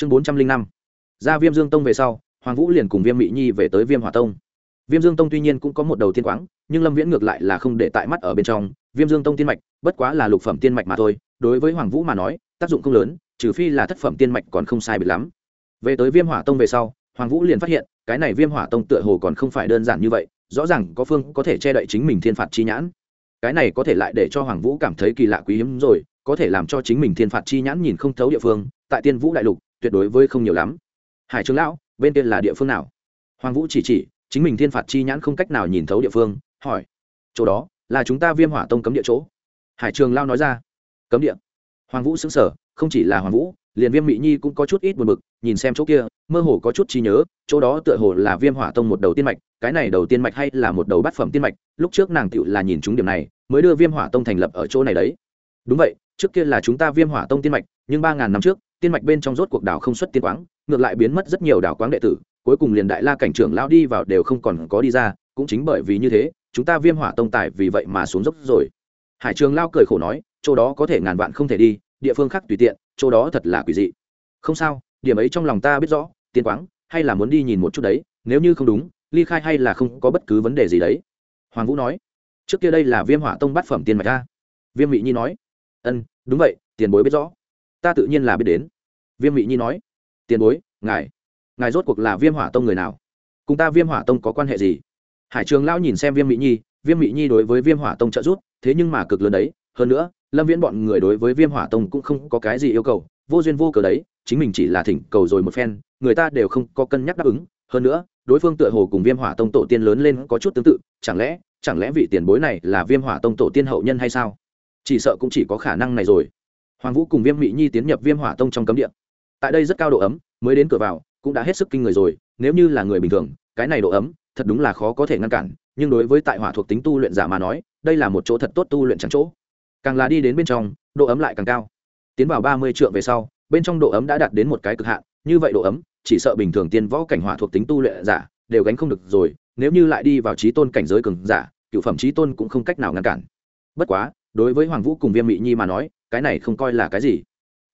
chương bốn trăm linh năm. Ra viêm dương tông về sau, hoàng vũ liền cùng viêm mỹ nhi về tới viêm hỏa tông. Viêm dương tông tuy nhiên cũng có một đầu tiên quáng, nhưng lâm viễn ngược lại là không để tại mắt ở bên trong. Viêm dương tông tiên mạch, bất quá là lục phẩm tiên mạch mà thôi, đối với hoàng vũ mà nói, tác dụng không lớn, trừ phi là thất phẩm tiên mạch còn không sai biệt lắm. Về tới viêm hỏa tông về sau, hoàng vũ liền phát hiện, cái này viêm hỏa tông tựa hồ còn không phải đơn giản như vậy, rõ ràng có phương có thể che đậy chính mình thiên phạt chi nhãn. Cái này có thể lại để cho hoàng vũ cảm thấy kỳ lạ quý hiếm rồi, có thể làm cho chính mình thiên phạt chi nhãn nhìn không thấu địa phương. Tại tiên vũ đại lục tuyệt đối với không nhiều lắm. Hải trường lão, bên kia là địa phương nào? Hoàng vũ chỉ chỉ, chính mình thiên phạt chi nhãn không cách nào nhìn thấu địa phương, hỏi. Chỗ đó, là chúng ta viêm hỏa tông cấm địa chỗ. Hải trường lao nói ra. Cấm địa. Hoàng vũ xứng sở không chỉ là hoàng vũ, liền viêm mỹ nhi cũng có chút ít buồn bực, nhìn xem chỗ kia, mơ hồ có chút trí nhớ, chỗ đó tựa hồ là viêm hỏa tông một đầu tiên mạch, cái này đầu tiên mạch hay là một đầu bát phẩm tiên mạch, lúc trước nàng tựu là nhìn chúng điểm này, mới đưa viêm hỏa tông thành lập ở chỗ này đấy. Đúng vậy, trước kia là chúng ta viêm hỏa tông tiên mạch, nhưng ba ngàn năm trước tiên mạch bên trong rốt cuộc đảo không xuất tiên quáng, ngược lại biến mất rất nhiều đảo quáng đệ tử, cuối cùng liền đại la cảnh trưởng lao đi vào đều không còn có đi ra, cũng chính bởi vì như thế, chúng ta viêm hỏa tông tài vì vậy mà xuống dốc rồi. Hải trường lao cười khổ nói, chỗ đó có thể ngàn vạn không thể đi, địa phương khác tùy tiện, chỗ đó thật là quỷ dị. Không sao, điểm ấy trong lòng ta biết rõ, tiên quáng, hay là muốn đi nhìn một chút đấy, nếu như không đúng, ly khai hay là không có bất cứ vấn đề gì đấy. Hoàng vũ nói, trước kia đây là viêm hỏa tông bát phẩm tiên mạch ta viêm mỹ nhi nói, ân, đúng vậy, tiền bối biết rõ ta tự nhiên là biết đến. Viêm mỹ nhi nói, tiền bối, ngài ngài rốt cuộc là viêm hỏa tông người nào? Cùng ta viêm hỏa tông có quan hệ gì? Hải trường lão nhìn xem viêm mỹ nhi, viêm mỹ nhi đối với viêm hỏa tông trợ giúp, thế nhưng mà cực lớn đấy. Hơn nữa, lâm viễn bọn người đối với viêm hỏa tông cũng không có cái gì yêu cầu. Vô duyên vô cớ đấy, chính mình chỉ là thỉnh cầu rồi một phen, người ta đều không có cân nhắc đáp ứng. Hơn nữa, đối phương tựa hồ cùng viêm hỏa tông tổ tiên lớn lên có chút tương tự, chẳng lẽ chẳng lẽ vị tiền bối này là viêm hỏa tông tổ tiên hậu nhân hay sao? Chỉ sợ cũng chỉ có khả năng này rồi hoàng vũ cùng viêm mỹ nhi tiến nhập viêm hỏa tông trong cấm địa. Tại đây rất cao độ ấm, mới đến cửa vào, cũng đã hết sức kinh người rồi. Nếu như là người bình thường, cái này độ ấm, thật đúng là khó có thể ngăn cản. Nhưng đối với tại hỏa thuộc tính tu luyện giả mà nói, đây là một chỗ thật tốt tu luyện chẳng chỗ. Càng là đi đến bên trong, độ ấm lại càng cao. Tiến vào ba mươi trượng về sau, bên trong độ ấm đã đạt đến một cái cực hạn. Như vậy độ ấm, chỉ sợ bình thường tiên võ cảnh hỏa thuộc tính tu luyện giả đều gánh không được rồi. Nếu như lại đi vào trí tôn cảnh giới cường giả, cựu phẩm trí tôn cũng không cách nào ngăn cản. Bất quá, đối với hoàng vũ cùng viêm mị nhi mà nói cái này không coi là cái gì.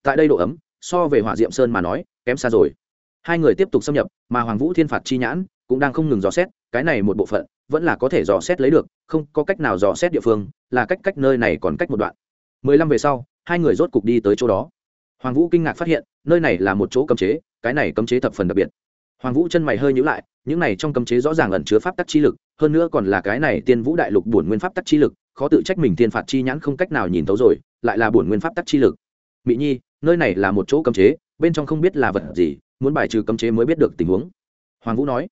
Tại đây độ ấm, so về hỏa diệm sơn mà nói, kém xa rồi. Hai người tiếp tục xâm nhập, mà hoàng vũ thiên phạt chi nhãn cũng đang không ngừng dò xét, cái này một bộ phận vẫn là có thể dò xét lấy được, không có cách nào dò xét địa phương, là cách cách nơi này còn cách một đoạn. Mười lăm về sau, hai người rốt cục đi tới chỗ đó. Hoàng vũ kinh ngạc phát hiện, nơi này là một chỗ cấm chế, cái này cấm chế thập phần đặc biệt. Hoàng vũ chân mày hơi nhữ lại, những này trong cấm chế rõ ràng ẩn chứa pháp tắc chi lực, hơn nữa còn là cái này tiên vũ đại lục bổn nguyên pháp tắc chi lực, khó tự trách mình tiên phạt chi nhãn không cách nào nhìn thấu rồi lại là bổn nguyên pháp tắc chi lực. Mỹ nhi, nơi này là một chỗ cấm chế, bên trong không biết là vật gì, muốn bài trừ cấm chế mới biết được tình huống. Hoàng vũ nói,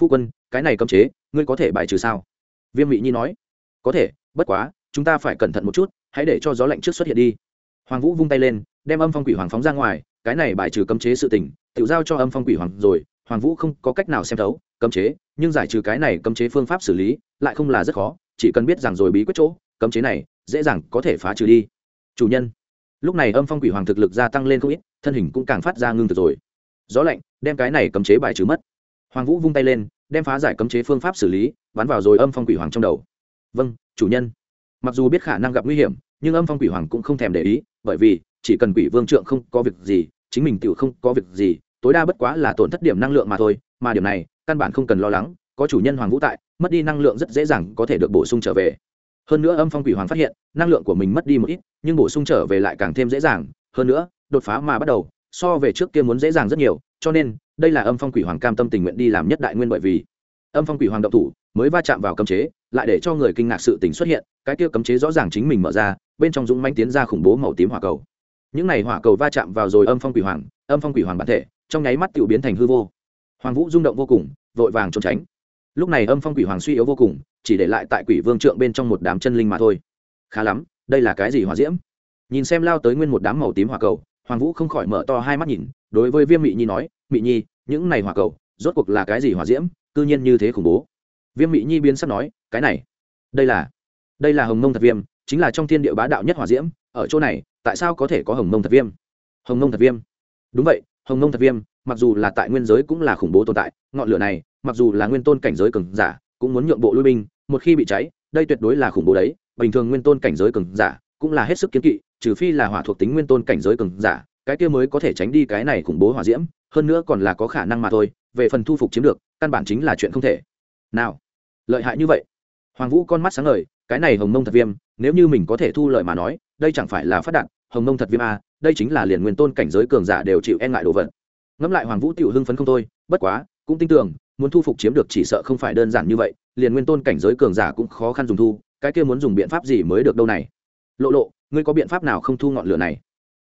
phu quân, cái này cấm chế, ngươi có thể bài trừ sao? Viêm mỹ nhi nói, có thể, bất quá, chúng ta phải cẩn thận một chút, hãy để cho gió lạnh trước xuất hiện đi. Hoàng vũ vung tay lên, đem âm phong quỷ hoàng phóng ra ngoài, cái này bài trừ cấm chế sự tình, tự giao cho âm phong quỷ hoàng rồi, hoàng vũ không có cách nào xem thấu, cấm chế, nhưng giải trừ cái này cấm chế phương pháp xử lý, lại không là rất khó, chỉ cần biết rằng rồi bí quyết chỗ, cấm chế này dễ dàng có thể phá trừ đi chủ nhân. Lúc này âm phong quỷ hoàng thực lực gia tăng lên không ít, thân hình cũng càng phát ra ngưng thực rồi. Gió lạnh, đem cái này cấm chế bài trừ mất. Hoàng vũ vung tay lên, đem phá giải cấm chế phương pháp xử lý, bắn vào rồi âm phong quỷ hoàng trong đầu. Vâng chủ nhân. Mặc dù biết khả năng gặp nguy hiểm, nhưng âm phong quỷ hoàng cũng không thèm để ý, bởi vì chỉ cần quỷ vương trượng không có việc gì, chính mình tự không có việc gì, tối đa bất quá là tổn thất điểm năng lượng mà thôi, mà điểm này, căn bản không cần lo lắng, có chủ nhân hoàng vũ tại, mất đi năng lượng rất dễ dàng có thể được bổ sung trở về hơn nữa âm phong quỷ hoàng phát hiện, năng lượng của mình mất đi một ít, nhưng bổ sung trở về lại càng thêm dễ dàng. Hơn nữa, đột phá mà bắt đầu, so về trước kia muốn dễ dàng rất nhiều, cho nên, đây là âm phong quỷ hoàng cam tâm tình nguyện đi làm nhất đại nguyên bởi vì âm phong quỷ hoàng động thủ mới va chạm vào cấm chế, lại để cho người kinh ngạc sự tình xuất hiện, cái kia cấm chế rõ ràng chính mình mở ra, bên trong dũng manh tiến ra khủng bố màu tím hỏa cầu. Những này hỏa cầu va chạm vào rồi âm phong quỷ hoàng, âm phong quỷ hoàng bản thể, trong nháy mắt tự biến thành hư vô. Hoàng vũ rung động vô cùng, vội vàng trốn tránh lúc này âm phong quỷ hoàng suy yếu vô cùng, chỉ để lại tại quỷ vương trượng bên trong một đám chân linh mà thôi. Khá lắm, đây là cái gì hỏa diễm? Nhìn xem lao tới nguyên một đám màu tím hỏa cầu, hoàng vũ không khỏi mở to hai mắt nhìn, đối với viêm mị nhi nói, mị nhi, những này hỏa cầu, rốt cuộc là cái gì hỏa diễm? Cư nhiên như thế khủng bố. Viêm mị nhi biến sắp nói, cái này, đây là đây là hồng mông thật viêm, chính là trong thiên địa bá đạo nhất hỏa diễm, ở chỗ này, tại sao có thể có hồng mông thật viêm? Hồng mông thật viêm. Đúng vậy, hồng mông thật viêm, mặc dù là tại nguyên giới cũng là khủng bố tồn tại, ngọn lửa này mặc dù là nguyên tôn cảnh giới cường giả cũng muốn nhượng bộ lui binh một khi bị cháy đây tuyệt đối là khủng bố đấy. Bình thường nguyên tôn cảnh giới cường giả cũng là hết sức kiến kỵ trừ phi là hỏa thuộc tính nguyên tôn cảnh giới cường giả cái kia mới có thể tránh đi cái này khủng bố hỏa diễm hơn nữa còn là có khả năng mà thôi về phần thu phục chiếm được căn bản chính là chuyện không thể. Nào lợi hại như vậy. Hoàng vũ con mắt sáng ngời cái này hồng mông thật viêm nếu như mình có thể thu lợi mà nói đây chẳng phải là phát đạt, hồng mông thật viêm a đây chính là liền nguyên tôn cảnh giới cường giả đều chịu e ngại đồ vật. Ngẫm lại hoàng vũ tiểu hưng phấn không thôi bất quá cũng tin tưởng muốn thu phục chiếm được chỉ sợ không phải đơn giản như vậy, liền nguyên tôn cảnh giới cường giả cũng khó khăn dùng thu, cái kia muốn dùng biện pháp gì mới được đâu này? Lộ lộ, ngươi có biện pháp nào không thu ngọn lửa này?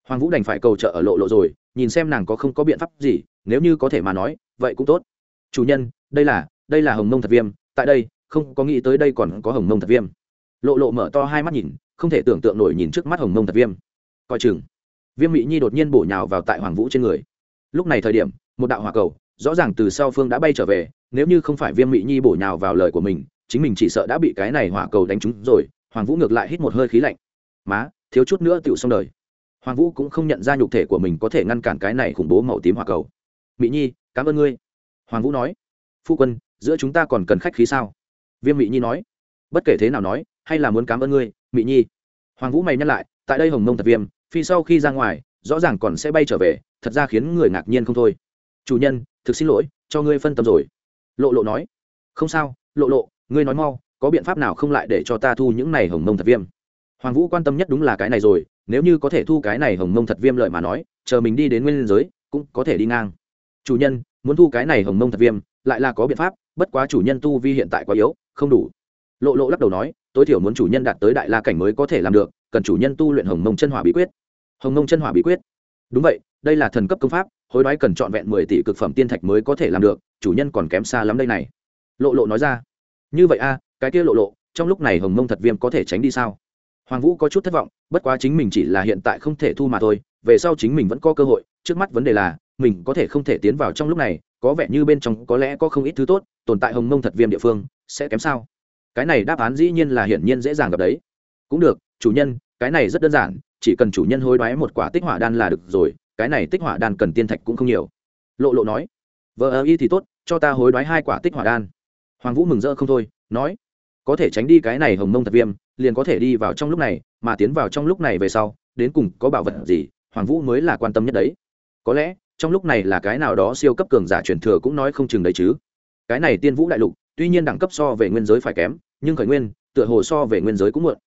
Hoàng vũ đành phải cầu trợ ở lộ lộ rồi, nhìn xem nàng có không có biện pháp gì, nếu như có thể mà nói, vậy cũng tốt. Chủ nhân, đây là đây là hồng mông thật viêm, tại đây, không có nghĩ tới đây còn có hồng mông thật viêm. Lộ lộ mở to hai mắt nhìn, không thể tưởng tượng nổi nhìn trước mắt hồng mông thật viêm. Coi chừng, viêm mỹ nhi đột nhiên bổ nhào vào tại hoàng vũ trên người. Lúc này thời điểm, một đạo hỏa cầu rõ ràng từ sau phương đã bay trở về, nếu như không phải viêm Mị nhi bổ nhào vào lời của mình, chính mình chỉ sợ đã bị cái này hỏa cầu đánh trúng rồi, hoàng vũ ngược lại hít một hơi khí lạnh. Má, thiếu chút nữa tựu xong đời. Hoàng vũ cũng không nhận ra nhục thể của mình có thể ngăn cản cái này khủng bố màu tím hỏa cầu. Mỹ nhi, cảm ơn ngươi. Hoàng vũ nói. Phu quân, giữa chúng ta còn cần khách khí sao? Viêm mỹ nhi nói. Bất kể thế nào nói, hay là muốn cảm ơn ngươi mỹ nhi. Hoàng vũ mày nhắc lại, tại đây hồng mông thật viêm, phi sau khi ra ngoài, rõ ràng còn sẽ bay trở về, thật ra khiến người ngạc nhiên không thôi. Chủ nhân thực xin lỗi, cho ngươi phân tâm rồi. Lộ lộ nói. Không sao, lộ lộ, ngươi nói mau, có biện pháp nào không lại để cho ta thu những này hồng mông thật viêm? Hoàng vũ quan tâm nhất đúng là cái này rồi, nếu như có thể thu cái này hồng mông thật viêm lợi mà nói, chờ mình đi đến nguyên giới, cũng có thể đi ngang. Chủ nhân, muốn thu cái này hồng mông thật viêm, lại là có biện pháp, bất quá chủ nhân tu vi hiện tại quá yếu, không đủ. Lộ lộ lắc đầu nói, tối thiểu muốn chủ nhân đạt tới đại la cảnh mới có thể làm được, cần chủ nhân tu luyện hồng mông chân hỏa bí quyết. Hồng mông chân hỏa bí quyết? Đúng vậy, đây là thần cấp công pháp hối đoái cần trọn vẹn mười tỷ cực phẩm tiên thạch mới có thể làm được, chủ nhân còn kém xa lắm đây này. Lộ lộ nói ra. Như vậy a, cái kia lộ lộ, trong lúc này hồng mông thật viêm có thể tránh đi sao? Hoàng vũ có chút thất vọng, bất quá chính mình chỉ là hiện tại không thể thu mà thôi, về sau chính mình vẫn có cơ hội, trước mắt vấn đề là, mình có thể không thể tiến vào trong lúc này, có vẻ như bên trong có lẽ có không ít thứ tốt, tồn tại hồng mông thật viêm địa phương, sẽ kém sao? Cái này đáp án dĩ nhiên là hiển nhiên dễ dàng gặp đấy. Cũng được, chủ nhân, cái này rất đơn giản, chỉ cần chủ nhân hối đoái một quả tích hỏa đan là được rồi cái này tích hỏa đan cần tiên thạch cũng không nhiều. Lộ lộ nói, vợ ơ, y thì tốt, cho ta hối đoái hai quả tích hỏa đan. Hoàng vũ mừng rỡ không thôi, nói, có thể tránh đi cái này hồng mông thật viêm, liền có thể đi vào trong lúc này, mà tiến vào trong lúc này về sau, đến cùng có bảo vật gì? Hoàng vũ mới là quan tâm nhất đấy. Có lẽ, trong lúc này là cái nào đó siêu cấp cường giả truyền thừa cũng nói không chừng đấy chứ. Cái này tiên vũ đại lục, tuy nhiên đẳng cấp so về nguyên giới phải kém, nhưng khởi nguyên, tựa hồ so về nguyên giới cũng muộn.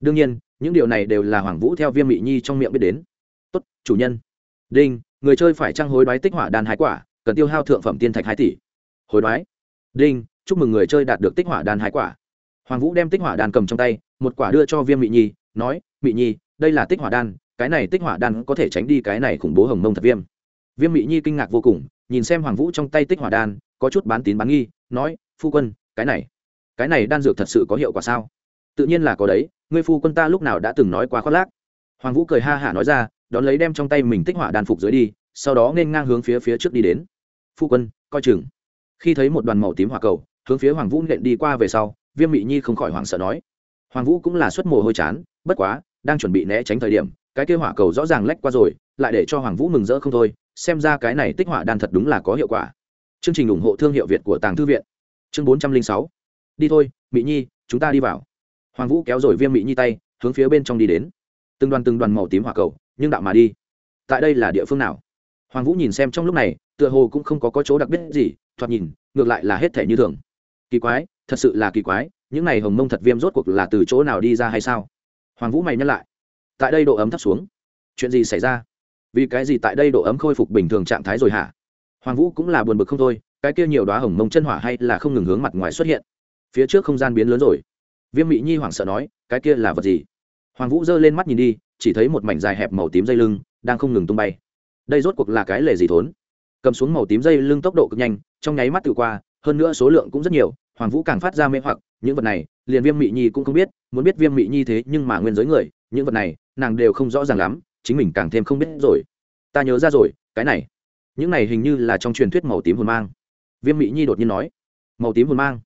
Đương nhiên, những điều này đều là hoàng vũ theo viêm mị nhi trong miệng biết đến. Tốt, chủ nhân đinh, người chơi phải trang hối đoái tích hỏa đan hai quả, cần tiêu hao thượng phẩm tiên thạch hai tỷ. Hối đoái. Đinh, chúc mừng người chơi đạt được tích hỏa đan hai quả. Hoàng vũ đem tích hỏa đan cầm trong tay, một quả đưa cho viêm mị nhi, nói, mị nhi, đây là tích hỏa đan, cái này tích hỏa đan có thể tránh đi cái này khủng bố hồng mông thật viêm. Viêm mị nhi kinh ngạc vô cùng, nhìn xem hoàng vũ trong tay tích hỏa đan, có chút bán tín bán nghi, nói, phu quân, cái này cái này đan dược thật sự có hiệu quả sao? Tự nhiên là có đấy, ngươi phu quân ta lúc nào đã từng nói quá khoác lác. Hoàng vũ cười ha hả nói ra đón lấy đem trong tay mình tích hỏa đàn phục dưới đi, sau đó nên ngang hướng phía phía trước đi đến. Phu quân, coi chừng. Khi thấy một đoàn màu tím hỏa cầu, hướng phía hoàng vũ nện đi qua về sau, viêm mị nhi không khỏi hoảng sợ nói. Hoàng vũ cũng là suất mồ hôi chán, bất quá, đang chuẩn bị né tránh thời điểm, cái kêu hỏa cầu rõ ràng lách qua rồi, lại để cho hoàng vũ mừng rỡ không thôi, xem ra cái này tích hỏa đan thật đúng là có hiệu quả. Chương trình ủng hộ thương hiệu việt của tàng thư viện. Chương bốn trăm linh sáu. Đi thôi mỹ nhi, chúng ta đi vào. Hoàng vũ kéo rồi viêm mỹ nhi tay, hướng phía bên trong đi đến. Từng đoàn từng đoàn màu tím hỏa cầu nhưng đạo mà đi. Tại đây là địa phương nào? Hoàng vũ nhìn xem trong lúc này tựa hồ cũng không có, có chỗ đặc biệt gì thoạt nhìn ngược lại là hết thể như thường. Kỳ quái thật sự là kỳ quái những này hồng mông thật viêm rốt cuộc là từ chỗ nào đi ra hay sao? Hoàng vũ mày nhắc lại. Tại đây độ ấm thấp xuống. Chuyện gì xảy ra? Vì cái gì tại đây độ ấm khôi phục bình thường trạng thái rồi hả? Hoàng vũ cũng là buồn bực không thôi cái kia nhiều đoá hồng mông chân hỏa hay là không ngừng hướng mặt ngoài xuất hiện. Phía trước không gian biến lớn rồi. Viêm mị nhi hoảng sợ nói cái kia là vật gì? Hoàng vũ giơ lên mắt nhìn đi chỉ thấy một mảnh dài hẹp màu tím dây lưng đang không ngừng tung bay. Đây rốt cuộc là cái lề gì thốn? Cầm xuống màu tím dây lưng tốc độ cực nhanh, trong nháy mắt tự qua, hơn nữa số lượng cũng rất nhiều, hoàng vũ càng phát ra mê hoặc, những vật này, liền viêm mị nhi cũng không biết, muốn biết viêm mị nhi thế nhưng mà nguyên giới người, những vật này, nàng đều không rõ ràng lắm, chính mình càng thêm không biết rồi. Ta nhớ ra rồi, cái này. Những này hình như là trong truyền thuyết màu tím hồn mang. Viêm mị nhi đột nhiên nói. Màu tím hồn mang.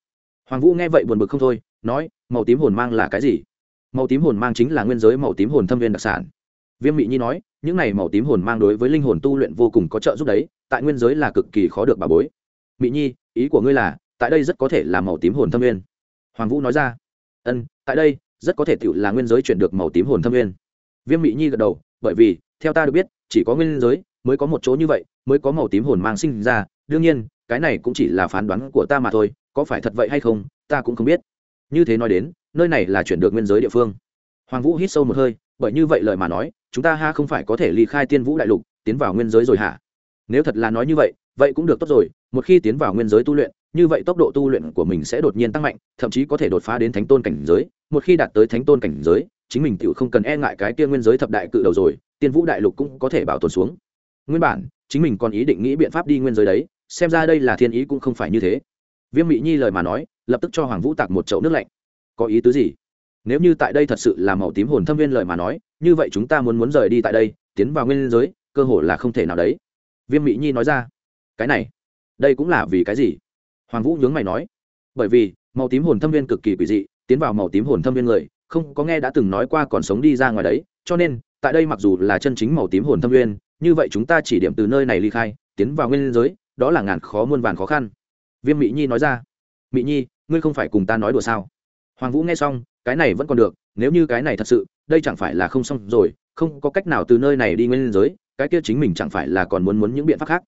Hoàng vũ nghe vậy buồn bực không thôi, nói, màu tím hồn mang là cái gì? Màu tím hồn mang chính là nguyên giới màu tím hồn thâm viên đặc sản. Viêm mị nhi nói, những này màu tím hồn mang đối với linh hồn tu luyện vô cùng có trợ giúp đấy, tại nguyên giới là cực kỳ khó được bà bối. Mị nhi, ý của ngươi là, tại đây rất có thể là màu tím hồn thâm viên. Hoàng vũ nói ra, ân, tại đây, rất có thể tự là nguyên giới chuyển được màu tím hồn thâm viên. Viêm mị nhi gật đầu, bởi vì, theo ta được biết, chỉ có nguyên giới mới có một chỗ như vậy, mới có màu tím hồn mang sinh ra. Đương nhiên, cái này cũng chỉ là phán đoán của ta mà thôi, có phải thật vậy hay không, ta cũng không biết như thế nói đến, nơi này là chuyển được nguyên giới địa phương. Hoàng vũ hít sâu một hơi, bởi như vậy lời mà nói, chúng ta ha không phải có thể ly khai tiên vũ đại lục, tiến vào nguyên giới rồi hả? Nếu thật là nói như vậy vậy cũng được tốt rồi, một khi tiến vào nguyên giới tu luyện, như vậy tốc độ tu luyện của mình sẽ đột nhiên tăng mạnh, thậm chí có thể đột phá đến thánh tôn cảnh giới. Một khi đạt tới thánh tôn cảnh giới, chính mình tự không cần e ngại cái kia nguyên giới thập đại cự đầu rồi, tiên vũ đại lục cũng có thể bảo tồn xuống. Nguyên bản, chính mình còn ý định nghĩ biện pháp đi nguyên giới đấy, xem ra đây là thiên ý cũng không phải như thế. Viêm mị nhi lời mà nói lập tức cho hoàng vũ tạc một chậu nước lạnh. Có ý tứ gì? Nếu như tại đây thật sự là màu tím hồn thâm viên lời mà nói, như vậy chúng ta muốn muốn rời đi tại đây, tiến vào nguyên giới, cơ hội là không thể nào đấy. Viêm mỹ nhi nói ra. Cái này, đây cũng là vì cái gì? Hoàng vũ nhướng mày nói. Bởi vì, màu tím hồn thâm viên cực kỳ quỷ dị, tiến vào màu tím hồn thâm viên người, không có nghe đã từng nói qua còn sống đi ra ngoài đấy, cho nên, tại đây mặc dù là chân chính màu tím hồn thâm viên, như vậy chúng ta chỉ điểm từ nơi này ly khai, tiến vào nguyên giới, đó là ngàn khó muôn vàn khó khăn. Viêm mỹ nhi nói ra. Mỹ nhi ngươi không phải cùng ta nói đùa sao? Hoàng vũ nghe xong, cái này vẫn còn được, nếu như cái này thật sự, đây chẳng phải là không xong rồi, không có cách nào từ nơi này đi nguyên giới, cái kia chính mình chẳng phải là còn muốn muốn những biện pháp khác.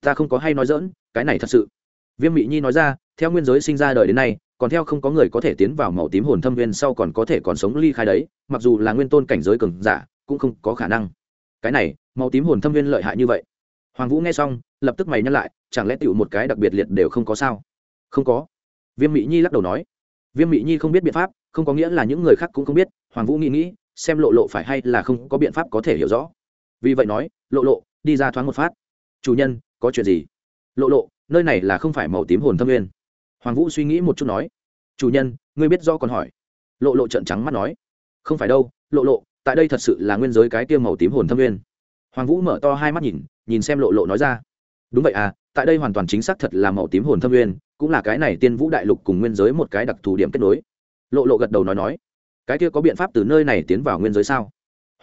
Ta không có hay nói dỡn cái này thật sự. Viêm mị nhi nói ra, theo nguyên giới sinh ra đời đến nay, còn theo không có người có thể tiến vào màu tím hồn thâm viên sau còn có thể còn sống ly khai đấy, mặc dù là nguyên tôn cảnh giới cường giả, cũng không có khả năng. Cái này, màu tím hồn thâm viên lợi hại như vậy. Hoàng vũ nghe xong, lập tức mày nhắc lại, chẳng lẽ tựu một cái đặc biệt liệt đều không có sao? Không có viêm mỹ nhi lắc đầu nói, viêm mỹ nhi không biết biện pháp, không có nghĩa là những người khác cũng không biết, hoàng vũ nghĩ nghĩ, xem lộ lộ phải hay là không có biện pháp có thể hiểu rõ. Vì vậy nói, lộ lộ, đi ra thoáng một phát. Chủ nhân, có chuyện gì? Lộ lộ, nơi này là không phải màu tím hồn thâm nguyên. Hoàng vũ suy nghĩ một chút nói, chủ nhân, ngươi biết do còn hỏi. Lộ lộ trận trắng mắt nói, không phải đâu, lộ lộ, tại đây thật sự là nguyên giới cái tiêm màu tím hồn thâm nguyên. Hoàng vũ mở to hai mắt nhìn nhìn xem lộ lộ nói ra, đúng vậy à tại đây hoàn toàn chính xác thật là màu tím hồn thâm nguyên, cũng là cái này tiên vũ đại lục cùng nguyên giới một cái đặc thù điểm kết nối. Lộ lộ gật đầu nói nói, cái kia có biện pháp từ nơi này tiến vào nguyên giới sao?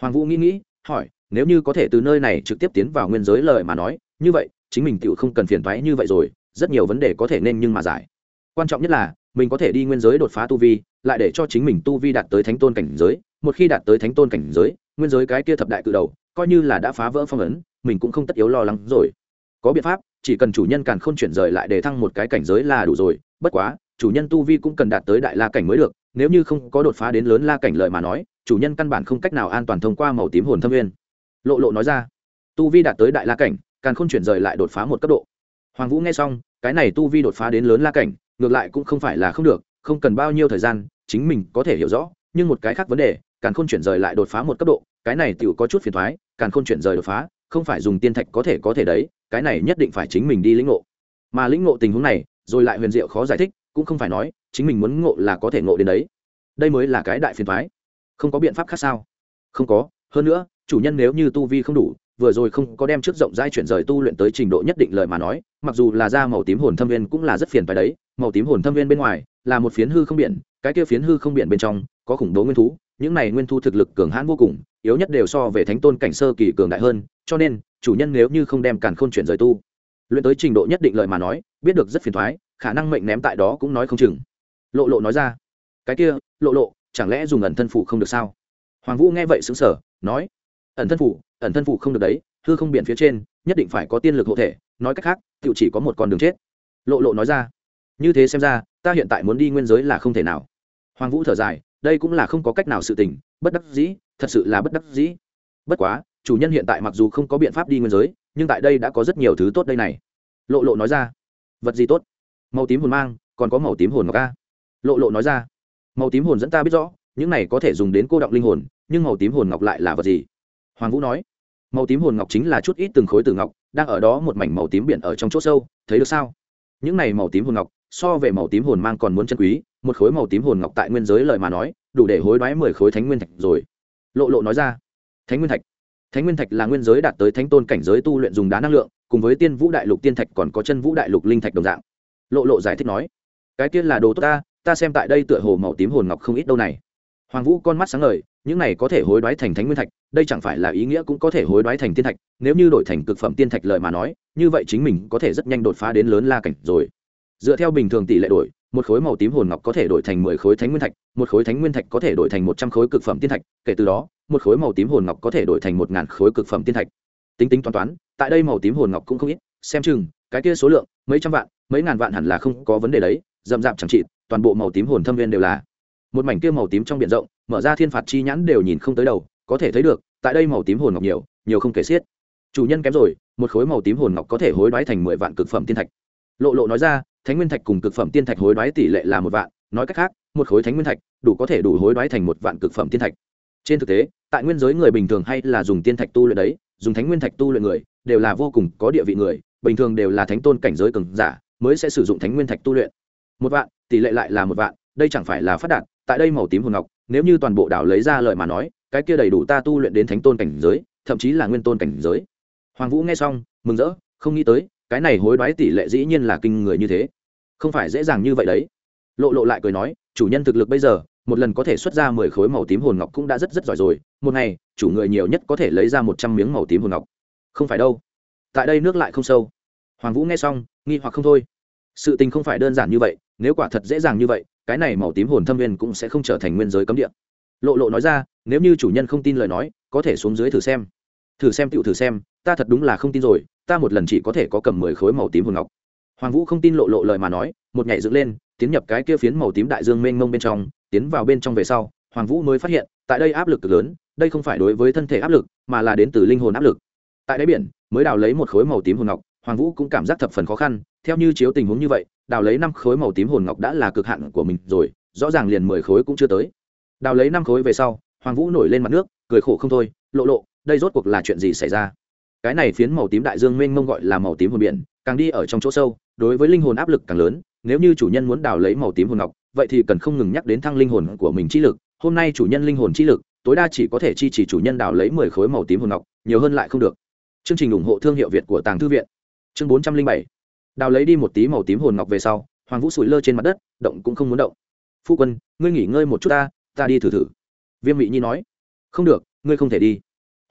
Hoàng vũ nghĩ nghĩ, hỏi, nếu như có thể từ nơi này trực tiếp tiến vào nguyên giới lời mà nói, như vậy, chính mình tự không cần phiền thoái như vậy rồi, rất nhiều vấn đề có thể nên nhưng mà giải. Quan trọng nhất là, mình có thể đi nguyên giới đột phá tu vi, lại để cho chính mình tu vi đạt tới thánh tôn cảnh giới, một khi đạt tới thánh tôn cảnh giới, nguyên giới cái kia thập đại cự đầu, coi như là đã phá vỡ phong ấn, mình cũng không tất yếu lo lắng rồi. Có biện pháp chỉ cần chủ nhân càn khôn chuyển rời lại để thăng một cái cảnh giới là đủ rồi. Bất quá, chủ nhân tu vi cũng cần đạt tới đại la cảnh mới được, nếu như không có đột phá đến lớn la cảnh lợi mà nói, chủ nhân căn bản không cách nào an toàn thông qua màu tím hồn thâm viên lộ lộ nói ra, tu vi đạt tới đại la cảnh, càn khôn chuyển rời lại đột phá một cấp độ. Hoàng vũ nghe xong, cái này tu vi đột phá đến lớn la cảnh, ngược lại cũng không phải là không được, không cần bao nhiêu thời gian, chính mình có thể hiểu rõ, nhưng một cái khác vấn đề, càn khôn chuyển rời lại đột phá một cấp độ, cái này tựu có chút phiền thoái, càn khôn chuyển rời đột phá không phải dùng tiên thạch có thể có thể đấy, cái này nhất định phải chính mình đi lĩnh ngộ. Mà lĩnh ngộ tình huống này, rồi lại huyền diệu khó giải thích, cũng không phải nói, chính mình muốn ngộ là có thể ngộ đến đấy. Đây mới là cái đại phiền thoái không có biện pháp khác sao? Không có, hơn nữa, chủ nhân nếu như tu vi không đủ, vừa rồi không có đem trước rộng giai chuyển rời tu luyện tới trình độ nhất định lời mà nói, mặc dù là ra màu tím hồn thâm viên cũng là rất phiền phải đấy. Màu tím hồn thâm viên bên ngoài, là một phiến hư không biển, cái kia phiến hư không biển bên trong, có khủng bố nguyên thú, những này nguyên thu thực lực cường hãn vô cùng, yếu nhất đều so về thánh tôn cảnh sơ kỳ cường đại hơn cho nên, chủ nhân nếu như không đem càn khôn chuyển rời tu, luyện tới trình độ nhất định lợi mà nói, biết được rất phiền thoái, khả năng mệnh ném tại đó cũng nói không chừng. Lộ lộ nói ra. Cái kia, lộ lộ, chẳng lẽ dùng ẩn thân phủ không được sao? Hoàng vũ nghe vậy xứng sở nói, ẩn thân phủ, ẩn thân phủ không được đấy, hư không biển phía trên, nhất định phải có tiên lực hộ thể, nói cách khác tự chỉ có một con đường chết. Lộ lộ nói ra. Như thế xem ra, ta hiện tại muốn đi nguyên giới là không thể nào. Hoàng vũ thở dài, đây cũng là không có cách nào sự tình, bất đắc dĩ, thật sự là bất đắc dĩ. Bất quá chủ nhân hiện tại mặc dù không có biện pháp đi nguyên giới, nhưng tại đây đã có rất nhiều thứ tốt đây này. Lộ lộ nói ra. Vật gì tốt? Màu tím hồn mang, còn có màu tím hồn ngọc ca lộ lộ nói ra. Màu tím hồn dẫn ta biết rõ, những này có thể dùng đến cô động linh hồn, nhưng màu tím hồn ngọc lại là vật gì? Hoàng vũ nói. Màu tím hồn ngọc chính là chút ít từng khối từ ngọc, đang ở đó một mảnh màu tím biển ở trong chỗ sâu, thấy được sao? Những này màu tím hồn ngọc, so về màu tím hồn mang còn muốn chân quý, một khối màu tím hồn ngọc tại nguyên giới lời mà nói, đủ để hối đoái mười khối thánh nguyên thạch rồi. Lộ lộ nói ra. Thánh nguyên thạch? Thánh nguyên thạch là nguyên giới đạt tới thánh tôn cảnh giới tu luyện dùng đá năng lượng, cùng với tiên vũ đại lục tiên thạch còn có chân vũ đại lục linh thạch đồng dạng. Lộ lộ giải thích nói, cái tiên là đồ tốt ta ta xem tại đây tựa hồ màu tím hồn ngọc không ít đâu này. Hoàng vũ con mắt sáng ngời, những này có thể hối đoái thành thánh nguyên thạch, đây chẳng phải là ý nghĩa cũng có thể hối đoái thành tiên thạch, nếu như đổi thành cực phẩm tiên thạch lợi mà nói, như vậy chính mình có thể rất nhanh đột phá đến lớn la cảnh rồi. Dựa theo bình thường tỷ lệ đổi, một khối màu tím hồn ngọc có thể đổi thành mười khối thánh nguyên thạch, một khối thánh nguyên thạch có thể đổi thành một trăm khối cực phẩm tiên thạch, kể từ đó một khối màu tím hồn ngọc có thể đổi thành một ngàn khối cực phẩm tiên thạch. Tính tính toán toán, tại đây màu tím hồn ngọc cũng không ít. Xem chừng, cái kia số lượng, mấy trăm vạn, mấy ngàn vạn hẳn là không có vấn đề đấy, rậm rạp chẳng trị, toàn bộ màu tím hồn thâm viên đều là. Một mảnh kia màu tím trong biển rộng, mở ra thiên phạt chi nhãn đều nhìn không tới đầu, có thể thấy được, tại đây màu tím hồn ngọc nhiều nhiều không kể xiết. Chủ nhân kém rồi, một khối màu tím hồn ngọc có thể hối đoái thành mười vạn cực phẩm tiên thạch. Lộ lộ nói ra, thánh nguyên thạch cùng cực phẩm tiên thạch hối đoái tỷ lệ là một vạn, nói cách khác, một khối thánh nguyên thạch đủ có thể đủ hối đoái thành một vạn cực phẩm tiên thạch trên thực tế, tại nguyên giới người bình thường hay là dùng tiên thạch tu luyện đấy, dùng thánh nguyên thạch tu luyện người, đều là vô cùng có địa vị người, bình thường đều là thánh tôn cảnh giới cường giả, mới sẽ sử dụng thánh nguyên thạch tu luyện. Một vạn, tỷ lệ lại là một vạn, đây chẳng phải là phát đạt, tại đây màu tím hồn ngọc, nếu như toàn bộ đảo lấy ra lời mà nói, cái kia đầy đủ ta tu luyện đến thánh tôn cảnh giới, thậm chí là nguyên tôn cảnh giới. Hoàng vũ nghe xong, mừng rỡ, không nghĩ tới, cái này hối đoái tỷ lệ dĩ nhiên là kinh người như thế. Không phải dễ dàng như vậy đấy. Lộ lộ lại cười nói, chủ nhân thực lực bây giờ một lần có thể xuất ra mười khối màu tím hồn ngọc cũng đã rất rất giỏi rồi, một ngày, chủ người nhiều nhất có thể lấy ra một trăm miếng màu tím hồn ngọc. Không phải đâu. Tại đây nước lại không sâu. Hoàng vũ nghe xong, nghi hoặc không thôi. Sự tình không phải đơn giản như vậy, nếu quả thật dễ dàng như vậy, cái này màu tím hồn thâm viên cũng sẽ không trở thành nguyên giới cấm địa. Lộ lộ nói ra, nếu như chủ nhân không tin lời nói, có thể xuống dưới thử xem. Thử xem tựu thử xem, ta thật đúng là không tin rồi, ta một lần chỉ có thể có cầm mười khối màu tím hồn ngọc. Hoàng vũ không tin lộ lộ lời mà nói, một nhảy dựng lên, tiến nhập cái kia phiến màu tím đại dương mênh mông bên trong tiến vào bên trong về sau, hoàng vũ mới phát hiện, tại đây áp lực cực lớn, đây không phải đối với thân thể áp lực, mà là đến từ linh hồn áp lực. Tại đáy biển, mới đào lấy một khối màu tím hồn ngọc, hoàng vũ cũng cảm giác thập phần khó khăn, theo như chiếu tình huống như vậy, đào lấy năm khối màu tím hồn ngọc đã là cực hạn của mình rồi, rõ ràng liền mười khối cũng chưa tới. Đào lấy năm khối về sau, hoàng vũ nổi lên mặt nước, cười khổ không thôi, lộ lộ, đây rốt cuộc là chuyện gì xảy ra? Cái này phiến màu tím đại dương mênh mông gọi là màu tím hồn biển, càng đi ở trong chỗ sâu, đối với linh hồn áp lực càng lớn, nếu như chủ nhân muốn đào lấy màu tím hồn ngọc vậy thì cần không ngừng nhắc đến thăng linh hồn của mình chi lực, hôm nay chủ nhân linh hồn chi lực, tối đa chỉ có thể chi chỉ chủ nhân đào lấy mười khối màu tím hồn ngọc, nhiều hơn lại không được. Chương trình ủng hộ thương hiệu việt của tàng thư viện. Chương bốn trăm linh bảy. Đào lấy đi một tí màu tím hồn ngọc về sau, hoàng vũ sủi lơ trên mặt đất, động cũng không muốn động. Phu quân, ngươi nghỉ ngơi một chút ta ta đi thử thử. Viêm mị nhi nói. Không được, ngươi không thể đi.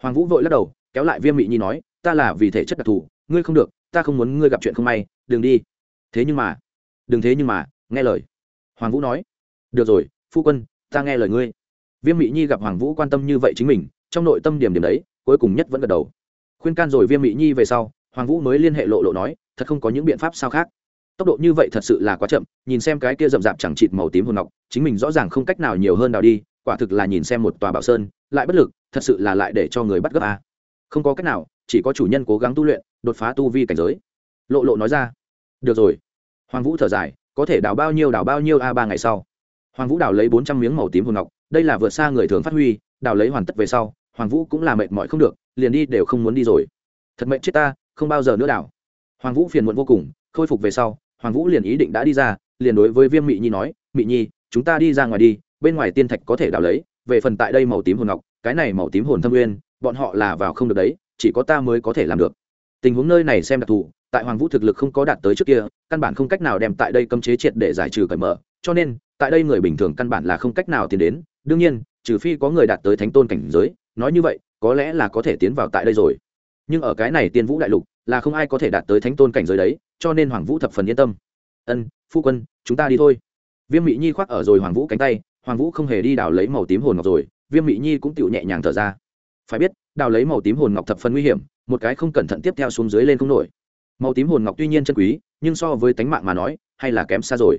Hoàng vũ vội lắc đầu, kéo lại viêm mị nhi nói. Ta là vì thể chất đặc thù, ngươi không được, ta không muốn ngươi gặp chuyện không may, đừng đi. Thế nhưng mà, đừng thế nhưng mà, nghe lời hoàng vũ nói, được rồi, phu quân, ta nghe lời ngươi. Viêm mỹ nhi gặp hoàng vũ quan tâm như vậy chính mình, trong nội tâm điểm điểm đấy, cuối cùng nhất vẫn gật đầu. Khuyên can rồi viêm mỹ nhi về sau, hoàng vũ mới liên hệ lộ lộ nói, thật không có những biện pháp sao khác. Tốc độ như vậy thật sự là quá chậm, nhìn xem cái kia rậm rạp chẳng chịt màu tím hồn ngọc, chính mình rõ ràng không cách nào nhiều hơn nào đi, quả thực là nhìn xem một tòa bảo sơn, lại bất lực, thật sự là lại để cho người bắt gấp a. Không có cách nào, chỉ có chủ nhân cố gắng tu luyện, đột phá tu vi cảnh giới. Lộ lộ nói ra, được rồi. Hoàng vũ thở dài có thể đào bao nhiêu đào bao nhiêu a ba ngày sau. Hoàng vũ đào lấy bốn trăm miếng màu tím hồn ngọc, đây là vượt xa người thường phát huy, đào lấy hoàn tất về sau, hoàng vũ cũng là mệt mỏi không được, liền đi đều không muốn đi rồi. Thật mệnh chết ta, không bao giờ nữa đào. Hoàng vũ phiền muộn vô cùng, khôi phục về sau, hoàng vũ liền ý định đã đi ra, liền đối với viêm mị nhi nói, mị nhi, chúng ta đi ra ngoài đi, bên ngoài tiên thạch có thể đào lấy, về phần tại đây màu tím hồn ngọc, cái này màu tím hồn thâm nguyên, bọn họ là vào không được đấy, chỉ có ta mới có thể làm được. Tình huống nơi này xem đặc thù tại hoàng vũ thực lực không có đạt tới trước kia, căn bản không cách nào đem tại đây cấm chế triệt để giải trừ cởi mở, cho nên, tại đây người bình thường căn bản là không cách nào tiến đến, đương nhiên, trừ phi có người đạt tới thánh tôn cảnh giới, nói như vậy, có lẽ là có thể tiến vào tại đây rồi. Nhưng ở cái này tiên vũ đại lục, là không ai có thể đạt tới thánh tôn cảnh giới đấy, cho nên hoàng vũ thập phần yên tâm. Ân, phu quân, chúng ta đi thôi. Viêm mỹ nhi khoác ở rồi hoàng vũ cánh tay, hoàng vũ không hề đi đào lấy màu tím hồn ngọc rồi, viêm mỹ nhi cũng tự nhẹ nhàng thở ra. Phải biết, đào lấy màu tím hồn ngọc thập phần nguy hiểm, một cái không cẩn thận tiếp theo xuống dưới lên không nổi màu tím hồn ngọc tuy nhiên chân quý, nhưng so với tánh mạng mà nói, hay là kém xa rồi.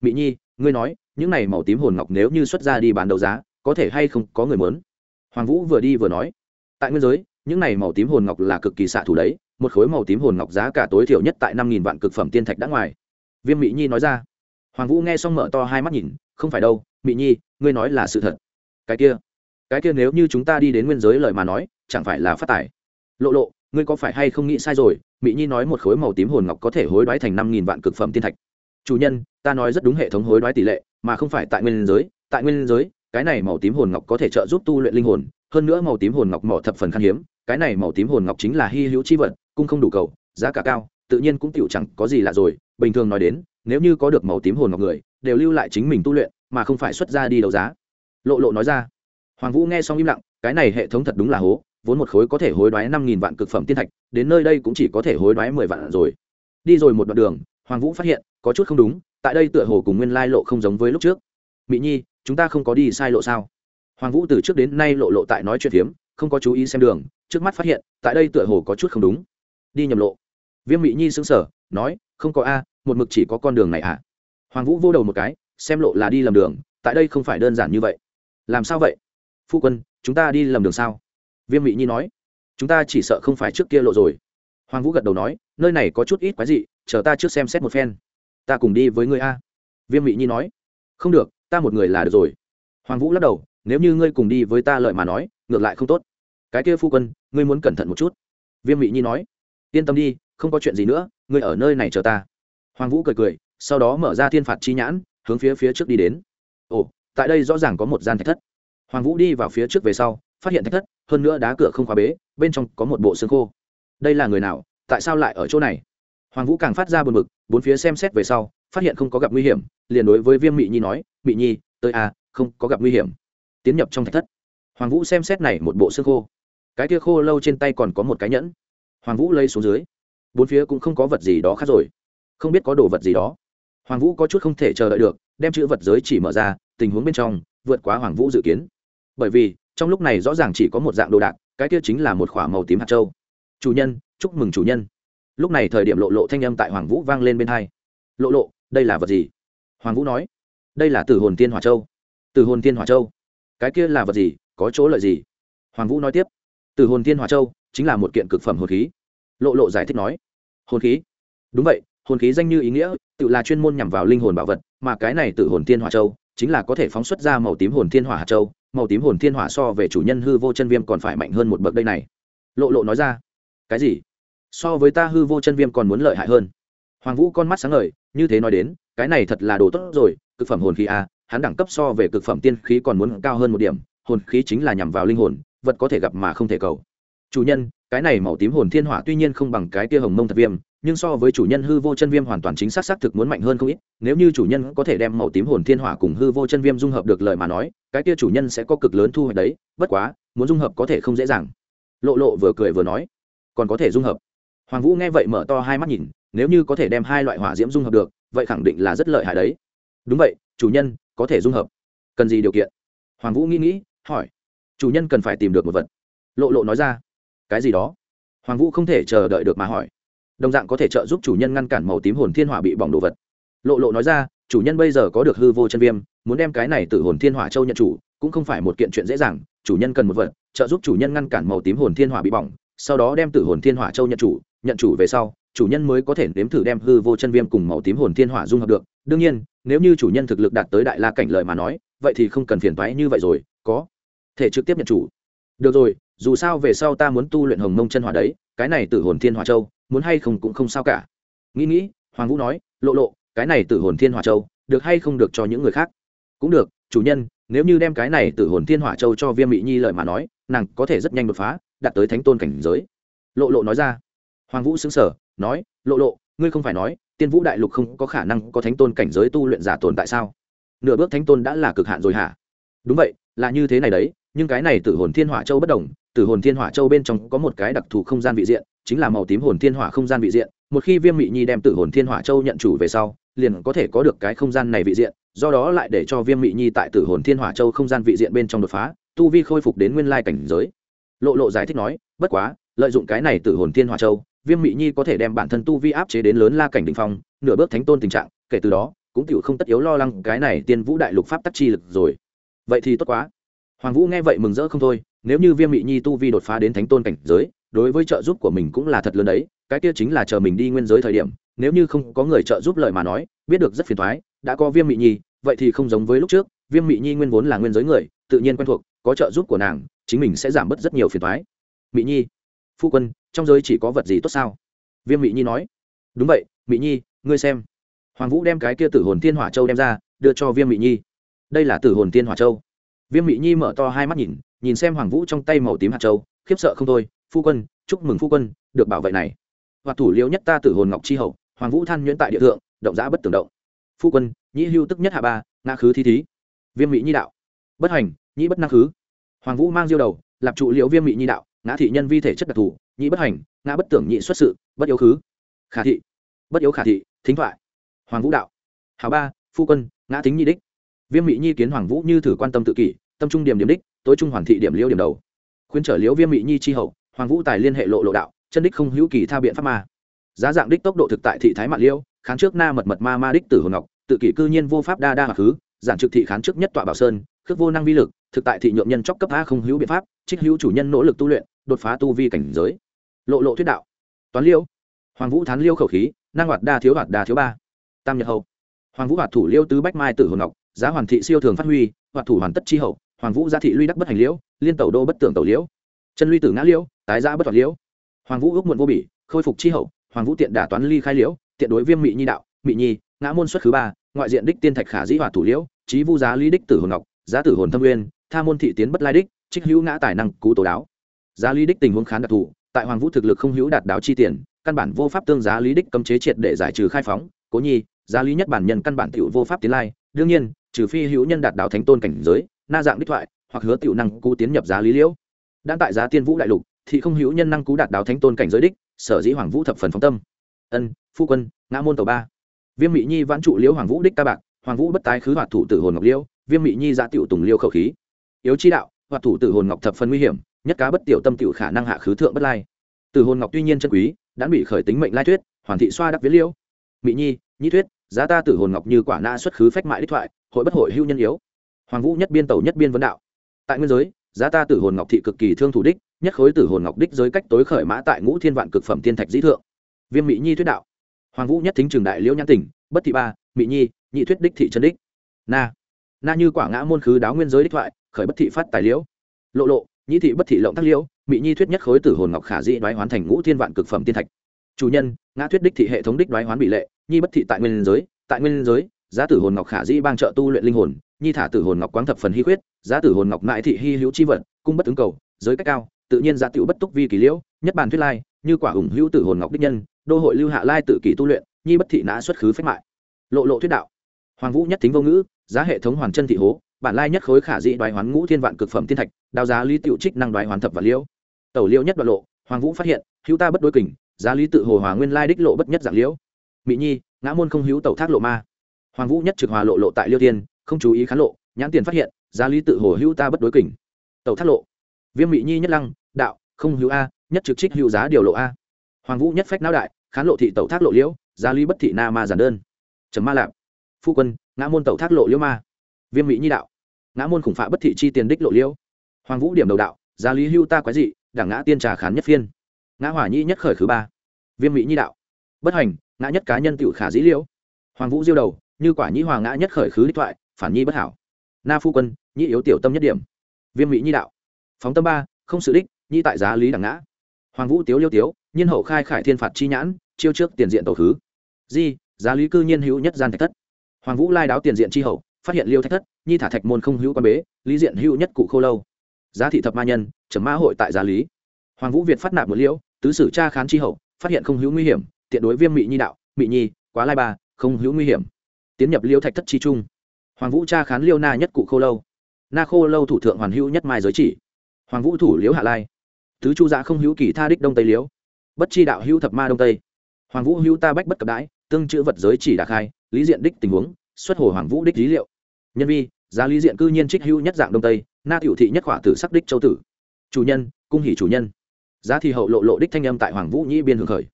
Mỹ nhi, ngươi nói, những này màu tím hồn ngọc nếu như xuất ra đi bán đấu giá, có thể hay không có người muốn? Hoàng vũ vừa đi vừa nói, tại nguyên giới, những này màu tím hồn ngọc là cực kỳ xạ thủ đấy, một khối màu tím hồn ngọc giá cả tối thiểu nhất tại năm nghìn vạn cực phẩm tiên thạch đã ngoài. Viêm mỹ nhi nói ra. Hoàng vũ nghe xong mở to hai mắt nhìn, không phải đâu mỹ nhi, ngươi nói là sự thật. Cái kia cái kia nếu như chúng ta đi đến nguyên giới lời mà nói, chẳng phải là phát tài. Lộ lộ ngươi có phải hay không nghĩ sai rồi, mỹ nhi nói một khối màu tím hồn ngọc có thể hối đoái thành năm nghìn vạn cực phẩm tiên thạch. Chủ nhân, ta nói rất đúng hệ thống hối đoái tỷ lệ, mà không phải tại nguyên giới, tại nguyên giới, cái này màu tím hồn ngọc có thể trợ giúp tu luyện linh hồn, hơn nữa màu tím hồn ngọc mỏ thập phần khan hiếm, cái này màu tím hồn ngọc chính là hy hữu chi vật cung không đủ cầu, giá cả cao, tự nhiên cũng tựu chẳng có gì lạ rồi, bình thường nói đến, nếu như có được màu tím hồn ngọc người, đều lưu lại chính mình tu luyện, mà không phải xuất ra đi đấu giá. Lộ lộ nói ra. Hoàng vũ nghe xong im lặng, cái này hệ thống thật đúng là hố vốn một khối có thể hối đoái năm nghìn vạn cực phẩm tiên thạch, đến nơi đây cũng chỉ có thể hối đoái mười vạn rồi. Đi rồi một đoạn đường, hoàng vũ phát hiện, có chút không đúng, tại đây tựa hồ cùng nguyên lai lộ không giống với lúc trước. Mỹ nhi, chúng ta không có đi sai lộ sao? Hoàng vũ từ trước đến nay lộ lộ tại nói chuyện hiếm không có chú ý xem đường, trước mắt phát hiện, tại đây tựa hồ có chút không đúng. Đi nhầm lộ. Viêm mị nhi xứng sở nói, không có a, một mực chỉ có con đường này à? Hoàng vũ vô đầu một cái, xem lộ là đi lầm đường, tại đây không phải đơn giản như vậy. Làm sao vậy? Phu quân, chúng ta đi lầm đường sao? Viêm mị nhi nói, chúng ta chỉ sợ không phải trước kia lộ rồi. Hoàng vũ gật đầu nói, nơi này có chút ít quái dị, chờ ta trước xem xét một phen. Ta cùng đi với ngươi a. Viêm mị nhi nói, không được, ta một người là được rồi. Hoàng vũ lắc đầu, nếu như ngươi cùng đi với ta lợi mà nói, ngược lại không tốt. Cái kia phu quân, ngươi muốn cẩn thận một chút. Viêm mị nhi nói, yên tâm đi, không có chuyện gì nữa, ngươi ở nơi này chờ ta. Hoàng vũ cười cười, sau đó mở ra thiên phạt chi nhãn, hướng phía phía trước đi đến. Ồ, tại đây rõ ràng có một gian thạch thất. Hoàng vũ đi vào phía trước về sau, phát hiện thạch thất hơn nữa đá cửa không khóa bế, bên trong có một bộ xương khô. Đây là người nào, tại sao lại ở chỗ này? Hoàng vũ càng phát ra buồn bực, bốn phía xem xét về sau, phát hiện không có gặp nguy hiểm, liền đối với viêm mị nhi nói, mị nhi, tới à không có gặp nguy hiểm. Tiến nhập trong thạch thất. Hoàng vũ xem xét này một bộ xương khô. Cái kia khô lâu trên tay còn có một cái nhẫn. Hoàng vũ lây xuống dưới. Bốn phía cũng không có vật gì đó khác rồi. Không biết có đồ vật gì đó. Hoàng vũ có chút không thể chờ đợi được, đem chữ vật giới chỉ mở ra, tình huống bên trong, vượt quá hoàng vũ dự kiến. Bởi vì trong lúc này rõ ràng chỉ có một dạng đồ đạc, cái kia chính là một k h ỏ a màu tím hạt châu. Chủ nhân, chúc mừng chủ nhân. Lúc này thời điểm lộ lộ thanh âm tại hoàng vũ vang lên bên hai. Lộ lộ, đây là vật gì? Hoàng vũ nói, đây là tử hồn tiên hỏa châu. Tử hồn tiên hỏa châu. Cái kia là vật gì? Có chỗ lợi gì? Hoàng vũ nói tiếp, tử hồn tiên hỏa châu chính là một kiện cực phẩm hồn khí. Lộ lộ giải thích nói, hồn khí? Đúng vậy, hồn khí danh như ý nghĩa, tự là chuyên môn nhằm vào linh hồn bảo vật, mà cái này tử hồn tiên hỏa châu chính là có thể phóng xuất ra màu tím hồn thiên hỏa hạt châu màu tím hồn thiên hỏa so về chủ nhân hư vô chân viêm còn phải mạnh hơn một bậc đây này. Lộ lộ nói ra, cái gì? So với ta hư vô chân viêm còn muốn lợi hại hơn. Hoàng vũ con mắt sáng ngời, như thế nói đến, cái này thật là đồ tốt rồi, cực phẩm hồn khí a hắn đẳng cấp so về cực phẩm tiên khí còn muốn cao hơn một điểm, hồn khí chính là nhằm vào linh hồn, vật có thể gặp mà không thể cầu. Chủ nhân, cái này màu tím hồn thiên hỏa tuy nhiên không bằng cái kia hồng mông thật viêm nhưng so với chủ nhân hư vô chân viêm hoàn toàn chính xác xác thực muốn mạnh hơn không ít, nếu như chủ nhân có thể đem màu tím hồn thiên hỏa cùng hư vô chân viêm dung hợp được lời mà nói, cái kia chủ nhân sẽ có cực lớn thu hoạch đấy, bất quá, muốn dung hợp có thể không dễ dàng. Lộ lộ vừa cười vừa nói, còn có thể dung hợp. Hoàng vũ nghe vậy mở to hai mắt nhìn, nếu như có thể đem hai loại hỏa diễm dung hợp được, vậy khẳng định là rất lợi hại đấy. Đúng vậy, chủ nhân, có thể dung hợp. Cần gì điều kiện? Hoàng vũ nghĩ nghĩ, hỏi. Chủ nhân cần phải tìm được một vật. Lộ lộ nói ra. Cái gì đó? Hoàng vũ không thể chờ đợi được mà hỏi đồng dạng có thể trợ giúp chủ nhân ngăn cản màu tím hồn thiên hỏa bị bỏng đồ vật. Lộ lộ nói ra, chủ nhân bây giờ có được hư vô chân viêm, muốn đem cái này từ hồn thiên hỏa châu nhận chủ, cũng không phải một kiện chuyện dễ dàng, chủ nhân cần một vật, trợ giúp chủ nhân ngăn cản màu tím hồn thiên hỏa bị bỏng, sau đó đem tử hồn thiên hỏa châu nhận chủ nhận chủ về sau, chủ nhân mới có thể nếm thử đem hư vô chân viêm cùng màu tím hồn thiên hỏa dung hợp được. Đương nhiên, nếu như chủ nhân thực lực đạt tới đại la cảnh lợi mà nói, vậy thì không cần phiền toái như vậy rồi, có thể trực tiếp nhận chủ. Được rồi, dù sao về sau ta muốn tu luyện hồng mông chân hỏa đấy, cái này tử hồn thiên hỏa châu muốn hay không cũng không sao cả. Nghĩ nghĩ, hoàng vũ nói, lộ lộ, cái này tử hồn thiên hỏa châu, được hay không được cho những người khác? Cũng được, chủ nhân, nếu như đem cái này tử hồn thiên hỏa châu cho viêm mỹ nhi lợi mà nói, nàng có thể rất nhanh đột phá, đạt tới thánh tôn cảnh giới. Lộ lộ nói ra. Hoàng vũ xứng sở nói, lộ lộ, ngươi không phải nói, tiên vũ đại lục không có khả năng có thánh tôn cảnh giới tu luyện giả tồn tại sao? Nửa bước thánh tôn đã là cực hạn rồi hả? Đúng vậy, là như thế này đấy, nhưng cái này tử hồn thiên hỏa châu bất đồng, tử hồn thiên hỏa châu bên trong có một cái đặc thù không gian vị diện chính là màu tím hồn thiên hỏa không gian vị diện, một khi viêm mị nhi đem tử hồn thiên hỏa châu nhận chủ về sau, liền có thể có được cái không gian này vị diện, do đó lại để cho viêm mị nhi tại tử hồn thiên hỏa châu không gian vị diện bên trong đột phá, tu vi khôi phục đến nguyên lai cảnh giới. Lộ lộ giải thích nói, bất quá, lợi dụng cái này tử hồn thiên hỏa châu, viêm mị nhi có thể đem bản thân tu vi áp chế đến lớn la cảnh đình phong, nửa bước thánh tôn tình trạng, kể từ đó, cũng tiểu không tất yếu lo lắng cái này tiên vũ đại lục pháp tắc chi lực rồi. Vậy thì tốt quá. Hoàng vũ nghe vậy mừng rỡ không thôi, nếu như viêm mị nhi tu vi đột phá đến thánh tôn cảnh giới đối với trợ giúp của mình cũng là thật lớn đấy, cái kia chính là chờ mình đi nguyên giới thời điểm, nếu như không có người trợ giúp lời mà nói, biết được rất phiền thoái đã có viêm mị nhi, vậy thì không giống với lúc trước, viêm mị nhi nguyên vốn là nguyên giới người, tự nhiên quen thuộc, có trợ giúp của nàng, chính mình sẽ giảm bớt rất nhiều phiền thoái mị nhi, phu quân, trong giới chỉ có vật gì tốt sao? Viêm mị nhi nói. Đúng vậy, mị nhi, ngươi xem. Hoàng vũ đem cái kia tử hồn thiên hỏa châu đem ra, đưa cho viêm mị nhi. Đây là tử hồn thiên hỏa châu. Viêm mị nhi mở to hai mắt nhìn nhìn xem hoàng vũ trong tay màu tím hạt châu, khiếp sợ không thôi phu quân, chúc mừng phu quân, được bảo vệ này. Hoạt thủ liễu nhất ta tử hồn ngọc chi hậu, hoàng vũ than nhuyễn tại địa thượng, động giã bất tường động. Phu quân, nhĩ hưu tức nhất hạ ba, ngã khứ thi thí. Viêm mỹ nhi đạo. Bất hành, nhĩ bất năng khứ. Hoàng vũ mang diêu đầu lạp trụ liễu viêm mỹ nhi đạo, ngã thị nhân vi thể chất đặc thù, nhĩ bất hành, ngã bất tưởng nhị xuất sự, bất yếu khứ. Khả thị. Bất yếu khả thị, thính thoại. Hoàng vũ đạo. Hào ba, phu quân, ngã thính nhi đích. Viêm mỹ nhi kiến hoàng vũ như thử quan tâm tự kỷ, tâm trung điểm điểm đích, tối trung hoàn thị điểm liễu điểm đầu. Khuyên trở liễu viêm mỹ nhi chi hậu hoàng vũ tài liên hệ lộ lộ đạo, chân đích không hữu kỳ tha biện pháp ma. Giá dạng đích tốc độ thực tại thị thái mạn liêu kháng trước na mật mật ma ma đích tử hồn ngọc, tự kỷ cư nhiên vô pháp đa đa hoặc khứ, giản trực thị kháng trước nhất tọa bảo sơn, khước vô năng vi lực, thực tại thị nhượng nhân chóc cấp a không hữu biện pháp, trích hữu chủ nhân nỗ lực tu luyện, đột phá tu vi cảnh giới. Lộ lộ thuyết đạo. Toán liêu. Hoàng vũ thán liêu khẩu khí, năng hoạt đa thiếu hoạt đa thiếu ba. Tam nhật hậu. Hoàng vũ hoạt thủ liêu tứ bách mai tử hồn ngọc, giá hoàn thị siêu thường phát huy, hoạt thủ hoàn tất chi hậu, hoàng vũ gia thị luy đắc bất hành liễu liên tẩu đô bất tưởng tẩu liễu chân luy tử ngã liễu tái giã bất hoạt liễu. Hoàng vũ ước muộn vô bỉ, khôi phục chi hậu, hoàng vũ tiện đả toán ly khai liễu, tiện đối viêm mị nhi đạo, mị nhi, ngã môn xuất thứ ba, ngoại diện đích tiên thạch khả dĩ hoạt thủ liễu trí vu giá lý đích tử hồn ngọc, giá tử hồn thâm uyên tha môn thị tiến bất lai đích, trích hữu ngã tài năng, cú tổ đáo. Giá lý đích tình huống khán đặc thù, tại hoàng vũ thực lực không hữu đạt đáo chi tiền, căn bản vô pháp tương giá lý đích cấm chế triệt để giải trừ khai phóng, cố nhi, giá lý nhất bản nhân căn bản tiểu vô pháp tiến lai, đương nhiên, trừ phi hữu nhân đạt đáo thánh tôn cảnh giới, na dạng đích thoại, hoặc hứa tiểu năng cú tiến nhập giá lý liễu. Đang tại giá tiên vũ đại lục thì không hữu nhân năng cú đạt đáo thánh tôn cảnh giới đích, sở dĩ hoàng vũ thập phần phóng tâm. Ân, phu quân, ngã môn tàu ba. Viêm mỹ nhi vãn trụ liễu hoàng vũ đích ca bạc, hoàng vũ bất tái khứ hoạt thủ tử hồn ngọc liễu, viêm mỹ nhi ra tiểu tùng liêu khẩu khí. Yếu chi đạo, hoạt thủ tử hồn ngọc thập phần nguy hiểm, nhất cá bất tiểu tâm tiểu khả năng hạ khứ thượng bất lai. Tử hồn ngọc tuy nhiên chân quý, đã bị khởi tính mệnh lai thuyết hoàn thị xoa đắc viết liễu. Mỹ nhi nhi thuyết, giá ta tử hồn ngọc như quả na xuất khứ phách mại đích thoại, hội bất hội hưu nhân yếu. Hoàng vũ nhất biên tàu nhất biên vấn đạo. Tại nguyên giới, giá ta tử hồn ngọc thị cực kỳ thương thủ đích nhất khối tử hồn ngọc đích giới cách tối khởi mã tại ngũ thiên vạn cực phẩm tiên thạch dĩ thượng. Viêm mỹ nhi thuyết đạo. Hoàng vũ nhất thính trường đại liễu nhãn tỉnh, bất thị ba mỹ nhi, nhị thuyết đích thị trần đích. Na. Na như quả ngã môn khứ đáo nguyên giới đích thoại, khởi bất thị phát tài liễu. Lộ lộ, nhị thị bất thị lộng tác liễu mỹ nhi thuyết nhất khối tử hồn ngọc khả dĩ đoái hoán thành ngũ thiên vạn cực phẩm tiên thạch. Chủ nhân, ngã thuyết đích thị hệ thống đích đoái hoán bị lệ, nhi bất thị tại nguyên giới, tại nguyên giới, giá tử hồn ngọc khả dĩ bang trợ tu luyện linh hồn, nhi thả tử hồn ngọc quáng thập phần hy khuyết, giá tử hồn ngọc mãi thị hy hữu chi vật, cung bất ứng cầu, giới cách cao tự nhiên gia tiểu bất túc vi kỳ liễu, nhất bản thuyết lai, như quả hùng hữu tử hồn ngọc đích nhân, đô hội lưu hạ lai tự kỷ tu luyện, nhi bất thị nã xuất khứ phách mại. Lộ lộ thuyết đạo. Hoàng vũ nhất tính vô ngữ, giá hệ thống hoàn chân thị hố, bản lai nhất khối khả dĩ đoái hoán ngũ thiên vạn cực phẩm tiên thạch đào giá lý tiểu trích năng đoái hoán thập và liễu. Tẩu liễu nhất đoạn lộ, hoàng vũ phát hiện, hữu ta bất đối kình, giá lý tự hồ hòa nguyên lai đích lộ bất nhất dạng liễu. Mỹ nhi, ngã môn không hữu tẩu thác lộ ma. Hoàng vũ nhất trực hòa lộ lộ tại liêu thiên, không chú ý khán lộ, nhãn tiền phát hiện, giá lý tự hồ hữu ta bất đối kình. Tẩu thác lộ viêm mỹ nhi nhất lăng, đạo, không hữu a, nhất trực trích hữu giá điều lộ a. Hoàng vũ nhất phách não đại, khán lộ thị tẩu thác lộ liễu gia ly bất thị na ma giản đơn. Trầm ma lạp. Phu quân, ngã môn tẩu thác lộ liễu ma. Viêm mỹ nhi đạo. Ngã môn khủng phạ bất thị chi tiền đích lộ liễu. Hoàng vũ điểm đầu đạo gia lý hưu ta quái dị, đảng ngã tiên trà khán nhất phiên. Ngã hỏa nhi nhất khởi thứ ba. Viêm mỹ nhi đạo. Bất hành, ngã nhất cá nhân tự khả dĩ liễu. Hoàng vũ diêu đầu, như quả nhĩ hòa ngã nhất khởi khứ đích thoại, phản nhi bất hảo. Na phu quân, nhĩ yếu tiểu tâm nhất điểm. Viêm mỹ nhi đạo phóng tâm ba, không sự đích nhi tại giá lý đẳng ngã. Hoàng vũ tiếu liêu tiếu, nhiên hậu khai khải thiên phạt chi nhãn, chiêu trước tiền diện tổ thứ. Di, giá lý cư nhiên hữu nhất gian thạch thất. Hoàng vũ lai đáo tiền diện chi hậu, phát hiện liêu thạch thất nhi thả thạch môn không hữu quan bế, lý diện hữu nhất cụ khô lâu. Giá thị thập ma nhân trầm ma hội tại giá lý. Hoàng vũ việt phát nạp một liễu, tứ sử tra khán chi hậu, phát hiện không hữu nguy hiểm, tiện đối viêm mị nhi đạo, mị nhi, quá lai ba, không hữu nguy hiểm. Tiến nhập liêu thạch thất chi trung. Hoàng vũ tra khán liêu na nhất cụ khô lâu. Na khô lâu thủ thượng hoàn hữu nhất mai giới chỉ hoàng vũ thủ liễu hạ lai. Tứ chu giã không hữu kỳ tha đích đông tây liễu. Bất chi đạo hữu thập ma đông tây. Hoàng vũ hữu ta bách bất cập đãi, tương chữ vật giới chỉ đạc khai, lý diện đích tình huống, xuất hồ hoàng vũ đích lý liệu. Nhân vi, giá lý diện cư nhiên trích hữu nhất dạng đông tây, na tiểu thị nhất khỏa tử sắc đích châu tử. Chủ nhân, cung hỷ chủ nhân. Giá thị hậu lộ lộ đích thanh âm tại hoàng vũ nhĩ biên hưởng khởi.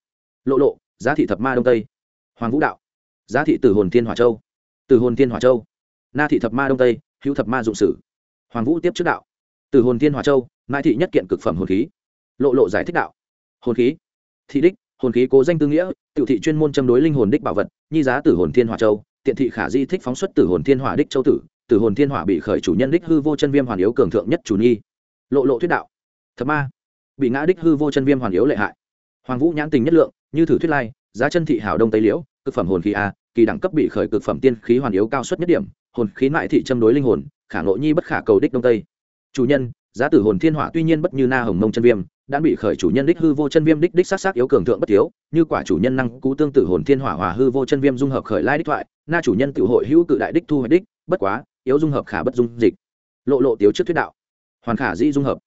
Lộ lộ, giá thị thập ma đông tây. Hoàng vũ đạo. Giá thị tử hồn thiên hỏa châu. Tử hồn thiên hỏa châu. Na thị thập ma đông tây, hữu thập ma dụng sử. Hoàng vũ tiếp trước đạo tử hồn thiên hỏa châu mai thị nhất kiện cực phẩm hồn khí. Lộ lộ giải thích đạo. Hồn khí? Thị đích, hồn khí cố danh tư nghĩa, tiểu thị chuyên môn châm đối linh hồn đích bảo vật, nhi giá tử hồn thiên hỏa châu, tiện thị khả di thích phóng xuất tử hồn thiên hỏa đích châu tử tử hồn thiên hỏa bị khởi chủ nhân đích hư vô chân viêm hoàn yếu cường thượng nhất chủ nhi. Lộ lộ thuyết đạo. Thật ma. Bị ngã đích hư vô chân viêm hoàn yếu lệ hại. Hoàng vũ nhãn tình nhất lượng, như thử thuyết lai, giá chân thị hảo đông tây liễu, cực phẩm hồn khí a, kỳ đẳng cấp bị khởi cực phẩm tiên khí hoàn yếu cao suất nhất điểm, hồn khí mại thị châm đối linh hồn, khả ngộ nhi bất khả cầu đích đông tây chủ nhân, giá tử hồn thiên hỏa tuy nhiên bất như na hồng mông chân viêm, đã bị khởi chủ nhân đích hư vô chân viêm đích đích sát sát yếu cường thượng bất thiếu, như quả chủ nhân năng cú tương tử hồn thiên hỏa hòa hư vô chân viêm dung hợp khởi lai đích thoại, na chủ nhân tự hội hữu cự đại đích thu hoạch đích, bất quá, yếu dung hợp khả bất dung dịch. Lộ lộ tiếu trước thuyết đạo. Hoàn khả dĩ dung hợp.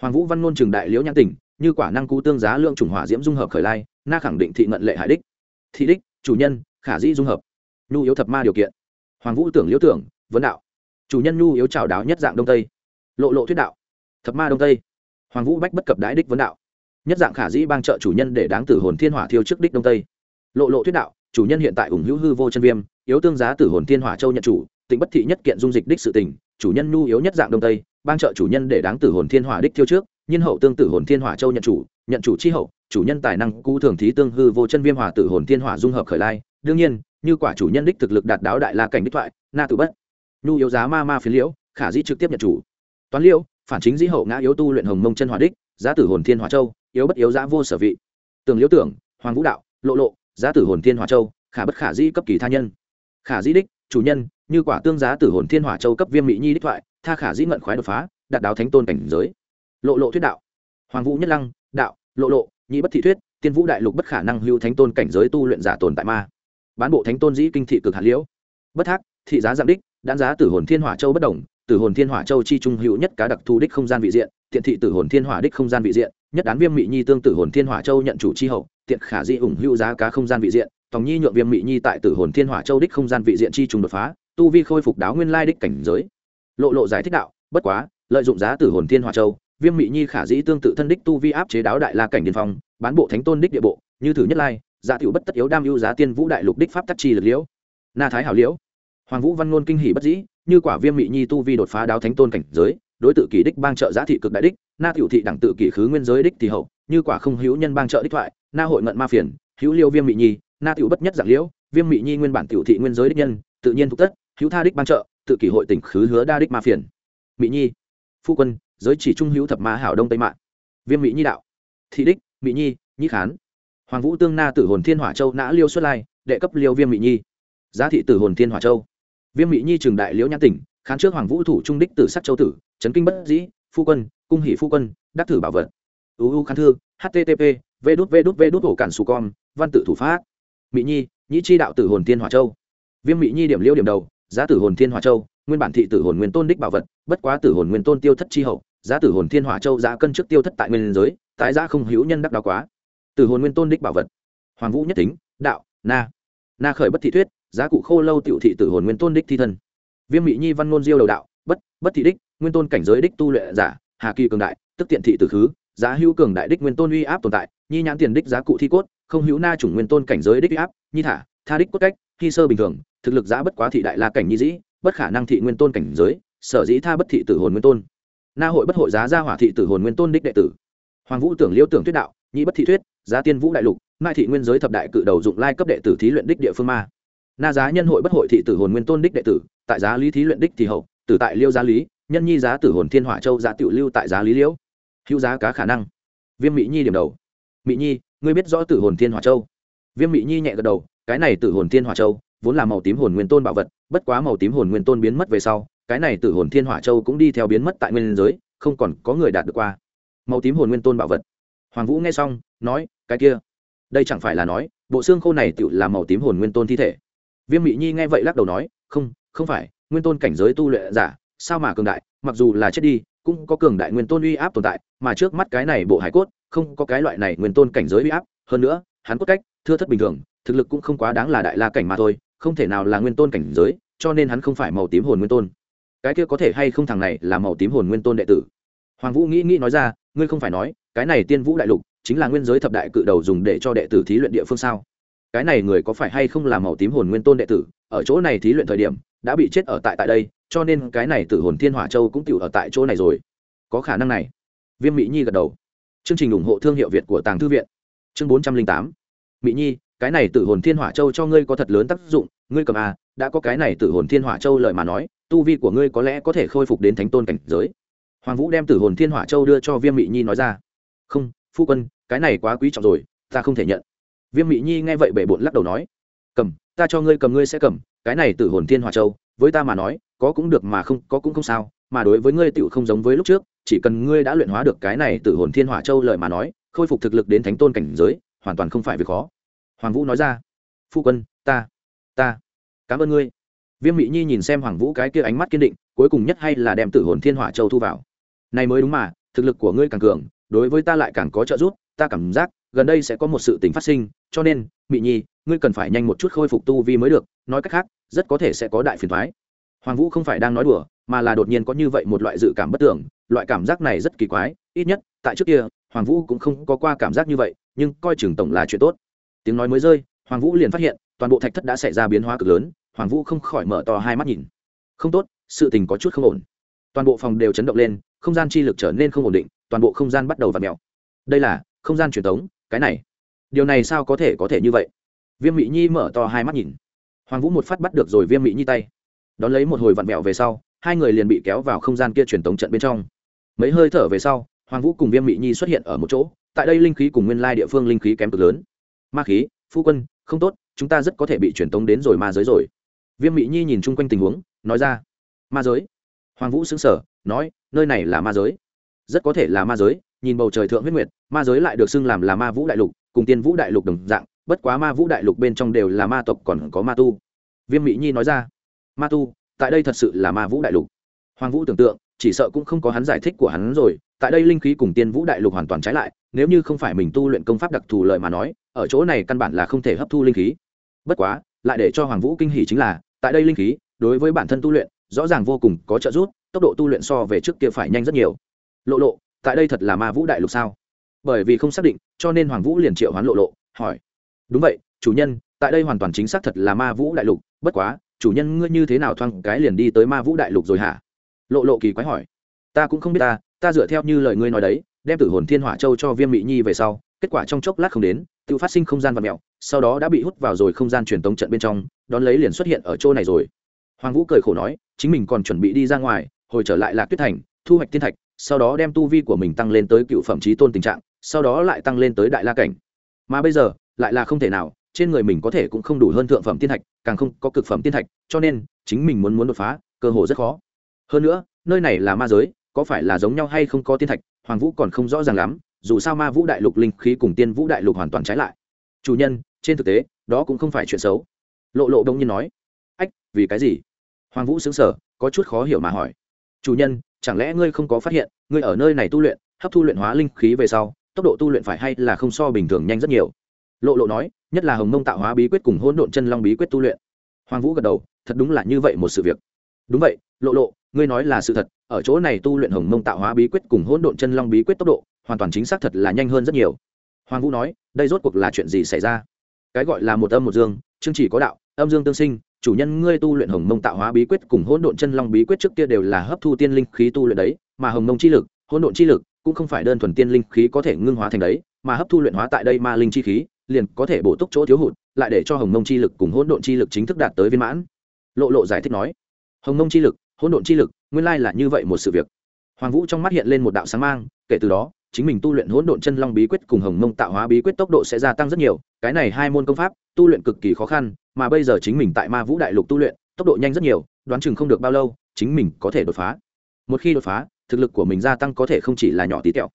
Hoàng vũ văn ngôn trường đại liễu nhãn tỉnh, như quả năng cú tương giá lượng chủng hỏa diễm dung hợp khởi lai, na khẳng định thị ngận lệ hải đích. Thị đích, chủ nhân, khả dĩ dung hợp. Nhu yếu thập ma điều kiện. Hoàng vũ tưởng liễu tưởng, vấn đạo. Chủ nhân nhu yếu trào đáo nhất dạng đông tây lộ lộ thuyết đạo. Thập ma đông tây. Hoàng vũ bách bất cập đái đích vấn đạo. Nhất dạng khả dĩ bang trợ chủ nhân để đáng tử hồn thiên hỏa thiêu trước đích đông tây. Lộ lộ thuyết đạo chủ nhân hiện tại ủng hữu hư vô chân viêm yếu tương giá tử hồn thiên hỏa châu nhận chủ tịnh bất thị nhất kiện dung dịch đích sự tỉnh, chủ nhân nhu yếu nhất dạng đông tây bang trợ chủ nhân để đáng tử hồn thiên hỏa đích thiêu trước nhân hậu tương tử hồn thiên hỏa châu nhận chủ nhận chủ chi hậu chủ nhân tài năng cũ thường thí tương hư vô chân viêm hỏa tử hồn thiên hỏa dung hợp khởi lai. Đương nhiên như quả chủ nhân đích thực lực đạt đáo đại la cảnh đích thoại na tự bất. Nhu yếu giá ma ma phiến liễu khả dĩ trực tiếp nhận chủ toán liễu phản chính dĩ hậu ngã yếu tu luyện hồng mông chân hỏa đích, giá tử hồn thiên hỏa châu, yếu bất yếu giá vô sở vị. Tường liễu tưởng, hoàng vũ đạo, lộ lộ, giá tử hồn thiên hỏa châu, khả bất khả dĩ cấp kỳ tha nhân. Khả dĩ đích, chủ nhân, như quả tương giá tử hồn thiên hỏa châu cấp viêm mỹ nhi đích thoại, tha khả dĩ ngận khoái đột phá, đạt đáo thánh tôn cảnh giới. Lộ lộ thuyết đạo. Hoàng vũ nhất lăng, đạo, lộ lộ, nhị bất thị thuyết, tiên vũ đại lục bất khả năng hưu thánh tôn cảnh giới tu luyện giả tồn tại ma. Bán bộ thánh tôn dĩ kinh thị cực hạt liễu. Bất thác, thị giá giảm đích đan giá tử hồn thiên hỏa châu bất đồng tử hồn thiên hỏa châu chi trung hữu nhất cá đặc thù đích không gian vị diện, tiện thị tử hồn thiên hỏa đích không gian vị diện, nhất đán viêm Mị nhi tương tử hồn thiên hỏa châu nhận chủ chi hậu, tiện khả Di ủng hữu giá cá không gian vị diện, tòng nhi nhượng viêm Mị nhi tại tử hồn thiên hỏa châu đích không gian vị diện chi trùng đột phá, tu vi khôi phục đáo nguyên lai đích cảnh giới. Lộ lộ giải thích đạo, bất quá, lợi dụng giá tử hồn thiên hỏa châu, viêm Mị nhi khả dĩ tương tự thân đích tu vi áp chế đáo đại la cảnh điên phong, bán bộ thánh tôn đích địa bộ, như thử nhất lai giả tiểu bất tất yếu đam ưu giá tiên vũ đại lục đích pháp tắc chi lực liễu. Na thái hảo liễu. Hoàng vũ văn ngôn kinh hỉ bất dĩ như quả viêm mỹ nhi tu vi đột phá đáo thánh tôn cảnh giới, đối tự kỷ đích bang trợ giá thị cực đại đích, na tiểu thị đẳng tự kỷ khứ nguyên giới đích thì hậu, như quả không hữu nhân bang trợ đích thoại, na hội ngận ma phiền, hữu liêu viêm mỹ nhi, na tiểu bất nhất giảng liễu, viêm mỹ nhi nguyên bản tiểu thị nguyên giới đích nhân, tự nhiên thuộc tất, hữu tha đích bang trợ, tự kỷ hội tỉnh khứ hứa đa đích ma phiền. Mỹ nhi, phu quân, giới chỉ trung hữu thập ma hảo đông tây mạng viêm mỹ nhi đạo, thị đích mỹ nhi, nhĩ khán. Hoàng vũ tương na tử hồn thiên hỏa châu nã liêu xuất lai, đệ cấp liêu viêm mỹ nhi. Giá thị tử hồn thiên hỏa châu viêm mỹ nhi trường đại liễu nhãn tỉnh, khán trước hoàng vũ thủ trung đích tử sắc châu tử trấn kinh bất dĩ, phu quân, cung hỷ phu quân, đắc thử bảo vật. Uu khán thư http v đút v đút v đút ổ cản su con văn tự thủ pháp. Mỹ nhi, nhĩ chi đạo tử hồn thiên hỏa châu. Viêm mỹ nhi điểm liễu điểm đầu, giá tử hồn thiên hỏa châu, nguyên bản thị tử hồn nguyên tôn đích bảo vật, bất quá tử hồn nguyên tôn tiêu thất chi hậu, giá tử hồn thiên hỏa châu giá cân trước tiêu thất tại nguyên giới, tái giá không hữu nhân đắc đáo quá. Tử hồn nguyên tôn đích bảo vật. Hoàng vũ nhất tính, đạo, na. Na khởi bất thị thuyết giá cụ khô lâu tiểu thị tử hồn nguyên tôn đích thi thân. Viêm mỹ nhi văn ngôn diêu đầu đạo, bất bất thị đích, nguyên tôn cảnh giới đích tu luyện giả, hà kỳ cường đại, tức tiện thị tử khứ, giá hữu cường đại đích nguyên tôn uy áp tồn tại, nhi nhãn tiền đích giá cụ thi cốt, không hữu na chủng nguyên tôn cảnh giới đích uy áp, nhi thả, tha đích cốt cách, khi sơ bình thường, thực lực giá bất quá thị đại la cảnh nhi dĩ, bất khả năng thị nguyên tôn cảnh giới, sở dĩ tha bất thị tử hồn nguyên tôn. Na hội bất hội giá gia hỏa thị tử hồn nguyên tôn đích đệ tử. Hoàng vũ tưởng liêu tưởng thuyết đạo, nhị bất thị thuyết, giá tiên vũ đại lục, mai thị nguyên giới thập đại cự đầu dụng lai cấp đệ tử thí luyện đích địa phương ma na giá nhân hội bất hội thị tử hồn nguyên tôn đích đệ tử, tại giá lý thí luyện đích thì hậu, tử tại liêu giá lý, nhân nhi giá tử hồn thiên hỏa châu giá tiểu lưu tại giá lý liễu. Hữu giá cá khả năng. Viêm mỹ nhi điểm đầu. Mỹ nhi, ngươi biết rõ tử hồn thiên hỏa châu. Viêm mỹ nhi nhẹ gật đầu, cái này tử hồn thiên hỏa châu, vốn là màu tím hồn nguyên tôn bảo vật, bất quá màu tím hồn nguyên tôn biến mất về sau, cái này tử hồn thiên hỏa châu cũng đi theo biến mất tại nguyên giới, không còn có người đạt được qua. Màu tím hồn nguyên tôn bảo vật. Hoàng vũ nghe xong, nói, cái kia. Đây chẳng phải là nói, bộ xương khô này tự là màu tím hồn nguyên tôn thi thể viêm Mị nhi nghe vậy lắc đầu nói, không không phải, nguyên tôn cảnh giới tu luyện giả, sao mà cường đại? Mặc dù là chết đi, cũng có cường đại nguyên tôn uy áp tồn tại, mà trước mắt cái này bộ hải cốt, không có cái loại này nguyên tôn cảnh giới uy áp. Hơn nữa, hắn cốt cách, thưa thất bình thường, thực lực cũng không quá đáng là đại la cảnh mà thôi, không thể nào là nguyên tôn cảnh giới, cho nên hắn không phải màu tím hồn nguyên tôn. Cái kia có thể hay không thằng này là màu tím hồn nguyên tôn đệ tử? Hoàng vũ nghĩ nghĩ nói ra, ngươi không phải nói, cái này tiên vũ đại lục chính là nguyên giới thập đại cự đầu dùng để cho đệ tử thí luyện địa phương sao? Cái này người có phải hay không là màu tím hồn nguyên tôn đệ tử, ở chỗ này thí luyện thời điểm, đã bị chết ở tại tại đây, cho nên cái này tử hồn thiên hỏa châu cũng tựu ở tại chỗ này rồi. Có khả năng này. Viêm mỹ nhi gật đầu. Chương trình ủng hộ thương hiệu việt của tàng thư viện. Chương bốn trăm linh tám. Mỹ nhi, cái này tử hồn thiên hỏa châu cho ngươi có thật lớn tác dụng, ngươi cầm à đã có cái này tử hồn thiên hỏa châu lời mà nói, tu vi của ngươi có lẽ có thể khôi phục đến thánh tôn cảnh giới. Hoàng vũ đem tử hồn thiên hỏa châu đưa cho viêm mỹ nhi nói ra. Không, phu quân, cái này quá quý trọng rồi, ta không thể nhận viêm mỹ nhi nghe vậy bể bộn lắc đầu nói, cầm, ta cho ngươi cầm, ngươi sẽ cầm, cái này tử hồn thiên hòa châu, với ta mà nói, có cũng được mà không, có cũng không sao, mà đối với ngươi tựu không giống với lúc trước, chỉ cần ngươi đã luyện hóa được cái này tử hồn thiên hỏa châu lời mà nói, khôi phục thực lực đến thánh tôn cảnh giới, hoàn toàn không phải việc khó. Hoàng vũ nói ra, phu quân, ta ta cảm ơn ngươi. Viêm mỹ nhi nhìn xem hoàng vũ cái kia ánh mắt kiên định, cuối cùng nhất hay là đem tử hồn thiên hỏa châu thu vào. Này mới đúng mà, thực lực của ngươi càng cường, đối với ta lại càng có trợ giúp, ta cảm giác gần đây sẽ có một sự tình phát sinh, cho nên, Mị nhi, ngươi cần phải nhanh một chút khôi phục tu vi mới được, nói cách khác, rất có thể sẽ có đại phiền thoái hoàng vũ không phải đang nói đùa, mà là đột nhiên có như vậy một loại dự cảm bất tưởng, loại cảm giác này rất kỳ quái, ít nhất, tại trước kia, hoàng vũ cũng không có qua cảm giác như vậy, nhưng coi chừng tổng là chuyện tốt. Tiếng nói mới rơi, hoàng vũ liền phát hiện, toàn bộ thạch thất đã xảy ra biến hóa cực lớn, hoàng vũ không khỏi mở to hai mắt nhìn. Không tốt, sự tình có chút không ổn. Toàn bộ phòng đều chấn động lên, không gian chi lực trở nên không ổn định, toàn bộ không gian bắt đầu v ặ mèo. Đây là không gian truyền thống cái này, điều này sao có thể có thể như vậy? Viêm mỹ nhi mở to hai mắt nhìn. Hoàng vũ một phát bắt được rồi viêm mỹ nhi tay. Đón lấy một hồi vặn vẹo về sau, hai người liền bị kéo vào không gian kia truyền tống trận bên trong. Mấy hơi thở về sau, hoàng vũ cùng viêm mỹ nhi xuất hiện ở một chỗ, tại đây linh khí cùng nguyên lai địa phương linh khí kém cực lớn. Ma khí, phu quân, không tốt, chúng ta rất có thể bị truyền tống đến rồi ma giới rồi. Viêm mỹ nhi nhìn chung quanh tình huống, nói ra, ma giới? Hoàng vũ xứng sở nói, nơi này là ma giới. Rất có thể là ma giới nhìn bầu trời thượng huyết nguyệt, ma giới lại được xưng làm là ma vũ đại lục, cùng tiên vũ đại lục đồng dạng, bất quá ma vũ đại lục bên trong đều là ma tộc còn có ma tu. Viêm mỹ nhi nói ra, ma tu, tại đây thật sự là ma vũ đại lục. Hoàng vũ tưởng tượng, chỉ sợ cũng không có hắn giải thích của hắn rồi, tại đây linh khí cùng tiên vũ đại lục hoàn toàn trái lại, nếu như không phải mình tu luyện công pháp đặc thù lợi mà nói, ở chỗ này căn bản là không thể hấp thu linh khí. Bất quá, lại để cho hoàng vũ kinh hỉ chính là, tại đây linh khí, đối với bản thân tu luyện, rõ ràng vô cùng có trợ giúp, tốc độ tu luyện so về trước kia phải nhanh rất nhiều. Lộ lộ tại đây thật là ma vũ đại lục sao? Bởi vì không xác định, cho nên hoàng vũ liền triệu hoán lộ lộ, hỏi. Đúng vậy, chủ nhân, tại đây hoàn toàn chính xác thật là ma vũ đại lục, bất quá, chủ nhân ngươi như thế nào thoang cái liền đi tới ma vũ đại lục rồi hả? Lộ lộ kỳ quái hỏi. Ta cũng không biết ta ta dựa theo như lời ngươi nói đấy, đem tử hồn thiên hỏa châu cho viêm mỹ nhi về sau, kết quả trong chốc lát không đến, tự phát sinh không gian và mẹo sau đó đã bị hút vào rồi không gian truyền tống trận bên trong, đón lấy liền xuất hiện ở chỗ này rồi. Hoàng vũ cười khổ nói, chính mình còn chuẩn bị đi ra ngoài, hồi trở lại lạc tuyết thành, thu hoạch thiên thạch sau đó đem tu vi của mình tăng lên tới cựu phẩm trí tôn tình trạng, sau đó lại tăng lên tới đại la cảnh. Mà bây giờ, lại là không thể nào, trên người mình có thể cũng không đủ hơn thượng phẩm tiên thạch, càng không có cực phẩm tiên thạch, cho nên, chính mình muốn muốn đột phá, cơ hội rất khó. Hơn nữa, nơi này là ma giới, có phải là giống nhau hay không có tiên thạch, hoàng vũ còn không rõ ràng lắm, dù sao ma vũ đại lục linh khí cùng tiên vũ đại lục hoàn toàn trái lại. Chủ nhân, trên thực tế, đó cũng không phải chuyện xấu. Lộ lộ đông nhiên nói, ách, vì cái gì? Hoàng vũ xứng sở có chút khó hiểu mà hỏi, chủ nhân chẳng lẽ ngươi không có phát hiện, ngươi ở nơi này tu luyện, hấp thu luyện hóa linh khí về sau, tốc độ tu luyện phải hay là không so bình thường nhanh rất nhiều? Lộ lộ nói, nhất là hồng mông tạo hóa bí quyết cùng hỗn độn chân long bí quyết tu luyện. Hoàng vũ gật đầu, thật đúng là như vậy một sự việc. Đúng vậy, lộ lộ, ngươi nói là sự thật, ở chỗ này tu luyện hồng mông tạo hóa bí quyết cùng hỗn độn chân long bí quyết tốc độ, hoàn toàn chính xác thật là nhanh hơn rất nhiều. Hoàng vũ nói, đây rốt cuộc là chuyện gì xảy ra? Cái gọi là một âm một dương, chương chỉ có đạo, âm dương tương sinh chủ nhân ngươi tu luyện hồng mông tạo hóa bí quyết cùng hỗn độn chân long bí quyết trước kia đều là hấp thu tiên linh khí tu luyện đấy, mà hồng mông chi lực, hỗn độn chi lực cũng không phải đơn thuần tiên linh khí có thể ngưng hóa thành đấy, mà hấp thu luyện hóa tại đây ma linh chi khí, liền có thể bổ túc chỗ thiếu hụt, lại để cho hồng mông chi lực cùng hỗn độn chi lực chính thức đạt tới viên mãn. Lộ lộ giải thích nói. Hồng mông chi lực, hỗn độn chi lực, nguyên lai là như vậy một sự việc. Hoàng vũ trong mắt hiện lên một đạo sáng mang, kể từ đó, chính mình tu luyện hỗn độn chân long bí quyết cùng hồng mông tạo hóa bí quyết tốc độ sẽ gia tăng rất nhiều cái này hai môn công pháp, tu luyện cực kỳ khó khăn, mà bây giờ chính mình tại ma vũ đại lục tu luyện, tốc độ nhanh rất nhiều, đoán chừng không được bao lâu, chính mình có thể đột phá. Một khi đột phá, thực lực của mình gia tăng có thể không chỉ là nhỏ tí tẹo.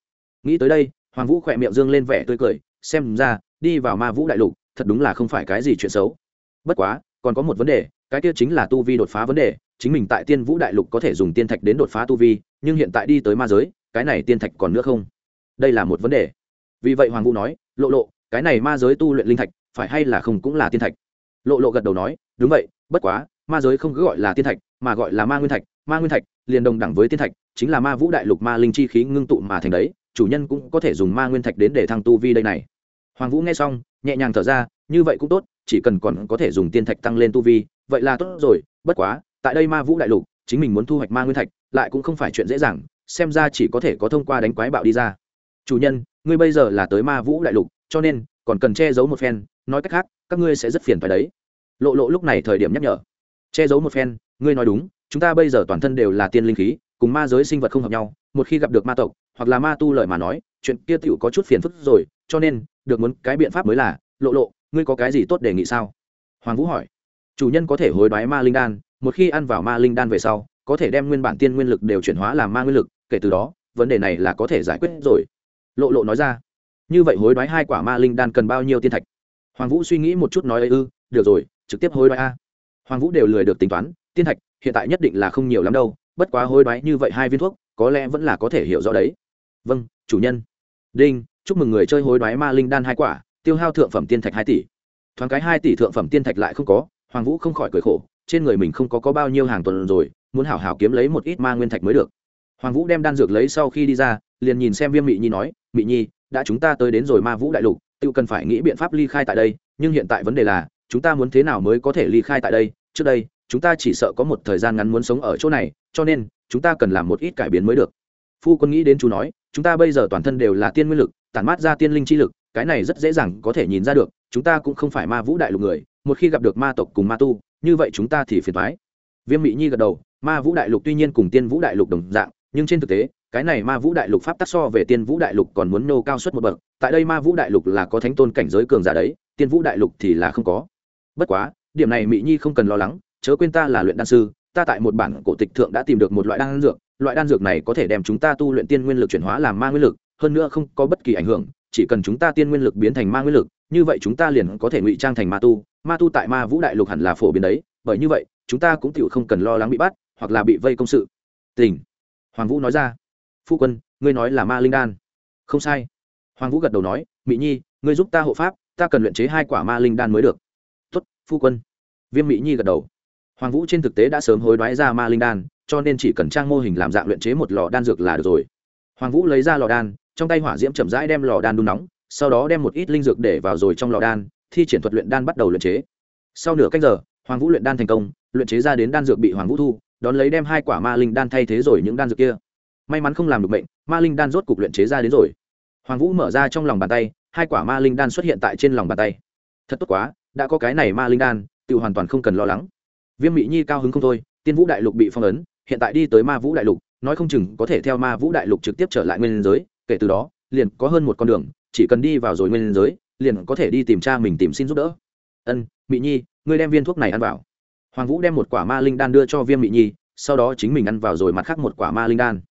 Nghĩ tới đây, hoàng vũ khỏe miệng dương lên vẻ tươi cười, xem ra, đi vào ma vũ đại lục, thật đúng là không phải cái gì chuyện xấu. Bất quá, còn có một vấn đề, cái kia chính là tu vi đột phá vấn đề, chính mình tại tiên vũ đại lục có thể dùng tiên thạch đến đột phá tu vi, nhưng hiện tại đi tới ma giới, cái này tiên thạch còn nữa không? Đây là một vấn đề. Vì vậy hoàng vũ nói, lộ lộ cái này ma giới tu luyện linh thạch, phải hay là không cũng là tiên thạch? Lộ lộ gật đầu nói, đúng vậy, bất quá, ma giới không cứ gọi là tiên thạch, mà gọi là ma nguyên thạch. Ma nguyên thạch liền đồng đẳng với tiên thạch, chính là ma vũ đại lục ma linh chi khí ngưng tụ mà thành đấy, chủ nhân cũng có thể dùng ma nguyên thạch đến để thăng tu vi đây này. Hoàng vũ nghe xong, nhẹ nhàng thở ra, như vậy cũng tốt, chỉ cần còn có thể dùng tiên thạch tăng lên tu vi, vậy là tốt rồi, bất quá, tại đây ma vũ đại lục, chính mình muốn thu hoạch ma nguyên thạch, lại cũng không phải chuyện dễ dàng, xem ra chỉ có thể có thông qua đánh quái bạo đi ra. Chủ nhân, ngươi bây giờ là tới ma vũ đại lục cho nên, còn cần che giấu một phen, nói cách khác, các ngươi sẽ rất phiền phải đấy. Lộ lộ lúc này thời điểm nhắc nhở. Che giấu một phen, ngươi nói đúng, chúng ta bây giờ toàn thân đều là tiên linh khí, cùng ma giới sinh vật không hợp nhau, một khi gặp được ma tộc, hoặc là ma tu lời mà nói, chuyện kia tựu có chút phiền phức rồi, cho nên, được muốn cái biện pháp mới là, lộ lộ, ngươi có cái gì tốt đề nghị sao? Hoàng vũ hỏi. Chủ nhân có thể hối đoái ma linh đan, một khi ăn vào ma linh đan về sau, có thể đem nguyên bản tiên nguyên lực đều chuyển hóa làm ma nguyên lực, kể từ đó, vấn đề này là có thể giải quyết rồi. Lộ lộ nói ra như vậy hối đoái hai quả ma linh đan cần bao nhiêu tiên thạch? Hoàng vũ suy nghĩ một chút nói ư được rồi trực tiếp hối đoái a. Hoàng vũ đều lười được tính toán tiên thạch hiện tại nhất định là không nhiều lắm đâu bất quá hối đoái như vậy hai viên thuốc có lẽ vẫn là có thể hiểu rõ đấy. Vâng chủ nhân. Đinh chúc mừng người chơi hối đoái ma linh đan hai quả tiêu hao thượng phẩm tiên thạch hai tỷ. Thoáng cái hai tỷ thượng phẩm tiên thạch lại không có hoàng vũ không khỏi cười khổ trên người mình không có, có bao nhiêu hàng tuần rồi muốn hảo hảo kiếm lấy một ít ma nguyên thạch mới được. Hoàng vũ đem đan dược lấy sau khi đi ra liền nhìn xem viêm mị nhi nói mị nhi đã chúng ta tới đến rồi ma vũ đại lục, tự cần phải nghĩ biện pháp ly khai tại đây, nhưng hiện tại vấn đề là, chúng ta muốn thế nào mới có thể ly khai tại đây? Trước đây, chúng ta chỉ sợ có một thời gian ngắn muốn sống ở chỗ này, cho nên, chúng ta cần làm một ít cải biến mới được. Phu quân nghĩ đến chú nói, chúng ta bây giờ toàn thân đều là tiên nguyên lực, tản mát ra tiên linh chi lực, cái này rất dễ dàng có thể nhìn ra được, chúng ta cũng không phải ma vũ đại lục người, một khi gặp được ma tộc cùng ma tu, như vậy chúng ta thì phiền thoái viêm mỹ nhi gật đầu, ma vũ đại lục tuy nhiên cùng tiên vũ đại lục đồng dạng, nhưng trên thực tế cái này ma vũ đại lục pháp tắc so về tiên vũ đại lục còn muốn nô cao suất một bậc, tại đây ma vũ đại lục là có thánh tôn cảnh giới cường giả đấy, tiên vũ đại lục thì là không có. Bất quá, điểm này mỹ nhi không cần lo lắng, chớ quên ta là luyện đan sư, ta tại một bản cổ tịch thượng đã tìm được một loại đan dược, loại đan dược này có thể đem chúng ta tu luyện tiên nguyên lực chuyển hóa làm ma nguyên lực, hơn nữa không có bất kỳ ảnh hưởng, chỉ cần chúng ta tiên nguyên lực biến thành ma nguyên lực, như vậy chúng ta liền có thể ngụy trang thành ma tu ma tu tại ma vũ đại lục hẳn là phổ biến đấy, bởi như vậy, chúng ta cũng tự không cần lo lắng bị bắt, hoặc là bị vây công sự. Tình. Hoàng vũ nói ra phu quân, ngươi nói là ma linh đan. Không sai. Hoàng vũ gật đầu nói mỹ nhi, ngươi giúp ta hộ pháp, ta cần luyện chế hai quả ma linh đan mới được. Tuất phu quân. Viêm mỹ nhi gật đầu. Hoàng vũ trên thực tế đã sớm hối đoái ra ma linh đan, cho nên chỉ cần trang mô hình làm dạng luyện chế một lò đan dược là được rồi. Hoàng vũ lấy ra lò đan, trong tay hỏa diễm chậm rãi đem lò đan đun nóng, sau đó đem một ít linh dược để vào rồi trong lò đan, thi triển thuật luyện đan bắt đầu luyện chế. Sau nửa cách giờ, hoàng vũ luyện đan thành công, luyện chế ra đến đan dược bị hoàng vũ thu, đón lấy đem hai quả ma linh đan thay thế rồi những đan dược kia may mắn không làm được bệnh, ma linh đan rốt cục luyện chế ra đến rồi. Hoàng vũ mở ra trong lòng bàn tay, hai quả ma linh đan xuất hiện tại trên lòng bàn tay. Thật tốt quá, đã có cái này ma linh đan, tự hoàn toàn không cần lo lắng. Viêm mỹ nhi cao hứng không thôi, tiên vũ đại lục bị phong ấn, hiện tại đi tới ma vũ đại lục, nói không chừng có thể theo ma vũ đại lục trực tiếp trở lại nguyên giới, kể từ đó, liền có hơn một con đường, chỉ cần đi vào rồi nguyên giới, liền có thể đi tìm cha mình tìm xin giúp đỡ. Ân mỹ nhi, ngươi đem viên thuốc này ăn vào. Hoàng vũ đem một quả ma linh đan đưa cho viêm mỹ nhi, sau đó chính mình ăn vào rồi mặt khác một quả ma linh đan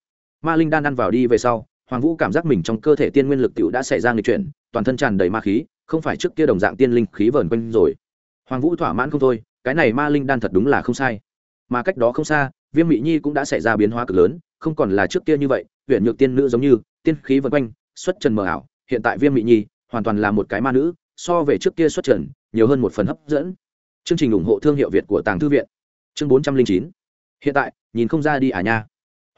ma linh đan ăn vào đi về sau, hoàng vũ cảm giác mình trong cơ thể tiên nguyên lực t đã xảy ra nghịch chuyển, toàn thân tràn đầy ma khí, không phải trước kia đồng dạng tiên linh khí vờn quanh rồi. Hoàng vũ thỏa mãn không thôi, cái này ma linh đan thật đúng là không sai. Mà cách đó không xa, viêm mỹ nhi cũng đã xảy ra biến hóa cực lớn, không còn là trước kia như vậy huyện nhược tiên nữ giống như, tiên khí vân quanh, xuất trần mờ ảo, hiện tại viêm mỹ nhi hoàn toàn là một cái ma nữ, so về trước kia xuất trần, nhiều hơn một phần hấp dẫn. Chương trình ủng hộ thương hiệu việt của tàng thư viện. Chương bốn trăm linh chín. Hiện tại, nhìn không ra đi à nha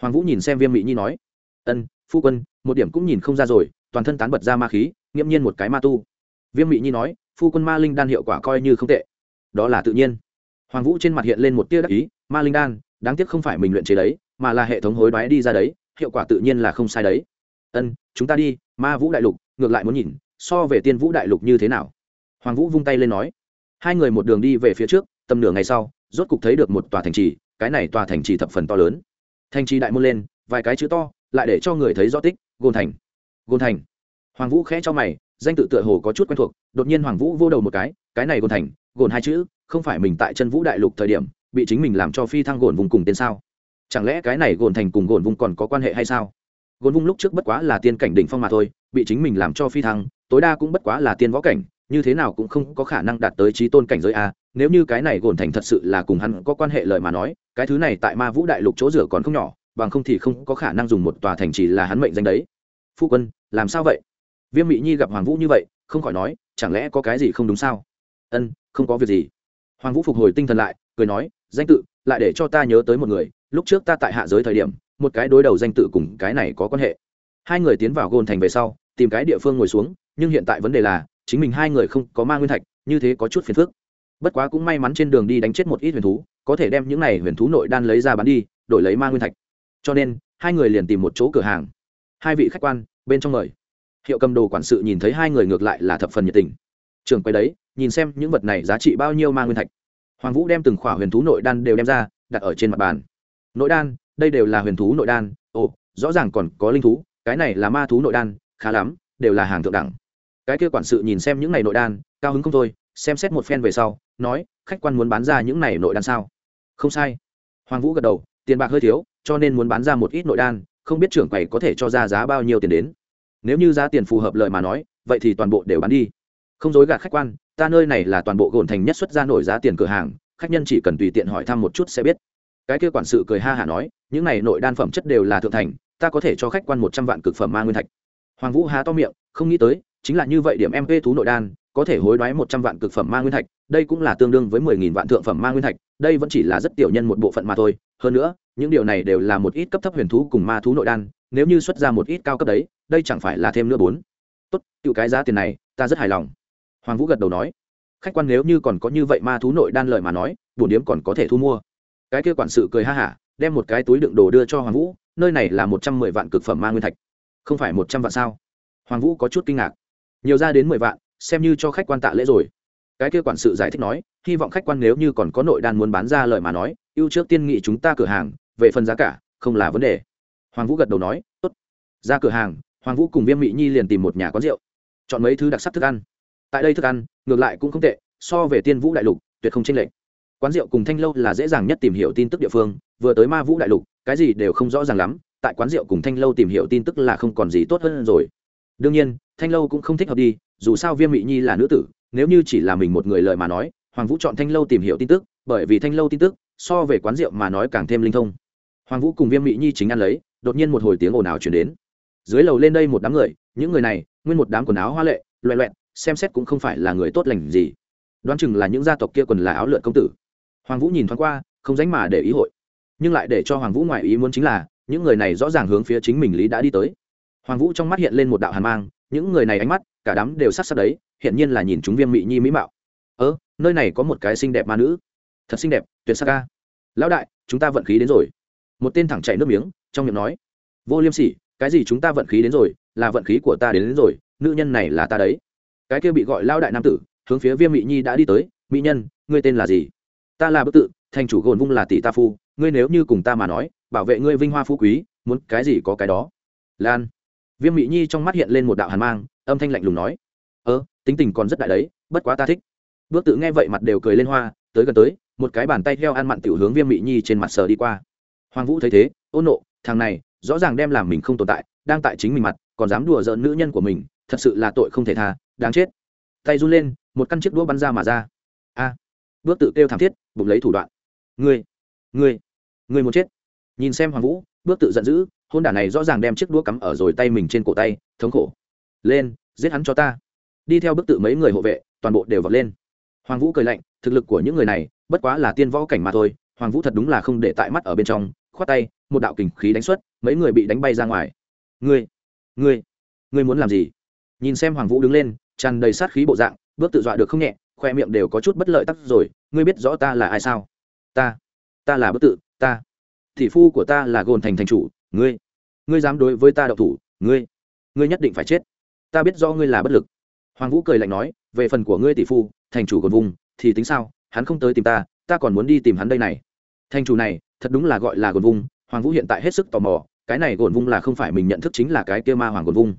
hoàng vũ nhìn xem viêm mỹ nhi nói, ân, phu quân, một điểm cũng nhìn không ra rồi, toàn thân tán bật ra ma khí, nghiễm nhiên một cái ma tu. Viêm mỹ nhi nói, phu quân ma linh đan hiệu quả coi như không tệ. Đó là tự nhiên. Hoàng vũ trên mặt hiện lên một tia đắc ý, ma linh đan, đáng tiếc không phải mình luyện chế đấy, mà là hệ thống hối đoái đi ra đấy, hiệu quả tự nhiên là không sai đấy. Ân, chúng ta đi, ma vũ đại lục, ngược lại muốn nhìn, so về tiên vũ đại lục như thế nào? Hoàng vũ vung tay lên nói, hai người một đường đi về phía trước, tầm nửa ngày sau, rốt cục thấy được một tòa thành trì, cái này tòa thành trì thập phần to lớn thành trì đại môn lên, vài cái chữ to, lại để cho người thấy rõ tích, gôn thành. Gôn thành. Hoàng vũ khẽ cho mày, danh tự tựa hồ có chút quen thuộc, đột nhiên hoàng vũ vô đầu một cái cái này gôn thành, gồn hai chữ, không phải mình tại chân vũ đại lục thời điểm, bị chính mình làm cho phi thăng gồn vùng cùng tên sao? Chẳng lẽ cái này gồn thành cùng gồn vùng còn có quan hệ hay sao? Gồn vùng lúc trước bất quá là tiên cảnh đỉnh phong mà thôi, bị chính mình làm cho phi thăng, tối đa cũng bất quá là tiên võ cảnh, như thế nào cũng không có khả năng đạt tới trí tôn cảnh giới a nếu như cái này gồn thành thật sự là cùng hắn có quan hệ lời mà nói, cái thứ này tại ma vũ đại lục chỗ rửa còn không nhỏ, bằng không thì không có khả năng dùng một tòa thành chỉ là hắn mệnh danh đấy. Phu quân, làm sao vậy? Viêm mỹ nhi gặp hoàng vũ như vậy, không khỏi nói, chẳng lẽ có cái gì không đúng sao? Ân, không có việc gì. Hoàng vũ phục hồi tinh thần lại, cười nói, danh tự, lại để cho ta nhớ tới một người, lúc trước ta tại hạ giới thời điểm, một cái đối đầu danh tự cùng cái này có quan hệ. Hai người tiến vào gồn thành về sau, tìm cái địa phương ngồi xuống, nhưng hiện tại vấn đề là, chính mình hai người không có ma nguyên thạch, như thế có chút phiền phức bất quá cũng may mắn trên đường đi đánh chết một ít huyền thú, có thể đem những này huyền thú nội đan lấy ra bán đi, đổi lấy ma nguyên thạch. Cho nên, hai người liền tìm một chỗ cửa hàng. Hai vị khách quan, bên trong mời. Hiệu cầm đồ quản sự nhìn thấy hai người ngược lại là thập phần nhiệt tình. Trường quay đấy, nhìn xem những vật này giá trị bao nhiêu ma nguyên thạch. Hoàng vũ đem từng khỏa huyền thú nội đan đều đem ra, đặt ở trên mặt bàn. Nội đan, đây đều là huyền thú nội đan. Ồ, rõ ràng còn có linh thú, cái này là ma thú nội đan, khá lắm, đều là hàng thượng đẳng. Cái kia quản sự nhìn xem những này nội đan, cao hứng không thôi, xem xét một phen về sau nói, khách quan muốn bán ra những này nội đan sao? Không sai. Hoàng vũ gật đầu, tiền bạc hơi thiếu, cho nên muốn bán ra một ít nội đan, không biết trưởng quầy có thể cho ra giá bao nhiêu tiền đến. Nếu như giá tiền phù hợp lợi mà nói, vậy thì toàn bộ đều bán đi. Không dối gạt khách quan, ta nơi này là toàn bộ gồn thành nhất xuất ra nổi giá tiền cửa hàng, khách nhân chỉ cần tùy tiện hỏi thăm một chút sẽ biết. Cái kia quản sự cười ha hả nói, những này nội đan phẩm chất đều là thượng thành, ta có thể cho khách quan một trăm vạn cực phẩm ma nguyên thạch. Hoàng vũ há to miệng, không nghĩ tới, chính là như vậy điểm mp thú nội đan có thể hối đoái một trăm vạn cực phẩm ma nguyên thạch, đây cũng là tương đương với mười nghìn vạn thượng phẩm ma nguyên thạch, đây vẫn chỉ là rất tiểu nhân một bộ phận mà thôi. Hơn nữa, những điều này đều là một ít cấp thấp huyền thú cùng ma thú nội đan, nếu như xuất ra một ít cao cấp đấy, đây chẳng phải là thêm nữa bốn. Tốt tự cái giá tiền này, ta rất hài lòng. Hoàng vũ gật đầu nói. Khách quan nếu như còn có như vậy ma thú nội đan lợi mà nói, bổn điếm còn có thể thu mua. Cái kia quản sự cười ha hả, đem một cái túi đựng đồ đưa cho hoàng vũ, nơi này là một trăm mười vạn cực phẩm ma nguyên thạch. Không phải một trăm vạn sao? Hoàng vũ có chút kinh ngạc. Nhiều ra đến mười vạn xem như cho khách quan tạ lễ rồi. Cái kia quản sự giải thích nói, hy vọng khách quan nếu như còn có nội đan muốn bán ra lời mà nói, ưu trước tiên nghị chúng ta cửa hàng, về phần giá cả, không là vấn đề. Hoàng vũ gật đầu nói, tốt. Ra cửa hàng, hoàng vũ cùng viêm mỹ nhi liền tìm một nhà quán rượu, chọn mấy thứ đặc sắc thức ăn. Tại đây thức ăn, ngược lại cũng không tệ, so về tiên vũ đại lục, tuyệt không tranh lệch. Quán rượu cùng thanh lâu là dễ dàng nhất tìm hiểu tin tức địa phương, vừa tới ma vũ đại lục, cái gì đều không rõ ràng lắm, tại quán rượu cùng thanh lâu tìm hiểu tin tức là không còn gì tốt hơn rồi. Đương nhiên, thanh lâu cũng không thích hợp đi dù sao viêm Mị nhi là nữ tử, nếu như chỉ là mình một người lời mà nói, hoàng vũ chọn thanh lâu tìm hiểu tin tức, bởi vì thanh lâu tin tức, so về quán rượu mà nói càng thêm linh thông. Hoàng vũ cùng viêm Mị nhi chính ăn lấy, đột nhiên một hồi tiếng ồn ào chuyển đến. Dưới lầu lên đây một đám người, những người này, nguyên một đám quần áo hoa lệ, loẹ loẹt, xem xét cũng không phải là người tốt lành gì. Đoán chừng là những gia tộc kia quần là áo lượn công tử. Hoàng vũ nhìn thoáng qua, không dánh mà để ý hội. Nhưng lại để cho hoàng vũ ngoại ý muốn chính là, những người này rõ ràng hướng phía chính mình lý đã đi tới. Hoàng vũ trong mắt hiện lên một đạo hàn mang, những người này ánh mắt cả đám đều sắc sắc đấy hiện nhiên là nhìn chúng viêm Mị nhi mỹ mạo. Ơ nơi này có một cái xinh đẹp ma nữ. Thật xinh đẹp tuyệt sắc ca lão đại chúng ta vận khí đến rồi. Một tên thẳng chạy nước miếng trong miệng nói. Vô liêm sỉ cái gì chúng ta vận khí đến rồi là vận khí của ta đến, đến rồi nữ nhân này là ta đấy. Cái kia bị gọi lao đại nam tử hướng phía viêm mỹ nhi đã đi tới mỹ nhân ngươi tên là gì? Ta là bức tự thành chủ gồn vung là tỷ ta phu ngươi nếu như cùng ta mà nói bảo vệ ngươi vinh hoa phú quý muốn cái gì có cái đó. Lan. Viêm mỹ nhi trong mắt hiện lên một đạo hàn mang âm thanh lạnh lùng nói, ơ, tính tình còn rất đại đấy, bất quá ta thích. Bước tự nghe vậy mặt đều cười lên hoa, tới gần tới, một cái bàn tay theo ăn mặn tiểu hướng viêm mỹ nhi trên mặt sờ đi qua. Hoàng vũ thấy thế ôn nộ, thằng này, rõ ràng đem làm mình không tồn tại, đang tại chính mình mặt, còn dám đùa giỡn nữ nhân của mình, thật sự là tội không thể tha, đáng chết. Tay run lên, một căn chiếc đũa bắn ra mà ra. A. Bước tự kêu thảm thiết, bụng lấy thủ đoạn. Ngươi ngươi ngươi muốn chết. Nhìn xem hoàng vũ, bước tự giận dữ, hôn đả này rõ ràng đem chiếc đũa cắm ở rồi tay mình trên cổ tay, thống khổ lên, giết hắn cho ta. Đi theo bức tự mấy người hộ vệ, toàn bộ đều vọt lên. Hoàng vũ cười lạnh, thực lực của những người này, bất quá là tiên võ cảnh mà thôi, hoàng vũ thật đúng là không để tại mắt ở bên trong, khoát tay, một đạo kình khí đánh xuất, mấy người bị đánh bay ra ngoài. Ngươi ngươi ngươi muốn làm gì? Nhìn xem hoàng vũ đứng lên, tràn đầy sát khí bộ dạng, bước tự dọa được không nhẹ, khoe miệng đều có chút bất lợi tắc rồi, ngươi biết rõ ta là ai sao? Ta ta là bức tự, ta. Thị phu của ta là gồn thành thành chủ, ngươi ngươi dám đối với ta đậu thủ, ngươi ngươi nhất định phải chết ta biết do ngươi là bất lực. Hoàng vũ cười lạnh nói, về phần của ngươi tỷ phu, thành chủ gồn vùng, thì tính sao? Hắn không tới tìm ta ta còn muốn đi tìm hắn đây này. Thành chủ này, thật đúng là gọi là gồn vung. Hoàng vũ hiện tại hết sức tò mò, cái này gồn vung là không phải mình nhận thức chính là cái kia ma hoàng gồn vung.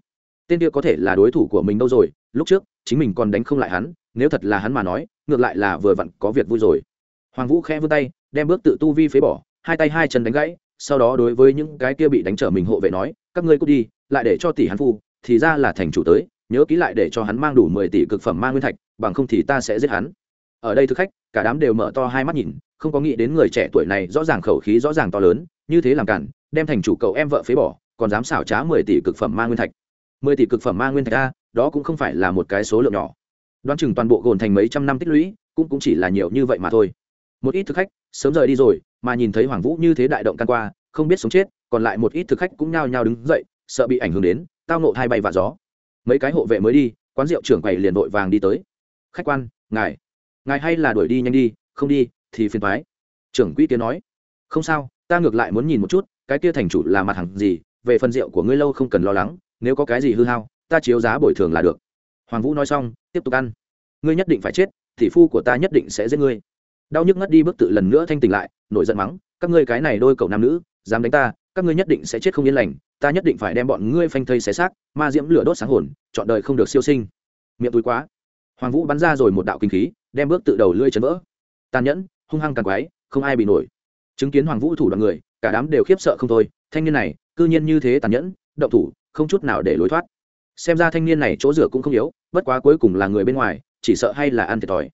Tên kia có thể là đối thủ của mình đâu rồi? Lúc trước, chính mình còn đánh không lại hắn, nếu thật là hắn mà nói, ngược lại là vừa vặn có việc vui rồi. Hoàng vũ khẽ vươn tay, đem bước tự tu vi phế bỏ, hai tay hai chân đánh gãy, sau đó đối với những cái kia bị đánh trở mình hộ vệ nói, các ngươi cút đi, lại để cho tỷ hắn phu thì ra là thành chủ tới, nhớ ký lại để cho hắn mang đủ mười tỷ cực phẩm mang nguyên thạch, bằng không thì ta sẽ giết hắn. Ở đây thực khách, cả đám đều mở to hai mắt nhìn, không có nghĩ đến người trẻ tuổi này rõ ràng khẩu khí rõ ràng to lớn, như thế làm cản, đem thành chủ cậu em vợ phế bỏ, còn dám xảo trá mười tỷ cực phẩm mang nguyên thạch. Mười tỷ cực phẩm mang nguyên thạch a, đó cũng không phải là một cái số lượng nhỏ. Đoán chừng toàn bộ gồn thành mấy trăm năm tích lũy, cũng cũng chỉ là nhiều như vậy mà thôi. Một ít thực khách, sớm rời đi rồi, mà nhìn thấy hoàng vũ như thế đại động can qua, không biết sống chết, còn lại một ít thực khách cũng nhao nhao đứng dậy, sợ bị ảnh hưởng đến tao nộ hai bay và gió. Mấy cái hộ vệ mới đi, quán rượu trưởng quầy liền vội vàng đi tới. Khách quan, ngài. Ngài hay là đuổi đi nhanh đi, không đi, thì phiền thoái trưởng quỹ kia nói. Không sao, ta ngược lại muốn nhìn một chút, cái kia thành chủ là mặt hàng gì, về phần rượu của ngươi lâu không cần lo lắng, nếu có cái gì hư hao, ta chiếu giá bồi thường là được. Hoàng vũ nói xong, tiếp tục ăn. Ngươi nhất định phải chết, thì phu của ta nhất định sẽ giết ngươi. Đau nhức ngất đi bước tự lần nữa thanh tỉnh lại, nổi giận mắng, các ngươi cái này đôi cậu nam nữ, dám đánh ta, các ngươi nhất định sẽ chết không yên lành ta nhất định phải đem bọn ngươi phanh thây xé xác, ma diễm lửa đốt sáng hồn, chọn đời không được siêu sinh. Miệng túi quá. Hoàng vũ bắn ra rồi một đạo kinh khí, đem bước tự đầu lưỡi chấn vỡ. Tàn nhẫn, hung hăng càng quái, không ai bị nổi. Chứng kiến hoàng vũ thủ đoạn người, cả đám đều khiếp sợ không thôi. Thanh niên này, cư nhiên như thế tàn nhẫn, động thủ, không chút nào để lối thoát. Xem ra thanh niên này chỗ rửa cũng không yếu, bất quá cuối cùng là người bên ngoài, chỉ sợ hay là ăn thiệt thòi.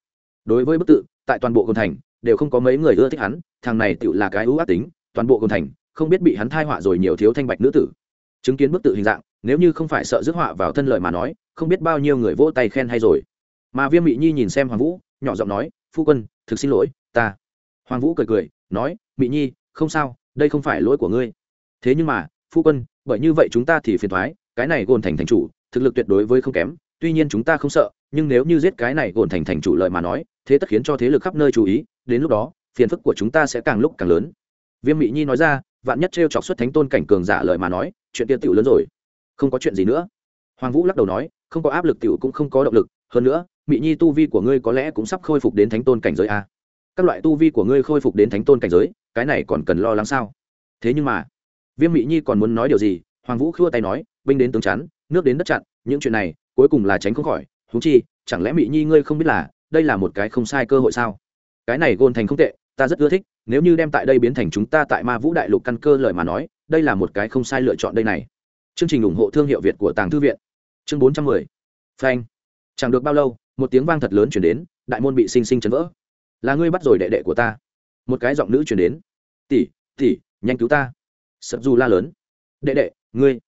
Đối với bức tự, tại toàn bộ cồn thành, đều không có mấy người ưa thích hắn, thằng này tự là cái ưu ác tính, toàn bộ cồn thành không biết bị hắn thai họa rồi nhiều thiếu thanh bạch nữ tử. Chứng kiến bức tự hình dạng, nếu như không phải sợ rước họa vào thân lợi mà nói, không biết bao nhiêu người vỗ tay khen hay rồi. Mà viêm mị nhi nhìn xem hoàng vũ, nhỏ giọng nói, phu quân, thực xin lỗi, ta. Hoàng vũ cười cười, nói, mị nhi, không sao, đây không phải lỗi của ngươi. Thế nhưng mà, phu quân, bởi như vậy chúng ta thì phiền thoái, cái này gồn thành thành chủ, thực lực tuyệt đối với không kém, tuy nhiên chúng ta không sợ, nhưng nếu như giết cái này gồn thành thành chủ lợi mà nói, thế tất khiến cho thế lực khắp nơi chú ý, đến lúc đó, phiền phức của chúng ta sẽ càng lúc càng lớn. Viêm mị nhi nói ra vạn nhất t chọc xuất thánh tôn cảnh cường giả lời mà nói, chuyện tiêu tiểu lớn rồi. Không có chuyện gì nữa. Hoàng vũ lắc đầu nói, không có áp lực tiểu cũng không có động lực, hơn nữa, mị nhi tu vi của ngươi có lẽ cũng sắp khôi phục đến thánh tôn cảnh giới a. Các loại tu vi của ngươi khôi phục đến thánh tôn cảnh giới, cái này còn cần lo lắng sao? Thế nhưng mà, viêm mị nhi còn muốn nói điều gì? Hoàng vũ khua tay nói, binh đến tướng chắn, nước đến đất chặn, những chuyện này, cuối cùng là tránh không khỏi. Thú chi, chẳng lẽ mị nhi ngươi không biết là, đây là một cái không sai cơ hội sao? Cái này gôn thành không tệ ta rất ưa thích, nếu như đem tại đây biến thành chúng ta tại ma vũ đại lục căn cơ lời mà nói, đây là một cái không sai lựa chọn đây này. Chương trình ủng hộ thương hiệu việt của tàng thư viện. Chương bốn trăm mười. Phanh. Chẳng được bao lâu, một tiếng vang thật lớn chuyển đến, đại môn bị xinh xinh chấn vỡ. Là ngươi bắt rồi đệ đệ của ta. Một cái giọng nữ chuyển đến. Tỷ tỷ, nhanh cứu ta. Sập du la lớn. Đệ đệ, ngươi.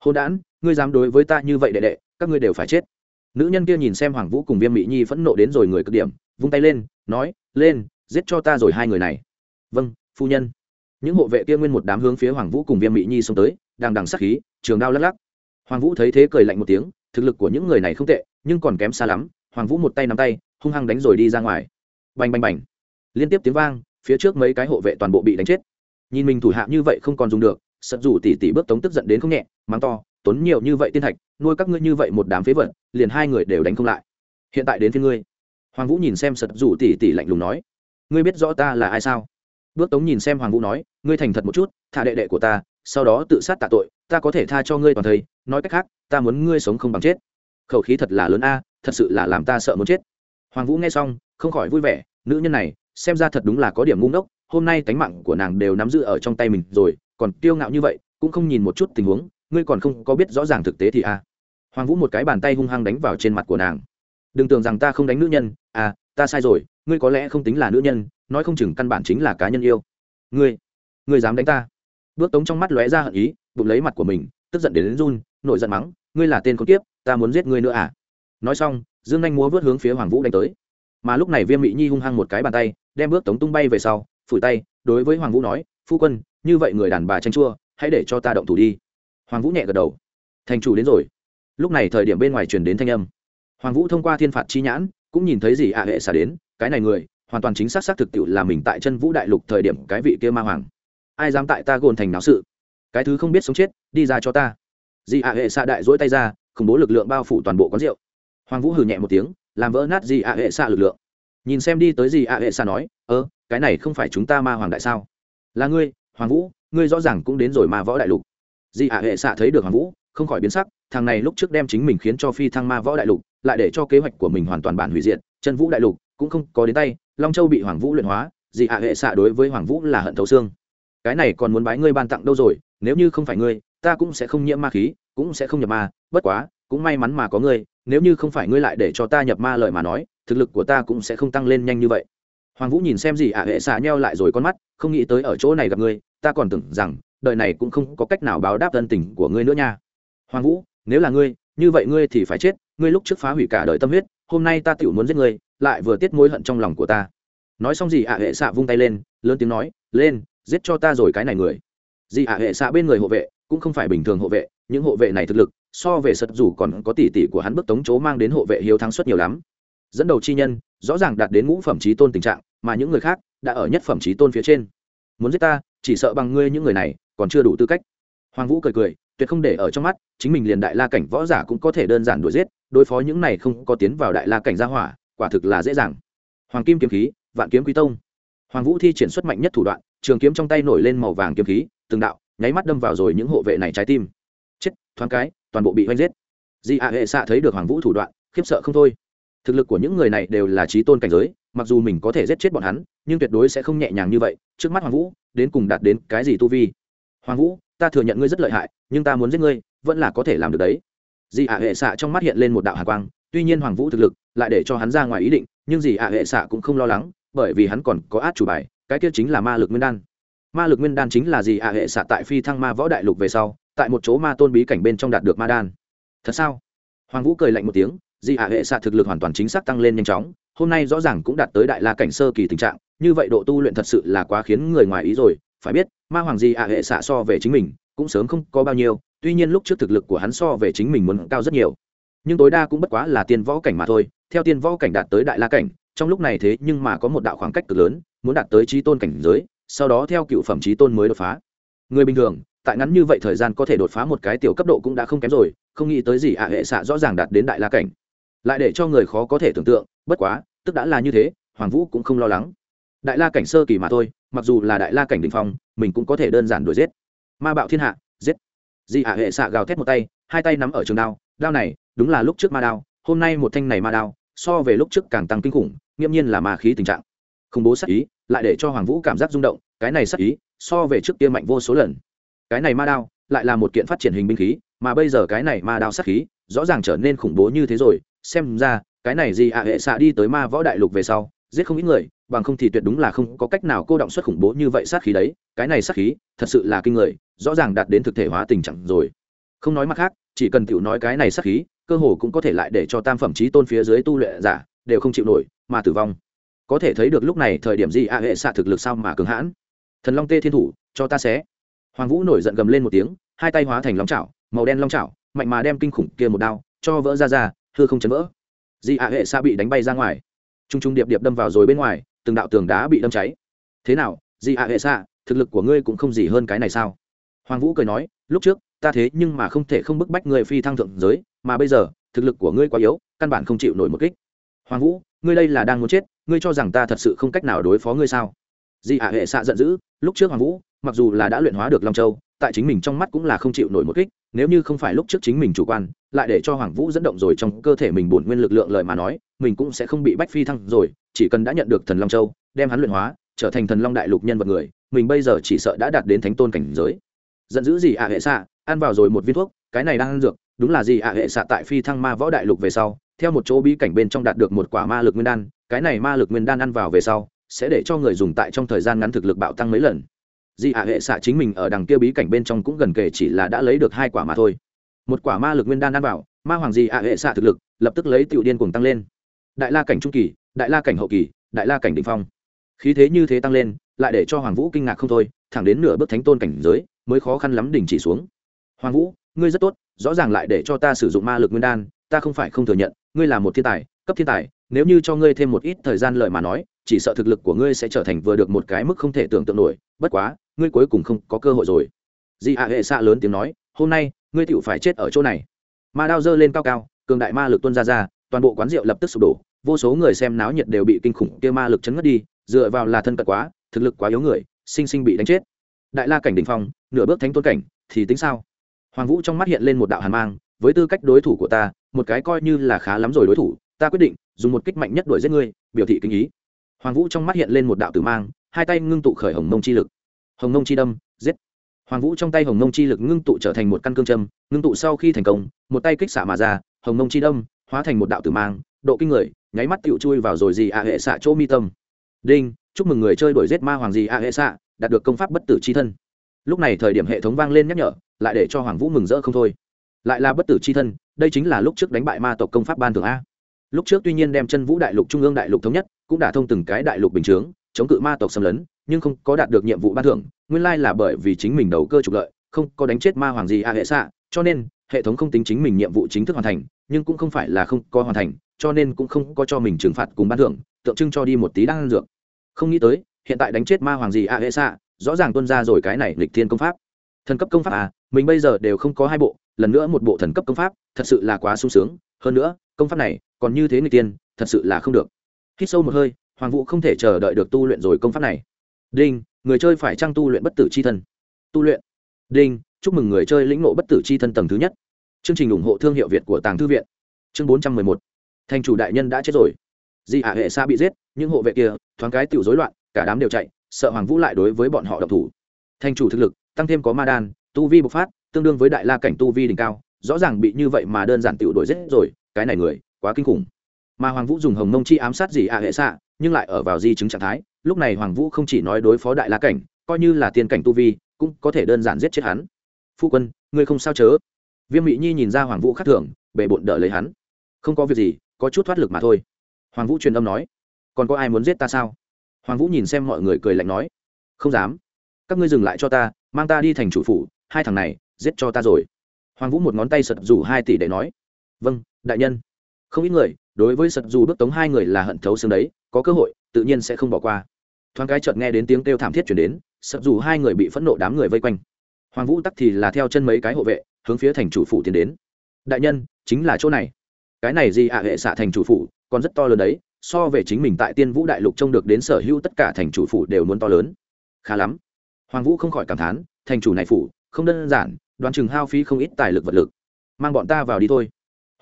Hôn đản, ngươi dám đối với ta như vậy đệ đệ, các ngươi đều phải chết. Nữ nhân kia nhìn xem hoàng vũ cùng viêm mỹ nhi phẫn nộ đến rồi người cực điểm, vung tay lên, nói, lên giết cho ta rồi hai người này. Vâng phu nhân. Những hộ vệ kia nguyên một đám hướng phía hoàng vũ cùng viêm mỹ nhi xông tới đang đằng sắc khí, trường đao lắc lắc. Hoàng vũ thấy thế cười lạnh một tiếng, thực lực của những người này không tệ, nhưng còn kém xa lắm. Hoàng vũ một tay nắm tay, hung hăng đánh rồi đi ra ngoài. Bành bành bành. Liên tiếp tiếng vang, phía trước mấy cái hộ vệ toàn bộ bị đánh chết. Nhìn mình thủ hạ như vậy không còn dùng được sật rủ tỉ tỉ bước tống tức giận đến không nhẹ, mắng to, tốn nhiều như vậy tiên thạch, nuôi các ngươi như vậy một đám phế vật, liền hai người đều đánh không lại. Hiện tại đến phía ngươi. Hoàng vũ nhìn xem sật rủ tỉ tỉ lạnh lùng nói ngươi biết rõ ta là ai sao? Bước tống nhìn xem hoàng vũ nói, ngươi thành thật một chút, thả đệ đệ của ta, sau đó tự sát tạ tội, ta có thể tha cho ngươi toàn thây, nói cách khác, ta muốn ngươi sống không bằng chết. Khẩu khí thật là lớn a, thật sự là làm ta sợ muốn chết. Hoàng vũ nghe xong, không khỏi vui vẻ, nữ nhân này, xem ra thật đúng là có điểm ngu ngốc, hôm nay tánh mạng của nàng đều nắm giữ ở trong tay mình rồi, còn kiêu ngạo như vậy, cũng không nhìn một chút tình huống, ngươi còn không có biết rõ ràng thực tế thì a. Hoàng vũ một cái bàn tay hung hăng đánh vào trên mặt của nàng. Đừng tưởng rằng ta không đánh nữ nhân à ta sai rồi ngươi có lẽ không tính là nữ nhân nói không chừng căn bản chính là cá nhân yêu. Ngươi ngươi dám đánh ta? Bước tống trong mắt lóe ra hận ý bụng lấy mặt của mình tức giận đến, đến run nổi giận mắng ngươi là tên con tiếp ta muốn giết ngươi nữa à? Nói xong dương anh múa vớt hướng phía hoàng vũ đánh tới. Mà lúc này viêm mỹ nhi hung hăng một cái bàn tay đem bước tống tung bay về sau phủi tay đối với hoàng vũ nói phu quân như vậy người đàn bà tranh chua hãy để cho ta động thủ đi. Hoàng vũ nhẹ gật đầu. Thành chủ đến rồi. Lúc này thời điểm bên ngoài truyền đến thanh âm. Hoàng vũ thông qua thiên phạt chi nhãn cũng nhìn thấy gì ạ, hệ xả đến, cái này người, hoàn toàn chính xác xác thực tiệu là mình tại chân vũ đại lục thời điểm cái vị kia ma hoàng. Ai dám tại ta gồn thành náo sự? Cái thứ không biết sống chết, đi ra cho ta. Dị ạ, hệ xạ đại dỗi tay ra, khủng bố lực lượng bao phủ toàn bộ quán rượu. Hoàng vũ hừ nhẹ một tiếng, làm vỡ nát dị ạ, hệ xạ lực lượng. Nhìn xem đi tới dị ạ, hệ xạ nói, ơ, cái này không phải chúng ta ma hoàng đại sao? Là ngươi, hoàng vũ, ngươi rõ ràng cũng đến rồi ma võ đại lục. Dị ạ, hệ xạ thấy được hoàng vũ, không khỏi biến sắc thằng này lúc trước đem chính mình khiến cho phi thăng ma võ đại lục, lại để cho kế hoạch của mình hoàn toàn bản hủy diệt, chân vũ đại lục cũng không có đến tay, long châu bị hoàng vũ luyện hóa, dị ạ hệ xạ đối với hoàng vũ là hận thấu xương. Cái này còn muốn bái ngươi ban tặng đâu rồi, nếu như không phải ngươi, ta cũng sẽ không nhiễm ma khí, cũng sẽ không nhập ma, bất quá, cũng may mắn mà có ngươi, nếu như không phải ngươi lại để cho ta nhập ma lợi mà nói, thực lực của ta cũng sẽ không tăng lên nhanh như vậy. Hoàng vũ nhìn xem gì ạ hệ xạ nheo lại rồi con mắt, không nghĩ tới ở chỗ này gặp ngươi, ta còn tưởng rằng, đời này cũng không có cách nào báo đáp ân tình của ngươi nữa nha. Hoàng vũ nếu là ngươi, như vậy ngươi thì phải chết, ngươi lúc trước phá hủy cả đời tâm huyết, hôm nay ta tựu muốn giết ngươi, lại vừa tiết mối hận trong lòng của ta. Nói xong gì ạ hệ xạ vung tay lên, lớn tiếng nói, lên, giết cho ta rồi cái này người. Gì ạ hệ xạ bên người hộ vệ, cũng không phải bình thường hộ vệ, những hộ vệ này thực lực, so về sật dù còn có tỷ tỷ của hắn bức tống chố mang đến hộ vệ hiếu thắng suất nhiều lắm. Dẫn đầu chi nhân, rõ ràng đạt đến ngũ phẩm trí tôn tình trạng, mà những người khác, đã ở nhất phẩm trí tôn phía trên. Muốn giết ta, chỉ sợ bằng ngươi những người này, còn chưa đủ tư cách hoàng vũ cười cười, tuyệt không để ở trong mắt, chính mình liền đại la cảnh võ giả cũng có thể đơn giản đuổi giết, đối phó những này không có tiến vào đại la cảnh gia hỏa, quả thực là dễ dàng. Hoàng kim kiếm khí, vạn kiếm quý tông. Hoàng vũ thi triển xuất mạnh nhất thủ đoạn, trường kiếm trong tay nổi lên màu vàng kiếm khí, từng đạo, nháy mắt đâm vào rồi những hộ vệ này trái tim. Chết, thoáng cái, toàn bộ bị oanh giết. Di a hệ xạ thấy được hoàng vũ thủ đoạn, khiếp sợ không thôi. Thực lực của những người này đều là trí tôn cảnh giới, mặc dù mình có thể giết chết bọn hắn, nhưng tuyệt đối sẽ không nhẹ nhàng như vậy. Trước mắt hoàng vũ, đến cùng đạt đến cái gì tu vi? Hoàng vũ, ta thừa nhận ngươi rất lợi hại, nhưng ta muốn giết ngươi, vẫn là có thể làm được đấy. Di ạ hệ xạ trong mắt hiện lên một đạo hạ quang, tuy nhiên hoàng vũ thực lực lại để cho hắn ra ngoài ý định, nhưng dì ạ hệ xạ cũng không lo lắng, bởi vì hắn còn có át chủ bài, cái kia chính là ma lực nguyên đan. Ma lực nguyên đan chính là dì ạ hệ xạ tại phi thăng ma võ đại lục về sau, tại một chỗ ma tôn bí cảnh bên trong đạt được ma đan. Thật sao? Hoàng vũ cười lạnh một tiếng, dì ạ hệ xạ thực lực hoàn toàn chính xác tăng lên nhanh chóng, hôm nay rõ ràng cũng đạt tới đại la cảnh sơ kỳ tình trạng, như vậy độ tu luyện thật sự là quá khiến người ngoài ý rồi, phải biết ma hoàng gì ạ hệ xạ so về chính mình cũng sớm không có bao nhiêu, tuy nhiên lúc trước thực lực của hắn so về chính mình muốn cao rất nhiều. Nhưng tối đa cũng bất quá là tiên võ cảnh mà thôi, theo tiên võ cảnh đạt tới đại la cảnh, trong lúc này thế nhưng mà có một đạo khoảng cách cực lớn, muốn đạt tới trí tôn cảnh giới, sau đó theo cựu phẩm trí tôn mới đột phá. Người bình thường, tại ngắn như vậy thời gian có thể đột phá một cái tiểu cấp độ cũng đã không kém rồi, không nghĩ tới gì ạ hệ xạ rõ ràng đạt đến đại la cảnh. Lại để cho người khó có thể tưởng tượng, bất quá, tức đã là như thế, hoàng vũ cũng không lo lắng. Đại la cảnh sơ kỳ mà thôi mặc dù là đại la cảnh đ ỉ n h phong, mình cũng có thể đơn giản đuổi giết. Ma bạo thiên hạ, giết. Dị hạ hệ xạ gào thét một tay, hai tay nắm ở trường đao. Đao này, đúng là lúc trước ma đao, hôm nay một thanh này ma đao, so về lúc trước càng tăng kinh khủng, nghiễm nhiên là ma khí tình trạng. Khủng bố sắc ý, lại để cho hoàng vũ cảm giác rung động, cái này sắc ý, so về trước kia mạnh vô số lần. Cái này ma đao, lại là một kiện phát triển hình binh khí, mà bây giờ cái này ma đao sắc khí, rõ ràng trở nên khủng bố như thế rồi. Xem ra, cái này gì ạ hệ xạ đi tới ma võ đại lục về sau giết không ít người, bằng không thì tuyệt đúng là không có cách nào cô động xuất khủng bố như vậy sát khí đấy, cái này sát khí, thật sự là kinh người, rõ ràng đạt đến thực thể hóa tình trạng rồi. Không nói mặt khác, chỉ cần tiểu nói cái này sát khí, cơ hồ cũng có thể lại để cho tam phẩm trí tôn phía dưới tu luyện giả, đều không chịu nổi, mà tử vong. Có thể thấy được lúc này thời điểm gì A hệ xạ thực lực sao mà cứng hãn. Thần long tê thiên thủ, cho ta xé. Hoàng vũ nổi giận gầm lên một tiếng, hai tay hóa thành long chảo, màu đen long chảo, mạnh mà đem kinh khủng kia một đao, cho vỡ ra ra, hư không chấn vỡ. Di ạ hệ xa bị đánh bay ra ngoài t r u n g t r u n g điệp điệp đâm vào rồi bên ngoài, từng đạo tường đá bị đâm cháy. Thế nào, di ạ hệ sa, thực lực của ngươi cũng không gì hơn cái này sao? Hoàng vũ cười nói, lúc trước, ta thế nhưng mà không thể không bức bách người phi thăng thượng giới, mà bây giờ, thực lực của ngươi quá yếu, căn bản không chịu nổi một kích. Hoàng vũ, ngươi đây là đang muốn chết, ngươi cho rằng ta thật sự không cách nào đối phó ngươi sao? Di ạ hệ xạ giận dữ, lúc trước hoàng vũ, mặc dù là đã luyện hóa được long châu tại chính mình trong mắt cũng là không chịu nổi một kích, nếu như không phải lúc trước chính mình chủ quan, lại để cho hoàng vũ dẫn động rồi trong cơ thể mình bổn nguyên lực lượng lời mà nói, mình cũng sẽ không bị bách phi thăng rồi, chỉ cần đã nhận được thần long châu, đem hắn luyện hóa, trở thành thần long đại lục nhân vật người, mình bây giờ chỉ sợ đã đạt đến thánh tôn cảnh giới. Giận dữ gì ạ, hệ xạ, ăn vào rồi một viên thuốc, cái này đang ăn dược, đúng là gì ạ, hệ xạ tại phi thăng ma võ đại lục về sau, theo một chỗ bí cảnh bên trong đạt được một quả ma lực nguyên đan, cái này ma lực nguyên đan ăn vào về sau, sẽ để cho người dùng tại trong thời gian ngắn thực lực bạo tăng mấy lần dị ạ hệ xạ chính mình ở đằng kia bí cảnh bên trong cũng gần kể chỉ là đã lấy được hai quả mà thôi. Một quả ma lực nguyên đan ăn vào, ma hoàng dị ạ hệ xạ thực lực lập tức lấy tiểu điên cùng tăng lên. Đại la cảnh trung kỳ, đại la cảnh hậu kỳ, đại la cảnh đ ỉ n h phong. Khí thế như thế tăng lên, lại để cho hoàng vũ kinh ngạc không thôi, thẳng đến nửa bước thánh tôn cảnh giới mới khó khăn lắm đình chỉ xuống. Hoàng vũ, ngươi rất tốt, rõ ràng lại để cho ta sử dụng ma lực nguyên đan, ta không phải không thừa nhận, ngươi là một thiên tài, cấp thiên tài, nếu như cho ngươi thêm một ít thời gian lợi mà nói, chỉ sợ thực lực của ngươi sẽ trở thành vừa được một cái mức không thể tưởng tượng nổi, bất quá ngươi cuối cùng không có cơ hội rồi. Di hạ hệ xạ lớn tiếng nói, hôm nay, ngươi tựu phải chết ở chỗ này. Ma đao dơ lên cao cao, cường đại ma lực tuôn ra ra, toàn bộ quán rượu lập tức sụp đổ, vô số người xem náo nhiệt đều bị kinh khủng kia ma lực chấn ngất đi, dựa vào là thân cận quá, thực lực quá yếu người, sinh sinh bị đánh chết. Đại la cảnh đình phong, nửa bước thánh tôn cảnh, thì tính sao? Hoàng vũ trong mắt hiện lên một đạo hàn mang, với tư cách đối thủ của ta, một cái coi như là khá lắm rồi đối thủ, ta quyết định, dùng một kích mạnh nhất đuổi giết ngươi, biểu thị kinh ý. Hoàng vũ trong mắt hiện lên một đạo tử mang, hai tay ngưng tụ khởi hồng mông chi lực hồng nông chi đâm, giết. Hoàng vũ trong tay hồng nông chi lực ngưng tụ trở thành một căn cương châm, ngưng tụ sau khi thành công, một tay kích xạ mà ra, hồng nông chi đâm, hóa thành một đạo tử mang, độ kinh người, nháy mắt tựu chui vào rồi gì ạ hệ xạ chỗ mi tâm. Đinh, chúc mừng người chơi đổi giết ma hoàng gì ạ hệ xạ, đạt được công pháp bất tử c h i thân. Lúc này thời điểm hệ thống vang lên nhắc nhở, lại để cho hoàng vũ mừng rỡ không thôi. Lại là bất tử c h i thân, đây chính là lúc trước đánh bại ma tộc công pháp ban thường a. Lúc trước tuy nhiên đem chân vũ đại lục trung ương đại lục thống nhất, cũng đã thông từng cái đại lục bình chướng, chống cự ma tộc xâm lấn nhưng không có đạt được nhiệm vụ ban thưởng, nguyên lai là bởi vì chính mình đầu cơ trục lợi, không có đánh chết ma hoàng gì a hệ xạ, cho nên, hệ thống không tính chính mình nhiệm vụ chính thức hoàn thành, nhưng cũng không phải là không có hoàn thành, cho nên cũng không có cho mình trừng phạt cùng ban thưởng, tượng trưng cho đi một tí đang ăn dược. Không nghĩ tới, hiện tại đánh chết ma hoàng gì a hệ xạ, rõ ràng tuân ra rồi cái này lịch thiên công pháp. Thần cấp công pháp à mình bây giờ đều không có hai bộ, lần nữa một bộ thần cấp công pháp, thật sự là quá sung sướng, hơn nữa, công pháp này, còn như thế người tiên thật sự là không được. Hít sâu một hơi, hoàng vũ không thể chờ đợi được tu luyện rồi công pháp này đinh, người chơi phải trang tu luyện bất tử c h i thân? Tu luyện. Đinh, chúc mừng người chơi lĩnh ngộ bất tử c h i thân tầng thứ nhất. Chương trình ủng hộ thương hiệu việt của tàng thư viện. Chương bốn trăm mười một. Thành chủ đại nhân đã chết rồi. Di ả hệ xa bị giết, những hộ vệ kia, thoáng cái tự dối loạn, cả đám đều chạy, sợ hoàng vũ lại đối với bọn họ độc thủ. Thành chủ thực lực, tăng thêm có ma đan, tu vi bộc phát, tương đương với đại la cảnh tu vi đỉnh cao, rõ ràng bị như vậy mà đơn giản tự đổi giết rồi, cái này người, quá kinh khủng. Mà hoàng vũ dùng hồng mông chi ám sát gì ả hệ xạ nhưng lại ở vào di chứng trạng thái lúc này hoàng vũ không chỉ nói đối phó đại la cảnh, coi như là tiên cảnh tu vi, cũng có thể đơn giản giết chết hắn. Phu quân, ngươi không sao chớ? Viêm mỹ nhi nhìn ra hoàng vũ khắc thường, bề bộn đỡ lấy hắn. Không có việc gì, có chút thoát lực mà thôi. Hoàng vũ truyền âm nói, còn có ai muốn giết ta sao? Hoàng vũ nhìn xem mọi người cười lạnh nói, không dám. Các ngươi dừng lại cho ta, mang ta đi thành chủ phủ, hai thằng này, giết cho ta rồi. Hoàng vũ một ngón tay sật rủ hai tỷ để nói vâng đại nhân. Không ít người, đối với sật dù bước tống hai người là hận thấu xương đấy, có cơ hội, tự nhiên sẽ không bỏ qua thoáng cái chợt nghe đến tiếng kêu thảm thiết chuyển đến sập dù hai người bị phẫn nộ đám người vây quanh. Hoàng vũ tắc thì là theo chân mấy cái hộ vệ, hướng phía thành chủ phủ tiến đến. Đại nhân, chính là chỗ này. Cái này gì ạ, hệ xạ thành chủ phủ, còn rất to lớn đấy, so về chính mình tại tiên vũ đại lục trông được đến sở hữu tất cả thành chủ phủ đều muốn to lớn. Khá lắm. Hoàng vũ không khỏi cảm thán, thành chủ này phủ, không đơn giản, đoán chừng hao phí không ít tài lực vật lực. Mang bọn ta vào đi thôi.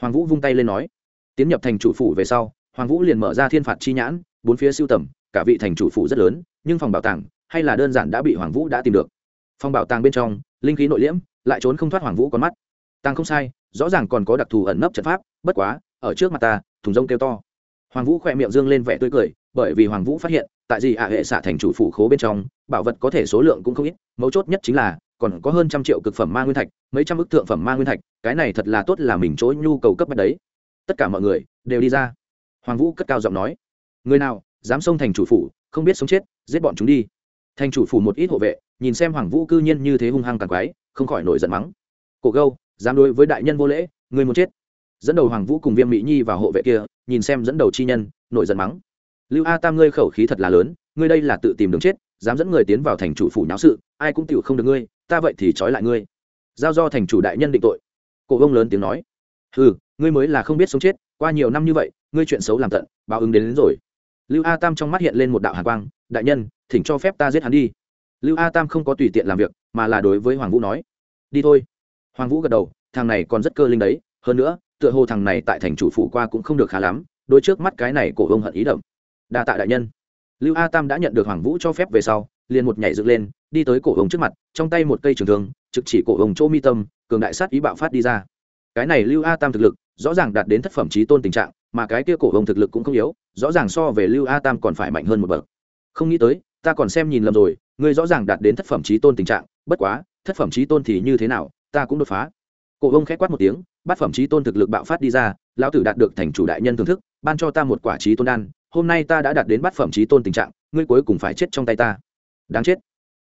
Hoàng vũ vung tay lên nói. Tiến nhập thành chủ phủ về sau, hoàng vũ liền mở ra thiên phạt chi nhãn, bốn phía siêu tầm cả vị thành chủ phủ rất lớn, nhưng phòng bảo tàng hay là đơn giản đã bị hoàng vũ đã tìm được. Phòng bảo tàng bên trong, linh khí nội liễm, lại trốn không thoát hoàng vũ con mắt. Tàng không sai, rõ ràng còn có đặc thù ẩn nấp trận pháp, bất quá, ở trước mặt ta, thùng rông kêu to. Hoàng vũ khỏe miệng dương lên vẻ tươi cười, bởi vì hoàng vũ phát hiện, tại gì ạ hệ xạ thành chủ phủ khố bên trong, bảo vật có thể số lượng cũng không ít, mấu chốt nhất chính là, còn có hơn trăm triệu cực phẩm ma nguyên thạch, mấy trăm ức thượng phẩm ma nguyên thạch, cái này thật là tốt là mình chỗ nhu cầu cấp bách đấy. Tất cả mọi người đều đi ra. Hoàng vũ cất cao giọng nói, người nào dám xông thành chủ phủ không biết sống chết giết bọn chúng đi. Thành chủ phủ một ít hộ vệ nhìn xem hoàng vũ cư nhiên như thế hung hăng càng quái không khỏi nổi giận mắng. Cổ gâu dám đối với đại nhân vô lễ người muốn chết. Dẫn đầu hoàng vũ cùng viêm mỹ nhi và hộ vệ kia nhìn xem dẫn đầu chi nhân nổi giận mắng. Lưu a tam ngươi khẩu khí thật là lớn ngươi đây là tự tìm đường chết dám dẫn người tiến vào thành chủ phủ nháo sự ai cũng tựu không được ngươi ta vậy thì trói lại ngươi. Giao do thành chủ đại nhân định tội. Cổ ông lớn tiếng nói. Ừ ngươi mới là không biết sống chết qua nhiều năm như vậy ngươi chuyện xấu làm tận báo ứng đến, đến rồi lưu a tam trong mắt hiện lên một đạo hàn quang, đại nhân, thỉnh cho phép ta giết hắn đi. Lưu a tam không có tùy tiện làm việc, mà là đối với hoàng vũ nói, đi thôi. Hoàng vũ gật đầu, thằng này còn rất cơ linh đấy, hơn nữa, tựa hồ thằng này tại thành chủ phủ qua cũng không được khá lắm đôi trước mắt cái này cổ ông hận ý đậm. Đa tạ đại nhân. Lưu a tam đã nhận được hoàng vũ cho phép về sau, liền một nhảy dựng lên, đi tới cổ ông trước mặt, trong tay một cây trường thương, trực chỉ cổ ông chỗ mi tâm, cường đại sát ý bạo phát đi ra. Cái này lưu a tam thực lực, rõ ràng đạt đến thất phẩm trí tôn tình trạng mà cái kia cổ ông thực lực cũng không yếu, rõ ràng so về lưu a tam còn phải mạnh hơn một bậc. Không nghĩ tới, ta còn xem nhìn lầm rồi, ngươi rõ ràng đạt đến thất phẩm trí tôn tình trạng, bất quá, thất phẩm trí tôn thì như thế nào, ta cũng đột phá. Cổ ông c quát một tiếng, bát phẩm trí tôn thực lực bạo phát đi ra, lão tử đạt được thành chủ đại nhân thưởng thức, ban cho ta một quả trí tôn đan, hôm nay ta đã đạt đến bát phẩm trí tôn tình trạng, ngươi cuối cùng phải chết trong tay ta. Đáng chết.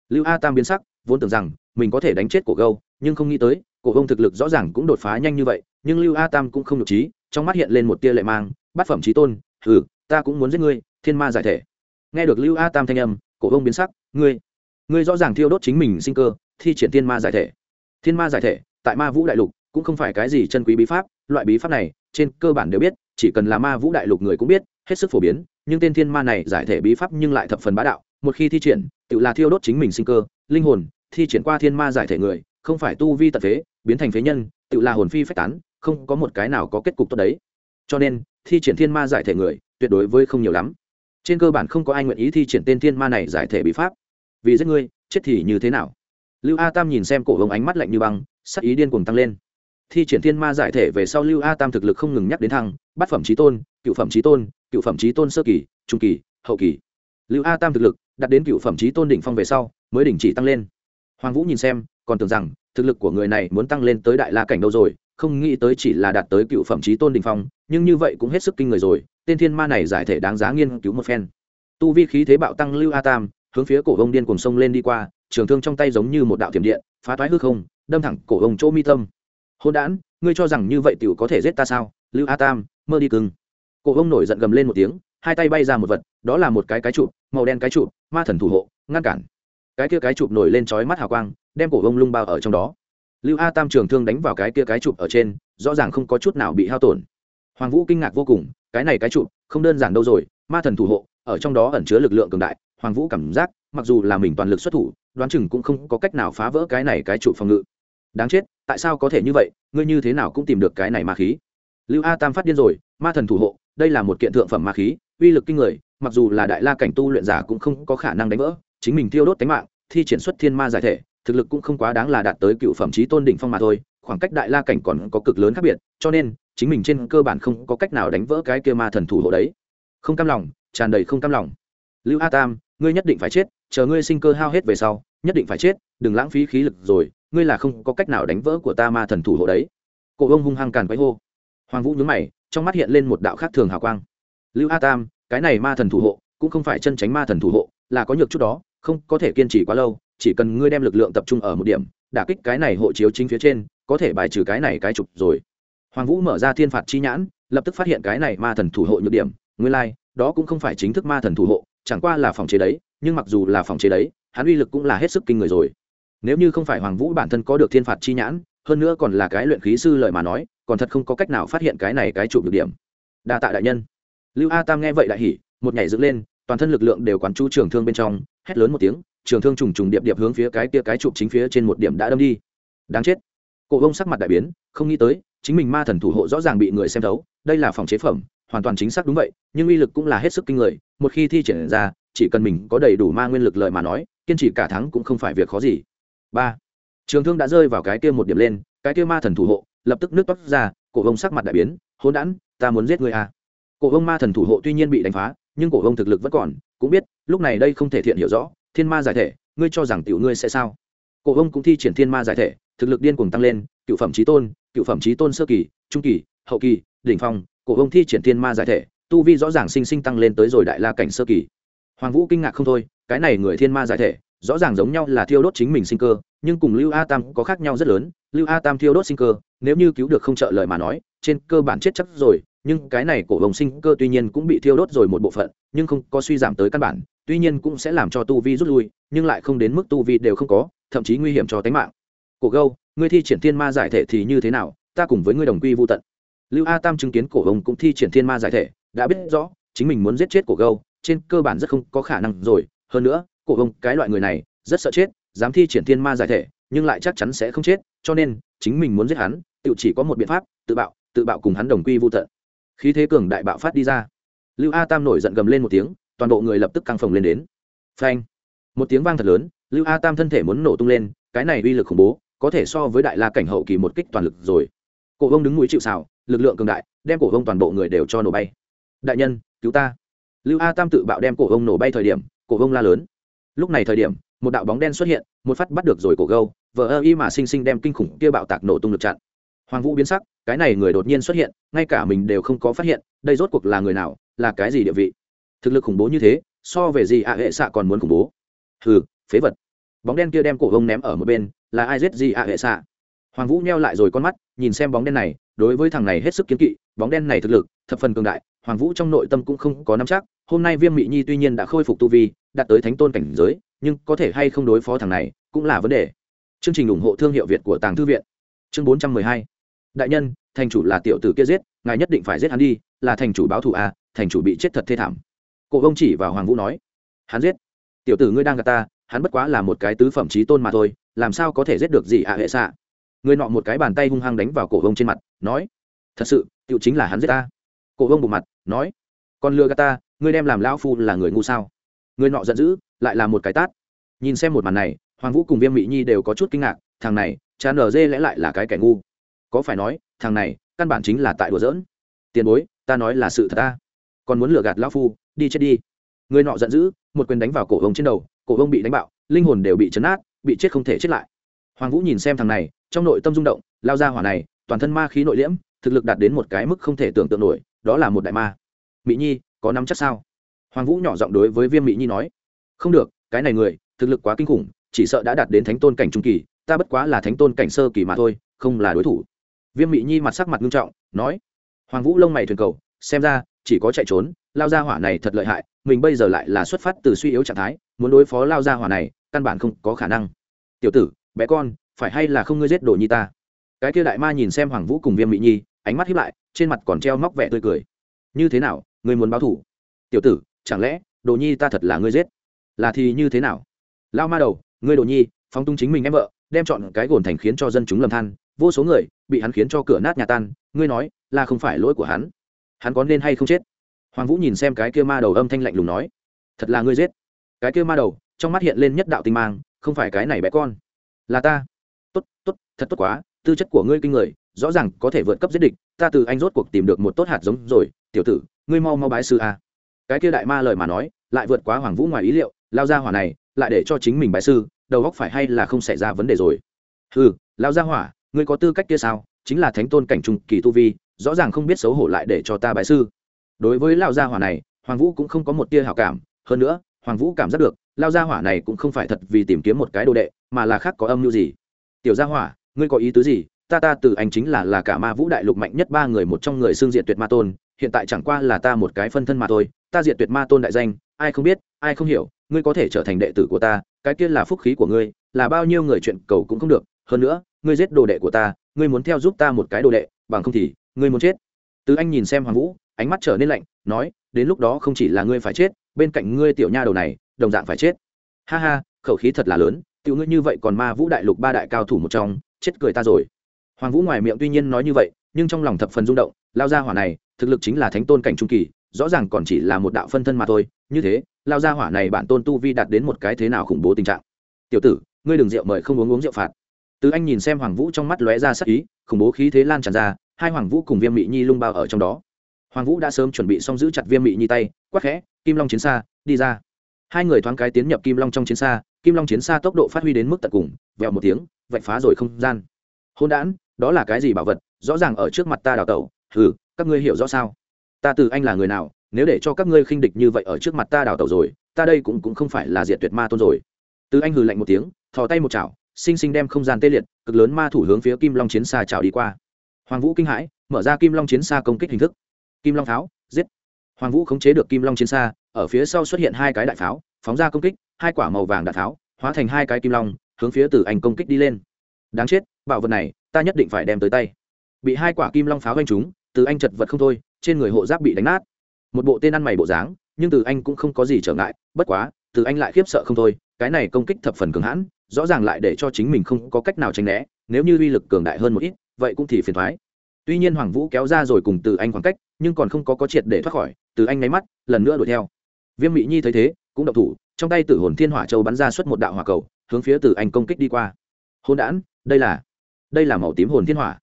Lưu a tam biến sắc, vốn tưởng rằng mình có thể đánh chết cổ gâu, nhưng không nghĩ tới, cổ ông thực lực rõ ràng cũng đột phá nhanh như vậy, nhưng lưu a tam cũng không nhục trí trong mắt hiện lên một tia lệ mang, bát phẩm trí tôn ừ ta cũng muốn giết ngươi, thiên ma giải thể. Nghe được lưu a tam thanh âm, cổ ông biến sắc, ngươi ngươi rõ ràng thiêu đốt chính mình sinh cơ, thi triển thiên ma giải thể. Thiên ma giải thể, tại ma vũ đại lục, cũng không phải cái gì chân quý bí pháp, loại bí pháp này, trên cơ bản đều biết, chỉ cần là ma vũ đại lục người cũng biết, hết sức phổ biến, nhưng tên thiên ma này giải thể bí pháp nhưng lại thập phần bá đạo, một khi thi triển, tự là thiêu đốt chính mình sinh cơ, linh hồn, thi triển qua thiên ma giải thể người, không phải tu vi tật phế, biến thành phế nhân, tự là hồn phi phách tán không có một cái nào có kết cục tốt đấy. Cho nên, thi triển thiên ma giải thể người, tuyệt đối với không nhiều lắm. Trên cơ bản không có ai nguyện ý thi triển tên thiên ma này giải thể bị pháp. Vì giết ngươi, chết thì như thế nào? Lưu a tam nhìn xem cổ hồng ánh mắt lạnh như băng, sắc ý điên cuồng tăng lên. Thi triển thiên ma giải thể về sau lưu a tam thực lực không ngừng nhắc đến thăng, bát phẩm trí tôn, cựu phẩm trí tôn, cựu phẩm trí tôn sơ kỳ, trung kỳ, hậu kỳ. Lưu a tam thực lực đạt đến cựu phẩm trí tôn đỉnh phong về sau, mới đỉnh chỉ tăng lên. Hoàng vũ nhìn xem, còn tưởng rằng thực lực của người này muốn tăng lên tới đại la cảnh đâu rồi không nghĩ tới chỉ là đạt tới cựu phẩm trí tôn đỉnh phong, nhưng như vậy cũng hết sức kinh người rồi, tên thiên ma này giải thể đáng giá nghiên cứu một phen. Tu vi khí thế bạo tăng lưu a tam, hướng phía cổ ông điên cùng sông lên đi qua, trường thương trong tay giống như một đạo thiểm điện, phá toái hư không, đâm thẳng cổ ông chỗ mi tâm. Hôn đản, ngươi cho rằng như vậy tiểu có thể giết ta sao? Lưu a tam, mơ đi cưng. Cổ ông nổi giận gầm lên một tiếng, hai tay bay ra một vật, đó là một cái cái trụ, màu đen cái trụ, ma thần thủ hộ, ngăn cản. Cái kia cái chụp nổi lên chói mắt hào quang, đem cổ ông lung bao ở trong đó lưu a tam trường thương đánh vào cái kia cái chụp ở trên, rõ ràng không có chút nào bị hao tổn. Hoàng vũ kinh ngạc vô cùng, cái này cái chụp, không đơn giản đâu rồi, ma thần thủ hộ, ở trong đó ẩn chứa lực lượng cường đại, hoàng vũ cảm giác, mặc dù là mình toàn lực xuất thủ, đoán chừng cũng không có cách nào phá vỡ cái này cái trụ phòng ngự. Đáng chết, tại sao có thể như vậy, ngươi như thế nào cũng tìm được cái này ma khí. Lưu a tam phát điên rồi, ma thần thủ hộ, đây là một kiện thượng phẩm ma khí, uy lực kinh người, mặc dù là đại la cảnh tu luyện giả cũng không có khả năng đánh vỡ, chính mình tiêu đốt tính mạng, thi triển xuất thiên ma giải thể thực lực cũng không quá đáng là đạt tới cựu phẩm trí tôn đỉnh phong mà thôi, khoảng cách đại la cảnh còn có cực lớn khác biệt, cho nên, chính mình trên cơ bản không có cách nào đánh vỡ cái kia ma thần thủ hộ đấy. Không cam lòng, tràn đầy không cam lòng. Lưu a tam, ngươi nhất định phải chết, chờ ngươi sinh cơ hao hết về sau, nhất định phải chết, đừng lãng phí khí lực rồi, ngươi là không có cách nào đánh vỡ của ta ma thần thủ hộ đấy. Cổ ông hung hăng càn quấy hô. Hoàng vũ nhướng mày, trong mắt hiện lên một đạo khác thường hào quang. Lưu a tam, cái này ma thần thủ hộ, cũng không phải chân tránh ma thần thủ hộ, là có nhược chút đó, không có thể kiên trì quá lâu chỉ cần ngươi đem lực lượng tập trung ở một điểm đả kích cái này hộ chiếu chính phía trên có thể bài trừ cái này cái trục rồi. Hoàng vũ mở ra thiên phạt chi nhãn lập tức phát hiện cái này ma thần thủ hộ nhược điểm nguyên lai、like, đó cũng không phải chính thức ma thần thủ hộ chẳng qua là phòng chế đấy nhưng mặc dù là phòng chế đấy hắn uy lực cũng là hết sức kinh người rồi. Nếu như không phải hoàng vũ bản thân có được thiên phạt chi nhãn hơn nữa còn là cái luyện khí sư lời mà nói còn thật không có cách nào phát hiện cái này cái chụp được điểm. Đa tạ đại nhân. Lưu a tam nghe vậy đại hỉ một nhảy dựng lên toàn thân lực lượng đều quán chú trường thương bên trong hét lớn một tiếng trường thương trùng trùng điệp điệp hướng phía cái kia cái chụp chính phía trên một điểm đã đâm đi. Đáng chết. Cổ bông sắc mặt đại biến, không nghĩ tới, chính mình ma thần thủ hộ rõ ràng bị người xem thấu, đây là phòng chế phẩm, hoàn toàn chính xác đúng vậy, nhưng uy lực cũng là hết sức kinh người, một khi thi triển ra, chỉ cần mình có đầy đủ ma nguyên lực lợi mà nói, kiên trì cả tháng cũng không phải việc khó gì. Ba. Trường thương đã rơi vào cái kia một điểm lên, cái kia ma thần thủ hộ, lập tức nước toát ra, cổ bông sắc mặt đại biến hôn đản, ta muốn giết người à. Cổ bông ma thần thủ hộ tuy nhiên bị đánh phá, nhưng cổ bông thực lực vẫn còn, cũng biết, lúc này đây không thể thiện hiểu rõ thiên ma giải thể, ngươi cho rằng tiểu ngươi sẽ sao? Cổ ông cũng thi triển thiên ma giải thể, thực lực điên cuồng tăng lên, cựu phẩm trí tôn, cựu phẩm trí tôn sơ kỳ, trung kỳ, hậu kỳ, đỉnh phong, cổ ông thi triển thiên ma giải thể, tu vi rõ ràng sinh sinh tăng lên tới rồi đại la cảnh sơ kỳ. Hoàng vũ kinh ngạc không thôi, cái này người thiên ma giải thể, rõ ràng giống nhau là thiêu đốt chính mình sinh cơ, nhưng cùng lưu a tam có khác nhau rất lớn. Lưu a tam thiêu đốt sinh cơ, nếu như cứu được không trợ lời mà nói, trên cơ bản chết chắc rồi, nhưng cái này cổ hồng sinh cơ tuy nhiên cũng bị thiêu đốt rồi một bộ phận, nhưng không có suy giảm tới căn bản tuy nhiên cũng sẽ làm cho tu vi rút lui, nhưng lại không đến mức tu vi đều không có, thậm chí nguy hiểm cho tính mạng. Cổ gâu, ngươi thi triển thiên ma giải thể thì như thế nào? Ta cùng với ngươi đồng quy vô tận. Lưu a tam chứng kiến cổ hồng cũng thi triển thiên ma giải thể, đã biết rõ, chính mình muốn giết chết cổ gâu, trên cơ bản rất không có khả năng rồi. Hơn nữa, cổ hồng, cái loại người này, rất sợ chết, dám thi triển thiên ma giải thể, nhưng lại chắc chắn sẽ không chết, cho nên, chính mình muốn giết hắn, tự chỉ có một biện pháp, tự bạo tự bạo cùng hắn đồng quy vô tận. Khí thế cường đại bạo phát đi ra. Lưu a tam nổi giận gầm lên một tiếng toàn bộ người lập tức căng phồng lên đến. Phanh. Một tiếng vang thật lớn, lưu a tam thân thể muốn nổ tung lên, cái này uy lực khủng bố, có thể so với đại la cảnh hậu kỳ một kích toàn lực rồi. Cổ vông đứng mũi chịu xào lực lượng cường đại, đem cổ vông toàn bộ người đều cho nổ bay. Đại nhân, cứu ta. Lưu a tam tự bạo đem cổ vông nổ bay thời điểm, cổ vông la lớn. Lúc này thời điểm, một đạo bóng đen xuất hiện, một phát bắt được rồi cổ gâu, vờ ơ y mà sinh sinh đem kinh khủng kia bạo tạc nổ tung lực chặn. Hoàng vũ biến sắc, cái này người đột nhiên xuất hiện, ngay cả mình đều không có phát hiện, đây rốt cuộc là người nào, là cái gì địa vị? Thực lực khủng bố như thế, so về gì ạ, hệ xạ còn muốn khủng bố. Hừ, phế vật. Bóng đen kia đem cổ hông ném ở một bên, là ai giết gì ạ, hệ xạ? Hoàng vũ neo lại rồi con mắt, nhìn xem bóng đen này, đối với thằng này hết sức kiếm kỵ, bóng đen này thực lực, thập phần cường đại, hoàng vũ trong nội tâm cũng không có nắm chắc, hôm nay viêm mị nhi tuy nhiên đã khôi phục tu vi, đạt tới thánh tôn cảnh giới, nhưng có thể hay không đối phó thằng này, cũng là vấn đề. Chương trình ủng hộ thương hiệu việt của tàng thư viện. Chương bốn trăm mười hai. Đại nhân, thành chủ là tiểu tử kia giết, ngài nhất định phải giết hắn đi, là thành chủ báo thù à thành chủ bị chết thật thê thảm cổ ông chỉ vào hoàng vũ nói, hắn giết. Tiểu tử ngươi đang gạt ta, hắn bất quá là một cái tứ phẩm trí tôn mà thôi, làm sao có thể giết được gì à hệ xạ? Người nọ một cái bàn tay hung hăng đánh vào cổ ông trên mặt, nói, thật sự, tiểu chính là hắn giết ta. Cổ ông bụng mặt, nói còn lừa gạt ta, ngươi đem làm lão phu là người ngu sao? Người nọ giận dữ, lại là một cái tát. Nhìn xem một màn này, hoàng vũ cùng viêm mỹ nhi đều có chút kinh ngạc, thằng này cha nở dê lẽ lại là cái kẻ ngu. Có phải nói, thằng này, căn bản chính là tại đùa giỡn. Tiền bối, ta nói là sự thật ta. Còn muốn lừa gạt lão phu đi chết đi. Người nọ giận dữ, một quyền đánh vào cổ ông trên đầu, cổ ông bị đánh bạo, linh hồn đều bị chấn át, bị chết không thể chết lại. Hoàng vũ nhìn xem thằng này, trong nội tâm rung động, lao ra hỏa này, toàn thân ma khí nội liễm, thực lực đạt đến một cái mức không thể tưởng tượng nổi, đó là một đại ma. Mỹ nhi, có nắm chắc sao? Hoàng vũ nhỏ giọng đối với viêm mỹ nhi nói. Không được, cái này người, thực lực quá kinh khủng, chỉ sợ đã đạt đến thánh tôn cảnh trung kỳ, ta bất quá là thánh tôn cảnh sơ kỳ mà thôi, không là đối thủ. Viêm mỹ nhi mặt sắc mặt nghiêm trọng, nói. Hoàng vũ lông mày thuyền cầu, xem ra, chỉ có chạy trốn lao gia hỏa này thật lợi hại, mình bây giờ lại là xuất phát từ suy yếu trạng thái, muốn đối phó lao gia hỏa này, căn bản không có khả năng. Tiểu tử, bé con, phải hay là không ngươi giết đồ nhi ta? Cái kia đại ma nhìn xem hoàng vũ cùng viêm mỹ nhi, ánh mắt hiếp lại, trên mặt còn treo móc vẻ tươi cười. Như thế nào, ngươi muốn báo thủ tiểu tử, chẳng lẽ, đồ nhi ta thật là ngươi giết? Là thì như thế nào? Lao ma đầu, ngươi đồ nhi, phóng tung chính mình em vợ, đem chọn cái gồn thành khiến cho dân chúng lầm than, vô số người bị hắn khiến cho cửa nát nhà tan, ngươi nói, là không phải lỗi của hắn. Hắn có nên hay không chết? Hoàng vũ nhìn xem cái kia ma đầu âm thanh lạnh lùng nói, thật là ngươi giết. Cái kia ma đầu, trong mắt hiện lên nhất đạo tinh mang, không phải cái này bé con, là ta. Tốt tốt, thật tốt quá, tư chất của ngươi kinh người, rõ ràng có thể vượt cấp giết địch, ta từ anh rốt cuộc tìm được một tốt hạt giống rồi, tiểu tử, ngươi mau mau bái sư a. Cái kia đại ma lời mà nói, lại vượt quá hoàng vũ ngoài ý liệu, lao ra hỏa này, lại để cho chính mình bái sư, đầu góc phải hay là không xảy ra vấn đề rồi. Ừ lao ra hỏa, ngươi có tư cách kia sao? Chính là thánh tôn cảnh trung kỳ tu vi, rõ ràng không biết xấu hổ lại để cho ta bái sư đối với lao gia hỏa này, hoàng vũ cũng không có một tia hảo cảm. Hơn nữa, hoàng vũ cảm giác được lao gia hỏa này cũng không phải thật vì tìm kiếm một cái đồ đệ, mà là khác có âm mưu gì. Tiểu gia hỏa, ngươi có ý tứ gì? Ta ta, từ anh chính là là cả ma vũ đại lục mạnh nhất ba người, một trong người xương diện tuyệt ma tôn. Hiện tại chẳng qua là ta một cái phân thân mà thôi. Ta diệt tuyệt ma tôn đại danh, ai không biết, ai không hiểu, ngươi có thể trở thành đệ tử của ta, cái kia là phúc khí của ngươi, là bao nhiêu người chuyện cầu cũng không được. Hơn nữa, ngươi giết đồ đệ của ta, ngươi muốn theo giúp ta một cái đồ đệ, bằng không thì, ngươi muốn chết. Từ anh nhìn xem hoàng vũ ánh mắt trở nên lạnh, nói, đến lúc đó không chỉ là ngươi phải chết, bên cạnh ngươi tiểu nha đầu này, đồng dạng phải chết. Ha ha, khẩu khí thật là lớn, tiểu ngươi như vậy còn ma vũ đại lục ba đại cao thủ một trong, chết cười ta rồi. Hoàng vũ ngoài miệng tuy nhiên nói như vậy, nhưng trong lòng thập phần rung động, lao ra hỏa này, thực lực chính là thánh tôn cảnh trung kỳ, rõ ràng còn chỉ là một đạo phân thân mà thôi, như thế, lao ra hỏa này bản tôn tu vi đạt đến một cái thế nào khủng bố tình trạng. Tiểu tử, ngươi đừng rượu mời không uống uống rượu phạt. Từ anh nhìn xem hoàng vũ trong mắt lóe ra sắc ý, khủng bố khí thế lan tràn ra, hai hoàng vũ cùng viêm mị nhi lung bao ở trong đó hoàng vũ đã sớm chuẩn bị xong giữ chặt viêm mị nhi tay quắc khẽ, kim long chiến xa, đi ra. Hai người thoáng cái tiến nhập kim long trong chiến xa, kim long chiến xa tốc độ phát huy đến mức tận cùng, vẹo một tiếng, vạch phá rồi không gian. Hôn đản, đó là cái gì bảo vật? Rõ ràng ở trước mặt ta đào tẩu. Hừ, các ngươi hiểu rõ sao? Ta từ anh là người nào, nếu để cho các ngươi khinh địch như vậy ở trước mặt ta đào tẩu rồi, ta đây cũng cũng không phải là diệt tuyệt ma tôn rồi. Từ anh hừ lạnh một tiếng, thò tay một chảo, sinh sinh đem không gian tê liệt, cực lớn ma thủ hướng phía kim long chiến xa chảo đi qua. Hoàng vũ kinh hãi, mở ra kim long chiến xa công kích hình thức kim long pháo, giết. Hoàng vũ khống chế được kim long chiến xa, ở phía sau xuất hiện hai cái đại pháo, phóng ra công kích, hai quả màu vàng đạn pháo, hóa thành hai cái kim long, hướng phía từ anh công kích đi lên. Đáng chết, bảo vật này, ta nhất định phải đem tới tay. Bị hai quả kim long pháo vanh chúng từ anh chật vật không thôi, trên người hộ giáp bị đánh nát. Một bộ tên ăn mày bộ dáng, nhưng từ anh cũng không có gì trở ngại, bất quá, từ anh lại khiếp sợ không thôi, cái này công kích thập phần cường hãn, rõ ràng lại để cho chính mình không có cách nào tránh né, nếu như uy lực cường đại hơn một ít, vậy cũng thì phiền thoái tuy nhiên hoàng vũ kéo ra rồi cùng từ anh khoảng cách, nhưng còn không có có triệt để thoát khỏi, từ anh nháy mắt, lần nữa đuổi theo. Viêm mỹ nhi thấy thế, cũng động thủ, trong tay tử hồn thiên hỏa châu bắn ra suốt một đạo hỏa cầu, hướng phía từ anh công kích đi qua. Hôn đản, đây là đây là màu tím hồn thiên hỏa.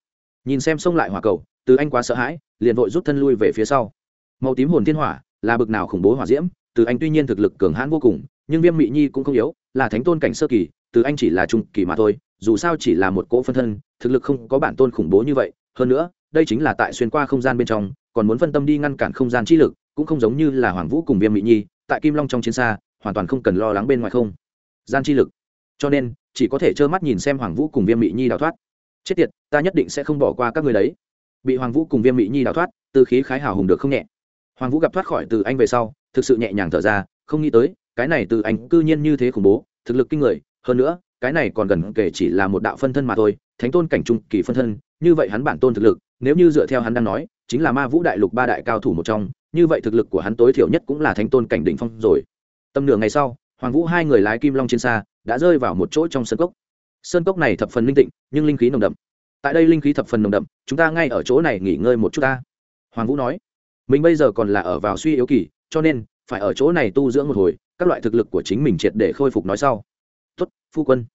Nhìn xem xông lại hỏa cầu, từ anh quá sợ hãi, liền vội rút thân lui về phía sau. Màu tím hồn thiên hỏa, là bực nào khủng bố hỏa diễm, từ anh tuy nhiên thực lực cường hãn vô cùng, nhưng viêm mị nhi cũng không yếu, là thánh tôn cảnh sơ kỳ, từ anh chỉ là trung kỳ mà thôi, dù sao chỉ là một cỗ phân thân, thực lực không có bản tôn khủng bố như vậy hơn nữa, đây chính là tại xuyên qua không gian bên trong, còn muốn phân tâm đi ngăn cản không gian chi lực, cũng không giống như là hoàng vũ cùng viêm mỹ nhi, tại kim long trong chiến xa, hoàn toàn không cần lo lắng bên ngoài không. Gian chi lực. Cho nên, chỉ có thể trơ mắt nhìn xem hoàng vũ cùng viêm mỹ nhi đào thoát. Chết tiệt, ta nhất định sẽ không bỏ qua các người đấy. Bị hoàng vũ cùng viêm mỹ nhi đào thoát từ khí khái hào hùng được không nhẹ? Hoàng vũ gặp thoát khỏi từ anh về sau, thực sự nhẹ nhàng thở ra, không nghĩ tới, cái này từ anh cư nhiên như thế khủng bố, thực lực kinh người. Hơn nữa, cái này còn gần kể chỉ là một đạo phân thân mà thôi thánh tôn cảnh trung kỳ phân thân, như vậy hắn bản tôn thực lực, nếu như dựa theo hắn đang nói, chính là ma vũ đại lục ba đại cao thủ một trong, như vậy thực lực của hắn tối thiểu nhất cũng là thánh tôn cảnh đỉnh phong rồi. Tầm nửa ngày sau, hoàng vũ hai người lái kim long trên xa, đã rơi vào một chỗ trong sân cốc. Sơn cốc này thập phần linh tịnh, nhưng linh khí nồng đậm. Tại đây linh khí thập phần nồng đậm, chúng ta ngay ở chỗ này nghỉ ngơi một chút ta. Hoàng vũ nói. Mình bây giờ còn là ở vào suy yếu kỳ, cho nên phải ở chỗ này tu dưỡng một hồi, các loại thực lực của chính mình triệt để khôi phục nói sau. Tuất phu quân.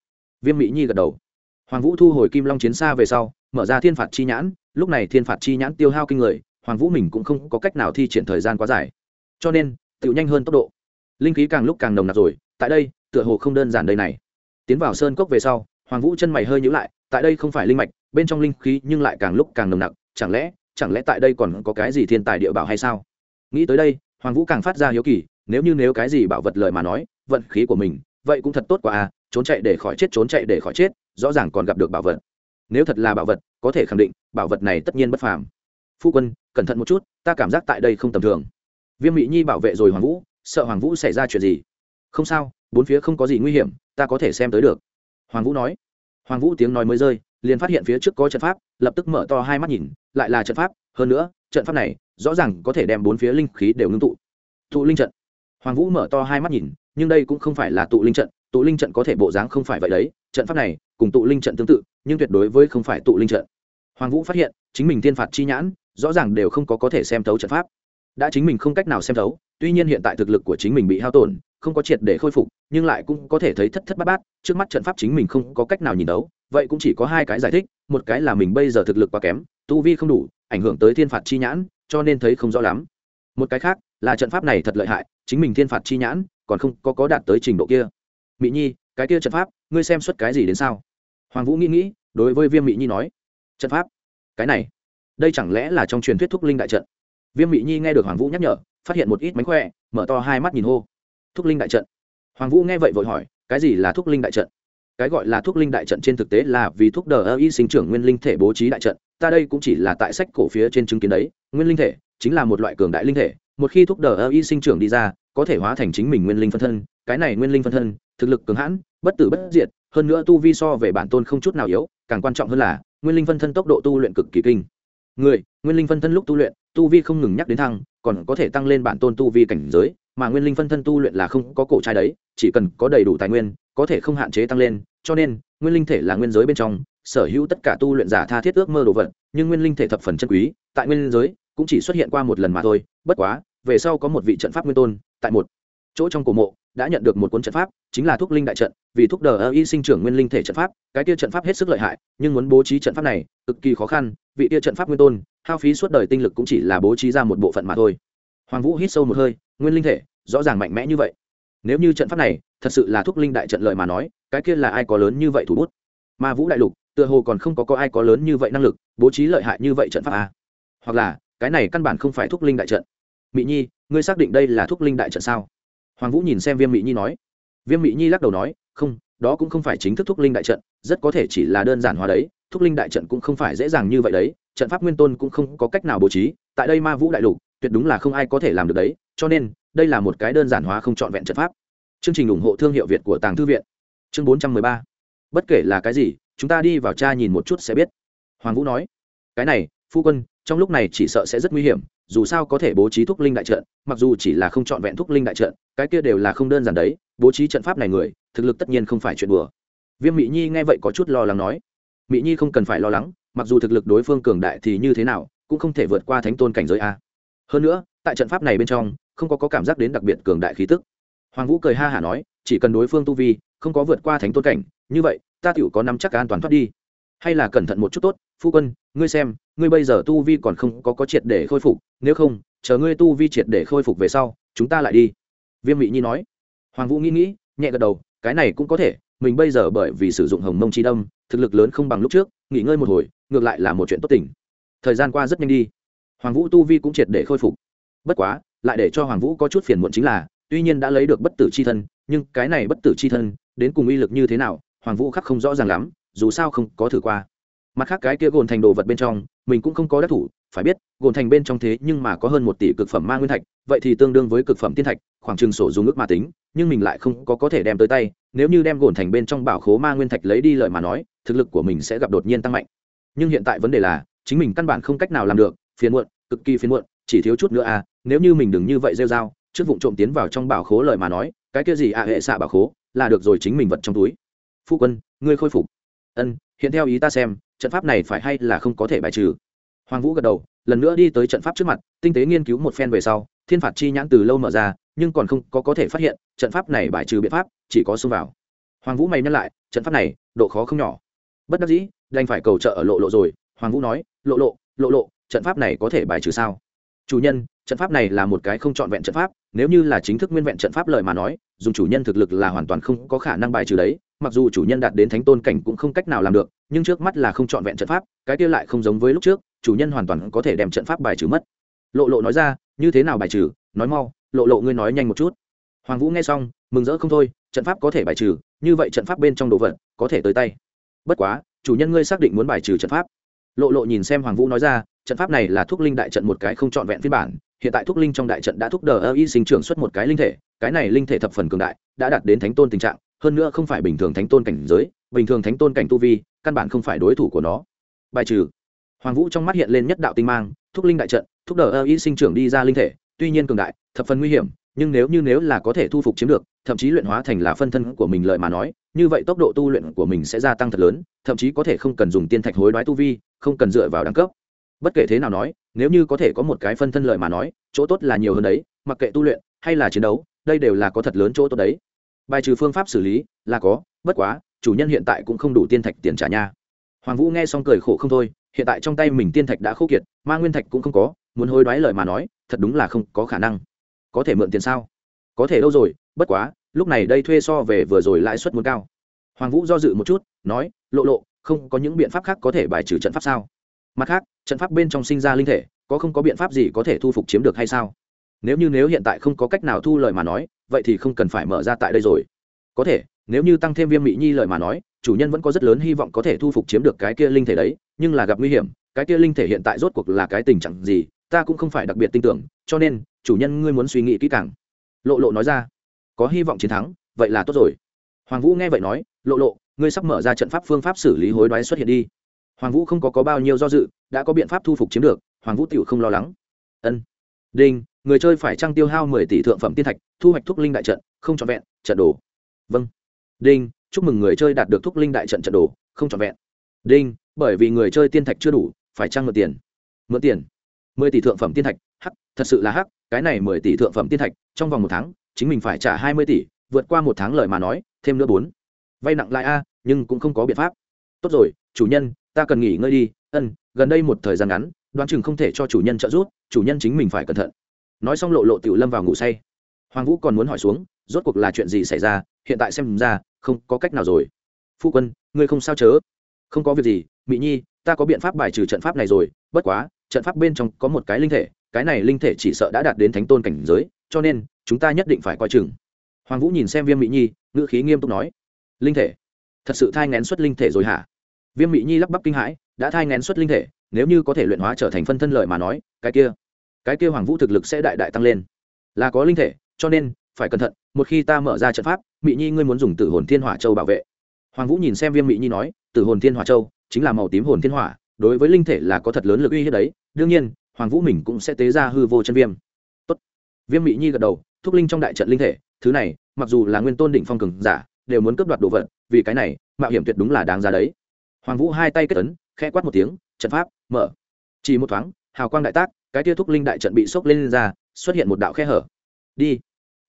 Viêm mỹ nhi gật đầu hoàng vũ thu hồi kim long chiến xa về sau, mở ra thiên phạt chi nhãn. Lúc này thiên phạt chi nhãn tiêu hao kinh người, hoàng vũ mình cũng không có cách nào thi triển thời gian quá dài. Cho nên tự nhanh hơn tốc độ. Linh khí càng lúc càng nồng nặc rồi. Tại đây, tựa hồ không đơn giản đây này. Tiến vào sơn cốc về sau, hoàng vũ chân mày hơi nhữ lại. Tại đây không phải linh mạch, bên trong linh khí nhưng lại càng lúc càng nồng nặc. Chẳng lẽ chẳng lẽ tại đây còn có cái gì thiên tài địa bảo hay sao? Nghĩ tới đây, hoàng vũ càng phát ra hiếu kỳ. Nếu như nếu cái gì bảo vật lời mà nói, vận khí của mình, vậy cũng thật tốt quá à. Trốn chạy để khỏi chết, trốn chạy để khỏi chết rõ ràng còn gặp được bảo vật. Nếu thật là bảo vật, có thể khẳng định, bảo vật này tất nhiên bất phàm. Phu quân, cẩn thận một chút, ta cảm giác tại đây không tầm thường. Viêm mỹ nhi bảo vệ rồi hoàng vũ, sợ hoàng vũ xảy ra chuyện gì? Không sao, bốn phía không có gì nguy hiểm, ta có thể xem tới được. Hoàng vũ nói. Hoàng vũ tiếng nói mới rơi, liền phát hiện phía trước có trận pháp, lập tức mở to hai mắt nhìn, lại là trận pháp, hơn nữa, trận pháp này, rõ ràng có thể đem bốn phía linh khí đều ngưng tụ. Tụ linh trận. Hoàng vũ mở to hai mắt nhìn, nhưng đây cũng không phải là tụ linh trận, tụ linh trận có thể bộ dáng không phải vậy đấy trận pháp này cùng tụ linh trận tương tự, nhưng tuyệt đối với không phải tụ linh trận. Hoàng vũ phát hiện, chính mình tiên phạt chi nhãn, rõ ràng đều không có có thể xem thấu trận pháp. Đã chính mình không cách nào xem thấu, tuy nhiên hiện tại thực lực của chính mình bị hao tổn, không có triệt để khôi phục, nhưng lại cũng có thể thấy thất thất bát bát, trước mắt trận pháp chính mình không có cách nào nhìn đấu vậy cũng chỉ có hai cái giải thích, một cái là mình bây giờ thực lực quá kém, tu vi không đủ, ảnh hưởng tới thiên phạt chi nhãn, cho nên thấy không rõ lắm. Một cái khác là trận pháp này thật lợi hại, chính mình thiên phạt chi nhãn còn không có có đạt tới trình độ kia. Mỹ nhi, cái kia trận pháp ngươi xem xuất cái gì đến sao? Hoàng vũ nghĩ nghĩ, đối với viêm mỹ nhi nói, trận pháp, cái này, đây chẳng lẽ là trong truyền thuyết thúc linh đại trận? Viêm mị nhi nghe được hoàng vũ nhắc nhở, phát hiện một ít mánh khỏe, mở to hai mắt nhìn hô, thúc linh đại trận? Hoàng vũ nghe vậy vội hỏi, cái gì là thúc linh đại trận? Cái gọi là Thúc linh đại trận trên thực tế là vì thuốc đờ ơ y sinh trưởng nguyên linh thể bố trí đại trận, ta đây cũng chỉ là tại sách cổ phía trên chứng kiến đấy, nguyên linh thể chính là một loại cường đại linh thể, một khi thuốc đờ ơ y sinh trưởng đi ra, có thể hóa thành chính mình nguyên linh phân thân, cái này nguyên linh phân thân, thực lực cường hãn bất tử bất diệt, hơn nữa tu vi so về bản tôn không chút nào yếu, càng quan trọng hơn là, nguyên linh phân thân tốc độ tu luyện cực kỳ kinh. Người, nguyên linh phân thân lúc tu luyện, tu vi không ngừng nhắc đến thăng, còn có thể tăng lên bản tôn tu vi cảnh giới, mà nguyên linh phân thân tu luyện là không có cổ trai đấy, chỉ cần có đầy đủ tài nguyên, có thể không hạn chế tăng lên, cho nên, nguyên linh thể là nguyên giới bên trong, sở hữu tất cả tu luyện giả tha thiết ước mơ đồ vật, nhưng nguyên linh thể thập phần chân quý, tại nguyên giới, cũng chỉ xuất hiện qua một lần mà thôi, bất quá, về sau có một vị trận pháp nguyên tôn, tại một chỗ trong cổ mộ đã nhận được một cuốn trận pháp, chính là thuốc linh đại trận, vì thuốc đờ ơ y sinh trưởng nguyên linh thể trận pháp, cái kia trận pháp hết sức lợi hại, nhưng muốn bố trí trận pháp này, cực kỳ khó khăn, vị kia trận pháp nguyên tôn, hao phí suốt đời tinh lực cũng chỉ là bố trí ra một bộ phận mà thôi. Hoàng vũ hít sâu một hơi, nguyên linh thể, rõ ràng mạnh mẽ như vậy. Nếu như trận pháp này, thật sự là thuốc linh đại trận lợi mà nói, cái kia là ai có lớn như vậy thủ bút? Ma vũ đại lục, tựa hồ còn không có có ai có lớn như vậy năng lực, bố trí lợi hại như vậy trận pháp à? hoặc là, cái này căn bản không phải thuốc linh đại trận. Mỹ nhi, ngươi xác định đây là thuốc linh đại trận sao? Hoàng vũ nhìn xem viêm mỹ nhi nói. Viêm mỹ nhi lắc đầu nói, không, đó cũng không phải chính thức thúc linh đại trận, rất có thể chỉ là đơn giản hóa đấy, Thúc linh đại trận cũng không phải dễ dàng như vậy đấy, trận pháp nguyên tôn cũng không có cách nào bố trí, tại đây ma vũ đại lục, tuyệt đúng là không ai có thể làm được đấy, cho nên, đây là một cái đơn giản hóa không trọn vẹn trận pháp. Chương trình ủng hộ thương hiệu việt của tàng thư viện. Chương bốn trăm mười ba. Bất kể là cái gì, chúng ta đi vào tra nhìn một chút sẽ biết. Hoàng vũ nói, cái này, phu quân, trong lúc này chỉ sợ sẽ rất nguy hiểm dù sao có thể bố trí thuốc linh đại trận mặc dù chỉ là không trọn vẹn thuốc linh đại trận cái kia đều là không đơn giản đấy bố trí trận pháp này người thực lực tất nhiên không phải chuyện bừa viêm mỹ nhi nghe vậy có chút lo lắng nói mỹ nhi không cần phải lo lắng mặc dù thực lực đối phương cường đại thì như thế nào cũng không thể vượt qua thánh tôn cảnh giới a. Hơn nữa tại trận pháp này bên trong không có, có cảm giác đến đặc biệt cường đại khí tức. Hoàng vũ cười ha hả nói chỉ cần đối phương tu vi không có vượt qua thánh tôn cảnh như vậy ta tựu có nắm chắc an toàn thoát đi hay là cẩn thận một chút tốt, phu quân, ngươi xem, ngươi bây giờ tu vi còn không có có triệt để khôi phục, nếu không, chờ ngươi tu vi triệt để khôi phục về sau, chúng ta lại đi. Viêm mỹ nhi nói. Hoàng vũ nghĩ nghĩ, nhẹ gật đầu, cái này cũng có thể, mình bây giờ bởi vì sử dụng hồng mông chi đâm, thực lực lớn không bằng lúc trước, nghỉ ngơi một hồi, ngược lại là một chuyện tốt tỉnh thời gian qua rất nhanh đi. Hoàng vũ tu vi cũng triệt để khôi phục. Bất quá, lại để cho hoàng vũ có chút phiền muộn chính là, tuy nhiên đã lấy được bất tử c h i thân, nhưng cái này bất tử c h i thân, đến cùng uy lực như thế nào, hoàng vũ khắc không rõ ràng lắm dù sao không có thử qua. Mặt khác cái kia gồn thành đồ vật bên trong, mình cũng không có đắc thủ, phải biết, gồn thành bên trong thế nhưng mà có hơn một tỷ cực phẩm ma nguyên thạch, vậy thì tương đương với cực phẩm tiên thạch, khoảng chừng sổ dùng ước mà tính, nhưng mình lại không có có thể đem tới tay, nếu như đem gồn thành bên trong bảo khố ma nguyên thạch lấy đi lời mà nói, thực lực của mình sẽ gặp đột nhiên tăng mạnh. Nhưng hiện tại vấn đề là, chính mình căn bản không cách nào làm được, phiền muộn, cực kỳ phiền muộn, chỉ thiếu chút nữa à nếu như mình đừng như vậy rêu dao trước vụ trộm tiến vào trong bảo khố lời mà nói, cái kia gì ạ hệ xạ bảo khố, là được rồi chính mình vật trong túi. Phu quân, ngươi khôi phục ân, hiện theo ý ta xem, trận pháp này phải hay là không có thể bài trừ. Hoàng vũ gật đầu, lần nữa đi tới trận pháp trước mặt, tinh tế nghiên cứu một phen về sau, thiên phạt chi nhãn từ lâu mở ra, nhưng còn không có có thể phát hiện, trận pháp này bài trừ biện pháp, chỉ có xông vào. Hoàng vũ mày nhắc lại, trận pháp này, độ khó không nhỏ. Bất đắc dĩ, đành phải cầu trợ ở lộ lộ rồi, hoàng vũ nói, lộ lộ lộ lộ, trận pháp này có thể bài trừ sao? Chủ nhân, trận pháp này là một cái không trọn vẹn trận pháp, nếu như là chính thức nguyên vẹn trận pháp lời mà nói, dùng chủ nhân thực lực là hoàn toàn không có khả năng bài trừ đấy mặc dù chủ nhân đạt đến thánh tôn cảnh cũng không cách nào làm được, nhưng trước mắt là không trọn vẹn trận pháp, cái kia lại không giống với lúc trước, chủ nhân hoàn toàn có thể đem trận pháp bài trừ mất. Lộ lộ nói ra, như thế nào bài trừ? Nói mau, lộ lộ ngươi nói nhanh một chút. Hoàng vũ nghe xong, mừng rỡ không thôi, trận pháp có thể bài trừ, như vậy trận pháp bên trong đồ vật có thể tới tay. Bất quá, chủ nhân ngươi xác định muốn bài trừ trận pháp. Lộ lộ nhìn xem hoàng vũ nói ra, trận pháp này là thuốc linh đại trận một cái không trọn vẹn phiên bản, hiện tại thuốc linh trong đại trận đã thúc đờ ơ y sinh trưởng xuất một cái linh thể, cái này linh thể thập phần cường đại, đã đạt đến thánh tôn tình trạng hơn nữa không phải bình thường thánh tôn cảnh giới, bình thường thánh tôn cảnh tu vi, căn bản không phải đối thủ của nó. Bài trừ. Hoàng vũ trong mắt hiện lên nhất đạo tinh mang, thúc linh đại trận, thúc đờ ơ y sinh trưởng đi ra linh thể, tuy nhiên cường đại, thập phần nguy hiểm, nhưng nếu như nếu là có thể thu phục chiếm được, thậm chí luyện hóa thành là phân thân của mình lợi mà nói, như vậy tốc độ tu luyện của mình sẽ gia tăng thật lớn, thậm chí có thể không cần dùng tiên thạch hối đoái tu vi, không cần dựa vào đẳng cấp. Bất kể thế nào nói, nếu như có thể có một cái phân thân lợi mà nói, chỗ tốt là nhiều hơn đấy, mặc kệ tu luyện hay là chiến đấu, đây đều là có thật lớn chỗ tốt đấy bài trừ phương pháp xử lý, là có, bất quá, chủ nhân hiện tại cũng không đủ tiên thạch tiền trả nha. Hoàng vũ nghe xong cười khổ không thôi, hiện tại trong tay mình tiên thạch đã khô kiệt, ma nguyên thạch cũng không có, muốn hối đoái lời mà nói, thật đúng là không có khả năng. Có thể mượn tiền sao? Có thể đâu rồi, bất quá, lúc này đây thuê so về vừa rồi lãi suất muốn cao. Hoàng vũ do dự một chút, nói, lộ lộ, không có những biện pháp khác có thể bài trừ trận pháp sao? Mặt khác, trận pháp bên trong sinh ra linh thể, có không có biện pháp gì có thể thu phục chiếm được hay sao? Nếu như nếu hiện tại không có cách nào thu lời mà nói vậy thì không cần phải mở ra tại đây rồi. Có thể nếu như tăng thêm viêm mỹ nhi lời mà nói chủ nhân vẫn có rất lớn hy vọng có thể thu phục chiếm được cái kia linh thể đấy nhưng là gặp nguy hiểm cái kia linh thể hiện tại rốt cuộc là cái tình trạng gì ta cũng không phải đặc biệt tin tưởng cho nên chủ nhân ngươi muốn suy nghĩ kỹ càng. Lộ lộ nói ra có hy vọng chiến thắng vậy là tốt rồi. Hoàng vũ nghe vậy nói lộ lộ ngươi sắp mở ra trận pháp phương pháp xử lý hối đoái xuất hiện đi. Hoàng vũ không có, có bao nhiêu do dự đã có biện pháp thu phục chiếm được hoàng vũ tựu không lo lắng. Ân. Đinh người chơi phải trăng tiêu hao mười tỷ thượng phẩm tiên thạch, thu hoạch thuốc linh đại trận, không trọn vẹn, trận đồ. Vâng. Đinh, chúc mừng người chơi đạt được thuốc linh đại trận trận đồ, không trọn vẹn. Đinh, bởi vì người chơi tiên thạch chưa đủ, phải trăng mượn tiền. Mượn tiền. mười tỷ thượng phẩm tiên thạch, hắc, thật sự là hắc, cái này mười tỷ thượng phẩm tiên thạch, trong vòng một tháng, chính mình phải trả hai mươi tỷ, vượt qua một tháng lời mà nói, thêm nữa bốn. Vay nặng lại a, nhưng cũng không có biện pháp. Tốt rồi, chủ nhân, ta cần nghỉ ngơi đi. Ân, gần đây một thời gian ngắn, đoán chừng không thể cho chủ nhân trợ giúp, chủ nhân chính mình phải cẩn thận nói xong lộ lộ tiểu lâm vào ngủ say. Hoàng vũ còn muốn hỏi xuống, rốt cuộc là chuyện gì xảy ra, hiện tại xem ra, không có cách nào rồi. Phu quân, ngươi không sao chớ? Không có việc gì mỹ nhi, ta có biện pháp bài trừ trận pháp này rồi, bất quá, trận pháp bên trong có một cái linh thể, cái này linh thể chỉ sợ đã đạt đến thánh tôn cảnh giới, cho nên, chúng ta nhất định phải coi chừng. Hoàng vũ nhìn xem viêm mỹ nhi, ngữ khí nghiêm túc nói. Linh thể? Thật sự thai ngén xuất linh thể rồi hả? Viêm mỹ nhi lắp bắp kinh hãi, đã thai ngén xuất linh thể, nếu như có thể luyện hóa trở thành phân thân lợi mà nói, cái kia cái kia hoàng vũ thực lực sẽ đại đại tăng lên. Là có linh thể, cho nên, phải cẩn thận, một khi ta mở ra trận pháp mỹ nhi ngươi muốn dùng tử hồn thiên hỏa châu bảo vệ. Hoàng vũ nhìn xem viêm mỹ nhi nói, tử hồn thiên hỏa châu chính là màu tím hồn thiên hỏa, đối với linh thể là có thật lớn lực uy hiếp đấy, đương nhiên, hoàng vũ mình cũng sẽ tế ra hư vô chân viêm. Tốt. viêm mỹ nhi gật đầu, thúc linh trong đại trận linh thể, thứ này, mặc dù là nguyên tôn đỉnh phong cường giả, đều muốn cướp đoạt đồ vật, vì cái này, mạo hiểm tuyệt đúng là đáng giá đấy. Hoàng vũ hai tay kết ấn, khẽ quát một tiếng, trận pháp, mở. Chỉ một thoáng hào quang đại tác cái tia thúc linh đại trận bị sốc lên, lên ra xuất hiện một đạo khe hở. Đi.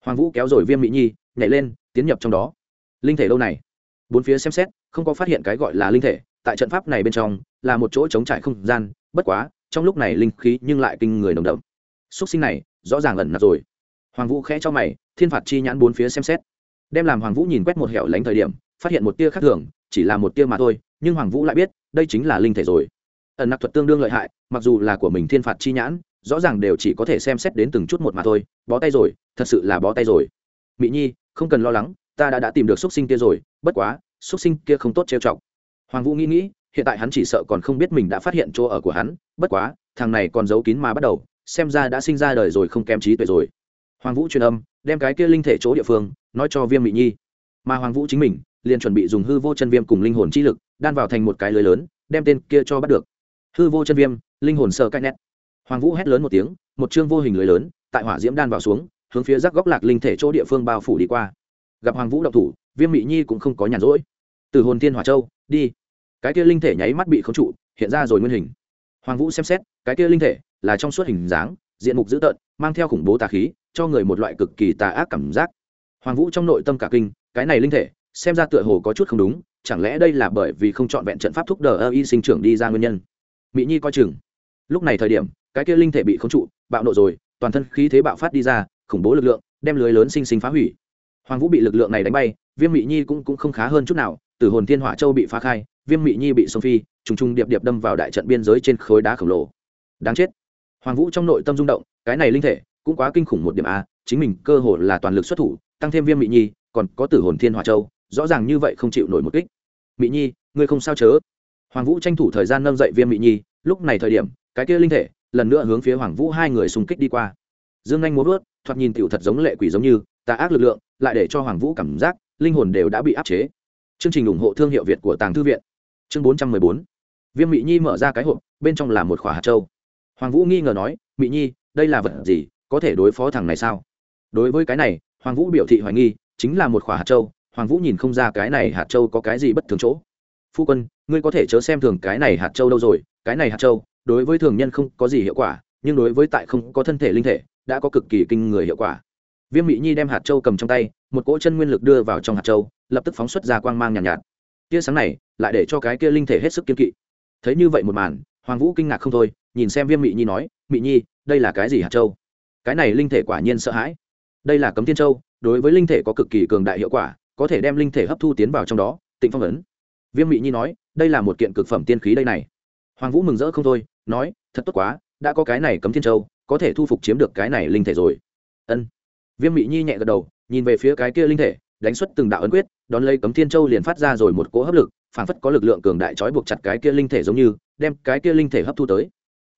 Hoàng vũ kéo rồi viêm mỹ nhi nhảy lên tiến nhập trong đó. Linh thể lâu này. Bốn phía xem xét không có phát hiện cái gọi là linh thể tại trận pháp này bên trong là một chỗ chống trải không gian bất quá trong lúc này linh khí nhưng lại kinh người nồng đậm. Xúc sinh này rõ ràng ẩn nặc rồi. Hoàng vũ khẽ cho mày thiên phạt chi nhãn bốn phía xem xét. Đem làm hoàng vũ nhìn quét một hẻo lánh thời điểm phát hiện một tia khác thường chỉ là một tia mà thôi nhưng hoàng vũ lại biết đây chính là linh thể rồi. Ẩn nặc thuật tương đương lợi hại mặc dù là của mình thiên phạt chi nhãn, rõ ràng đều chỉ có thể xem xét đến từng chút một mà thôi, bó tay rồi, thật sự là bó tay rồi. Mỹ nhi, không cần lo lắng, ta đã đã tìm được x u ấ t sinh kia rồi, bất quá x u ấ t sinh kia không tốt trêu chọc. Hoàng vũ nghĩ nghĩ, hiện tại hắn chỉ sợ còn không biết mình đã phát hiện chỗ ở của hắn, bất quá, thằng này còn giấu kín mà bắt đầu, xem ra đã sinh ra đời rồi không kém trí tuệ rồi. Hoàng vũ truyền âm, đem cái kia linh thể chỗ địa phương, nói cho viêm mỹ nhi. Mà hoàng vũ chính mình, liền chuẩn bị dùng hư vô chân viêm cùng linh hồn chi lực, đan vào thành một cái lưới lớn, đem tên kia cho bắt được. Hư vô chân viêm linh hồn sợ cãi nét. Hoàng vũ hét lớn một tiếng, một chương vô hình lưới lớn, tại hỏa diễm đan vào xuống, hướng phía rắc góc lạc linh thể chỗ địa phương bao phủ đi qua. Gặp hoàng vũ động thủ, viêm mỹ nhi cũng không có nhàn rỗi. Từ hồn tiên hỏa châu, đi. Cái kia linh thể nháy mắt bị khống trụ, hiện ra rồi nguyên hình. Hoàng vũ xem xét, cái kia linh thể là trong suốt hình dáng, diện mục dữ tợn, mang theo khủng bố tà khí, cho người một loại cực kỳ tà ác cảm giác. Hoàng vũ trong nội tâm cả kinh, cái này linh thể, xem ra tựa hồ có chút không đúng, chẳng lẽ đây là bởi vì không chọn vẹn trận pháp thúc đờ ơ y sinh trưởng đi ra nguyên nhân? Mỹ nhi coi chừng lúc này thời điểm cái kia linh thể bị khống trụ bạo nộ rồi toàn thân khí thế bạo phát đi ra khủng bố lực lượng đem lưới lớn sinh sinh phá hủy. Hoàng vũ bị lực lượng này đánh bay viêm Mị nhi cũng, cũng không khá hơn chút nào từ hồn thiên hỏa châu bị phá khai viêm Mị nhi bị sông phi trùng trùng điệp điệp đâm vào đại trận biên giới trên khối đá khổng lồ. Đáng chết. Hoàng vũ trong nội tâm rung động cái này linh thể cũng quá kinh khủng một điểm a chính mình cơ hồ là toàn lực xuất thủ tăng thêm viêm Mị nhi còn có tử hồn thiên hỏa châu rõ ràng như vậy không chịu nổi một kích. Mị nhi ngươi không sao chớ. Hoàng vũ tranh thủ thời gian nâng dậy viêm Mị nhi lúc này thời điểm cái kia linh thể, lần nữa hướng phía hoàng vũ hai người xung kích đi qua. Dương anh muốn vớt thoạt nhìn tiểu thật giống lệ quỷ giống như, tà ác lực lượng, lại để cho hoàng vũ cảm giác linh hồn đều đã bị áp chế. Chương trình ủng hộ thương hiệu việt của tàng thư viện. Chương bốn trăm mười bốn. Viêm mỹ nhi mở ra cái hộp, bên trong là một khỏa hạt châu. Hoàng vũ nghi ngờ nói mỹ nhi, đây là vật gì? Có thể đối phó thằng này sao? Đối với cái này, hoàng vũ biểu thị hoài nghi, chính là một khỏa hạt châu. Hoàng vũ nhìn không ra cái này hạt châu có cái gì bất thường chỗ. Phu quân ngươi có thể chớ xem thường cái này hạt châu đâu rồi cái này hạt châu đối với thường nhân không có gì hiệu quả nhưng đối với tại không có thân thể linh thể đã có cực kỳ kinh người hiệu quả. Viêm mỹ nhi đem hạt châu cầm trong tay một cỗ chân nguyên lực đưa vào trong hạt châu lập tức phóng xuất ra quang mang nhàn nhạt, nhạt. Tia sáng này lại để cho cái kia linh thể hết sức kiên kỵ. Thấy như vậy một màn hoàng vũ kinh ngạc không thôi nhìn xem viêm mỹ nhi nói mỹ nhi đây là cái gì hạt châu? Cái này linh thể quả nhiên sợ hãi. Đây là cấm thiên châu đối với linh thể có cực kỳ cường đại hiệu quả có thể đem linh thể hấp thu tiến vào trong đó tịnh phong ấn viêm Mị nhi nói, đây là một kiện cực phẩm tiên khí đây này. Hoàng vũ mừng rỡ không thôi, nói, thật tốt quá, đã có cái này cấm thiên châu, có thể thu phục chiếm được cái này linh thể rồi. Ân. Viêm mị nhi nhẹ gật đầu, nhìn về phía cái kia linh thể, đánh xuất từng đạo ấn quyết, đón lấy cấm thiên châu liền phát ra rồi một cỗ hấp lực, phảng phất có lực lượng cường đại trói buộc chặt cái kia linh thể giống như, đem cái kia linh thể hấp thu tới.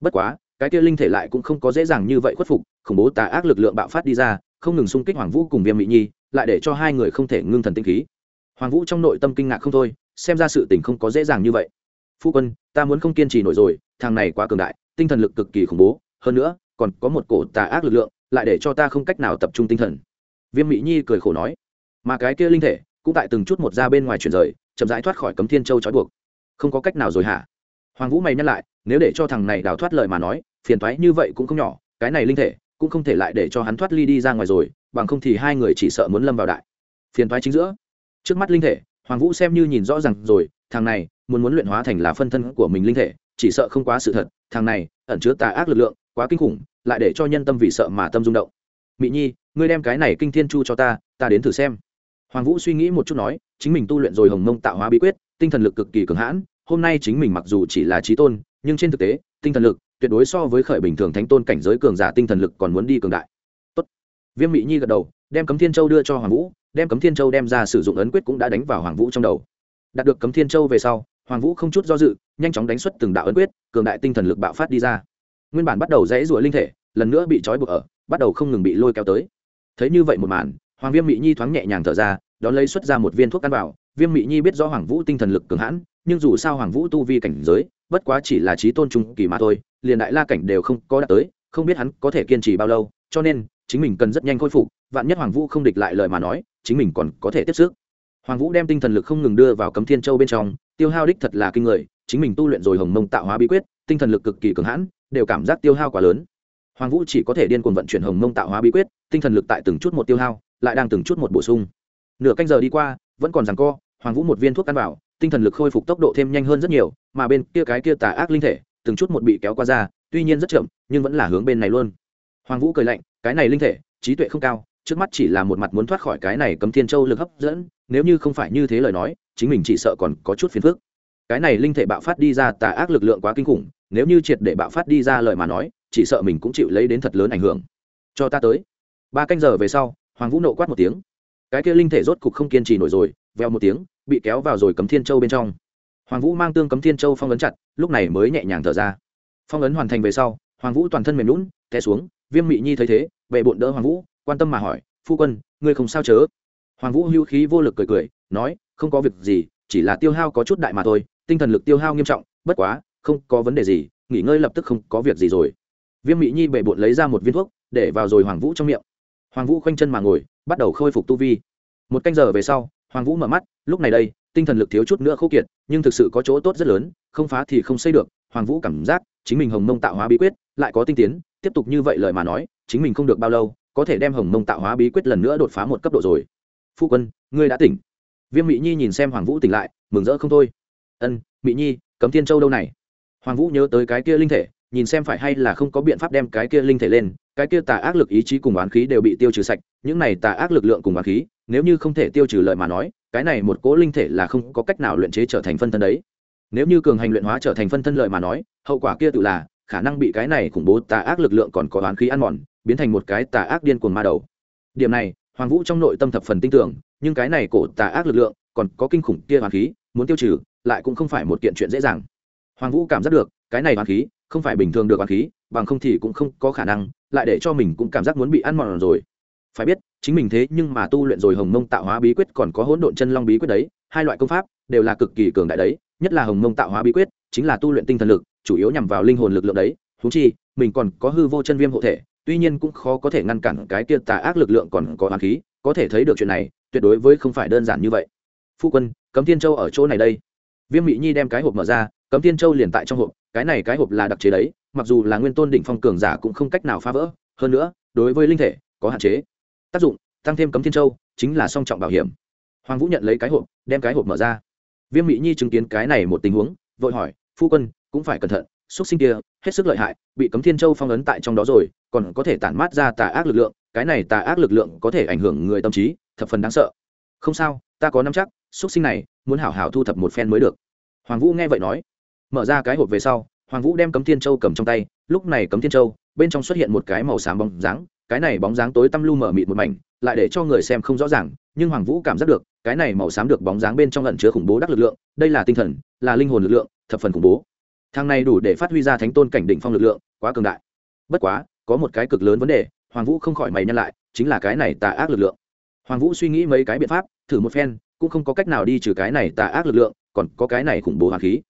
Bất quá, cái kia linh thể lại cũng không có dễ dàng như vậy khuất phục, khủng bố tà ác lực lượng bạo phát đi ra, không ngừng xung kích hoàng vũ cùng viêm mỹ nhi, lại để cho hai người không thể ngưng thần tinh khí. Hoàng vũ trong nội tâm kinh ngạc không thôi xem ra sự tình không có dễ dàng như vậy. Phu quân, ta muốn không kiên trì nổi rồi, thằng này quá cường đại, tinh thần lực cực kỳ khủng bố, hơn nữa, còn có một cổ tà ác lực lượng, lại để cho ta không cách nào tập trung tinh thần. Viêm mỹ nhi cười khổ nói. Mà cái kia linh thể, cũng tại từng chút một ra bên ngoài chuyển rời, chậm rãi thoát khỏi cấm thiên châu trói buộc. Không có cách nào rồi hả? Hoàng vũ mày nhắc lại, nếu để cho thằng này đào thoát lời mà nói, phiền thoái như vậy cũng không nhỏ, cái này linh thể, cũng không thể lại để cho hắn thoát ly đi ra ngoài rồi, bằng không thì hai người chỉ sợ muốn lâm vào đại. Phiền thoái chính giữa. Trước mắt linh thể hoàng vũ xem như nhìn rõ ràng rồi, thằng này, muốn muốn luyện hóa thành là phân thân của mình linh thể, chỉ sợ không quá sự thật, thằng này, ẩn chứa tà ác lực lượng, quá kinh khủng, lại để cho nhân tâm vì sợ mà tâm rung động. Mỹ nhi, ngươi đem cái này kinh thiên chu cho ta ta đến thử xem. Hoàng vũ suy nghĩ một chút nói, chính mình tu luyện rồi hồng mông tạo hóa bí quyết, tinh thần lực cực kỳ cường hãn, hôm nay chính mình mặc dù chỉ là trí tôn, nhưng trên thực tế, tinh thần lực tuyệt đối so với khởi bình thường thánh tôn cảnh giới cường giả tinh thần lực còn muốn đi cường đại. Tốt. viêm mỹ nhi gật đầu, đem cấm thiên châu đưa cho hoàng vũ đem cấm thiên châu đem ra sử dụng ấn quyết cũng đã đánh vào hoàng vũ trong đầu. Đạt được cấm thiên châu về sau, hoàng vũ không chút do dự, nhanh chóng đánh xuất từng đạo ấn quyết, cường đại tinh thần lực bạo phát đi ra. Nguyên bản bắt đầu dãy rủa linh thể, lần nữa bị trói buộc ở, bắt đầu không ngừng bị lôi kéo tới. Thấy như vậy một màn, hoàng viêm mỹ nhi thoáng nhẹ nhàng thở ra, đón lấy xuất ra một viên thuốc ăn vào viêm mỹ nhi biết rõ hoàng vũ tinh thần lực cường hãn, nhưng dù sao hoàng vũ tu vi cảnh giới, bất quá chỉ là trí tôn trung kỳ mà thôi, liền đại la cảnh đều không có đạt tới, không biết hắn có thể kiên trì bao lâu, cho nên, chính mình cần rất nhanh khôi phục vạn nhất hoàng vũ không địch lại lời mà nói, chính mình còn có thể tiếp sức. Hoàng vũ đem tinh thần lực không ngừng đưa vào cấm thiên châu bên trong, tiêu hao đích thật là kinh người, chính mình tu luyện rồi hồng mông tạo hóa bí quyết, tinh thần lực cực kỳ cường hãn, đều cảm giác tiêu hao quá lớn. Hoàng vũ chỉ có thể điên cuồng vận chuyển hồng mông tạo hóa bí quyết, tinh thần lực tại từng chút một tiêu hao, lại đang từng chút một bổ sung. Nửa canh giờ đi qua, vẫn còn rằng co, hoàng vũ một viên thuốc ăn vào, tinh thần lực khôi phục tốc độ thêm nhanh hơn rất nhiều, mà bên kia cái kia tà ác linh thể, từng chút một bị kéo qua ra, tuy nhiên rất chậm, nhưng vẫn là hướng bên này luôn. Hoàng vũ cười lạnh, cái này linh thể, trí tuệ không cao trước mắt chỉ là một mặt muốn thoát khỏi cái này cấm thiên châu lực hấp dẫn, nếu như không phải như thế lời nói, chính mình chỉ sợ còn có chút phiền phức. Cái này linh thể bạo phát đi ra tà ác lực lượng quá kinh khủng, nếu như triệt để bạo phát đi ra lời mà nói, chỉ sợ mình cũng chịu lấy đến thật lớn ảnh hưởng. Cho ta tới. Ba canh giờ về sau, hoàng vũ nộ quát một tiếng. Cái kia linh thể rốt cục không kiên trì nổi rồi, veo một tiếng, bị kéo vào rồi cấm thiên châu bên trong. Hoàng vũ mang tương cấm thiên châu phong ấn chặt, lúc này mới nhẹ nhàng thở ra. Phong ấn hoàn thành về sau, hoàng vũ toàn thân mềm lún té xuống, viêm mị nhi thấy thế vệ bộn đỡ hoàng vũ quan tâm mà hỏi, phu quân, ngươi không sao chớ? Hoàng vũ hưu khí vô lực cười cười, nói, không có việc gì, chỉ là tiêu hao có chút đại mà thôi, tinh thần lực tiêu hao nghiêm trọng, bất quá, không có vấn đề gì, nghỉ ngơi lập tức không có việc gì rồi. Viêm mị nhi bệ bộn lấy ra một viên thuốc, để vào rồi hoàng vũ trong miệng. Hoàng vũ khoanh chân mà ngồi, bắt đầu khôi phục tu vi. Một canh giờ về sau, hoàng vũ mở mắt, lúc này đây, tinh thần lực thiếu chút nữa khô kiệt, nhưng thực sự có chỗ tốt rất lớn, không phá thì không xây được. Hoàng vũ cảm giác chính mình hồng mông tạo hóa bí quyết, lại có tinh tiến, tiếp tục như vậy lời mà nói, chính mình không được bao lâu có thể đem hồng mông tạo hóa bí quyết lần nữa đột phá một cấp độ rồi. Phu quân, ngươi đã tỉnh. Viêm mỹ nhi nhìn xem hoàng vũ tỉnh lại, mừng rỡ không thôi. Ân mỹ nhi, cấm thiên châu đâu này? Hoàng vũ nhớ tới cái kia linh thể, nhìn xem phải hay là không có biện pháp đem cái kia linh thể lên, cái kia tà ác lực ý chí cùng oán khí đều bị tiêu trừ sạch, những này tà ác lực lượng cùng oán khí, nếu như không thể tiêu trừ lợi mà nói, cái này một cố linh thể là không có cách nào luyện chế trở thành phân thân đấy. Nếu như cường hành luyện hóa trở thành phân thân lợi mà nói, hậu quả kia tự là, khả năng bị cái này khủng bố tà ác lực lượng còn có oán khí ăn mòn biến thành một cái tà ác điên cuồng ma đầu. Điểm này, hoàng vũ trong nội tâm thập phần tin tưởng, nhưng cái này cổ tà ác lực lượng, còn có kinh khủng kia oán khí, muốn tiêu trừ, lại cũng không phải một kiện chuyện dễ dàng. Hoàng vũ cảm giác được, cái này oán khí, không phải bình thường được oán khí, bằng không thì cũng không có khả năng, lại để cho mình cũng cảm giác muốn bị ăn mòn rồi. Phải biết, chính mình thế nhưng mà tu luyện rồi hồng mông tạo hóa bí quyết còn có hỗn độn chân long bí quyết đấy, hai loại công pháp đều là cực kỳ cường đại đấy, nhất là hồng mông tạo hóa bí quyết, chính là tu luyện tinh thần lực, chủ yếu nhằm vào linh hồn lực lượng đấy. Thú chi, mình còn có hư vô chân viêm hộ thể tuy nhiên cũng khó có thể ngăn cản cái kia tà ác lực lượng còn có hoàn khí, có thể thấy được chuyện này, tuyệt đối với không phải đơn giản như vậy. Phu quân, cấm thiên châu ở chỗ này đây. Viêm mỹ nhi đem cái hộp mở ra, cấm thiên châu liền tại trong hộp, cái này cái hộp là đặc chế đấy, mặc dù là nguyên tôn đỉnh phong cường giả cũng không cách nào phá vỡ, hơn nữa, đối với linh thể, có hạn chế. Tác dụng, tăng thêm cấm thiên châu, chính là song trọng bảo hiểm. Hoàng vũ nhận lấy cái hộp, đem cái hộp mở ra. Viêm mỹ nhi chứng kiến cái này một tình huống, vội hỏi, phu quân, cũng phải cẩn thận, xúc sinh kia, hết sức lợi hại, bị cấm thiên châu phong ấn tại trong đó rồi còn có thể tản mát ra tà ác lực lượng, cái này tà ác lực lượng có thể ảnh hưởng người tâm trí, thập phần đáng sợ. Không sao, ta có nắm chắc xúc sinh này, muốn hảo hảo thu thập một phen mới được. Hoàng vũ nghe vậy nói. Mở ra cái hộp về sau, hoàng vũ đem cấm thiên châu cầm trong tay, lúc này cấm thiên châu, bên trong xuất hiện một cái màu xám bóng dáng, cái này bóng dáng tối tăm lu mở mịt một mảnh, lại để cho người xem không rõ ràng, nhưng hoàng vũ cảm giác được, cái này màu xám được bóng dáng bên trong lẩn chứa khủng bố đắc lực lượng, đây là tinh thần, là linh hồn lực lượng, thập phần khủng bố. Thang này đủ để phát huy ra thánh tôn cảnh đỉnh phong lực lượng, quá cường đại. Bất quá có một cái cực lớn vấn đề, hoàng vũ không khỏi mày nhăn lại, chính là cái này tà ác lực lượng. Hoàng vũ suy nghĩ mấy cái biện pháp, thử một phen, cũng không có cách nào đi trừ cái này tà ác lực lượng, còn có cái này khủng bố hoàng khí.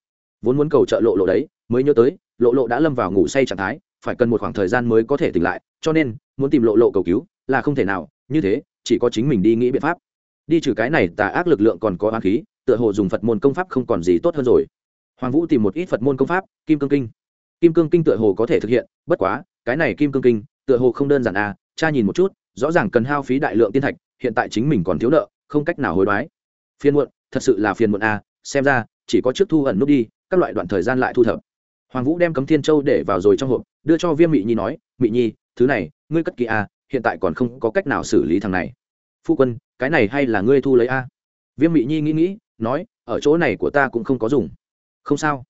Vốn muốn cầu trợ lộ lộ đấy, mới nhớ tới, lộ lộ đã lâm vào ngủ say trạng thái, phải cần một khoảng thời gian mới có thể tỉnh lại, cho nên, muốn tìm lộ lộ cầu cứu, là không thể nào, như thế, chỉ có chính mình đi nghĩ biện pháp. Đi trừ cái này tà ác lực lượng còn có hoàng khí, tựa hồ dùng phật môn công pháp không còn gì tốt hơn rồi. Hoàng vũ tìm một ít phật môn công pháp, kim cương kinh. Kim cương kinh tựa hồ có thể thực hiện, bất quá cái này kim cương kinh, tựa hồ không đơn giản à cha nhìn một chút, rõ ràng cần hao phí đại lượng tiên thạch, hiện tại chính mình còn thiếu nợ, không cách nào hối đoái. Phiền muộn, thật sự là phiền muộn à xem ra, chỉ có trước thu ẩn nút đi, các loại đoạn thời gian lại thu thập. Hoàng vũ đem cấm thiên châu để vào rồi trong hộp, đưa cho viêm mị nhi nói, mị nhi, thứ này, ngươi cất kỹ à hiện tại còn không có cách nào xử lý thằng này. Phu quân, cái này hay là ngươi thu lấy a à? viêm mị nhi nghĩ nghĩ, nói, ở chỗ này của ta cũng không có dùng. Không sao.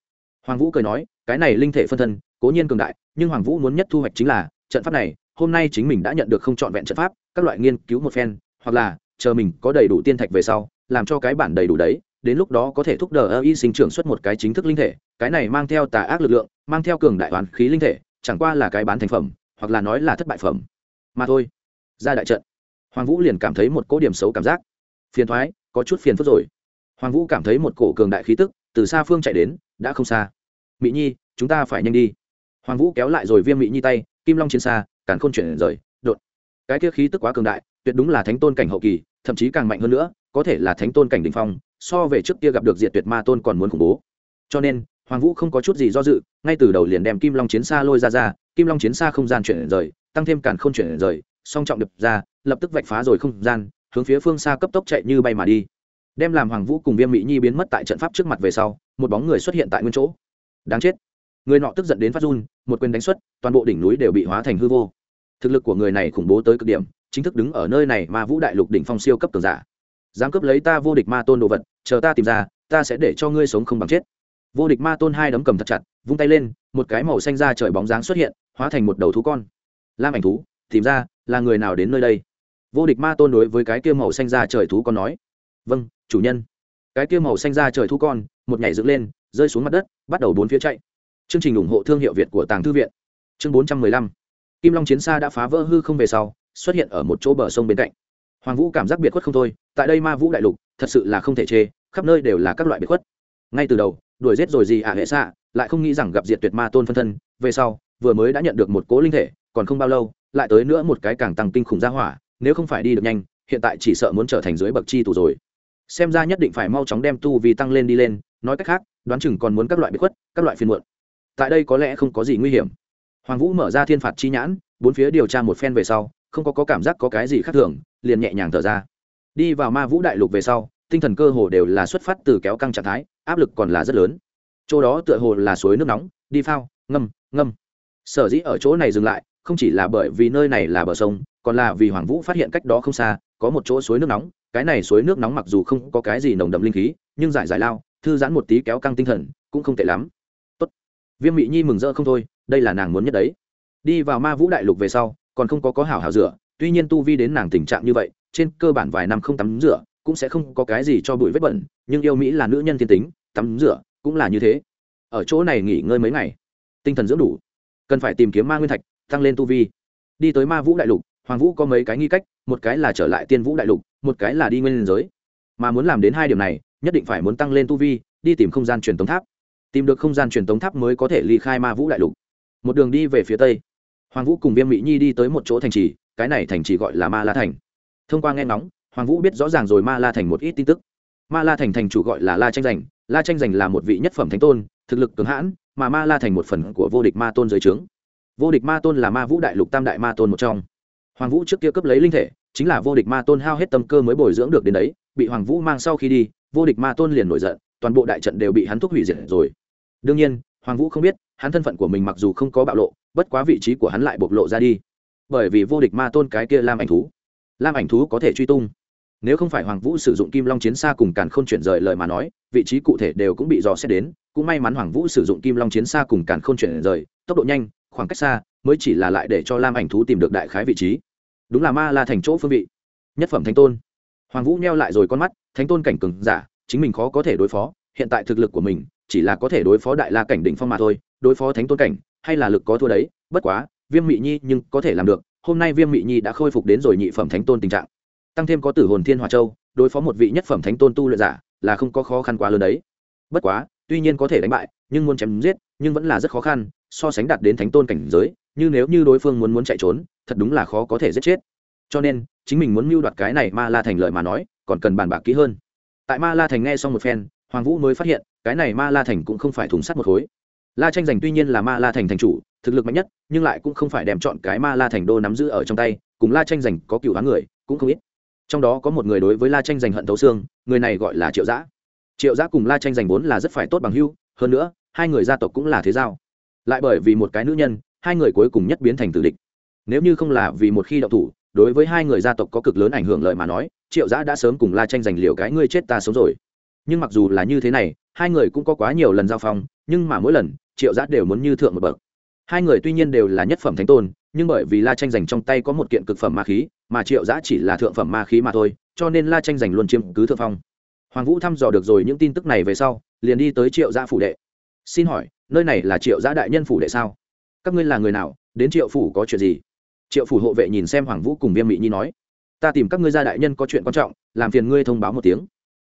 Hoàng vũ cười nói, cái này linh thể phân thân cố nhiên cường đại, nhưng hoàng vũ muốn nhất thu hoạch chính là, trận pháp này, hôm nay chính mình đã nhận được không trọn vẹn trận pháp, các loại nghiên cứu một phen, hoặc là, chờ mình có đầy đủ tiên thạch về sau, làm cho cái bản đầy đủ đấy, đến lúc đó có thể thúc đẩy y sinh trưởng xuất một cái chính thức linh thể, cái này mang theo tà ác lực lượng, mang theo cường đại toán khí linh thể, chẳng qua là cái bán thành phẩm, hoặc là nói là thất bại phẩm. Mà thôi, ra đại trận. Hoàng vũ liền cảm thấy một cỗ điểm xấu cảm giác. Phiền thoái, có chút phiền phức rồi. Hoàng vũ cảm thấy một cổ cường đại khí tức, từ xa phương chạy đến, đã không xa. Mỹ nhi, chúng ta phải nhanh đi hoàng vũ kéo lại rồi viêm mỹ nhi tay, kim long chiến xa, càn khôn chuyển rời, đột. Cái kia khí tức quá cường đại, tuyệt đúng là thánh tôn cảnh hậu kỳ, thậm chí càng mạnh hơn nữa, có thể là thánh tôn cảnh đỉnh phong, so về trước kia gặp được diệt tuyệt ma tôn còn muốn khủng bố. Cho nên, hoàng vũ không có chút gì do dự, ngay từ đầu liền đem kim long chiến xa lôi ra ra, kim long chiến xa không gian chuyển rời, tăng thêm càn không chuyển rời, song trọng đập ra, lập tức vạch phá rồi không gian, hướng phía phương xa cấp tốc chạy như bay mà đi. Đem làm hoàng vũ cùng viêm mỹ nhi biến mất tại trận pháp trước mặt về sau, một bóng người xuất hiện tại nguyên chỗ. Đáng chết. Người nọ tức giận đến phát run một quyền đánh xuất, toàn bộ đỉnh núi đều bị hóa thành hư vô. Thực lực của người này khủng bố tới cực điểm, chính thức đứng ở nơi này mà vũ đại lục đỉnh phong siêu cấp cường giả. Dám cướp lấy ta vô địch ma tôn đồ vật, chờ ta tìm ra, ta sẽ để cho ngươi sống không bằng chết. Vô địch ma tôn hai đấm cầm thật chặt, vung tay lên, một cái màu xanh ra trời bóng dáng xuất hiện, hóa thành một đầu thú con. Lam ảnh thú, tìm ra, là người nào đến nơi đây? Vô địch ma tôn đối với cái kia màu xanh ra trời thú con nói. Vâng chủ nhân. Cái kia màu xanh ra trời thú con, một nhảy dựng lên, rơi xuống mặt đất, bắt đầu bốn phía chạy chương trình ủng hộ thương hiệu việt của tàng thư viện. Chương bốn trăm mười lăm. Kim long chiến xa đã phá vỡ hư không về sau, xuất hiện ở một chỗ bờ sông bên cạnh. Hoàng vũ cảm giác biệt khuất không thôi, tại đây ma vũ đại lục, thật sự là không thể chê, khắp nơi đều là các loại biệt khuất. Ngay từ đầu, đuổi giết rồi gì à hệ xạ, lại không nghĩ rằng gặp diệt tuyệt ma tôn phân thân, về sau, vừa mới đã nhận được một cố linh thể, còn không bao lâu, lại tới nữa một cái càng tăng kinh khủng ra hỏa, nếu không phải đi được nhanh, hiện tại chỉ sợ muốn trở thành dưới bậc chi tù rồi. Xem ra nhất định phải mau chóng đem tu vì tăng lên đi lên, nói cách khác, đoán chừng còn muốn các loại biệt khuất, các loại phiên muộn tại đây có lẽ không có gì nguy hiểm. Hoàng vũ mở ra thiên phạt chi nhãn bốn phía điều tra một phen về sau không có, có cảm giác có cái gì khác thường liền nhẹ nhàng thở ra. Đi vào ma vũ đại lục về sau tinh thần cơ hồ đều là xuất phát từ kéo căng trạng thái áp lực còn là rất lớn. Chỗ đó tựa hồ là suối nước nóng đi phao ngâm ngâm. Sở dĩ ở chỗ này dừng lại không chỉ là bởi vì nơi này là bờ sông còn là vì hoàng vũ phát hiện cách đó không xa có một chỗ suối nước nóng. Cái này suối nước nóng mặc dù không có cái gì nồng đậm linh khí nhưng giải giải lao thư giãn một tí kéo căng tinh thần cũng không tệ lắm viêm mị nhi mừng rỡ không thôi, đây là nàng muốn nhất đấy. Đi vào ma vũ đại lục về sau, còn không có có hảo hảo rửa, tuy nhiên tu vi đến nàng tình trạng như vậy, trên cơ bản vài năm không tắm rửa, cũng sẽ không có cái gì cho bụi vết bẩn, nhưng yêu mỹ là nữ nhân thiên tính, tắm rửa cũng là như thế. Ở chỗ này nghỉ ngơi mấy ngày, tinh thần dưỡng đủ, cần phải tìm kiếm ma nguyên thạch, tăng lên tu vi. Đi tới ma vũ đại lục, hoàng vũ có mấy cái nghi cách, một cái là trở lại tiên vũ đại lục, một cái là đi nguyên giới. Mà muốn làm đến hai điểm này, nhất định phải muốn tăng lên tu vi, đi tìm không gian truyền tống tháp tìm được không gian truyền tống tháp mới có thể ly khai ma vũ đại lục. Một đường đi về phía tây, hoàng vũ cùng viêm mỹ nhi đi tới một chỗ thành trì, cái này thành trì gọi là ma la thành. Thông qua nghe ngóng, hoàng vũ biết rõ ràng rồi ma la thành một ít tin tức. Ma la thành thành chủ gọi là la tranh giành. La tranh giành là một vị nhất phẩm thánh tôn, thực lực cường hãn, mà ma la thành một phần của vô địch ma tôn dưới trướng. Vô địch ma tôn là ma vũ đại lục tam đại ma tôn một trong. Hoàng vũ trước kia cấp lấy linh thể, chính là vô địch ma tôn hao hết tâm cơ mới bồi dưỡng được đến đấy, bị hoàng vũ mang sau khi đi, vô địch ma tôn liền nổi giận, toàn bộ đại trận đều bị hắn thúc hủy diệt rồi đương nhiên, hoàng vũ không biết, hắn thân phận của mình mặc dù không có bạo lộ, bất quá vị trí của hắn lại bộc lộ ra đi. Bởi vì vô địch ma tôn cái kia lam ảnh thú. Lam ảnh thú có thể truy tung. Nếu không phải hoàng vũ sử dụng kim long chiến xa cùng càn k h ô n chuyển rời lời mà nói, vị trí cụ thể đều cũng bị dò xét đến, cũng may mắn hoàng vũ sử dụng kim long chiến xa cùng càn k h ô n chuyển rời, tốc độ nhanh, khoảng cách xa, mới chỉ là lại để cho lam ảnh thú tìm được đại khái vị trí. Đúng là ma la thành chỗ phương vị. Nhất phẩm thánh tôn. Hoàng vũ neo lại rồi con mắt, thánh tôn cảnh cừng giả, chính mình khó có thể đối phó, hiện tại thực lực của mình chỉ là có thể đối phó đại la cảnh đỉnh phong mà thôi, đối phó thánh tôn cảnh, hay là lực có thua đấy, bất quá, viêm mị nhi nhưng có thể làm được, hôm nay viêm mị nhi đã khôi phục đến rồi nhị phẩm thánh tôn tình trạng. Tăng thêm có tử hồn thiên hòa châu, đối phó một vị nhất phẩm thánh tôn tu luyện giả, là không có khó khăn quá lớn đấy. Bất quá, tuy nhiên có thể đánh bại, nhưng muốn chém giết, nhưng vẫn là rất khó khăn, so sánh đạt đến thánh tôn cảnh giới, như nếu như đối phương muốn muốn chạy trốn, thật đúng là khó có thể giết chết. Cho nên, chính mình muốn mưu đoạt cái này ma la thành lợi mà nói, còn cần bàn bạc kỹ hơn. Tại ma la thành nghe xong một phen hoàng vũ mới phát hiện, cái này ma la thành cũng không phải thùng sắt một khối. La tranh giành tuy nhiên là ma la thành thành chủ, thực lực mạnh nhất, nhưng lại cũng không phải đem chọn cái ma la thành đô nắm giữ ở trong tay, cùng la tranh giành có cựu hán người, cũng không ít. Trong đó có một người đối với la tranh giành hận thấu xương, người này gọi là triệu giã. Triệu giã cùng la tranh giành vốn là rất phải tốt bằng hưu hơn nữa, hai người gia tộc cũng là thế giao. Lại bởi vì một cái nữ nhân, hai người cuối cùng nhất biến thành tử địch. Nếu như không là vì một khi đậu thủ, đối với hai người gia tộc có cực lớn ảnh hưởng lợi mà nói, triệu giã đã sớm cùng la tranh giành liều cái ngươi chết ta sống rồi nhưng mặc dù là như thế này, hai người cũng có quá nhiều lần giao phong, nhưng mà mỗi lần, triệu giã đều muốn như thượng một bậc. Hai người tuy nhiên đều là nhất phẩm thánh tôn, nhưng bởi vì la tranh giành trong tay có một kiện cực phẩm ma khí, mà triệu giã chỉ là thượng phẩm ma khí mà thôi, cho nên la tranh giành luôn chiếm cứ thượng phong. Hoàng vũ thăm dò được rồi những tin tức này về sau, liền đi tới triệu giã phủ đệ. Xin hỏi, nơi này là triệu giã đại nhân phủ đệ sao? Các ngươi là người nào? Đến triệu phủ có chuyện gì? Triệu phủ hộ vệ nhìn xem hoàng vũ cùng viêm mị nhi nói. Ta tìm các ngươi gia đại nhân có chuyện quan trọng, làm phiền ngươi thông báo một tiếng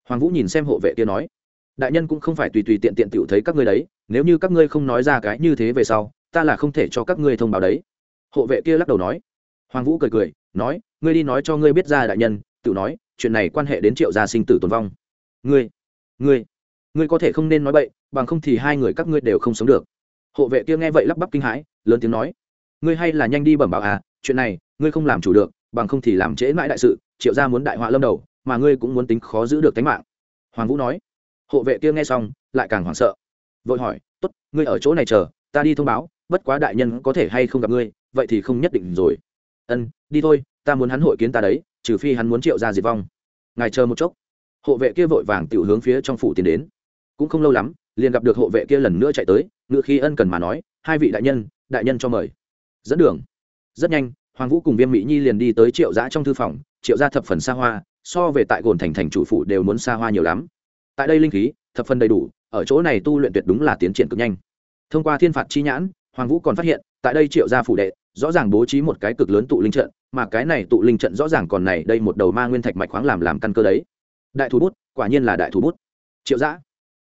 hoàng vũ nhìn xem hộ vệ kia nói, đại nhân cũng không phải tùy tùy tiện tiện tiểu thấy các ngươi đấy, nếu như các ngươi không nói ra cái như thế về sau, ta là không thể cho các ngươi thông báo đấy. Hộ vệ kia lắc đầu nói. Hoàng vũ cười cười, nói, ngươi đi nói cho ngươi biết ra đại nhân. Tự nói, chuyện này quan hệ đến triệu gia sinh tử tồn vong. Ngươi ngươi ngươi có thể không nên nói bậy, bằng không thì hai người các ngươi đều không sống được. Hộ vệ kia nghe vậy lắp bắp kinh hãi, lớn tiếng nói, ngươi hay là nhanh đi bẩm báo à chuyện này, ngươi không làm chủ được, bằng không thì làm trễ mãi đại sự, triệu gia muốn đại họa lâm đầu mà ngươi cũng muốn tính khó giữ được tính mạng. Hoàng vũ nói. Hộ vệ kia nghe xong, lại càng hoảng sợ. Vội hỏi, tốt, ngươi ở chỗ này chờ, ta đi thông báo, bất quá đại nhân có thể hay không gặp ngươi, vậy thì không nhất định rồi. Ân, đi thôi, ta muốn hắn hội kiến ta đấy, trừ phi hắn muốn triệu ra diệt vong. Ngài chờ một chốc. Hộ vệ kia vội vàng tiểu hướng phía trong phủ tiến đến. Cũng không lâu lắm, liền gặp được hộ vệ kia lần nữa chạy tới, ngựa khi ân cần mà nói, hai vị đại nhân đại nhân cho mời. Dẫn đường. Rất nhanh, hoàng vũ cùng viêm mỹ nhi liền đi tới triệu giã trong thư phòng, triệu gia thập phần xa hoa so về tại gồn thành thành chủ phủ đều muốn xa hoa nhiều lắm. Tại đây linh khí, thập phần đầy đủ, ở chỗ này tu luyện tuyệt đúng là tiến triển cực nhanh. Thông qua thiên phạt chi nhãn, hoàng vũ còn phát hiện, tại đây triệu gia phủ đệ, rõ ràng bố trí một cái cực lớn tụ linh trận, mà cái này tụ linh trận rõ ràng còn này đây một đầu ma nguyên thạch mạch khoáng làm làm căn cơ đấy. Đại thủ bút, quả nhiên là đại thủ bút. Triệu giã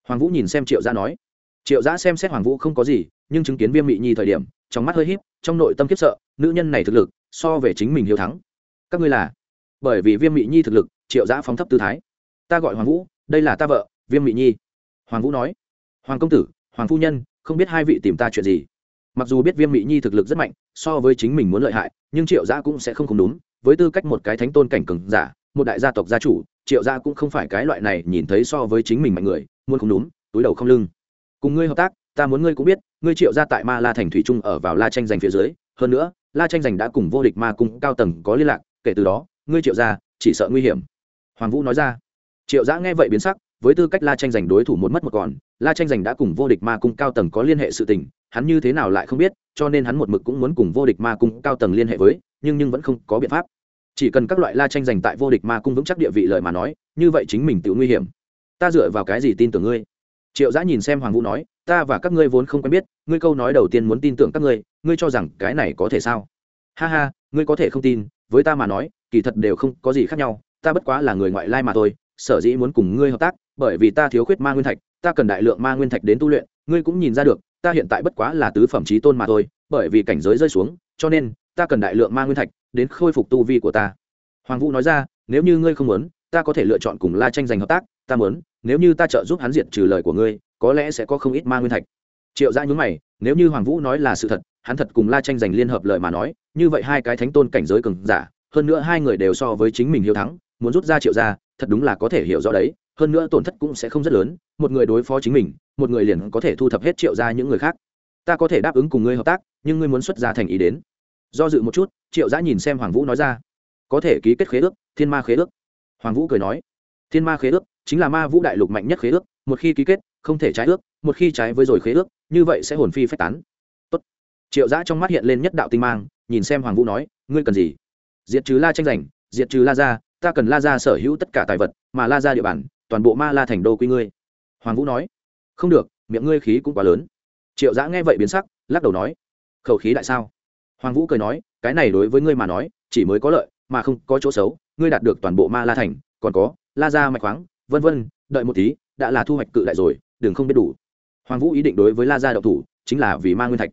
hoàng vũ nhìn xem triệu giã nói. Triệu giã xem xét hoàng vũ không có gì, nhưng chứng kiến viêm mị nhi thời điểm, trong mắt hơi híp, trong nội tâm kiếp sợ, nữ nhân này thực lực, so về chính mình hiếu thắng. Các ngươi là? Bởi vì viêm mị nhi thực lực, triệu giã phóng thấp tư thái. Ta gọi hoàng vũ, đây là ta vợ, viêm mị nhi. Hoàng vũ nói, hoàng công tử, hoàng phu nhân, không biết hai vị tìm ta chuyện gì. Mặc dù biết viêm Mị nhi thực lực rất mạnh, so với chính mình muốn lợi hại, nhưng triệu gia cũng sẽ không cùng đúng. Với tư cách một cái thánh tôn cảnh cường giả, một đại gia tộc gia chủ, triệu gia cũng không phải cái loại này nhìn thấy so với chính mình mạnh người, muốn không đúng, túi đầu không lưng. Cùng ngươi hợp tác, ta muốn ngươi cũng biết, ngươi triệu gia tại ma la thành thủy trung ở vào la tranh giành phía dưới. Hơn nữa, la tranh giành đã cùng vô địch ma cung cao tầng có liên lạc, kể từ đó ngươi triệu gia, chỉ sợ nguy hiểm. Hoàng vũ nói ra. Triệu Giã nghe vậy biến sắc, với tư cách la tranh giành đối thủ một mất một còn, la tranh giành đã cùng vô địch ma cung cao tầng có liên hệ sự tình, hắn như thế nào lại không biết, cho nên hắn một mực cũng muốn cùng vô địch ma cung cao tầng liên hệ với, nhưng nhưng vẫn không có biện pháp. Chỉ cần các loại la tranh giành tại vô địch ma cung vững chắc địa vị lời mà nói, như vậy chính mình tự nguy hiểm. Ta dựa vào cái gì tin tưởng ngươi? Triệu giã nhìn xem hoàng vũ nói, ta và các ngươi vốn không quen biết, ngươi câu nói đầu tiên muốn tin tưởng các ngươi ngươi cho rằng cái này có thể sao? Ha ha, ngươi có thể không tin, với ta mà nói kỳ thật đều không có gì khác nhau, ta bất quá là người ngoại lai mà thôi, sở dĩ muốn cùng ngươi hợp tác, bởi vì ta thiếu khuyết ma nguyên thạch, ta cần đại lượng ma nguyên thạch đến tu luyện, ngươi cũng nhìn ra được, ta hiện tại bất quá là tứ phẩm trí tôn mà thôi, bởi vì cảnh giới rơi xuống, cho nên, ta cần đại lượng ma nguyên thạch đến khôi phục tu vi của ta. Hoàng vũ nói ra, nếu như ngươi không muốn, ta có thể lựa chọn cùng la tranh giành hợp tác, ta muốn, nếu như ta trợ giúp hắn diệt trừ lời của ngươi, có lẽ sẽ có không ít ma nguyên thạch. Triệu gia nhún mày, nếu như hoàng vũ nói là sự thật, hắn thật cùng la tranh giành liên hợp lời mà nói, như vậy hai cái thánh tôn cảnh giới cường giả hơn nữa hai người đều so với chính mình hiếu thắng, muốn rút ra triệu gia, thật đúng là có thể hiểu rõ đấy, hơn nữa tổn thất cũng sẽ không rất lớn, một người đối phó chính mình, một người liền có thể thu thập hết triệu ra những người khác. Ta có thể đáp ứng cùng ngươi hợp tác, nhưng ngươi muốn xuất ra thành ý đến. Do dự một chút, triệu giã nhìn xem hoàng vũ nói ra. Có thể ký kết khế ước, thiên ma khế ước. Hoàng vũ cười nói. Thiên ma khế ước, chính là ma vũ đại lục mạnh nhất khế ước, một khi ký kết, không thể trái ước, một khi trái với rồi khế ước, như vậy sẽ hồn phi phách tán. Tốt. triệu giã trong mắt hiện lên nhất đạo tinh mang, nhìn xem hoàng vũ nói, ngươi cần gì? Diệt trừ la tranh giành, diệt trừ la gia, ta cần la gia sở hữu tất cả tài vật, mà la gia địa bàn, toàn bộ ma la thành đô quy ngươi. Hoàng vũ nói. Không được, miệng ngươi khí cũng quá lớn. Triệu giã nghe vậy biến sắc, lắc đầu nói. Khẩu khí đại sao? Hoàng vũ cười nói. Cái này đối với ngươi mà nói, chỉ mới có lợi, mà không có chỗ xấu. Ngươi đạt được toàn bộ ma la thành, còn có la gia mạch khoáng, vân vân, đợi một tí, đã là thu hoạch cự đại rồi, đừng không biết đủ. Hoàng vũ ý định đối với la gia đậu thủ, chính là vì ma nguyên thạch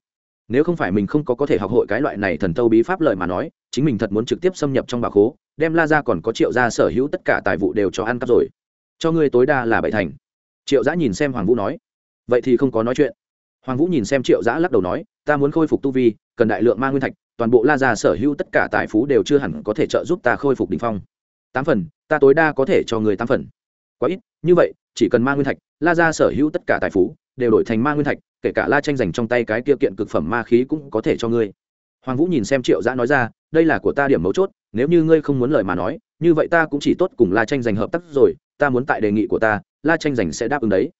nếu không phải mình không có có thể học hội cái loại này thần thâu bí pháp lợi mà nói, chính mình thật muốn trực tiếp xâm nhập trong bà khố, đem la gia còn có triệu gia sở hữu tất cả tài vụ đều cho ăn cắp rồi. Cho ngươi tối đa là bảy thành. Triệu giã nhìn xem hoàng vũ nói. Vậy thì không có nói chuyện. Hoàng vũ nhìn xem triệu giã lắc đầu nói, ta muốn khôi phục tu vi, cần đại lượng ma nguyên thạch, toàn bộ la gia sở hữu tất cả tài phú đều chưa hẳn có thể trợ giúp ta khôi phục đ ỉ n h phong. Tám phần, ta tối đa có thể cho người tám phần. Quá ít, như vậy, chỉ cần ma nguyên thạch, la gia sở hữu tất cả tài phú đều đổi thành ma nguyên thạch, kể cả la tranh giành trong tay cái tiêu kiện cực phẩm ma khí cũng có thể cho ngươi. Hoàng vũ nhìn xem triệu giã nói ra, đây là của ta điểm mấu chốt, nếu như ngươi không muốn lời mà nói, như vậy ta cũng chỉ tốt cùng la tranh giành hợp tác rồi, ta muốn tại đề nghị của ta, la tranh giành sẽ đáp ứng đấy.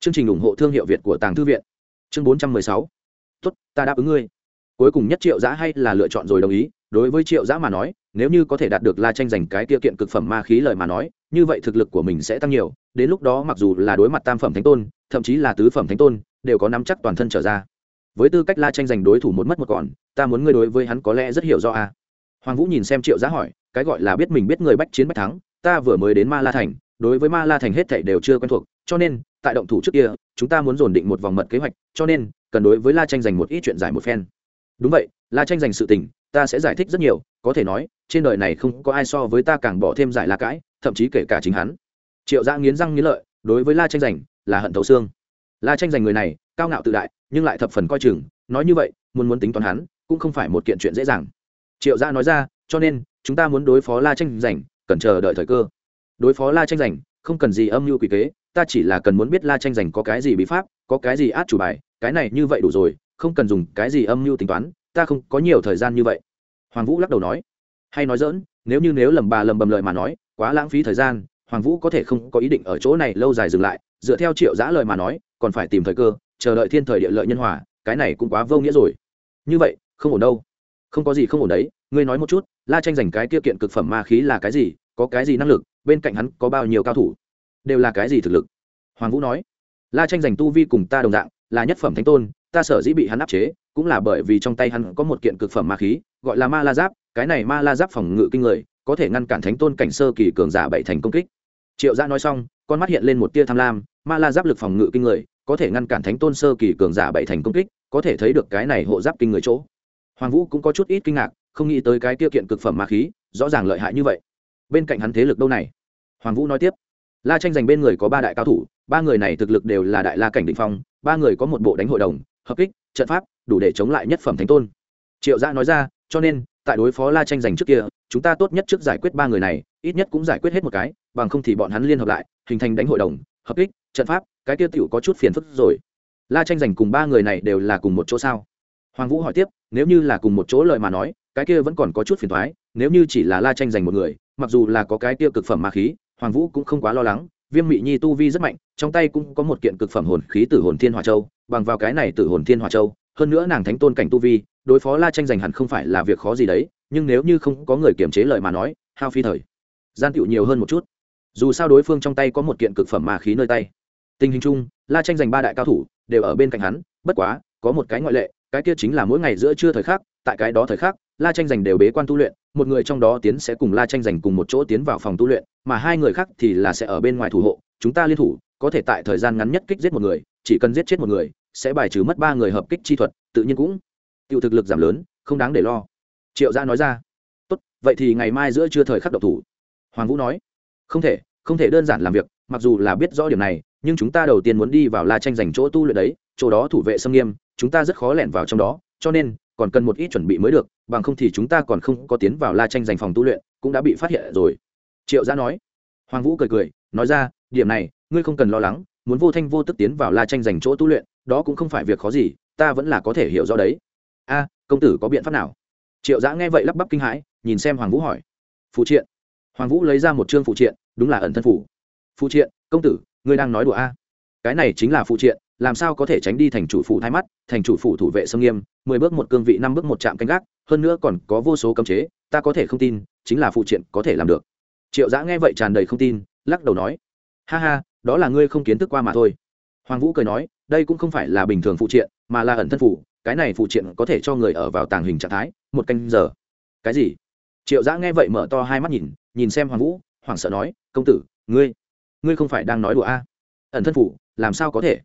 Chương trình ủng hộ thương hiệu việt của tàng thư viện. Chương bốn trăm mười sáu. Tốt, ta đáp ứng ngươi. Cuối cùng nhất triệu giã hay là lựa chọn rồi đồng ý, đối với triệu giã mà nói, nếu như có thể đạt được la tranh giành cái tiêu kiện cực phẩm ma khí lời mà nói, như vậy thực lực của mình sẽ tăng nhiều, đến lúc đó mặc dù là đối mặt tam phẩm thánh tôn thậm chí là tứ phẩm thánh tôn, đều có nắm chắc toàn thân trở ra. Với tư cách la tranh giành đối thủ một mất một còn, ta muốn ngươi đối với hắn có lẽ rất hiểu do a à. hoàng vũ nhìn xem triệu giá hỏi, cái gọi là biết mình biết người bách chiến bách thắng, ta vừa mới đến ma la thành, đối với ma la thành hết thảy đều chưa quen thuộc, cho nên, tại động thủ trước kia, chúng ta muốn dồn định một vòng mật kế hoạch, cho nên, cần đối với la tranh giành một ít chuyện giải một phen. Đúng vậy, la tranh giành sự tình, ta sẽ giải thích rất nhiều, có thể nói, trên đời này không có ai so với ta càng bỏ thêm giải la cãi, thậm chí kể cả chính hắn. Triệu giã nghiến răng nghiến lợi, đối với la tranh giành là hận thấu xương. La tranh giành người này, cao ngạo tự đại, nhưng lại thập phần coi chừng, nói như vậy, muốn muốn tính toán hắn, cũng không phải một kiện chuyện dễ dàng. Triệu gia nói ra, cho nên, chúng ta muốn đối phó la tranh giành, cần chờ đợi thời cơ. Đối phó la tranh giành, không cần gì âm mưu quỷ kế, ta chỉ là cần muốn biết la tranh giành có cái gì bí pháp, có cái gì át chủ bài, cái này như vậy đủ rồi, không cần dùng cái gì âm mưu tính toán, ta không có nhiều thời gian như vậy. Hoàng vũ lắc đầu nói. Hay nói dỡn nếu như nếu lầm bà lầm bầm lợi mà nói, quá lãng phí thời gian, hoàng vũ có thể không có ý định ở chỗ này lâu dài dừng lại dựa theo triệu giã lời mà nói, còn phải tìm thời cơ, chờ đợi thiên thời địa lợi nhân hòa, cái này cũng quá vô nghĩa rồi. Như vậy, không ổn đâu. Không có gì không ổn đấy, ngươi nói một chút, la tranh giành cái tiêu kiện cực phẩm ma khí là cái gì, có cái gì năng lực, bên cạnh hắn có bao nhiêu cao thủ? Đều là cái gì thực lực? Hoàng vũ nói. La tranh giành tu vi cùng ta đồng dạng, là nhất phẩm thánh tôn, ta sở dĩ bị hắn áp chế, cũng là bởi vì trong tay hắn có một kiện cực phẩm ma khí, gọi là ma la giáp, cái này ma la giáp phòng ngự kinh người, có thể ngăn cản thánh tôn cảnh sơ kỳ cường giả bảy thành công kích. Triệu gia nói xong con mắt hiện lên một tia tham lam, ma la giáp lực phòng ngự kinh người, có thể ngăn cản thánh tôn sơ kỳ cường giả bảy thành công kích, có thể thấy được cái này hộ giáp kinh người chỗ. Hoàng vũ cũng có chút ít kinh ngạc, không nghĩ tới cái tiêu kiện cực phẩm ma khí, rõ ràng lợi hại như vậy. Bên cạnh hắn thế lực đâu này? Hoàng vũ nói tiếp. La tranh giành bên người có ba đại cao thủ, ba người này thực lực đều là đại la cảnh định phong, ba người có một bộ đánh hội đồng, hợp kích, trận pháp, đủ để chống lại nhất phẩm thánh tôn. Triệu gia nói ra, cho nên, tại đối phó la tranh giành trước kia, chúng ta tốt nhất trước giải quyết ba người này ít nhất cũng giải quyết hết một cái, bằng không thì bọn hắn liên hợp lại, hình thành đánh hội đồng, hợp kích, trận pháp, cái kia tiểu có chút phiền phức rồi. La tranh giành cùng ba người này đều là cùng một chỗ sao? Hoàng vũ hỏi tiếp, nếu như là cùng một chỗ lời mà nói, cái kia vẫn còn có chút phiền thoái nếu như chỉ là la tranh giành một người, mặc dù là có cái tiêu cực phẩm ma khí, hoàng vũ cũng không quá lo lắng, viêm mị nhi tu vi rất mạnh, trong tay cũng có một kiện cực phẩm hồn khí tử hồn thiên hòa châu, bằng vào cái này tử hồn thiên hòa châu, hơn nữa nàng thánh tôn cảnh tu vi, đối phó la tranh giành hẳn không phải là việc khó gì đấy, nhưng nếu như không có người kiềm chế lời mà nói, hao phi thời gian tựu nhiều hơn một chút. Dù sao đối phương trong tay có một kiện cực phẩm ma khí nơi tay. Tình hình chung, la tranh giành ba đại cao thủ, đều ở bên cạnh hắn, bất quá, có một cái ngoại lệ, cái kia chính là mỗi ngày giữa trưa thời khắc, tại cái đó thời khắc, la tranh giành đều bế quan tu luyện, một người trong đó tiến sẽ cùng la tranh giành cùng một chỗ tiến vào phòng tu luyện, mà hai người khác thì là sẽ ở bên ngoài thủ hộ, chúng ta liên thủ, có thể tại thời gian ngắn nhất kích giết một người, chỉ cần giết chết một người, sẽ bài trừ mất ba người hợp kích chi thuật, tự nhiên cũng tiêu thực lực giảm lớn, không đáng để lo. Triệu gia nói ra. Tốt, vậy thì ngày mai giữa trưa thời khắc độc thủ hoàng vũ nói. Không thể không thể đơn giản làm việc, mặc dù là biết rõ điểm này, nhưng chúng ta đầu tiên muốn đi vào la tranh giành chỗ tu luyện đấy, chỗ đó thủ vệ xâm nghiêm, chúng ta rất khó lẻn vào trong đó, cho nên, còn cần một ít chuẩn bị mới được, bằng không thì chúng ta còn không có tiến vào la tranh giành phòng tu luyện, cũng đã bị phát hiện rồi. Triệu gia nói. Hoàng vũ cười cười, nói ra, điểm này, ngươi không cần lo lắng, muốn vô thanh vô tức tiến vào la tranh giành chỗ tu luyện, đó cũng không phải việc khó gì, ta vẫn là có thể hiểu rõ đấy. A, công tử có biện pháp nào? Triệu giã nghe vậy lắp bắp kinh hãi, nhìn xem hoàng vũ hỏi. Phụ triện hoàng vũ lấy ra một chương phụ triện, đúng là ẩn thân phủ. Phụ triện, công tử, ngươi đang nói đùa a? Cái này chính là phụ triện, làm sao có thể tránh đi thành chủ phủ thay mắt, thành chủ phủ thủ vệ sông nghiêm, mười bước một cương vị, năm bước một trạm canh gác, hơn nữa còn có vô số cấm chế, ta có thể không tin, chính là phụ triện có thể làm được. Triệu giã nghe vậy tràn đầy không tin, lắc đầu nói, ha ha, đó là ngươi không kiến thức qua mà thôi. Hoàng vũ cười nói, đây cũng không phải là bình thường phụ triện, mà là ẩn thân phủ, cái này phụ triện có thể cho người ở vào tàng hình trạng thái, một canh giờ. Cái gì? Triệu giã nghe vậy mở to hai mắt nhìn nhìn xem hoàng vũ, hoảng sợ nói, công tử, ngươi ngươi không phải đang nói đùa a? À? ẩn thân phủ, làm sao có thể?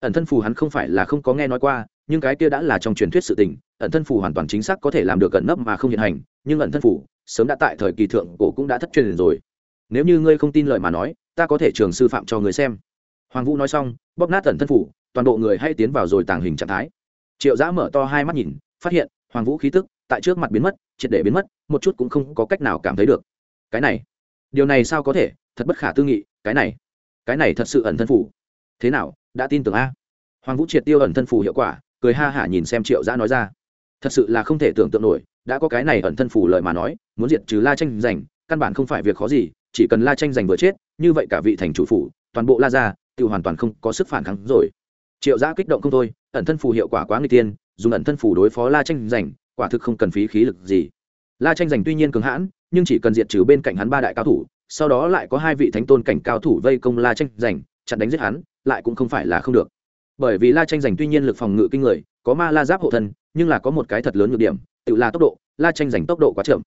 Ẩn thân phủ hắn không phải là không có nghe nói qua, nhưng cái kia đã là trong truyền thuyết sự tình, ẩn thân phủ hoàn toàn chính xác có thể làm được cẩn nấp mà không hiện hành, nhưng ẩn thân phủ sớm đã tại thời kỳ thượng cổ cũng đã thất truyền rồi. Nếu như ngươi không tin lời mà nói, ta có thể trường sư phạm cho người xem. Hoàng vũ nói xong, bóp nát ẩn thân phủ, toàn bộ người hay tiến vào rồi tàng hình trạng thái. Triệu giã mở to hai mắt nhìn, phát hiện hoàng vũ khí tức tại trước mặt biến mất, triệt để biến mất, một chút cũng không có cách nào cảm thấy được cái này, điều này sao có thể, thật bất khả tư nghị, cái này cái này thật sự ẩn thân phủ. Thế nào, đã tin tưởng a? Hoàng vũ triệt tiêu ẩn thân phủ hiệu quả, cười ha hả nhìn xem triệu giã nói ra. Thật sự là không thể tưởng tượng nổi, đã có cái này ẩn thân phủ lời mà nói, muốn diệt trừ la tranh giành căn bản không phải việc khó gì, chỉ cần la tranh giành vừa chết, như vậy cả vị thành chủ phủ, toàn bộ la ra tự hoàn toàn không có sức phản kháng rồi. Triệu giã kích động không thôi, ẩn thân phù hiệu quả quá người tiên, dùng ẩn thân phù đối phó la tranh giành quả thực không cần phí khí lực gì la tranh giành tuy nhiên cường hãn, nhưng chỉ cần diệt trừ bên cạnh hắn ba đại cao thủ, sau đó lại có hai vị thánh tôn cảnh cao thủ vây công la tranh giành, chặn đánh giết hắn, lại cũng không phải là không được. Bởi vì la tranh giành tuy nhiên lực phòng ngự kinh người, có ma la giáp hộ thân, nhưng là có một cái thật lớn nhược điểm, tự là tốc độ, la tranh giành tốc độ quá chậm.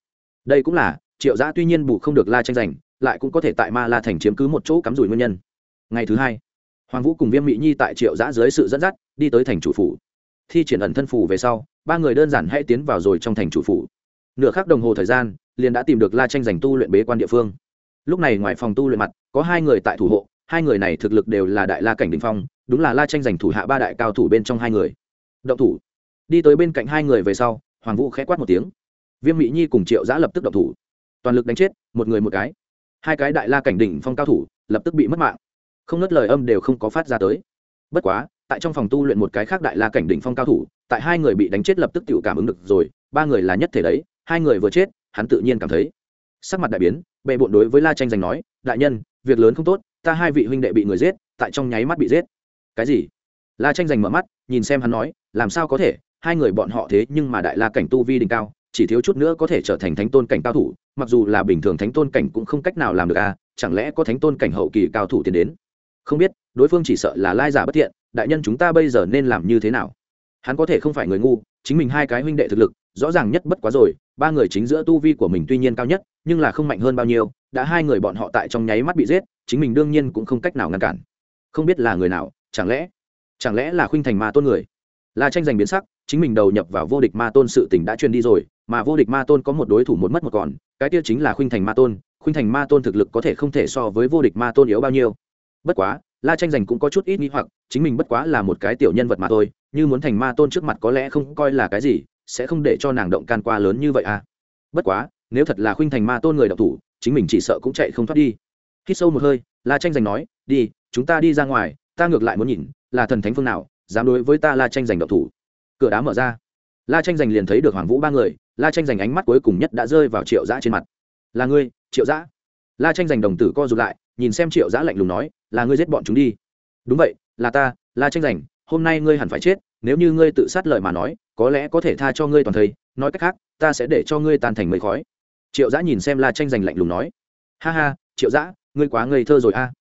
Đây cũng là, triệu giã tuy nhiên bù không được la tranh giành, lại cũng có thể tại ma la thành chiếm cứ một chỗ cắm rủi nguyên nhân. Ngày thứ hai, hoàng vũ cùng viêm mỹ nhi tại triệu giã dưới sự dẫn dắt, đi tới thành chủ phủ. Thi triển ẩn thân phủ về sau, ba người đơn giản hãy tiến vào rồi trong thành chủ phủ nửa khắc đồng hồ thời gian, liền đã tìm được la tranh giành tu luyện bế quan địa phương. Lúc này ngoài phòng tu luyện mặt, có hai người tại thủ hộ, hai người này thực lực đều là đại la cảnh đình phong, đúng là la tranh giành thủ hạ ba đại cao thủ bên trong hai người. Động thủ. Đi tới bên cạnh hai người về sau, hoàng vũ khẽ quát một tiếng. Viêm mỹ nhi cùng triệu giã lập tức động thủ. Toàn lực đánh chết, một người một cái. Hai cái đại la cảnh đỉnh phong cao thủ, lập tức bị mất mạng. Không ngất lời âm đều không có phát ra tới. Bất quá, tại trong phòng tu luyện một cái khác đại la cảnh đỉnh phong cao thủ, tại hai người bị đánh chết lập tức tự cảm ứng được rồi, ba người là nhất thể đấy hai người vừa chết, hắn tự nhiên cảm thấy. Sắc mặt đại biến, bệ bộn đối với la tranh giành nói, đại nhân, việc lớn không tốt, ta hai vị huynh đệ bị người giết, tại trong nháy mắt bị giết. Cái gì? La tranh giành mở mắt, nhìn xem hắn nói, làm sao có thể? Hai người bọn họ thế nhưng mà đại la cảnh tu vi đỉnh cao, chỉ thiếu chút nữa có thể trở thành thánh tôn cảnh cao thủ, mặc dù là bình thường thánh tôn cảnh cũng không cách nào làm được à chẳng lẽ có thánh tôn cảnh hậu kỳ cao thủ tiến đến? Không biết, đối phương chỉ sợ là lai giả bất thiện, đại nhân chúng ta bây giờ nên làm như thế nào? Hắn có thể không phải người ngu, chính mình hai cái huynh đệ thực lực, rõ ràng nhất bất quá rồi, ba người chính giữa tu vi của mình tuy nhiên cao nhất, nhưng là không mạnh hơn bao nhiêu, đã hai người bọn họ tại trong nháy mắt bị giết, chính mình đương nhiên cũng không cách nào ngăn cản. Không biết là người nào, chẳng lẽ chẳng lẽ là khuynh thành ma tôn người? Là tranh giành biến sắc, chính mình đầu nhập vào vô địch ma tôn sự tình đã truyền đi rồi, mà vô địch ma tôn có một đối thủ một mất một còn, cái tiêu chính là khuynh thành ma tôn, khuynh thành ma tôn thực lực có thể không thể so với vô địch ma tôn yếu bao nhiêu. Bất quá, la tranh giành cũng có chút ít nghi hoặc, chính mình bất quá là một cái tiểu nhân vật mà thôi như muốn thành ma tôn trước mặt có lẽ không coi là cái gì, sẽ không để cho nàng động can qua lớn như vậy à. Bất quá, nếu thật là khuynh thành ma tôn người đọc thủ, chính mình chỉ sợ cũng chạy không thoát đi. Hít sâu một hơi, la tranh giành nói, đi, chúng ta đi ra ngoài, ta ngược lại muốn nhìn, là thần thánh phương nào, dám đối với ta la tranh giành độc thủ. Cửa đá mở ra. La tranh giành liền thấy được hoàng vũ ba người, la tranh giành ánh mắt cuối cùng nhất đã rơi vào triệu giã trên mặt. Là ngươi, triệu giã la tranh giành đồng tử co rụt lại, nhìn xem triệu giã lạnh lùng nói, là ngươi giết bọn chúng đi. Đúng vậy, là ta, la tranh giành hôm nay ngươi hẳn phải chết, nếu như ngươi tự sát lời mà nói, có lẽ có thể tha cho ngươi toàn thây. Nói cách khác, ta sẽ để cho ngươi tan thành mây khói. Triệu giã nhìn xem la tranh giành lạnh lùng nói. Ha ha, triệu giã ngươi quá ngây thơ rồi a.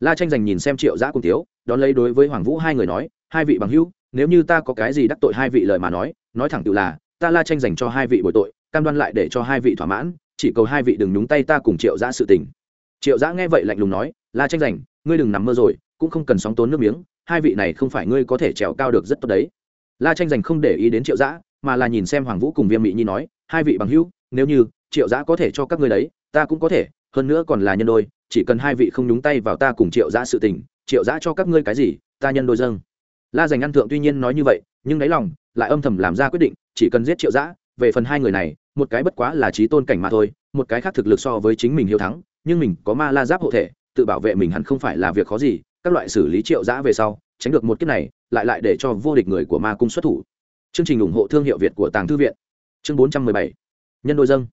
La tranh giành nhìn xem triệu giã cùng tiếu, đón lấy đối với hoàng vũ hai người nói, hai vị bằng hữu, nếu như ta có cái gì đắc tội hai vị lời mà nói nói thẳng tự là, ta la tranh dành cho hai vị bồi tội, cam đoan lại để cho hai vị thỏa mãn, chỉ cầu hai vị đừng nhúng tay ta cùng triệu giã sự tình. Triệu giã nghe vậy lạnh lùng nói, la tranh giành, ngươi đừng nằm mơ rồi, cũng không cần sóng tốn nước miếng hai vị này không phải ngươi có thể trèo cao được rất tốt đấy. La tranh giành không để ý đến triệu giã mà là nhìn xem hoàng vũ cùng viêm mỹ nhi nói, hai vị bằng hữu, nếu như triệu giã có thể cho các ngươi đấy, ta cũng có thể, hơn nữa còn là nhân đôi, chỉ cần hai vị không nhúng tay vào ta cùng triệu giã sự tình, triệu giã cho các ngươi cái gì, ta nhân đôi dâng. La dành ăn thượng tuy nhiên nói như vậy, nhưng đáy lòng lại âm thầm làm ra quyết định, chỉ cần giết triệu giã về phần hai người này, một cái bất quá là trí tôn cảnh mà thôi, một cái khác thực lực so với chính mình hiếu thắng, nhưng mình có ma la giáp hộ thể, tự bảo vệ mình hẳn không phải là việc khó gì các loại xử lý triệu giã về sau, tránh được một kiếp này, lại lại để cho vô địch người của ma cung xuất thủ. Chương trình ủng hộ thương hiệu việt của tàng thư viện. Chương bốn trăm mười bảy. Nhân đôi dâng.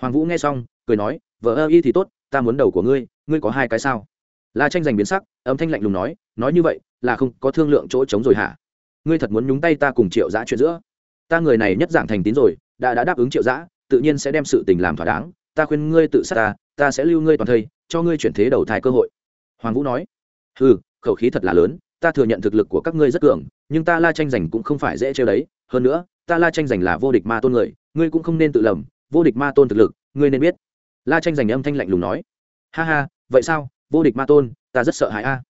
Hoàng vũ nghe xong, cười nói, vợ ơ y thì tốt, ta muốn đầu của ngươi ngươi có hai cái sao? La tranh giành biến sắc, âm thanh lạnh lùng nói nói như vậy, là không có thương lượng chỗ trống rồi hả? Ngươi thật muốn nhúng tay ta cùng triệu giã chuyện giữa. Ta người này nhất dạng thành tín rồi, đã đã đáp ứng triệu giã, tự nhiên sẽ đem sự tình làm thỏa đáng. Ta khuyên ngươi tự sát ta ta sẽ lưu ngươi toàn thây, cho ngươi chuyển thế đầu thai cơ hội. Hoàng vũ nói ừ khẩu khí thật là lớn, ta thừa nhận thực lực của các ngươi rất cường, nhưng ta la tranh giành cũng không phải dễ trêu đấy. Hơn nữa, ta la tranh giành là vô địch ma tôn người, ngươi cũng không nên tự lầm, vô địch ma tôn thực lực, ngươi nên biết. La tranh giành âm thanh lạnh lùng nói. Ha ha, vậy sao? Vô địch ma tôn, ta rất sợ hãi a.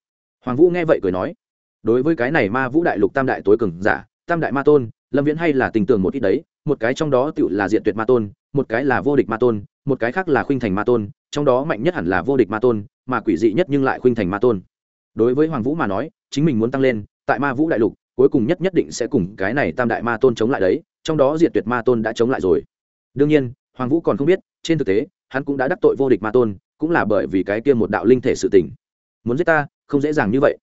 Hoàng vũ nghe vậy cười nói. Đối với cái này ma vũ đại lục tam đại tối cường giả, tam đại ma tôn, lâm viễn hay là tình tưởng một ít đấy, một cái trong đó tự là diện tuyệt ma tôn, một cái là vô địch ma tôn, một cái khác là khuynh thành ma tôn, trong đó mạnh nhất hẳn là vô địch ma tôn, mà quỷ dị nhất nhưng lại khuynh thành ma tôn đối với hoàng vũ mà nói, chính mình muốn tăng lên, tại ma vũ đại lục, cuối cùng nhất nhất định sẽ cùng cái này tam đại ma tôn chống lại đấy, trong đó diệt tuyệt ma tôn đã chống lại rồi. Đương nhiên, hoàng vũ còn không biết, trên thực tế, hắn cũng đã đắc tội vô địch ma tôn, cũng là bởi vì cái kia một đạo linh thể sự tình. Muốn giết ta, không dễ dàng như vậy.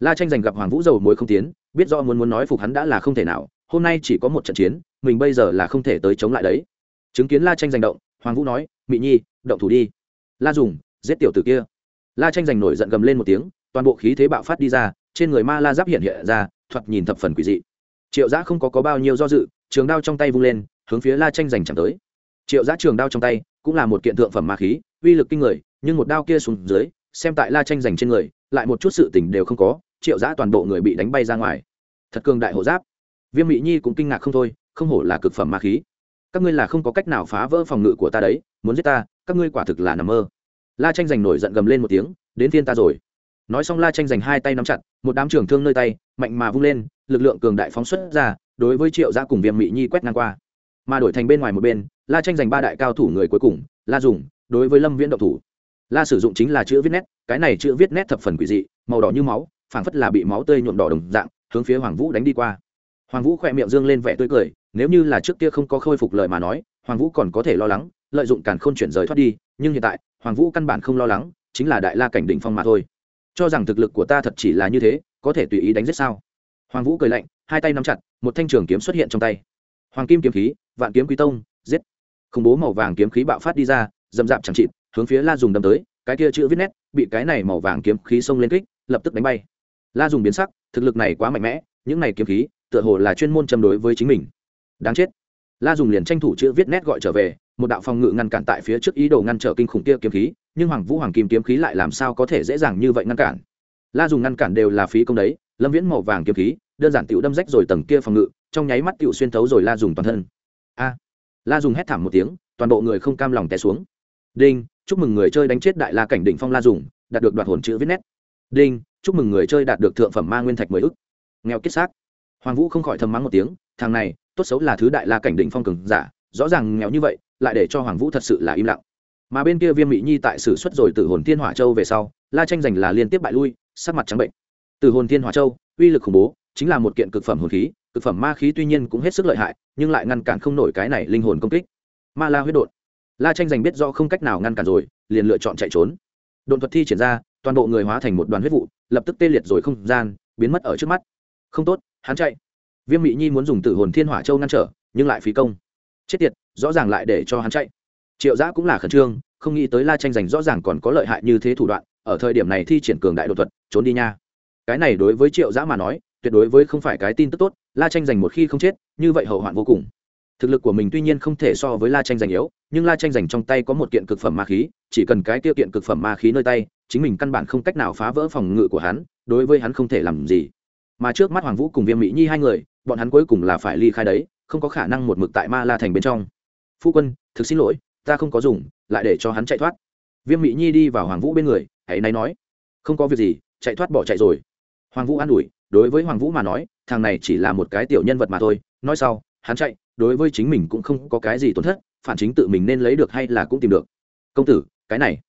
La tranh giành gặp hoàng vũ dầu muối không tiến, biết do muốn muốn nói phục hắn đã là không thể nào, hôm nay chỉ có một trận chiến, mình bây giờ là không thể tới chống lại đấy. Chứng kiến la tranh giành động, hoàng vũ nói, mị nhi, động thủ đi. La dùng, giết tiểu tử kia. La tranh giành nổi giận gầm lên một tiếng toàn bộ khí thế bạo phát đi ra trên người ma la giáp hiện hiện ra thoạt nhìn thập phần quỷ dị. Triệu giã không có, có bao nhiêu do dự trường đao trong tay vung lên hướng phía la tranh giành chẳng tới. Triệu giã trường đao trong tay cũng là một kiện thượng phẩm ma khí uy lực kinh người nhưng một đao kia xuống dưới xem tại la tranh giành trên người lại một chút sự tình đều không có triệu giã toàn bộ người bị đánh bay ra ngoài. Thật cường đại hộ giáp. Viêm mỹ nhi cũng kinh ngạc không thôi không hổ là cực phẩm ma khí. Các ngươi là không có cách nào phá vỡ phòng ngự của ta đấy muốn giết ta các ngươi quả thực là nằm mơ. La tranh giành nổi giận gầm lên một tiếng đến phiên ta rồi nói xong la tranh giành hai tay nắm chặt, một đám trưởng thương nơi tay, mạnh mà vung lên, lực lượng cường đại phóng xuất ra, đối với triệu gia cùng viêm mỹ nhi quét ngang qua. Mà đổi thành bên ngoài một bên, la tranh giành ba đại cao thủ người cuối cùng, la dùng, đối với lâm viễn độc thủ. La sử dụng chính là chữ viết nét, cái này chữ viết nét thập phần quỷ dị, màu đỏ như máu, phảng phất là bị máu tươi nhuộm đỏ đồng dạng, hướng phía hoàng vũ đánh đi qua. Hoàng vũ khỏe miệng dương lên vẻ tươi cười, nếu như là trước kia không có khôi phục lời mà nói, hoàng vũ còn có thể lo lắng, lợi dụng càn khôn chuyển rời thoát đi, nhưng hiện tại, hoàng vũ căn bản không lo lắng, chính là đại la cảnh đỉnh phong mà thôi cho rằng thực lực của ta thật chỉ là như thế, có thể tùy ý đánh giết sao? Hoàng vũ cười lạnh, hai tay nắm chặt, một thanh trường kiếm xuất hiện trong tay. Hoàng kim kiếm khí, vạn kiếm quý tông, giết. Khủng bố màu vàng kiếm khí bạo phát đi ra dầm dạp chẳng chịt, hướng phía la dùng đâm tới, cái kia chữ viết nét, bị cái này màu vàng kiếm khí xông lên kích, lập tức đánh bay. La dùng biến sắc, thực lực này quá mạnh mẽ, những này kiếm khí, tựa hồ là chuyên môn châm đối với chính mình. Đáng chết la dùng liền tranh thủ chữ viết nét gọi trở về, một đạo phòng ngự ngăn cản tại phía trước ý đồ ngăn trở kinh khủng kia kiếm khí, nhưng hoàng vũ hoàng kim kiếm khí lại làm sao có thể dễ dàng như vậy ngăn cản? La dùng ngăn cản đều là phí công đấy, lâm viễn màu vàng kiếm khí, đơn giản tựu đâm rách rồi tầng kia phòng ngự, trong nháy mắt tựu xuyên thấu rồi la dùng toàn thân. A! La dùng hét thảm một tiếng, toàn bộ người không cam lòng té xuống. Đinh, chúc mừng người chơi đánh chết đại la cảnh đỉnh phong la dùng, đạt được đoạt hồn chữ viết nét. Đinh, chúc mừng người chơi đạt được thượng phẩm ma nguyên thạch mười ức. Nghèo kết xác. Hoàng vũ không khỏi thầm mắng một tiếng, thằng này tốt xấu là thứ đại la cảnh đỉnh phong cường giả, rõ ràng nghèo như vậy, lại để cho hoàng vũ thật sự là im lặng. Mà bên kia viêm mỹ nhi tại sử xuất rồi từ hồn thiên hỏa châu về sau, la tranh giành là liên tiếp bại lui, sắc mặt trắng bệnh. Từ hồn thiên hỏa châu, uy lực khủng bố, chính là một kiện cực phẩm hồn khí, cực phẩm ma khí tuy nhiên cũng hết sức lợi hại, nhưng lại ngăn cản không nổi cái này linh hồn công kích. Ma la huyết đột la tranh giành biết do không cách nào ngăn cản rồi, liền lựa chọn chạy trốn. Đồn thuật thi triển ra, toàn bộ người hóa thành một đoàn huyết vụ, lập tức tê liệt rồi không gian, biến mất ở trước mắt. Không tốt, hắn chạy viêm Mị nhi muốn dùng tử hồn thiên hỏa châu ngăn trở, nhưng lại phí công. Chết tiệt, rõ ràng lại để cho hắn chạy. Triệu giã cũng là khẩn trương, không nghĩ tới la tranh giành rõ ràng còn có lợi hại như thế thủ đoạn, ở thời điểm này thi triển cường đại đột thuật, trốn đi nha. Cái này đối với triệu giã mà nói, tuyệt đối với không phải cái tin tức tốt, la tranh giành một khi không chết, như vậy hậu hoạn vô cùng. Thực lực của mình tuy nhiên không thể so với la tranh giành yếu, nhưng la tranh giành trong tay có một kiện cực phẩm ma khí, chỉ cần cái tiêu kiện cực phẩm ma khí nơi tay, chính mình căn bản không cách nào phá vỡ phòng ngự của hắn, đối với hắn không thể làm gì. Mà trước mắt hoàng vũ cùng viêm mỹ nhi hai người bọn hắn cuối cùng là phải ly khai đấy, không có khả năng một mực tại ma la thành bên trong. Phu quân, thực xin lỗi, ta không có dùng, lại để cho hắn chạy thoát. Viêm mỹ nhi đi vào hoàng vũ bên người, hãy nay nói. Không có việc gì, chạy thoát bỏ chạy rồi. Hoàng vũ an ủi, đối với hoàng vũ mà nói, thằng này chỉ là một cái tiểu nhân vật mà thôi. Nói sau, hắn chạy, đối với chính mình cũng không có cái gì tổn thất, phản chính tự mình nên lấy được hay là cũng tìm được. Công tử, cái này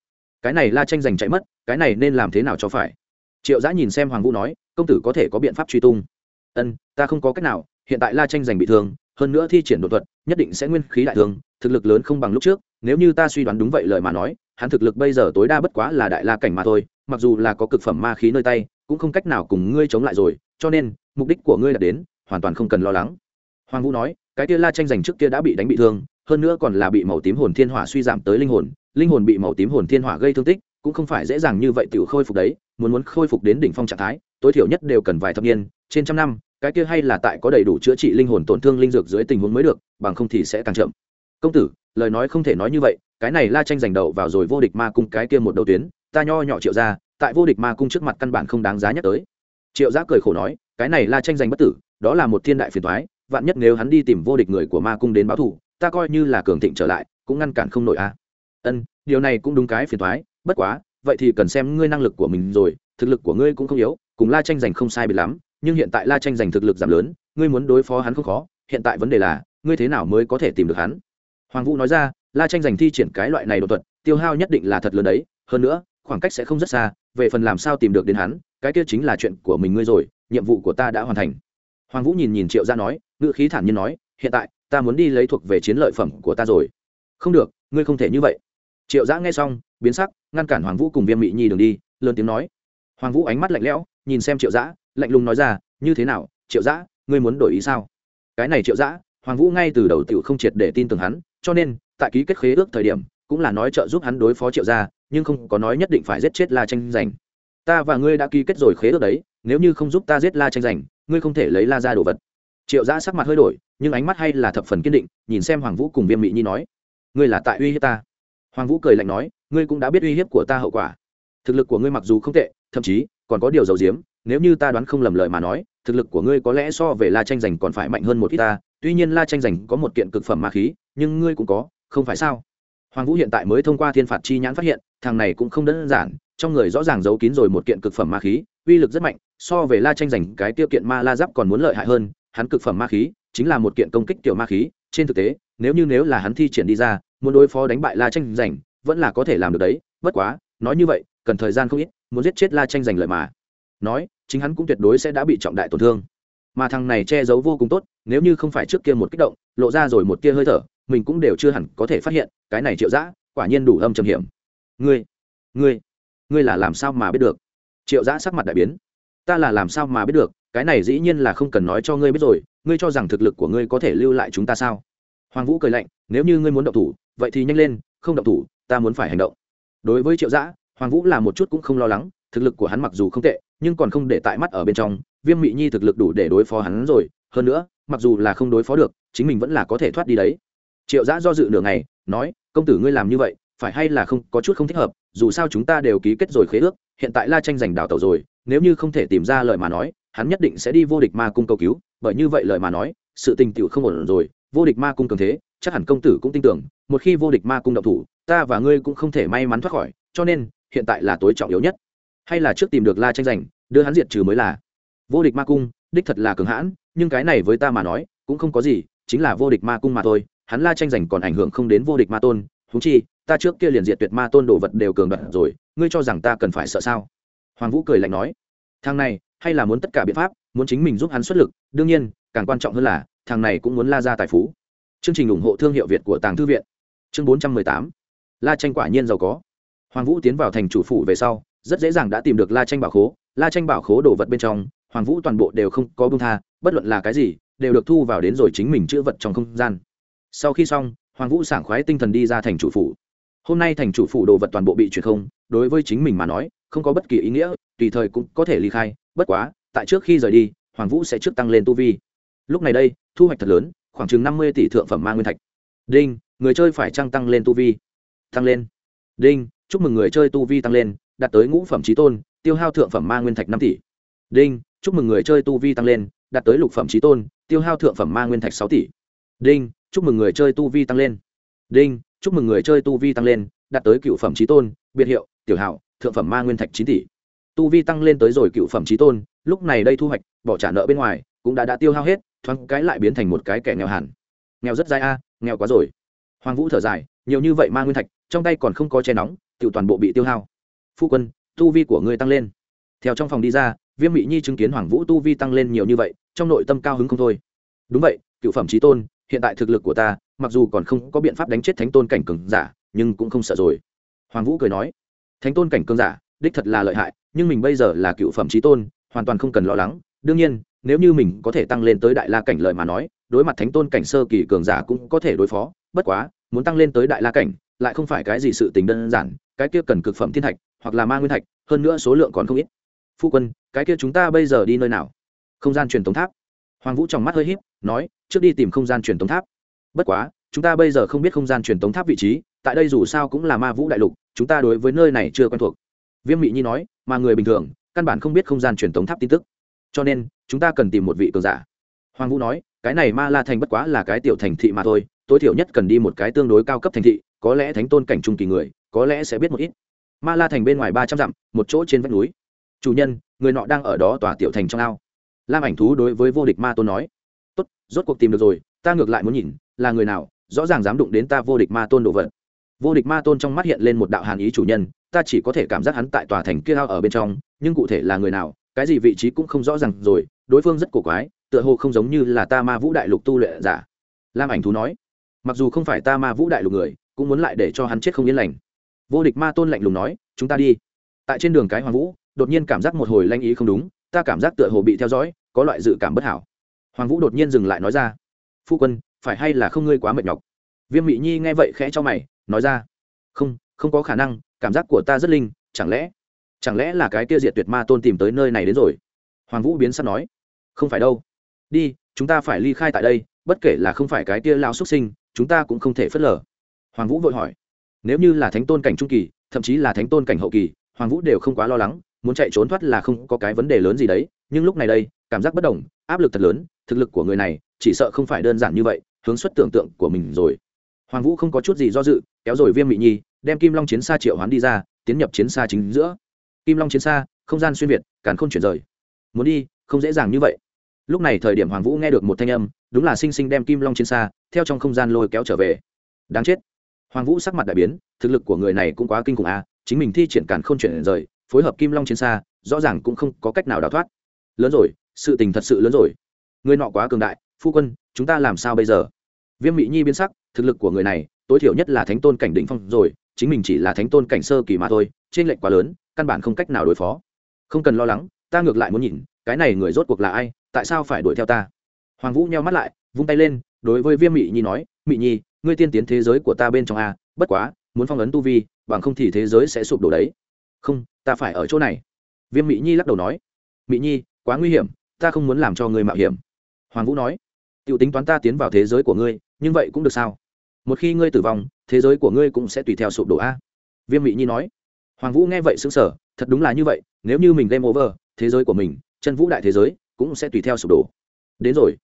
cái này la tranh giành chạy mất, cái này nên làm thế nào cho phải? Triệu giã nhìn xem hoàng vũ nói, công tử có thể có biện pháp truy tung ân, ta không có cách nào, hiện tại la tranh giành bị thương, hơn nữa thi triển đột thuật, nhất định sẽ nguyên khí đại thương, thực lực lớn không bằng lúc trước, nếu như ta suy đoán đúng vậy lời mà nói, hắn thực lực bây giờ tối đa bất quá là đại la cảnh mà thôi, mặc dù là có cực phẩm ma khí nơi tay, cũng không cách nào cùng ngươi chống lại rồi, cho nên, mục đích của ngươi là đến, hoàn toàn không cần lo lắng. Hoàng vũ nói, cái kia la tranh giành trước kia đã bị đánh bị thương, hơn nữa còn là bị màu tím hồn thiên hỏa suy giảm tới linh hồn linh hồn bị màu tím hồn thiên hỏa gây thương tích, cũng không phải dễ dàng như vậy tự khôi phục đấy, muốn muốn khôi phục đến đỉnh phong trạng thái, tối thiểu nhất đều cần vài thập niên trên trăm năm, cái kia hay là tại có đầy đủ chữa trị linh hồn tổn thương linh dược dưới tình huống mới được, bằng không thì sẽ càng chậm. Công tử, lời nói không thể nói như vậy, cái này la tranh giành đầu vào rồi vô địch ma cung cái kia một đầu tuyến, ta nho nhỏ triệu ra tại vô địch ma cung trước mặt căn bản không đáng giá nhắc tới. Triệu Giã cười khổ nói, cái này la tranh giành bất tử, đó là một thiên đại phiền thoái vạn nhất nếu hắn đi tìm vô địch người của ma cung đến báo thù, ta coi như là cường thịnh trở lại, cũng ngăn cản không nổi a. Ân, điều này cũng đúng cái phiền thoái bất quá, vậy thì cần xem ngươi năng lực của mình rồi, thực lực của ngươi cũng không yếu, cùng la tranh giành không sai biệt lắm nhưng hiện tại la tranh giành thực lực giảm lớn, ngươi muốn đối phó hắn không khó, hiện tại vấn đề là, ngươi thế nào mới có thể tìm được hắn? Hoàng vũ nói ra, la tranh giành thi triển cái loại này đột thuật, tiêu hao nhất định là thật lớn đấy, hơn nữa, khoảng cách sẽ không rất xa, về phần làm sao tìm được đến hắn, cái kia chính là chuyện của mình ngươi rồi, nhiệm vụ của ta đã hoàn thành. Hoàng vũ nhìn nhìn triệu gia nói, ngữ khí thản nhiên nói, hiện tại, ta muốn đi lấy thuộc về chiến lợi phẩm của ta rồi. Không được, ngươi không thể như vậy. Triệu giã nghe xong, biến sắc, ngăn cản hoàng vũ cùng viêm mị nhi đường đi, lớn tiếng nói. Hoàng vũ ánh mắt lạnh lẽo, nhìn xem triệu giã lạnh lùng nói ra, như thế nào, triệu giã ngươi muốn đổi ý sao? Cái này triệu giã hoàng vũ ngay từ đầu t không triệt để tin tưởng hắn, cho nên, tại ký kết khế ước thời điểm, cũng là nói trợ giúp hắn đối phó triệu gia, nhưng không có nói nhất định phải giết chết la tranh giành. Ta và ngươi đã ký kết rồi khế ước đấy, nếu như không giúp ta giết la tranh giành, ngươi không thể lấy la ra đồ vật. Triệu giã sắc mặt hơi đổi, nhưng ánh mắt hay là thập phần kiên định, nhìn xem hoàng vũ cùng viêm mỹ nhi nói, ngươi là tại uy hiếp ta. Hoàng vũ cười lạnh nói, ngươi cũng đã biết uy hiếp của ta hậu quả. Thực lực của ngươi mặc dù không tệ, thậm chí còn có điều giàu diếm nếu như ta đoán không lầm lời mà nói, thực lực của ngươi có lẽ so về la tranh giành còn phải mạnh hơn một ít ta, tuy nhiên la tranh giành có một kiện cực phẩm ma khí, nhưng ngươi cũng có, không phải sao? Hoàng vũ hiện tại mới thông qua thiên phạt chi nhãn phát hiện, thằng này cũng không đơn giản, trong người rõ ràng giấu kín rồi một kiện cực phẩm ma khí, uy lực rất mạnh, so về la tranh giành cái tiêu kiện ma la giáp còn muốn lợi hại hơn, hắn cực phẩm ma khí chính là một kiện công kích tiểu ma khí, trên thực tế, nếu như nếu là hắn thi triển đi ra, muốn đối phó đánh bại la tranh giành vẫn là có thể làm được đấy, bất quá, nói như vậy, cần thời gian không ít, muốn giết chết la tranh giành lợi mà nói, chính hắn cũng tuyệt đối sẽ đã bị trọng đại tổn thương. Mà thằng này che giấu vô cùng tốt, nếu như không phải trước kia một kích động, lộ ra rồi một tia hơi thở, mình cũng đều chưa hẳn có thể phát hiện, cái này triệu giã quả nhiên đủ âm trầm hiểm. Ngươi ngươi ngươi là làm sao mà biết được? Triệu giã sắc mặt đại biến. Ta là làm sao mà biết được, cái này dĩ nhiên là không cần nói cho ngươi biết rồi, ngươi cho rằng thực lực của ngươi có thể lưu lại chúng ta sao? Hoàng vũ cười lạnh, nếu như ngươi muốn động thủ, vậy thì nhanh lên, không động thủ, ta muốn phải hành động. Đối với triệu giã hoàng vũ là một chút cũng không lo lắng, thực lực của hắn mặc dù không tệ nhưng còn không để tại mắt ở bên trong, viêm mị nhi thực lực đủ để đối phó hắn rồi. Hơn nữa, mặc dù là không đối phó được, chính mình vẫn là có thể thoát đi đấy. Triệu giã do dự nửa ngày, nói, công tử ngươi làm như vậy, phải hay là không, có chút không thích hợp, dù sao chúng ta đều ký kết rồi khế ước, hiện tại la tranh giành đảo tàu rồi, nếu như không thể tìm ra lời mà nói, hắn nhất định sẽ đi vô địch ma cung cầu cứu. Bởi như vậy lời mà nói, sự tình tiểu không ổn rồi, vô địch ma cung cường thế, chắc hẳn công tử cũng tin tưởng, một khi vô địch ma cung động thủ, ta và ngươi cũng không thể may mắn thoát khỏi, cho nên, hiện tại là tối trọng yếu nhất hay là trước tìm được la tranh giành đưa hắn diệt trừ mới là. Vô địch ma cung, đích thật là cường hãn, nhưng cái này với ta mà nói, cũng không có gì, chính là vô địch ma cung mà thôi, hắn la tranh giành còn ảnh hưởng không đến vô địch ma tôn húng chi, ta trước kia liền diệt tuyệt ma tôn đồ vật đều cường đoạt rồi, ngươi cho rằng ta cần phải sợ sao? Hoàng vũ cười lạnh nói, thằng này, hay là muốn tất cả biện pháp, muốn chính mình giúp hắn xuất lực, đương nhiên, càng quan trọng hơn là, thằng này cũng muốn la ra tài phú. Chương trình ủng hộ thương hiệu việt của tàng thư viện. Chương bốn trăm mười tám. La tranh quả nhiên giàu có. Hoàng vũ tiến vào thành chủ phủ về sau rất dễ dàng đã tìm được la tranh bảo khố. La tranh bảo khố đồ vật bên trong, hoàng vũ toàn bộ đều không có bưng tha, bất luận là cái gì, đều được thu vào đến rồi chính mình chữ vật trong không gian. Sau khi xong, hoàng vũ sảng khoái tinh thần đi ra thành chủ phủ. Hôm nay thành chủ phủ đồ vật toàn bộ bị chuyển không, đối với chính mình mà nói, không có bất kỳ ý nghĩa, tùy thời cũng có thể ly khai, bất quá, tại trước khi rời đi, hoàng vũ sẽ trước tăng lên tu vi. Lúc này đây, thu hoạch thật lớn, khoảng chừng năm mươi tỷ thượng phẩm ma nguyên thạch. Đinh, người chơi phải trăng tăng lên tu vi? Tăng lên. Đinh, chúc mừng người chơi tu vi tăng lên đạt tới ngũ phẩm trí tôn, tiêu hao thượng phẩm ma nguyên thạch năm tỷ. Đinh, chúc mừng người chơi tu vi tăng lên, đạt tới lục phẩm trí tôn, tiêu hao thượng phẩm ma nguyên thạch sáu tỷ. Đinh, chúc mừng người chơi tu vi tăng lên. Đinh, chúc mừng người chơi tu vi tăng lên, đạt tới cựu phẩm trí tôn, biệt hiệu, tiểu hảo thượng phẩm ma nguyên thạch chín tỷ. Tu vi tăng lên tới rồi cựu phẩm trí tôn, lúc này đây thu hoạch, bỏ trả nợ bên ngoài, cũng đã đã tiêu hao hết, thoáng cái lại biến thành một cái kẻ nghèo hẳn. Nghèo rất dai a, nghèo quá rồi. Hoàng vũ thở dài, nhiều như vậy ma nguyên thạch, trong tay còn không có che nóng tự toàn bộ bị tiêu hao phu quân, tu vi của ngươi tăng lên. Theo trong phòng đi ra, viêm mỹ nhi chứng kiến hoàng vũ tu vi tăng lên nhiều như vậy, trong nội tâm cao hứng không thôi. Đúng vậy, cựu phẩm trí tôn, hiện tại thực lực của ta, mặc dù còn không có biện pháp đánh chết thánh tôn cảnh cường giả, nhưng cũng không sợ rồi. Hoàng vũ cười nói, thánh tôn cảnh cường giả, đích thật là lợi hại, nhưng mình bây giờ là cựu phẩm trí tôn, hoàn toàn không cần lo lắng. Đương nhiên, nếu như mình có thể tăng lên tới đại la cảnh lợi mà nói, đối mặt thánh tôn cảnh sơ kỳ cường giả cũng có thể đối phó. Bất quá, muốn tăng lên tới đại la cảnh, lại không phải cái gì sự tình đơn giản, cái kia cần cực phẩm thiên thạch hoặc là ma nguyên thạch, hơn nữa số lượng còn không ít. Phu quân, cái kia chúng ta bây giờ đi nơi nào? Không gian truyền tống tháp. Hoàng vũ trong mắt hơi h í p nói, trước đi tìm không gian truyền tống tháp. Bất quá, chúng ta bây giờ không biết không gian truyền tống tháp vị trí, tại đây dù sao cũng là ma vũ đại lục, chúng ta đối với nơi này chưa quen thuộc. Viêm mị nhi nói, mà người bình thường, căn bản không biết không gian truyền tống tháp tin tức. Cho nên, chúng ta cần tìm một vị cường giả. Hoàng vũ nói, cái này ma la thành bất quá là cái tiểu thành thị mà thôi, tối thiểu nhất cần đi một cái tương đối cao cấp thành thị, có lẽ thánh tôn cảnh trung kỳ người, có lẽ sẽ biết một ít ma la thành bên ngoài ba trăm dặm, một chỗ trên vách núi. Chủ nhân, người nọ đang ở đó tòa tiểu thành trong ao. Lam ảnh thú đối với vô địch ma tôn nói, tốt, rốt cuộc tìm được rồi, ta ngược lại muốn nhìn, là người nào, rõ ràng dám đụng đến ta vô địch ma tôn đồ vật. Vô địch ma tôn trong mắt hiện lên một đạo hàn ý chủ nhân, ta chỉ có thể cảm giác hắn tại tòa thành kia ao ở bên trong, nhưng cụ thể là người nào, cái gì vị trí cũng không rõ ràng rồi, đối phương rất cổ quái, tựa hồ không giống như là ta ma vũ đại lục tu luyện giả. Lam ảnh thú nói, mặc dù không phải ta ma vũ đại lục người, cũng muốn lại để cho hắn chết không yên lành vô địch ma tôn lạnh lùng nói, chúng ta đi. Tại trên đường cái hoàng vũ, đột nhiên cảm giác một hồi lanh ý không đúng, ta cảm giác tựa hồ bị theo dõi, có loại dự cảm bất hảo. Hoàng vũ đột nhiên dừng lại nói ra, phu quân, phải hay là không ngươi quá mệt nhọc? Viêm mị nhi nghe vậy khẽ cho mày, nói ra, không không có khả năng, cảm giác của ta rất linh, chẳng lẽ chẳng lẽ là cái tiêu diệt tuyệt ma tôn tìm tới nơi này đến rồi? Hoàng vũ biến sắp nói, không phải đâu. Đi, chúng ta phải ly khai tại đây, bất kể là không phải cái tia lao xuất sinh, chúng ta cũng không thể phớt lờ. Hoàng vũ vội hỏi nếu như là thánh tôn cảnh trung kỳ, thậm chí là thánh tôn cảnh hậu kỳ, hoàng vũ đều không quá lo lắng, muốn chạy trốn thoát là không có cái vấn đề lớn gì đấy, nhưng lúc này đây, cảm giác bất đồng, áp lực thật lớn, thực lực của người này, chỉ sợ không phải đơn giản như vậy, hướng xuất tưởng tượng của mình rồi. Hoàng vũ không có chút gì do dự, kéo rồi viêm mị nhi, đem kim long chiến xa triệu hoán đi ra, tiến nhập chiến xa chính giữa. Kim long chiến xa, không gian xuyên việt, càn không chuyển rời. Muốn đi, không dễ dàng như vậy. Lúc này thời điểm hoàng vũ nghe được một thanh âm, đúng là sinh sinh đem kim long chiến xa, theo trong không gian lôi kéo trở về. Đáng chết hoàng vũ sắc mặt đại biến, thực lực của người này cũng quá kinh khủng a chính mình thi triển càn không chuyển rời phối hợp kim long chiến xa, rõ ràng cũng không có cách nào đào thoát. Lớn rồi, sự tình thật sự lớn rồi. Người nọ quá cường đại, phu quân, chúng ta làm sao bây giờ? Viêm mỹ nhi biến sắc, thực lực của người này, tối thiểu nhất là thánh tôn cảnh đỉnh phong rồi, chính mình chỉ là thánh tôn cảnh sơ kỳ mà thôi trên lệnh quá lớn, căn bản không cách nào đối phó. Không cần lo lắng, ta ngược lại muốn nhìn, cái này người rốt cuộc là ai, tại sao phải đuổi theo ta? Hoàng vũ nheo mắt lại, vung tay lên, đối với viêm Mị nhi nói, Mị nhi ngươi tiên tiến thế giới của ta bên trong a, bất quá, muốn phong ấn tu vi, bằng không thì thế giới sẽ sụp đổ đấy. Không, ta phải ở chỗ này. Viêm mỹ nhi lắc đầu nói. Mỹ nhi, quá nguy hiểm, ta không muốn làm cho ngươi mạo hiểm. Hoàng vũ nói. T i ể u tính toán ta tiến vào thế giới của ngươi, nhưng vậy cũng được sao? Một khi ngươi tử vong, thế giới của ngươi cũng sẽ tùy theo sụp đổ a. Viêm mỹ nhi nói. Hoàng vũ nghe vậy xứng sở thật đúng là như vậy, nếu như mình game over, thế giới của mình, chân vũ đại thế giới, cũng sẽ tùy theo sụp đổ. Đến rồi.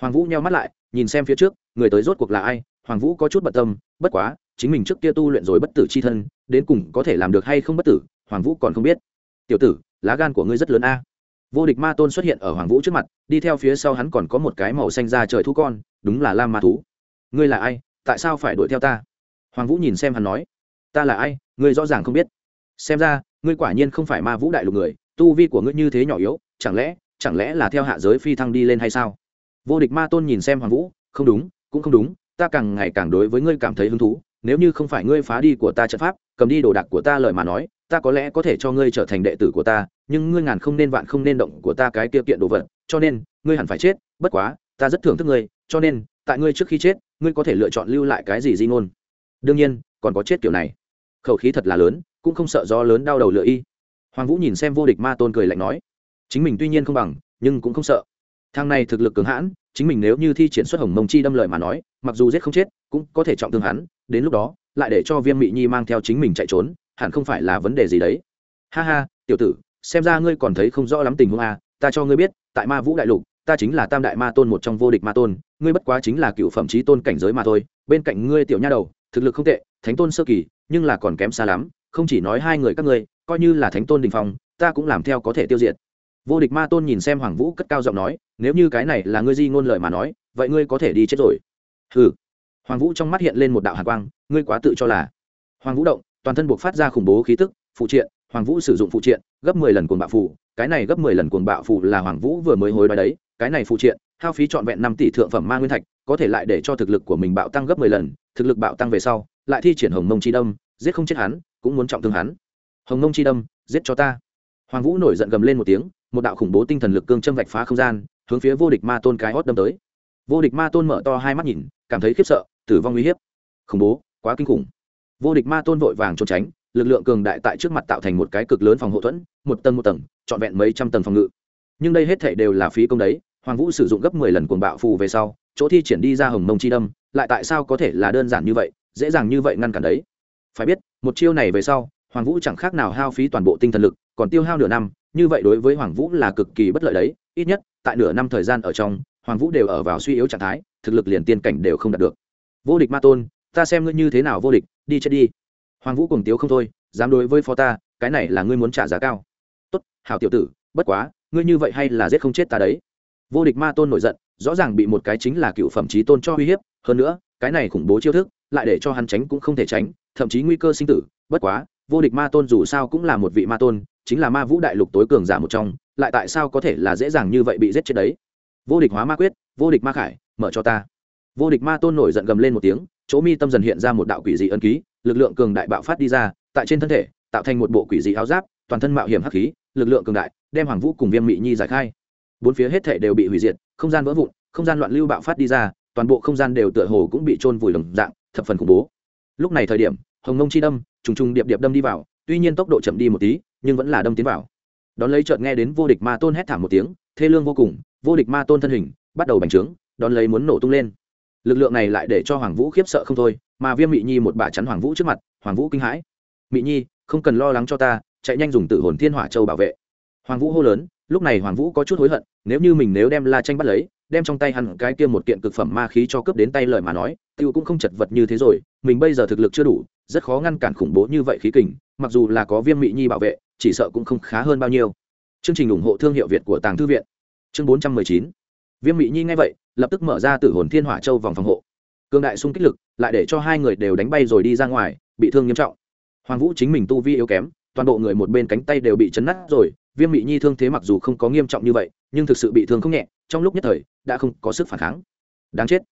Hoàng vũ nheo mắt lại, nhìn xem phía trước, người tới rốt cuộc là ai? Hoàng vũ có chút bận tâm, bất quá, chính mình trước kia tu luyện rồi bất tử c h i thân, đến cùng có thể làm được hay không bất tử, hoàng vũ còn không biết. Tiểu tử, lá gan của ngươi rất lớn a. Vô địch ma tôn xuất hiện ở hoàng vũ trước mặt, đi theo phía sau hắn còn có một cái màu xanh ra trời thú con, đúng là lam ma thú. Ngươi là ai? Tại sao phải đuổi theo ta? Hoàng vũ nhìn xem hắn nói. Ta là ai? Ngươi rõ ràng không biết. Xem ra, ngươi quả nhiên không phải ma vũ đại lục người, tu vi của ngươi như thế nhỏ yếu, chẳng lẽ chẳng lẽ là theo hạ giới phi thăng đi lên hay sao? Vô địch ma tôn nhìn xem hoàng vũ. Không đúng, cũng không đúng ta càng ngày càng đối với ngươi cảm thấy hứng thú, nếu như không phải ngươi phá đi của ta trận pháp, cầm đi đồ đạc của ta lời mà nói, ta có lẽ có thể cho ngươi trở thành đệ tử của ta, nhưng ngươi ngàn không nên vạn không nên động của ta cái kia kiện đồ vật, cho nên, ngươi hẳn phải chết, bất quá, ta rất thưởng thức ngươi, cho nên, tại ngươi trước khi chết, ngươi có thể lựa chọn lưu lại cái gì di ngôn. Đương nhiên, còn có chết kiểu này. Khẩu khí thật là lớn, cũng không sợ do lớn đau đầu lựa y. Hoàng vũ nhìn xem vô địch ma tôn cười lạnh nói, chính mình tuy nhiên không bằng, nhưng cũng không sợ thang này thực lực cường hãn, chính mình nếu như thi triển xuất hồng mông chi đâm lợi mà nói, mặc dù giết không chết, cũng có thể trọng thương hắn, đến lúc đó, lại để cho viêm mị nhi mang theo chính mình chạy trốn, hẳn không phải là vấn đề gì đấy. Ha ha, tiểu tử, xem ra ngươi còn thấy không rõ lắm tình huống a ta cho ngươi biết, tại ma vũ đại lục, ta chính là tam đại ma tôn một trong vô địch ma tôn, ngươi bất quá chính là cựu phẩm trí tôn cảnh giới mà thôi, bên cạnh ngươi tiểu nha đầu, thực lực không tệ, thánh tôn sơ kỳ, nhưng là còn kém xa lắm, không chỉ nói hai người các ngươi, coi như là thánh tôn đình phong, ta cũng làm theo có thể tiêu diệt vô địch ma tôn nhìn xem hoàng vũ cất cao giọng nói, nếu như cái này là ngươi di ngôn lời mà nói, vậy ngươi có thể đi chết rồi. Hừ. Hoàng vũ trong mắt hiện lên một đạo hạ quang, ngươi quá tự cho là. Hoàng vũ động, toàn thân buộc phát ra khủng bố khí tức, phụ triện, hoàng vũ sử dụng phụ triện, gấp mười lần cuồng bạo phù, cái này gấp mười lần cuồng bạo phù là hoàng vũ vừa mới hối đoái đấy, cái này phụ triện, hao phí trọn vẹn năm tỷ thượng phẩm ma nguyên thạch, có thể lại để cho thực lực của mình bạo tăng gấp mười lần, thực lực bạo tăng về sau, lại thi triển hồng mông chi đâm, giết không chết hắn, cũng muốn trọng thương hắn. Hồng mông chi đâm, giết cho ta. Hoàng vũ nổi giận gầm lên một tiếng một đạo khủng bố tinh thần lực cương châm vạch phá không gian, hướng phía vô địch ma tôn cái hót đâm tới. Vô địch ma tôn mở to hai mắt nhìn, cảm thấy khiếp sợ, tử vong uy hiếp. Khủng bố, quá kinh khủng. Vô địch ma tôn vội vàng trốn tránh, lực lượng cường đại tại trước mặt tạo thành một cái cực lớn phòng hộ thuẫn, một tầng một tầng, trọn vẹn mấy trăm tầng phòng ngự. Nhưng đây hết thể đều là phí công đấy, hoàng vũ sử dụng gấp mười lần cuồng bạo phù về sau, chỗ thi triển đi ra hồng mông chi đâm, lại tại sao có thể là đơn giản như vậy, dễ dàng như vậy ngăn cản đấy. Phải biết, một chiêu này về sau, hoàng vũ chẳng khác nào hao phí toàn bộ tinh thần lực, còn tiêu hao nửa năm như vậy đối với hoàng vũ là cực kỳ bất lợi đấy, ít nhất, tại nửa năm thời gian ở trong, hoàng vũ đều ở vào suy yếu trạng thái, thực lực liền tiên cảnh đều không đạt được. Vô địch ma tôn, ta xem ngươi như thế nào vô địch, đi chết đi. Hoàng vũ cùng tiếu không thôi, dám đối với phó ta, cái này là ngươi muốn trả giá cao. Tốt, hảo tiểu tử, bất quá, ngươi như vậy hay là giết không chết ta đấy. Vô địch ma tôn nổi giận, rõ ràng bị một cái chính là cựu phẩm trí tôn cho uy hiếp, hơn nữa, cái này khủng bố chiêu thức, lại để cho hắn tránh cũng không thể tránh, thậm chí nguy cơ sinh tử. Bất quá, vô địch ma tôn dù sao cũng là một vị ma tôn chính là ma vũ đại lục tối cường giả một trong, lại tại sao có thể là dễ dàng như vậy bị giết chết đấy? Vô địch hóa ma quyết, vô địch ma khải, mở cho ta. Vô địch ma tôn nổi giận gầm lên một tiếng, chỗ mi tâm dần hiện ra một đạo quỷ dị ân ký, lực lượng cường đại bạo phát đi ra, tại trên thân thể, tạo thành một bộ quỷ dị áo giáp, toàn thân mạo hiểm hắc khí, lực lượng cường đại, đem hoàng vũ cùng viêm mị nhi giải khai. Bốn phía hết thể đều bị hủy diệt, không gian vỡ vụn, không gian loạn lưu bạo phát đi ra, toàn bộ không gian đều tựa hồ cũng bị trôn vùi lồng dạng, thập phần khủng bố. Lúc này thời điểm, hồng nông chi đâm, trùng trùng điệp điệp đâm đi vào, tuy nhiên tốc độ chậm đi một tí nhưng vẫn là đâm tiến vào. Đón lấy chợt nghe đến vô địch ma tôn hét thảm một tiếng, thê lương vô cùng, vô địch ma tôn thân hình, bắt đầu bành trướng, đón lấy muốn nổ tung lên. Lực lượng này lại để cho hoàng vũ khiếp sợ không thôi, mà viêm mị nhi một bà chắn hoàng vũ trước mặt, hoàng vũ kinh hãi. Mị nhi, không cần lo lắng cho ta, chạy nhanh dùng tự hồn thiên hỏa châu bảo vệ. Hoàng vũ hô lớn, lúc này hoàng vũ có chút hối hận, nếu như mình nếu đem la tranh bắt lấy, đem trong tay hẳn cái kia một kiện cực phẩm ma khí cho cướp đến tay lời mà nói, tiêu cũng không chật vật như thế rồi, mình bây giờ thực lực chưa đủ, rất khó ngăn cản khủng bố như vậy khí kình, mặc dù là có viêm mị nhi bảo vệ chỉ sợ cũng không khá hơn bao nhiêu. Chương trình ủng hộ thương hiệu việt của tàng thư viện. Chương bốn trăm mười chín. Viêm mị nhi nghe vậy, lập tức mở ra tử hồn thiên hỏa châu vòng phòng hộ. Cương đại xung kích lực lại để cho hai người đều đánh bay rồi đi ra ngoài, bị thương nghiêm trọng. Hoàng vũ chính mình tu vi yếu kém, toàn bộ người một bên cánh tay đều bị chấn nát rồi, viêm mị nhi thương thế mặc dù không có nghiêm trọng như vậy, nhưng thực sự bị thương không nhẹ, trong lúc nhất thời, đã không có sức phản kháng. Đáng chết.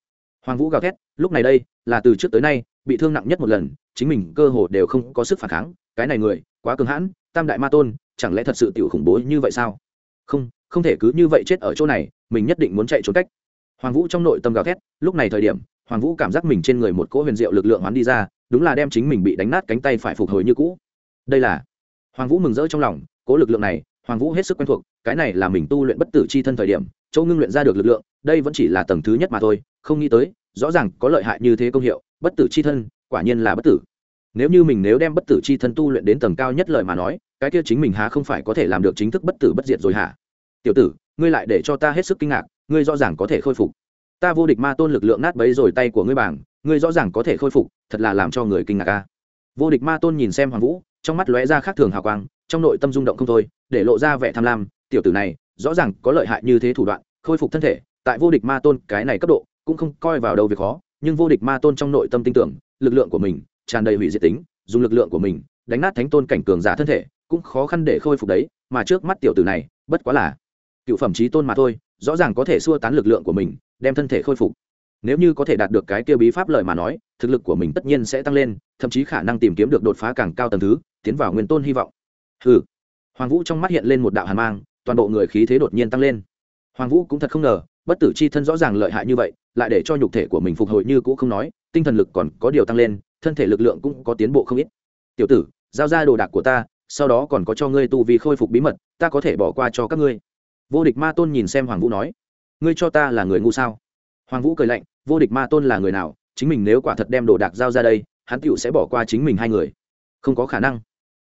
Hoàng vũ gào thét, lúc này đây, là từ trước tới nay, bị thương nặng nhất một lần, chính mình cơ hồ đều không có sức phản kháng, cái này người, quá cường hãn tam đại ma tôn, chẳng lẽ thật sự tiểu khủng bố như vậy sao? Không không thể cứ như vậy chết ở chỗ này, mình nhất định muốn chạy trốn cách. Hoàng vũ trong nội tâm gào thét, lúc này thời điểm, hoàng vũ cảm giác mình trên người một cỗ huyền diệu lực lượng hoán đi ra, đúng là đem chính mình bị đánh nát cánh tay phải phục hồi như cũ. Đây là, hoàng vũ mừng rỡ trong lòng, cỗ lực lượng này, hoàng vũ hết sức quen thuộc, cái này là mình tu luyện bất tử c h i thân thời điểm châu ngưng luyện ra được lực lượng, đây vẫn chỉ là tầng thứ nhất mà thôi, không nghĩ tới, rõ ràng có lợi hại như thế công hiệu, bất tử c h i thân, quả nhiên là bất tử nếu như mình nếu đem bất tử c h i thân tu luyện đến tầng cao nhất lời mà nói, cái kia chính mình há không phải có thể làm được chính thức bất tử bất diệt rồi hả? Tiểu tử, ngươi lại để cho ta hết sức kinh ngạc, ngươi rõ ràng có thể khôi phục. Ta vô địch ma tôn lực lượng nát bấy rồi tay của ngươi bảng, ngươi rõ ràng có thể khôi phục, thật là làm cho người kinh ngạc ca vô địch ma tôn nhìn xem hoàng vũ, trong mắt lóe ra khác thường hào quang, trong nội tâm rung động không thôi, để lộ ra vẻ tham lam. Tiểu tử này, rõ ràng có lợi hại như thế thủ đoạn, khôi phục thân thể, tại vô địch ma tôn cái này cấp độ, cũng không coi vào đâu việc khó, nhưng vô địch ma tôn trong nội tâm tin tưởng, lực lượng của mình tràn đầy hủy diệt tính, dùng lực lượng của mình, đánh nát thánh tôn cảnh cường giả thân thể, cũng khó khăn để khôi phục đấy, mà trước mắt tiểu tử này, bất quá là cựu phẩm trí tôn mà thôi, rõ ràng có thể xua tán lực lượng của mình, đem thân thể khôi phục. Nếu như có thể đạt được cái kia bí pháp lời mà nói, thực lực của mình tất nhiên sẽ tăng lên, thậm chí khả năng tìm kiếm được đột phá càng cao tầng thứ, tiến vào nguyên tôn hy vọng. Hừ. Hoàng vũ trong mắt hiện lên một đạo hàn mang, toàn bộ người khí thế đột nhiên tăng lên. Hoàng vũ cũng thật không ngờ, bất tử c h i thân rõ ràng lợi hại như vậy, lại để cho nhục thể của mình phục hồi như cũ không nói, tinh thần lực còn có điều tăng lên thân thể lực lượng cũng có tiến bộ không ít. Tiểu tử, giao ra đồ đạc của ta, sau đó còn có cho ngươi tu vì khôi phục bí mật, ta có thể bỏ qua cho các ngươi. Vô địch ma tôn nhìn xem hoàng vũ nói, ngươi cho ta là người ngu sao? Hoàng vũ cười lạnh, vô địch ma tôn là người nào? Chính mình nếu quả thật đem đồ đạc giao ra đây, hắn tựu sẽ bỏ qua chính mình hai người. Không có khả năng.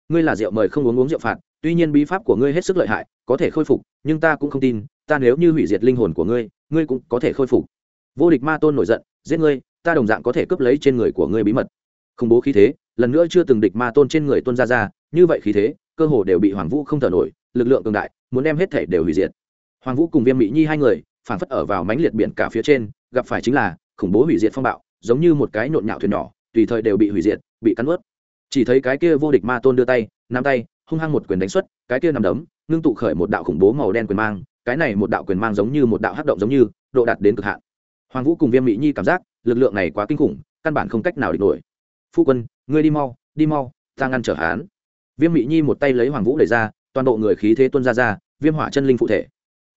Ngươi là rượu mời không uống uống rượu phạt, tuy nhiên bí pháp của ngươi hết sức lợi hại, có thể khôi phục, nhưng ta cũng không tin, ta nếu như hủy diệt linh hồn của ngươi ngươi cũng có thể khôi phục. Vô địch ma tôn nổi giận, giết ngươi, ta đồng dạng có thể cướp lấy trên người của ngươi bí mật khủng bố khí thế, lần nữa chưa từng địch ma tôn trên người tuân ra ra, như vậy khí thế, cơ hồ đều bị hoàng vũ không thở nổi, lực lượng cường đại, muốn đem hết thể đều hủy diệt. Hoàng vũ cùng viêm mỹ nhi hai người, phản phất ở vào mánh liệt biển cả phía trên, gặp phải chính là khủng bố hủy diệt phong bạo, giống như một cái nhộn nhạo thuyền nhỏ, tùy thời đều bị hủy diệt, bị cắn ướt chỉ thấy cái kia vô địch ma tôn đưa tay, nắm tay, hung hăng một quyền đánh xuất, cái kia nằm đấm, ngưng tụ khởi một đạo khủng bố màu đen quyền mang, cái này một đạo quyền mang giống như một đạo hắc động giống như, độ đạt đến cực hạn. Hoàng vũ cùng viêm mỹ nhi cảm giác, lực lượng này quá kinh khủng, căn bản không cách nào địch nổi phu quân, ngươi đi mau đi mau, ta ngăn trở hán viêm Mị nhi một tay lấy hoàng vũ đẩy ra, toàn bộ người khí thế tuân ra ra, viêm hỏa chân linh phụ thể.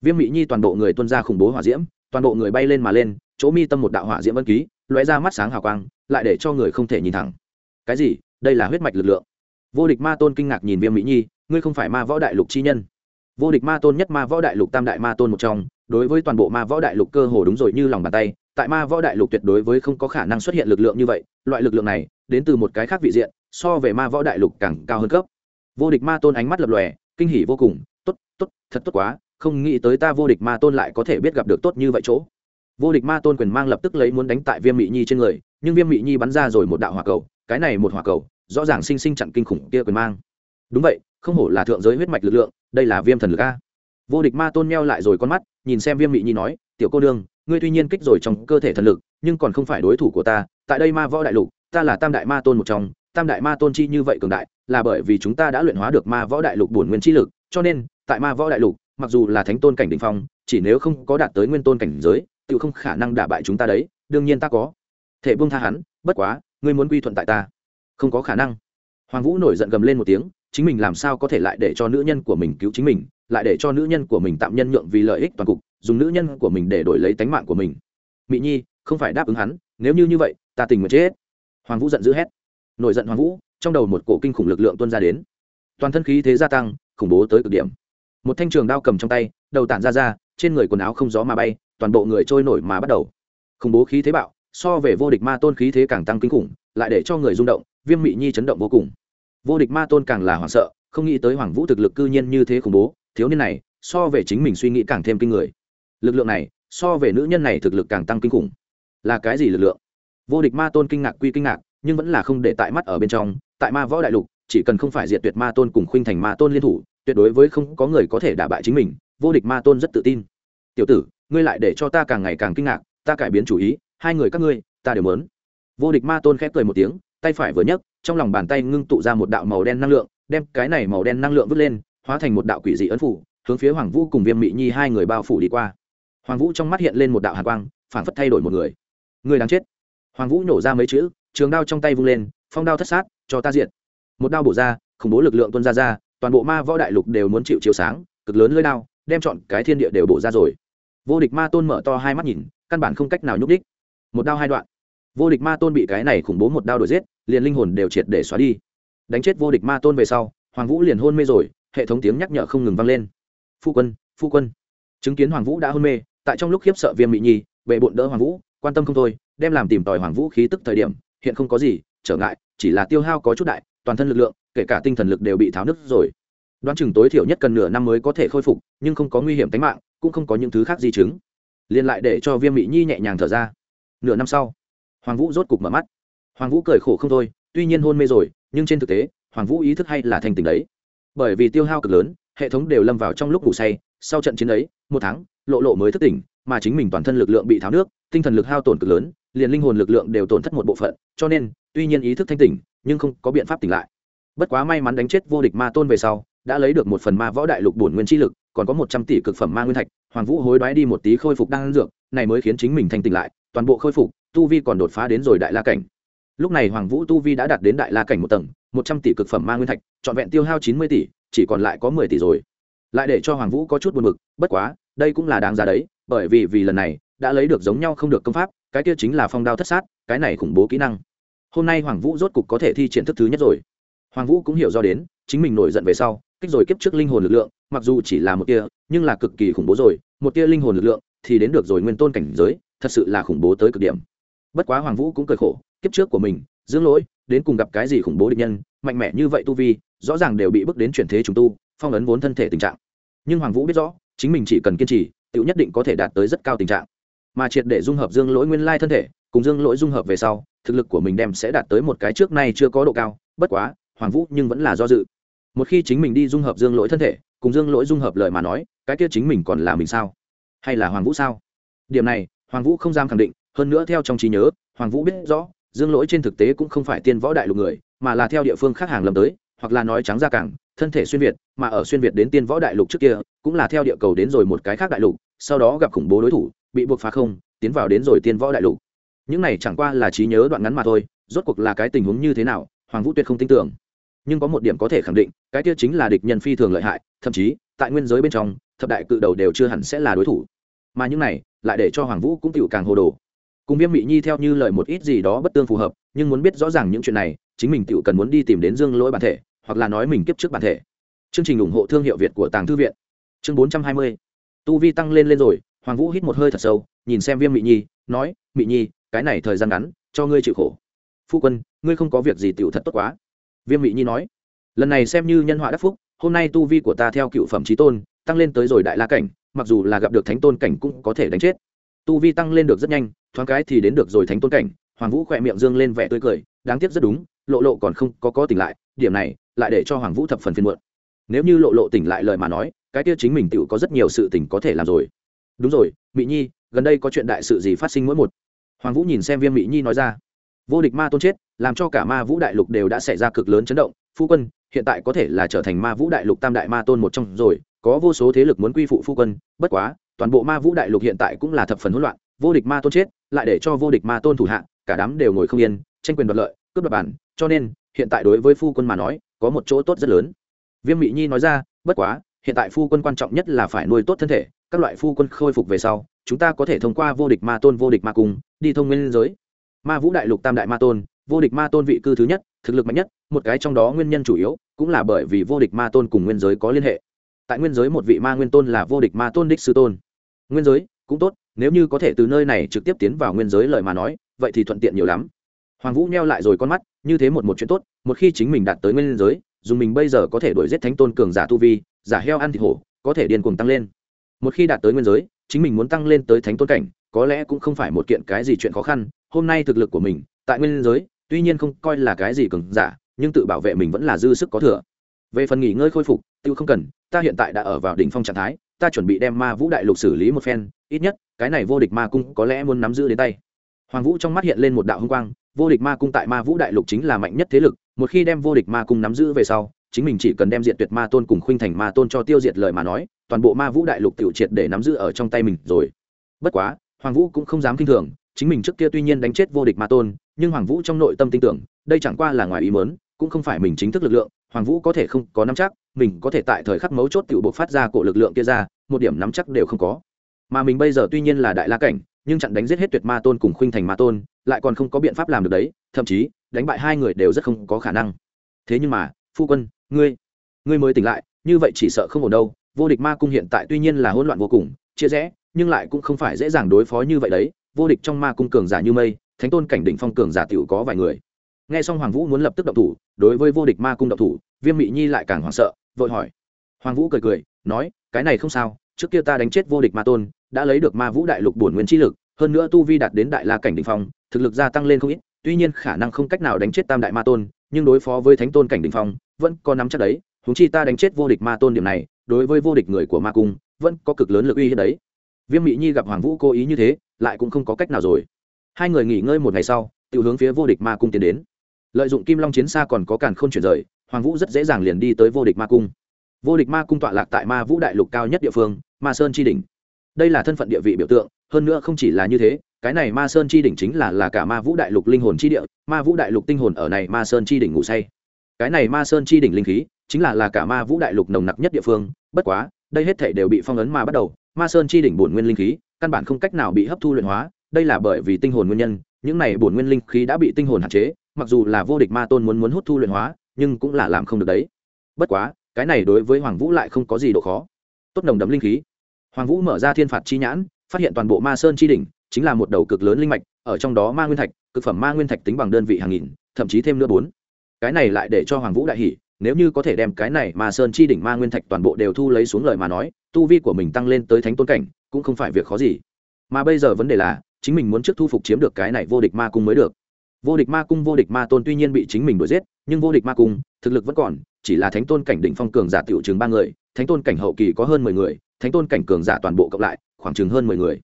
Viêm Mị nhi toàn bộ người tuân ra khủng bố hỏa diễm, toàn bộ người bay lên mà lên, chỗ mi tâm một đạo hỏa diễm ân ký, lóe ra mắt sáng hào quang, lại để cho người không thể nhìn thẳng. Cái gì? Đây là huyết mạch lực lượng. Vô địch ma tôn kinh ngạc nhìn viêm mỹ nhi, ngươi không phải ma võ đại lục chi nhân. Vô địch ma tôn nhất ma võ đại lục tam đại ma tôn một trong, đối với toàn bộ ma võ đại lục cơ hồ đúng rồi như lòng bàn tay, tại ma võ đại lục tuyệt đối với không có khả năng xuất hiện lực lượng như vậy, loại lực lượng này đến từ một cái khác vị diện, so về ma võ đại lục càng cao hơn cấp. Vô địch ma tôn ánh mắt lập lòe, kinh hỉ vô cùng, tốt tốt, thật tốt quá, không nghĩ tới ta vô địch ma tôn lại có thể biết gặp được tốt như vậy chỗ. Vô địch ma tôn quyền mang lập tức lấy muốn đánh tại viêm mị nhi trên người, nhưng viêm mị nhi bắn ra rồi một đạo hỏa cầu, cái này một hỏa cầu, rõ ràng sinh sinh chặn kinh khủng kia quyền mang. Đúng vậy, không hổ là thượng giới huyết mạch lực lượng, đây là viêm thần lực a. Vô địch ma tôn meo lại rồi con mắt, nhìn xem viêm mị nhi nói, tiểu cô đương ngươi tuy nhiên kích rồi trong cơ thể thần lực, nhưng còn không phải đối thủ của ta, tại đây ma võ đại lục ta là tam đại ma tôn một trong, tam đại ma tôn chi như vậy cường đại, là bởi vì chúng ta đã luyện hóa được ma võ đại lục bổn nguyên chi lực, cho nên, tại ma võ đại lục, mặc dù là thánh tôn cảnh đỉnh phong, chỉ nếu không có đạt tới nguyên tôn cảnh giới, tự không khả năng đả bại chúng ta đấy, đương nhiên ta có. Thể buông tha hắn, bất quá, ngươi muốn quy thuận tại ta. Không có khả năng. Hoàng vũ nổi giận gầm lên một tiếng, chính mình làm sao có thể lại để cho nữ nhân của mình cứu chính mình, lại để cho nữ nhân của mình tạm nhân nhượng vì lợi ích toàn cục, dùng nữ nhân của mình để đổi lấy tánh mạng của mình. Mỹ nhi, không phải đáp ứng hắn, nếu như như vậy, ta tình nguyện chết hoàng vũ giận dữ hét. Nổi giận hoàng vũ, trong đầu một cổ kinh khủng lực lượng tuôn ra đến. Toàn thân khí thế gia tăng, khủng bố tới cực điểm. Một thanh trường đao cầm trong tay, đầu tản ra ra, trên người quần áo không gió mà bay, toàn bộ người trôi nổi mà bắt đầu. Khủng bố khí thế bạo, so về vô địch ma tôn khí thế càng tăng kinh khủng, lại để cho người rung động, viêm mị nhi chấn động vô cùng. Vô địch ma tôn càng là hoảng sợ, không nghĩ tới hoàng vũ thực lực cư nhiên như thế khủng bố, thiếu niên này, so về chính mình suy nghĩ càng thêm kinh người. Lực lượng này, so về nữ nhân này thực lực càng tăng kinh khủng. Là cái gì lực lượng? Vô địch ma tôn kinh ngạc quy kinh ngạc, nhưng vẫn là không để tại mắt ở bên trong. Tại ma võ đại lục, chỉ cần không phải diệt tuyệt ma tôn cùng khuynh thành ma tôn liên thủ, tuyệt đối với không có người có thể đả bại chính mình, vô địch ma tôn rất tự tin. Tiểu tử, ngươi lại để cho ta càng ngày càng kinh ngạc, ta cải biến chủ ý, hai người các ngươi, ta đều mớn vô địch ma tôn khép cười một tiếng, tay phải vừa nhấc, trong lòng bàn tay ngưng tụ ra một đạo màu đen năng lượng, đem cái này màu đen năng lượng vứt lên, hóa thành một đạo quỷ dị ấn phủ, hướng phía hoàng vũ cùng viêm mị nhi hai người bao phủ đi qua. Hoàng vũ trong mắt hiện lên một đạo hàn quang phản phất thay đổi một người. Người đáng chết hoàng vũ nổ ra mấy chữ, trường đao trong tay vung lên, phong đao thất sát, cho ta diện một đao bổ ra, khủng bố lực lượng tuân ra ra, toàn bộ ma võ đại lục đều muốn chịu chiếu sáng, cực lớn lơi đao, đem chọn cái thiên địa đều bổ ra rồi. Vô địch ma tôn mở to hai mắt nhìn, căn bản không cách nào nhúc đích một đao hai đoạn. Vô địch ma tôn bị cái này khủng bố một đao đổi giết, liền linh hồn đều triệt để xóa đi. Đánh chết vô địch ma tôn về sau, hoàng vũ liền hôn mê rồi, hệ thống tiếng nhắc nhở không ngừng vang lên. Phu quân phu quân. Chứng kiến hoàng vũ đã hôn mê, tại trong lúc khiếp sợ viêm mị nhi, bệ bộn đỡ hoàng vũ, quan tâm không thôi đem làm tìm tòi hoàng vũ khí tức thời điểm, hiện không có gì trở ngại, chỉ là tiêu hao có chút đại, toàn thân lực lượng, kể cả tinh thần lực đều bị tháo nứt rồi. Đoán chừng tối thiểu nhất cần nửa năm mới có thể khôi phục, nhưng không có nguy hiểm tính mạng, cũng không có những thứ khác di chứng. Liền lại để cho viêm mỹ nhi nhẹ nhàng thở ra. Nửa năm sau, hoàng vũ rốt cục mở mắt. Hoàng vũ cười khổ không thôi, tuy nhiên hôn mê rồi, nhưng trên thực tế, hoàng vũ ý thức hay là thành tình đấy. Bởi vì tiêu hao cực lớn, hệ thống đều lâm vào trong lúc ngủ say, sau trận chiến ấy, một tháng, lộ lộ mới thức tỉnh, mà chính mình toàn thân lực lượng bị tháo nước, tinh thần lực hao tổn cực lớn liền linh hồn lực lượng đều tổn thất một bộ phận, cho nên, tuy nhiên ý thức thanh tỉnh, nhưng không có biện pháp tỉnh lại. Bất quá may mắn đánh chết vô địch ma tôn về sau, đã lấy được một phần ma võ đại lục bổn nguyên chi lực, còn có một trăm tỷ cực phẩm ma nguyên thạch, hoàng vũ hối đoái đi một tí khôi phục đang dược, này mới khiến chính mình thanh tỉnh lại, toàn bộ khôi phục, tu vi còn đột phá đến rồi đại la cảnh. Lúc này hoàng vũ tu vi đã đạt đến đại la cảnh một tầng, một trăm tỷ cực phẩm ma nguyên thạch, trọn vẹn tiêu hao chín mươi tỷ, chỉ còn lại có mười tỷ rồi. Lại để cho hoàng vũ có chút buồn mực bất quá, đây cũng là đáng giá đấy, bởi vì vì lần này đã lấy được giống nhau không được công pháp, cái kia chính là phong đao thất sát, cái này khủng bố kỹ năng. Hôm nay hoàng vũ rốt cục có thể thi triển thức thứ nhất rồi. Hoàng vũ cũng hiểu do đến, chính mình nổi giận về sau, kích rồi kiếp trước linh hồn lực lượng, mặc dù chỉ là một tia, nhưng là cực kỳ khủng bố rồi. Một tia linh hồn lực lượng thì đến được rồi nguyên tôn cảnh giới, thật sự là khủng bố tới cực điểm. Bất quá hoàng vũ cũng cười khổ, kiếp trước của mình dưỡng lỗi, đến cùng gặp cái gì khủng bố địch nhân, mạnh mẽ như vậy tu vi, rõ ràng đều bị bước đến chuyển thế chúng tu, phong ấn vốn thân thể tình trạng. Nhưng hoàng vũ biết rõ, chính mình chỉ cần kiên trì tự nhất định có thể đạt tới rất cao tình trạng mà triệt để dung hợp dương lỗi nguyên lai thân thể, cùng dương lỗi dung hợp về sau, thực lực của mình đem sẽ đạt tới một cái trước nay chưa có độ cao, bất quá, hoàng vũ nhưng vẫn là do dự. Một khi chính mình đi dung hợp dương lỗi thân thể, cùng dương lỗi dung hợp lời mà nói, cái kia chính mình còn là mình sao? Hay là hoàng vũ sao? Điểm này, hoàng vũ không dám khẳng định, hơn nữa theo trong trí nhớ, hoàng vũ biết rõ, dương lỗi trên thực tế cũng không phải tiên võ đại lục người, mà là theo địa phương khác hàng lầm tới, hoặc là nói trắng ra cảng thân thể xuyên việt, mà ở xuyên việt đến tiên võ đại lục trước kia, cũng là theo địa cầu đến rồi một cái khác đại lục, sau đó gặp khủng bố đối thủ bị buộc phá không, tiến vào đến rồi tiên võ đại lục. Những này chẳng qua là trí nhớ đoạn ngắn mà thôi, rốt cuộc là cái tình huống như thế nào, hoàng vũ tuyệt không tin tưởng. Nhưng có một điểm có thể khẳng định, cái kia chính là địch nhân phi thường lợi hại, thậm chí, tại nguyên giới bên trong, thập đại cự đầu đều chưa hẳn sẽ là đối thủ. Mà những này, lại để cho hoàng vũ cũng tựu càng hồ đồ. Cùng viêm mỹ nhi theo như lời một ít gì đó bất tương phù hợp, nhưng muốn biết rõ ràng những chuyện này, chính mình tựu cần muốn đi tìm đến dương lỗi bản thể, hoặc là nói mình kiếp trước bản thể. Chương trình ủng hộ thương hiệu việt của tàng thư viện. Chương bốn trăm hai mươi. Tu vi tăng lên lên rồi hoàng vũ hít một hơi thật sâu, nhìn xem viêm mị nhi, nói, mị nhi, cái này thời gian ngắn, cho ngươi chịu khổ. Phu quân, ngươi không có việc gì tựu thật tốt quá. Viêm mị nhi nói, lần này xem như nhân họa đắc phúc, hôm nay tu vi của ta theo cựu phẩm trí tôn, tăng lên tới rồi đại la cảnh, mặc dù là gặp được thánh tôn cảnh cũng có thể đánh chết. Tu vi tăng lên được rất nhanh, thoáng cái thì đến được rồi thánh tôn cảnh. Hoàng vũ khỏe miệng dương lên vẻ tươi cười, đáng tiếc rất đúng, lộ lộ còn không có có tỉnh lại, điểm này lại để cho hoàng vũ thập phần phiên muộn. Nếu như lộ lộ tỉnh lại lời mà nói, cái kia chính mình tựu có rất nhiều sự tỉnh có thể làm rồi đúng rồi mỹ nhi, gần đây có chuyện đại sự gì phát sinh mỗi một? Hoàng vũ nhìn xem viêm mỹ nhi nói ra. Vô địch ma tôn chết, làm cho cả ma vũ đại lục đều đã xảy ra cực lớn chấn động. Phu quân, hiện tại có thể là trở thành ma vũ đại lục tam đại ma tôn một trong rồi, có vô số thế lực muốn quy phụ phu quân. Bất quá, toàn bộ ma vũ đại lục hiện tại cũng là thập phần hỗn loạn. Vô địch ma tôn chết, lại để cho vô địch ma tôn thủ hạ, cả đám đều ngồi không yên, tranh quyền đoạt lợi, cướp đoạt bản. Cho nên, hiện tại đối với phu quân mà nói, có một chỗ tốt rất lớn. Viêm mỹ nhi nói ra, bất quá, hiện tại phu quân quan trọng nhất là phải nuôi tốt thân thể các loại phu quân khôi phục về sau, chúng ta có thể thông qua vô địch ma tôn, vô địch ma cung, đi thông nguyên giới. Ma vũ đại lục tam đại ma tôn, vô địch ma tôn vị cư thứ nhất, thực lực mạnh nhất, một cái trong đó nguyên nhân chủ yếu cũng là bởi vì vô địch ma tôn cùng nguyên giới có liên hệ. Tại nguyên giới một vị ma nguyên tôn là vô địch ma tôn đích sư tôn. Nguyên giới cũng tốt, nếu như có thể từ nơi này trực tiếp tiến vào nguyên giới lời mà nói, vậy thì thuận tiện nhiều lắm. Hoàng vũ neo lại rồi con mắt, như thế một một chuyện tốt, một khi chính mình đạt tới nguyên giới dùng mình bây giờ có thể đuổi giết thánh tôn cường giả tu vi, giả heo ăn thịt hổ, có thể điên cuồng tăng lên một khi đạt tới nguyên giới, chính mình muốn tăng lên tới thánh tôn cảnh, có lẽ cũng không phải một kiện cái gì chuyện khó khăn, hôm nay thực lực của mình, tại nguyên giới, tuy nhiên không coi là cái gì cường giả, nhưng tự bảo vệ mình vẫn là dư sức có thừa. Về phần nghỉ ngơi khôi phục, tiêu không cần, ta hiện tại đã ở vào đỉnh phong trạng thái, ta chuẩn bị đem ma vũ đại lục xử lý một phen, ít nhất, cái này vô địch ma cung có lẽ muốn nắm giữ đến tay. Hoàng vũ trong mắt hiện lên một đạo hung quang, vô địch ma cung tại ma vũ đại lục chính là mạnh nhất thế lực, một khi đem vô địch ma cung nắm giữ về sau chính mình chỉ cần đem diện tuyệt ma tôn cùng khuynh thành ma tôn cho tiêu diệt lời mà nói, toàn bộ ma vũ đại lục tiểu triệt để nắm giữ ở trong tay mình rồi. Bất quá, hoàng vũ cũng không dám kinh thường, chính mình trước kia tuy nhiên đánh chết vô địch ma tôn, nhưng hoàng vũ trong nội tâm tin tưởng, đây chẳng qua là ngoài ý mớn cũng không phải mình chính thức lực lượng, hoàng vũ có thể không có nắm chắc, mình có thể tại thời khắc mấu chốt tự buộc phát ra cổ lực lượng kia ra, một điểm nắm chắc đều không có. Mà mình bây giờ tuy nhiên là đại la cảnh, nhưng chặn đánh giết hết tuyệt ma tôn cùng khuynh thành ma tôn, lại còn không có biện pháp làm được đấy, thậm chí, đánh bại hai người đều rất không có khả năng. Thế nhưng mà, phu quân ngươi ngươi mới tỉnh lại, như vậy chỉ sợ không ổn đâu. Vô địch ma cung hiện tại tuy nhiên là hỗn loạn vô cùng, chia rẽ, nhưng lại cũng không phải dễ dàng đối phó như vậy đấy. Vô địch trong ma cung cường giả như mây, thánh tôn cảnh đỉnh phong cường giả tiểu có vài người. Nghe xong hoàng vũ muốn lập tức động thủ, đối với vô địch ma cung động thủ, viêm mị nhi lại càng hoảng sợ, vội hỏi. Hoàng vũ cười cười, nói, cái này không sao, trước kia ta đánh chết vô địch ma tôn, đã lấy được ma vũ đại lục bổn nguyên chi lực, hơn nữa tu vi đạt đến đại la cảnh đỉnh phong, thực lực gia tăng lên không ít, tuy nhiên khả năng không cách nào đánh chết tam đại ma tôn, nhưng đối phó với thánh tôn cảnh đỉnh phong vẫn có nắm chắc đấy húng chi ta đánh chết vô địch ma tôn điểm này, đối với vô địch người của ma cung, vẫn có cực lớn lực uy hiếp đấy. Viêm mỹ nhi gặp hoàng vũ cố ý như thế, lại cũng không có cách nào rồi. Hai người nghỉ ngơi một ngày sau tự hướng phía vô địch ma cung tiến đến. Lợi dụng kim long chiến xa còn có càn k h ô n chuyển rời, hoàng vũ rất dễ dàng liền đi tới vô địch ma cung. Vô địch ma cung tọa lạc tại ma vũ đại lục cao nhất địa phương, ma sơn tri đỉnh. Đây là thân phận địa vị biểu tượng, hơn nữa không chỉ là như thế, cái này ma sơn chi đỉnh chính là là cả ma vũ đại lục linh hồn chi địa, ma vũ đại lục tinh hồn ở này ma sơn chi đỉnh ngủ say cái này ma sơn chi đỉnh linh khí, chính là là cả ma vũ đại lục nồng nặc nhất địa phương, bất quá, đây hết thể đều bị phong ấn mà bắt đầu. Ma sơn chi đỉnh bổn nguyên linh khí, căn bản không cách nào bị hấp thu luyện hóa, đây là bởi vì tinh hồn nguyên nhân, những này bổn nguyên linh khí đã bị tinh hồn hạn chế, mặc dù là vô địch ma tôn muốn muốn hút thu luyện hóa, nhưng cũng là làm không được đấy. Bất quá, cái này đối với hoàng vũ lại không có gì độ khó. Tốt nồng đấm linh khí. Hoàng vũ mở ra thiên phạt chi nhãn, phát hiện toàn bộ ma sơn chi đỉnh chính là một đầu cực lớn linh mạch, ở trong đó ma nguyên thạch, cực phẩm ma nguyên thạch tính bằng đơn vị hàng nghìn, thậm chí thêm nữa bốn cái này lại để cho hoàng vũ đại hỷ nếu như có thể đem cái này mà sơn chi đỉnh ma nguyên thạch toàn bộ đều thu lấy xuống lời mà nói, tu vi của mình tăng lên tới thánh tôn cảnh, cũng không phải việc khó gì. Mà bây giờ vấn đề là, chính mình muốn trước thu phục chiếm được cái này vô địch ma cung mới được. Vô địch ma cung, vô địch ma tôn tuy nhiên bị chính mình đuổi giết, nhưng vô địch ma cung, thực lực vẫn còn, chỉ là thánh tôn cảnh đỉnh phong cường giả tiểu chừng ba người, thánh tôn cảnh hậu kỳ có hơn mười người, thánh tôn cảnh cường giả toàn bộ cộng lại, khoảng chừng hơn mười người.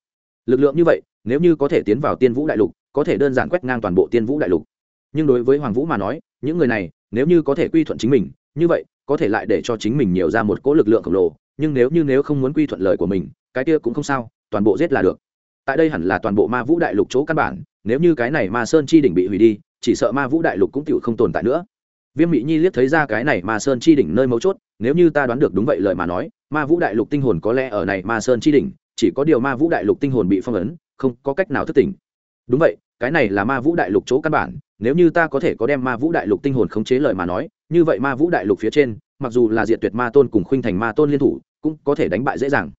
Lực lượng như vậy, nếu như có thể tiến vào tiên vũ đại lục, có thể đơn giản quét ngang toàn bộ tiên vũ đại lục nhưng đối với hoàng vũ mà nói, những người này, nếu như có thể quy thuận chính mình, như vậy, có thể lại để cho chính mình nhiều ra một cỗ lực lượng khổng lồ, nhưng nếu như nếu không muốn quy thuận lời của mình, cái kia cũng không sao, toàn bộ giết là được. Tại đây hẳn là toàn bộ ma vũ đại lục chỗ căn bản, nếu như cái này ma sơn chi đỉnh bị hủy đi, chỉ sợ ma vũ đại lục cũng tựu không tồn tại nữa. Viêm mỹ nhi liếc thấy ra cái này ma sơn chi đỉnh nơi mấu chốt, nếu như ta đoán được đúng vậy lời mà nói, ma vũ đại lục tinh hồn có lẽ ở này ma sơn chi đỉnh, chỉ có điều ma vũ đại lục tinh hồn bị phong ấn, không có cách nào thức tỉnh. Đúng vậy cái này là ma vũ đại lục chỗ căn bản, nếu như ta có thể có đem ma vũ đại lục tinh hồn khống chế lợi mà nói, như vậy ma vũ đại lục phía trên, mặc dù là diện tuyệt ma tôn cùng khuynh thành ma tôn liên thủ, cũng có thể đánh bại dễ dàng.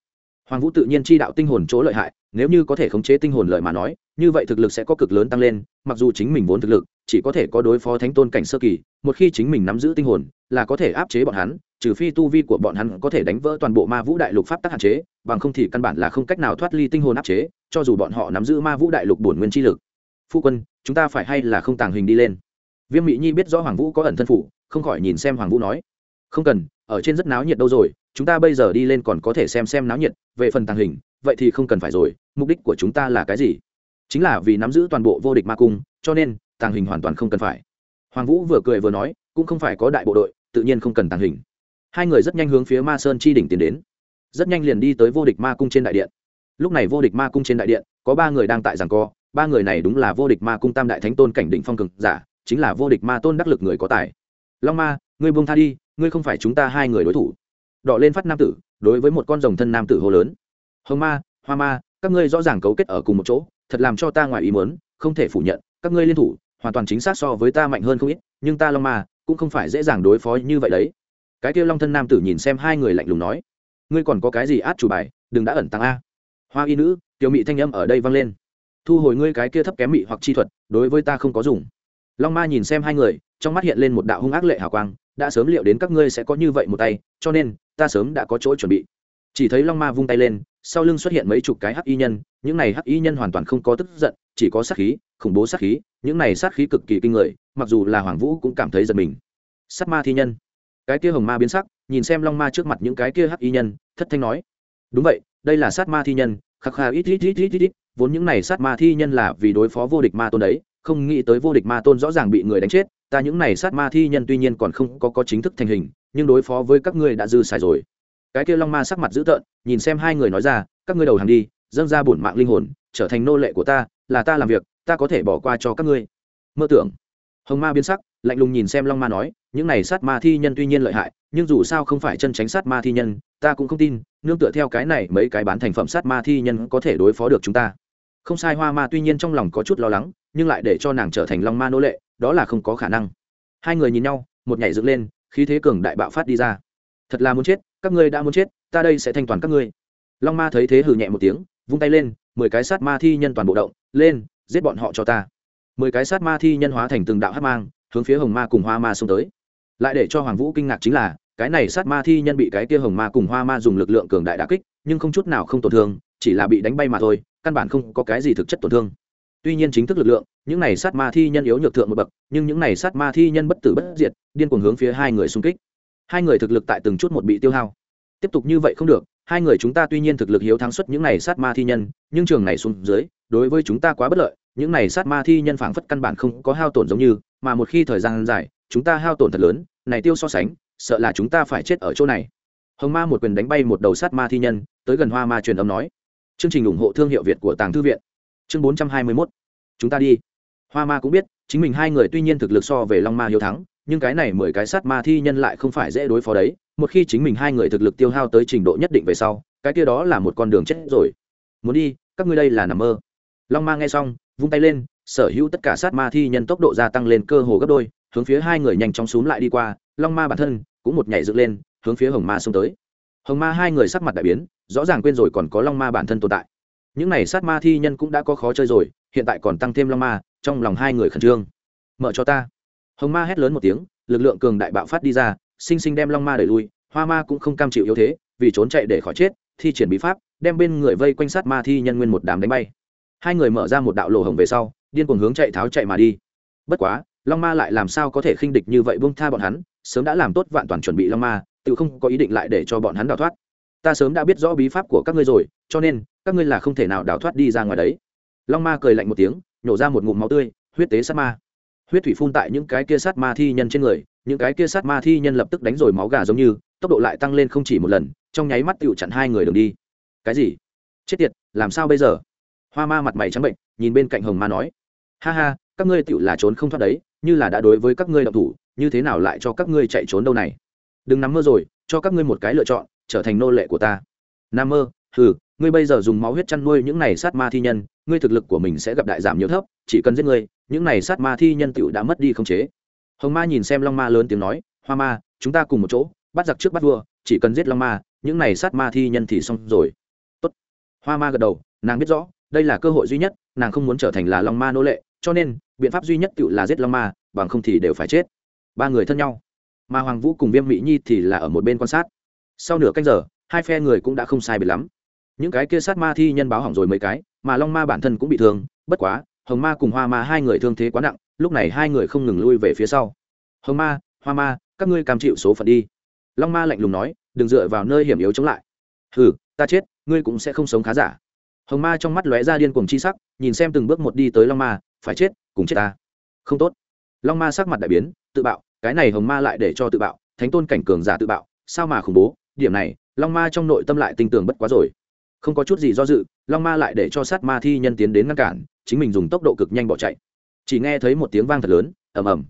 Hoàng vũ tự nhiên chi đạo tinh hồn chỗ lợi hại, nếu như có thể khống chế tinh hồn lợi mà nói, như vậy thực lực sẽ có cực lớn tăng lên, mặc dù chính mình vốn thực lực, chỉ có thể có đối phó thánh tôn cảnh sơ kỳ, một khi chính mình nắm giữ tinh hồn, là có thể áp chế bọn hắn, trừ phi tu vi của bọn hắn có thể đánh vỡ toàn bộ ma vũ đại lục pháp tắc hạn chế, bằng không thì căn bản là không cách nào thoát ly tinh hồn áp chế, cho dù bọn họ nắm giữ ma vũ đại lục bổn nguyên chi lực phu quân, chúng ta phải hay là không tàng hình đi lên? Viêm mỹ nhi biết rõ hoàng vũ có ẩn thân phủ, không khỏi nhìn xem hoàng vũ nói. Không cần, ở trên rất náo nhiệt đâu rồi, chúng ta bây giờ đi lên còn có thể xem xem náo nhiệt, về phần tàng hình, vậy thì không cần phải rồi, mục đích của chúng ta là cái gì? Chính là vì nắm giữ toàn bộ vô địch ma cung, cho nên, tàng hình hoàn toàn không cần phải. Hoàng vũ vừa cười vừa nói, cũng không phải có đại bộ đội, tự nhiên không cần tàng hình. Hai người rất nhanh hướng phía ma sơn chi đỉnh tiến đến. Rất nhanh liền đi tới vô địch ma cung trên đại điện. Lúc này vô địch ma cung trên đại điện, có ba người đang tại giảng co ba người này đúng là vô địch ma cung tam đại thánh tôn cảnh định phong cực giả, chính là vô địch ma tôn đắc lực người có tài. Long ma, ngươi buông tha đi, ngươi không phải chúng ta hai người đối thủ. Đọ lên phát nam tử, đối với một con rồng thân nam tử hô lớn. Hồng ma, hoa ma, các ngươi rõ ràng cấu kết ở cùng một chỗ, thật làm cho ta ngoài ý muốn, không thể phủ nhận, các ngươi liên thủ, hoàn toàn chính xác so với ta mạnh hơn không ít, nhưng ta long ma, cũng không phải dễ dàng đối phó như vậy đấy. Cái kia long thân nam tử nhìn xem hai người lạnh lùng nói. Ngươi còn có cái gì át chủ bài, đừng đã ẩn tăng a. Hoa y nữ, tiểu mị thanh âm ở đây vang lên thu hồi ngươi cái kia thấp kém mị hoặc chi thuật, đối với ta không có dùng. Long ma nhìn xem hai người, trong mắt hiện lên một đạo hung ác lệ hào quang, đã sớm liệu đến các ngươi sẽ có như vậy một tay, cho nên, ta sớm đã có chỗ chuẩn bị. Chỉ thấy long ma vung tay lên, sau lưng xuất hiện mấy chục cái hắc y nhân, những này hắc y nhân hoàn toàn không có tức giận, chỉ có sát khí, khủng bố sát khí, những này sát khí cực kỳ kinh người, mặc dù là hoàng vũ cũng cảm thấy giật mình. Sát ma thi nhân. Cái kia hồng ma biến sắc, nhìn xem long ma trước mặt những cái kia hắc y nhân, thất thanh nói, đúng vậy, đây là sát ma thi nhân, khắc khà ít ít ít ít ít ít vốn những này sát ma thi nhân là vì đối phó vô địch ma tôn đấy, không nghĩ tới vô địch ma tôn rõ ràng bị người đánh chết, ta những này sát ma thi nhân tuy nhiên còn không có có chính thức thành hình, nhưng đối phó với các ngươi đã dư xài rồi. Cái kia long ma sắc mặt dữ tợn, nhìn xem hai người nói ra, các ngươi đầu hàng đi, dâng ra bổn mạng linh hồn, trở thành nô lệ của ta, là ta làm việc, ta có thể bỏ qua cho các ngươi. Mơ tưởng. Hồng ma biến sắc, lạnh lùng nhìn xem long ma nói, những này sát ma thi nhân tuy nhiên lợi hại, nhưng dù sao không phải chân tránh sát ma thi nhân, ta cũng không tin, nương tựa theo cái này mấy cái bán thành phẩm sát ma thi nhân có thể đối phó được chúng ta không sai, hoa ma tuy nhiên trong lòng có chút lo lắng, nhưng lại để cho nàng trở thành long ma nô lệ, đó là không có khả năng. Hai người nhìn nhau, một nhảy dựng lên, khí thế cường đại bạo phát đi ra. Thật là muốn chết, các ngươi đã muốn chết, ta đây sẽ thanh toàn các ngươi. Long ma thấy thế hừ nhẹ một tiếng, vung tay lên, mười cái sát ma thi nhân toàn bộ động, lên, giết bọn họ cho ta. Mười cái sát ma thi nhân hóa thành từng đạo hát mang, hướng phía hồng ma cùng hoa ma xông tới. Lại để cho hoàng vũ kinh ngạc chính là, cái này sát ma thi nhân bị cái kia hồng ma cùng hoa ma dùng lực lượng cường đại đã kích, nhưng không chút nào không tổn thương, chỉ là bị đánh bay mà thôi căn bản không có cái gì thực chất tổn thương. Tuy nhiên chính thức lực lượng, những này sát ma thi nhân yếu nhược thượng một bậc, nhưng những này sát ma thi nhân bất tử bất diệt, điên cuồng hướng phía hai người xung kích. Hai người thực lực tại từng chút một bị tiêu hao. Tiếp tục như vậy không được, hai người chúng ta tuy nhiên thực lực hiếu thắng suất những này sát ma thi nhân, nhưng trường này xuống dưới, đối với chúng ta quá bất lợi, những này sát ma thi nhân phảng phất căn bản không có hao tổn giống như, mà một khi thời gian dài, chúng ta hao tổn thật lớn, này tiêu so sánh, sợ là chúng ta phải chết ở chỗ này. Hồng ma một quyền đánh bay một đầu sát ma thi nhân, tới gần hoa ma truyền âm nói chương trình ủng hộ thương hiệu việt của tàng thư viện. Chương bốn trăm hai mươi mốt. Chúng ta đi. Hoa ma cũng biết, chính mình hai người tuy nhiên thực lực so về long ma hiếu thắng, nhưng cái này mười cái sát ma thi nhân lại không phải dễ đối phó đấy. Một khi chính mình hai người thực lực tiêu hao tới trình độ nhất định về sau, cái kia đó là một con đường chết rồi. Muốn đi, các ngươi đây là nằm mơ. Long ma nghe xong, vung tay lên, sở hữu tất cả sát ma thi nhân tốc độ gia tăng lên cơ hồ gấp đôi, hướng phía hai người nhanh chóng xuống lại đi qua. Long ma bản thân cũng một nhảy dựng lên, hướng phía hồng ma xông tới. Hồng ma hai người sắc mặt đại biến rõ ràng quên rồi còn có long ma bản thân tồn tại. Những này sát ma thi nhân cũng đã có khó chơi rồi, hiện tại còn tăng thêm long ma, trong lòng hai người khẩn trương. Mở cho ta. Hồng ma hét lớn một tiếng, lực lượng cường đại bạo phát đi ra, sinh sinh đem long ma đẩy lui, hoa ma cũng không cam chịu yếu thế, vì trốn chạy để khỏi chết, thi triển bí pháp, đem bên người vây quanh sát ma thi nhân nguyên một đám đánh bay. Hai người mở ra một đạo lộ hồng về sau, điên cuồng hướng chạy tháo chạy mà đi. Bất quá, long ma lại làm sao có thể khinh địch như vậy buông tha bọn hắn, sớm đã làm tốt vạn toàn chuẩn bị long ma, tự không có ý định lại để cho bọn hắn đào thoát ta sớm đã biết rõ bí pháp của các ngươi rồi, cho nên, các ngươi là không thể nào đào thoát đi ra ngoài đấy. Long ma cười lạnh một tiếng, nhổ ra một ngụm máu tươi, huyết tế sát ma. Huyết thủy phun tại những cái kia sát ma thi nhân trên người, những cái kia sát ma thi nhân lập tức đánh rồi máu gà giống như, tốc độ lại tăng lên không chỉ một lần, trong nháy mắt tựu chặn hai người đường đi. Cái gì? Chết tiệt, làm sao bây giờ? Hoa ma mặt mày trắng bệnh, nhìn bên cạnh hồng ma nói. Ha ha, các ngươi tựu là trốn không thoát đấy, như là đã đối với các ngươi động thủ, như thế nào lại cho các ngươi chạy trốn đâu này? Đừng nắm mơ rồi, cho các ngươi một cái lựa chọn trở thành nô lệ của ta. Nam mơ hừ, ngươi bây giờ dùng máu huyết chăn nuôi những này sát ma thi nhân ngươi thực lực của mình sẽ gặp đại giảm nhiều thấp chỉ cần giết ngươi những này sát ma thi nhân tựu đã mất đi không chế. Hồng ma nhìn xem long ma lớn tiếng nói hoa ma chúng ta cùng một chỗ bắt giặc trước bắt vua chỉ cần giết long ma những này sát ma thi nhân thì xong rồi. Tốt. hoa ma gật đầu nàng biết rõ đây là cơ hội duy nhất nàng không muốn trở thành là long ma nô lệ cho nên biện pháp duy nhất tự là giết long ma bằng không thì đều phải chết. Ba người thân nhau. Mà hoàng vũ cùng viêm mỹ nhi thì là ở một bên quan sát sau nửa canh giờ hai phe người cũng đã không sai biệt lắm. Những cái kia sát ma thi nhân báo hỏng rồi mấy cái mà long ma bản thân cũng bị thương bất quá hồng ma cùng hoa ma hai người thương thế quá nặng lúc này hai người không ngừng lui về phía sau. Hồng ma hoa ma các ngươi cam chịu số phận đi. Long ma lạnh lùng nói đừng dựa vào nơi hiểm yếu chống lại. Hừ, ta chết ngươi cũng sẽ không sống khá giả. Hồng ma trong mắt lóe ra điên cuồng chi sắc nhìn xem từng bước một đi tới long ma phải chết cùng chết ta. Không tốt. Long ma sắc mặt đại biến tự bạo cái này hồng ma lại để cho tự bạo thánh tôn cảnh cường giả tự bạo sao mà khủng bố? Điểm này, long ma trong nội tâm lại tinh tường bất quá rồi. Không có chút gì do dự, long ma lại để cho sát ma thi nhân tiến đến ngăn cản, chính mình dùng tốc độ cực nhanh bỏ chạy. Chỉ nghe thấy một tiếng vang thật lớn, ầm ầm.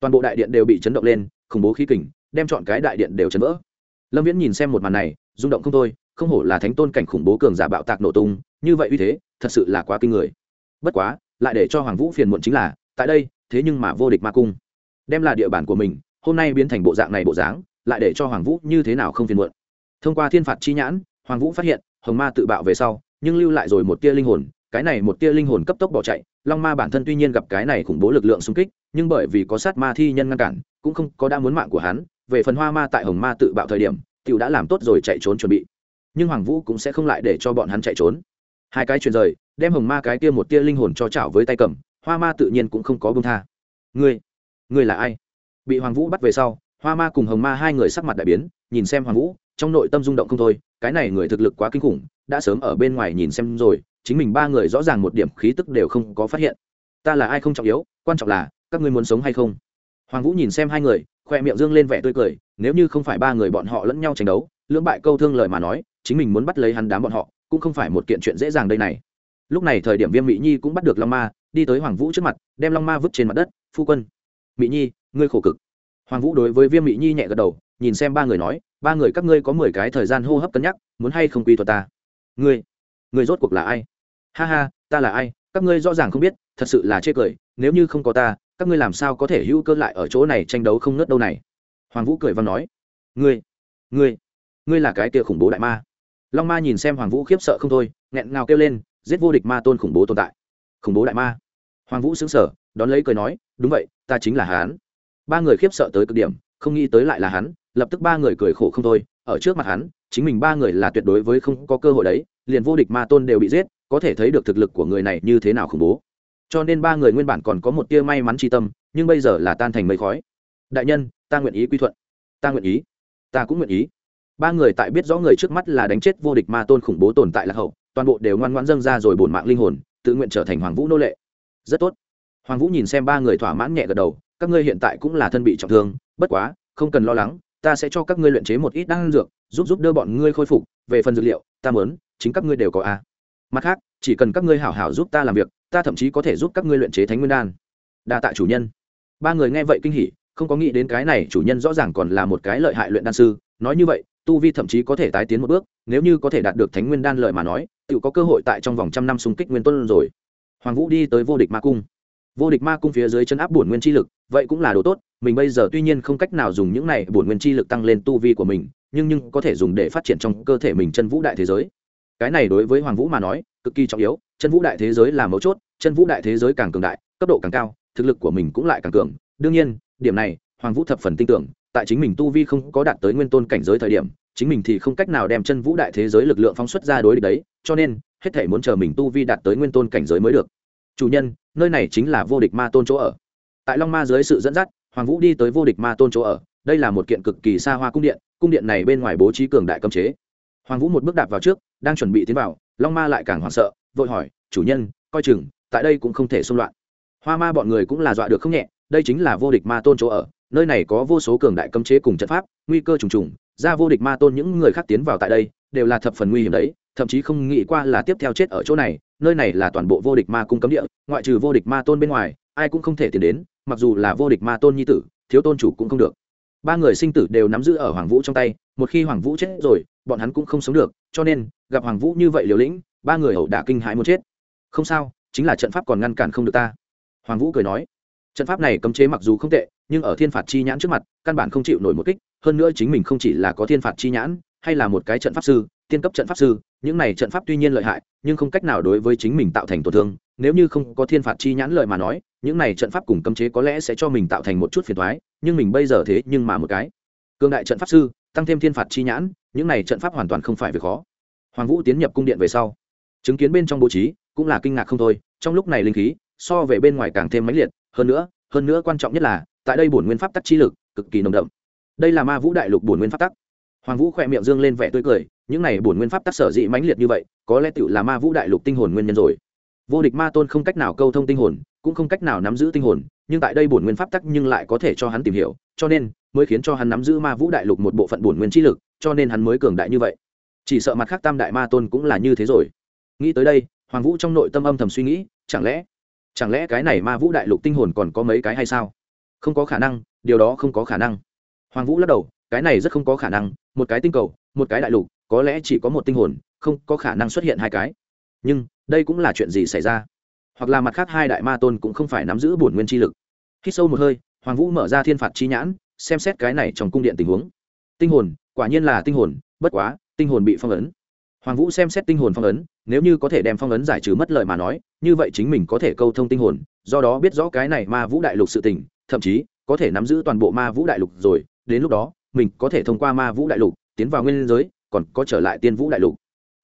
Toàn bộ đại điện đều bị chấn động lên, khủng bố khí kình, đem chọn cái đại điện đều chấn vỡ. Lâm viễn nhìn xem một màn này, rung động không thôi, không hổ là thánh tôn cảnh khủng bố cường giả bạo tạc nổ tung, như vậy uy thế, thật sự là quá kinh người. Bất quá, lại để cho hoàng vũ phiền muộn chính là, tại đây, thế nhưng mà vô địch ma cung. Đem là địa bàn của mình, hôm nay biến thành bộ dạng này bộ dáng lại để cho hoàng vũ như thế nào không phiền muộn. Thông qua thiên phạt chi nhãn, hoàng vũ phát hiện, hồng ma tự bạo về sau, nhưng lưu lại rồi một tia linh hồn, cái này một tia linh hồn cấp tốc bỏ chạy, long ma bản thân tuy nhiên gặp cái này khủng bố lực lượng xung kích, nhưng bởi vì có sát ma thi nhân ngăn cản, cũng không có đã muốn mạng của hắn, về phần hoa ma tại hồng ma tự bạo thời điểm, tiểu đã làm tốt rồi chạy trốn chuẩn bị. Nhưng hoàng vũ cũng sẽ không lại để cho bọn hắn chạy trốn. Hai cái truyền rời, đem hồng ma cái kia một tia linh hồn cho chảo với tay cầm, hoa ma tự nhiên cũng không có bông tha. Ngươi ngươi là ai? Bị hoàng vũ bắt về sau hoa ma cùng hồng ma hai người sắc mặt đại biến, nhìn xem hoàng vũ, trong nội tâm rung động không thôi, cái này người thực lực quá kinh khủng, đã sớm ở bên ngoài nhìn xem rồi, chính mình ba người rõ ràng một điểm khí tức đều không có phát hiện. Ta là ai không trọng yếu, quan trọng là, các ngươi muốn sống hay không? Hoàng vũ nhìn xem hai người, khoe miệng dương lên vẻ tươi cười, nếu như không phải ba người bọn họ lẫn nhau tranh đấu, lưỡng bại câu thương lời mà nói, chính mình muốn bắt lấy hắn đám bọn họ, cũng không phải một kiện chuyện dễ dàng đây này. Lúc này thời điểm viêm mỹ nhi cũng bắt được long ma, đi tới hoàng vũ trước mặt, đem long ma vứt trên mặt đất, phu quân mỹ nhi, ngươi khổ cực hoàng vũ đối với viêm mỹ nhi nhẹ gật đầu, nhìn xem ba người nói, ba người các ngươi có mười cái thời gian hô hấp cân nhắc, muốn hay không quy thuật ta? Ngươi ngươi rốt cuộc là ai? Ha ha, ta là ai? Các ngươi rõ ràng không biết, thật sự là chê cười, nếu như không có ta, các ngươi làm sao có thể hữu cơ lại ở chỗ này tranh đấu không nớt đâu này? Hoàng vũ cười và nói, ngươi ngươi ngươi là cái kia khủng bố đại ma. Long ma nhìn xem hoàng vũ khiếp sợ không thôi, nghẹn ngào kêu lên, giết vô địch ma tôn khủng bố tồn tại. Khủng bố đại ma. Hoàng vũ xứng sở đón lấy cười nói, đúng vậy, ta chính là hán ba người khiếp sợ tới cực điểm, không nghĩ tới lại là hắn, lập tức ba người cười khổ không thôi, ở trước mặt hắn, chính mình ba người là tuyệt đối với không có cơ hội đấy, liền vô địch ma tôn đều bị giết, có thể thấy được thực lực của người này như thế nào khủng bố. Cho nên ba người nguyên bản còn có một tia may mắn tri tâm, nhưng bây giờ là tan thành mây khói. Đại nhân, ta nguyện ý quy thuận. Ta nguyện ý. Ta cũng nguyện ý. Ba người tại biết rõ người trước mắt là đánh chết vô địch ma tôn khủng bố tồn tại lạc hậu, toàn bộ đều ngoan ngoãn dâng ra rồi bổn mạng linh hồn, tự nguyện trở thành hoàng vũ nô lệ. Rất tốt. Hoàng vũ nhìn xem ba người thỏa mãn nhẹ gật đầu các ngươi hiện tại cũng là thân bị trọng thương, bất quá, không cần lo lắng, ta sẽ cho các ngươi luyện chế một ít đan dược, giúp giúp đưa bọn ngươi khôi phục. Về phần dược liệu, ta muốn, chính các ngươi đều có a. Mặt khác, chỉ cần các ngươi hảo hảo giúp ta làm việc, ta thậm chí có thể giúp các ngươi luyện chế thánh nguyên đan. Đa tạ chủ nhân. Ba người nghe vậy kinh hỉ, không có nghĩ đến cái này chủ nhân rõ ràng còn là một cái lợi hại luyện đan sư. Nói như vậy, tu vi thậm chí có thể tái tiến một bước, nếu như có thể đạt được thánh nguyên đan lợi mà nói tự có cơ hội tại trong vòng trăm năm xung kích nguyên tuân rồi. Hoàng vũ đi tới vô địch ma cung vô địch ma cung phía dưới chân áp bổn nguyên chi lực, vậy cũng là đồ tốt, mình bây giờ tuy nhiên không cách nào dùng những này bổn nguyên chi lực tăng lên tu vi của mình, nhưng nhưng có thể dùng để phát triển trong cơ thể mình chân vũ đại thế giới. Cái này đối với hoàng vũ mà nói, cực kỳ trọng yếu, chân vũ đại thế giới là mấu chốt, chân vũ đại thế giới càng cường đại, cấp độ càng cao, thực lực của mình cũng lại càng cường. Đương nhiên, điểm này, hoàng vũ thập phần tin tưởng, tại chính mình tu vi không có đạt tới nguyên tôn cảnh giới thời điểm, chính mình thì không cách nào đem chân vũ đại thế giới lực lượng phóng xuất ra đối địch đấy, cho nên, hết thể muốn chờ mình tu vi đạt tới nguyên tôn cảnh giới mới được chủ nhân, nơi này chính là vô địch ma tôn chỗ ở. Tại long ma dưới sự dẫn dắt, hoàng vũ đi tới vô địch ma tôn chỗ ở. Đây là một kiện cực kỳ xa hoa cung điện cung điện này bên ngoài bố trí cường đại cấm chế. Hoàng vũ một bước đạp vào trước, đang chuẩn bị tiến vào, long ma lại càng hoảng sợ, vội hỏi, chủ nhân, coi chừng, tại đây cũng không thể xung loạn. Hoa ma bọn người cũng là dọa được không nhẹ, đây chính là vô địch ma tôn chỗ ở, nơi này có vô số cường đại cấm chế cùng trận pháp, nguy cơ trùng trùng, ra vô địch ma tôn những người khác tiến vào tại đây, đều là thập phần nguy hiểm đấy, thậm chí không nghĩ qua là tiếp theo chết ở chỗ này nơi này là toàn bộ vô địch ma cung cấm địa, ngoại trừ vô địch ma tôn bên ngoài, ai cũng không thể tiến đến, mặc dù là vô địch ma tôn nhi tử, thiếu tôn chủ cũng không được. Ba người sinh tử đều nắm giữ ở hoàng vũ trong tay, một khi hoàng vũ chết rồi, bọn hắn cũng không sống được, cho nên, gặp hoàng vũ như vậy liều lĩnh, ba người ẩu đả kinh hãi muốn chết. Không sao, chính là trận pháp còn ngăn cản không được ta. Hoàng vũ cười nói, trận pháp này cấm chế mặc dù không tệ, nhưng ở thiên phạt chi nhãn trước mặt, căn bản không chịu nổi một kích, hơn nữa chính mình không chỉ là có thiên phạt chi nhãn, hay là một cái trận pháp sư tiên cấp trận pháp sư, những này trận pháp tuy nhiên lợi hại, nhưng không cách nào đối với chính mình tạo thành tổn thương. Nếu như không có thiên phạt chi nhãn lợi mà nói, những này trận pháp cùng cấm chế có lẽ sẽ cho mình tạo thành một chút phiền thoái nhưng mình bây giờ thế nhưng mà một cái. Cương đại trận pháp sư, tăng thêm thiên phạt chi nhãn, những này trận pháp hoàn toàn không phải việc khó. Hoàng vũ tiến nhập cung điện về sau, chứng kiến bên trong bố trí cũng là kinh ngạc không thôi, trong lúc này linh khí so về bên ngoài càng thêm mãnh liệt, hơn nữa hơn nữa quan trọng nhất là, tại đây bổn nguyên pháp tắc chi lực cực kỳ nồng đậm. Đây là ma vũ đại lục bổn nguyên pháp tắc. Hoàng vũ khỏe miệng dương lên vẻ tươi cười những này bổn nguyên pháp tác sở dị mãnh liệt như vậy, có lẽ tựu là ma vũ đại lục tinh hồn nguyên nhân rồi. Vô địch ma tôn không cách nào câu thông tinh hồn, cũng không cách nào nắm giữ tinh hồn, nhưng tại đây bổn nguyên pháp tắc nhưng lại có thể cho hắn tìm hiểu, cho nên mới khiến cho hắn nắm giữ ma vũ đại lục một bộ phận bổn nguyên trí lực, cho nên hắn mới cường đại như vậy. Chỉ sợ mặt khác tam đại ma tôn cũng là như thế rồi. Nghĩ tới đây, hoàng vũ trong nội tâm âm thầm suy nghĩ, chẳng lẽ chẳng lẽ cái này ma vũ đại lục tinh hồn còn có mấy cái hay sao? Không có khả năng, điều đó không có khả năng. Hoàng vũ lắc đầu, cái này rất không có khả năng, một cái tinh cầu, một cái đại lục có lẽ chỉ có một tinh hồn, không có khả năng xuất hiện hai cái. Nhưng, đây cũng là chuyện gì xảy ra? Hoặc là mặt khác hai đại ma tôn cũng không phải nắm giữ bổn nguyên chi lực. Khi sâu một hơi, hoàng vũ mở ra thiên phạt chi nhãn, xem xét cái này trong cung điện tình huống. Tinh hồn, quả nhiên là tinh hồn, bất quá, tinh hồn bị phong ấn. Hoàng vũ xem xét tinh hồn phong ấn, nếu như có thể đem phong ấn giải trừ mất lời mà nói, như vậy chính mình có thể câu thông tinh hồn, do đó biết rõ cái này ma vũ đại lục sự tình, thậm chí, có thể nắm giữ toàn bộ ma vũ đại lục rồi, đến lúc đó, mình có thể thông qua ma vũ đại lục, tiến vào nguyên giới còn có trở lại tiên vũ đại lục.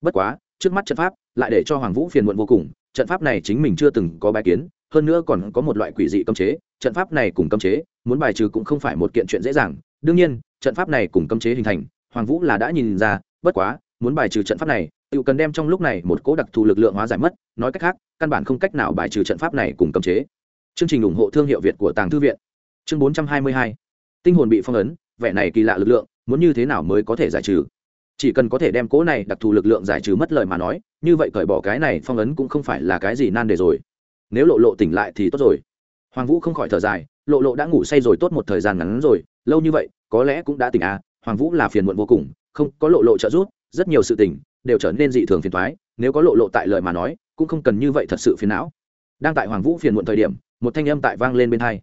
Bất quá, trước mắt trận pháp lại để cho hoàng vũ phiền muộn vô cùng, trận pháp này chính mình chưa từng có bài kiến, hơn nữa còn có một loại quỷ dị cấm chế, trận pháp này cùng cấm chế, muốn bài trừ cũng không phải một kiện chuyện dễ dàng. Đương nhiên, trận pháp này cùng cấm chế hình thành, hoàng vũ là đã nhìn ra, bất quá, muốn bài trừ trận pháp này, tự cần đem trong lúc này một cố đặc thù lực lượng hóa giải mất, nói cách khác, căn bản không cách nào bài trừ trận pháp này cùng cấm chế. Chương trình ủng hộ thương hiệu việt của tàng thư viện. Chương bốn trăm hai mươi hai. Tinh hồn bị phong ấn, vẻ này kỳ lạ lực lượng, muốn như thế nào mới có thể giải trừ? Chỉ cần có thể đem cố này đặc thù lực lượng giải trừ mất lời mà nói, như vậy cởi bỏ cái này phong ấn cũng không phải là cái gì nan đề rồi. Nếu lộ lộ tỉnh lại thì tốt rồi. Hoàng vũ không khỏi thở dài, lộ lộ đã ngủ say rồi tốt một thời gian ngắn rồi, lâu như vậy, có lẽ cũng đã tỉnh à hoàng vũ là phiền muộn vô cùng, không, có lộ lộ trợ giúp, rất nhiều sự tình đều trở nên dị thường phiền thoái nếu có lộ lộ tại lời mà nói, cũng không cần như vậy thật sự phiền não. Đang tại hoàng vũ phiền muộn thời điểm, một thanh âm tại vang lên bên hai.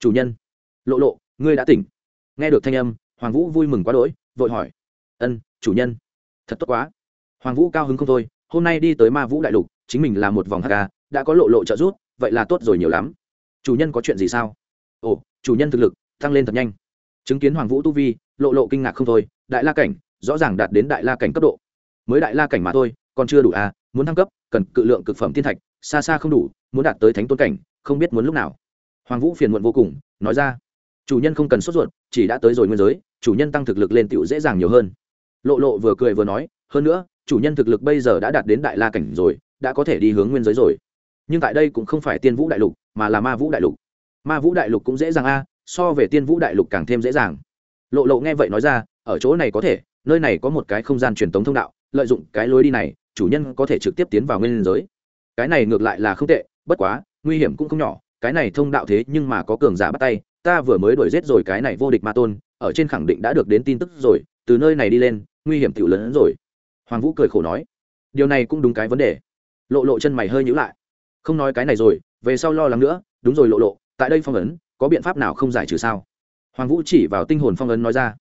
Chủ nhân. Lộ lộ, ngươi đã tỉnh. Nghe được thanh âm, hoàng vũ vui mừng quá đỗi, vội hỏi, ân chủ nhân. Thật tốt quá. Hoàng vũ cao hứng không thôi hôm nay đi tới ma vũ đại lục chính mình là một vòng hk đã có lộ lộ trợ rút, vậy là tốt rồi nhiều lắm. Chủ nhân có chuyện gì sao? Ồ chủ nhân thực lực tăng lên thật nhanh. Chứng kiến hoàng vũ tu vi lộ lộ kinh ngạc không thôi đại la cảnh rõ ràng đạt đến đại la cảnh cấp độ. Mới đại la cảnh mà thôi còn chưa đủ à muốn thăng cấp cần cự lượng cực phẩm thiên thạch xa xa không đủ muốn đạt tới thánh tôn cảnh không biết muốn lúc nào. Hoàng vũ phiền muộn vô cùng nói ra. Chủ nhân không cần sốt ruột chỉ đã tới rồi nguyên giới chủ nhân tăng thực lực lên tựu dễ dàng nhiều hơn lộ lộ vừa cười vừa nói, hơn nữa, chủ nhân thực lực bây giờ đã đạt đến đại la cảnh rồi, đã có thể đi hướng nguyên giới rồi. Nhưng tại đây cũng không phải tiên vũ đại lục, mà là ma vũ đại lục. Ma vũ đại lục cũng dễ dàng a, so về tiên vũ đại lục càng thêm dễ dàng. Lộ lộ nghe vậy nói ra, ở chỗ này có thể, nơi này có một cái không gian truyền tống thông đạo, lợi dụng cái lối đi này, chủ nhân có thể trực tiếp tiến vào nguyên giới. Cái này ngược lại là không tệ, bất quá, nguy hiểm cũng không nhỏ, cái này thông đạo thế nhưng mà có cường giả bắt tay, ta vừa mới đuổi giết rồi cái này vô địch ma tôn, ở trên khẳng định đã được đến tin tức rồi, từ nơi này đi lên nguy hiểm tiểu lớn hơn rồi. Hoàng vũ cười khổ nói, điều này cũng đúng cái vấn đề. Lộ lộ chân mày hơi nhữ lại. Không nói cái này rồi, về sau lo lắng nữa. Đúng rồi lộ lộ, tại đây phong ấn, có biện pháp nào không giải trừ sao? Hoàng vũ chỉ vào tinh hồn phong ấn nói ra.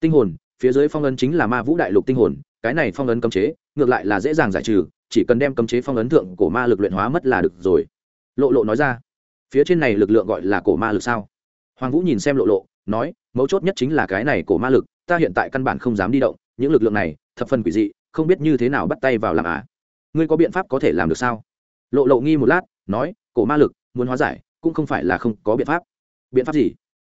Tinh hồn, phía dưới phong ấn chính là ma vũ đại lục tinh hồn, cái này phong ấn cấm chế, ngược lại là dễ dàng giải trừ, chỉ cần đem cấm chế phong ấn thượng của ma lực luyện hóa mất là được rồi. Lộ lộ nói ra. Phía trên này lực lượng gọi là cổ ma lực sao? Hoàng vũ nhìn xem lộ lộ, nói, mấu chốt nhất chính là cái này cổ ma lực, ta hiện tại căn bản không dám đi động những lực lượng này, thập phần quỷ dị, không biết như thế nào bắt tay vào làm à. Ngươi có biện pháp có thể làm được sao? Lộ lộ nghi một lát, nói, cổ ma lực, muốn hóa giải, cũng không phải là không có biện pháp. Biện pháp gì?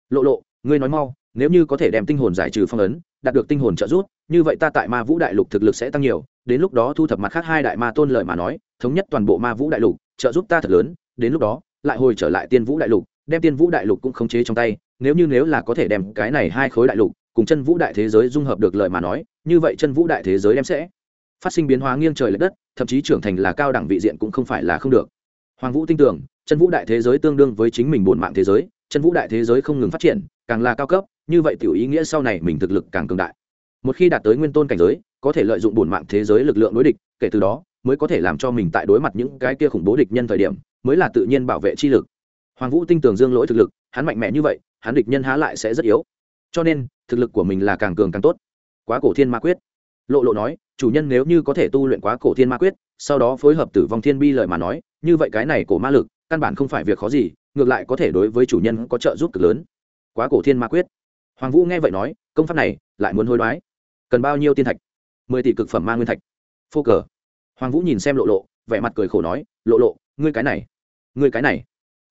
Lộ lộ, ngươi nói mau, nếu như có thể đem tinh hồn giải trừ phong ấn, đạt được tinh hồn trợ giúp, như vậy ta tại ma vũ đại lục thực lực sẽ tăng nhiều, đến lúc đó thu thập mặt khác hai đại ma tôn lợi mà nói, thống nhất toàn bộ ma vũ đại lục, trợ giúp ta thật lớn, đến lúc đó, lại hồi trở lại tiên vũ đại lục, đem tiên vũ đại lục cũng khống chế trong tay, nếu như nếu là có thể đem cái này hai khối đại lục cùng chân vũ đại thế giới dung hợp được lợi mà nói, như vậy chân vũ đại thế giới đem sẽ phát sinh biến hóa nghiêng trời l ệ đất, thậm chí trưởng thành là cao đẳng vị diện cũng không phải là không được. Hoàng vũ tin tưởng, chân vũ đại thế giới tương đương với chính mình bổn mạng thế giới, chân vũ đại thế giới không ngừng phát triển, càng là cao cấp, như vậy tiểu ý nghĩa sau này mình thực lực càng cường đại. Một khi đạt tới nguyên tôn cảnh giới, có thể lợi dụng bổn mạng thế giới lực lượng đối địch, kể từ đó, mới có thể làm cho mình tại đối mặt những cái kia khủng bố địch nhân thời điểm, mới là tự nhiên bảo vệ chi lực. Hoàng vũ tinh tường dương lỗi thực lực, hắn mạnh mẽ như vậy, hắn địch nhân há lại sẽ rất yếu. Cho nên thực lực của mình là càng cường càng tốt. Quá cổ thiên ma quyết. Lộ lộ nói, chủ nhân nếu như có thể tu luyện quá cổ thiên ma quyết, sau đó phối hợp tử vong thiên bi lời mà nói, như vậy cái này cổ ma lực, căn bản không phải việc khó gì, ngược lại có thể đối với chủ nhân có trợ giúp cực lớn. Quá cổ thiên ma quyết. Hoàng vũ nghe vậy nói, công pháp này, lại muốn hối đoái. Cần bao nhiêu tiên thạch? Mười tỷ cực phẩm ma nguyên thạch. Phô cờ. Hoàng vũ nhìn xem lộ lộ, vẻ mặt cười khổ nói, lộ lộ, ngươi cái này, ngươi cái này,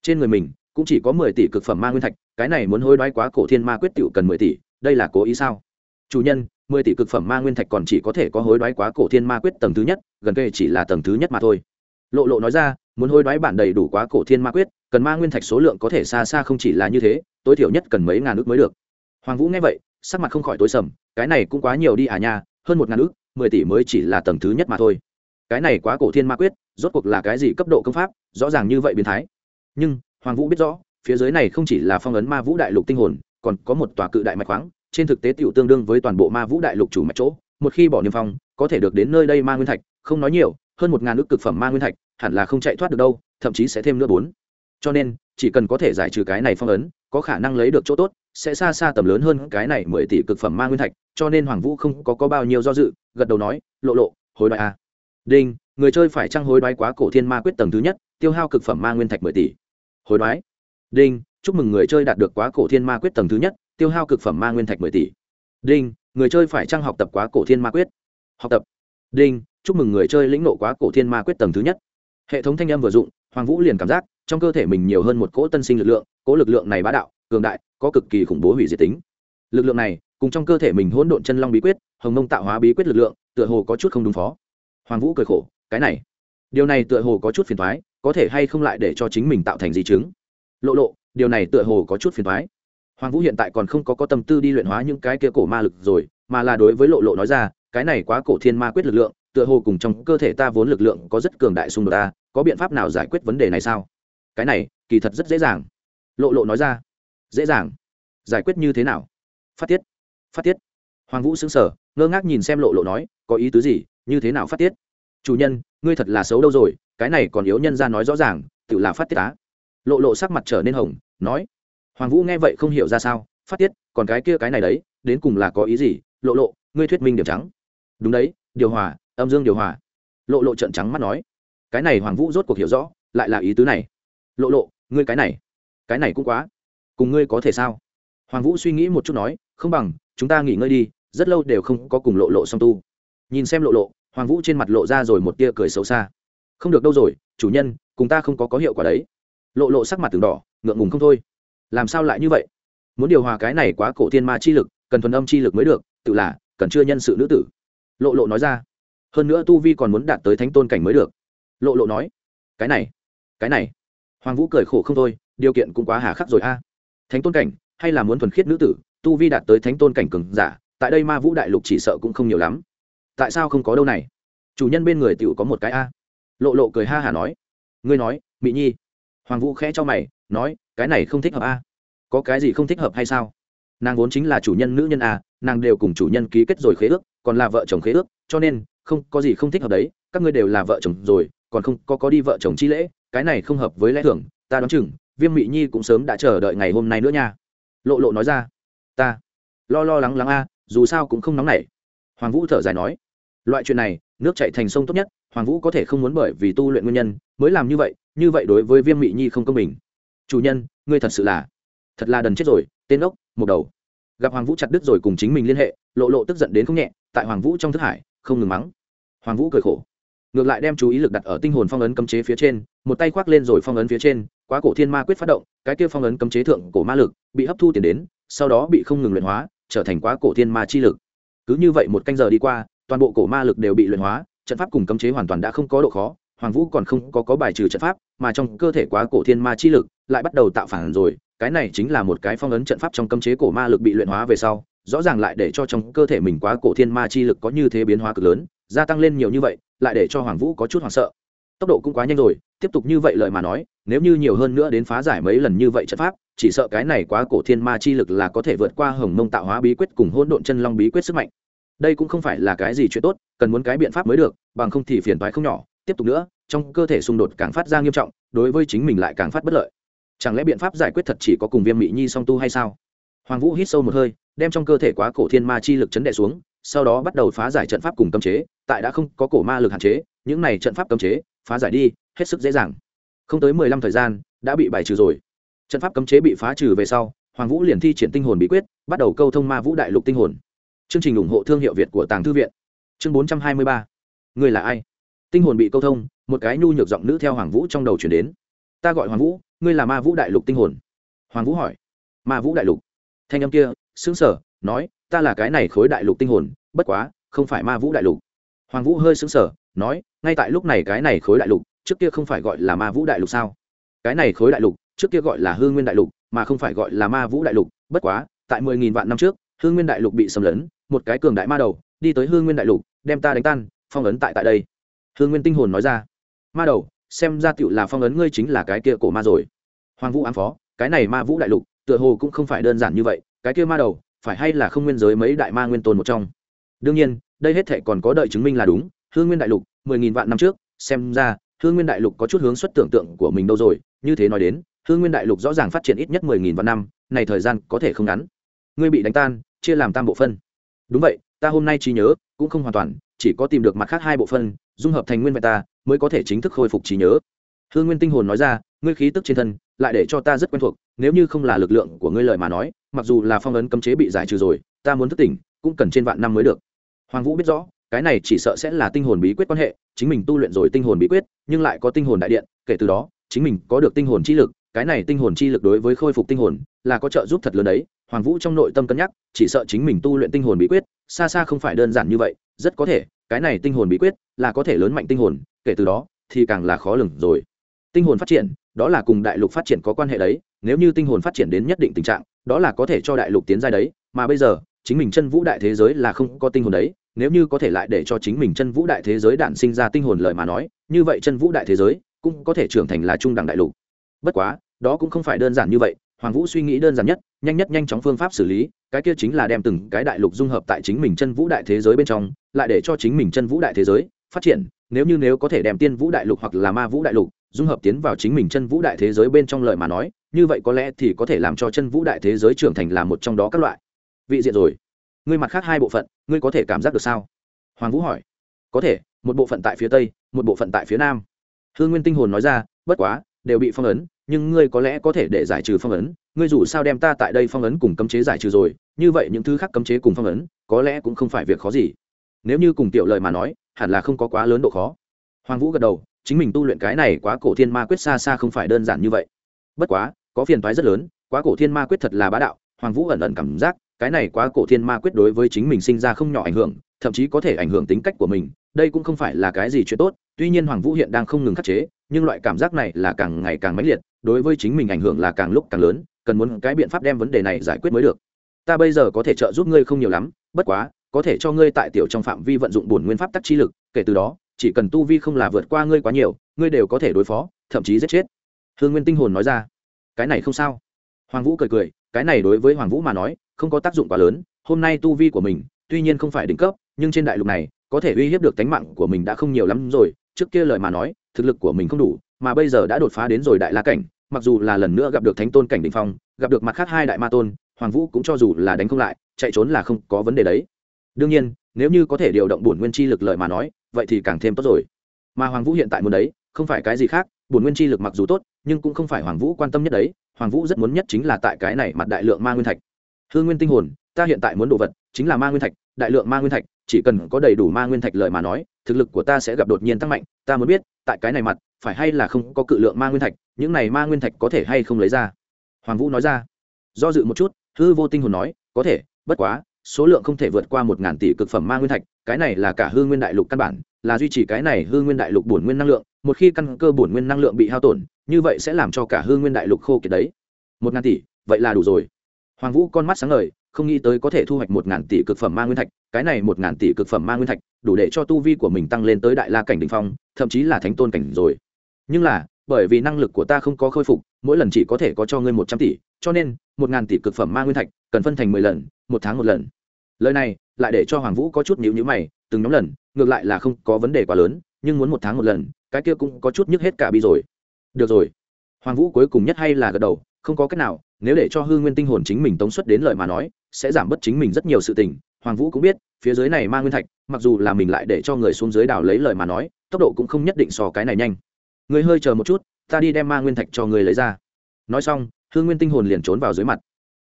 trên người mình cũng chỉ có mười tỷ cực phẩm ma nguyên thạch, cái này muốn hối đoái quá cổ thiên ma quyết t cần mười tỷ đây là cố ý sao? Chủ nhân, mười tỷ cực phẩm ma nguyên thạch còn chỉ có thể có hối đoái quá cổ thiên ma quyết tầng thứ nhất, gần kề chỉ là tầng thứ nhất mà thôi. Lộ lộ nói ra, muốn hối đoái bản đầy đủ quá cổ thiên ma quyết, cần ma nguyên thạch số lượng có thể xa xa không chỉ là như thế, tối thiểu nhất cần mấy ngàn ước mới được. Hoàng vũ nghe vậy, sắc mặt không khỏi tối sầm, cái này cũng quá nhiều đi à nha, hơn một ngàn ước mười tỷ mới chỉ là tầng thứ nhất mà thôi. Cái này quá cổ thiên ma quyết, rốt cuộc là cái gì cấp độ công pháp, rõ ràng như vậy biến thái. Nhưng, hoàng vũ biết rõ, phía dưới này không chỉ là phong ấn ma vũ đại lục tinh hồn còn có một tòa cự đại mạch khoáng trên thực tế tiểu tương đương với toàn bộ ma vũ đại lục chủ mạch chỗ một khi bỏ niêm phong có thể được đến nơi đây ma nguyên thạch không nói nhiều hơn một ngàn ước cực phẩm ma nguyên thạch hẳn là không chạy thoát được đâu thậm chí sẽ thêm nữa bốn. Cho nên chỉ cần có thể giải trừ cái này phong ấn có khả năng lấy được chỗ tốt sẽ xa xa tầm lớn hơn cái này mười tỷ cực phẩm ma nguyên thạch cho nên hoàng vũ không có, có bao nhiêu do dự gật đầu nói lộ lộ hối đoái a. À. đinh người chơi phải trăng hối đoái quá cổ thiên ma quyết tầng thứ nhất tiêu hao cực phẩm ma nguyên thạch mười tỷ? Hối đoái. Đinh chúc mừng người chơi đạt được quá cổ thiên ma quyết tầng thứ nhất, tiêu hao cực phẩm ma nguyên thạch mười tỷ. Đinh, người chơi phải trăng học tập quá cổ thiên ma quyết? Học tập. Đinh, chúc mừng người chơi lĩnh nộ quá cổ thiên ma quyết tầng thứ nhất. Hệ thống thanh âm vừa dụng, hoàng vũ liền cảm giác trong cơ thể mình nhiều hơn một cỗ tân sinh lực lượng, cỗ lực lượng này bá đạo, cường đại, có cực kỳ khủng bố hủy diệt tính. Lực lượng này, cùng trong cơ thể mình hỗn độn chân long bí quyết, hồng mông tạo hóa bí quyết lực lượng, tựa hồ có chút không đúng phó. Hoàng vũ cười khổ, cái này. Điều này tựa hồ có chút phiền thoái, có thể hay không lại để cho chính mình tạo thành di chứng. Lộ lộ điều này tựa hồ có chút phiền thoái. Hoàng vũ hiện tại còn không có có tâm tư đi luyện hóa những cái kia cổ ma lực rồi, mà là đối với lộ lộ nói ra, cái này quá cổ thiên ma quyết lực lượng, tựa hồ cùng trong cơ thể ta vốn lực lượng có rất cường đại xung đột ta, có biện pháp nào giải quyết vấn đề này sao? Cái này, kỳ thật rất dễ dàng. Lộ lộ nói ra, dễ dàng. Giải quyết như thế nào? Phát tiết phát tiết. Hoàng vũ xứng sở ngơ ngác nhìn xem lộ lộ nói, có ý tứ gì, như thế nào phát tiết? Chủ nhân, ngươi thật là xấu đâu rồi, cái này còn yếu nhân ra nói rõ ràng, tự là phát tiết á. Lộ lộ sắc mặt trở nên hồng nói, hoàng vũ nghe vậy không hiểu ra sao, phát tiết, còn cái kia cái này đấy, đến cùng là có ý gì? Lộ lộ, ngươi thuyết minh điểm trắng. Đúng đấy, điều hòa, âm dương điều hòa. Lộ lộ trận trắng mắt nói, cái này hoàng vũ rốt cuộc hiểu rõ, lại là ý tứ này. Lộ lộ, ngươi cái này cái này cũng quá, cùng ngươi có thể sao? Hoàng vũ suy nghĩ một chút nói, không bằng, chúng ta nghỉ ngơi đi, rất lâu đều không có cùng lộ lộ song tu. Nhìn xem lộ lộ, hoàng vũ trên mặt lộ ra rồi một tia cười xấu xa. Không được đâu rồi, chủ nhân, cùng ta không có có hiệu quả đấy. Lộ lộ sắc mặt từng đỏ ngượng ngùng không thôi. Làm sao lại như vậy? Muốn điều hòa cái này quá cổ thiên ma chi lực, cần thuần âm chi lực mới được, tự là, cần chưa nhân sự nữ tử. Lộ lộ nói ra. Hơn nữa tu vi còn muốn đạt tới thánh tôn cảnh mới được. Lộ lộ nói. Cái này cái này. Hoàng vũ cười khổ không thôi, điều kiện cũng quá hà khắc rồi a. Thánh tôn cảnh, hay là muốn thuần khiết nữ tử, tu vi đạt tới thánh tôn cảnh cường giả, tại đây ma vũ đại lục chỉ sợ cũng không nhiều lắm. Tại sao không có đâu này? Chủ nhân bên người tiểu có một cái a. Lộ lộ cười ha hả nói. Ngươi nói mỹ nhi. Hoàng vũ khẽ cho mày nói, cái này không thích hợp a. Có cái gì không thích hợp hay sao? Nàng vốn chính là chủ nhân nữ nhân a, nàng đều cùng chủ nhân ký kết rồi khế ước, còn là vợ chồng khế ước, cho nên, không, có gì không thích hợp đấy, các ngươi đều là vợ chồng rồi, còn không, có có đi vợ chồng chi lễ, cái này không hợp với lẽ thường, ta đoán chừng, viêm mị nhi cũng sớm đã chờ đợi ngày hôm nay nữa nha. Lộ lộ nói ra, ta, lo lo lắng lắng a, dù sao cũng không nóng nảy. Hoàng vũ thở dài nói, loại chuyện này, nước chạy thành sông tốt nhất, hoàng vũ có thể không muốn bởi vì tu luyện nguyên nhân, mới làm như vậy như vậy đối với viêm mị nhi không công bình chủ nhân, ngươi thật sự là, thật là đần chết rồi, tên ốc, một đầu. Gặp hoàng vũ chặt đứt rồi cùng chính mình liên hệ, lộ lộ tức giận đến không nhẹ, tại hoàng vũ trong thức hải, không ngừng mắng. Hoàng vũ cười khổ. Ngược lại đem chú ý lực đặt ở tinh hồn phong ấn cấm chế phía trên, một tay khoác lên rồi phong ấn phía trên, quá cổ thiên ma quyết phát động, cái kia phong ấn cấm chế thượng cổ ma lực bị hấp thu tiền đến, sau đó bị không ngừng luyện hóa, trở thành quá cổ thiên ma chi lực. Cứ như vậy một canh giờ đi qua, toàn bộ cổ ma lực đều bị luyện hóa, trận pháp cùng cấm chế hoàn toàn đã không có độ khó hoàng vũ còn không có có bài trừ trận pháp, mà trong cơ thể quá cổ thiên ma chi lực lại bắt đầu tạo phản rồi. Cái này chính là một cái phong ấn trận pháp trong cấm chế cổ ma lực bị luyện hóa về sau, rõ ràng lại để cho trong cơ thể mình quá cổ thiên ma chi lực có như thế biến hóa cực lớn, gia tăng lên nhiều như vậy, lại để cho hoàng vũ có chút hoảng sợ. Tốc độ cũng quá nhanh rồi, tiếp tục như vậy lời mà nói, nếu như nhiều hơn nữa đến phá giải mấy lần như vậy trận pháp, chỉ sợ cái này quá cổ thiên ma chi lực là có thể vượt qua hồng mông tạo hóa bí quyết cùng hỗn độn chân long bí quyết sức mạnh. Đây cũng không phải là cái gì chuyện tốt, cần muốn cái biện pháp mới được, bằng không thì phiền toái không nhỏ tiếp tục nữa, trong cơ thể xung đột càng phát ra nghiêm trọng, đối với chính mình lại càng phát bất lợi. Chẳng lẽ biện pháp giải quyết thật chỉ có cùng viêm mỹ nhi song tu hay sao? Hoàng vũ hít sâu một hơi, đem trong cơ thể quá cổ thiên ma chi lực chấn đệ xuống, sau đó bắt đầu phá giải trận pháp cùng cấm chế, tại đã không có cổ ma lực hạn chế, những này trận pháp cấm chế, phá giải đi, hết sức dễ dàng. Không tới mười lăm thời gian, đã bị bài trừ rồi. Trận pháp cấm chế bị phá trừ về sau, hoàng vũ liền thi triển tinh hồn bí quyết, bắt đầu câu thông ma vũ đại lục tinh hồn. Chương trình ủng hộ thương hiệu việt của tàng thư viện. Chương bốn trăm hai mươi ba. Người là ai? Tinh hồn bị câu thông, một cái nhu nhược giọng nữ theo hoàng vũ trong đầu chuyển đến. Ta gọi hoàng vũ, ngươi là ma vũ đại lục tinh hồn. Hoàng vũ hỏi. Ma vũ đại lục. Thanh âm kia xứng sở nói, ta là cái này khối đại lục tinh hồn, bất quá, không phải ma vũ đại lục. Hoàng vũ hơi xứng sở nói, ngay tại lúc này cái này khối đại lục, trước kia không phải gọi là ma vũ đại lục sao? Cái này khối đại lục, trước kia gọi là hương nguyên đại lục, mà không phải gọi là ma vũ đại lục, bất quá, tại mười nghìn vạn năm trước hương nguyên đại lục bị xâm lấn, một cái cường đại ma đầu, đi tới hương nguyên đại lục, đem ta đánh tan, phong ấn tại tại đây hương nguyên tinh hồn nói ra, ma đầu, xem ra tựu là phong ấn ngươi chính là cái kia cổ ma rồi. Hoàng vũ ám phó, cái này ma vũ đại lục, tựa hồ cũng không phải đơn giản như vậy, cái kia ma đầu, phải hay là không nguyên giới mấy đại ma nguyên tồn một trong? Đương nhiên, đây hết thệ còn có đợi chứng minh là đúng, hương nguyên đại lục, mười nghìn vạn năm trước, xem ra, hương nguyên đại lục có chút hướng xuất tưởng tượng của mình đâu rồi, như thế nói đến, hương nguyên đại lục rõ ràng phát triển ít nhất mười nghìn vạn năm, này thời gian có thể không ngắn. Ngươi bị đánh tan, chia làm tam bộ phân. Đúng vậy, ta hôm nay trí nhớ, cũng không hoàn toàn chỉ có tìm được mặt khác hai bộ phân, dung hợp thành nguyên vẹn ta, mới có thể chính thức khôi phục trí nhớ. Hương nguyên tinh hồn nói ra, ngươi khí tức trên thân, lại để cho ta rất quen thuộc, nếu như không là lực lượng của ngươi lời mà nói, mặc dù là phong ấn cấm chế bị giải trừ rồi, ta muốn thức tỉnh, cũng cần trên vạn năm mới được. Hoàng vũ biết rõ, cái này chỉ sợ sẽ là tinh hồn bí quyết quan hệ, chính mình tu luyện rồi tinh hồn bí quyết, nhưng lại có tinh hồn đại điện, kể từ đó, chính mình có được tinh hồn chi lực, cái này tinh hồn chi lực đối với khôi phục tinh hồn, là có trợ giúp thật lớn đấy. Hoàng vũ trong nội tâm cân nhắc, chỉ sợ chính mình tu luyện tinh hồn bí quyết, xa xa không phải đơn giản như vậy rất có thể, cái này tinh hồn bí quyết là có thể lớn mạnh tinh hồn, kể từ đó thì càng là khó lường rồi. Tinh hồn phát triển, đó là cùng đại lục phát triển có quan hệ đấy, nếu như tinh hồn phát triển đến nhất định tình trạng, đó là có thể cho đại lục tiến ra đấy, mà bây giờ, chính mình chân vũ đại thế giới là không có tinh hồn đấy, nếu như có thể lại để cho chính mình chân vũ đại thế giới đản sinh ra tinh hồn lợi mà nói, như vậy chân vũ đại thế giới cũng có thể trưởng thành là trung đẳng đại lục. Bất quá, đó cũng không phải đơn giản như vậy hoàng vũ suy nghĩ đơn giản nhất, nhanh nhất nhanh chóng phương pháp xử lý, cái kia chính là đem từng cái đại lục dung hợp tại chính mình chân vũ đại thế giới bên trong, lại để cho chính mình chân vũ đại thế giới phát triển. Nếu như nếu có thể đem tiên vũ đại lục hoặc là ma vũ đại lục dung hợp tiến vào chính mình chân vũ đại thế giới bên trong lời mà nói, như vậy có lẽ thì có thể làm cho chân vũ đại thế giới trưởng thành là một trong đó các loại. Vị diện rồi. Ngươi mặt khác hai bộ phận, ngươi có thể cảm giác được sao? Hoàng vũ hỏi. Có thể, một bộ phận tại phía tây, một bộ phận tại phía nam. Hương nguyên tinh hồn nói ra, bất quá, đều bị phong ấn nhưng ngươi có lẽ có thể để giải trừ phong ấn, ngươi dù sao đem ta tại đây phong ấn cùng cấm chế giải trừ rồi, như vậy những thứ khác cấm chế cùng phong ấn, có lẽ cũng không phải việc khó gì. Nếu như cùng tiểu lời mà nói, hẳn là không có quá lớn độ khó. Hoàng vũ gật đầu, chính mình tu luyện cái này quá cổ thiên ma quyết xa xa không phải đơn giản như vậy. Bất quá, có phiền toái rất lớn, quá cổ thiên ma quyết thật là bá đạo, hoàng vũ ẩn ẩn cảm giác, cái này quá cổ thiên ma quyết đối với chính mình sinh ra không nhỏ ảnh hưởng, thậm chí có thể ảnh hưởng tính cách của mình, đây cũng không phải là cái gì chuyện tốt, tuy nhiên hoàng vũ hiện đang không ngừng khắc chế, nhưng loại cảm giác này là càng ngày càng mãnh liệt đối với chính mình ảnh hưởng là càng lúc càng lớn, cần muốn cái biện pháp đem vấn đề này giải quyết mới được. Ta bây giờ có thể trợ giúp ngươi không nhiều lắm, bất quá, có thể cho ngươi tại tiểu trong phạm vi vận dụng bổn nguyên pháp tắc chi lực, kể từ đó, chỉ cần tu vi không là vượt qua ngươi quá nhiều, ngươi đều có thể đối phó, thậm chí giết chết. Hương nguyên tinh hồn nói ra. Cái này không sao. Hoàng vũ cười cười, cái này đối với hoàng vũ mà nói, không có tác dụng quá lớn, hôm nay tu vi của mình, tuy nhiên không phải đỉnh cấp, nhưng trên đại lục này, có thể uy hiếp được tánh mạng của mình đã không nhiều lắm rồi, trước kia lời mà nói, thực lực của mình không đủ, mà bây giờ đã đột phá đến rồi đại la cảnh mặc dù là lần nữa gặp được thánh tôn cảnh đình phong, gặp được mặt khác hai đại ma tôn, hoàng vũ cũng cho dù là đánh không lại, chạy trốn là không có vấn đề đấy. Đương nhiên, nếu như có thể điều động bổn nguyên chi lực lợi mà nói, vậy thì càng thêm tốt rồi. Mà hoàng vũ hiện tại muốn đấy, không phải cái gì khác, bổn nguyên chi lực mặc dù tốt, nhưng cũng không phải hoàng vũ quan tâm nhất đấy, hoàng vũ rất muốn nhất chính là tại cái này mặt đại lượng ma nguyên thạch. Hương nguyên tinh hồn, ta hiện tại muốn đồ vật chính là ma nguyên thạch, đại lượng ma nguyên thạch, chỉ cần có đầy đủ ma nguyên thạch lợi mà nói, thực lực của ta sẽ gặp đột nhiên tăng mạnh, ta muốn biết, tại cái này mặt phải hay là không có cự lượng ma nguyên thạch, những này ma nguyên thạch có thể hay không lấy ra? Hoàng vũ nói ra. Do dự một chút, hư vô tinh hồn nói, có thể, bất quá, số lượng không thể vượt qua một ngàn tỷ cực phẩm ma nguyên thạch, cái này là cả hư nguyên đại lục căn bản, là duy trì cái này hư nguyên đại lục bổn nguyên năng lượng, một khi căn cơ bổn nguyên năng lượng bị hao tổn, như vậy sẽ làm cho cả hư nguyên đại lục khô kiệt đấy. Một ngàn tỷ, vậy là đủ rồi. Hoàng vũ con mắt sáng lời không nghĩ tới có thể thu hoạch một ngàn tỷ cực phẩm ma nguyên thạch, cái này một ngàn tỷ cực phẩm ma nguyên thạch, đủ để cho tu vi của mình tăng lên tới đại la cảnh đình phong, thậm chí là thánh tôn cảnh rồi nhưng là, bởi vì năng lực của ta không có khôi phục, mỗi lần chỉ có thể có cho ngươi một trăm tỷ, cho nên, một ngàn tỷ cực phẩm ma nguyên thạch, cần phân thành mười lần, một tháng một lần. Lời này, lại để cho hoàng vũ có chút nhịu nhữ mày, từng nhóm lần, ngược lại là không có vấn đề quá lớn, nhưng muốn một tháng một lần, cái kia cũng có chút nhức hết cả bi rồi. Được rồi. Hoàng vũ cuối cùng nhất hay là gật đầu, không có cách nào, nếu để cho hư nguyên tinh hồn chính mình tống xuất đến lời mà nói, sẽ giảm bớt chính mình rất nhiều sự tình. Hoàng vũ cũng biết, phía dưới này ma nguyên thạch, mặc dù là mình lại để cho người xuống dưới đảo lấy lời mà nói, tốc độ cũng không nhất định so cái này nhanh người hơi chờ một chút, ta đi đem ma nguyên thạch cho người lấy ra. Nói xong, hương nguyên tinh hồn liền trốn vào dưới mặt.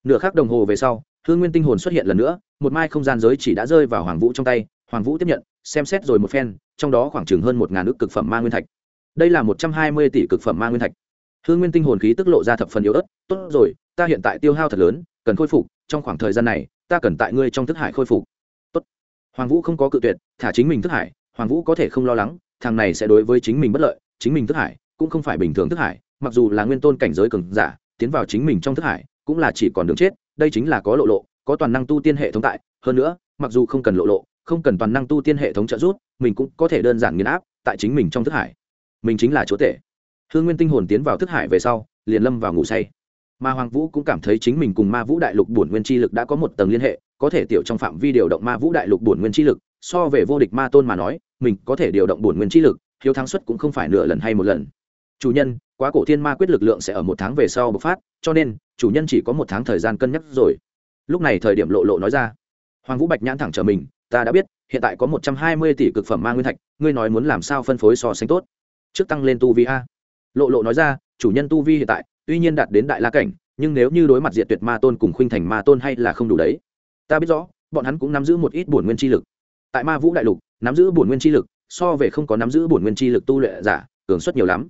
Nửa khắc đồng hồ về sau, hương nguyên tinh hồn xuất hiện lần nữa, một mai không gian giới chỉ đã rơi vào hoàng vũ trong tay, hoàng vũ tiếp nhận, xem xét rồi một phen, trong đó khoảng chừng hơn một ngàn ước cực phẩm ma nguyên thạch. Đây là một trăm hai mươi tỷ cực phẩm ma nguyên thạch. Hương nguyên tinh hồn khí tức lộ ra thập phần yếu ớt, tốt rồi, ta hiện tại tiêu hao thật lớn, cần khôi phục, trong khoảng thời gian này, ta cần tại ngươi trong thức hải khôi phục. Tốt. Hoàng vũ không có cự tuyệt, thả chính mình thức hải, hoàng vũ có thể không lo lắng, thằng này sẽ đối với chính mình bất lợi chính mình thức hải, cũng không phải bình thường thức hải, mặc dù là nguyên tôn cảnh giới cường giả, tiến vào chính mình trong thức hải, cũng là chỉ còn đường chết, đây chính là có lộ lộ, có toàn năng tu tiên hệ thống tại, hơn nữa, mặc dù không cần lộ lộ, không cần toàn năng tu tiên hệ thống trợ giúp, mình cũng có thể đơn giản nghiền áp tại chính mình trong thức hải. Mình chính là chúa tể. Hương nguyên tinh hồn tiến vào thức hải về sau, liền lâm vào ngủ say. Mà hoàng vũ cũng cảm thấy chính mình cùng ma vũ đại lục bổn nguyên chi lực đã có một tầng liên hệ, có thể tiểu trong phạm vi điều động ma vũ đại lục bổn nguyên chi lực, so về vô địch ma tôn mà nói, mình có thể điều động bổn nguyên chi lực hiếu thắng suất cũng không phải nửa lần hay một lần. Chủ nhân, quá cổ thiên ma quyết lực lượng sẽ ở một tháng về sau bộc phát, cho nên, chủ nhân chỉ có một tháng thời gian cân nhắc rồi. Lúc này thời điểm lộ lộ nói ra, hoàng vũ bạch nhãn thẳng trở mình, ta đã biết, hiện tại có một trăm hai mươi tỷ cực phẩm ma nguyên thạch, ngươi nói muốn làm sao phân phối so sánh tốt? Trước tăng lên tu vi a. Lộ lộ nói ra, chủ nhân tu vi hiện tại, tuy nhiên đạt đến đại la cảnh, nhưng nếu như đối mặt diện tuyệt ma tôn cùng khuynh thành ma tôn hay là không đủ đấy. Ta biết rõ, bọn hắn cũng nắm giữ một ít bổn nguyên chi lực. Tại ma vũ đại lục, nắm giữ bổn nguyên chi lực so về không có nắm giữ bổn nguyên chi lực tu luyện giả, cường suất nhiều lắm.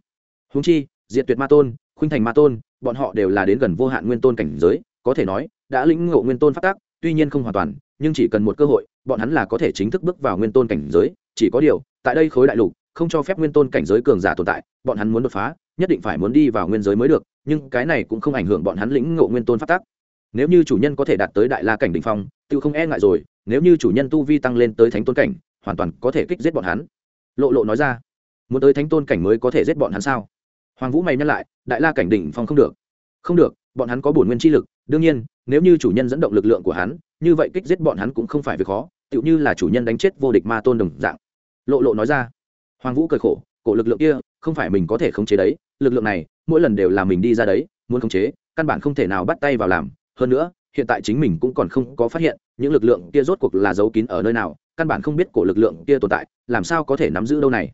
Húng chi, diệt tuyệt ma tôn, khuynh thành ma tôn, bọn họ đều là đến gần vô hạn nguyên tôn cảnh giới, có thể nói, đã lĩnh ngộ nguyên tôn phát tác tuy nhiên không hoàn toàn, nhưng chỉ cần một cơ hội, bọn hắn là có thể chính thức bước vào nguyên tôn cảnh giới. Chỉ có điều, tại đây khối đại lục, không cho phép nguyên tôn cảnh giới cường giả tồn tại, bọn hắn muốn đột phá, nhất định phải muốn đi vào nguyên giới mới được, nhưng cái này cũng không ảnh hưởng bọn hắn lĩnh ngộ nguyên tôn phát tác nếu như chủ nhân có thể đạt tới đại la cảnh đ ỉ n h phong tự không e ngại rồi, nếu như chủ nhân tu vi tăng lên tới thánh tôn cảnh hoàn toàn có thể kích giết bọn hắn. Lộ lộ nói ra, muốn tới thánh tôn cảnh mới có thể giết bọn hắn sao? Hoàng vũ mày nhắc lại, đại la cảnh đỉnh phong không được. Không được, bọn hắn có bổn nguyên chi lực, đương nhiên, nếu như chủ nhân dẫn động lực lượng của hắn, như vậy kích giết bọn hắn cũng không phải việc khó, tựu như là chủ nhân đánh chết vô địch ma tôn đồng dạng. Lộ lộ nói ra. Hoàng vũ cười khổ, cổ lực lượng kia, không phải mình có thể khống chế đấy, lực lượng này, mỗi lần đều là mình đi ra đấy, muốn khống chế, căn bản không thể nào bắt tay vào làm. Hơn nữa, hiện tại chính mình cũng còn không có phát hiện, những lực lượng kia rốt cuộc là giấu kín ở nơi nào căn bản không biết cổ lực lượng kia tồn tại, làm sao có thể nắm giữ đâu này?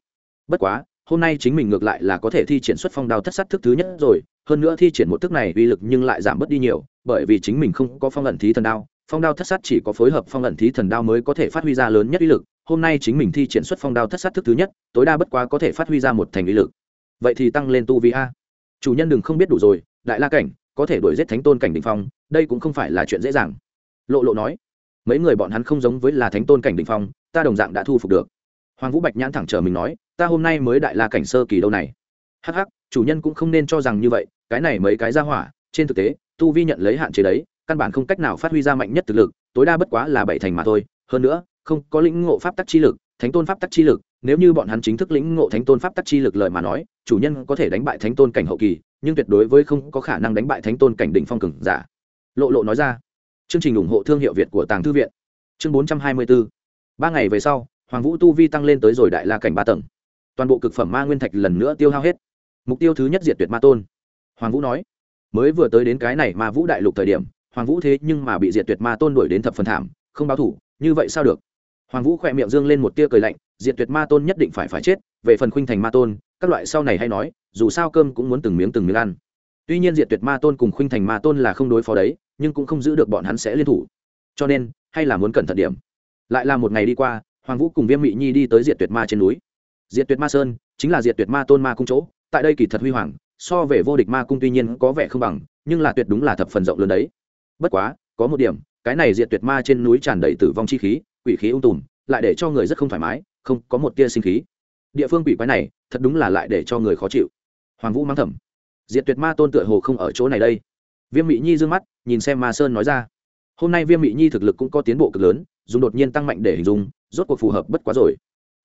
Bất quá, hôm nay chính mình ngược lại là có thể thi triển xuất phong đao thất sát thức thứ nhất rồi, hơn nữa thi triển một thức này uy lực nhưng lại giảm bớt đi nhiều, bởi vì chính mình không có phong ẩn thí thần đao, phong đao thất sát chỉ có phối hợp phong ẩn thí thần đao mới có thể phát huy ra lớn nhất uy lực, hôm nay chính mình thi triển xuất phong đao thất sát thức thứ nhất, tối đa bất quá có thể phát huy ra một thành uy lực. Vậy thì tăng lên tu vi a. Chủ nhân đừng không biết đủ rồi, đại la cảnh, có thể đuổi giết thánh tôn cảnh đình phong, đây cũng không phải là chuyện dễ dàng. Lộ lộ nói mấy người bọn hắn không giống với là thánh tôn cảnh Đỉnh phong ta đồng dạng đã thu phục được. Hoàng vũ bạch nhãn thẳng chờ mình nói ta hôm nay mới đại la cảnh sơ kỳ đâu này. Hắc hắc, chủ nhân cũng không nên cho rằng như vậy cái này mấy cái ra hỏa trên thực tế tu vi nhận lấy hạn chế đấy căn bản không cách nào phát huy ra mạnh nhất thực lực tối đa bất quá là bảy thành mà thôi. Hơn nữa không có lĩnh ngộ pháp tắc chi lực thánh tôn pháp tắc chi lực nếu như bọn hắn chính thức lĩnh ngộ thánh tôn pháp tắc chi lực lời mà nói chủ nhân có thể đánh bại thánh tôn cảnh hậu kỳ nhưng tuyệt đối với không có khả năng đánh bại thánh tôn cảnh đỉnh phong cường giả. Lộ lộ nói ra chương trình ủng hộ thương hiệu việt của tàng thư viện. Chương bốn trăm hai mươi bốn ba ngày về sau, hoàng vũ tu vi tăng lên tới rồi đại la cảnh ba tầng. Toàn bộ cực phẩm ma nguyên thạch lần nữa tiêu hao hết. Mục tiêu thứ nhất diệt tuyệt ma tôn. Hoàng vũ nói, mới vừa tới đến cái này mà vũ đại lục thời điểm, hoàng vũ thế nhưng mà bị diệt tuyệt ma tôn đuổi đến thập phần thảm, không báo thủ, như vậy sao được? Hoàng vũ khỏe miệng dương lên một tia cười lạnh, Diệt tuyệt ma tôn nhất định phải phải chết, về phần khuynh thành ma tôn, các loại sau này hay nói, dù sao cơm cũng muốn từng miếng từng miếng ăn. Tuy nhiên diệt tuyệt ma tôn cùng khuynh thành ma tôn là không đối phó đấy nhưng cũng không giữ được bọn hắn sẽ liên thủ. Cho nên, hay là muốn cẩn thận điểm. Lại là một ngày đi qua, hoàng vũ cùng viêm mị nhi đi tới diệt tuyệt ma trên núi. Diệt tuyệt ma sơn chính là diệt tuyệt ma tôn ma cung chỗ, tại đây kỳ thật huy hoàng, so về vô địch ma cung tuy nhiên có vẻ không bằng, nhưng là tuyệt đúng là thập phần rộng lớn đấy. Bất quá, có một điểm, cái này diệt tuyệt ma trên núi tràn đầy tử vong chi khí, quỷ khí ung tùm, lại để cho người rất không thoải mái, không có một tia sinh khí. Địa phương quỷ quái này, thật đúng là lại để cho người khó chịu. Hoàng vũ mang thầm, diệt tuyệt ma tôn tựa hồ không ở chỗ này đây viêm mỹ nhi d ư ơ n g mắt, nhìn xem ma sơn nói ra. Hôm nay viêm mỹ nhi thực lực cũng có tiến bộ cực lớn, dùng đột nhiên tăng mạnh để hình dung, rốt cuộc phù hợp bất quá rồi.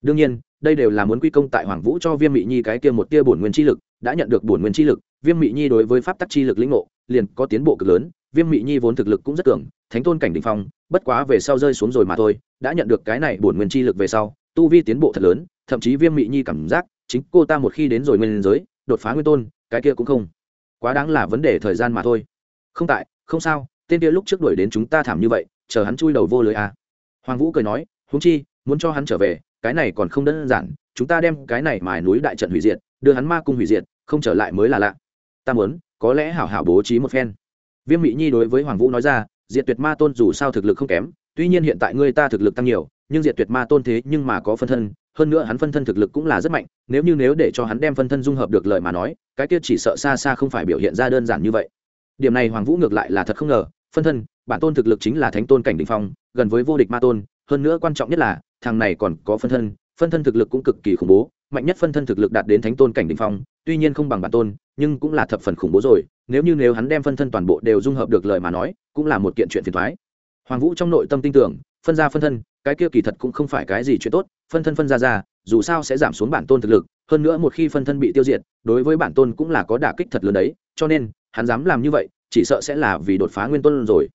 Đương nhiên, đây đều là muốn quy công tại hoàng vũ cho viêm mỹ nhi cái kia một tia bổn nguyên chi lực, đã nhận được bổn nguyên chi lực, viêm mỹ nhi đối với pháp tắc chi lực lĩnh ngộ, liền có tiến bộ cực lớn, viêm mỹ nhi vốn thực lực cũng rất cường, thánh tôn cảnh đình phong, bất quá về sau rơi xuống rồi mà thôi, đã nhận được cái này bổn nguyên chi lực về sau, tu vi tiến bộ thật lớn, thậm chí viêm mỹ nhi cảm giác, chính cô ta một khi đến rồi nguyên giới, đột phá nguyên tôn, cái kia cũng không. Quá đáng là vấn đề thời gian mà thôi không tại, không sao, tên kia lúc trước đuổi đến chúng ta thảm như vậy, chờ hắn chui đầu vô lưới à. hoàng vũ cười nói, huống chi, muốn cho hắn trở về, cái này còn không đơn giản, chúng ta đem cái này mài núi đại trận hủy diệt, đưa hắn ma cung hủy diệt, không trở lại mới là lạ. Ta muốn, có lẽ hảo hảo bố trí một phen. Viêm mỹ nhi đối với hoàng vũ nói ra, diệt tuyệt ma tôn dù sao thực lực không kém, tuy nhiên hiện tại ngươi ta thực lực tăng nhiều, nhưng diệt tuyệt ma tôn thế nhưng mà có phân thân, hơn nữa hắn phân thân thực lực cũng là rất mạnh, nếu như nếu để cho hắn đem phân thân dung hợp được lời mà nói, cái kia chỉ sợ xa xa không phải biểu hiện ra đơn giản như vậy điểm này hoàng vũ ngược lại là thật không ngờ, phân thân, bản tôn thực lực chính là thánh tôn cảnh đình phong, gần với vô địch ma tôn, hơn nữa quan trọng nhất là, thằng này còn có phân thân phân thân thực lực cũng cực kỳ khủng bố, mạnh nhất phân thân thực lực đạt đến thánh tôn cảnh đình phong, tuy nhiên không bằng bản tôn, nhưng cũng là thập phần khủng bố rồi, nếu như nếu hắn đem phân thân toàn bộ đều dung hợp được lời mà nói, cũng là một kiện chuyện phiền thoái hoàng vũ trong nội tâm tin tưởng, phân ra phân thân, cái kia kỳ thật cũng không phải cái gì chuyện tốt, phân thân phân ra ra, dù sao sẽ giảm xuống bản tôn thực lực, hơn nữa một khi phân thân bị tiêu diệt, đối với bản tôn cũng là có đả kích thật lớn đấy, cho nên hắn dám làm như vậy, chỉ sợ sẽ là vì đột phá nguyên tôn rồi.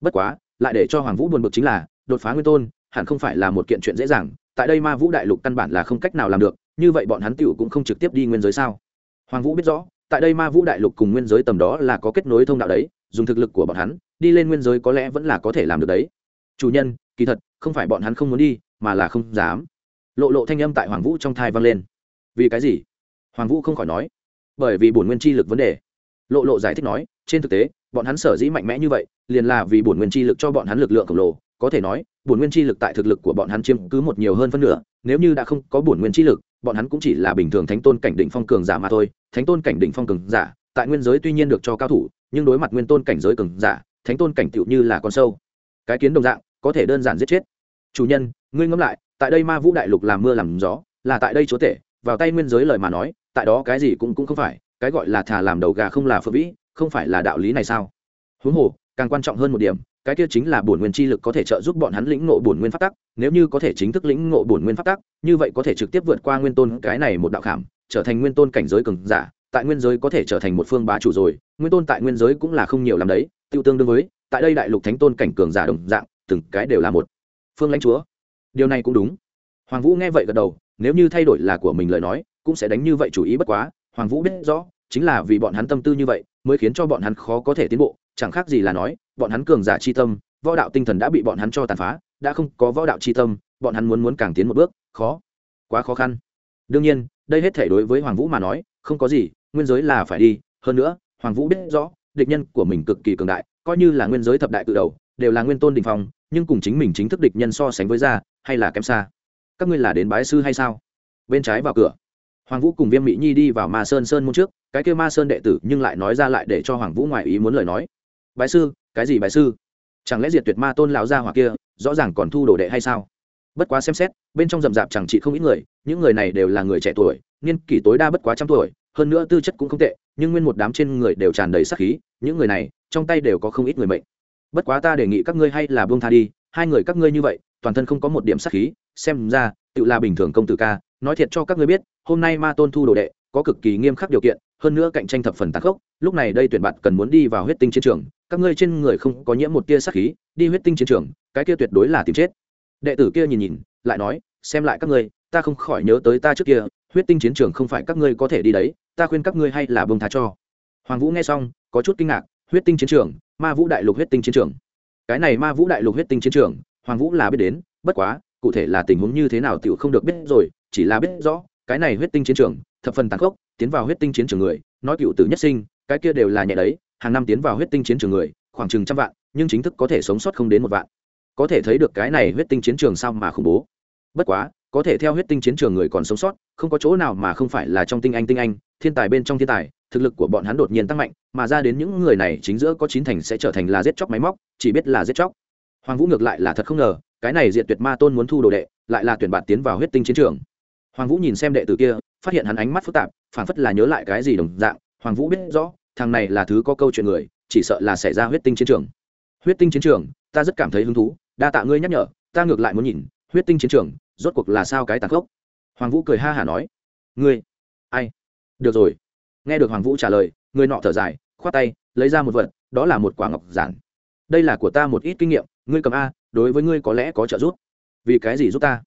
Bất quá, lại để cho hoàng vũ buồn bực chính là, đột phá nguyên tôn, hẳn không phải là một kiện chuyện dễ dàng, tại đây ma vũ đại lục căn bản là không cách nào làm được, như vậy bọn hắn tựu cũng không trực tiếp đi nguyên giới sao? Hoàng vũ biết rõ, tại đây ma vũ đại lục cùng nguyên giới tầm đó là có kết nối thông đạo đấy, dùng thực lực của bọn hắn, đi lên nguyên giới có lẽ vẫn là có thể làm được đấy. Chủ nhân, kỳ thật, không phải bọn hắn không muốn đi, mà là không dám. Lộ lộ thanh âm tại hoàng vũ trong thai vang lên. Vì cái gì? Hoàng vũ không khỏi nói. Bởi vì bổn nguyên chi lực vấn đề lộ lộ giải thích nói, trên thực tế, bọn hắn sở dĩ mạnh mẽ như vậy, liền là vì bổn nguyên chi lực cho bọn hắn lực lượng khổng lồ. Có thể nói, bổn nguyên chi lực tại thực lực của bọn hắn chiếm cứ một nhiều hơn phân nửa, nếu như đã không có bổn nguyên chi lực, bọn hắn cũng chỉ là bình thường thánh tôn cảnh đỉnh phong cường giả mà thôi. Thánh tôn cảnh đỉnh phong cường giả, tại nguyên giới tuy nhiên được cho cao thủ, nhưng đối mặt nguyên tôn cảnh giới cường giả, thánh tôn cảnh tựu như là con sâu. Cái kiến đồng dạng, có thể đơn giản giết chết. Chủ nhân, ngươi ngẫm lại, tại đây ma vũ đại lục làm mưa làm gió, là tại đây chúa tể, vào tay nguyên giới lời mà nói, tại đó cái gì cũng cũng không phải cái gọi là thả làm đầu gà không là phượng vĩ, không phải là đạo lý này sao? Huống hồ, càng quan trọng hơn một điểm, cái kia chính là bổn nguyên chi lực có thể trợ giúp bọn hắn lĩnh ngộ bổn nguyên pháp tắc, nếu như có thể chính thức lĩnh ngộ bổn nguyên pháp tắc, như vậy có thể trực tiếp vượt qua nguyên tôn cái này một đạo khảm, trở thành nguyên tôn cảnh giới cường giả, tại nguyên giới có thể trở thành một phương bá chủ rồi, nguyên tôn tại nguyên giới cũng là không nhiều làm đấy, tiêu tương đương với, tại đây đại lục thánh tôn cảnh cường giả đồng dạng, từng cái đều là một phương lãnh chúa. Điều này cũng đúng. Hoàng vũ nghe vậy gật đầu, nếu như thay đổi là của mình lời nói, cũng sẽ đánh như vậy chủ ý bất quá hoàng vũ biết rõ, chính là vì bọn hắn tâm tư như vậy, mới khiến cho bọn hắn khó có thể tiến bộ, chẳng khác gì là nói, bọn hắn cường giả chi tâm, võ đạo tinh thần đã bị bọn hắn cho tàn phá, đã không có võ đạo chi tâm, bọn hắn muốn muốn càng tiến một bước, khó, quá khó khăn. Đương nhiên, đây hết thể đối với hoàng vũ mà nói, không có gì, nguyên giới là phải đi, hơn nữa, hoàng vũ biết rõ, địch nhân của mình cực kỳ cường đại, coi như là nguyên giới thập đại tự đầu, đều là nguyên tôn đình phong, nhưng cùng chính mình chính thức địch nhân so sánh với ra, hay là kém xa. Các ngươi là đến bái sư hay sao? Bên trái vào cửa hoàng vũ cùng viêm mỹ nhi đi vào ma sơn sơn môn trước, cái kêu ma sơn đệ tử nhưng lại nói ra lại để cho hoàng vũ ngoại ý muốn lời nói. Bái sư, cái gì bái sư? Chẳng lẽ diệt tuyệt ma tôn lão gia hoặc kia, rõ ràng còn thu đồ đệ hay sao? Bất quá xem xét, bên trong rậm rạp chẳng chỉ không ít người, những người này đều là người trẻ tuổi, niên kỷ tối đa bất quá trăm tuổi, hơn nữa tư chất cũng không tệ, nhưng nguyên một đám trên người đều tràn đầy sát khí, những người này, trong tay đều có không ít người mệnh. Bất quá ta đề nghị các ngươi hay là buông tha đi, hai người các ngươi như vậy, toàn thân không có một điểm sát khí, xem ra, tự là bình thường công tử ca nói thiệt cho các ngươi biết, hôm nay ma tôn thu đồ đệ, có cực kỳ nghiêm khắc điều kiện, hơn nữa cạnh tranh thập phần tàn khốc, lúc này đây tuyển bạn cần muốn đi vào huyết tinh chiến trường, các ngươi trên người không có nhiễm một tia sát khí, đi huyết tinh chiến trường, cái kia tuyệt đối là tìm chết. Đệ tử kia nhìn nhìn, lại nói, xem lại các ngươi, ta không khỏi nhớ tới ta trước kia, huyết tinh chiến trường không phải các ngươi có thể đi đấy, ta khuyên các ngươi hay là bông tha cho. Hoàng vũ nghe xong, có chút kinh ngạc, huyết tinh chiến trường, ma vũ đại lục huyết tinh chiến trường. Cái này ma vũ đại lục huyết tinh chiến trường, hoàng vũ là biết đến, bất quá cụ thể là tình huống như thế nào tiểu không được biết rồi, chỉ là biết rõ, cái này huyết tinh chiến trường, thập phần tàn khốc, tiến vào huyết tinh chiến trường người, nói cựu tử nhất sinh, cái kia đều là nhẹ đấy, hàng năm tiến vào huyết tinh chiến trường người, khoảng chừng trăm vạn, nhưng chính thức có thể sống sót không đến một vạn. Có thể thấy được cái này huyết tinh chiến trường sao mà khủng bố. Bất quá, có thể theo huyết tinh chiến trường người còn sống sót, không có chỗ nào mà không phải là trong tinh anh tinh anh, thiên tài bên trong thiên tài, thực lực của bọn hắn đột nhiên tăng mạnh, mà ra đến những người này chính giữa có chín thành sẽ trở thành là giết chóc máy móc, chỉ biết là giết chóc hoàng vũ ngược lại là thật không ngờ, cái này diệt tuyệt ma tôn muốn thu đồ đệ, lại là tuyển bạn tiến vào huyết tinh chiến trường. Hoàng vũ nhìn xem đệ tử kia, phát hiện hắn ánh mắt phức tạp phản phất là nhớ lại cái gì đồng dạng. Hoàng vũ biết rõ, thằng này là thứ có câu chuyện người, chỉ sợ là xảy ra huyết tinh chiến trường. Huyết tinh chiến trường, ta rất cảm thấy hứng thú, đa tạ ngươi nhắc nhở, ta ngược lại muốn nhìn, huyết tinh chiến trường, rốt cuộc là sao cái tàn khốc? Hoàng vũ cười ha hả nói, ngươi, ai? Được rồi. Nghe được hoàng vũ trả lời, người nọ thở dài, khoát tay, lấy ra một vật, đó là một quả ngọc giản. Đây là của ta một ít kinh nghiệm ngươi cầm a, đối với ngươi có lẽ có trợ giúp. Vì cái gì giúp ta?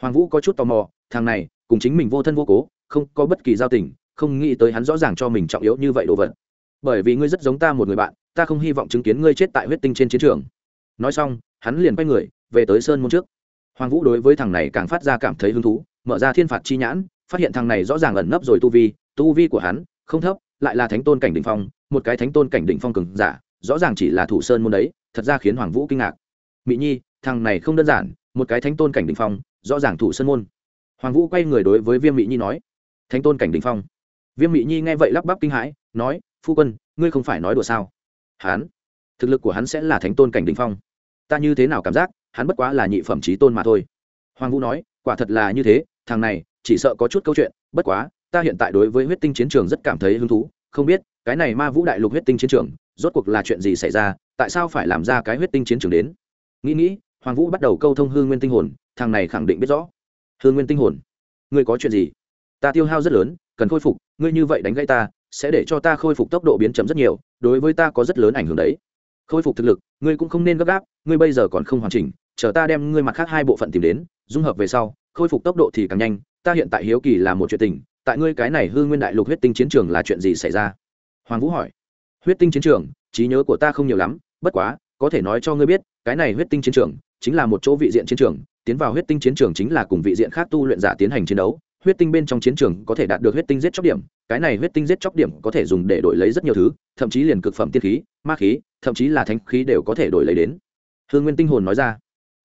Hoàng vũ có chút tò mò, thằng này, cùng chính mình vô thân vô cố, không có bất kỳ giao tình, không nghĩ tới hắn rõ ràng cho mình trọng yếu như vậy đồ vật. Bởi vì ngươi rất giống ta một người bạn, ta không hy vọng chứng kiến ngươi chết tại huyết tinh trên chiến trường. Nói xong, hắn liền quay người, về tới sơn môn trước. Hoàng vũ đối với thằng này càng phát ra cảm thấy hứng thú, mở ra thiên phạt chi nhãn, phát hiện thằng này rõ ràng ẩn nấp rồi tu vi tu vi của hắn không thấp, lại là thánh tôn cảnh đỉnh phong, một cái thánh tôn cảnh đỉnh phong cường giả, rõ ràng chỉ là thủ sơn môn đấy thật ra khiến hoàng vũ kinh ngạc. Mỹ nhi, thằng này không đơn giản, một cái thánh tôn cảnh đỉnh phong, rõ ràng thủ sơn môn. Hoàng vũ quay người đối với viêm mỹ nhi nói, thánh tôn cảnh đỉnh phong. Viêm mỹ nhi nghe vậy lắp bắp kinh hãi, nói, phu quân, ngươi không phải nói đùa sao? Hắn, thực lực của hắn sẽ là thánh tôn cảnh đỉnh phong. Ta như thế nào cảm giác, hắn bất quá là nhị phẩm trí tôn mà thôi. Hoàng vũ nói, quả thật là như thế, thằng này, chỉ sợ có chút câu chuyện, bất quá, ta hiện tại đối với huyết tinh chiến trường rất cảm thấy hứng thú, không biết, cái này ma vũ đại lục huyết tinh chiến trường, rốt cuộc là chuyện gì xảy ra tại sao phải làm ra cái huyết tinh chiến trường đến? Nghĩ nghĩ, hoàng vũ bắt đầu câu thông hương nguyên tinh hồn, thằng này khẳng định biết rõ. Hương nguyên tinh hồn, ngươi có chuyện gì? Ta tiêu hao rất lớn, cần khôi phục, ngươi như vậy đánh gãy ta, sẽ để cho ta khôi phục tốc độ biến chậm rất nhiều, đối với ta có rất lớn ảnh hưởng đấy. Khôi phục thực lực, ngươi cũng không nên gấp gáp, ngươi bây giờ còn không hoàn chỉnh, chờ ta đem ngươi mặt khác hai bộ phận tìm đến, dung hợp về sau, khôi phục tốc độ thì càng nhanh, ta hiện tại hiếu kỳ là một chuyện tình, tại ngươi cái này hư nguyên đại lục huyết tinh chiến trường là chuyện gì xảy ra? Hoàng vũ hỏi. Huyết tinh chiến trường, trí nhớ của ta không nhiều lắm bất quá, có thể nói cho ngươi biết, cái này huyết tinh chiến trường chính là một chỗ vị diện chiến trường, tiến vào huyết tinh chiến trường chính là cùng vị diện khác tu luyện giả tiến hành chiến đấu. Huyết tinh bên trong chiến trường có thể đạt được huyết tinh giết chóc điểm, cái này huyết tinh giết chóc điểm có thể dùng để đổi lấy rất nhiều thứ, thậm chí liền cực phẩm tiên khí, ma khí, thậm chí là thánh khí đều có thể đổi lấy đến. Hương nguyên tinh hồn nói ra.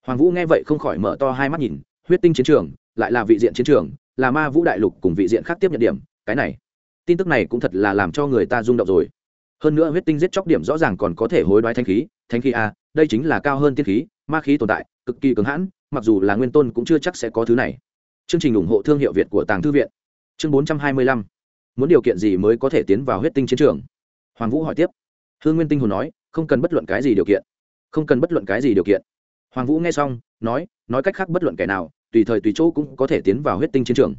Hoàng vũ nghe vậy không khỏi mở to hai mắt nhìn, huyết tinh chiến trường, lại là vị diện chiến trường, là ma vũ đại lục cùng vị diện khác tiếp nhận điểm, cái này. Tin tức này cũng thật là làm cho người ta rung động rồi hơn nữa huyết tinh giết chóc điểm rõ ràng còn có thể hối đoái thanh khí thanh khí a, đây chính là cao hơn tiên khí, ma khí tồn tại, cực kỳ cứng hãn, mặc dù là nguyên tôn cũng chưa chắc sẽ có thứ này. Chương trình ủng hộ thương hiệu việt của tàng thư viện. Chương bốn trăm hai mươi lăm. Muốn điều kiện gì mới có thể tiến vào huyết tinh chiến trường? Hoàng vũ hỏi tiếp. Hương nguyên tinh hồn nói, không cần bất luận cái gì điều kiện. Không cần bất luận cái gì điều kiện. Hoàng vũ nghe xong, nói nói cách khác bất luận kẻ nào, tùy thời tùy chỗ cũng có thể tiến vào huyết tinh chiến trường.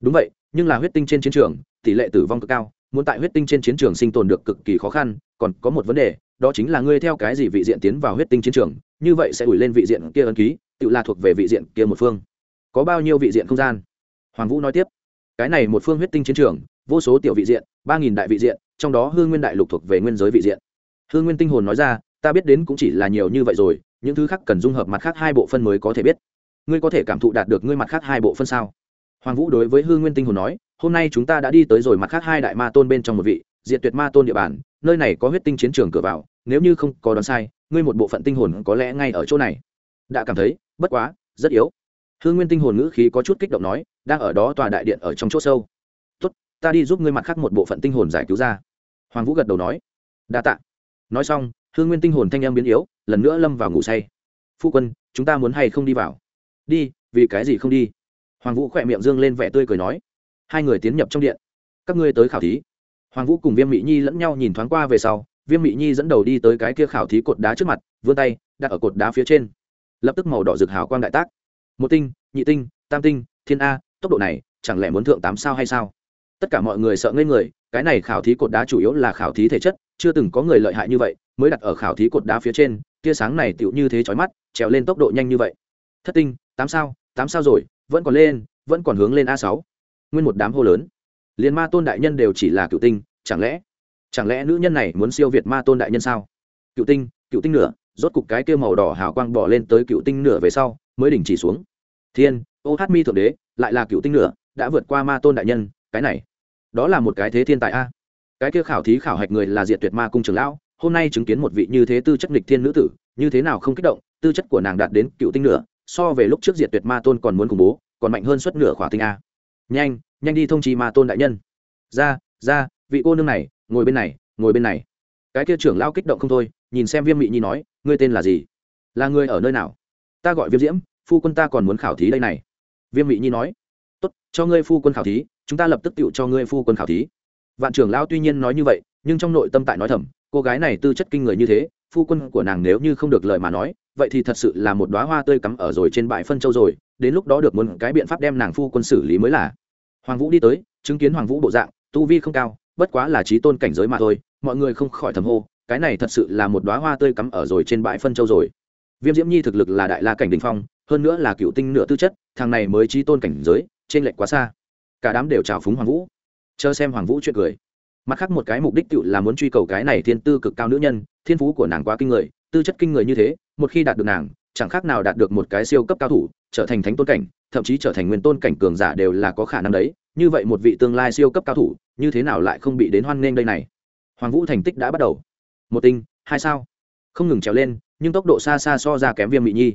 Đúng vậy, nhưng là huyết tinh trên chiến trường, tỷ lệ tử vong cực cao muốn tại huyết tinh trên chiến trường sinh tồn được cực kỳ khó khăn, còn có một vấn đề, đó chính là ngươi theo cái gì vị diện tiến vào huyết tinh chiến trường, như vậy sẽ ủi lên vị diện kia ấn ký, tự là thuộc về vị diện kia một phương. Có bao nhiêu vị diện không gian? Hoàng vũ nói tiếp. Cái này một phương huyết tinh chiến trường, vô số tiểu vị diện, ba nghìn đại vị diện, trong đó hương nguyên đại lục thuộc về nguyên giới vị diện. Hương nguyên tinh hồn nói ra, ta biết đến cũng chỉ là nhiều như vậy rồi, những thứ khác cần dung hợp mặt khác hai bộ phân mới có thể biết. Ngươi có thể cảm thụ đạt được ngươi mặt khác hai bộ phân sao? Hoàng vũ đối với hương nguyên tinh hồn nói hôm nay chúng ta đã đi tới rồi mặt khác hai đại ma tôn bên trong một vị, diệt tuyệt ma tôn địa bàn, nơi này có huyết tinh chiến trường cửa vào, nếu như không có đoán sai, ngươi một bộ phận tinh hồn có lẽ ngay ở chỗ này. Đã cảm thấy, bất quá, rất yếu. Hương nguyên tinh hồn ngữ khí có chút kích động nói, đang ở đó tòa đại điện ở trong chỗ sâu. Tốt, ta đi giúp ngươi mặt khác một bộ phận tinh hồn giải cứu ra. Hoàng vũ gật đầu nói. Đa tạ. Nói xong, hương nguyên tinh hồn thanh em biến yếu, lần nữa lâm vào ngủ say. Phu quân, chúng ta muốn hay không đi vào? Đi, vì cái gì không đi? Hoàng vũ khỏe miệng dương lên vẻ tươi cười nói hai người tiến nhập trong điện. Các ngươi tới khảo thí. Hoàng vũ cùng viêm mỹ nhi lẫn nhau nhìn thoáng qua về sau, viêm mỹ nhi dẫn đầu đi tới cái kia khảo thí cột đá trước mặt, vươn tay, đặt ở cột đá phía trên. Lập tức màu đỏ rực hào quang đại tác. Một tinh, nhị tinh, tam tinh, thiên a, tốc độ này, chẳng lẽ muốn thượng tám sao hay sao? Tất cả mọi người sợ ngây người, cái này khảo thí cột đá chủ yếu là khảo thí thể chất, chưa từng có người lợi hại như vậy, mới đặt ở khảo thí cột đá phía trên, tia sáng này tựu như thế chói mắt, trèo lên tốc độ nhanh như vậy. Thất tinh, tám sao tám sao rồi, vẫn còn lên, vẫn còn hướng lên a sáu nguyên một đám hô lớn. Liền ma tôn đại nhân đều chỉ là cựu tinh, chẳng lẽ chẳng lẽ nữ nhân này muốn siêu việt ma tôn đại nhân sao? Cựu tinh cựu tinh nửa, rốt cục cái kia màu đỏ hào quang bỏ lên tới cựu tinh nửa về sau, mới đình chỉ xuống. Thiên, ô hát mi thượng đế, lại là cựu tinh nửa, đã vượt qua ma tôn đại nhân, cái này, đó là một cái thế thiên tài a. Cái kia khảo thí khảo hạch người là diệt tuyệt ma cung trường lão, hôm nay chứng kiến một vị như thế tư chất nghịch thiên nữ tử, như thế nào không kích động, tư chất của nàng đạt đến cựu tinh nửa, so về lúc trước diệt tuyệt ma tôn còn muốn khủng bố, còn mạnh hơn suất nửa khỏa tinh a nhanh nhanh đi thông trì ma tôn đại nhân. Ra ra, vị cô nương này, ngồi bên này, ngồi bên này. Cái kia trưởng lao kích động không thôi, nhìn xem viêm mị nhi nói, ngươi tên là gì? Là người ở nơi nào? Ta gọi viêm diễm, phu quân ta còn muốn khảo thí đây này. Viêm mị nhi nói, tốt, cho ngươi phu quân khảo thí, chúng ta lập tức tự cho ngươi phu quân khảo thí. Vạn trưởng lao tuy nhiên nói như vậy, nhưng trong nội tâm tại nói thầm, cô gái này tư chất kinh người như thế, phu quân của nàng nếu như không được lời mà nói vậy thì thật sự là một đoá hoa tươi cắm ở rồi trên bãi phân châu rồi, đến lúc đó được muốn cái biện pháp đem nàng phu quân xử lý mới là. Hoàng vũ đi tới, chứng kiến hoàng vũ bộ dạng, tu vi không cao, bất quá là trí tôn cảnh giới mà thôi, mọi người không khỏi thầm hô, cái này thật sự là một đoá hoa tươi cắm ở rồi trên bãi phân châu rồi. Viêm diễm nhi thực lực là đại la cảnh đình phong, hơn nữa là cựu tinh nửa tư chất, thằng này mới trí tôn cảnh giới trên lệnh quá xa. Cả đám đều trào phúng hoàng vũ. Chờ xem hoàng vũ chuyện cười. Mặt khác một cái mục đích tự là muốn truy cầu cái này thiên tư cực cao nữ nhân, thiên phú của nàng quá kinh người tư chất kinh người như thế, một khi đạt được nàng, chẳng khác nào đạt được một cái siêu cấp cao thủ, trở thành thánh tôn cảnh, thậm chí trở thành nguyên tôn cảnh cường giả đều là có khả năng đấy. Như vậy một vị tương lai siêu cấp cao thủ, như thế nào lại không bị đến hoan nghênh đây này? Hoàng vũ thành tích đã bắt đầu. Một tinh, hai sao. Không ngừng trèo lên, nhưng tốc độ xa xa so ra kém viêm mị nhi.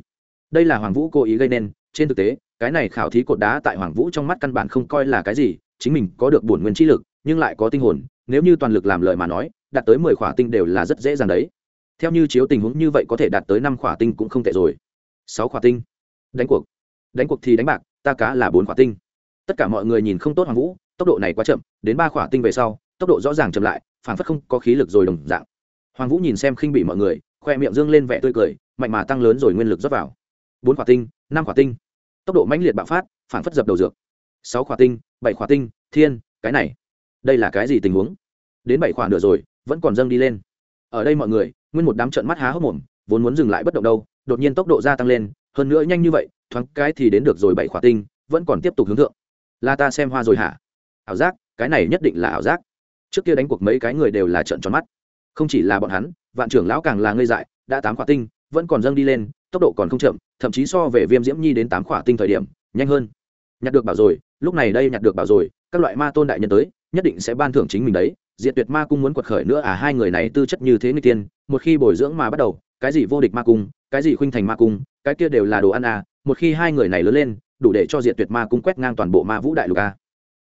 Đây là hoàng vũ cố ý gây nên. Trên thực tế, cái này khảo thí cột đá tại hoàng vũ trong mắt căn bản không coi là cái gì, chính mình có được bổn nguyên trí lực, nhưng lại có tinh hồn, nếu như toàn lực làm lời mà nói, đạt tới mười khỏa tinh đều là rất dễ dàng đấy theo như chiếu tình huống như vậy có thể đạt tới năm khỏa tinh cũng không tệ rồi. Sáu khỏa tinh. Đánh cuộc. Đánh cuộc thì đánh bạc, ta cá là bốn khỏa tinh. Tất cả mọi người nhìn không tốt hoàng vũ, tốc độ này quá chậm, đến ba khỏa tinh về sau, tốc độ rõ ràng chậm lại, phản phất không có khí lực rồi đồng dạng. Hoàng vũ nhìn xem khinh bị mọi người, khoe miệng dương lên vẻ tươi cười, mạnh mà tăng lớn rồi nguyên lực rót vào. Bốn khỏa tinh, năm khỏa tinh. Tốc độ mãnh liệt bạo phát, phản phất dập đầu dược. Sáu khỏa tinh, bảy khỏa tinh, thiên, cái này. Đây là cái gì tình huống? Đến bảy khỏa nữa rồi, vẫn còn dâng đi lên. Ở đây mọi người nguyên một đám trận mắt há hốc mồm, vốn muốn dừng lại bất động đâu, đột nhiên tốc độ gia tăng lên, hơn nữa nhanh như vậy, thoáng cái thì đến được rồi bảy khỏa tinh, vẫn còn tiếp tục hướng thượng. Là ta xem hoa rồi hả? Ảo giác, cái này nhất định là ảo giác. Trước kia đánh cuộc mấy cái người đều là trận tròn mắt. Không chỉ là bọn hắn, vạn trưởng lão càng là ngây dại, đã tám khỏa tinh, vẫn còn dâng đi lên, tốc độ còn không chậm, thậm chí so về viêm diễm nhi đến tám khỏa tinh thời điểm, nhanh hơn. Nhặt được bảo rồi, lúc này đây nhặt được bảo rồi, các loại ma tôn đại nhân tới, nhất định sẽ ban thưởng chính mình đấy diệt tuyệt ma cung muốn quật khởi nữa à hai người này tư chất như thế người tiên một khi bồi dưỡng mà bắt đầu, cái gì vô địch ma cung, cái gì khuynh thành ma cung, cái kia đều là đồ ăn à một khi hai người này lớn lên, đủ để cho diệt tuyệt ma cung quét ngang toàn bộ ma vũ đại lục a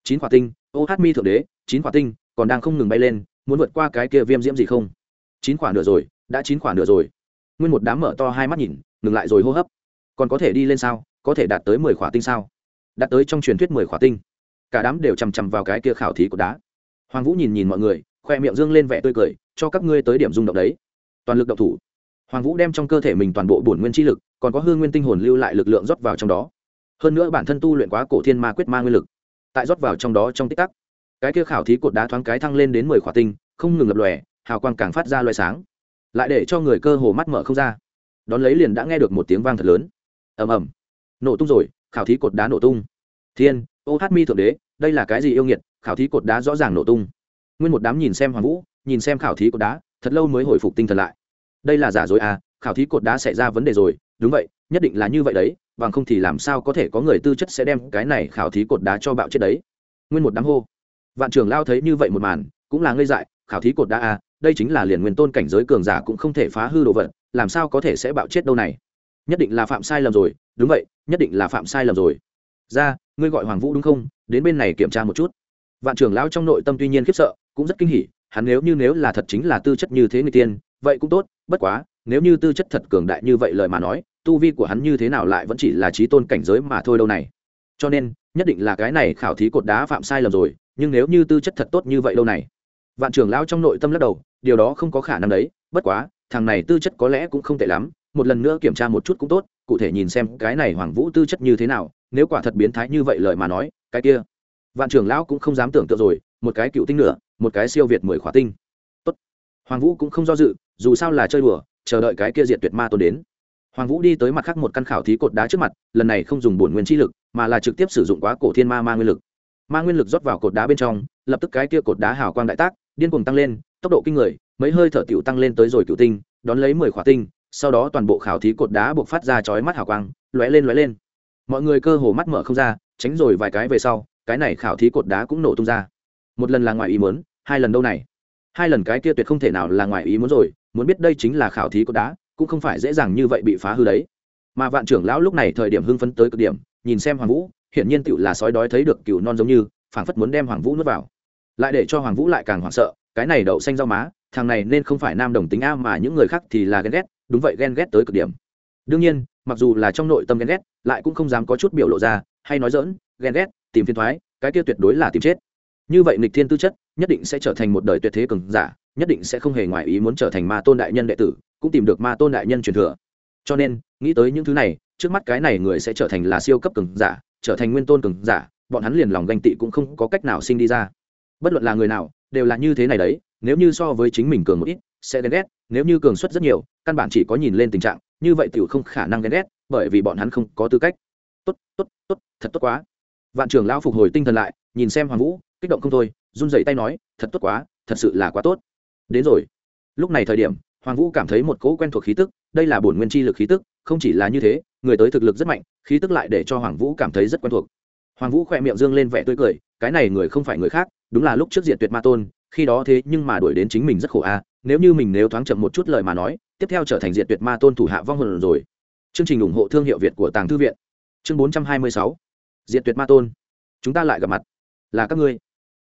chín khỏa tinh, ô hát mi thượng đế, chín khỏa tinh, còn đang không ngừng bay lên, muốn vượt qua cái kia viêm diễm gì không? Chín khỏa nửa rồi, đã chín khỏa nửa rồi. Nguyên một đám mở to hai mắt nhìn, ngừng lại rồi hô hấp. Còn có thể đi lên sao? Có thể đạt tới mười khỏa tinh sao? Đạt tới trong truyền thuyết mười khỏa tinh. Cả đám đều chằm chằm vào cái kia khảo thí của đá hoàng vũ nhìn nhìn mọi người, khoe miệng dương lên vẻ tươi cười, cho các ngươi tới điểm rung động đấy. Toàn lực động thủ. Hoàng vũ đem trong cơ thể mình toàn bộ bổn nguyên chi lực, còn có hương nguyên tinh hồn lưu lại lực lượng rót vào trong đó. Hơn nữa bản thân tu luyện quá cổ thiên ma quyết ma nguyên lực, tại rót vào trong đó trong tích tắc, cái kia khảo thí cột đá thoáng cái thăng lên đến mười khỏa tinh, không ngừng lập lòe, hào quang càng phát ra loé sáng, lại để cho người cơ hồ mắt mở không ra. Đón lấy liền đã nghe được một tiếng vang thật lớn. Ầm ầm. Nổ tung rồi, khảo thí cột đá nổ tung. Thiên, ô hát mi thượng đế, đây là cái gì yêu nghiệt? Khảo thí cột đá rõ ràng nổ tung. Nguyên một đám nhìn xem hoàng vũ, nhìn xem khảo thí cột đá, thật lâu mới hồi phục tinh thần lại. Đây là giả dối à khảo thí cột đá xảy ra vấn đề rồi. Đúng vậy, nhất định là như vậy đấy, bằng không thì làm sao có thể có người tư chất sẽ đem cái này khảo thí cột đá cho bạo chết đấy. Nguyên một đám hô. Vạn trưởng lao thấy như vậy một màn, cũng là ngây dại, khảo thí cột đá à đây chính là liền nguyên tôn cảnh giới cường giả cũng không thể phá hư đồ vật, làm sao có thể sẽ bạo chết đâu này? Nhất định là phạm sai lầm rồi, đúng vậy, nhất định là phạm sai lầm rồi. Ra, ngươi gọi hoàng vũ đúng không? Đến bên này kiểm tra một chút vạn trưởng lão trong nội tâm tuy nhiên khiếp sợ, cũng rất kinh hỉ, hắn nếu như nếu là thật chính là tư chất như thế người tiên, vậy cũng tốt, bất quá, nếu như tư chất thật cường đại như vậy lời mà nói, tu vi của hắn như thế nào lại vẫn chỉ là trí tôn cảnh giới mà thôi đâu này. Cho nên, nhất định là cái này khảo thí cột đá phạm sai lầm rồi, nhưng nếu như tư chất thật tốt như vậy đâu này. Vạn trưởng lão trong nội tâm lắc đầu, điều đó không có khả năng đấy, bất quá, thằng này tư chất có lẽ cũng không tệ lắm, một lần nữa kiểm tra một chút cũng tốt, cụ thể nhìn xem cái này hoàng vũ tư chất như thế nào, nếu quả thật biến thái như vậy lời mà nói, cái kia vạn trưởng lão cũng không dám tưởng tượng rồi, một cái cựu tinh nữa một cái siêu việt mười khỏa tinh. Tốt. Hoàng vũ cũng không do dự, dù sao là chơi đùa, chờ đợi cái kia diệt tuyệt ma tôn đến. Hoàng vũ đi tới mặt khác một căn khảo thí cột đá trước mặt, lần này không dùng bổn nguyên chi lực, mà là trực tiếp sử dụng quá cổ thiên ma ma nguyên lực. Ma nguyên lực rót vào cột đá bên trong, lập tức cái kia cột đá hào quang đại tác, điên cuồng tăng lên, tốc độ kinh người, mấy hơi thở tiểu tăng lên tới rồi cựu tinh, đón lấy mười khỏa tinh, sau đó toàn bộ khảo thí cột đá buộc phát ra chói mắt hào quang, lóe lên lóe lên. Mọi người cơ hồ mắt mở không ra, tránh rồi vài cái về sau cái này khảo thí cột đá cũng nổ tung ra. Một lần là ngoài ý muốn, hai lần đâu này? Hai lần cái kia tuyệt không thể nào là ngoài ý muốn rồi, muốn biết đây chính là khảo thí cột đá, cũng không phải dễ dàng như vậy bị phá hư đấy. Mà vạn trưởng lão lúc này thời điểm hưng phấn tới cực điểm, nhìn xem hoàng vũ, hiển nhiên tựu là sói đói thấy được cừu non giống như, phảng phất muốn đem hoàng vũ nuốt vào. Lại để cho hoàng vũ lại càng hoảng sợ, cái này đậu xanh rau má, thằng này nên không phải nam đồng tính a mà những người khác thì là ghen ghét, đúng vậy ghen ghét tới cực điểm. Đương nhiên, mặc dù là trong nội tâm ghen ghét, lại cũng không dám có chút biểu lộ ra, hay nói dỡn ghen ghét tìm phiền thoái, cái kia tuyệt đối là tìm chết. Như vậy nịch thiên tư chất, nhất định sẽ trở thành một đời tuyệt thế cường giả, nhất định sẽ không hề ngoài ý muốn trở thành ma tôn đại nhân đệ tử, cũng tìm được ma tôn đại nhân truyền thừa. Cho nên, nghĩ tới những thứ này, trước mắt cái này người sẽ trở thành là siêu cấp cường giả, trở thành nguyên tôn cường giả, bọn hắn liền lòng ganh tị cũng không có cách nào sinh đi ra. Bất luận là người nào, đều là như thế này đấy, nếu như so với chính mình cường một ít, sẽ ghen ghét, nếu như cường suất rất nhiều, căn bản chỉ có nhìn lên tình trạng, như vậy tiểu không khả năng ghen ghét, bởi vì bọn hắn không có tư cách. Tốt tốt tốt, thật tốt quá vạn trưởng lão phục hồi tinh thần lại, nhìn xem hoàng vũ, kích động không thôi, run dậy tay nói, thật tốt quá, thật sự là quá tốt. Đến rồi. Lúc này thời điểm, hoàng vũ cảm thấy một cỗ quen thuộc khí tức, đây là bổn nguyên chi lực khí tức, không chỉ là như thế, người tới thực lực rất mạnh, khí tức lại để cho hoàng vũ cảm thấy rất quen thuộc. Hoàng vũ khỏe miệng dương lên vẻ tươi cười, cái này người không phải người khác, đúng là lúc trước diện tuyệt ma tôn, khi đó thế nhưng mà đuổi đến chính mình rất khổ a, nếu như mình nếu thoáng chậm một chút lời mà nói, tiếp theo trở thành diện tuyệt ma tôn thủ hạ vong hồn rồi. Chương trình ủng hộ thương hiệu việt của tàng thư viện. Chương bốn trăm hai mươi sáu. Diệt tuyệt ma tôn. Chúng ta lại gặp mặt. Là các ngươi.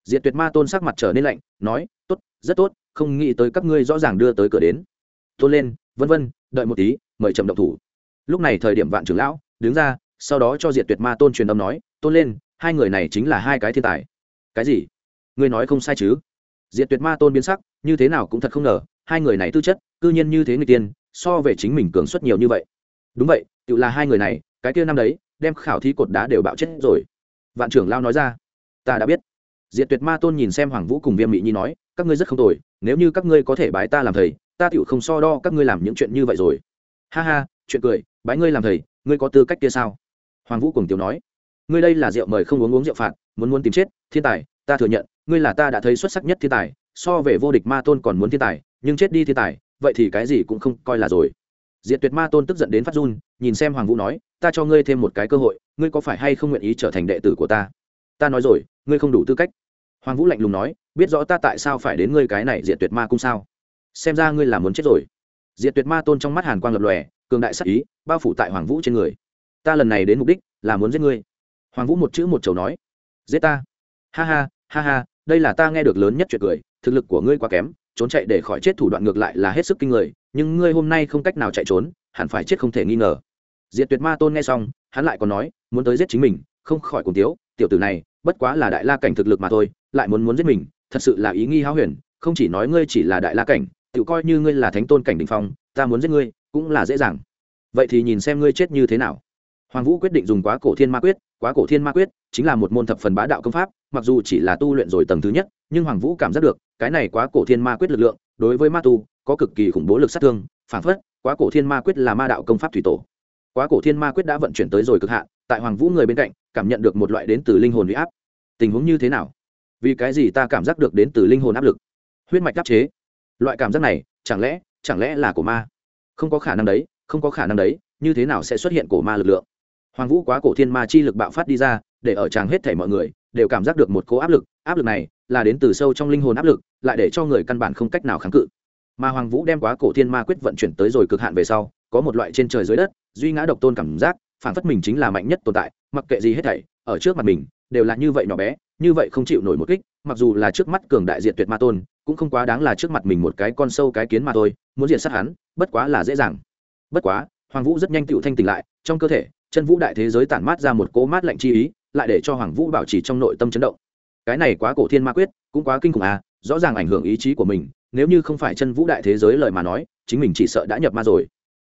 Diệt tuyệt ma tôn sắc mặt trở nên lạnh, nói, tốt, rất tốt, không nghĩ tới các ngươi rõ ràng đưa tới cửa đến. Tôn lên, vân vân, đợi một tí, mời chậm động thủ. Lúc này thời điểm vạn trưởng lão đứng ra, sau đó cho Diệt tuyệt ma tôn truyền âm nói, tôn lên, hai người này chính là hai cái thiên tài. Cái gì? Ngươi nói không sai chứ? Diệt tuyệt ma tôn biến sắc, như thế nào cũng thật không ngờ, hai người này tư chất, cư nhiên như thế người tiên, so về chính mình cường suất nhiều như vậy. Đúng vậy tự là hai người này, cái kia năm đấy đem khảo thí cột đá đều bạo chết rồi. Vạn trưởng lao nói ra, ta đã biết. Diệt tuyệt ma tôn nhìn xem hoàng vũ cùng viêm mỹ nhi nói, các ngươi rất không tồi, nếu như các ngươi có thể bái ta làm thầy, ta tựu không so đo các ngươi làm những chuyện như vậy rồi. Ha ha, chuyện cười, bái ngươi làm thầy, ngươi có tư cách kia sao? Hoàng vũ cùng tiểu nói, ngươi đây là rượu mời không uống uống rượu phạt, muốn muốn tìm chết, thiên tài, ta thừa nhận, ngươi là ta đã thấy xuất sắc nhất thiên tài, so về vô địch ma tôn còn muốn thiên tài, nhưng chết đi thiên tài, vậy thì cái gì cũng không coi là rồi diệt tuyệt ma tôn tức giận đến phát run, nhìn xem hoàng vũ nói, ta cho ngươi thêm một cái cơ hội, ngươi có phải hay không nguyện ý trở thành đệ tử của ta? Ta nói rồi, ngươi không đủ tư cách. Hoàng vũ lạnh lùng nói, biết rõ ta tại sao phải đến ngươi cái này diệt tuyệt ma cung sao? Xem ra ngươi là muốn chết rồi. Diệt tuyệt ma tôn trong mắt hàn quang lập lòe, cường đại sắc ý, bao phủ tại hoàng vũ trên người. Ta lần này đến mục đích là muốn giết ngươi. Hoàng vũ một chữ một chầu nói, giết ta? Ha ha ha ha, đây là ta nghe được lớn nhất chuyện cười, thực lực của ngươi quá kém trốn chạy để khỏi chết thủ đoạn ngược lại là hết sức kinh người, nhưng ngươi hôm nay không cách nào chạy trốn, hẳn phải chết không thể nghi ngờ. Diệt tuyệt ma tôn nghe xong, hắn lại còn nói, muốn tới giết chính mình, không khỏi cùng tiếu, tiểu tử này, bất quá là đại la cảnh thực lực mà thôi, lại muốn muốn giết mình, thật sự là ý nghi háo huyền, không chỉ nói ngươi chỉ là đại la cảnh, tự coi như ngươi là thánh tôn cảnh đình phong, ta muốn giết ngươi, cũng là dễ dàng. Vậy thì nhìn xem ngươi chết như thế nào. Hoàng vũ quyết định dùng quá cổ thiên ma quyết, quá cổ thiên ma quyết chính là một môn thập phần bá đạo công pháp, mặc dù chỉ là tu luyện rồi tầng thứ nhất, nhưng hoàng vũ cảm giác được cái này quá cổ thiên ma quyết lực lượng, đối với ma tu, có cực kỳ khủng bố lực sát thương, phản phất, quá cổ thiên ma quyết là ma đạo công pháp thủy tổ. Quá cổ thiên ma quyết đã vận chuyển tới rồi cực hạn, tại hoàng vũ người bên cạnh, cảm nhận được một loại đến từ linh hồn huy áp. Tình huống như thế nào? Vì cái gì ta cảm giác được đến từ linh hồn áp lực? Huyết mạch áp chế. Loại cảm giác này, chẳng lẽ chẳng lẽ là của ma? Không có khả năng đấy, không có khả năng đấy, như thế nào sẽ xuất hiện cổ ma lực lượng? Hoàng vũ quá cổ thiên ma chi lực bạo phát đi ra, để ở tràng hết thể mọi người, đều cảm giác được một cố áp lực. Áp lực này là đến từ sâu trong linh hồn áp lực, lại để cho người căn bản không cách nào kháng cự. Mà hoàng vũ đem quá cổ thiên ma quyết vận chuyển tới rồi cực hạn về sau, có một loại trên trời dưới đất, duy ngã độc tôn cảm giác phản phất mình chính là mạnh nhất tồn tại, mặc kệ gì hết thảy, ở trước mặt mình, đều là như vậy nhỏ bé, như vậy không chịu nổi một kích, mặc dù là trước mắt cường đại diện tuyệt ma tôn, cũng không quá đáng là trước mặt mình một cái con sâu cái kiến mà thôi, muốn diện sát hắn, bất quá là dễ dàng. Bất quá, hoàng vũ rất nhanh tựu thanh tỉnh lại, trong cơ thể, chân vũ đại thế giới tản mát ra một cỗ mát lạnh chi ý, lại để cho hoàng vũ bảo trì trong nội tâm chấn động cái này quá cổ thiên ma quyết, cũng quá kinh khủng à rõ ràng ảnh hưởng ý chí của mình, nếu như không phải chân vũ đại thế giới lời mà nói, chính mình chỉ sợ đã nhập ma rồi.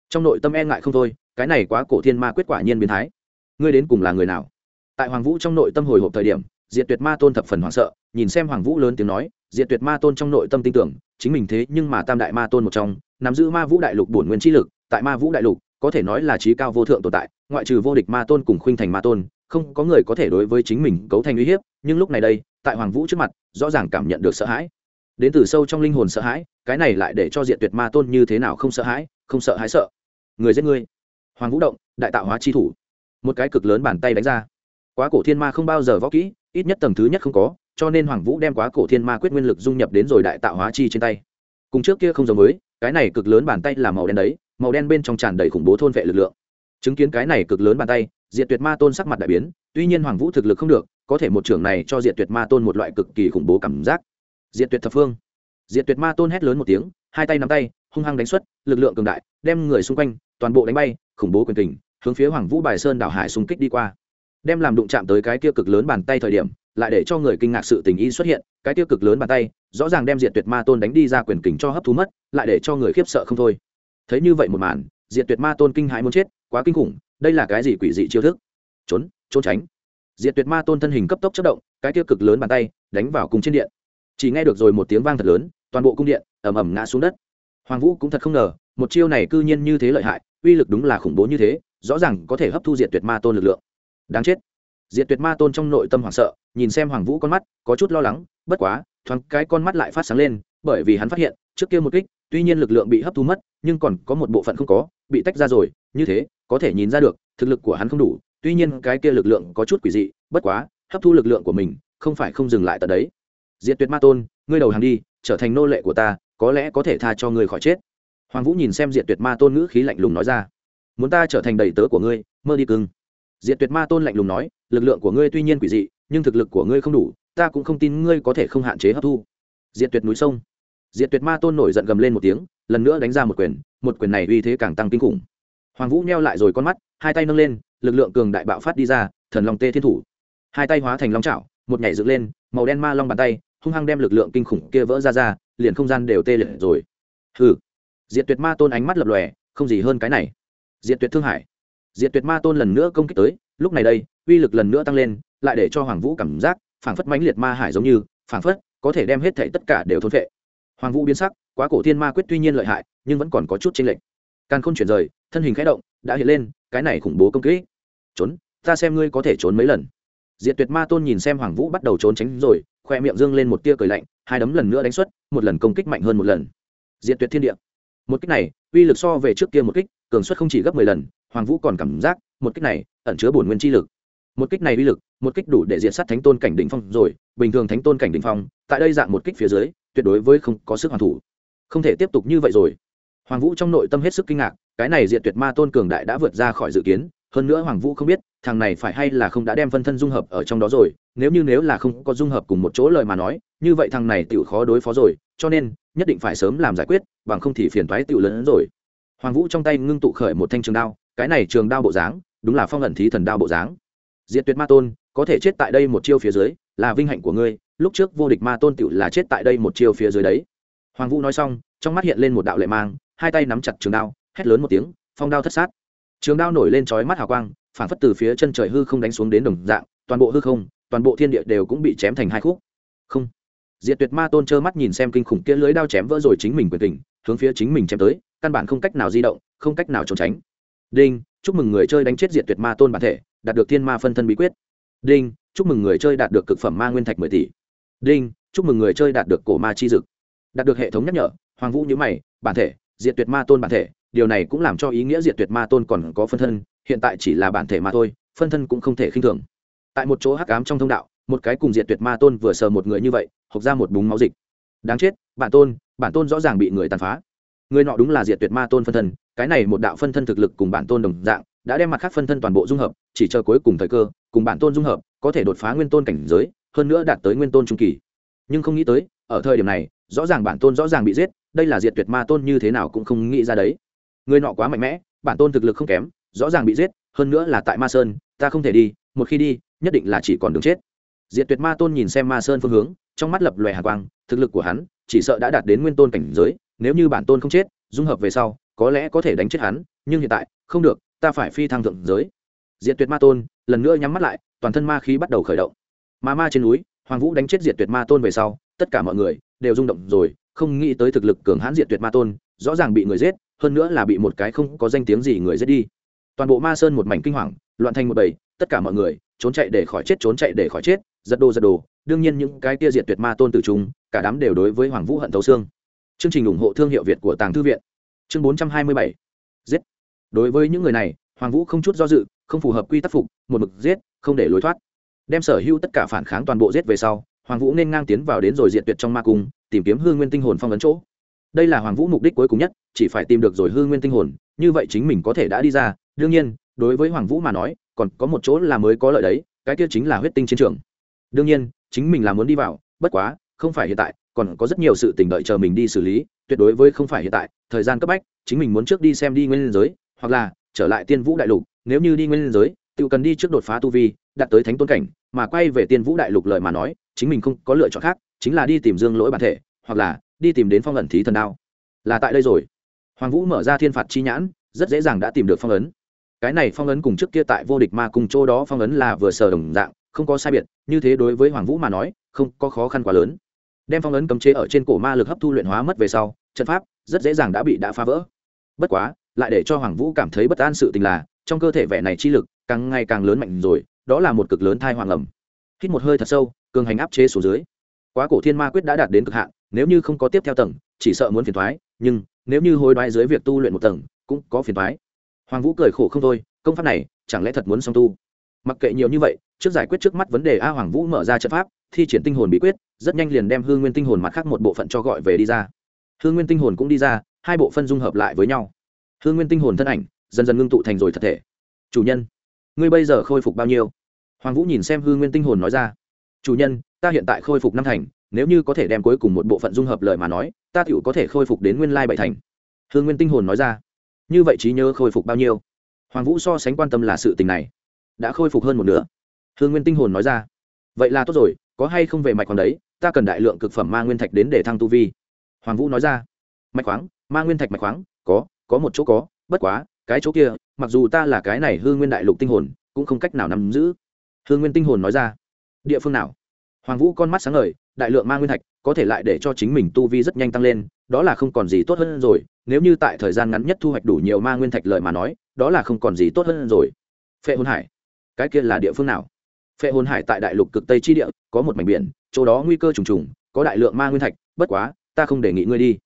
Trong nội tâm e ngại không thôi, cái này quá cổ thiên ma quyết quả nhiên biến thái. Ngươi đến cùng là người nào? Tại hoàng vũ trong nội tâm hồi hộp thời điểm, diệt tuyệt ma tôn thập phần hoảng sợ, nhìn xem hoàng vũ lớn tiếng nói, diệt tuyệt ma tôn trong nội tâm tin tưởng, chính mình thế nhưng mà tam đại ma tôn một trong, nắm giữ ma vũ đại lục bổn nguyên chi lực, tại ma vũ đại lục, có thể nói là trí cao vô thượng tồn tại, ngoại trừ vô địch ma tôn cùng khuynh thành ma tôn không có người có thể đối với chính mình cấu thành uy hiếp, nhưng lúc này đây, tại hoàng vũ trước mặt, rõ ràng cảm nhận được sợ hãi. Đến từ sâu trong linh hồn sợ hãi, cái này lại để cho diện tuyệt ma tôn như thế nào không sợ hãi, không sợ hãi sợ. Người giết ngươi. Hoàng vũ động, đại tạo hóa chi thủ. Một cái cực lớn bàn tay đánh ra. Quá cổ thiên ma không bao giờ võ kỹ, ít nhất tầng thứ nhất không có, cho nên hoàng vũ đem quá cổ thiên ma quyết nguyên lực dung nhập đến rồi đại tạo hóa chi trên tay. Cùng trước kia không giống với, cái này cực lớn bàn tay là màu đen đấy, màu đen bên trong tràn đầy khủng bố thôn vệ lực lượng. Chứng kiến cái này cực lớn bàn tay diệt tuyệt ma tôn sắc mặt đại biến, tuy nhiên hoàng vũ thực lực không được, có thể một trưởng này cho diệt tuyệt ma tôn một loại cực kỳ khủng bố cảm giác. Diệt tuyệt thập phương. Diệt tuyệt ma tôn hét lớn một tiếng, hai tay nắm tay, hung hăng đánh xuất, lực lượng cường đại, đem người xung quanh, toàn bộ đánh bay, khủng bố quyền tình hướng phía hoàng vũ bài sơn đảo hải xung kích đi qua. Đem làm đụng chạm tới cái kia cực lớn bàn tay thời điểm, lại để cho người kinh ngạc sự tình y xuất hiện, cái tiêu cực lớn bàn tay, rõ ràng đem diệt tuyệt ma tôn đánh đi ra quyền kình cho hấp thú mất, lại để cho người khiếp sợ không thôi. Thấy như vậy một màn, diệt tuyệt ma tôn kinh hãi muốn chết, quá kinh khủng đây là cái gì quỷ dị chiêu thức? Trốn trốn tránh. Diệt tuyệt ma tôn thân hình cấp tốc chất động, cái tiêu cực lớn bàn tay, đánh vào cung trên điện. Chỉ nghe được rồi một tiếng vang thật lớn, toàn bộ cung điện ầm ầm ngã xuống đất. Hoàng vũ cũng thật không ngờ, một chiêu này cư nhiên như thế lợi hại, uy lực đúng là khủng bố như thế, rõ ràng có thể hấp thu diệt tuyệt ma tôn lực lượng. Đáng chết. Diệt tuyệt ma tôn trong nội tâm hoảng sợ, nhìn xem hoàng vũ con mắt, có chút lo lắng, bất quá, thoáng cái con mắt lại phát sáng lên, bởi vì hắn phát hiện, trước kia một kích, tuy nhiên lực lượng bị hấp thu mất, nhưng còn có một bộ phận không có, bị tách ra rồi như thế, có thể nhìn ra được, thực lực của hắn không đủ, tuy nhiên cái kia lực lượng có chút quỷ dị, bất quá, hấp thu lực lượng của mình, không phải không dừng lại tận đấy. Diệt tuyệt ma tôn, ngươi đầu hàng đi, trở thành nô lệ của ta, có lẽ có thể tha cho ngươi khỏi chết. Hoàng vũ nhìn xem diệt tuyệt ma tôn ngữ khí lạnh lùng nói ra. Muốn ta trở thành đầy tớ của ngươi, mơ đi cưng. Diệt tuyệt ma tôn lạnh lùng nói, lực lượng của ngươi tuy nhiên quỷ dị, nhưng thực lực của ngươi không đủ, ta cũng không tin ngươi có thể không hạn chế hấp thu. Diệt tuyệt núi sông. Diệt tuyệt ma tôn nổi giận gầm lên một tiếng, lần nữa đánh ra một quyền một quyền này uy thế càng tăng kinh khủng hoàng vũ neo lại rồi con mắt hai tay nâng lên lực lượng cường đại bạo phát đi ra thần long tê thiên thủ. Hai tay hóa thành long chảo, một nhảy dựng lên màu đen ma long bàn tay hung hăng đem lực lượng kinh khủng kia vỡ ra ra liền không gian đều tê liệt rồi. Hừ. Diệt tuyệt ma tôn ánh mắt lập lòe không gì hơn cái này. Diệt tuyệt thương hải. Diệt tuyệt ma tôn lần nữa công kích tới lúc này đây uy lực lần nữa tăng lên lại để cho hoàng vũ cảm giác phảng phất mãnh liệt ma hải giống như phảng phất có thể đem hết thảy tất cả đều thôn phệ. Hoàng vũ biến sắc quá cổ thiên ma quyết tuy nhiên lợi hại nhưng vẫn còn có chút chênh lệch. Càng không chuyển rời thân hình khẽ động, đã hiện lên, cái này khủng bố công kỹ trốn, ta xem ngươi có thể trốn mấy lần. Diệt tuyệt ma tôn nhìn xem hoàng vũ bắt đầu trốn tránh rồi, khoe miệng dương lên một tia cười lạnh, hai đấm lần nữa đánh xuất, một lần công kích mạnh hơn một lần. Diệt tuyệt thiên địa. Một kích này, uy lực so về trước kia một kích, cường suất không chỉ gấp mười lần, hoàng vũ còn cảm giác, một kích này ẩn chứa bổn nguyên chi lực. Một kích này uy lực, một kích đủ để diệt sát thánh tôn cảnh đỉnh phong rồi, bình thường thánh tôn cảnh đỉnh phong, tại đây dạng một kích phía dưới, tuyệt đối với không có sức hoàn thủ. Không thể tiếp tục như vậy rồi. Hoàng vũ trong nội tâm hết sức kinh ngạc cái này diệt tuyệt ma tôn cường đại đã vượt ra khỏi dự kiến, hơn nữa hoàng vũ không biết, thằng này phải hay là không đã đem phân thân dung hợp ở trong đó rồi, nếu như nếu là không có dung hợp cùng một chỗ lời mà nói, như vậy thằng này tựu khó đối phó rồi, cho nên, nhất định phải sớm làm giải quyết, bằng không thì phiền toái tựu lớn hơn rồi. Hoàng vũ trong tay ngưng tụ khởi một thanh trường đao, cái này trường đao bộ dáng, đúng là phong ẩn thí thần đao bộ dáng. Diệt tuyệt ma tôn, có thể chết tại đây một chiêu phía dưới, là vinh hạnh của ngươi, lúc trước vô địch ma tôn tựu là chết tại đây một chiêu phía dưới đấy. Hoàng vũ nói xong, trong mắt hiện lên một đạo lệ mang, hai tay nắm chặt trường đao hét lớn một tiếng, phong đao thất sát. Trường đao nổi lên chói mắt hào quang, phản phất từ phía chân trời hư không đánh xuống đến đồng dạng, toàn bộ hư không, toàn bộ thiên địa đều cũng bị chém thành hai khúc. Không. Diệt tuyệt ma tôn trơ mắt nhìn xem kinh khủng kia lưới đao chém vỡ rồi chính mình quyền tình hướng phía chính mình chém tới, căn bản không cách nào di động, không cách nào trốn tránh. Đinh, chúc mừng người chơi đánh chết diệt tuyệt ma tôn bản thể, đạt được thiên ma phân thân bí quyết. Đinh, chúc mừng người chơi đạt được cực phẩm ma nguyên thạch mười tỷ. Đinh, chúc mừng người chơi đạt được cổ ma chi dực. Đạt được hệ thống nhắc nhở, hoàng vũ nhữ mày, bản thể, diệt tuyệt ma tôn bản thể điều này cũng làm cho ý nghĩa diệt tuyệt ma tôn còn có phân thân, hiện tại chỉ là bản thể mà thôi, phân thân cũng không thể khinh thường. Tại một chỗ hắc ám trong thông đạo, một cái cùng diệt tuyệt ma tôn vừa sờ một người như vậy, hộc ra một búng máu dịch. Đáng chết, bản tôn bản tôn rõ ràng bị người tàn phá. Người nọ đúng là diệt tuyệt ma tôn phân thân, cái này một đạo phân thân thực lực cùng bản tôn đồng dạng, đã đem mặt khác phân thân toàn bộ dung hợp, chỉ chờ cuối cùng thời cơ, cùng bản tôn dung hợp, có thể đột phá nguyên tôn cảnh giới, hơn nữa đạt tới nguyên tôn trung kỳ. Nhưng không nghĩ tới, ở thời điểm này, rõ ràng bản tôn rõ ràng bị giết, đây là diệt tuyệt ma tôn như thế nào cũng không nghĩ ra đấy người nọ quá mạnh mẽ, bản tôn thực lực không kém, rõ ràng bị giết, hơn nữa là tại ma sơn, ta không thể đi, một khi đi, nhất định là chỉ còn đường chết. Diệt tuyệt ma tôn nhìn xem ma sơn phương hướng, trong mắt lập lòe hạ quang, thực lực của hắn, chỉ sợ đã đạt đến nguyên tôn cảnh giới, nếu như bản tôn không chết, dung hợp về sau, có lẽ có thể đánh chết hắn, nhưng hiện tại, không được, ta phải phi thăng thượng giới. Diệt tuyệt ma tôn lần nữa nhắm mắt lại, toàn thân ma khí bắt đầu khởi động. Ma ma trên núi, hoàng vũ đánh chết diệt tuyệt ma tôn về sau, tất cả mọi người đều rung động rồi, không nghĩ tới thực lực cường hãn diệt tuyệt ma tôn, rõ ràng bị người giết hơn nữa là bị một cái không có danh tiếng gì người giết đi. Toàn bộ ma sơn một mảnh kinh hoàng, loạn thành một bầy, tất cả mọi người trốn chạy để khỏi chết, trốn chạy để khỏi chết, giật đồ giật đồ. Đương nhiên những cái kia diệt tuyệt ma tôn tử trùng cả đám đều đối với hoàng vũ hận thấu xương. Chương trình ủng hộ thương hiệu việt của tàng thư viện. Chương bốn trăm hai mươi bảy. Giết. Đối với những người này, hoàng vũ không chút do dự, không phù hợp quy tắc phục, một mực giết, không để lối thoát. Đem sở hữu tất cả phản kháng toàn bộ giết về sau, hoàng vũ nên ngang tiến vào đến rồi diệt tuyệt trong ma cung, tìm kiếm hương nguyên tinh hồn phong ấn chỗ đây là hoàng vũ mục đích cuối cùng nhất, chỉ phải tìm được rồi hư nguyên tinh hồn, như vậy chính mình có thể đã đi ra. Đương nhiên, đối với hoàng vũ mà nói, còn có một chỗ là mới có lợi đấy, cái kia chính là huyết tinh chiến trường. Đương nhiên, chính mình là muốn đi vào, bất quá, không phải hiện tại, còn có rất nhiều sự tình đợi chờ mình đi xử lý, tuyệt đối với không phải hiện tại, thời gian cấp bách, chính mình muốn trước đi xem đi nguyên giới, hoặc là trở lại tiên vũ đại lục, nếu như đi nguyên giới, tự cần đi trước đột phá tu vi, đạt tới thánh tôn cảnh, mà quay về tiên vũ đại lục lợi mà nói, chính mình không có lựa chọn khác, chính là đi tìm dương lỗi bản thể, hoặc là đi tìm đến phong ẩn thí thần đao. Là tại đây rồi. Hoàng vũ mở ra thiên phạt chi nhãn, rất dễ dàng đã tìm được phong ấn. Cái này phong ấn cùng trước kia tại vô địch ma cùng chỗ đó phong ấn là vừa sờ đồng dạng, không có sai biệt, như thế đối với hoàng vũ mà nói, không có khó khăn quá lớn. Đem phong ấn cấm chế ở trên cổ ma lực hấp thu luyện hóa mất về sau, trận pháp rất dễ dàng đã bị đã phá vỡ. Bất quá, lại để cho hoàng vũ cảm thấy bất an sự tình là, trong cơ thể vẻ này chi lực càng ngày càng lớn mạnh rồi, đó là một cực lớn thai hoàng ẩm. Hít một hơi thật sâu, cường hành áp chế xuống dưới. Quá cổ thiên ma quyết đã đạt đến cực hạn nếu như không có tiếp theo tầng, chỉ sợ muốn phiền thoái nhưng nếu như hối đoái dưới việc tu luyện một tầng, cũng có phiền thoái hoàng vũ cười khổ không thôi, công pháp này chẳng lẽ thật muốn song tu? Mặc kệ nhiều như vậy, trước giải quyết trước mắt vấn đề a hoàng vũ mở ra trận pháp, thi triển tinh hồn bí quyết, rất nhanh liền đem hương nguyên tinh hồn mặt khác một bộ phận cho gọi về đi ra. Hương nguyên tinh hồn cũng đi ra, hai bộ phân dung hợp lại với nhau. Hương nguyên tinh hồn thân ảnh dần dần ngưng tụ thành rồi thật thể. Chủ nhân, ngươi bây giờ khôi phục bao nhiêu? Hoàng vũ nhìn xem hương nguyên tinh hồn nói ra. Chủ nhân, ta hiện tại khôi phục năm thành nếu như có thể đem cuối cùng một bộ phận dung hợp lời mà nói, ta tựu có thể khôi phục đến nguyên lai bảy thành. Hương nguyên tinh hồn nói ra. Như vậy trí nhớ khôi phục bao nhiêu? Hoàng vũ so sánh quan tâm là sự tình này. Đã khôi phục hơn một nửa. Hương nguyên tinh hồn nói ra. Vậy là tốt rồi, có hay không về mạch khoáng đấy, ta cần đại lượng cực phẩm ma nguyên thạch đến để thăng tu vi. Hoàng vũ nói ra. Mạch khoáng, ma nguyên thạch mạch khoáng, có có một chỗ có, bất quá, cái chỗ kia, mặc dù ta là cái này hương nguyên đại lục tinh hồn, cũng không cách nào nắm giữ. Hương nguyên tinh hồn nói ra. Địa phương nào? Hoàng vũ con mắt sáng ngời đại lượng ma nguyên thạch, có thể lại để cho chính mình tu vi rất nhanh tăng lên, đó là không còn gì tốt hơn rồi. Nếu như tại thời gian ngắn nhất thu hoạch đủ nhiều ma nguyên thạch lợi mà nói, đó là không còn gì tốt hơn rồi. Phệ hồn hải, cái kia là địa phương nào? Phệ hồn hải tại đại lục cực tây chi địa, có một mảnh biển, chỗ đó nguy cơ trùng trùng, có đại lượng ma nguyên thạch, bất quá, ta không đề nghị ngươi đi.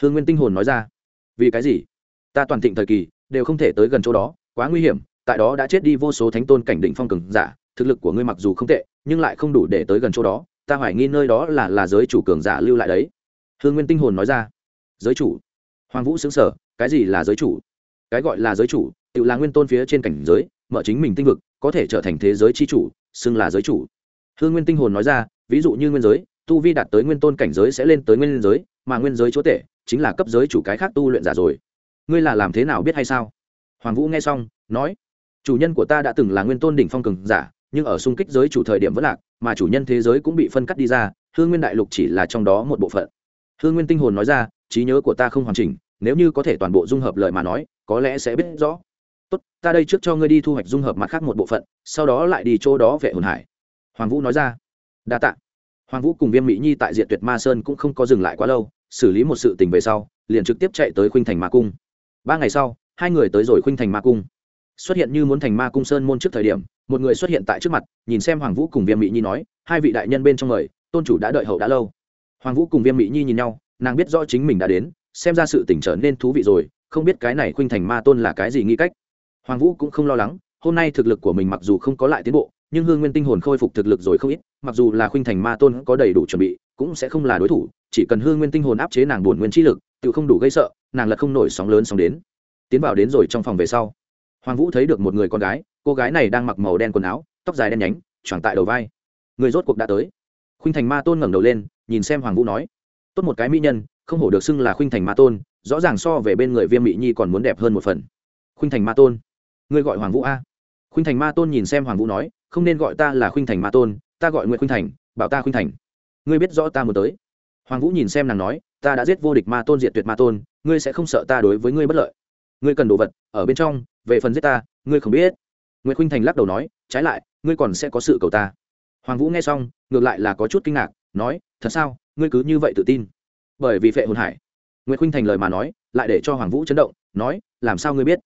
Hương nguyên tinh hồn nói ra. Vì cái gì? Ta toàn thịnh thời kỳ, đều không thể tới gần chỗ đó, quá nguy hiểm, tại đó đã chết đi vô số thánh tôn cảnh định phong cường giả, thực lực của ngươi mặc dù không tệ, nhưng lại không đủ để tới gần chỗ đó ta hoài nghi nơi đó là là giới chủ cường giả lưu lại đấy. Hương nguyên tinh hồn nói ra. Giới chủ? Hoàng vũ xứng sở cái gì là giới chủ? Cái gọi là giới chủ, tự là nguyên tôn phía trên cảnh giới, mở chính mình tinh vực, có thể trở thành thế giới c h i chủ, xưng là giới chủ. Hương nguyên tinh hồn nói ra, ví dụ như nguyên giới, tu vi đạt tới nguyên tôn cảnh giới sẽ lên tới nguyên giới, mà nguyên giới chúa tể chính là cấp giới chủ cái khác tu luyện giả rồi. Ngươi là làm thế nào biết hay sao? Hoàng vũ nghe xong, nói, chủ nhân của ta đã từng là nguyên tôn đỉnh phong cường giả, nhưng ở xung kích giới chủ thời điểm vẫn lạc mà chủ nhân thế giới cũng bị phân cắt đi ra, hương nguyên đại lục chỉ là trong đó một bộ phận. Hương nguyên tinh hồn nói ra, trí nhớ của ta không hoàn chỉnh, nếu như có thể toàn bộ dung hợp lời mà nói, có lẽ sẽ biết rõ. Tốt, ta đây trước cho ngươi đi thu hoạch dung hợp mặt khác một bộ phận, sau đó lại đi chỗ đó vệ hồn hải. Hoàng vũ nói ra. Đa t ạ hoàng vũ cùng viêm mỹ nhi tại diện tuyệt ma sơn cũng không có dừng lại quá lâu, xử lý một sự tình về sau, liền trực tiếp chạy tới khuynh thành ma cung. Ba ngày sau, hai người tới rồi khuynh thành ma cung xuất hiện như muốn thành ma cung sơn môn trước thời điểm, một người xuất hiện tại trước mặt, nhìn xem hoàng vũ cùng viêm mỹ nhi nói, hai vị đại nhân bên trong người tôn chủ đã đợi hậu đã lâu. Hoàng vũ cùng viêm mỹ nhi nhìn nhau, nàng biết rõ chính mình đã đến, xem ra sự tỉnh trở nên thú vị rồi, không biết cái này khuynh thành ma tôn là cái gì nghĩ cách. Hoàng vũ cũng không lo lắng, hôm nay thực lực của mình mặc dù không có lại tiến bộ, nhưng hương nguyên tinh hồn khôi phục thực lực rồi không ít, mặc dù là khuynh thành ma tôn có đầy đủ chuẩn bị, cũng sẽ không là đối thủ, chỉ cần hương nguyên tinh hồn áp chế nàng buồn nguyên trí lực, tự không đủ gây sợ, nàng lật không nổi sóng lớn sóng đến. Tiến vào đến rồi trong phòng về sau hoàng vũ thấy được một người con gái, cô gái này đang mặc màu đen quần áo, tóc dài đen nhánh, choàng tại đầu vai. Người rốt cuộc đã tới. Khuynh thành ma tôn ngẩng đầu lên, nhìn xem hoàng vũ nói, tốt một cái mỹ nhân, không hổ được xưng là khuynh thành ma tôn, rõ ràng so về bên người viêm mỹ nhi còn muốn đẹp hơn một phần. Khuynh thành ma tôn, ngươi gọi hoàng vũ a? Khuynh thành ma tôn nhìn xem hoàng vũ nói, không nên gọi ta là khuynh thành ma tôn, ta gọi nguyễn khuynh thành, bảo ta khuynh thành. Ngươi biết rõ ta muốn tới. Hoàng vũ nhìn xem nàng nói, ta đã giết vô địch ma tôn diệt tuyệt ma tôn, ngươi sẽ không sợ ta đối với ngươi bất lợi ngươi cần đồ vật, ở bên trong, về phần giết ta, ngươi không biết. Nguyễn khuynh thành lắc đầu nói, trái lại, ngươi còn sẽ có sự cầu ta. Hoàng vũ nghe xong, ngược lại là có chút kinh ngạc, nói, thật sao, ngươi cứ như vậy tự tin? Bởi vì phệ hồn hải. Nguyễn khuynh thành lời mà nói, lại để cho hoàng vũ chấn động, nói, làm sao ngươi biết?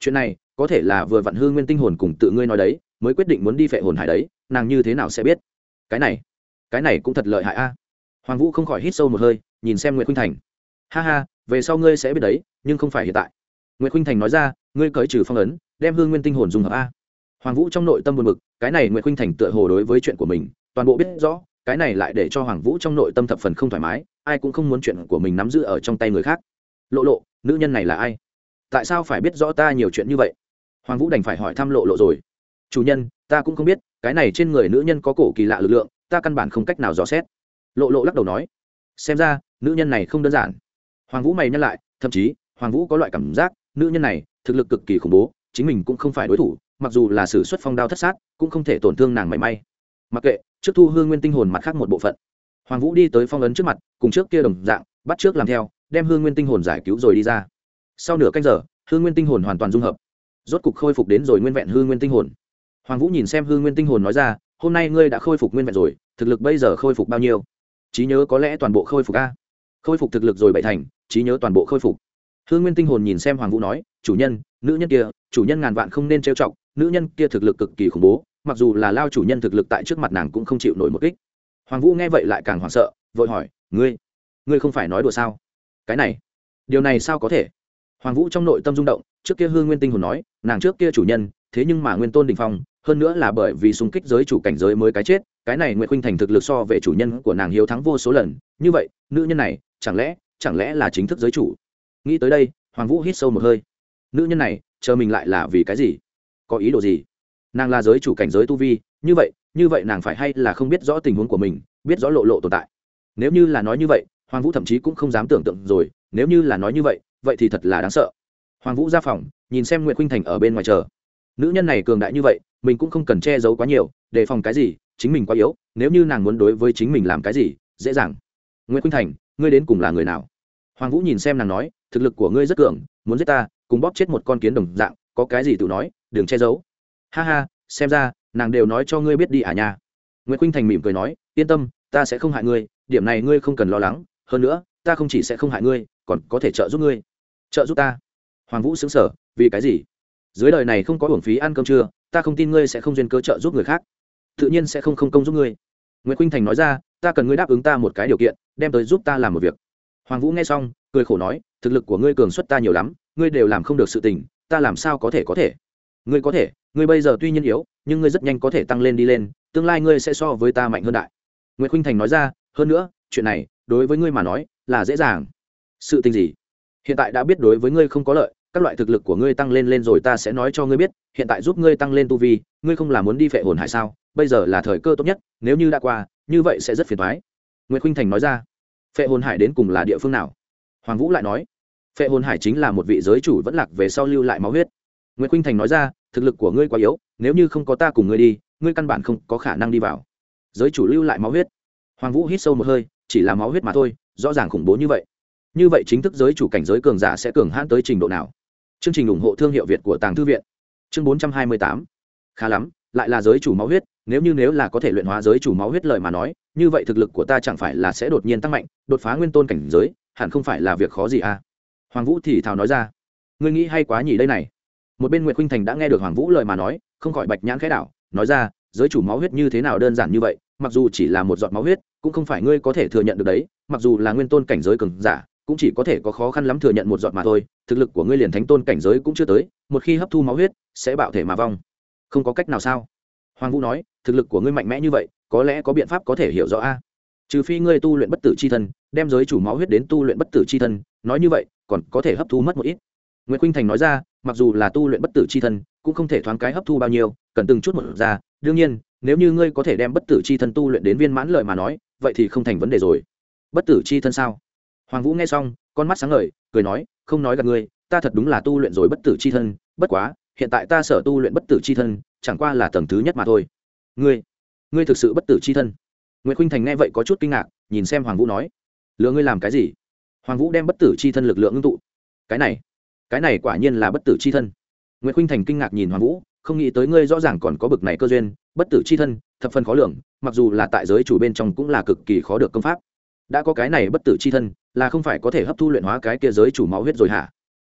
Chuyện này, có thể là vừa vặn hư nguyên tinh hồn cùng tự ngươi nói đấy, mới quyết định muốn đi phệ hồn hải đấy, nàng như thế nào sẽ biết? Cái này cái này cũng thật lợi hại a. Hoàng vũ không khỏi hít sâu một hơi, nhìn xem nguyễn khuynh thành. Ha ha, về sau ngươi sẽ biết đấy, nhưng không phải hiện tại nguyễn khuynh thành nói ra, ngươi cởi trừ phong ấn, đem hương nguyên tinh hồn dùng hợp a. Hoàng vũ trong nội tâm buồn bực, cái này nguyễn khuynh thành tựa hồ đối với chuyện của mình, toàn bộ biết rõ, cái này lại để cho hoàng vũ trong nội tâm thập phần không thoải mái, ai cũng không muốn chuyện của mình nắm giữ ở trong tay người khác. Lộ lộ, nữ nhân này là ai? Tại sao phải biết rõ ta nhiều chuyện như vậy? Hoàng vũ đành phải hỏi thăm lộ lộ rồi. Chủ nhân, ta cũng không biết, cái này trên người nữ nhân có cổ kỳ lạ lực lượng, ta căn bản không cách nào dò xét. Lộ lộ lắc đầu nói. Xem ra, nữ nhân này không đơn giản. Hoàng vũ mày nhắc lại, thậm chí, hoàng vũ có loại cảm giác nữ nhân này, thực lực cực kỳ khủng bố, chính mình cũng không phải đối thủ, mặc dù là sử xuất phong đao thất sát, cũng không thể tổn thương nàng mảy may. Mặc kệ, trước thu hương nguyên tinh hồn mặt khác một bộ phận. Hoàng vũ đi tới phong ấn trước mặt, cùng trước kia đồng dạng, bắt trước làm theo, đem hương nguyên tinh hồn giải cứu rồi đi ra. Sau nửa canh giờ hương nguyên tinh hồn hoàn toàn dung hợp. Rốt cục khôi phục đến rồi nguyên vẹn hương nguyên tinh hồn. Hoàng vũ nhìn xem hương nguyên tinh hồn nói ra, hôm nay ngươi đã khôi phục nguyên vẹn rồi, thực lực bây giờ khôi phục bao nhiêu? Trí nhớ có lẽ toàn bộ khôi phục a. Khôi phục thực lực rồi bảy thành, trí nhớ toàn bộ khôi phục hương nguyên tinh hồn nhìn xem hoàng vũ nói, chủ nhân, nữ nhân kia, chủ nhân ngàn vạn không nên trêu chọc, nữ nhân kia thực lực cực kỳ khủng bố, mặc dù là lao chủ nhân thực lực tại trước mặt nàng cũng không chịu nổi một kích. Hoàng vũ nghe vậy lại càng hoảng sợ, vội hỏi, ngươi ngươi không phải nói đùa sao? Cái này, điều này sao có thể? Hoàng vũ trong nội tâm rung động, trước kia hương nguyên tinh hồn nói, nàng trước kia chủ nhân, thế nhưng mà nguyên tôn đình phong, hơn nữa là bởi vì xung kích giới chủ cảnh giới mới cái chết, cái này nguyễn khuynh thành thực lực so về chủ nhân của nàng hiếu thắng vô số lần, như vậy, nữ nhân này, chẳng lẽ chẳng lẽ là chính thức giới chủ? Nghĩ tới đây, hoàng vũ hít sâu một hơi. Nữ nhân này, chờ mình lại là vì cái gì? Có ý đồ gì? Nàng là giới chủ cảnh giới tu vi, như vậy như vậy nàng phải hay là không biết rõ tình huống của mình, biết rõ lộ lộ tồn tại? Nếu như là nói như vậy, hoàng vũ thậm chí cũng không dám tưởng tượng rồi, nếu như là nói như vậy vậy thì thật là đáng sợ. Hoàng vũ ra phòng, nhìn xem nguyễn khuynh thành ở bên ngoài chờ. Nữ nhân này cường đại như vậy, mình cũng không cần che giấu quá nhiều, đề phòng cái gì, chính mình quá yếu, nếu như nàng muốn đối với chính mình làm cái gì, dễ dàng. Nguyễn khuynh thành, ngươi đến cùng là người nào? Hoàng vũ nhìn xem nàng nói, thực lực của ngươi rất cường, muốn giết ta, cùng bóp chết một con kiến đồng dạng, có cái gì tự nói, đừng che giấu. Ha ha, xem ra, nàng đều nói cho ngươi biết đi à nha. Nguyễn khuynh thành mỉm cười nói, yên tâm, ta sẽ không hại ngươi, điểm này ngươi không cần lo lắng, hơn nữa, ta không chỉ sẽ không hại ngươi, còn có thể trợ giúp ngươi. Trợ giúp ta? Hoàng vũ xứng sở vì cái gì? Dưới đời này không có hưởng phí ăn cơm trưa, ta không tin ngươi sẽ không duyên cơ trợ giúp người khác, tự nhiên sẽ không không công giúp ngươi. Nguyễn khuynh thành nói ra, ta cần ngươi đáp ứng ta một cái điều kiện, đem tới giúp ta làm một việc hoàng vũ nghe xong, cười khổ nói, thực lực của ngươi cường xuất ta nhiều lắm, ngươi đều làm không được sự tình, ta làm sao có thể có thể? Ngươi có thể, ngươi bây giờ tuy nhiên yếu, nhưng ngươi rất nhanh có thể tăng lên đi lên, tương lai ngươi sẽ so với ta mạnh hơn đại. Nguyễn khuynh thành nói ra, hơn nữa, chuyện này, đối với ngươi mà nói, là dễ dàng. Sự tình gì? Hiện tại đã biết đối với ngươi không có lợi, các loại thực lực của ngươi tăng lên lên rồi ta sẽ nói cho ngươi biết, hiện tại giúp ngươi tăng lên tu vi, ngươi không là muốn đi phệ hồn hải sao, bây giờ là thời cơ tốt nhất, nếu như đã qua, như vậy sẽ rất phiền thoái nguyễn khuynh thành nói ra phệ hồn hải đến cùng là địa phương nào? Hoàng vũ lại nói, phệ hồn hải chính là một vị giới chủ vẫn lạc về sau lưu lại máu huyết. Nguyễn khuynh thành nói ra, thực lực của ngươi quá yếu, nếu như không có ta cùng ngươi đi, ngươi căn bản không có khả năng đi vào. Giới chủ lưu lại máu huyết. Hoàng vũ hít sâu một hơi, chỉ là máu huyết mà thôi, rõ ràng khủng bố như vậy. Như vậy chính thức giới chủ cảnh giới cường giả sẽ cường hãn tới trình độ nào? Chương trình ủng hộ thương hiệu việt của tàng thư viện. Chương bốn trăm hai mươi tám. Khá lắm, lại là giới chủ máu huyết, nếu như nếu là có thể luyện hóa giới chủ máu huyết lời mà nói như vậy thực lực của ta chẳng phải là sẽ đột nhiên tăng mạnh, đột phá nguyên tôn cảnh giới, hẳn không phải là việc khó gì à? Hoàng vũ thì thào nói ra. Ngươi nghĩ hay quá nhỉ đây này. Một bên nguyễn khuynh thành đã nghe được hoàng vũ lời mà nói, không khỏi bạch nhãn khẽ đảo, nói ra, giới chủ máu huyết như thế nào đơn giản như vậy, mặc dù chỉ là một giọt máu huyết, cũng không phải ngươi có thể thừa nhận được đấy, mặc dù là nguyên tôn cảnh giới cường giả, cũng chỉ có thể có khó khăn lắm thừa nhận một giọt mà thôi, thực lực của ngươi liền thánh tôn cảnh giới cũng chưa tới, một khi hấp thu máu huyết, sẽ bạo thể mà vong. Không có cách nào sao? Hoàng vũ nói, thực lực của ngươi mạnh mẽ như vậy có lẽ có biện pháp có thể hiểu rõ a. Trừ phi ngươi tu luyện bất tử c h i thân, đem giới chủ máu huyết đến tu luyện bất tử c h i thân, nói như vậy, còn có thể hấp thu mất một ít. Nguyễn khuynh thành nói ra, mặc dù là tu luyện bất tử c h i thân, cũng không thể thoáng cái hấp thu bao nhiêu, cần từng chút một ra. Đương nhiên, nếu như ngươi có thể đem bất tử c h i thân tu luyện đến viên mãn lợi mà nói, vậy thì không thành vấn đề rồi. Bất tử c h i thân sao? Hoàng vũ nghe xong, con mắt sáng ngời, cười nói, không nói gặp ngươi, ta thật đúng là tu luyện rồi bất tử c h i thân, bất quá, hiện tại ta sở tu luyện bất tử c h i thân, chẳng qua là tầng thứ nhất mà thôi. Ngươi ngươi thực sự bất tử chi thân. Nguyễn khuynh thành nghe vậy có chút kinh ngạc, nhìn xem hoàng vũ nói, lừa ngươi làm cái gì? Hoàng vũ đem bất tử chi thân lực lượng ngưng tụ. Cái này cái này quả nhiên là bất tử chi thân. Nguyễn khuynh thành kinh ngạc nhìn hoàng vũ, không nghĩ tới ngươi rõ ràng còn có bực này cơ duyên, bất tử chi thân, thập phần khó lường, mặc dù là tại giới chủ bên trong cũng là cực kỳ khó được công pháp. Đã có cái này bất tử chi thân, là không phải có thể hấp thu luyện hóa cái kia giới chủ máu huyết rồi hả?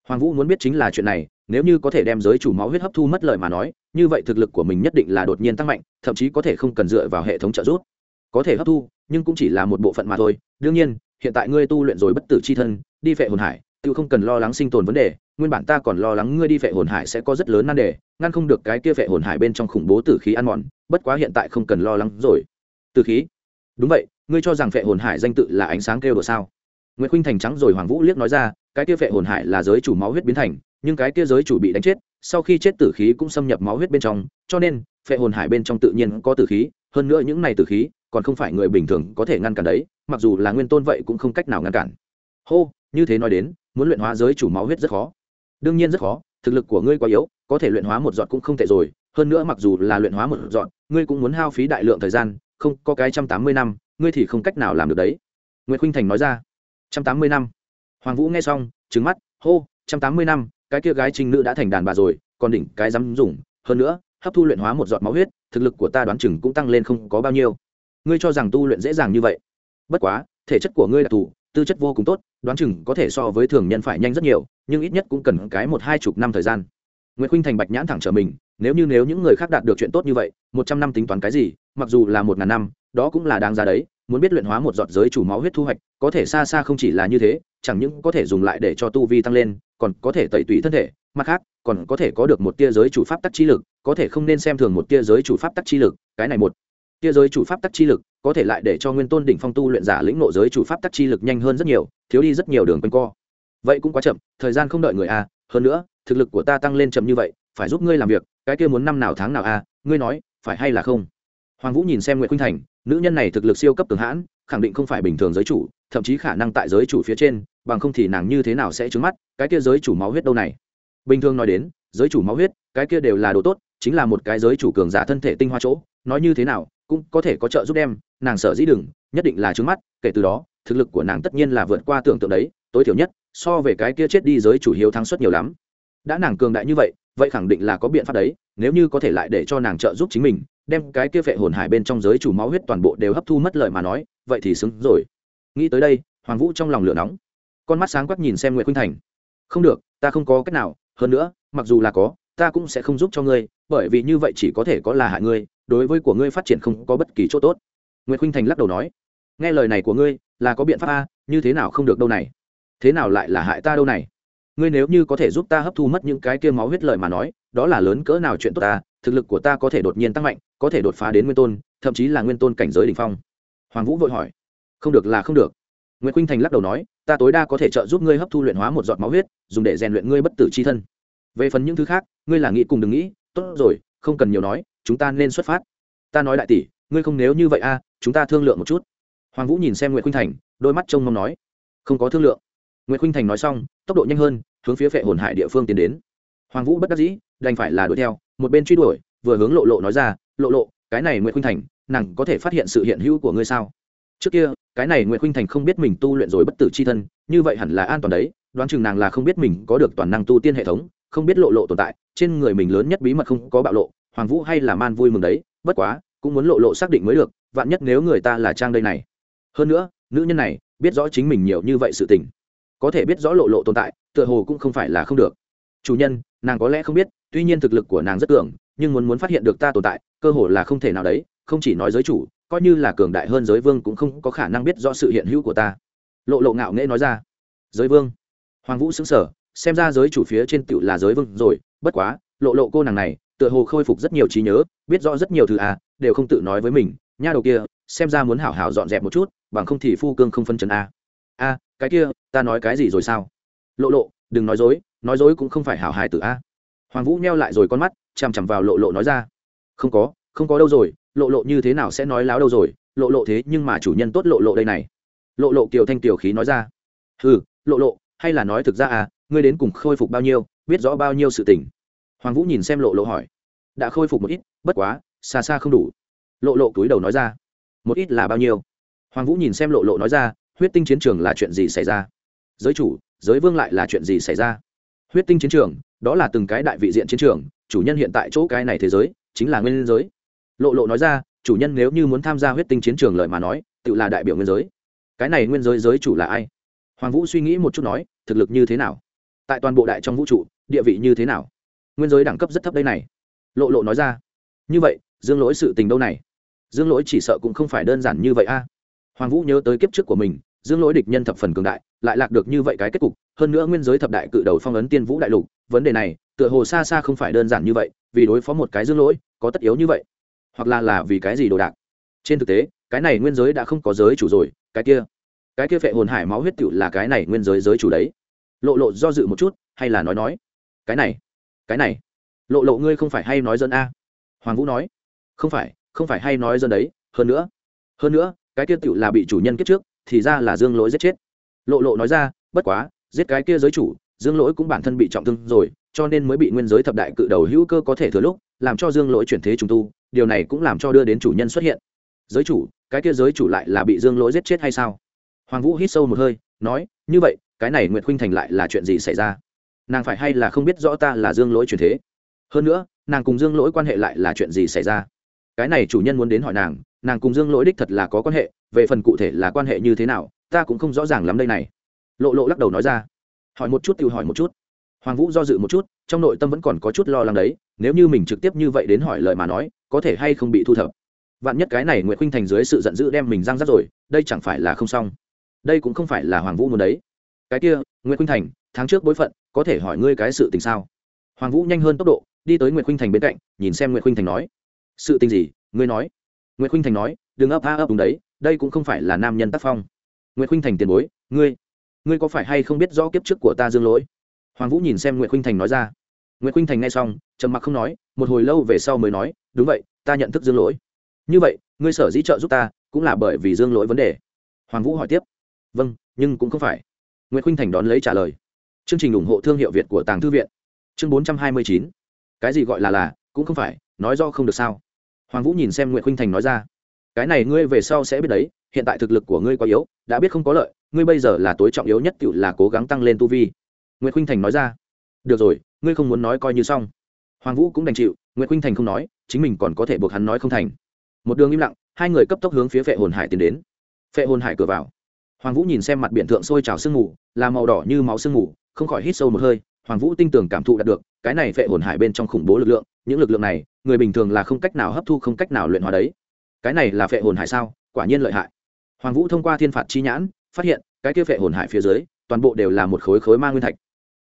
Hoàng vũ muốn biết chính là chuyện này, nếu như có thể đem giới chủ máu huyết hấp thu mất lời mà nói như vậy thực lực của mình nhất định là đột nhiên tăng mạnh, thậm chí có thể không cần dựa vào hệ thống trợ giúp. Có thể hấp thu, nhưng cũng chỉ là một bộ phận mà thôi. Đương nhiên, hiện tại ngươi tu luyện rồi bất tử c h i thân, đi phệ hồn hải tự không cần lo lắng sinh tồn vấn đề, nguyên bản ta còn lo lắng ngươi đi phệ hồn hải sẽ có rất lớn nan đề, ngăn không được cái kia phệ hồn hải bên trong khủng bố tử khí ăn mòn, bất quá hiện tại không cần lo lắng rồi. Tử khí? Đúng vậy, ngươi cho rằng phệ hồn hải danh tự là ánh sáng kêu đồ sao? Nguyễn khinh thành trắng rồi hoàng vũ liếc nói ra, cái kia phệ hồn hải là giới chủ máu huyết biến thành nhưng cái kia giới chủ bị đánh chết, sau khi chết tử khí cũng xâm nhập máu huyết bên trong, cho nên, phệ hồn hải bên trong tự nhiên có tử khí, hơn nữa những này tử khí, còn không phải người bình thường có thể ngăn cản đấy, mặc dù là nguyên tôn vậy cũng không cách nào ngăn cản. Hô, như thế nói đến, muốn luyện hóa giới chủ máu huyết rất khó. Đương nhiên rất khó, thực lực của ngươi quá yếu, có thể luyện hóa một giọt cũng không tệ rồi, hơn nữa mặc dù là luyện hóa một giọt, ngươi cũng muốn hao phí đại lượng thời gian, không, có cái trăm tám mươi năm, ngươi thì không cách nào làm được đấy. Nguyễn khuynh thành nói ra. Trăm tám mươi năm. Hoàng vũ nghe xong trứng mắt, hô, trăm tám mươi năm cái kia gái trinh nữ đã thành đàn bà rồi, còn đỉnh cái dám dùng. Hơn nữa, hấp thu luyện hóa một giọt máu huyết, thực lực của ta đoán chừng cũng tăng lên không có bao nhiêu. Ngươi cho rằng tu luyện dễ dàng như vậy? Bất quá, thể chất của ngươi đặc thù tư chất vô cùng tốt, đoán chừng có thể so với thường nhân phải nhanh rất nhiều, nhưng ít nhất cũng cần cái một hai chục năm thời gian. Nguyễn khuynh thành bạch nhãn thẳng trở mình, nếu như nếu những người khác đạt được chuyện tốt như vậy, một trăm năm tính toán cái gì, mặc dù là một ngàn năm, đó cũng là đáng giá đấy, muốn biết luyện hóa một giọt giới chủ máu huyết thu hoạch, có thể xa xa không chỉ là như thế, chẳng những có thể dùng lại để cho tu vi tăng lên còn có thể tẩy tủy thân thể, mặt khác, còn có thể có được một tia giới chủ pháp tắc chi lực, có thể không nên xem thường một tia giới chủ pháp tắc chi lực, cái này một. Tia giới chủ pháp tắc chi lực có thể lại để cho nguyên tôn đỉnh phong tu luyện giả lĩnh nộ giới chủ pháp tắc chi lực nhanh hơn rất nhiều, thiếu đi rất nhiều đường quanh co. Vậy cũng quá chậm, thời gian không đợi người a, hơn nữa, thực lực của ta tăng lên chậm như vậy, phải giúp ngươi làm việc, cái kia muốn năm nào tháng nào a, ngươi nói, phải hay là không? Hoàng vũ nhìn xem nguyễn khuynh thành, nữ nhân này thực lực siêu cấp cường hãn, khẳng định không phải bình thường giới chủ, thậm chí khả năng tại giới chủ phía trên bằng không thì nàng như thế nào sẽ trứng mắt, cái kia giới chủ máu huyết đâu này? Bình thường nói đến, giới chủ máu huyết, cái kia đều là đồ tốt, chính là một cái giới chủ cường giả thân thể tinh hoa chỗ, nói như thế nào cũng có thể có trợ giúp đem, nàng sợ dĩ đừng, nhất định là trứng mắt, kể từ đó, thực lực của nàng tất nhiên là vượt qua tưởng tượng đấy, tối thiểu nhất, so về cái kia chết đi giới chủ hiếu thắng suất nhiều lắm. Đã nàng cường đại như vậy vậy khẳng định là có biện pháp đấy, nếu như có thể lại để cho nàng trợ giúp chính mình, đem cái kia phệ hồn hải bên trong giới chủ máu huyết toàn bộ đều hấp thu mất lợi mà nói, vậy thì xứng rồi. Nghĩ tới đây, hoàng vũ trong lòng lửa nóng con mắt sáng quắc nhìn xem nguyễn khuynh thành. Không được, ta không có cách nào, hơn nữa, mặc dù là có, ta cũng sẽ không giúp cho ngươi, bởi vì như vậy chỉ có thể có là hại ngươi, đối với của ngươi phát triển không có bất kỳ chỗ tốt. Nguyễn khuynh thành lắc đầu nói, nghe lời này của ngươi, là có biện pháp a, như thế nào không được đâu này? Thế nào lại là hại ta đâu này? Ngươi nếu như có thể giúp ta hấp thu mất những cái kia máu huyết lợi mà nói, đó là lớn cỡ nào chuyện tốt ta, thực lực của ta có thể đột nhiên tăng mạnh, có thể đột phá đến nguyên tôn, thậm chí là nguyên tôn cảnh giới đ ỉ n h phong. Hoàng vũ vội hỏi, không được là không được. Nguyễn khuynh thành lắc đầu nói ta tối đa có thể trợ giúp ngươi hấp thu luyện hóa một giọt máu huyết, dùng để rèn luyện ngươi bất tử c h i thân. Về phần những thứ khác, ngươi là nghĩ cùng đừng nghĩ, tốt rồi, không cần nhiều nói, chúng ta nên xuất phát. Ta nói đại tỷ, ngươi không nếu như vậy a, chúng ta thương lượng một chút. Hoàng vũ nhìn xem nguyễn khuynh thành, đôi mắt trông mong nói. Không có thương lượng. Nguyễn khuynh thành nói xong, tốc độ nhanh hơn, hướng phía vệ hồn hải địa phương tiến đến. Hoàng vũ bất đắc dĩ, đành phải là đuổi theo, một bên truy đuổi, vừa hướng lộ lộ nói ra, lộ lộ, cái này nguyễn khuynh thành, nàng có thể phát hiện sự hiện hữu của ngươi sao? Trước kia, cái này nguyễn khuynh thành không biết mình tu luyện rồi bất tử c h i thân, như vậy hẳn là an toàn đấy, đoán chừng nàng là không biết mình có được toàn năng tu tiên hệ thống, không biết lộ lộ tồn tại, trên người mình lớn nhất bí mật không có bạo lộ, hoàng vũ hay là man vui mừng đấy, bất quá, cũng muốn lộ lộ xác định mới được, vạn nhất nếu người ta là trang đây này. Hơn nữa, nữ nhân này, biết rõ chính mình nhiều như vậy sự tình. Có thể biết rõ lộ lộ tồn tại, tựa hồ cũng không phải là không được. Chủ nhân, nàng có lẽ không biết, tuy nhiên thực lực của nàng rất cường, nhưng muốn muốn phát hiện được ta tồn tại, cơ hồ là không thể nào đấy, không chỉ nói giới chủ coi như là cường đại hơn giới vương cũng không có khả năng biết rõ sự hiện hữu của ta. Lộ lộ ngạo nghễ nói ra. Giới vương? Hoàng vũ xứng sở xem ra giới chủ phía trên tựu là giới vương rồi. Bất quá, lộ lộ cô nàng này, tựa hồ khôi phục rất nhiều trí nhớ, biết rõ rất nhiều thứ à đều không tự nói với mình. Nha đầu kia, xem ra muốn hảo hảo dọn dẹp một chút, bằng không thì phu cương không phân trần a. A, cái kia, ta nói cái gì rồi sao? Lộ lộ, đừng nói dối nói dối cũng không phải hảo hài tử a. Hoàng vũ neo lại rồi con mắt, chằm chằm vào lộ lộ nói ra. Không có không có đâu rồi lộ lộ như thế nào sẽ nói láo đâu rồi, lộ lộ thế nhưng mà chủ nhân tốt lộ lộ đây này. Lộ lộ kiều thanh kiều khí nói ra. Ừ lộ lộ, hay là nói thực ra à ngươi đến cùng khôi phục bao nhiêu, biết rõ bao nhiêu sự tình. Hoàng vũ nhìn xem lộ lộ hỏi. Đã khôi phục một ít, bất quá, xa xa không đủ. Lộ lộ cúi đầu nói ra. Một ít là bao nhiêu? Hoàng vũ nhìn xem lộ lộ nói ra, huyết tinh chiến trường là chuyện gì xảy ra? Giới chủ, giới vương lại là chuyện gì xảy ra? Huyết tinh chiến trường, đó là từng cái đại vị diện chiến trường, chủ nhân hiện tại chỗ cái này thế giới, chính là nguyên giới lộ lộ nói ra, chủ nhân nếu như muốn tham gia huyết tinh chiến trường lời mà nói, tự là đại biểu nguyên giới. Cái này nguyên giới giới chủ là ai? Hoàng vũ suy nghĩ một chút nói, thực lực như thế nào? Tại toàn bộ đại trong vũ trụ, địa vị như thế nào? Nguyên giới đẳng cấp rất thấp đây này. Lộ lộ nói ra, như vậy, dương lỗi sự tình đâu này? Dương lỗi chỉ sợ cũng không phải đơn giản như vậy a. Hoàng vũ nhớ tới kiếp trước của mình, dương lỗi địch nhân thập phần cường đại, lại lạc được như vậy cái kết cục, hơn nữa nguyên giới thập đại cự đầu phong ấn tiên vũ đại lục, vấn đề này, tựa hồ xa xa không phải đơn giản như vậy, vì đối phó một cái dương lỗi, có tất yếu như vậy hoặc là là vì cái gì đồ đạc. Trên thực tế, cái này nguyên giới đã không có giới chủ rồi, cái kia cái kia phệ hồn hải máu huyết tựu là cái này nguyên giới giới chủ đấy. Lộ lộ do dự một chút, hay là nói nói, cái này cái này, lộ lộ ngươi không phải hay nói dân a? Hoàng vũ nói, không phải không phải hay nói dân đấy, hơn nữa hơn nữa, cái kia tựu là bị chủ nhân kết trước, thì ra là dương lỗi giết chết. Lộ lộ nói ra, bất quá, giết cái kia giới chủ, dương lỗi cũng bản thân bị trọng thương rồi, cho nên mới bị nguyên giới thập đại cự đầu hữu cơ có thể thừa lúc, làm cho dương lỗi chuyển thế trùng tu điều này cũng làm cho đưa đến chủ nhân xuất hiện. Giới chủ, cái kia giới chủ lại là bị dương lỗi giết chết hay sao? Hoàng vũ hít sâu một hơi, nói, như vậy, cái này nguyệt khuynh thành lại là chuyện gì xảy ra? Nàng phải hay là không biết rõ ta là dương lỗi chuyển thế? Hơn nữa, nàng cùng dương lỗi quan hệ lại là chuyện gì xảy ra? Cái này chủ nhân muốn đến hỏi nàng nàng cùng dương lỗi đích thật là có quan hệ, về phần cụ thể là quan hệ như thế nào, ta cũng không rõ ràng lắm đây này. Lộ lộ lắc đầu nói ra. Hỏi một chút tự hỏi một chút. Hoàng vũ do dự một chút, trong nội tâm vẫn còn có chút lo lắng đấy, nếu như mình trực tiếp như vậy đến hỏi lời mà nói có thể hay không bị thu thập. Vạn nhất cái này nguyễn khinh thành dưới sự giận dữ đem mình răng rắt rồi, đây chẳng phải là không xong. Đây cũng không phải là hoàng vũ muốn đấy. Cái kia nguyễn khinh thành, tháng trước bối phận, có thể hỏi ngươi cái sự tình sao? Hoàng vũ nhanh hơn tốc độ, đi tới nguyễn khinh thành bên cạnh, nhìn xem nguyễn khinh thành nói. Sự tình gì? Ngươi nói. Nguyễn khinh thành nói, đừng ấp a ấp đúng đấy, đây cũng không phải là nam nhân tác phong. Nguyễn khinh thành tiền bối, ngươi ngươi có phải hay không biết rõ kiếp trước của ta dương lỗi? Hoàng vũ nhìn xem nguyễn khinh thành nói ra. Nguyễn khinh thành nghe xong, trầm mặc không nói, một hồi lâu về sau mới nói đúng vậy, ta nhận thức dương lỗi. Như vậy, ngươi sở dĩ trợ giúp ta, cũng là bởi vì dương lỗi vấn đề. Hoàng vũ hỏi tiếp. Vâng nhưng cũng không phải. Nguyễn khuynh thành đón lấy trả lời. Chương trình ủng hộ thương hiệu việt của tàng thư viện. Chương bốn trăm hai mươi chín. Cái gì gọi là là, cũng không phải, nói do không được sao. Hoàng vũ nhìn xem nguyễn khuynh thành nói ra. Cái này ngươi về sau sẽ biết đấy, hiện tại thực lực của ngươi quá yếu, đã biết không có lợi, ngươi bây giờ là tối trọng yếu nhất, tự là cố gắng tăng lên tu vi. Nguyễn khuynh thành nói ra. Được rồi, ngươi không muốn nói coi như xong hoàng vũ cũng đành chịu nguyễn khuynh thành không nói, chính mình còn có thể buộc hắn nói không thành. Một đường im lặng, hai người cấp tốc hướng phía phệ hồn hải tiến đến. Phệ hồn hải cửa vào. Hoàng vũ nhìn xem mặt biển thượng sôi trào sương mù, là màu đỏ như máu sương mù, không khỏi hít sâu một hơi, hoàng vũ tinh tường cảm thụ đạt được, cái này phệ hồn hải bên trong khủng bố lực lượng, những lực lượng này, người bình thường là không cách nào hấp thu, không cách nào luyện hóa đấy. Cái này là phệ hồn hải sao? Quả nhiên lợi hại. Hoàng vũ thông qua thiên phạt chi nhãn, phát hiện, cái kia phệ hồn hải phía dưới, toàn bộ đều là một khối khối ma nguyên thạch.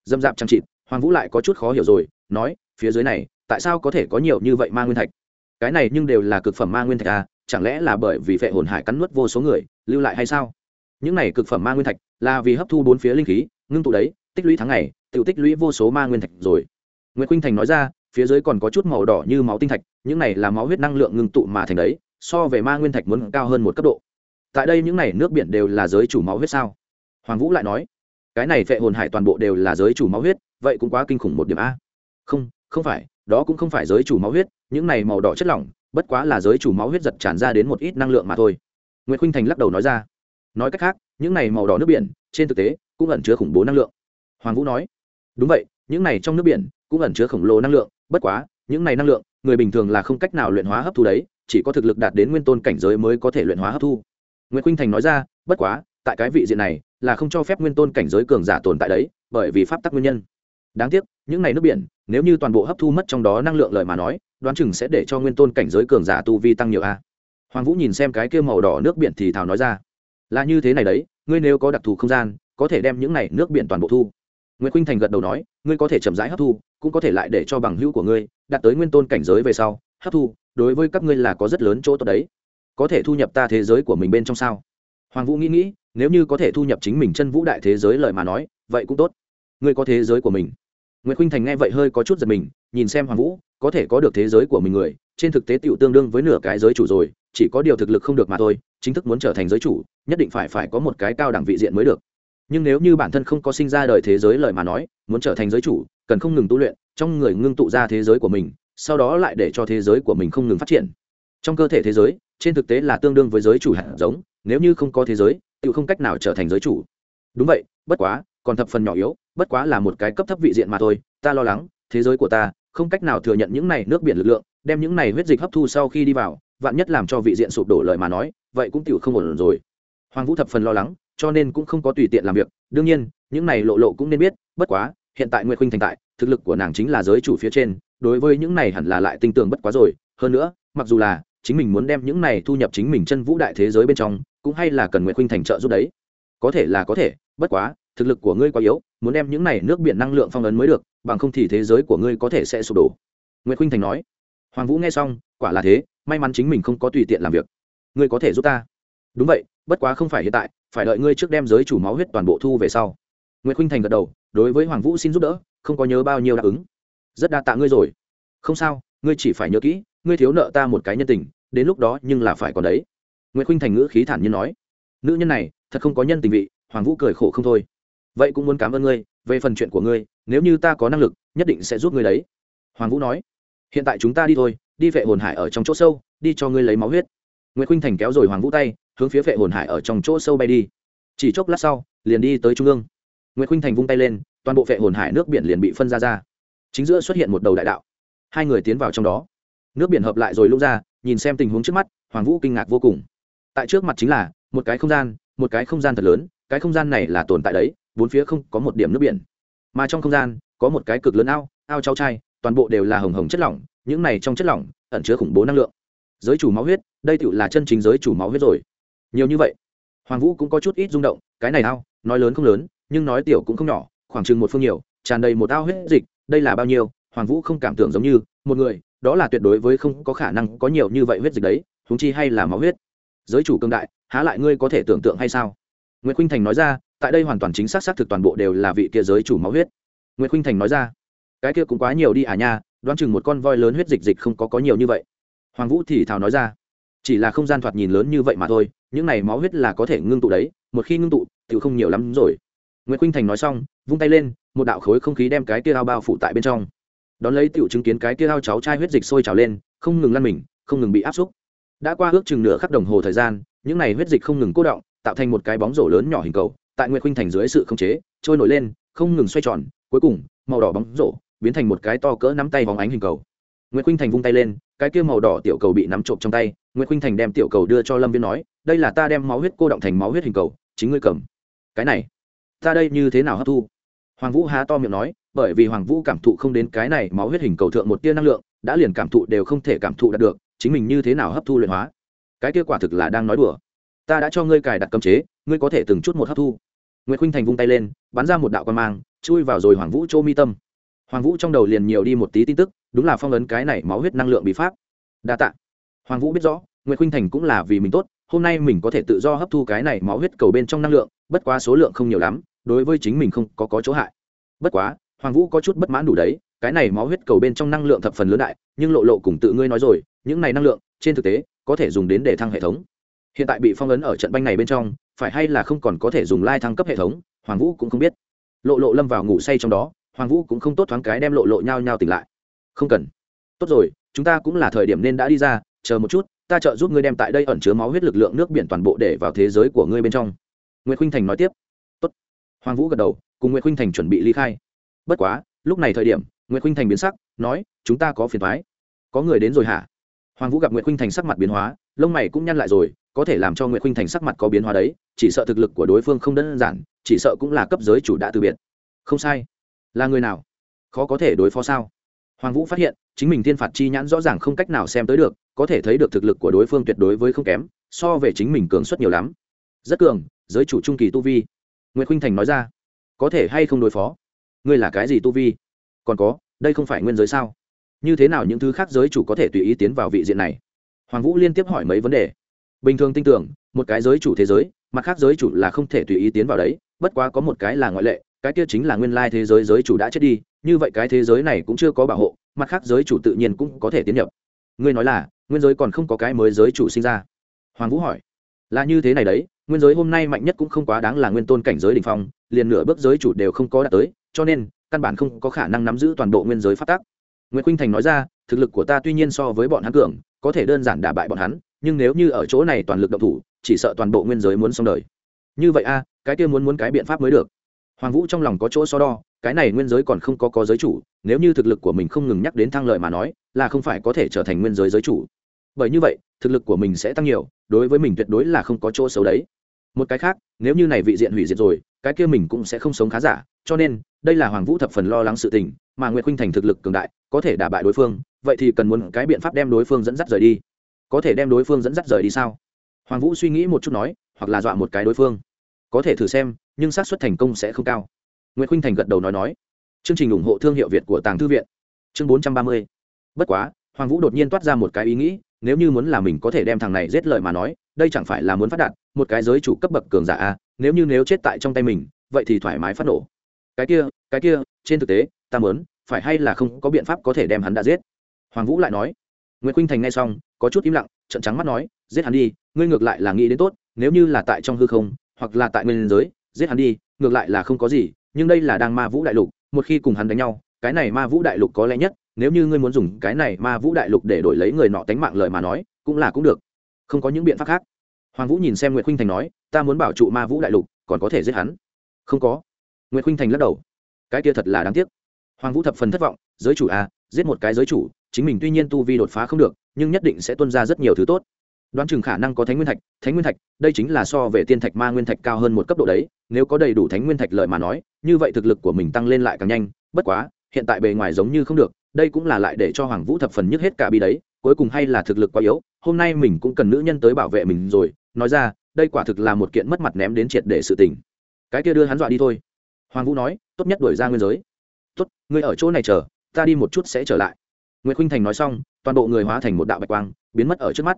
Dâm dạp trang trịt hoàng vũ lại có chút khó hiểu rồi, nói, phía dưới này, tại sao có thể có nhiều như vậy ma nguyên thạch? Cái này nhưng đều là cực phẩm ma nguyên thạch à chẳng lẽ là bởi vì phệ hồn hải cắn nuốt vô số người, lưu lại hay sao? Những này cực phẩm ma nguyên thạch là vì hấp thu bốn phía linh khí, ngưng tụ đấy, tích lũy tháng ngày, tự tích lũy vô số ma nguyên thạch rồi. Nguyễn khuynh thành nói ra, phía dưới còn có chút màu đỏ như máu tinh thạch, những này là máu huyết năng lượng ngưng tụ mà thành đấy, so về ma nguyên thạch muốn cao hơn một cấp độ. Tại đây những này nước biển đều là giới chủ máu huyết sao? Hoàng vũ lại nói, cái này phệ hồn hải toàn bộ đều là giới chủ máu huyết vậy cũng quá kinh khủng một điểm a. Không không phải, đó cũng không phải giới chủ máu huyết, những này màu đỏ chất lỏng, bất quá là giới chủ máu huyết giật tràn ra đến một ít năng lượng mà thôi. Nguyễn khuynh thành lắc đầu nói ra. Nói cách khác, những này màu đỏ nước biển, trên thực tế, cũng ẩn chứa khủng bố năng lượng. Hoàng vũ nói. Đúng vậy, những này trong nước biển, cũng ẩn chứa khổng lồ năng lượng, bất quá, những này năng lượng, người bình thường là không cách nào luyện hóa hấp thu đấy, chỉ có thực lực đạt đến nguyên tôn cảnh giới mới có thể luyện hóa hấp thu. Nguyễn khuynh thành nói ra, bất quá, tại cái vị diện này, là không cho phép nguyên tôn cảnh giới cường giả tồn tại đấy, bởi vì pháp tắc nguyên nhân đáng tiếc, những này nước biển, nếu như toàn bộ hấp thu mất trong đó năng lượng lời mà nói, đoán chừng sẽ để cho nguyên tôn cảnh giới cường giả tu vi tăng nhiều a. Hoàng vũ nhìn xem cái kia màu đỏ nước biển thì thào nói ra, là như thế này đấy, ngươi nếu có đặc thù không gian, có thể đem những này nước biển toàn bộ thu. Nguyễn khuynh thành gật đầu nói, ngươi có thể chậm rãi hấp thu, cũng có thể lại để cho bằng hữu của ngươi đạt tới nguyên tôn cảnh giới về sau, hấp thu, đối với các ngươi là có rất lớn chỗ tốt đấy. Có thể thu nhập ta thế giới của mình bên trong sao? Hoàng vũ nghĩ nghĩ, nếu như có thể thu nhập chính mình chân vũ đại thế giới lời mà nói, vậy cũng tốt. Ngươi có thế giới của mình Nguyệt khuynh thành nghe vậy hơi có chút giật mình, nhìn xem hoàng vũ, có thể có được thế giới của mình người, trên thực tế tiểu tương đương với nửa cái giới chủ rồi, chỉ có điều thực lực không được mà thôi, chính thức muốn trở thành giới chủ, nhất định phải phải có một cái cao đẳng vị diện mới được. Nhưng nếu như bản thân không có sinh ra đời thế giới lời mà nói, muốn trở thành giới chủ, cần không ngừng tu luyện, trong người ngưng tụ ra thế giới của mình, sau đó lại để cho thế giới của mình không ngừng phát triển. Trong cơ thể thế giới, trên thực tế là tương đương với giới chủ hạt giống, nếu như không có thế giới, tiểu không cách nào trở thành giới chủ. Đúng vậy, bất quá còn thập phần nhỏ yếu, bất quá là một cái cấp thấp vị diện mà thôi, ta lo lắng, thế giới của ta không cách nào thừa nhận những này nước biển lực lượng, đem những này huyết dịch hấp thu sau khi đi vào, vạn nhất làm cho vị diện sụp đổ lời mà nói, vậy cũng tiểu không ổn rồi. Hoàng vũ thập phần lo lắng, cho nên cũng không có tùy tiện làm việc, đương nhiên, những này lộ lộ cũng nên biết, bất quá, hiện tại nguyệt khuynh thành tại, thực lực của nàng chính là giới chủ phía trên, đối với những này hẳn là lại tinh tường bất quá rồi, hơn nữa, mặc dù là chính mình muốn đem những này thu nhập chính mình chân vũ đại thế giới bên trong, cũng hay là cần nguyệt khuynh thành trợ giúp đấy. Có thể là có thể, bất quá thực lực của ngươi quá yếu, muốn đem những này nước biển năng lượng phong ấn mới được, bằng không thì thế giới của ngươi có thể sẽ sụp đổ. Nguyệt khuynh thành nói. Hoàng vũ nghe xong, quả là thế, may mắn chính mình không có tùy tiện làm việc. Ngươi có thể giúp ta. Đúng vậy, bất quá không phải hiện tại, phải đợi ngươi trước đem giới chủ máu huyết toàn bộ thu về sau. Nguyễn khuynh thành gật đầu, đối với hoàng vũ xin giúp đỡ, không có nhớ bao nhiêu đáp ứng. Rất đa tạ ngươi rồi. Không sao, ngươi chỉ phải nhớ kỹ, ngươi thiếu nợ ta một cái nhân tình, đến lúc đó nhưng là phải còn đấy. Nguyễn khuynh thành ngữ khí thản nhiên nói. Nữ nhân này, thật không có nhân tình vị. Hoàng vũ cười khổ không thôi vậy cũng muốn cảm ơn ngươi, về phần chuyện của ngươi, nếu như ta có năng lực, nhất định sẽ giúp ngươi đấy. Hoàng vũ nói. Hiện tại chúng ta đi thôi, đi vệ hồn hải ở trong chỗ sâu, đi cho ngươi lấy máu huyết. Nguyễn khuynh thành kéo rồi hoàng vũ tay, hướng phía vệ hồn hải ở trong chỗ sâu bay đi. Chỉ chốc lát sau, liền đi tới trung ương. Nguyễn khuynh thành vung tay lên, toàn bộ vệ hồn hải nước biển liền bị phân ra ra. Chính giữa xuất hiện một đầu đại đạo. Hai người tiến vào trong đó. Nước biển hợp lại rồi lúc ra, nhìn xem tình huống trước mắt, hoàng vũ kinh ngạc vô cùng. Tại trước mặt chính là, một cái không gian, một cái không gian thật lớn, cái không gian này là tồn tại đấy bốn phía không có một điểm nước biển. Mà trong không gian, có một cái cực lớn ao ao trao chai toàn bộ đều là hồng hồng chất lỏng, những này trong chất lỏng, ẩn chứa khủng bố năng lượng. Giới chủ máu huyết, đây tựu là chân chính giới chủ máu huyết rồi. Nhiều như vậy, hoàng vũ cũng có chút ít rung động, cái này ao, nói lớn không lớn, nhưng nói tiểu cũng không nhỏ, khoảng chừng một phương nhiều, tràn đầy một ao huyết dịch, đây là bao nhiêu, hoàng vũ không cảm tưởng giống như, một người, đó là tuyệt đối với không có khả năng có nhiều như vậy huyết dịch đấy húng chi hay là máu huyết. Giới chủ cương đại, há lại ngươi có thể tưởng tượng hay sao? Nguyễn khuynh thành nói ra tại đây hoàn toàn chính xác xác thực toàn bộ đều là vị kia giới chủ máu huyết. Nguyễn khinh thành nói ra, cái kia cũng quá nhiều đi à nha, đoán chừng một con voi lớn huyết dịch dịch không có có nhiều như vậy. Hoàng vũ thì thào nói ra, chỉ là không gian thoạt nhìn lớn như vậy mà thôi, những này máu huyết là có thể ngưng tụ đấy, một khi ngưng tụ tự không nhiều lắm rồi. Nguyễn khinh thành nói xong, vung tay lên, một đạo khối không khí đem cái kia ao bao phủ tại bên trong. Đón lấy tiểu chứng kiến cái kia ao cháu trai huyết dịch sôi trào lên, không ngừng lăn mình, không ngừng bị áp xúc. Đã qua ước chừng nửa khắc đồng hồ thời gian, những này huyết dịch không ngừng cố động, tạo thành một cái bóng rổ lớn nhỏ hình cầu tại nguyệt khuynh thành dưới sự khống chế, trôi nổi lên, không ngừng xoay tròn, cuối cùng, màu đỏ bóng rổ biến thành một cái to cỡ nắm tay vòng ánh hình cầu. Nguyệt khuynh thành vung tay lên, cái kia màu đỏ tiểu cầu bị nắm trộm trong tay, nguyệt khuynh thành đem tiểu cầu đưa cho lâm viên nói, đây là ta đem máu huyết cô động thành máu huyết hình cầu, chính ngươi cầm. Cái này, ta đây như thế nào hấp thu? Hoàng vũ há to miệng nói, bởi vì hoàng vũ cảm thụ không đến cái này máu huyết hình cầu thượng một tia năng lượng, đã liền cảm thụ đều không thể cảm thụ đạt được, chính mình như thế nào hấp thu luyện hóa. Cái kia quả thực là đang nói đùa. Ta đã cho ngươi cài đặt cấm chế ngươi có thể từng chút một hấp thu. Nguyễn khuynh thành vung tay lên bắn ra một đạo quan mang chui vào rồi hoàng vũ chỗ mi tâm. Hoàng vũ trong đầu liền nhiều đi một tí tin tức đúng là phong ấn cái này máu huyết năng lượng bị pháp. Đa tạ. Hoàng vũ biết rõ nguyễn khuynh thành cũng là vì mình tốt hôm nay mình có thể tự do hấp thu cái này máu huyết cầu bên trong năng lượng bất quá số lượng không nhiều lắm đối với chính mình không có, có chỗ hại. Bất quá hoàng vũ có chút bất mãn đủ đấy cái này máu huyết cầu bên trong năng lượng thập phần lớn đại nhưng lộ lộ cùng tự ngươi nói rồi những này năng lượng trên thực tế có thể dùng đến để thăng hệ thống. Hiện tại bị phong ấn ở trận banh này bên trong phải hay là không còn có thể dùng lai thăng cấp hệ thống, hoàng vũ cũng không biết. Lộ lộ lâm vào ngủ say trong đó, hoàng vũ cũng không tốt thoáng cái đem lộ lộ nhao nhao tỉnh lại. Không cần. Tốt rồi, chúng ta cũng là thời điểm nên đã đi ra, chờ một chút, ta trợ giúp ngươi đem tại đây ẩn chứa máu huyết lực lượng nước biển toàn bộ để vào thế giới của ngươi bên trong. Nguyễn khuynh thành nói tiếp. Tốt. Hoàng vũ gật đầu, cùng nguyễn khuynh thành chuẩn bị ly khai. Bất quá, lúc này thời điểm nguyễn khuynh thành biến sắc, nói, chúng ta có phiền thoái có người đến rồi hả? Hoàng vũ gặp Nguyệt khuynh thành sắc mặt biến hóa, lông mày cũng nhăn lại rồi, có thể làm cho Nguyệt khuynh thành sắc mặt có biến hóa đấy, chỉ sợ thực lực của đối phương không đơn giản, chỉ sợ cũng là cấp giới chủ đã từ biệt. Không sai. Là người nào? Khó có thể đối phó sao? Hoàng vũ phát hiện, chính mình thiên phạt chi nhãn rõ ràng không cách nào xem tới được, có thể thấy được thực lực của đối phương tuyệt đối với không kém, so về chính mình cường suất nhiều lắm. Rất cường, giới chủ trung kỳ tu vi. Nguyệt khuynh thành nói ra. Có thể hay không đối phó? Ngươi là cái gì tu vi? Còn có, đây không phải nguyên giới sao? Như thế nào những thứ khác giới chủ có thể tùy ý tiến vào vị diện này? Hoàng vũ liên tiếp hỏi mấy vấn đề. Bình thường tin tưởng, một cái giới chủ thế giới, mặt khác giới chủ là không thể tùy ý tiến vào đấy, bất quá có một cái là ngoại lệ, cái kia chính là nguyên lai thế giới giới chủ đã chết đi, như vậy cái thế giới này cũng chưa có bảo hộ, mặt khác giới chủ tự nhiên cũng có thể tiến nhập. Ngươi nói là, nguyên giới còn không có cái mới giới chủ sinh ra. Hoàng vũ hỏi. Là như thế này đấy, nguyên giới hôm nay mạnh nhất cũng không quá đáng là nguyên tôn cảnh giới đ ỉ n h phong, liền nửa bước giới chủ đều không có đạt tới, cho nên, căn bản không có khả năng nắm giữ toàn bộ nguyên giới phát tác nguyễn khuynh thành nói ra, thực lực của ta tuy nhiên so với bọn hắn cường, có thể đơn giản đả bại bọn hắn, nhưng nếu như ở chỗ này toàn lực động thủ, chỉ sợ toàn bộ nguyên giới muốn xong đời. Như vậy a, cái kia muốn muốn cái biện pháp mới được. Hoàng vũ trong lòng có chỗ so đo, cái này nguyên giới còn không có có giới chủ, nếu như thực lực của mình không ngừng nhắc đến thăng lợi mà nói, là không phải có thể trở thành nguyên giới giới chủ. Bởi như vậy, thực lực của mình sẽ tăng nhiều, đối với mình tuyệt đối là không có chỗ xấu đấy. Một cái khác, nếu như này vị diện hủy diệt rồi, cái kia mình cũng sẽ không sống khá giả, cho nên, đây là hoàng vũ thập phần lo lắng sự tình, mà nguyệt khuynh thành thực lực cường đại có thể đả bại đối phương, vậy thì cần muốn cái biện pháp đem đối phương dẫn dắt rời đi. Có thể đem đối phương dẫn dắt rời đi sao? Hoàng vũ suy nghĩ một chút nói, hoặc là dọa một cái đối phương. Có thể thử xem, nhưng xác suất thành công sẽ không cao. Nguyễn khuynh thành gật đầu nói nói. Chương trình ủng hộ thương hiệu việt của tàng thư viện. Chương bốn trăm ba mươi. Bất quá, hoàng vũ đột nhiên toát ra một cái ý nghĩ, nếu như muốn là mình có thể đem thằng này giết lợi mà nói, đây chẳng phải là muốn phát đạt, một cái giới chủ cấp bậc cường giả a, nếu như nếu chết tại trong tay mình, vậy thì thoải mái phát nổ. Cái kia cái kia, trên thực tế, ta muốn phải hay là không có biện pháp có thể đem hắn đã giết? Hoàng vũ lại nói. Nguyễn khuynh thành nghe xong, có chút im lặng trận trắng mắt nói, giết hắn đi, ngươi ngược lại là nghĩ đến tốt, nếu như là tại trong hư không, hoặc là tại nguyên giới, giết hắn đi, ngược lại là không có gì, nhưng đây là đang ma vũ đại lục, một khi cùng hắn đánh nhau, cái này ma vũ đại lục có lẽ nhất, nếu như ngươi muốn dùng cái này ma vũ đại lục để đổi lấy người nọ tánh mạng lời mà nói, cũng là cũng được. Không có những biện pháp khác. Hoàng vũ nhìn xem nguyễn khuynh thành nói, ta muốn bảo trụ ma vũ đại lục, còn có thể giết hắn? Không có. Nguyễn khuynh thành lắc đầu. Cái kia thật là đáng tiếc hoàng vũ thập phần thất vọng, giới chủ à giết một cái giới chủ, chính mình tuy nhiên tu vi đột phá không được, nhưng nhất định sẽ tuân ra rất nhiều thứ tốt. Đoán chừng khả năng có thánh nguyên thạch, thánh nguyên thạch, đây chính là so về tiên thạch ma nguyên thạch cao hơn một cấp độ đấy, nếu có đầy đủ thánh nguyên thạch lợi mà nói, như vậy thực lực của mình tăng lên lại càng nhanh, bất quá, hiện tại bề ngoài giống như không được, đây cũng là lại để cho hoàng vũ thập phần nhức hết cả bi đấy, cuối cùng hay là thực lực quá yếu, hôm nay mình cũng cần nữ nhân tới bảo vệ mình rồi, nói ra, đây quả thực là một kiện mất mặt ném đến triệt để sự tình. Cái kia đưa hắn dọa đi thôi. Hoàng vũ nói, tốt nhất đuổi ra nguyên giới tốt, ngươi ở chỗ này chờ, ta đi một chút sẽ trở lại. Nguyễn khuynh thành nói xong, toàn bộ người hóa thành một đạo bạch quang, biến mất ở trước mắt.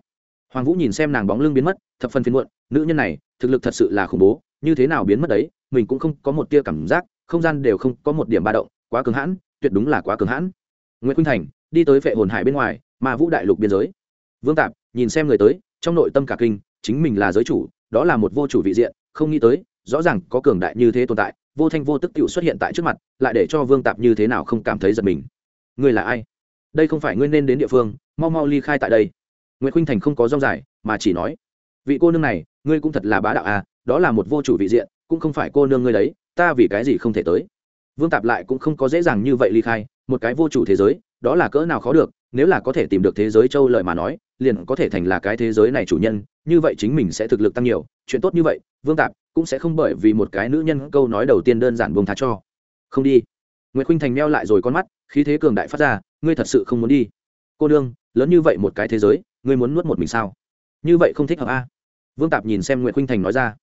Hoàng vũ nhìn xem nàng bóng lưng biến mất, thập phân phiền muộn, nữ nhân này, thực lực thật sự là khủng bố, như thế nào biến mất đấy, mình cũng không có một tia cảm giác, không gian đều không có một điểm ba động, quá cứng hãn, tuyệt đúng là quá cứng hãn. Nguyễn khuynh thành đi tới vệ hồn hải bên ngoài mà vũ đại lục biên giới. Vương tạp nhìn xem người tới, trong nội tâm cả kinh, chính mình là giới chủ, đó là một vô chủ vị diện, không nghĩ tới rõ ràng có cường đại như thế tồn tại, vô thanh vô tức tự xuất hiện tại trước mặt, lại để cho vương tạp như thế nào không cảm thấy giật mình. Ngươi là ai? Đây không phải ngươi nên đến địa phương, mau mau ly khai tại đây. Nguyễn khuynh thành không có rong dài, mà chỉ nói, vị cô nương này, ngươi cũng thật là bá đạo à đó là một vô chủ vị diện, cũng không phải cô nương ngươi đấy, ta vì cái gì không thể tới? Vương tạp lại cũng không có dễ dàng như vậy ly khai, một cái vô chủ thế giới, đó là cỡ nào khó được, nếu là có thể tìm được thế giới châu lợi mà nói, liền có thể thành là cái thế giới này chủ nhân, như vậy chính mình sẽ thực lực tăng nhiều, chuyện tốt như vậy, vương tạp cũng sẽ không bởi vì một cái nữ nhân câu nói đầu tiên đơn giản buông tha cho. Không đi. Nguyễn khuynh thành meo lại rồi con mắt, khí thế cường đại phát ra, ngươi thật sự không muốn đi. Cô đương lớn như vậy một cái thế giới, ngươi muốn nuốt một mình sao? Như vậy không thích hợp a vương tạp nhìn xem nguyễn khuynh thành nói ra.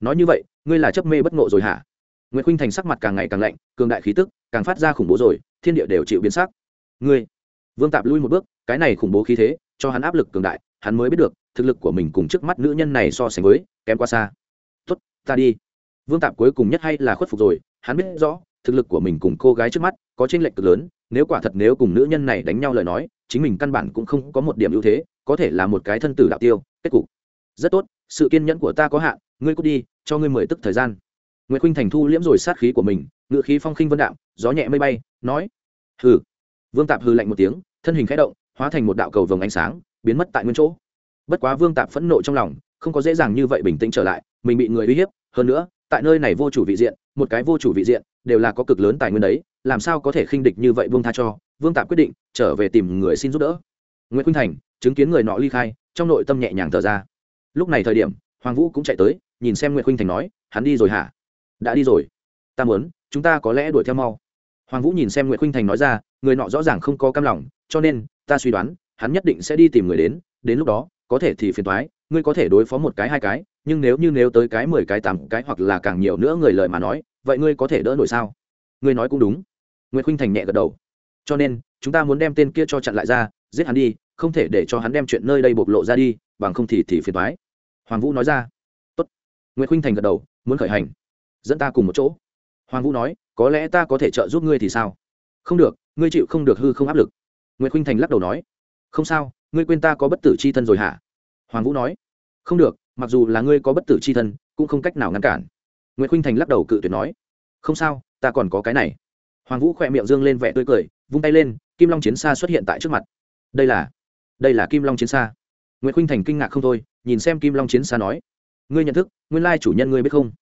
Nói như vậy, ngươi là chấp mê bất ngộ rồi hả? Nguyễn khuynh thành sắc mặt càng ngày càng lạnh, cường đại khí tức càng phát ra khủng bố rồi, thiên địa đều chịu biến sắc. Ngươi. Vương tạp lui một bước, cái này khủng bố khí thế, cho hắn áp lực cường đại, hắn mới biết được, thực lực của mình cùng trước mắt nữ nhân này so sánh với, kém quá xa ta đi. Vương tạp cuối cùng nhất hay là khuất phục rồi, hắn biết rõ, thực lực của mình cùng cô gái trước mắt có tranh lệch cực lớn, nếu quả thật nếu cùng nữ nhân này đánh nhau lời nói, chính mình căn bản cũng không có một điểm ưu thế, có thể là một cái thân tử đạo tiêu, kết cục. Rất tốt, sự kiên nhẫn của ta có hạn, ngươi cút đi, cho ngươi mười tức thời gian. Nguyễn khuynh thành thu liễm rồi sát khí của mình ngự khí phong khinh vân đạo, gió nhẹ mây bay, nói, hừ. Vương tạp hừ lạnh một tiếng, thân hình khẽ động, hóa thành một đạo cầu vồng ánh sáng, biến mất tại nguyên chỗ. Bất quá vương tạp phẫn nộ trong lòng, không có dễ dàng như vậy bình tĩnh trở lại mình bị người uy hiếp, hơn nữa, tại nơi này vô chủ vị diện, một cái vô chủ vị diện đều là có cực lớn tài nguyên đấy, làm sao có thể khinh địch như vậy vương tha cho? Vương tạp quyết định trở về tìm người xin giúp đỡ. Nguyễn quynh thành chứng kiến người nọ ly khai, trong nội tâm nhẹ nhàng thở ra. Lúc này thời điểm, hoàng vũ cũng chạy tới, nhìn xem nguyễn quynh thành nói, hắn đi rồi hả? Đã đi rồi. Ta muốn, chúng ta có lẽ đuổi theo mau. Hoàng vũ nhìn xem nguyễn quynh thành nói ra, người nọ rõ ràng không có cam lòng, cho nên, ta suy đoán, hắn nhất định sẽ đi tìm người đến đến lúc đó, có thể thì phiền thoái ngươi có thể đối phó một cái hai cái nhưng nếu như nếu tới cái mười cái tám cái hoặc là càng nhiều nữa người lời mà nói, vậy ngươi có thể đỡ nổi sao? Ngươi nói cũng đúng. Nguyễn khuynh thành nhẹ gật đầu. Cho nên, chúng ta muốn đem tên kia cho chặn lại ra, giết hắn đi, không thể để cho hắn đem chuyện nơi đây bộc lộ ra đi, bằng không thì thì phiền thoái hoàng vũ nói ra. Tốt. nguyễn khuynh thành gật đầu, muốn khởi hành. Dẫn ta cùng một chỗ. Hoàng vũ nói, có lẽ ta có thể trợ giúp ngươi thì sao? Không được, ngươi chịu không được hư không áp lực. Nguyễn khuynh thành lắc đầu nói. Không sao, ngươi quên ta có bất tử c h i thân rồi hả? Hoàng vũ nói. Không được mặc dù là ngươi có bất tử c h i thân, cũng không cách nào ngăn cản. Nguyễn khuynh thành lắc đầu cự tuyệt nói, không sao, ta còn có cái này. Hoàng vũ khỏe miệng dương lên vẻ tươi cười, vung tay lên, kim long chiến xa xuất hiện tại trước mặt. Đây là đây là kim long chiến xa. Nguyễn khuynh thành kinh ngạc không thôi, nhìn xem kim long chiến xa nói, ngươi nhận thức, nguyên lai chủ nhân ngươi biết không?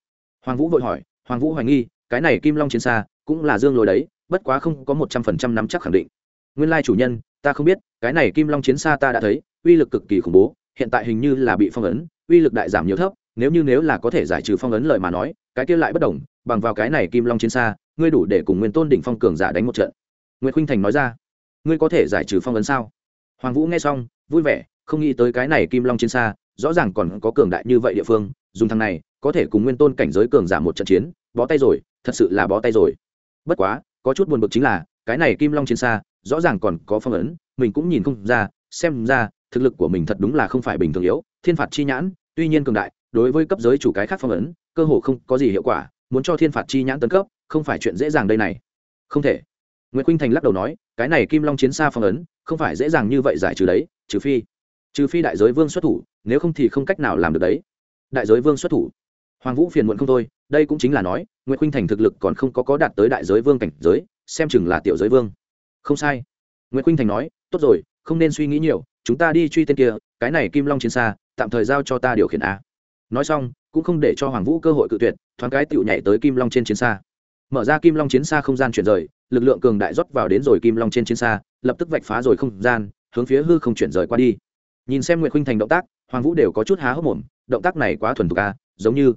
Hoàng vũ vội hỏi, hoàng vũ hoài nghi, cái này kim long chiến xa cũng là dương lồi đấy, bất quá không có một trăm phần trăm nắm chắc khẳng định. Nguyên lai chủ nhân, ta không biết, cái này kim long chiến xa ta đã thấy, uy lực cực kỳ khủng bố, hiện tại hình như là bị phong ấn uy lực đại giảm nhiều thấp, nếu như nếu là có thể giải trừ phong ấn lời mà nói, cái kia lại bất đồng, bằng vào cái này kim long chiến xa, ngươi đủ để cùng nguyên tôn đỉnh phong cường giả đánh một trận. Nguyễn khuynh thành nói ra. Ngươi có thể giải trừ phong ấn sao? Hoàng vũ nghe xong, vui vẻ, không nghĩ tới cái này kim long chiến xa, rõ ràng còn có cường đại như vậy địa phương, dùng thằng này, có thể cùng nguyên tôn cảnh giới cường giả một trận chiến, bó tay rồi, thật sự là bó tay rồi. Bất quá, có chút buồn bực chính là, cái này kim long chiến xa, rõ ràng còn có phong ấn, mình cũng nhìn không ra, xem ra thực lực của mình thật đúng là không phải bình thường yếu, thiên phạt chi nhãn, tuy nhiên cường đại, đối với cấp giới chủ cái khác phong ấn, cơ hồ không có gì hiệu quả, muốn cho thiên phạt chi nhãn tấn cấp, không phải chuyện dễ dàng đây này. Không thể. Nguyễn khuynh thành lắc đầu nói, cái này kim long chiến xa phong ấn, không phải dễ dàng như vậy giải trừ đấy, trừ phi trừ phi đại giới vương xuất thủ, nếu không thì không cách nào làm được đấy. Đại giới vương xuất thủ. Hoàng vũ phiền muộn không thôi, đây cũng chính là nói nguyễn khuynh thành thực lực còn không có có đạt tới đại giới vương cảnh giới, xem chừng là tiểu giới vương. Không sai. Nguyễn khuynh thành nói, tốt rồi không nên suy nghĩ nhiều, chúng ta đi truy tên kia, cái này kim long chiến xa, tạm thời giao cho ta điều khiển a. Nói xong, cũng không để cho hoàng vũ cơ hội cự tuyệt, thoáng cái tựu nhảy tới kim long trên chiến xa. Mở ra kim long chiến xa không gian chuyển rời, lực lượng cường đại rót vào đến rồi kim long trên chiến xa, lập tức vạch phá rồi không gian, hướng phía hư không chuyển rời qua đi. Nhìn xem Nguyệt khuynh thành động tác, hoàng vũ đều có chút há hốc mồm, động tác này quá thuần thục a, giống như,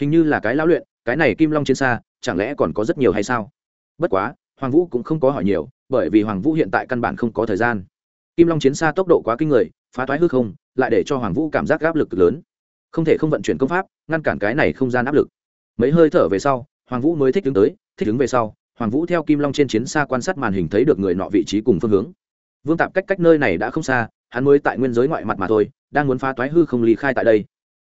hình như là cái lão luyện, cái này kim long chiến xa, chẳng lẽ còn có rất nhiều hay sao? Bất quá, hoàng vũ cũng không có hỏi nhiều, bởi vì hoàng vũ hiện tại căn bản không có thời gian kim long chiến xa tốc độ quá kinh người, phá toái hư không, lại để cho hoàng vũ cảm giác áp lực cực lớn. Không thể không vận chuyển công pháp, ngăn cản cái này không gian áp lực. Mấy hơi thở về sau, hoàng vũ mới thích đứng tới, thích ứng về sau, hoàng vũ theo kim long trên chiến xa quan sát màn hình thấy được người nọ vị trí cùng phương hướng. Vương tạp cách cách nơi này đã không xa, hắn mới tại nguyên giới ngoại mặt mà thôi, đang muốn phá toái hư không ly khai tại đây.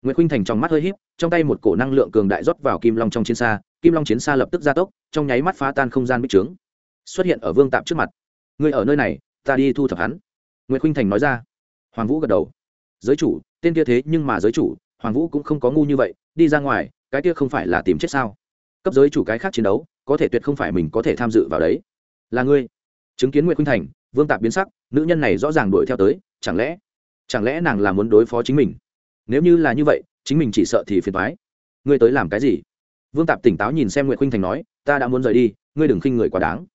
Nguyễn khuynh thành trong mắt hơi híp, trong tay một cổ năng lượng cường đại rót vào kim long trong chiến xa, kim long chiến xa lập tức gia tốc, trong nháy mắt phá tan không gian bích trướng. Xuất hiện ở vương tạp trước mặt. Người ở nơi này, ta đi thu thập hắn nguyễn khuynh thành nói ra. Hoàng vũ gật đầu. Giới chủ, tên kia thế nhưng mà giới chủ, hoàng vũ cũng không có ngu như vậy, đi ra ngoài, cái kia không phải là tìm chết sao? Cấp giới chủ cái khác chiến đấu, có thể tuyệt không phải mình có thể tham dự vào đấy. Là ngươi. Chứng kiến nguyễn khuynh thành, vương tạp biến sắc, nữ nhân này rõ ràng đuổi theo tới, chẳng lẽ chẳng lẽ nàng là muốn đối phó chính mình? Nếu như là như vậy, chính mình chỉ sợ thì phiền thoái ngươi tới làm cái gì? Vương tạp tỉnh táo nhìn xem nguyễn khuynh thành nói, ta đã muốn rời đi, ngươi đừng khinh người quá đáng.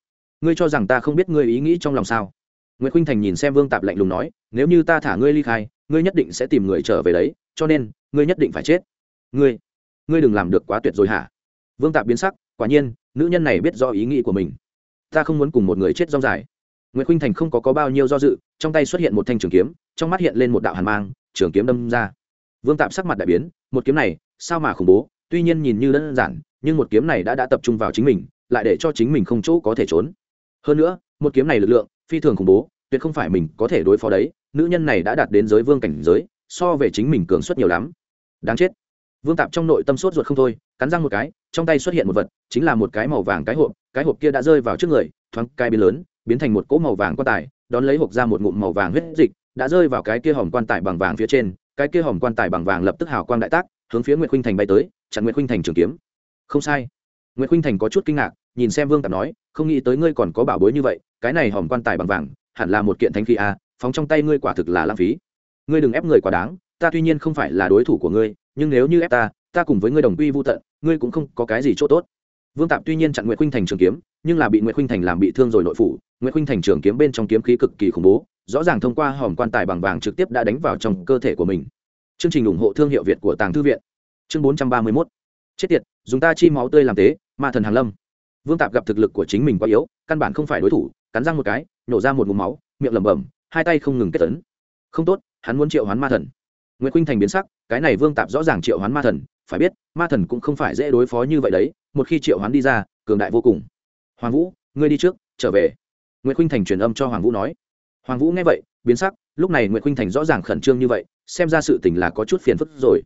Ngươi cho rằng ta không biết ngươi ý nghĩ trong lòng sao? Nguyễn khuynh thành nhìn xem vương tạp lạnh lùng nói nếu như ta thả ngươi ly khai ngươi nhất định sẽ tìm người trở về đấy cho nên ngươi nhất định phải chết. Ngươi ngươi đừng làm được quá tuyệt rồi hả? Vương tạp biến sắc quả nhiên nữ nhân này biết do ý nghĩ của mình. Ta không muốn cùng một người chết rong dài. Nguyễn khuynh thành không có, có bao nhiêu do dự trong tay xuất hiện một thanh trường kiếm trong mắt hiện lên một đạo hàn mang trường kiếm đâm ra. Vương tạp sắc mặt đại biến một kiếm này sao mà khủng bố? Tuy nhiên nhìn như đơn giản nhưng một kiếm này đã đã tập trung vào chính mình lại để cho chính mình không chỗ có thể trốn. Hơn nữa một kiếm này lực lượng phi thường khủng bố, tuyệt không phải mình có thể đối phó đấy, nữ nhân này đã đạt đến giới vương cảnh giới, so về chính mình cường suất nhiều lắm. Đáng chết. Vương tạp trong nội tâm sốt ruột không thôi, cắn răng một cái, trong tay xuất hiện một vật, chính là một cái màu vàng cái hộp cái hộp kia đã rơi vào trước người, thoáng cái biến lớn, biến thành một cỗ màu vàng quan tài, đón lấy hộp ra một ngụm màu vàng huyết dịch, đã rơi vào cái kia hòm quan tài bằng vàng phía trên, cái kia hòm quan tài bằng vàng lập tức hào quang đại tác, hướng phía nguyễn khuynh thành bay tới, chặn nguyễn khuynh thành trường kiếm. Không sai. Nguyễn khuynh thành có chút kinh ngạc nhìn xem vương tạp nói, không nghĩ tới ngươi còn có bảo bối như vậy, cái này hòm quan tài bằng vàng, hẳn là một kiện thánh khí a, phóng trong tay ngươi quả thực là lãng phí. Ngươi đừng ép người quá đáng, ta tuy nhiên không phải là đối thủ của ngươi, nhưng nếu như ép ta ta cùng với ngươi đồng quy vô tận, ngươi cũng không có cái gì chỗ tốt. Vương tạp tuy nhiên chặn nguyễn khuynh thành trường kiếm, nhưng là bị nguyễn khuynh thành làm bị thương rồi nội phủ nguyễn khuynh thành trường kiếm bên trong kiếm khí cực kỳ khủng bố, rõ ràng thông qua hòm quan tài bằng vàng trực tiếp đã đánh vào trong cơ thể của mình. Chương trình ủng hộ thương hiệu việt của tàng thư viện. Chương bốn trăm ba mươi mốt. Chết tiệt, dùng ta chi máu tươi làm tế, ma thần hàn lâm vương tạp gặp thực lực của chính mình quá yếu, căn bản không phải đối thủ, cắn răng một cái, nổ ra một mũ máu, miệng lẩm bẩm, hai tay không ngừng kết tấn không tốt, hắn muốn triệu hoán ma thần. Nguyễn khuynh thành biến sắc, cái này vương tạp rõ ràng triệu hoán ma thần, phải biết, ma thần cũng không phải dễ đối phó như vậy đấy, một khi triệu hoán đi ra, cường đại vô cùng. Hoàng vũ, ngươi đi trước, trở về. Nguyễn khuynh thành truyền âm cho hoàng vũ nói. Hoàng vũ nghe vậy, biến sắc, lúc này nguyễn khuynh thành rõ ràng khẩn trương như vậy, xem ra sự tình là có chút phiền phức rồi.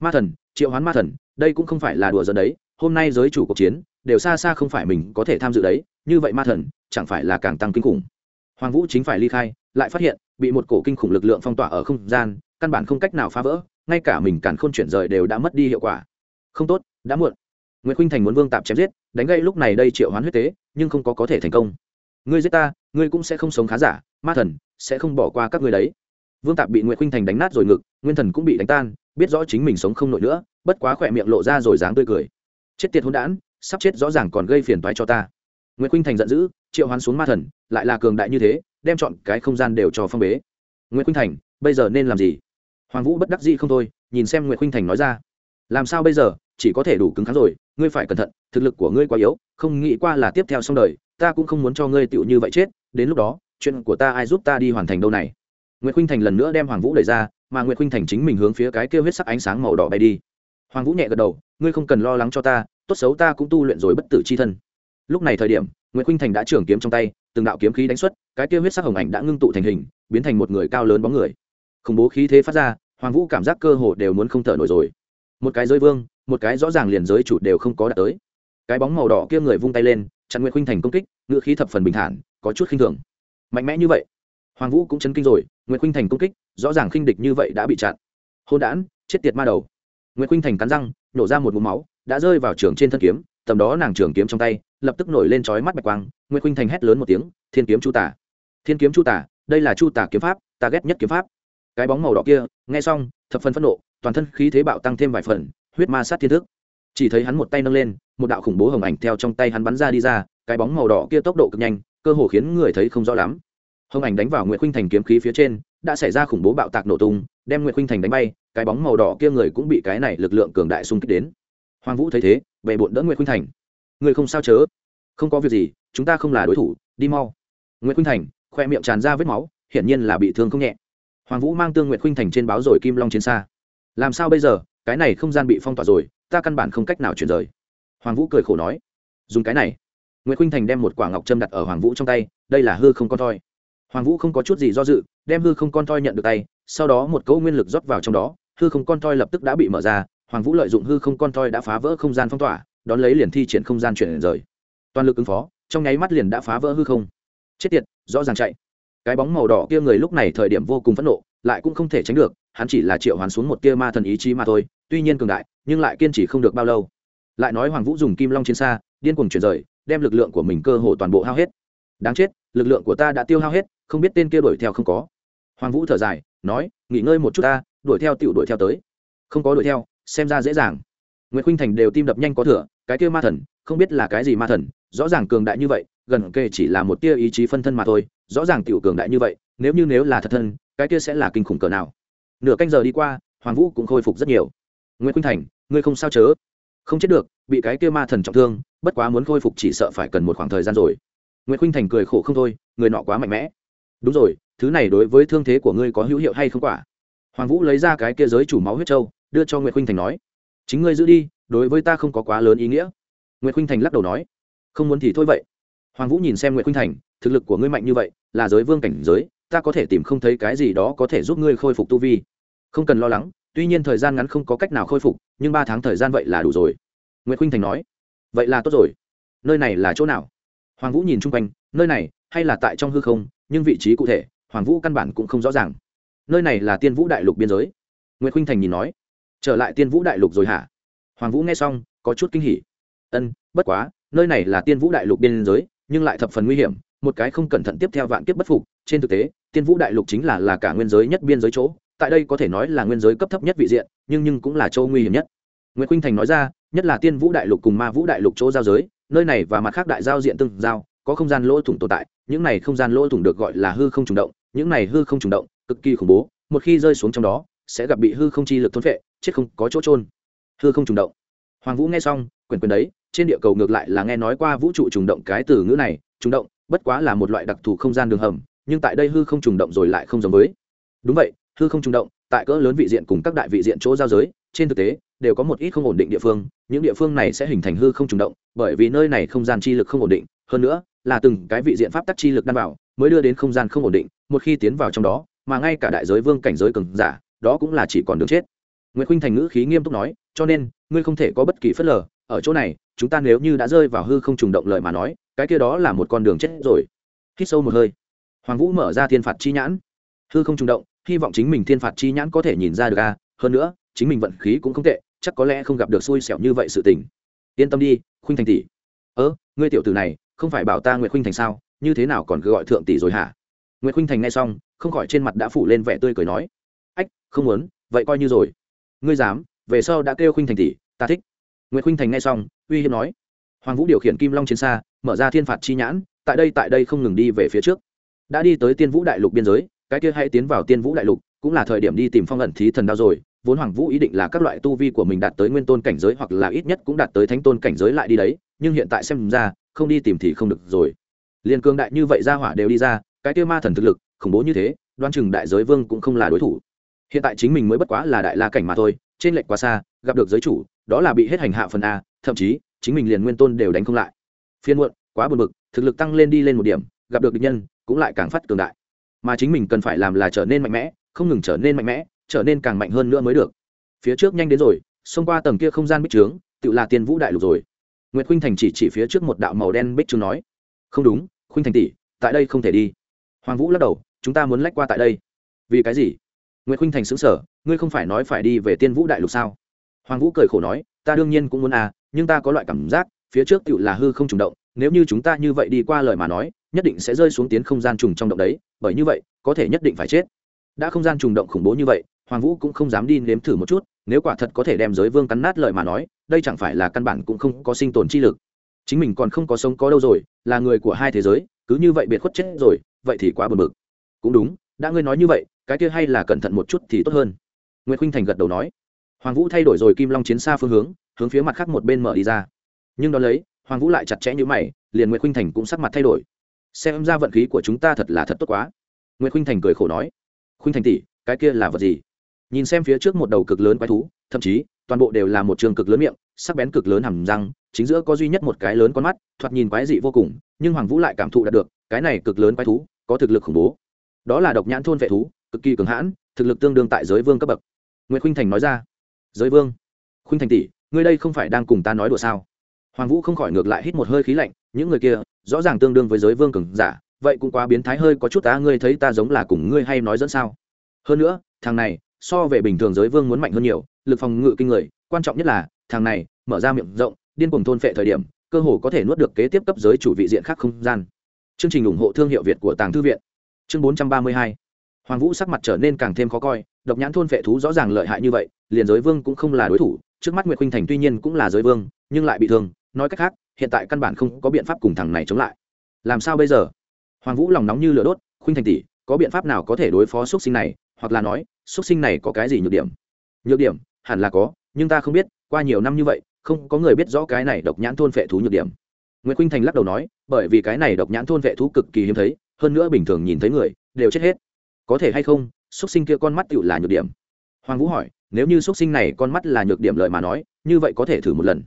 Ma thần, triệu hoán ma thần, đây cũng không phải là đùa giỡn đấy, hôm nay giới chủ cuộc chiến đều xa xa không phải mình có thể tham dự đấy, như vậy ma thần, chẳng phải là càng tăng kinh khủng. Hoàng vũ chính phải ly khai, lại phát hiện, bị một cổ kinh khủng lực lượng phong tỏa ở không gian, căn bản không cách nào phá vỡ, ngay cả mình cản không chuyển rời đều đã mất đi hiệu quả. Không tốt, đã muộn. Nguyễn khuynh thành muốn vương tạp chém giết, đánh gây lúc này đây triệu hoán huyết tế, nhưng không có có thể thành công. Ngươi giết ta, ngươi cũng sẽ không sống khá giả, ma thần sẽ không bỏ qua các ngươi đấy. Vương tạp bị nguyễn khuynh thành đánh nát rồi ngực, nguyên thần cũng bị đánh tan, biết rõ chính mình sống không nổi nữa, bất quá khỏe miệng lộ ra rồi dáng tươi cười. Chết tiệt hôn đản sắp chết rõ ràng còn gây phiền toái cho ta. Nguyễn khuynh thành giận dữ, triệu hoán xuống ma thần, lại là cường đại như thế, đem chọn cái không gian đều cho phong bế. Nguyễn khuynh thành, bây giờ nên làm gì? Hoàng vũ bất đắc dĩ không thôi, nhìn xem nguyễn khuynh thành nói ra. Làm sao bây giờ? Chỉ có thể đủ cứng kháng rồi, ngươi phải cẩn thận, thực lực của ngươi quá yếu, không nghĩ qua là tiếp theo xong đời, ta cũng không muốn cho ngươi tựu như vậy chết, đến lúc đó, chuyện của ta ai giúp ta đi hoàn thành đâu này? Nguyễn khuynh thành lần nữa đem hoàng vũ đẩy ra, mà nguyễn khuynh thành chính mình hướng phía cái kêu huyết sắc ánh sáng màu đỏ bay đi. Hoàng vũ nhẹ gật đầu, ngươi không cần lo lắng cho ta tốt xấu ta cũng tu luyện rồi bất tử c h i thân. Lúc này thời điểm nguyễn khuynh thành đã trường kiếm trong tay, từng đạo kiếm khí đánh xuất, cái kêu huyết sắc hồng ảnh đã ngưng tụ thành hình, biến thành một người cao lớn bóng người. Khủng bố khí thế phát ra, hoàng vũ cảm giác cơ hồ đều muốn không thở nổi rồi. Một cái giới vương, một cái rõ ràng liền giới chủ đều không có đạt tới. Cái bóng màu đỏ kia người vung tay lên, chặn nguyễn khuynh thành công kích, ngựa khí thập phần bình thản, có chút khinh thường. Mạnh mẽ như vậy, hoàng vũ cũng chấn kinh rồi nguyễn khuynh thành công kích, rõ ràng khinh địch như vậy đã bị chặn. Hôn đản, chết tiệt ma đầu. Nguyễn khuynh thành cắn răng, nổ ra một mũ máu đã rơi vào trường trên thân kiếm, tầm đó nàng trường kiếm trong tay, lập tức nổi lên chói mắt bạch quang nguyễn khuynh thành hét lớn một tiếng, thiên kiếm chu tả! Thiên kiếm chu tả! Đây là chu tả kiếm pháp, ta ghét nhất kiếm pháp. Cái bóng màu đỏ kia, nghe xong, thập phần phẫn nộ, toàn thân khí thế bạo tăng thêm vài phần, huyết ma sát thiên thức. Chỉ thấy hắn một tay nâng lên, một đạo khủng bố hồng ảnh theo trong tay hắn bắn ra đi ra, cái bóng màu đỏ kia tốc độ cực nhanh, cơ hồ khiến người thấy không rõ lắm. Hồng ảnh đánh vào nguyễn khuynh thành kiếm khí phía trên, đã xảy ra khủng bố bạo tạc nổ tung, đem nguyễn khuynh thành đánh bay, cái bóng màu đỏ kia người cũng bị cái này lực lượng cường đại xung kích đến hoàng vũ thấy thế về bộn đỡ nguyễn khuynh thành. Người không sao chớ? Không có việc gì, chúng ta không là đối thủ, đi mau. Nguyễn khuynh thành, khoe miệng tràn ra vết máu, hiển nhiên là bị thương không nhẹ. Hoàng vũ mang tương nguyện khuynh thành trên báo rồi kim long chiến xa. Làm sao bây giờ? Cái này không gian bị phong tỏa rồi, ta căn bản không cách nào chuyển rời. Hoàng vũ cười khổ nói. Dùng cái này. Nguyễn khuynh thành đem một quả ngọc trâm đặt ở hoàng vũ trong tay, đây là hư không con toi hoàng vũ không có chút gì do dự, đem hư không con toi nhận được tay, sau đó một cỗ nguyên lực rót vào trong đó, hư không con toi lập tức đã bị mở ra hoàng vũ lợi dụng hư không con toi đã phá vỡ không gian phong tỏa, đón lấy liền thi triển không gian chuyển rời. Toàn lực ứng phó, trong nháy mắt liền đã phá vỡ hư không. Chết tiệt, rõ ràng chạy. Cái bóng màu đỏ kia người lúc này thời điểm vô cùng phẫn nộ, lại cũng không thể tránh được, hắn chỉ là triệu hoàn xuống một tia ma thần ý chí mà thôi, tuy nhiên cường đại, nhưng lại kiên trì không được bao lâu. Lại nói hoàng vũ dùng kim long chiến xa, điên cuồng chuyển rời, đem lực lượng của mình cơ hồ toàn bộ hao hết. Đáng chết, lực lượng của ta đã tiêu hao hết, không biết tên kia đuổi theo không có. Hoàng vũ thở dài, nói, nghỉ ngơi một chút ta, đuổi theo tựu đuổi theo tới. Không có đuổi theo xem ra dễ dàng. Nguyễn khuynh thành đều tim đập nhanh có thừa, cái kia ma thần, không biết là cái gì ma thần, rõ ràng cường đại như vậy, gần kề chỉ là một tia ý chí phân thân mà thôi, rõ ràng tiểu cường đại như vậy, nếu như nếu là thật thân, cái kia sẽ là kinh khủng cỡ nào. Nửa canh giờ đi qua, hoàng vũ cũng khôi phục rất nhiều. Nguyễn khuynh thành, ngươi không sao chớ? Không chết được, bị cái kia ma thần trọng thương, bất quá muốn khôi phục chỉ sợ phải cần một khoảng thời gian rồi. Nguyễn khuynh thành cười khổ không thôi, người nọ quá mạnh mẽ. Đúng rồi, thứ này đối với thương thế của ngươi có hữu hiệu hay không quả? Hoàng vũ lấy ra cái kia giới chủ máu huyết trâu đưa cho nguyễn khuynh thành nói. Chính ngươi giữ đi, đối với ta không có quá lớn ý nghĩa. Nguyễn khuynh thành lắc đầu nói. Không muốn thì thôi vậy. Hoàng vũ nhìn xem nguyễn khuynh thành, thực lực của ngươi mạnh như vậy, là giới vương cảnh giới, ta có thể tìm không thấy cái gì đó có thể giúp ngươi khôi phục tu vi. Không cần lo lắng, tuy nhiên thời gian ngắn không có cách nào khôi phục, nhưng ba tháng thời gian vậy là đủ rồi. Nguyễn khuynh thành nói. Vậy là tốt rồi. Nơi này là chỗ nào? Hoàng vũ nhìn chung quanh, nơi này, hay là tại trong hư không, nhưng vị trí cụ thể, hoàng vũ căn bản cũng không rõ ràng. Nơi này là tiên vũ đại lục biên giới. Nguyễn khuynh thành nhìn nói trở lại tiên vũ đại lục rồi hả? Hoàng vũ nghe xong, có chút kinh hỉ. Ân, bất quá, nơi này là tiên vũ đại lục biên giới, nhưng lại thập phần nguy hiểm, một cái không cẩn thận tiếp theo vạn kiếp bất phục. Trên thực tế, tiên vũ đại lục chính là là cả nguyên giới nhất biên giới chỗ, tại đây có thể nói là nguyên giới cấp thấp nhất vị diện, nhưng nhưng cũng là châu nguy hiểm nhất. Nguyễn khuynh thành nói ra, nhất là tiên vũ đại lục cùng ma vũ đại lục chỗ giao giới, nơi này và mặt khác đại giao diện tương giao, có không gian lỗ thủng tồn tại, những này không gian lỗ thủng được gọi là hư không trùng động, những này hư không trùng động, cực kỳ khủng bố, một khi rơi xuống trong đó, sẽ gặp bị hư không chi lực thôn phệ chết không có chỗ trôn hư không trùng động. Hoàng vũ nghe xong, quyền quyền đấy, trên địa cầu ngược lại là nghe nói qua vũ trụ trùng động cái từ ngữ này, trùng động, bất quá là một loại đặc thù không gian đường hầm, nhưng tại đây hư không trùng động rồi lại không giống với. Đúng vậy, hư không trùng động, tại cỡ lớn vị diện cùng các đại vị diện chỗ giao giới, trên thực tế, đều có một ít không ổn định địa phương, những địa phương này sẽ hình thành hư không trùng động, bởi vì nơi này không gian chi lực không ổn định, hơn nữa, là từng cái vị diện pháp tắc chi lực đảm bảo mới đưa đến không gian không ổn định, một khi tiến vào trong đó, mà ngay cả đại giới vương cảnh giới cường giả, đó cũng là chỉ còn đường chết nguyễn khuynh thành ngữ khí nghiêm túc nói, cho nên, ngươi không thể có bất kỳ phất lờ. Ở chỗ này, chúng ta nếu như đã rơi vào hư không trùng động lời mà nói, cái kia đó là một con đường chết rồi. Hít sâu một hơi. Hoàng vũ mở ra thiên phạt chi nhãn. Hư không trùng động, hy vọng chính mình thiên phạt chi nhãn có thể nhìn ra được a hơn nữa, chính mình vận khí cũng không tệ, chắc có lẽ không gặp được xui xẻo như vậy sự tình. Yên tâm đi, khuynh thành tỷ. Ớ ngươi tiểu tử này, không phải bảo ta nguyễn khuynh thành sao? Như thế nào còn cứ gọi thượng tỷ rồi hả? Nguyễn khuynh thành nghe xong, không khỏi trên mặt đã phủ lên vẻ tươi cười nói. Ách, không muốn, vậy coi như rồi ngươi dám, về sau đã kêu khuynh thành tỷ, ta thích. Nguyễn khuynh thành nghe xong, uy hiếp nói. Hoàng vũ điều khiển kim long chiến xa, mở ra thiên phạt chi nhãn, tại đây tại đây không ngừng đi về phía trước. Đã đi tới tiên vũ đại lục biên giới, cái kia hãy tiến vào tiên vũ đại lục, cũng là thời điểm đi tìm phong ẩn thí thần đao rồi, vốn hoàng vũ ý định là các loại tu vi của mình đạt tới nguyên tôn cảnh giới hoặc là ít nhất cũng đạt tới thánh tôn cảnh giới lại đi đấy, nhưng hiện tại xem ra, không đi tìm thì không được rồi. Liền cương đại như vậy ra hỏa đều đi ra, cái kia ma thần thực lực, khủng bố như thế, đoan chừng đại giới vương cũng không là đối thủ hiện tại chính mình mới bất quá là đại la cảnh mà thôi, trên lệnh quá xa, gặp được giới chủ, đó là bị hết hành hạ phần a, thậm chí, chính mình liền nguyên tôn đều đánh không lại. Phiên muộn, quá buồn bực, thực lực tăng lên đi lên một điểm, gặp được địch nhân, cũng lại càng phát cường đại. Mà chính mình cần phải làm là trở nên mạnh mẽ, không ngừng trở nên mạnh mẽ, trở nên càng mạnh hơn nữa mới được. Phía trước nhanh đến rồi, xông qua tầng kia không gian bích trướng, tự là tiên vũ đại lục rồi. Nguyệt khuynh thành chỉ chỉ phía trước một đạo màu đen bích trướng nói, không đúng, khuynh thành tỷ, tại đây không thể đi. Hoàng vũ lắc đầu, chúng ta muốn lách qua tại đây. Vì cái gì? Nguyễn khuynh thành xứng sở ngươi không phải nói phải đi về tiên vũ đại lục sao? Hoàng vũ cười khổ nói, ta đương nhiên cũng muốn à nhưng ta có loại cảm giác, phía trước tựu là hư không trùng động, nếu như chúng ta như vậy đi qua lời mà nói, nhất định sẽ rơi xuống tiến không gian trùng trong động đấy, bởi như vậy, có thể nhất định phải chết. Đã không gian trùng động khủng bố như vậy, hoàng vũ cũng không dám đi nếm thử một chút, nếu quả thật có thể đem giới vương cắn nát lời mà nói, đây chẳng phải là căn bản cũng không có sinh tồn chi lực. Chính mình còn không có sống có đâu rồi, là người của hai thế giới, cứ như vậy biệt khuất chết rồi, vậy thì quá buồn bực. Cũng đúng, đã ngươi nói như vậy cái kia hay là cẩn thận một chút thì tốt hơn. Nguyễn khinh thành gật đầu nói. Hoàng vũ thay đổi rồi kim long chiến xa phương hướng hướng phía mặt khác một bên mở đi ra. Nhưng đón lấy, hoàng vũ lại chặt chẽ như mày, liền nguyễn khinh thành cũng sắc mặt thay đổi. Xem ra vận khí của chúng ta thật là thật tốt quá. Nguyễn khinh thành cười khổ nói. Khinh thành tỷ, cái kia là vật gì? Nhìn xem phía trước một đầu cực lớn quái thú, thậm chí, toàn bộ đều là một trường cực lớn miệng, sắc bén cực lớn hầm răng, chính giữa có duy nhất một cái lớn con mắt, thoạt nhìn quái dị vô cùng, nhưng hoàng vũ lại cảm thụ đạt được, cái này cực lớn quái thú, có thực lực khủng bố. Đó là độc nhãn thôn vệ thú cực kỳ cường hãn, thực lực tương đương tại giới vương cấp bậc. Nguyễn khuynh thành nói ra, giới vương, khuynh thành tỷ, ngươi đây không phải đang cùng ta nói đùa sao? Hoàng vũ không khỏi ngược lại hít một hơi khí lạnh, những người kia, rõ ràng tương đương với giới vương cường giả, vậy cũng quá biến thái hơi có chút ta, ngươi thấy ta giống là cùng ngươi hay nói dẫn sao? Hơn nữa, thằng này, so về bình thường giới vương muốn mạnh hơn nhiều, lực phòng ngự kinh người, quan trọng nhất là, thằng này, mở ra miệng rộng, điên cuồng thôn phệ thời điểm, cơ hồ có thể nuốt được kế tiếp cấp giới chủ vị diện khác không gian. Chương trình ủng hộ thương hiệu việt của tàng thư viện. Chương bốn trăm ba mươi hai hoàng vũ sắc mặt trở nên càng thêm khó coi, độc nhãn thôn phệ thú rõ ràng lợi hại như vậy, liền giới vương cũng không là đối thủ, trước mắt nguyệt khuynh thành tuy nhiên cũng là giới vương, nhưng lại bị thương, nói cách khác, hiện tại căn bản không có biện pháp cùng thằng này chống lại. Làm sao bây giờ? Hoàng vũ lòng nóng như lửa đốt, khuynh thành tỷ, có biện pháp nào có thể đối phó x sinh này? Hoặc là nói x sinh này có cái gì nhược điểm? Nhược điểm, hẳn là có, nhưng ta không biết, qua nhiều năm như vậy, không có người biết rõ cái này độc nhãn thôn vệ thú nhược điểm. Nguyễn khuynh thành lắc đầu nói, bởi vì cái này độc nhãn thôn vệ thú cực kỳ hiếm thấy, hơn nữa bình thường nhìn thấy người, đều chết hết có thể hay không xuất sinh kia con mắt tựu là nhược điểm. Hoàng vũ hỏi, nếu như xuất sinh này con mắt là nhược điểm lợi mà nói, như vậy có thể thử một lần.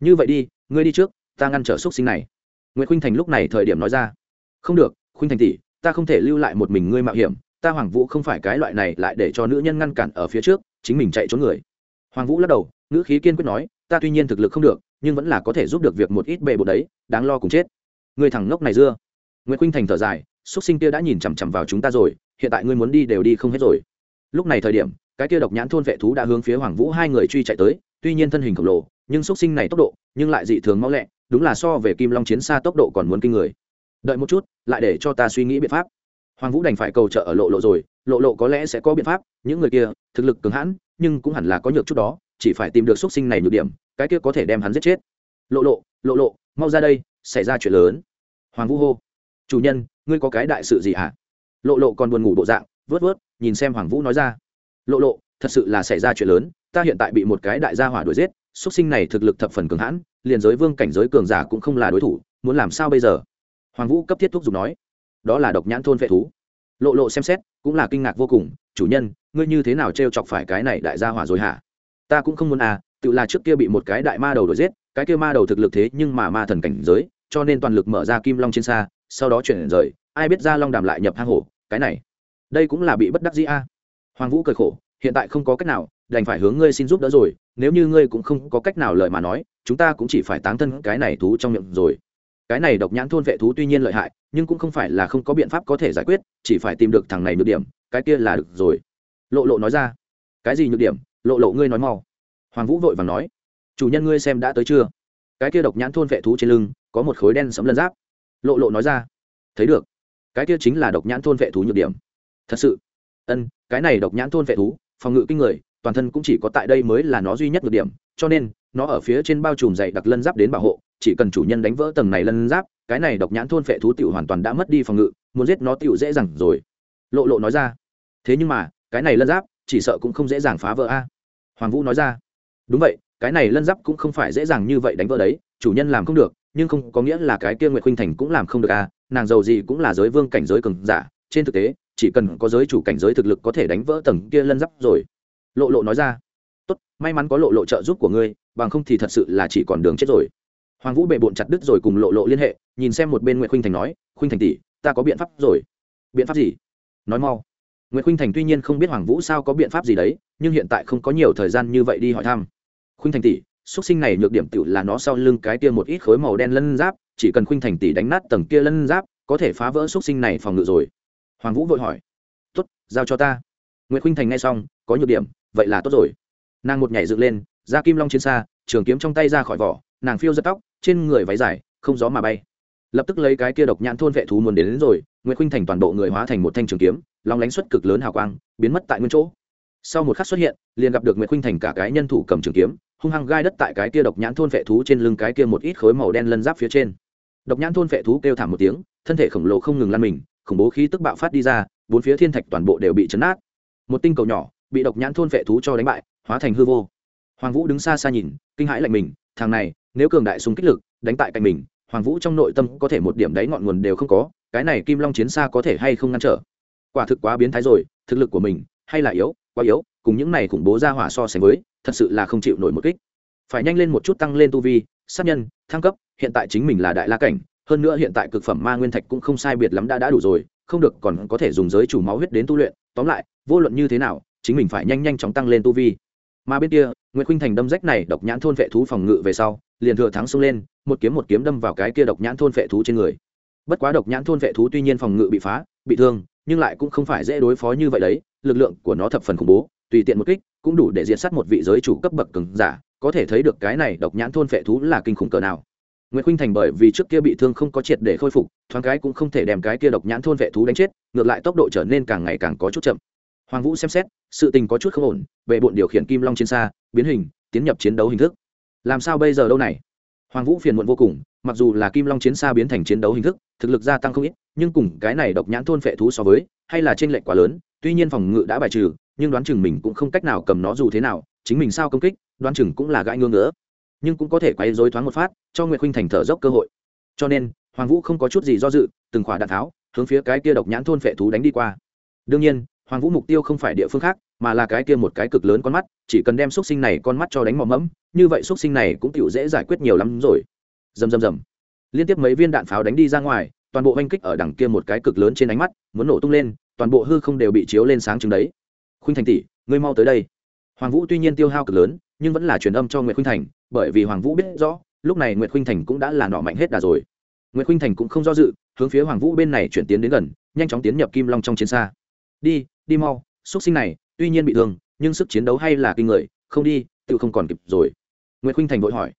Như vậy đi, ngươi đi trước, ta ngăn trở xuất sinh này. Nguyễn khuynh thành lúc này thời điểm nói ra, không được, khuynh thành tỷ, ta không thể lưu lại một mình ngươi mạo hiểm, ta hoàng vũ không phải cái loại này lại để cho nữ nhân ngăn cản ở phía trước, chính mình chạy trốn người. Hoàng vũ lắc đầu nữ khí kiên quyết nói, ta tuy nhiên thực lực không được, nhưng vẫn là có thể giúp được việc một ít bề bộ đấy, đáng lo cùng chết. Người thằng ngốc này dưa. Nguyễn khuynh thành thở dài xuất sinh kia đã nhìn chằm chằm vào chúng ta rồi hiện tại ngươi muốn đi đều đi không hết rồi. Lúc này thời điểm, cái kia độc nhãn thôn vệ thú đã hướng phía hoàng vũ hai người truy chạy tới, tuy nhiên thân hình khổng lồ, nhưng xuất sinh này tốc độ, nhưng lại dị thường mau lẹ, đúng là so về kim long chiến xa tốc độ còn muốn kinh người. Đợi một chút, lại để cho ta suy nghĩ biện pháp. Hoàng vũ đành phải cầu trợ ở lộ lộ rồi, lộ lộ có lẽ sẽ có biện pháp, những người kia, thực lực cứng hãn, nhưng cũng hẳn là có nhược chút đó, chỉ phải tìm được x sinh này nhược điểm, cái kia có thể đem hắn giết chết. Lộ lộ lộ lộ, mau ra đây, xảy ra chuyện lớn. Hoàng vũ hô, chủ nhân, ngươi có cái đại sự gì hả? à? Lộ lộ còn buồn ngủ bộ dạng, vớt vớt, nhìn xem hoàng vũ nói ra. Lộ lộ, thật sự là xảy ra chuyện lớn, ta hiện tại bị một cái đại gia hỏa đuổi giết, xuất sinh này thực lực thập phần cường hãn, liền giới vương cảnh giới cường giả cũng không là đối thủ, muốn làm sao bây giờ? Hoàng vũ cấp thiết thúc giục nói. Đó là độc nhãn thôn vệ thú. Lộ lộ xem xét, cũng là kinh ngạc vô cùng, chủ nhân, ngươi như thế nào t r e o chọc phải cái này đại gia hỏa rồi hả? Ta cũng không muốn à tự là trước kia bị một cái đại ma đầu đuổi giết, cái kia ma đầu thực lực thế nhưng mà ma thần cảnh giới, cho nên toàn lực mở ra kim long trên xa, sau đó chuyển rời ai biết ra long đàm lại nhập hang hổ, cái này, đây cũng là bị bất đắc dĩ a. Hoàng vũ cười khổ, hiện tại không có cách nào, đành phải hướng ngươi xin giúp đỡ rồi, nếu như ngươi cũng không có cách nào lời mà nói, chúng ta cũng chỉ phải táng thân cái này thú trong miệng rồi. Cái này độc nhãn thôn vệ thú tuy nhiên lợi hại, nhưng cũng không phải là không có biện pháp có thể giải quyết, chỉ phải tìm được thằng này nhược điểm, cái kia là được rồi. Lộ lộ nói ra. Cái gì nhược điểm? Lộ lộ ngươi nói mau. Hoàng vũ vội vàng nói. Chủ nhân ngươi xem đã tới chưa? Cái kia độc nhãn thôn vệ thú trên lưng, có một khối đen sẫm lân giáp. Lộ lộ nói ra. Thấy được cái kia chính là độc nhãn thôn vệ thú nhược điểm. Thật sự, ân, cái này độc nhãn thôn vệ thú, phòng ngự kinh người, toàn thân cũng chỉ có tại đây mới là nó duy nhất nhược điểm, cho nên, nó ở phía trên bao trùm dày đặc lân giáp đến bảo hộ, chỉ cần chủ nhân đánh vỡ tầng này lân giáp, cái này độc nhãn thôn vệ thú tiểu hoàn toàn đã mất đi phòng ngự, muốn giết nó tiểu dễ dàng rồi. Lộ lộ nói ra. Thế nhưng mà, cái này lân giáp, chỉ sợ cũng không dễ dàng phá vỡ a. Hoàng vũ nói ra. Đúng vậy, cái này lân giáp cũng không phải dễ dàng như vậy đánh vỡ đấy, chủ nhân làm không được nhưng không có nghĩa là cái kia nguyệt khuynh thành cũng làm không được à nàng giàu gì cũng là giới vương cảnh giới cường giả trên thực tế chỉ cần có giới chủ cảnh giới thực lực có thể đánh vỡ tầng kia lân giáp rồi. Lộ lộ nói ra tốt may mắn có lộ lộ trợ giúp của ngươi bằng không thì thật sự là chỉ còn đường chết rồi. Hoàng vũ bệ bộn chặt đứt rồi cùng lộ lộ liên hệ nhìn xem một bên nguyệt khuynh thành nói khuynh thành tỷ ta có biện pháp rồi. Biện pháp gì? Nói mau. Nguyệt Khuynh Thành tuy nhiên không biết Hoàng Vũ sao có biện pháp gì đấy, nhưng hiện tại không có nhiều thời gian như vậy đi hỏi thăm. Khuynh Thành tỷ, xuất sinh này nhược điểm tựu là nó sau lưng cái kia một ít khối màu đen lân giáp, chỉ cần Khuynh Thành tỷ đánh nát tầng kia lân giáp, có thể phá vỡ xuất sinh này phòng ngự rồi. Hoàng Vũ vội hỏi. "Tốt, giao cho ta." Nguyệt Khuynh Thành nghe xong, có nhược điểm, vậy là tốt rồi. Nàng một nhảy dựng lên, ra kim long chiến xa, trường kiếm trong tay ra khỏi vỏ, nàng phiêu giật tóc, trên người váy dài, không gió mà bay. Lập tức lấy cái kia độc nhãn thôn vệ thú muốn đến, đến rồi, Nguyệt Khuynh Thành toàn bộ người hóa thành một thanh trường kiếm, long lánh xuất cực lớn hào quang biến mất tại nguyên chỗ sau một khắc xuất hiện liền gặp được nguyễn khuynh thành cả cái nhân thủ cầm trường kiếm hung hăng gai đất tại cái kia độc nhãn thôn vệ thú trên lưng cái kia một ít khối màu đen lân giáp phía trên. Độc nhãn thôn vệ thú kêu thảm một tiếng, thân thể khổng lồ không ngừng lăn mình, khủng bố khí tức bạo phát đi ra, bốn phía thiên thạch toàn bộ đều bị chấn át. Một tinh cầu nhỏ, bị độc nhãn thôn vệ thú cho đánh bại, hóa thành hư vô. Hoàng vũ đứng xa xa nhìn, kinh hãi lạnh mình, thằng này, nếu cường đại súng kích lực, đánh tại cạnh mình, hoàng vũ trong nội tâm có thể một điểm đáy ngọn nguồn đều không có, cái này kim long chiến xa có thể hay không ngăn trở? Quả thực quá biến thái rồi, thực lực của mình, hay là yếu, quá yếu cùng những này khủng bố ra hỏa so sánh với, thật sự là không chịu nổi một kích. Phải nhanh lên một chút tăng lên tu vi, sát nhân, thăng cấp, hiện tại chính mình là đại la cảnh, hơn nữa hiện tại cực phẩm ma nguyên thạch cũng không sai biệt lắm đã đã đủ rồi, không được còn có thể dùng giới chủ máu huyết đến tu luyện. Tóm lại, vô luận như thế nào, chính mình phải nhanh nhanh chóng tăng lên tu vi. Mà bên kia nguyễn khuynh thành đâm rách này độc nhãn thôn vệ thú phòng ngự về sau, liền thừa thắng xông lên, một kiếm một kiếm đâm vào cái kia độc nhãn thôn vệ thú trên người. Bất quá độc nhãn thôn vệ thú tuy nhiên phòng ngự bị phá, bị thương, nhưng lại cũng không phải dễ đối phó như vậy đấy, lực lượng của nó thập phần khủng bố tùy tiện một kích cũng đủ để diện sát một vị giới chủ cấp bậc cường giả có thể thấy được cái này độc nhãn thôn vệ thú là kinh khủng cỡ nào Nguyễn Khuynh Thành bởi vì trước kia bị thương không có triệt để khôi phục, thoáng cái cũng không thể đem cái kia độc nhãn thôn vệ thú đánh chết, ngược lại tốc độ trở nên càng ngày càng có chút chậm. Hoàng Vũ xem xét, sự tình có chút không ổn, về bộn điều khiển Kim Long trên xa, biến hình, tiến nhập chiến đấu hình thức. Làm sao bây giờ đâu này? Hoàng Vũ phiền muộn vô cùng, mặc dù là Kim Long chiến xa biến thành chiến đấu hình thức, thực lực gia tăng không ít, nhưng cùng cái này độc nhãn thôn vệ thú so với, hay là chênh lệch quá lớn, tuy nhiên phòng ngự đã bài trừ, nhưng đoán chừng mình cũng không cách nào cầm nó dù thế nào, chính mình sao công kích, đoán chừng cũng là gãi ngưỡng nữa nhưng cũng có thể quay rối thoáng một phát cho nguyệt khinh thành thở dốc cơ hội. Cho nên hoàng vũ không có chút gì do dự từng khỏa đạn tháo hướng phía cái kia độc nhãn thôn phệ thú đánh đi qua. Đương nhiên hoàng vũ mục tiêu không phải địa phương khác mà là cái kia một cái cực lớn con mắt chỉ cần đem xúc sinh này con mắt cho đánh mò mẫm như vậy xúc sinh này cũng tựu dễ giải quyết nhiều lắm rồi. Rầm rầm rầm. Liên tiếp mấy viên đạn pháo đánh đi ra ngoài toàn bộ oanh kích ở đằng kia một cái cực lớn trên ánh mắt muốn nổ tung lên toàn bộ hư không đều bị chiếu lên sáng chừng đấy khuynh thành tỷ, ngươi mau tới đây. Hoàng vũ tuy nhiên tiêu hao cực lớn, nhưng vẫn là truyền âm cho nguyệt khuynh thành, bởi vì hoàng vũ biết rõ, lúc này nguyệt khuynh thành cũng đã là nọ mạnh hết đà rồi. Nguyệt khuynh thành cũng không do dự, hướng phía hoàng vũ bên này chuyển tiến đến gần, nhanh chóng tiến nhập kim long trong chiến xa. Đi đi mau xuất sinh này, tuy nhiên bị thương, nhưng sức chiến đấu hay là kinh người, không đi, tự không còn kịp rồi. Nguyệt khuynh thành vội hỏi.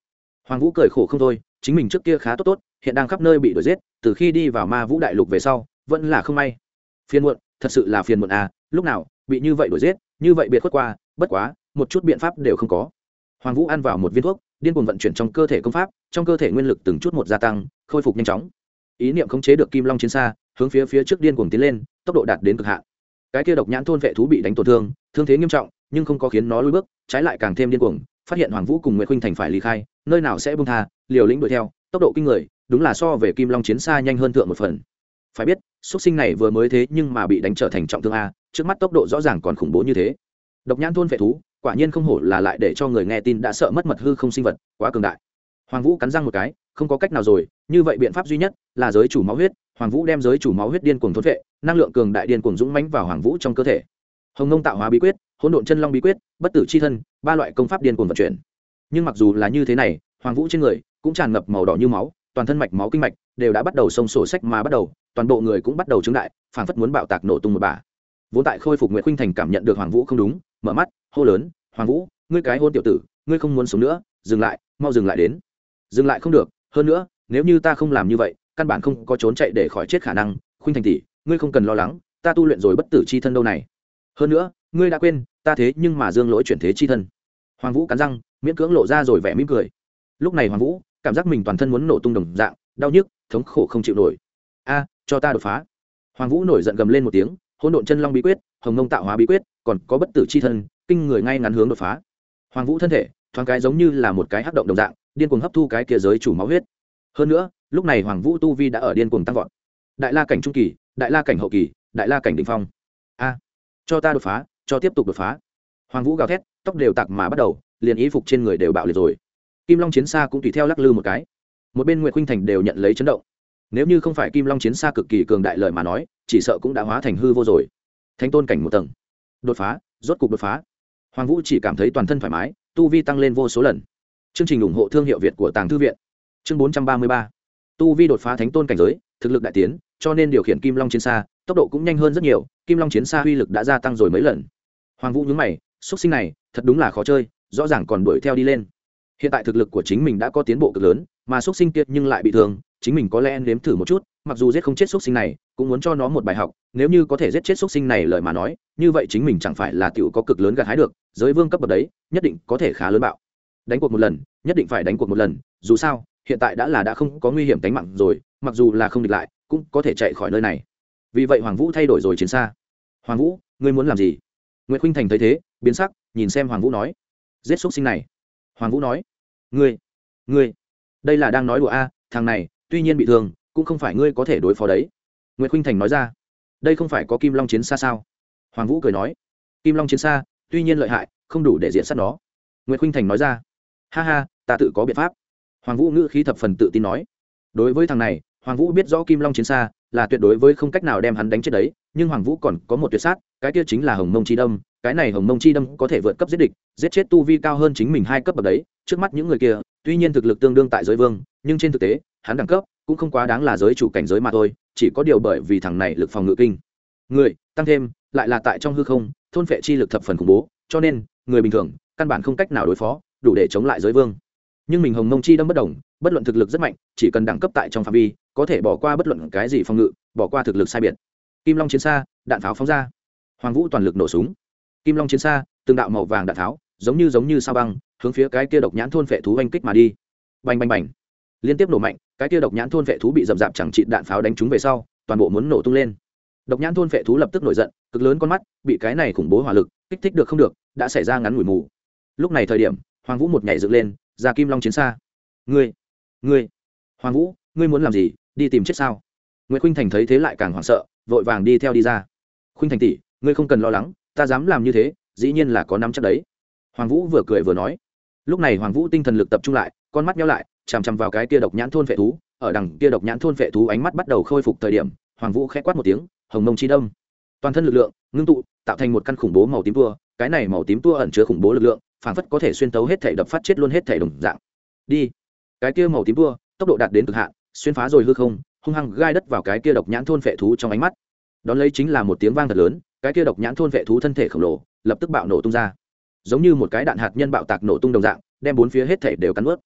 Hoàng vũ cười khổ không thôi, chính mình trước kia khá tốt tốt, hiện đang khắp nơi bị đuổi giết, từ khi đi vào ma vũ đại lục về sau, vẫn là không may. Phiền muộn, thật sự là phiền muộn à lúc nào bị như vậy đuổi giết, như vậy biệt khuất qua, bất quá, một chút biện pháp đều không có. Hoàng vũ ăn vào một viên thuốc, điên cuồng vận chuyển trong cơ thể công pháp, trong cơ thể nguyên lực từng chút một gia tăng, khôi phục nhanh chóng. Ý niệm khống chế được kim long chiến xa, hướng phía phía trước điên cuồng tiến lên, tốc độ đạt đến cực hạn. Cái kia độc nhãn thôn vệ thú bị đánh tổn thương thương thế nghiêm trọng, nhưng không có khiến nó lùi bước, trái lại càng thêm điên cuồng, phát hiện hoàng vũ cùng nguyễn khuynh thành phải ly khai, nơi nào sẽ buông tha, liều lĩnh đuổi theo, tốc độ kinh người, đúng là so về kim long chiến xa nhanh hơn thượng một phần phải biết, xuất sinh này vừa mới thế nhưng mà bị đánh trở thành trọng thương a, trước mắt tốc độ rõ ràng còn khủng bố như thế. Độc nhãn thôn vệ thú, quả nhiên không hổ là lại để cho người nghe tin đã sợ mất mật hư không sinh vật, quá cường đại. Hoàng vũ cắn răng một cái, không có cách nào rồi, như vậy biện pháp duy nhất là giới chủ máu huyết. Hoàng vũ đem giới chủ máu huyết điên cuồng thốt vệ năng lượng cường đại điên cuồng dũng mãnh vào hoàng vũ trong cơ thể. Hồng nông tạo hóa bí quyết, hỗn độn chân long bí quyết, bất tử c h i thân, ba loại công pháp điên cuồng vận chuyển. Nhưng mặc dù là như thế này, hoàng vũ trên người cũng tràn ngập màu đỏ như máu toàn thân mạch máu kinh mạch đều đã bắt đầu sông sổ sách mà bắt đầu, toàn bộ người cũng bắt đầu chứng đại, phảng phất muốn bạo tạc nổ tung một bà. Vốn tại khôi phục nguyễn khuynh thành cảm nhận được hoàng vũ không đúng, mở mắt, hô lớn, hoàng vũ, ngươi cái hôn tiểu tử, ngươi không muốn sống nữa, dừng lại, mau dừng lại đến. Dừng lại không được, hơn nữa, nếu như ta không làm như vậy, căn bản không có trốn chạy để khỏi chết khả năng, khuynh thành tỷ, ngươi không cần lo lắng, ta tu luyện rồi bất tử c h i thân đâu này. Hơn nữa, ngươi đã quên, ta thế nhưng mà dương lỗi chuyển thế c h i thân. Hoàng vũ cắn răng, miễn cưỡng lộ ra rồi vẻ mỉm cười. Lúc này hoàng vũ cảm giác mình toàn thân muốn nổ tung đồng dạng, đau nhức, thống khổ không chịu nổi. A, cho ta đột phá. Hoàng vũ nổi giận gầm lên một tiếng, hỗn độn chân long bí quyết, hồng nông tạo hóa bí quyết, còn có bất tử c h i thân, kinh người ngay ngắn hướng đột phá. Hoàng vũ thân thể, thoáng cái giống như là một cái hắc động đồng dạng, điên cuồng hấp thu cái kia giới chủ máu huyết. Hơn nữa, lúc này hoàng vũ tu vi đã ở điên cuồng tăng vọt. Đại la cảnh trung kỳ, đại la cảnh hậu kỳ, đại la cảnh đình phong. A, cho ta đột phá, cho tiếp tục đột phá. Hoàng vũ gào thét, tóc đều tặc mà bắt đầu, liền ý phục trên người đều bạo liệt rồi kim long chiến xa cũng tùy theo lắc lư một cái. Một bên nguyễn khuynh thành đều nhận lấy chấn động. Nếu như không phải kim long chiến xa cực kỳ cường đại lời mà nói, chỉ sợ cũng đã hóa thành hư vô rồi. Thánh tôn cảnh một tầng. Đột phá, rốt cục đột phá. Hoàng vũ chỉ cảm thấy toàn thân thoải mái, tu vi tăng lên vô số lần. Chương trình ủng hộ thương hiệu việt của tàng thư viện. Chương bốn trăm ba mươi ba. Tu vi đột phá thánh tôn cảnh giới, thực lực đại tiến, cho nên điều khiển kim long chiến xa, tốc độ cũng nhanh hơn rất nhiều, kim long chiến xa uy lực đã gia tăng rồi mấy lần. Hoàng vũ nhúng mày x sinh này, thật đúng là khó chơi, rõ ràng còn đuổi theo đi lên hiện tại thực lực của chính mình đã có tiến bộ cực lớn, mà x sinh kiệt nhưng lại bị thương, chính mình có lẽ nếm thử một chút, mặc dù giết không chết x sinh này, cũng muốn cho nó một bài học, nếu như có thể giết chết x sinh này lời mà nói, như vậy chính mình chẳng phải là t có cực lớn gặt hái được, giới vương cấp bậc đấy, nhất định có thể khá lớn bạo. Đánh cuộc một lần, nhất định phải đánh cuộc một lần, dù sao, hiện tại đã là đã không có nguy hiểm tính mạng rồi, mặc dù là không địch lại, cũng có thể chạy khỏi nơi này. Vì vậy hoàng vũ thay đổi rồi chiến xa. Hoàng vũ, ngươi muốn làm gì? Nguyễn Khinh thành thấy thế, biến sắc, nhìn xem hoàng vũ nói. Giết x sinh này. Hoàng vũ nói ngươi ngươi, đây là đang nói đùa a, thằng này, tuy nhiên bị thương, cũng không phải ngươi có thể đối phó đấy. Nguyễn khuynh thành nói ra, đây không phải có kim long chiến xa sao? Hoàng vũ cười nói, kim long chiến xa, tuy nhiên lợi hại, không đủ để diện sát nó. Nguyễn khuynh thành nói ra, ha ha, ta tự có biện pháp. Hoàng vũ ngữ khí thập phần tự tin nói, đối với thằng này, hoàng vũ biết rõ kim long chiến xa là tuyệt đối với không cách nào đem hắn đánh chết đấy, nhưng hoàng vũ còn có một tuyệt sát, cái kia chính là hồng mông chi đâm, cái này hồng mông chi đâm có thể vượt cấp giết địch giết chết tu vi cao hơn chính mình hai cấp bậc đấy, trước mắt những người kia, tuy nhiên thực lực tương đương tại giới vương, nhưng trên thực tế, hắn đẳng cấp cũng không quá đáng là giới chủ cảnh giới mà thôi, chỉ có điều bởi vì thằng này lực phòng ngự kinh. Người, tăng thêm, lại là tại trong hư không, thôn phệ chi lực thập phần khủng bố, cho nên, người bình thường, căn bản không cách nào đối phó, đủ để chống lại giới vương. Nhưng mình hồng mông chi đâm bất đồng, bất luận thực lực rất mạnh, chỉ cần đẳng cấp tại trong phạm vi, có thể bỏ qua bất luận cái gì phòng ngự, bỏ qua thực lực sai biệt. Kim long chiến xa, đạn pháo phóng ra. Hoàng vũ toàn lực nổ súng. Kim long chiến xa từng đạo màu vàng đạn tháo, giống như giống như sao băng, hướng phía cái kia độc nhãn thôn vệ thú oanh kích mà đi. Bành bành bành. Liên tiếp nổ mạnh, cái kia độc nhãn thôn vệ thú bị dập dạp chẳng trị đạn pháo đánh trúng về sau, toàn bộ muốn nổ tung lên. Độc nhãn thôn vệ thú lập tức nổi giận, cực lớn con mắt, bị cái này khủng bố hỏa lực kích thích được không được, đã xảy ra ngắn ngủi mù. Lúc này thời điểm, hoàng vũ một nhảy dựng lên, ra kim long chiến xa. Ngươi ngươi, hoàng vũ, ngươi muốn làm gì, đi tìm chết sao? Nguyễn khuynh thành thấy thế lại càng hoảng sợ, vội vàng đi theo đi ra. Khuynh thành tỷ, ngươi không cần lo lắng, ta dám làm như thế dĩ nhiên là có nắm chắc đấy. Hoàng vũ vừa cười vừa nói. Lúc này hoàng vũ tinh thần lực tập trung lại, con mắt nhau lại, chằm chằm vào cái kia độc nhãn thôn vệ thú, ở đằng kia độc nhãn thôn vệ thú ánh mắt bắt đầu khôi phục thời điểm, hoàng vũ khẽ quát một tiếng, hồng mông chi đông toàn thân lực lượng, ngưng tụ, tạo thành một căn khủng bố màu tím tua, cái này màu tím tua ẩn chứa khủng bố lực lượng phảng phất có thể xuyên tấu hết thể đập phát chết luôn hết thể đồng dạng. Đi. Cái kia màu tím tua, tốc độ đạt đến cực hạn, xuyên phá rồi hư không, hung hăng gai đất vào cái kia độc nhãn thôn vệ thú trong ánh mắt. Đón lấy chính là một tiếng vang thật lớn, cái kia độc nhãn thôn vệ thú thân thể khổng lồ lập tức bạo nổ tung ra. Giống như một cái đạn hạt nhân bạo tạc nổ tung đồng dạng, đem bốn phía hết thể đều cắn ướt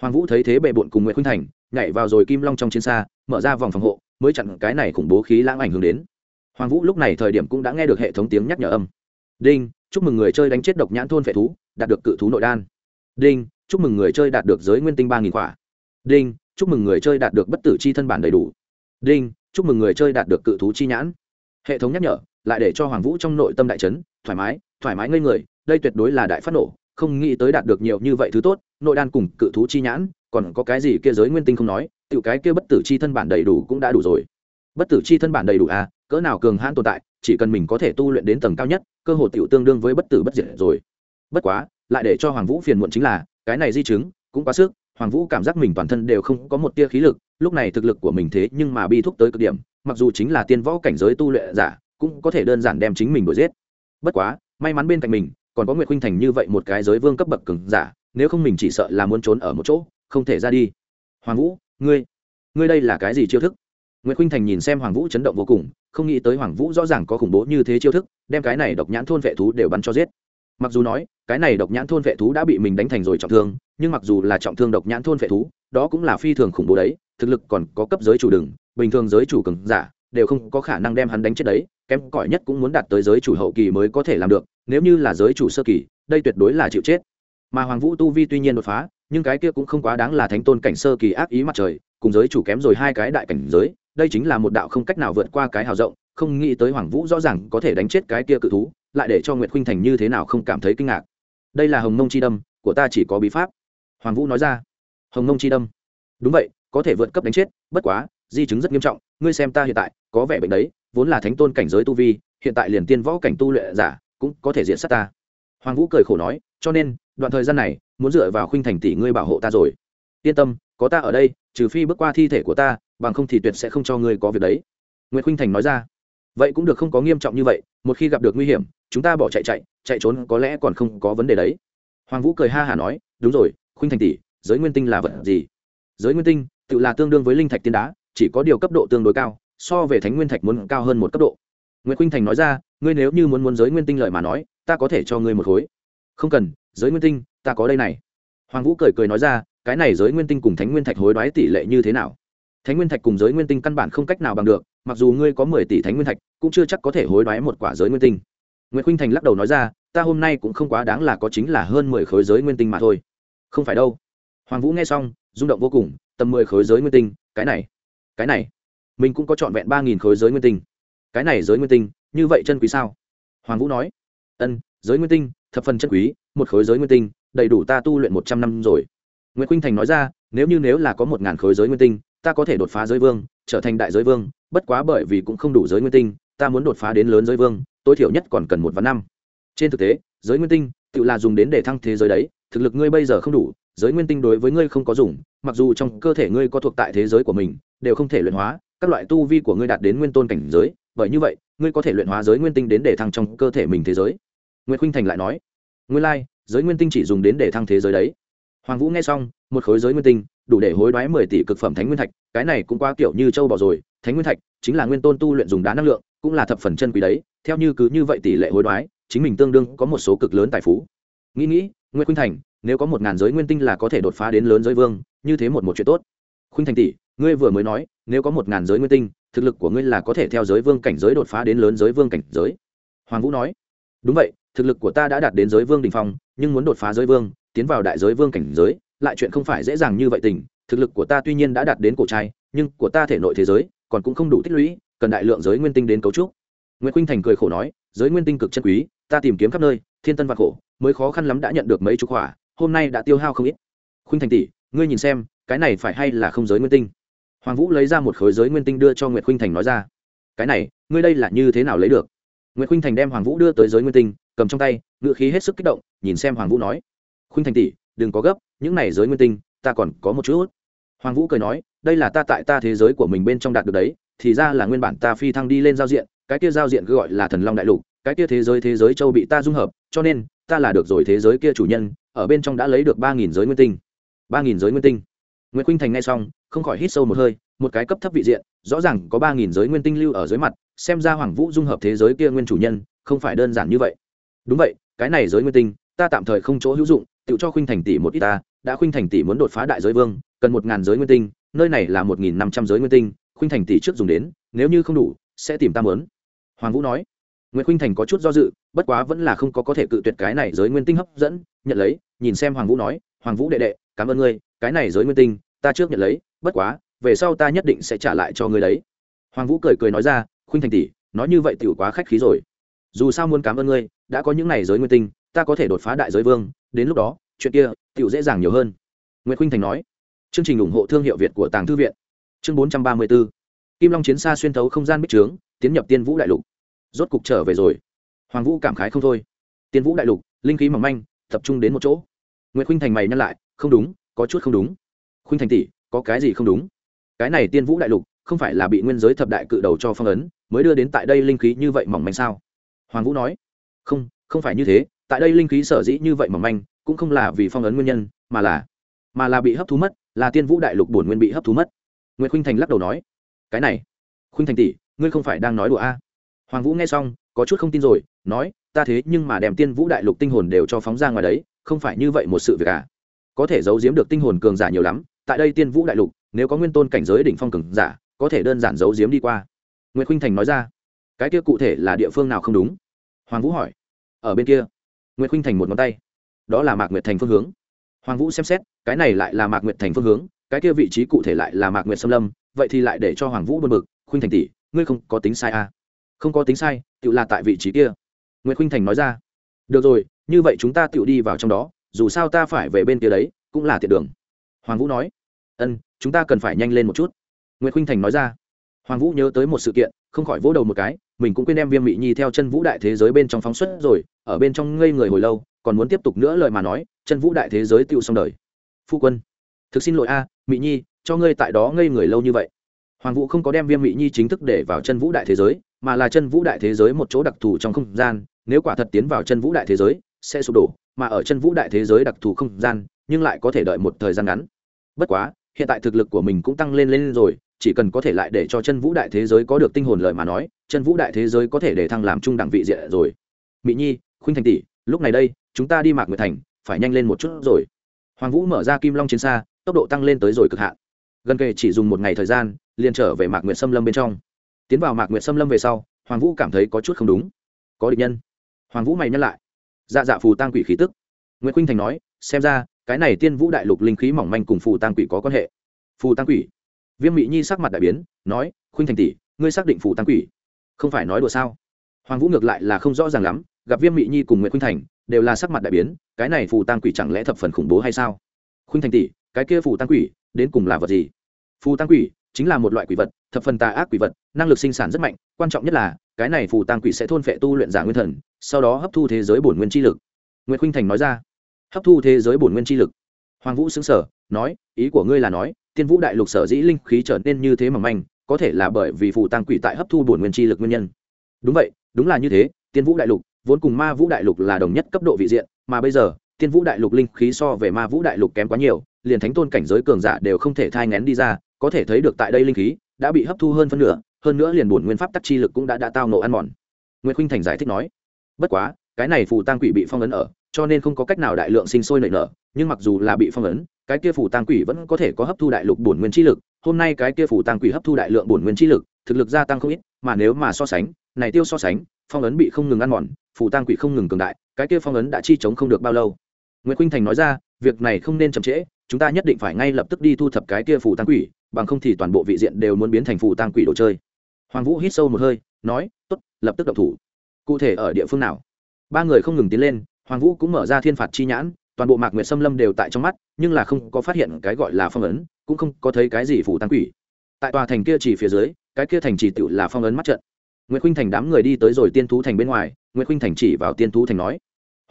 hoàng vũ thấy thế bề bộn cùng nguyễn khuynh thành, nhảy vào rồi kim long trong chiến xa, mở ra vòng phòng hộ, mới chặn cái này khủng bố khí lãng ảnh hưởng đến. Hoàng vũ lúc này thời điểm cũng đã nghe được hệ thống tiếng nhắc nhở âm. Đinh, chúc mừng người chơi đánh chết độc nhãn thôn vệ thú, đạt được cự thú nội đan. Đinh, chúc mừng người chơi đạt được giới nguyên tinh ba nghìn quả. Đinh, chúc mừng người chơi đạt được bất tử chi thân bản đầy đủ. Đinh, chúc mừng người chơi đạt được cự thú chi nhãn. Hệ thống nhắc nhở, lại để cho hoàng vũ trong nội tâm đại chấn thoải mái thoải mái ngây người, đây tuyệt đối là đại phát nổ, không nghĩ tới đạt được nhiều như vậy thứ tốt, nội đan cùng cự thú chi nhãn, còn có cái gì kia giới nguyên tinh không nói, tiểu cái kia bất tử chi thân bản đầy đủ cũng đã đủ rồi. Bất tử chi thân bản đầy đủ à cỡ nào cường hãn tồn tại, chỉ cần mình có thể tu luyện đến tầng cao nhất, cơ hội tiểu tương đương với bất tử bất diệt rồi. Bất quá, lại để cho hoàng vũ phiền muộn chính là, cái này di chứng, cũng quá sức, hoàng vũ cảm giác mình toàn thân đều không có một tia khí lực, lúc này thực lực của mình thế nhưng mà bi thúc tới cực điểm, mặc dù chính là tiên võ cảnh giới tu luyện giả, cũng có thể đơn giản đem chính mình đuổi giết bất quá, may mắn bên cạnh mình, còn có nguyệt khuynh thành như vậy một cái giới vương cấp bậc cường giả, nếu không mình chỉ sợ là muốn trốn ở một chỗ, không thể ra đi. Hoàng vũ, ngươi ngươi đây là cái gì chiêu thức? Nguyệt khuynh thành nhìn xem hoàng vũ chấn động vô cùng, không nghĩ tới hoàng vũ rõ ràng có khủng bố như thế chiêu thức, đem cái này độc nhãn thôn vệ thú đều bắn cho giết. Mặc dù nói, cái này độc nhãn thôn vệ thú đã bị mình đánh thành rồi trọng thương, nhưng mặc dù là trọng thương độc nhãn thôn vệ thú, đó cũng là phi thường khủng bố đấy, thực lực còn có cấp giới chủ đừng, bình thường giới chủ cường giả, đều không có khả năng đem hắn đánh chết đấy kém cỏi nhất cũng muốn đạt tới giới chủ hậu kỳ mới có thể làm được, nếu như là giới chủ sơ kỳ, đây tuyệt đối là chịu chết. Mà hoàng vũ tu vi tuy nhiên đột phá, nhưng cái kia cũng không quá đáng là thánh tôn cảnh sơ kỳ ác ý mặt trời, cùng giới chủ kém rồi hai cái đại cảnh giới, đây chính là một đạo không cách nào vượt qua cái hào rộng, không nghĩ tới hoàng vũ rõ ràng có thể đánh chết cái kia cự thú, lại để cho nguyệt khuynh thành như thế nào không cảm thấy kinh ngạc. Đây là hồng mông chi đâm, của ta chỉ có bí pháp. Hoàng vũ nói ra. Hồng mông chi đâm. Đúng vậy, có thể vượt cấp đánh chết, bất quá, di chứng rất nghiêm trọng, ngươi xem ta hiện tại, có vẻ bệnh đấy vốn là thánh tôn cảnh giới tu vi, hiện tại liền tiên võ cảnh tu luyện giả cũng có thể diện sát ta. Hoàng vũ cười khổ nói, cho nên, đoạn thời gian này, muốn dựa vào khuynh thành tỷ ngươi bảo hộ ta rồi. Yên tâm, có ta ở đây, trừ phi bước qua thi thể của ta, bằng không thì tuyệt sẽ không cho ngươi có việc đấy. Nguyễn khuynh thành nói ra. Vậy cũng được không có nghiêm trọng như vậy, một khi gặp được nguy hiểm, chúng ta bỏ chạy chạy chạy trốn có lẽ còn không có vấn đề đấy. Hoàng vũ cười ha hả nói, đúng rồi, khuynh thành tỷ, giới nguyên tinh là vật gì? Giới nguyên tinh, tự là tương đương với linh thạch tiên đá, chỉ có điều cấp độ tương đối cao so về thánh nguyên thạch muốn cao hơn một cấp độ. Nguyễn khuynh thành nói ra, ngươi nếu như muốn muốn giới nguyên tinh lợi mà nói, ta có thể cho ngươi một khối. Không cần, giới nguyên tinh, ta có đây này. Hoàng vũ cười cười nói ra, cái này giới nguyên tinh cùng thánh nguyên thạch hối đoái tỷ lệ như thế nào? Thánh nguyên thạch cùng giới nguyên tinh căn bản không cách nào bằng được, mặc dù ngươi có mười tỷ thánh nguyên thạch, cũng chưa chắc có thể hối đoái một quả giới nguyên tinh. Nguyễn khuynh thành lắc đầu nói ra, ta hôm nay cũng không quá đáng là có chính là hơn mười khối giới nguyên tinh mà thôi. Không phải đâu. Hoàng vũ nghe xong, rung động vô cùng, tầm mười khối giới nguyên tinh, cái này cái này mình cũng có trọn vẹn ba nghìn khối giới nguyên tinh. Cái này giới nguyên tinh, như vậy chân quý sao? Hoàng vũ nói. Ân, giới nguyên tinh, thập phần chân quý, một khối giới nguyên tinh, đầy đủ ta tu luyện một trăm năm rồi. Nguyễn khuynh thành nói ra, nếu như nếu là có một ngàn khối giới nguyên tinh, ta có thể đột phá giới vương, trở thành đại giới vương, bất quá bởi vì cũng không đủ giới nguyên tinh, ta muốn đột phá đến lớn giới vương, tối thiểu nhất còn cần một vạn năm. Trên thực tế, giới nguyên tinh, tự là dùng đến để thăng thế giới đấy, thực lực ngươi bây giờ không đủ, giới nguyên tinh đối với ngươi không có dùng, mặc dù trong cơ thể ngươi có thuộc tại thế giới của mình, đều không thể luyện hóa các loại tu vi của ngươi đạt đến nguyên tôn cảnh giới bởi như vậy ngươi có thể luyện hóa giới nguyên tinh đến để thăng trong cơ thể mình thế giới. Nguyễn khuynh thành lại nói nguyên lai、like, giới nguyên tinh chỉ dùng đến để thăng thế giới đấy. Hoàng vũ nghe xong một khối giới nguyên tinh đủ để hối đoái mười tỷ cực phẩm thánh nguyên thạch cái này cũng qua kiểu như châu bỏ rồi thánh nguyên thạch chính là nguyên tôn tu luyện dùng đá năng lượng cũng là thập phần chân quý đấy theo như cứ như vậy tỷ lệ hối đoái chính mình tương đương có một số cực lớn tài phú. Nghĩ nghĩ nguyễn khuynh thành nếu có một ngàn giới nguyên tinh là có thể đột phá đến lớn giới vương như thế một một chuyện tốt. Khuynh thành tỷ ngươi vừa mới nói, nếu có một ngàn giới nguyên tinh, thực lực của ngươi là có thể theo giới vương cảnh giới đột phá đến lớn giới vương cảnh giới. Hoàng vũ nói, đúng vậy, thực lực của ta đã đạt đến giới vương đình phong, nhưng muốn đột phá giới vương, tiến vào đại giới vương cảnh giới, lại chuyện không phải dễ dàng như vậy tình. Thực lực của ta tuy nhiên đã đạt đến cổ trai, nhưng của ta thể nội thế giới còn cũng không đủ tích lũy, cần đại lượng giới nguyên tinh đến cấu trúc. Nguyễn khuynh thành cười khổ nói, giới nguyên tinh cực chân quý, ta tìm kiếm khắp nơi, thiên tân và khổ, mới khó khăn lắm đã nhận được mấy chục hỏa, hôm nay đã tiêu hao không ít. Khuynh thành tỷ, ngươi nhìn xem, cái này phải hay là không giới nguyên tinh? Hoàng vũ lấy ra một khối giới nguyên tinh đưa cho nguyệt khuynh thành nói ra. Cái này, ngươi đây là như thế nào lấy được? Nguyệt khuynh thành đem hoàng vũ đưa tới giới nguyên tinh, cầm trong tay, ngựa khí hết sức kích động, nhìn xem hoàng vũ nói. Khuynh thành tỷ, đừng có gấp, những này giới nguyên tinh, ta còn có một chút. Hoàng vũ cười nói, đây là ta tại ta thế giới của mình bên trong đạt được đấy, thì ra là nguyên bản ta phi thăng đi lên giao diện, cái kia giao diện cứ gọi là thần long đại lục, cái kia thế giới thế giới châu bị ta dung hợp, cho nên, ta là được rồi thế giới kia chủ nhân, ở bên trong đã lấy được ba nghìn giới nguyên tinh. Ba nghìn giới nguyên tinh. Nguyễn khuynh thành nghe xong không khỏi hít sâu một hơi, một cái cấp thấp vị diện, rõ ràng có ba nghìn giới nguyên tinh lưu ở dưới mặt, xem ra hoàng vũ dung hợp thế giới kia nguyên chủ nhân, không phải đơn giản như vậy. Đúng vậy, cái này giới nguyên tinh, ta tạm thời không chỗ hữu dụng, tự cho khuynh thành tỷ một ít ta, đã khuynh thành tỷ muốn đột phá đại giới vương, cần một ngàn giới nguyên tinh, nơi này là một nghìn năm trăm giới nguyên tinh, khuynh thành tỷ trước dùng đến, nếu như không đủ, sẽ tìm ta mớn. Hoàng vũ nói. Nguyễn khuynh thành có chút do dự, bất quá vẫn là không có có thể cự tuyệt cái này giới nguyên tinh hấp dẫn, nhận lấy, nhìn xem hoàng vũ nói, hoàng vũ đệ đệ, cảm ơn ngươi, cái này giới nguyên tinh ta trước nhận lấy, bất quá, về sau ta nhất định sẽ trả lại cho ngươi đấy. Hoàng vũ cười cười nói ra, khuynh thành tỷ, nói như vậy tiểu quá khách khí rồi. Dù sao muốn cảm ơn ngươi, đã có những này giới nguyên tinh, ta có thể đột phá đại giới vương, đến lúc đó, chuyện kia, tiểu dễ dàng nhiều hơn. Nguyễn khuynh thành nói. Chương trình ủng hộ thương hiệu việt của tàng thư viện. Chương bốn trăm ba mươi 434 kim long chiến xa xuyên thấu không gian bích trướng, tiến nhập tiên vũ đại lục. Rốt cục trở về rồi. Hoàng vũ cảm khái không thôi. Tiên vũ đại lục, linh khí mỏng manh, tập trung đến một chỗ. Nguyễn khuynh thành mày nhắc lại, không đúng, có chút không đúng khuynh thành tỷ, có cái gì không đúng? Cái này tiên vũ đại lục, không phải là bị nguyên giới thập đại cự đầu cho phong ấn, mới đưa đến tại đây linh khí như vậy mỏng manh sao? Hoàng vũ nói. Không không phải như thế, tại đây linh khí sở dĩ như vậy mỏng manh, cũng không là vì phong ấn nguyên nhân, mà là mà là bị hấp thu mất, là tiên vũ đại lục bổn nguyên bị hấp thu mất. Nguyễn khuynh thành lắc đầu nói. Cái này, khuynh thành tỷ, ngươi không phải đang nói đùa a? Hoàng vũ nghe xong, có chút không tin rồi, nói, ta thế nhưng mà đem tiên vũ đại lục tinh hồn đều cho phóng ra ngoài đấy, không phải như vậy một sự việc à? Có thể giấu giếm được tinh hồn cường giả nhiều lắm tại đây tiên vũ đại lục, nếu có nguyên tôn cảnh giới đỉnh phong cường giả, có thể đơn giản giấu giếm đi qua. Nguyễn khuynh thành nói ra. Cái kia cụ thể là địa phương nào không đúng? Hoàng vũ hỏi. Ở bên kia. Nguyễn khuynh thành một ngón tay. Đó là mạc nguyệt thành phương hướng. Hoàng vũ xem xét, cái này lại là mạc nguyệt thành phương hướng, cái kia vị trí cụ thể lại là mạc nguyệt xâm lâm, vậy thì lại để cho hoàng vũ bơn bực. Khuynh thành tỷ, ngươi không có tính sai à? không có tính sai tự là tại vị trí kia. Nguyễn khuynh thành nói ra. Được rồi, như vậy chúng ta tự đi vào trong đó, dù sao ta phải về bên kia đấy, cũng là tiện đường hoàng vũ nói ân chúng ta cần phải nhanh lên một chút. Nguyễn khuynh thành nói ra hoàng vũ nhớ tới một sự kiện không khỏi vỗ đầu một cái mình cũng quên đem viêm mị nhi theo chân vũ đại thế giới bên trong phóng xuất rồi ở bên trong ngây người hồi lâu còn muốn tiếp tục nữa lời mà nói chân vũ đại thế giới tiêu xong đời. Phu quân thực xin lỗi a à, mị nhi cho ngươi tại đó ngây người lâu như vậy. Hoàng vũ không có đem viêm mị nhi chính thức để vào chân vũ đại thế giới mà là chân vũ đại thế giới một chỗ đặc thù trong không gian nếu quả thật tiến vào chân vũ đại thế giới sẽ sụp đổ mà ở chân vũ đại thế giới đặc thù không gian nhưng lại có thể đợi một thời gian ngắn bất quá, hiện tại thực lực của mình cũng tăng lên lên rồi, chỉ cần có thể lại để cho chân vũ đại thế giới có được tinh hồn lời mà nói, chân vũ đại thế giới có thể để thăng làm trung đẳng vị diện rồi. Mỹ nhi, khuynh thành tỷ, lúc này đây, chúng ta đi mạc nguyệt thành, phải nhanh lên một chút rồi. Hoàng vũ mở ra kim long chiến xa, tốc độ tăng lên tới rồi cực hạn. Gần kề chỉ dùng một ngày thời gian, liền trở về mạc nguyệt xâm lâm bên trong. Tiến vào mạc nguyệt xâm lâm về sau, hoàng vũ cảm thấy có chút không đúng. Có địch nhân. Hoàng vũ mày nhắc lại. Dạ dạ phù tăng quỷ khí tức. Nguyễn khuynh thành nói, xem ra cái này tiên vũ đại lục linh khí mỏng manh cùng phù tăng quỷ có quan hệ. Phù tăng quỷ? Viêm mỹ nhi sắc mặt đại biến, nói, khuynh thành tỷ, ngươi xác định phù tăng quỷ? Không phải nói đùa sao? Hoàng vũ ngược lại là không rõ ràng lắm, gặp viêm mỹ nhi cùng nguyễn khuynh thành, đều là sắc mặt đại biến, cái này phù tăng quỷ chẳng lẽ thập phần khủng bố hay sao? Khuynh thành tỷ, cái kia phù tăng quỷ, đến cùng là vật gì? Phù tăng quỷ chính là một loại quỷ vật, thập phần tà ác quỷ vật, năng lực sinh sản rất mạnh, quan trọng nhất là, cái này phù tăng quỷ sẽ thôn phệ tu luyện giả nguyên thần, sau đó hấp thu thế giới bổn nguyên chi lực. Nguyễn khuynh thành nói ra hấp thu thế giới bổn nguyên chi lực. Hoàng vũ xứng sở nói, ý của ngươi là nói, tiên vũ đại lục sở dĩ linh khí trở nên như thế mỏng manh, có thể là bởi vì phù tăng quỷ tại hấp thu bổn nguyên chi lực nguyên nhân. Đúng vậy, đúng là như thế, tiên vũ đại lục, vốn cùng ma vũ đại lục là đồng nhất cấp độ vị diện, mà bây giờ, tiên vũ đại lục linh khí so về ma vũ đại lục kém quá nhiều, liền thánh tôn cảnh giới cường giả đều không thể thai ngén đi ra, có thể thấy được tại đây linh khí đã bị hấp thu hơn phân nửa, hơn nữa liền bổn nguyên pháp tắc chi lực cũng đã đã tao nộ ăn mòn. Nguyễn khinh thành giải thích nói, bất quá, cái này phù tăng quỷ bị phong ấn ở cho nên không có cách nào đại lượng sinh sôi nảy nở, nhưng mặc dù là bị phong ấn, cái kia phù tăng quỷ vẫn có thể có hấp thu đại lục bổn nguyên chi lực. Hôm nay cái kia phù tăng quỷ hấp thu đại lượng bổn nguyên chi lực, thực lực gia tăng không ít, mà nếu mà so sánh, này tiêu so sánh, phong ấn bị không ngừng ăn mòn phù tăng quỷ không ngừng cường đại, cái kia phong ấn đã chi chống không được bao lâu? Nguyễn khuynh thành nói ra, việc này không nên chậm trễ, chúng ta nhất định phải ngay lập tức đi thu thập cái kia phù tăng quỷ, bằng không thì toàn bộ vị diện đều muốn biến thành phù tăng quỷ đồ chơi. Hoàng vũ hít sâu một hơi, nói, tốt, lập tức động thủ. Cụ thể ở địa phương nào? Ba người không ngừng tiến lên hoàng vũ cũng mở ra thiên phạt chi nhãn, toàn bộ mạc nguyệt xâm lâm đều tại trong mắt, nhưng là không có phát hiện cái gọi là phong ấn, cũng không có thấy cái gì phủ tăng quỷ. Tại tòa thành kia chỉ phía dưới, cái kia thành chỉ tựu là phong ấn mắt trận. Nguyễn khuynh thành đám người đi tới rồi tiên thú thành bên ngoài nguyễn khuynh thành chỉ vào tiên thú thành nói.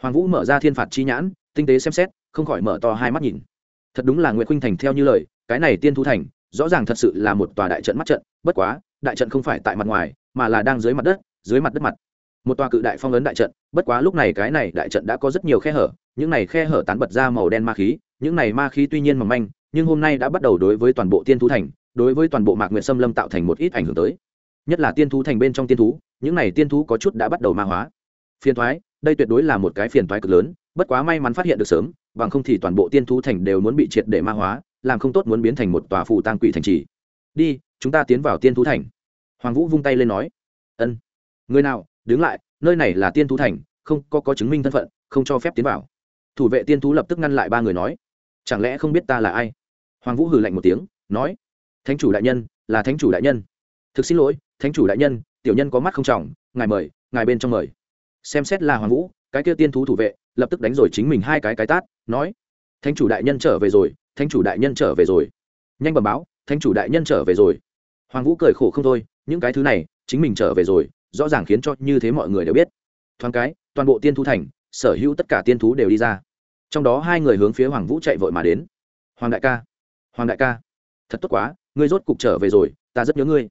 Hoàng vũ mở ra thiên phạt chi nhãn, tinh tế xem xét, không khỏi mở to hai mắt nhìn. Thật đúng là nguyễn khuynh thành theo như lời, cái này tiên thú thành, rõ ràng thật sự là một tòa đại trận mắt trận, bất quá, đại trận không phải tại mặt ngoài, mà là đang dưới mặt đất, dưới mặt đất mặt một tòa cự đại phong ấn đại trận, bất quá lúc này cái này đại trận đã có rất nhiều khe hở, những này khe hở tán bật ra màu đen ma khí, những này ma khí tuy nhiên mỏng manh, nhưng hôm nay đã bắt đầu đối với toàn bộ tiên thú thành, đối với toàn bộ mạc nguyện xâm lâm tạo thành một ít ảnh hưởng tới. Nhất là tiên thú thành bên trong tiên thú, những này tiên thú có chút đã bắt đầu ma hóa. Phiền thoái đây tuyệt đối là một cái phiền thoái cực lớn, bất quá may mắn phát hiện được sớm, bằng không thì toàn bộ tiên thú thành đều muốn bị triệt để ma hóa, làm không tốt muốn biến thành một tòa phù tang quỷ thành trì. Đi, chúng ta tiến vào tiên thú thành. Hoàng vũ vung tay lên nói, ân, người nào đứng lại, nơi này là tiên thú thành, không có có chứng minh thân phận, không cho phép tiến vào. Thủ vệ tiên thú lập tức ngăn lại ba người nói, chẳng lẽ không biết ta là ai? Hoàng vũ hừ lạnh một tiếng, nói, thánh chủ đại nhân, là thánh chủ đại nhân. Thực xin lỗi, thánh chủ đại nhân, tiểu nhân có mắt không trọng, ngài mời, ngài bên trong mời. Xem xét là hoàng vũ, cái kia tiên thú thủ vệ, lập tức đánh rồi chính mình hai cái cái tát, nói, thánh chủ đại nhân trở về rồi, thánh chủ đại nhân trở về rồi. Nhanh bẩm báo, thánh chủ đại nhân trở về rồi. Hoàng vũ cười khổ không thôi, những cái thứ này, chính mình trở về rồi rõ ràng khiến cho như thế mọi người đều biết. Thoáng cái, toàn bộ tiên thú thành, sở hữu tất cả tiên thú đều đi ra. Trong đó hai người hướng phía hoàng vũ chạy vội mà đến. Hoàng đại ca, hoàng đại ca, thật tốt quá, ngươi rốt cục trở về rồi, ta rất nhớ ngươi.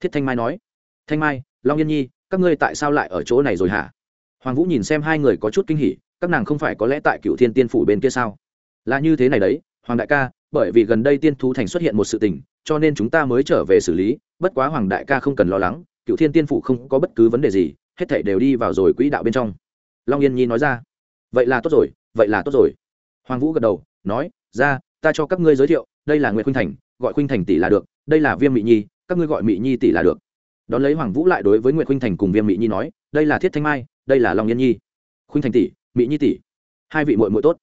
Thiết thanh mai nói. Thanh mai, long yên nhi, các ngươi tại sao lại ở chỗ này rồi hả? Hoàng vũ nhìn xem hai người có chút kinh hỉ, các nàng không phải có lẽ tại cựu thiên tiên phủ bên kia sao? Là như thế này đấy, hoàng đại ca, bởi vì gần đây tiên thú thành xuất hiện một sự tình, cho nên chúng ta mới trở về xử lý, bất quá hoàng đại ca không cần lo lắng cựu thiên tiên phủ không có bất cứ vấn đề gì, hết thảy đều đi vào rồi quỹ đạo bên trong. Long yên nhi nói ra. Vậy là tốt rồi, vậy là tốt rồi. Hoàng vũ gật đầu, nói, ra, ta cho các ngươi giới thiệu, đây là nguyễn khuynh thành, gọi khuynh thành tỷ là được, đây là viêm mỹ nhi, các ngươi gọi mỹ nhi tỷ là được. Đón lấy hoàng vũ lại đối với nguyễn khuynh thành cùng viêm mỹ nhi nói, đây là thiết thanh mai, đây là long yên nhi. Khuynh thành tỷ mỹ nhi tỷ. Hai vị muội muội tốt.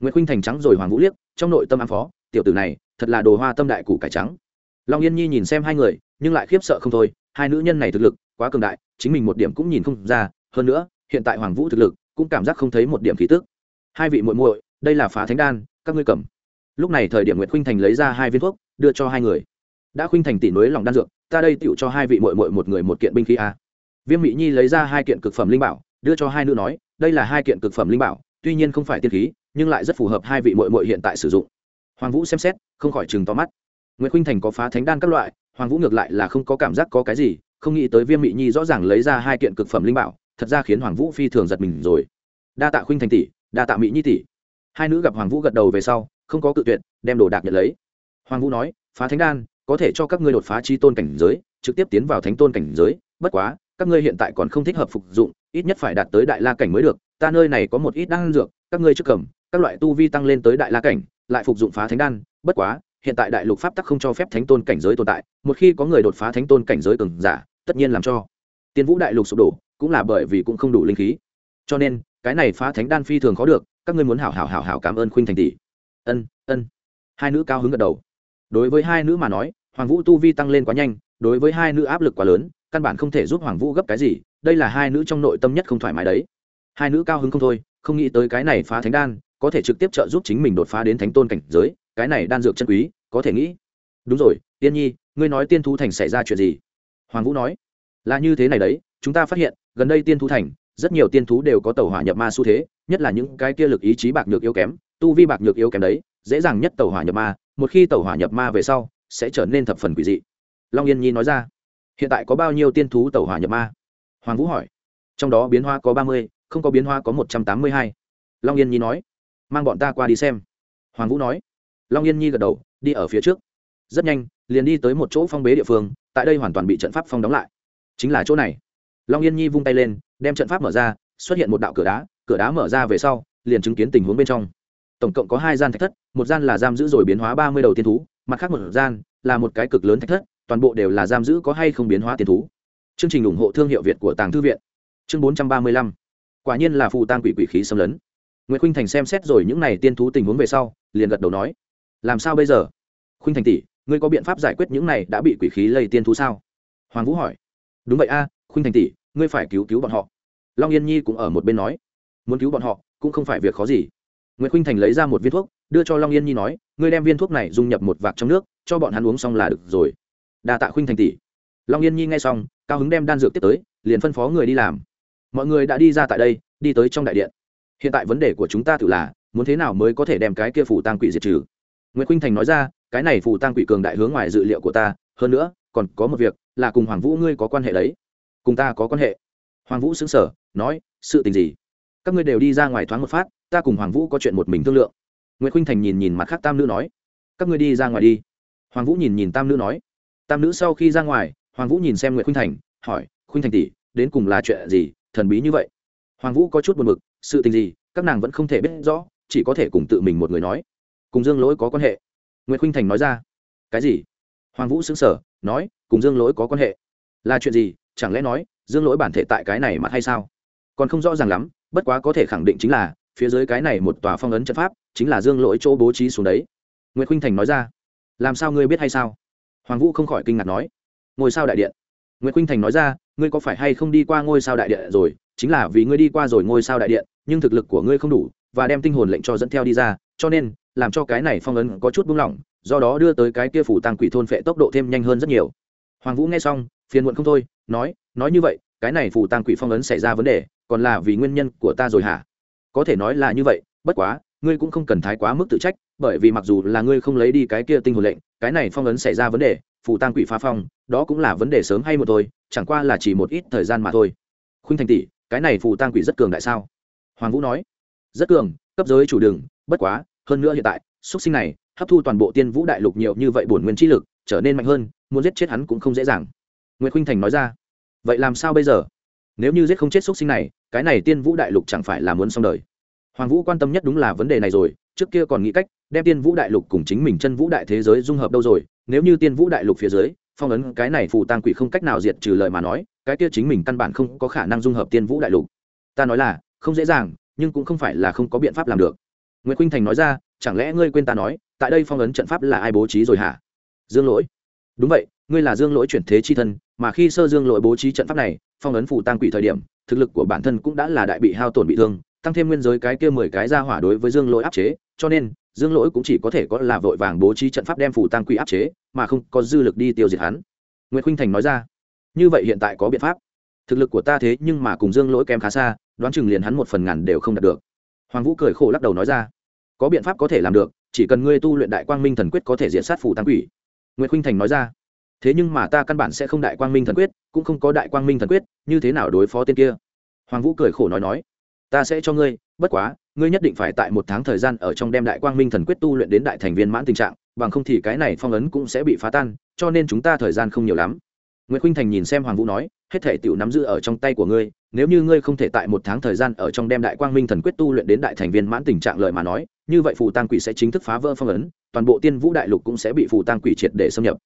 Nguyễn khuynh thành trắng rồi hoàng vũ liếc, trong nội tâm ám phó, tiểu tử này, thật là đồ hoa tâm đại củ cải trắng. Long yên nhi nhìn xem hai người, nhưng lại khiếp sợ không thôi hai nữ nhân này thực lực quá cường đại, chính mình một điểm cũng nhìn không ra, hơn nữa, hiện tại hoàng vũ thực lực cũng cảm giác không thấy một điểm khí tức. Hai vị muội muội, đây là phá thánh đan, các ngươi cầm. Lúc này thời điểm nguyễn khuynh thành lấy ra hai viên thuốc, đưa cho hai người. Đã khuynh thành tỷ núi lòng đan dược, ta đây tựu cho hai vị muội muội một người một kiện binh khí a. Viêm mỹ nhi lấy ra hai kiện cực phẩm linh bảo, đưa cho hai nữ nói, đây là hai kiện cực phẩm linh bảo, tuy nhiên không phải tiên khí, nhưng lại rất phù hợp hai vị muội muội hiện tại sử dụng. Hoàng vũ xem xét, không khỏi chừng to mắt. Nguyễn khuynh thành có phá thánh đan các loại hoàng vũ ngược lại là không có cảm giác có cái gì, không nghĩ tới viêm mỹ nhi rõ ràng lấy ra hai kiện cực phẩm linh bảo, thật ra khiến hoàng vũ phi thường giật mình rồi. Đa tạ khuynh thành tỷ, đa tạ mỹ nhi tỷ. Hai nữ gặp hoàng vũ gật đầu về sau, không có cự tuyệt, đem đồ đạc nhận lấy. Hoàng vũ nói, phá thánh đan, có thể cho các ngươi đột phá chi tôn cảnh giới, trực tiếp tiến vào thánh tôn cảnh giới, bất quá, các ngươi hiện tại còn không thích hợp phục dụng, ít nhất phải đạt tới đại la cảnh mới được, ta nơi này có một ít đan dược, các ngươi trước cầm, các loại tu vi tăng lên tới đại la cảnh, lại phục dụng phá thánh đan, bất quá hiện tại đại lục pháp tắc không cho phép thánh tôn cảnh giới tồn tại, một khi có người đột phá thánh tôn cảnh giới cường giả, tất nhiên làm cho. Tiên vũ đại lục sụp đổ, cũng là bởi vì cũng không đủ linh khí. Cho nên, cái này phá thánh đan phi thường khó được, các ngươi muốn hảo hảo hảo hảo cảm ơn khuynh thành tỷ. Ân ân. Hai nữ cao hứng gật đầu. Đối với hai nữ mà nói, hoàng vũ tu vi tăng lên quá nhanh, đối với hai nữ áp lực quá lớn, căn bản không thể giúp hoàng vũ gấp cái gì, đây là hai nữ trong nội tâm nhất không thoải mái đấy. Hai nữ cao hứng không thôi, không nghĩ tới cái này phá thánh đan, có thể trực tiếp trợ giúp chính mình đột phá đến thánh tôn cảnh giới, cái này đan dược chân quý có thể nghĩ. Đúng rồi, tiên nhi, ngươi nói tiên thú thành xảy ra chuyện gì? Hoàng vũ nói. Là như thế này đấy, chúng ta phát hiện, gần đây tiên thú thành, rất nhiều tiên thú đều có tàu hỏa nhập ma xu thế, nhất là những cái kia lực ý chí bạc nhược yếu kém, tu vi bạc nhược yếu kém đấy, dễ dàng nhất tàu hỏa nhập ma, một khi tàu hỏa nhập ma về sau, sẽ trở nên thập phần quỷ dị. Long yên nhi nói ra. Hiện tại có bao nhiêu tiên thú tàu hỏa nhập ma? Hoàng vũ hỏi. Trong đó biến hóa có ba mươi, không có biến hóa có một trăm tám mươi hai. Long yên nhi nói. Mang bọn ta qua đi xem. Hoàng vũ nói. Long yên nhi gật đầu đi ở phía trước. Rất nhanh, liền đi tới một chỗ phong bế địa phương, tại đây hoàn toàn bị trận pháp phong đóng lại. Chính là chỗ này. Long yên nhi vung tay lên, đem trận pháp mở ra, xuất hiện một đạo cửa đá cửa đá mở ra về sau, liền chứng kiến tình huống bên trong. Tổng cộng có hai gian thạch thất, một gian là giam giữ rồi biến hóa ba mươi đầu tiên thú, mặt khác một gian là một cái cực lớn thạch thất, toàn bộ đều là giam giữ có hay không biến hóa tiên thú. Chương trình ủng hộ thương hiệu việt của tàng thư viện. Chương bốn trăm ba mươi lăm. Quả nhiên là phù tang quỷ quỷ khí xâm lấn. Nguyễn khuynh thành xem xét rồi những n à y tiên thú tình huống về sau, liền gật đầu nói làm sao bây giờ? Khuynh thành tỷ ngươi có biện pháp giải quyết những này đã bị quỷ khí lây tiên thú sao? Hoàng vũ hỏi. Đúng vậy a à, khuynh thành tỷ ngươi phải cứu cứu bọn họ. Long yên nhi cũng ở một bên nói. Muốn cứu bọn họ cũng không phải việc khó gì. Nguyễn khuynh thành lấy ra một viên thuốc đưa cho long yên nhi nói ngươi đem viên thuốc này dung nhập một vạc trong nước cho bọn hắn uống xong là được rồi. Đa tạ khuynh thành tỷ. Long yên nhi nghe xong cao hứng đem đan dược tiếp tới liền phân phó người đi làm. Mọi người đã đi ra tại đây đi tới trong đại điện. Hiện tại vấn đề của chúng ta tự là muốn thế nào mới có thể đem cái kia phủ tăng quỷ diệt trừ? Nguyễn khuynh thành nói ra, cái này phù tăng quỷ cường đại hướng ngoài dự liệu của ta, hơn nữa, còn có một việc, là cùng hoàng vũ ngươi có quan hệ đấy. Cùng ta có quan hệ. Hoàng vũ xứng sở nói, sự tình gì? Các ngươi đều đi ra ngoài thoáng một phát, ta cùng hoàng vũ có chuyện một mình thương lượng. Nguyễn khuynh thành nhìn nhìn mặt khác tam nữ nói, các ngươi đi ra ngoài đi. Hoàng vũ nhìn nhìn tam nữ nói, tam nữ sau khi ra ngoài, hoàng vũ nhìn xem nguyễn khuynh thành, hỏi, khuynh thành tỷ, đến cùng là chuyện gì, thần bí như vậy? Hoàng vũ có chút buồn b ự c sự tình gì, các nàng vẫn không thể biết rõ, chỉ có thể cùng tự mình một người nói cùng dương lỗi có quan hệ nguyễn khinh thành nói ra cái gì hoàng vũ xứng sở nói cùng dương lỗi có quan hệ là chuyện gì chẳng lẽ nói dương lỗi bản thể tại cái này mặt hay sao còn không rõ ràng lắm bất quá có thể khẳng định chính là phía dưới cái này một tòa phong ấn trận pháp chính là dương lỗi chỗ bố trí xuống đấy nguyễn khinh thành nói ra làm sao ngươi biết hay sao hoàng vũ không khỏi kinh ngạc nói ngôi sao đại điện nguyễn khinh thành nói ra ngươi có phải hay không đi qua ngôi sao đại điện rồi chính là vì ngươi đi qua rồi ngôi sao đại điện nhưng thực lực của ngươi không đủ và đem tinh hồn lệnh cho dẫn theo đi ra cho nên làm cho cái này phong ấn có chút buông lỏng, do đó đưa tới cái kia phủ tăng quỷ thôn phệ tốc độ thêm nhanh hơn rất nhiều. Hoàng vũ nghe xong, phiền muộn không thôi, nói nói như vậy, cái này phủ tăng quỷ phong ấn xảy ra vấn đề, còn là vì nguyên nhân của ta rồi hả? Có thể nói là như vậy, bất quá, ngươi cũng không cần thái quá mức tự trách, bởi vì mặc dù là ngươi không lấy đi cái kia tinh hồn lệnh, cái này phong ấn xảy ra vấn đề phù tăng quỷ phá phong, đó cũng là vấn đề sớm hay một thôi, chẳng qua là chỉ một ít thời gian mà thôi. Khuynh thành tỷ, cái này phù tăng quỷ rất cường đại sao? Hoàng vũ nói, rất cường, cấp giới chủ đường, bất quá hơn nữa hiện tại, xuất sinh này, hấp thu toàn bộ tiên vũ đại lục nhiều như vậy bổn nguyên chi lực, trở nên mạnh hơn, muốn giết chết hắn cũng không dễ dàng. Nguyễn khuynh thành nói ra. Vậy làm sao bây giờ? Nếu như giết không chết xuất sinh này, cái này tiên vũ đại lục chẳng phải là muốn xong đời. Hoàng vũ quan tâm nhất đúng là vấn đề này rồi, trước kia còn nghĩ cách đem tiên vũ đại lục cùng chính mình chân vũ đại thế giới dung hợp đâu rồi, nếu như tiên vũ đại lục phía dưới, phong ấn cái này phù tăng quỷ không cách nào diệt trừ lời mà nói, cái kia chính mình căn bản không có khả năng dung hợp tiên vũ đại lục. Ta nói là, không dễ dàng, nhưng cũng không phải là không có biện pháp làm được nguyễn khuynh thành nói ra, chẳng lẽ ngươi quên ta nói, tại đây phong ấn trận pháp là ai bố trí rồi hả? Dương lỗi. Đúng vậy, ngươi là dương lỗi chuyển thế chi thân, mà khi sơ dương lỗi bố trí trận pháp này, phong ấn phủ tăng quỷ thời điểm, thực lực của bản thân cũng đã là đại bị hao tổn bị thương, tăng thêm nguyên giới cái kia mười cái ra hỏa đối với dương lỗi áp chế, cho nên, dương lỗi cũng chỉ có thể có là vội vàng bố trí trận pháp đem phủ tăng quỷ áp chế, mà không có dư lực đi tiêu diệt hắn. Nguyễn khuynh thành nói ra. Như vậy hiện tại có biện pháp. Thực lực của ta thế nhưng mà cùng dương lỗi kém khá xa, đoán chừng liền hắn một phần ngàn đều không đạt được. Hoàng vũ cười khổ lắc đầu nói ra có biện pháp có thể làm được, chỉ cần ngươi tu luyện đại quang minh thần quyết có thể diện sát phủ tăng quỷ. Nguyễn khinh thành nói ra. Thế nhưng mà ta căn bản sẽ không đại quang minh thần quyết, cũng không có đại quang minh thần quyết, như thế nào đối phó tên kia? Hoàng vũ cười khổ nói nói. Ta sẽ cho ngươi, bất quá, ngươi nhất định phải tại một tháng thời gian ở trong đem đại quang minh thần quyết tu luyện đến đại thành viên mãn tình trạng, bằng không thì cái này phong ấn cũng sẽ bị phá tan, cho nên chúng ta thời gian không nhiều lắm. Nguyễn khinh thành nhìn xem hoàng vũ nói, hết thể tiểu nắm giữ ở trong tay của ngươi, nếu như ngươi không thể tại một tháng thời gian ở trong đem đại quang minh thần quyết tu luyện đến đại thành viên mãn tình trạng lợi mà nói như vậy phù tăng quỷ sẽ chính thức phá vỡ phong ấn, toàn bộ tiên vũ đại lục cũng sẽ bị phù tăng quỷ triệt để xâm nhập.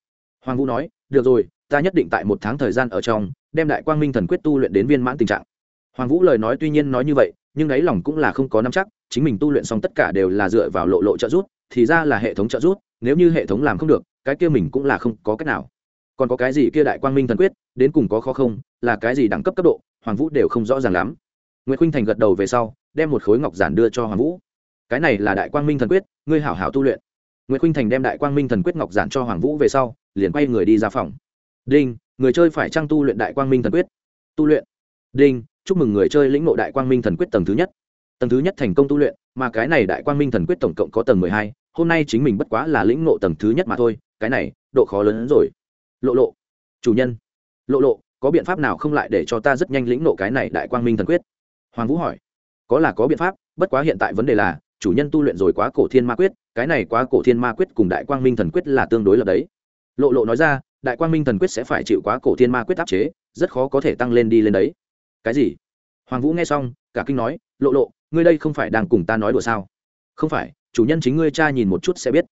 Hoàng vũ nói, được rồi, ta nhất định tại một tháng thời gian ở trong, đem đại quang minh thần quyết tu luyện đến viên mãn tình trạng. Hoàng vũ lời nói tuy nhiên nói như vậy, nhưng đáy lòng cũng là không có nắm chắc, chính mình tu luyện xong tất cả đều là dựa vào lộ lộ trợ giúp, thì ra là hệ thống trợ giúp, nếu như hệ thống làm không được, cái kia mình cũng là không có cách nào. Còn có cái gì kia đại quang minh thần quyết, đến cùng có khó không, là cái gì đẳng cấp cấp độ, hoàng vũ đều không rõ ràng lắm. Nguyễn khuynh thành gật đầu về sau, đem một khối ngọc giản đưa cho hoàng vũ cái này là đại quang minh thần quyết, ngươi hảo hảo tu luyện. Nguyễn khuynh thành đem đại quang minh thần quyết ngọc giản cho hoàng vũ về sau, liền quay người đi ra phòng. Đinh, người chơi phải trang tu luyện đại quang minh thần quyết? Tu luyện. Đinh, chúc mừng người chơi lĩnh ngộ đại quang minh thần quyết tầng thứ nhất. Tầng thứ nhất thành công tu luyện, mà cái này đại quang minh thần quyết tổng cộng có tầng mười hai, hôm nay chính mình bất quá là lĩnh ngộ tầng thứ nhất mà thôi, cái này, độ khó lớn hơn rồi. Lộ lộ. Chủ nhân. Lộ lộ, có biện pháp nào không lại để cho ta rất nhanh lĩnh ngộ cái này đại quang minh thần quyết? Hoàng vũ hỏi. Có là có biện pháp, bất quá hiện tại vấn đề là chủ nhân tu luyện rồi quá cổ thiên ma quyết, cái này quá cổ thiên ma quyết cùng đại quang minh thần quyết là tương đối lập đấy. Lộ lộ nói ra, đại quang minh thần quyết sẽ phải chịu quá cổ thiên ma quyết áp chế, rất khó có thể tăng lên đi lên đấy. Cái gì? Hoàng vũ nghe xong, cả kinh nói, lộ lộ, ngươi đây không phải đang cùng ta nói đùa sao? Không phải, chủ nhân chính ngươi cha nhìn một chút sẽ biết.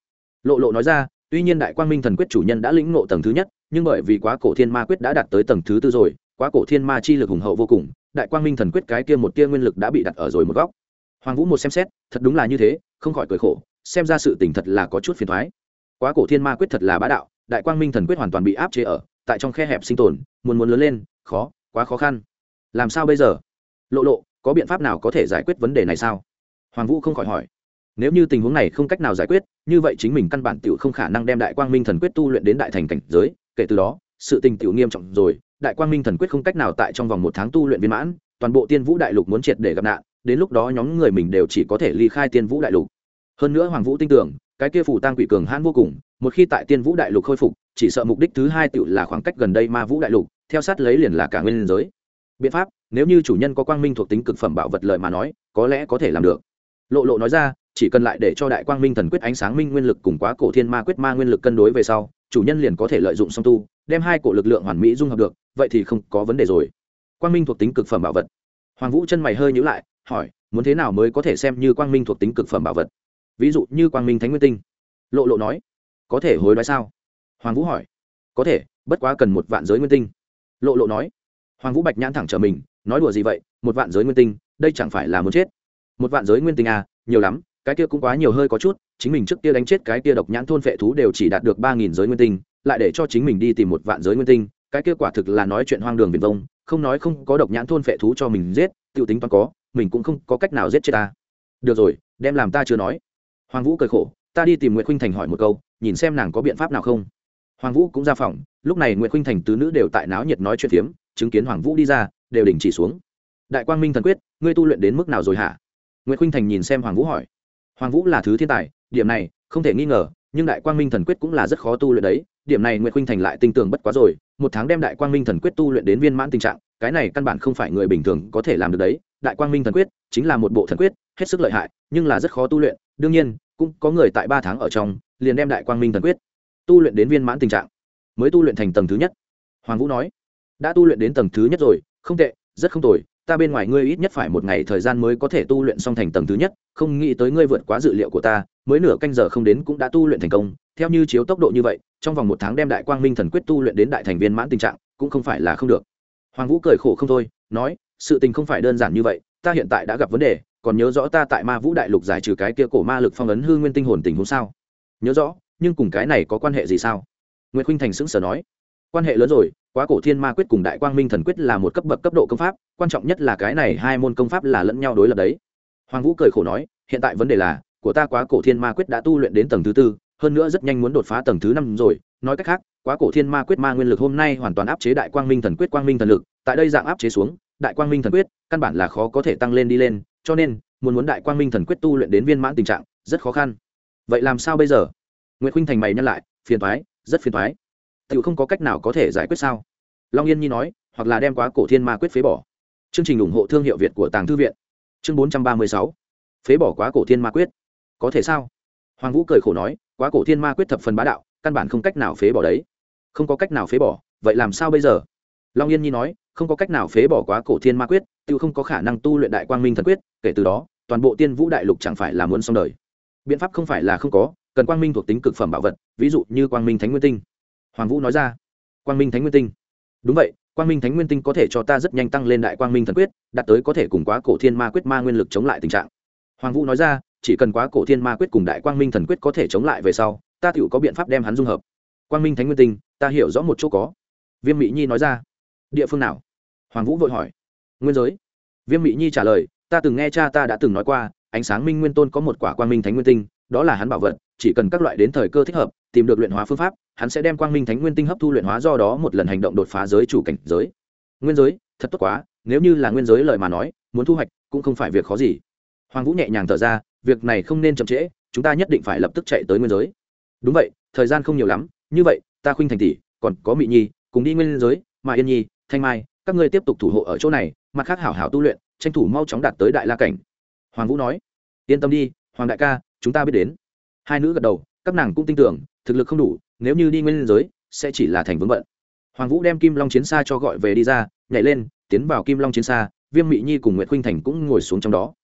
Lộ lộ nói ra, tuy nhiên đại quang minh thần quyết chủ nhân đã lĩnh ngộ tầng thứ nhất, nhưng bởi vì quá cổ thiên ma quyết đã đạt tới tầng thứ tư rồi, quá cổ thiên ma chi lực hùng hậu vô cùng, đại quang minh thần quyết cái kia một tia nguyên lực đã bị đặt ở rồi một góc hoàng vũ một xem xét, thật đúng là như thế, không khỏi cười khổ, xem ra sự tình thật là có chút phiền thoái. Quá cổ thiên ma quyết thật là bá đạo, đại quang minh thần quyết hoàn toàn bị áp chế ở, tại trong khe hẹp sinh tồn, muốn muốn lớn lên, khó, quá khó khăn. Làm sao bây giờ? Lộ lộ, có biện pháp nào có thể giải quyết vấn đề này sao? Hoàng vũ không khỏi hỏi. Nếu như tình huống này không cách nào giải quyết, như vậy chính mình căn bản t i ể u không khả năng đem đại quang minh thần quyết tu luyện đến đại thành cảnh giới, kể từ đó, sự tình t i ể u nghiêm trọng rồi, đại quang minh thần quyết không cách nào tại trong vòng một tháng tu luyện viên mãn, toàn bộ tiên vũ đại lục muốn triệt để gặp nạn đến lúc đó nhóm người mình đều chỉ có thể ly khai tiên vũ đại lục. Hơn nữa hoàng vũ tin tưởng, cái kia phủ tăng quỷ cường hãn vô cùng, một khi tại tiên vũ đại lục khôi phục, chỉ sợ mục đích thứ hai tự là khoảng cách gần đây ma vũ đại lục, theo sát lấy liền là cả nguyên giới. Biện pháp, nếu như chủ nhân có quang minh thuộc tính cực phẩm bảo vật lợi mà nói, có lẽ có thể làm được. Lộ lộ nói ra, chỉ cần lại để cho đại quang minh thần quyết ánh sáng minh nguyên lực cùng quá cổ thiên ma quyết ma nguyên lực cân đối về sau, chủ nhân liền có thể lợi dụng song tu, đem hai cổ lực lượng hoàn mỹ dung hợp được, vậy thì không có vấn đề rồi. Quang minh thuộc tính cực phẩm bảo vật. Hoàng vũ chân mày hơi nhữ lại hỏi, muốn thế nào mới có thể xem như quang minh thuộc tính cực phẩm bảo vật? Ví dụ như quang minh thánh nguyên tinh. Lộ lộ nói, có thể hối đoái sao? Hoàng vũ hỏi, có thể, bất quá cần một vạn giới nguyên tinh. Lộ lộ nói, hoàng vũ bạch nhãn thẳng trở mình, nói đùa gì vậy, một vạn giới nguyên tinh, đây chẳng phải là muốn chết? Một vạn giới nguyên tinh à nhiều lắm, cái kia cũng quá nhiều hơi có chút, chính mình trước kia đánh chết cái kia độc nhãn thôn phệ thú đều chỉ đạt được ba nghìn giới nguyên tinh, lại để cho chính mình đi tìm một vạn giới nguyên tinh, cái kia quả thực là nói chuyện hoang đường viền vông, không nói không có độc nhãn thôn phệ thú cho mình giết t i ê u tính toán có mình cũng không có cách nào giết chết ta. Được rồi, đem làm ta chưa nói. Hoàng vũ cười khổ, ta đi tìm nguyễn khuynh thành hỏi một câu, nhìn xem nàng có biện pháp nào không. Hoàng vũ cũng ra phòng, lúc này nguyễn khuynh thành tứ nữ đều tại náo nhiệt nói chuyện phiếm, chứng kiến hoàng vũ đi ra, đều đình chỉ xuống. Đại quang minh thần quyết, ngươi tu luyện đến mức nào rồi hả? Nguyễn khuynh thành nhìn xem hoàng vũ hỏi. Hoàng vũ là thứ thiên tài, điểm này, không thể nghi ngờ, nhưng đại quang minh thần quyết cũng là rất khó tu luyện đấy, điểm này nguyễn khuynh thành lại tin tưởng bất quá rồi, một tháng đem đại quang minh thần quyết tu luyện đến viên mãn tình trạng, cái này căn bản không phải người bình thường có thể làm được đấy đại quang minh thần quyết, chính là một bộ thần quyết, hết sức lợi hại, nhưng là rất khó tu luyện. Đương nhiên, cũng có người tại ba tháng ở trong, liền đem đại quang minh thần quyết tu luyện đến viên mãn tình trạng, mới tu luyện thành tầng thứ nhất. Hoàng vũ nói, đã tu luyện đến tầng thứ nhất rồi, không tệ, rất không tồi, ta bên ngoài ngươi ít nhất phải một ngày thời gian mới có thể tu luyện xong thành tầng thứ nhất, không nghĩ tới ngươi vượt quá dự liệu của ta, mới nửa canh giờ không đến cũng đã tu luyện thành công. Theo như chiếu tốc độ như vậy, trong vòng một tháng đem đại quang minh thần quyết tu luyện đến đại thành viên mãn tình trạng, cũng không phải là không được. Hoàng vũ cười khổ không thôi, nói sự tình không phải đơn giản như vậy, ta hiện tại đã gặp vấn đề, còn nhớ rõ ta tại ma vũ đại lục giải trừ cái kia cổ ma lực phong ấn hư nguyên tinh hồn tình huống sao? Nhớ rõ, nhưng cùng cái này có quan hệ gì sao? Nguyễn khuynh thành sững sờ nói. Quan hệ lớn rồi, quá cổ thiên ma quyết cùng đại quang minh thần quyết là một cấp bậc cấp độ công pháp, quan trọng nhất là cái này hai môn công pháp là lẫn nhau đối lập đấy. Hoàng vũ cười khổ nói, hiện tại vấn đề là, của ta quá cổ thiên ma quyết đã tu luyện đến tầng thứ tư, hơn nữa rất nhanh muốn đột phá tầng thứ năm rồi. Nói cách khác, quá cổ thiên ma quyết ma nguyên lực hôm nay hoàn toàn áp chế đại quang minh thần quyết quang minh thần lực, tại đây dạng áp chế xuống đại quang minh thần quyết, căn bản là khó có thể tăng lên đi lên, cho nên, muốn muốn đại quang minh thần quyết tu luyện đến viên mãn tình trạng, rất khó khăn. Vậy làm sao bây giờ? Nguyễn khuynh thành mày nhắc lại, phiền thoái rất phiền thoái tự không có cách nào có thể giải quyết sao? Long yên nhi nói, hoặc là đem quá cổ thiên ma quyết phế bỏ. Chương trình ủng hộ thương hiệu việt của tàng thư viện. Chương bốn trăm ba mươi sáu. Phế bỏ quá cổ thiên ma quyết. Có thể sao? Hoàng vũ cười khổ nói, quá cổ thiên ma quyết thập phần bá đạo, căn bản không cách nào phế bỏ đấy. Không có cách nào phế bỏ, vậy làm sao bây giờ? Long yên nhi nói, không có cách nào phế bỏ quá cổ thiên ma quyết, tự không có khả năng tu luyện đại quang minh thần quyết, kể từ đó, toàn bộ tiên vũ đại lục chẳng phải là muốn xong đời. Biện pháp không phải là không có, cần quang minh thuộc tính cực phẩm bảo vật, ví dụ như quang minh thánh nguyên tinh. Hoàng vũ nói ra. Quang minh thánh nguyên tinh. Đúng vậy, quang minh thánh nguyên tinh có thể cho ta rất nhanh tăng lên đại quang minh thần quyết, đạt tới có thể cùng quá cổ thiên ma quyết ma nguyên lực chống lại tình trạng. Hoàng vũ nói ra, chỉ cần quá cổ thiên ma quyết cùng đại quang minh thần quyết có thể chống lại về sau, ta tựu có biện pháp đem hắn dung hợp. Quang minh thánh nguyên tinh, ta hiểu rõ một chỗ có. Viêm mỹ nhi nói ra địa phương nào? Hoàng vũ vội hỏi. Nguyên giới. Viêm mỹ nhi trả lời, ta từng nghe cha ta đã từng nói qua, ánh sáng minh nguyên tôn có một quả quang minh thánh nguyên tinh, đó là hắn bảo vật, chỉ cần các loại đến thời cơ thích hợp, tìm được luyện hóa phương pháp, hắn sẽ đem quang minh thánh nguyên tinh hấp thu luyện hóa do đó một lần hành động đột phá giới chủ cảnh giới. Nguyên giới, thật tốt quá, nếu như là nguyên giới lời mà nói, muốn thu hoạch cũng không phải việc khó gì. Hoàng vũ nhẹ nhàng thở ra, việc này không nên chậm trễ, chúng ta nhất định phải lập tức chạy tới nguyên giới. Đúng vậy, thời gian không nhiều lắm, như vậy, ta khuynh thành tỷ, còn có mỹ nhi, cùng đi nguyên giới, mà yên nhi thanh mai, các ngươi tiếp tục thủ hộ ở chỗ này, mặt khác hảo hảo tu luyện, tranh thủ mau chóng đạt tới đại la cảnh. Hoàng vũ nói. Yên tâm đi, hoàng đại ca, chúng ta biết đến. Hai nữ gật đầu, các nàng cũng tin tưởng, thực lực không đủ, nếu như đi nguyên giới, sẽ chỉ là thành vướng bận. Hoàng vũ đem kim long chiến xa cho gọi về đi ra, nhảy lên, tiến vào kim long chiến xa viêm mị nhi cùng nguyễn khuynh thành cũng ngồi xuống trong đó.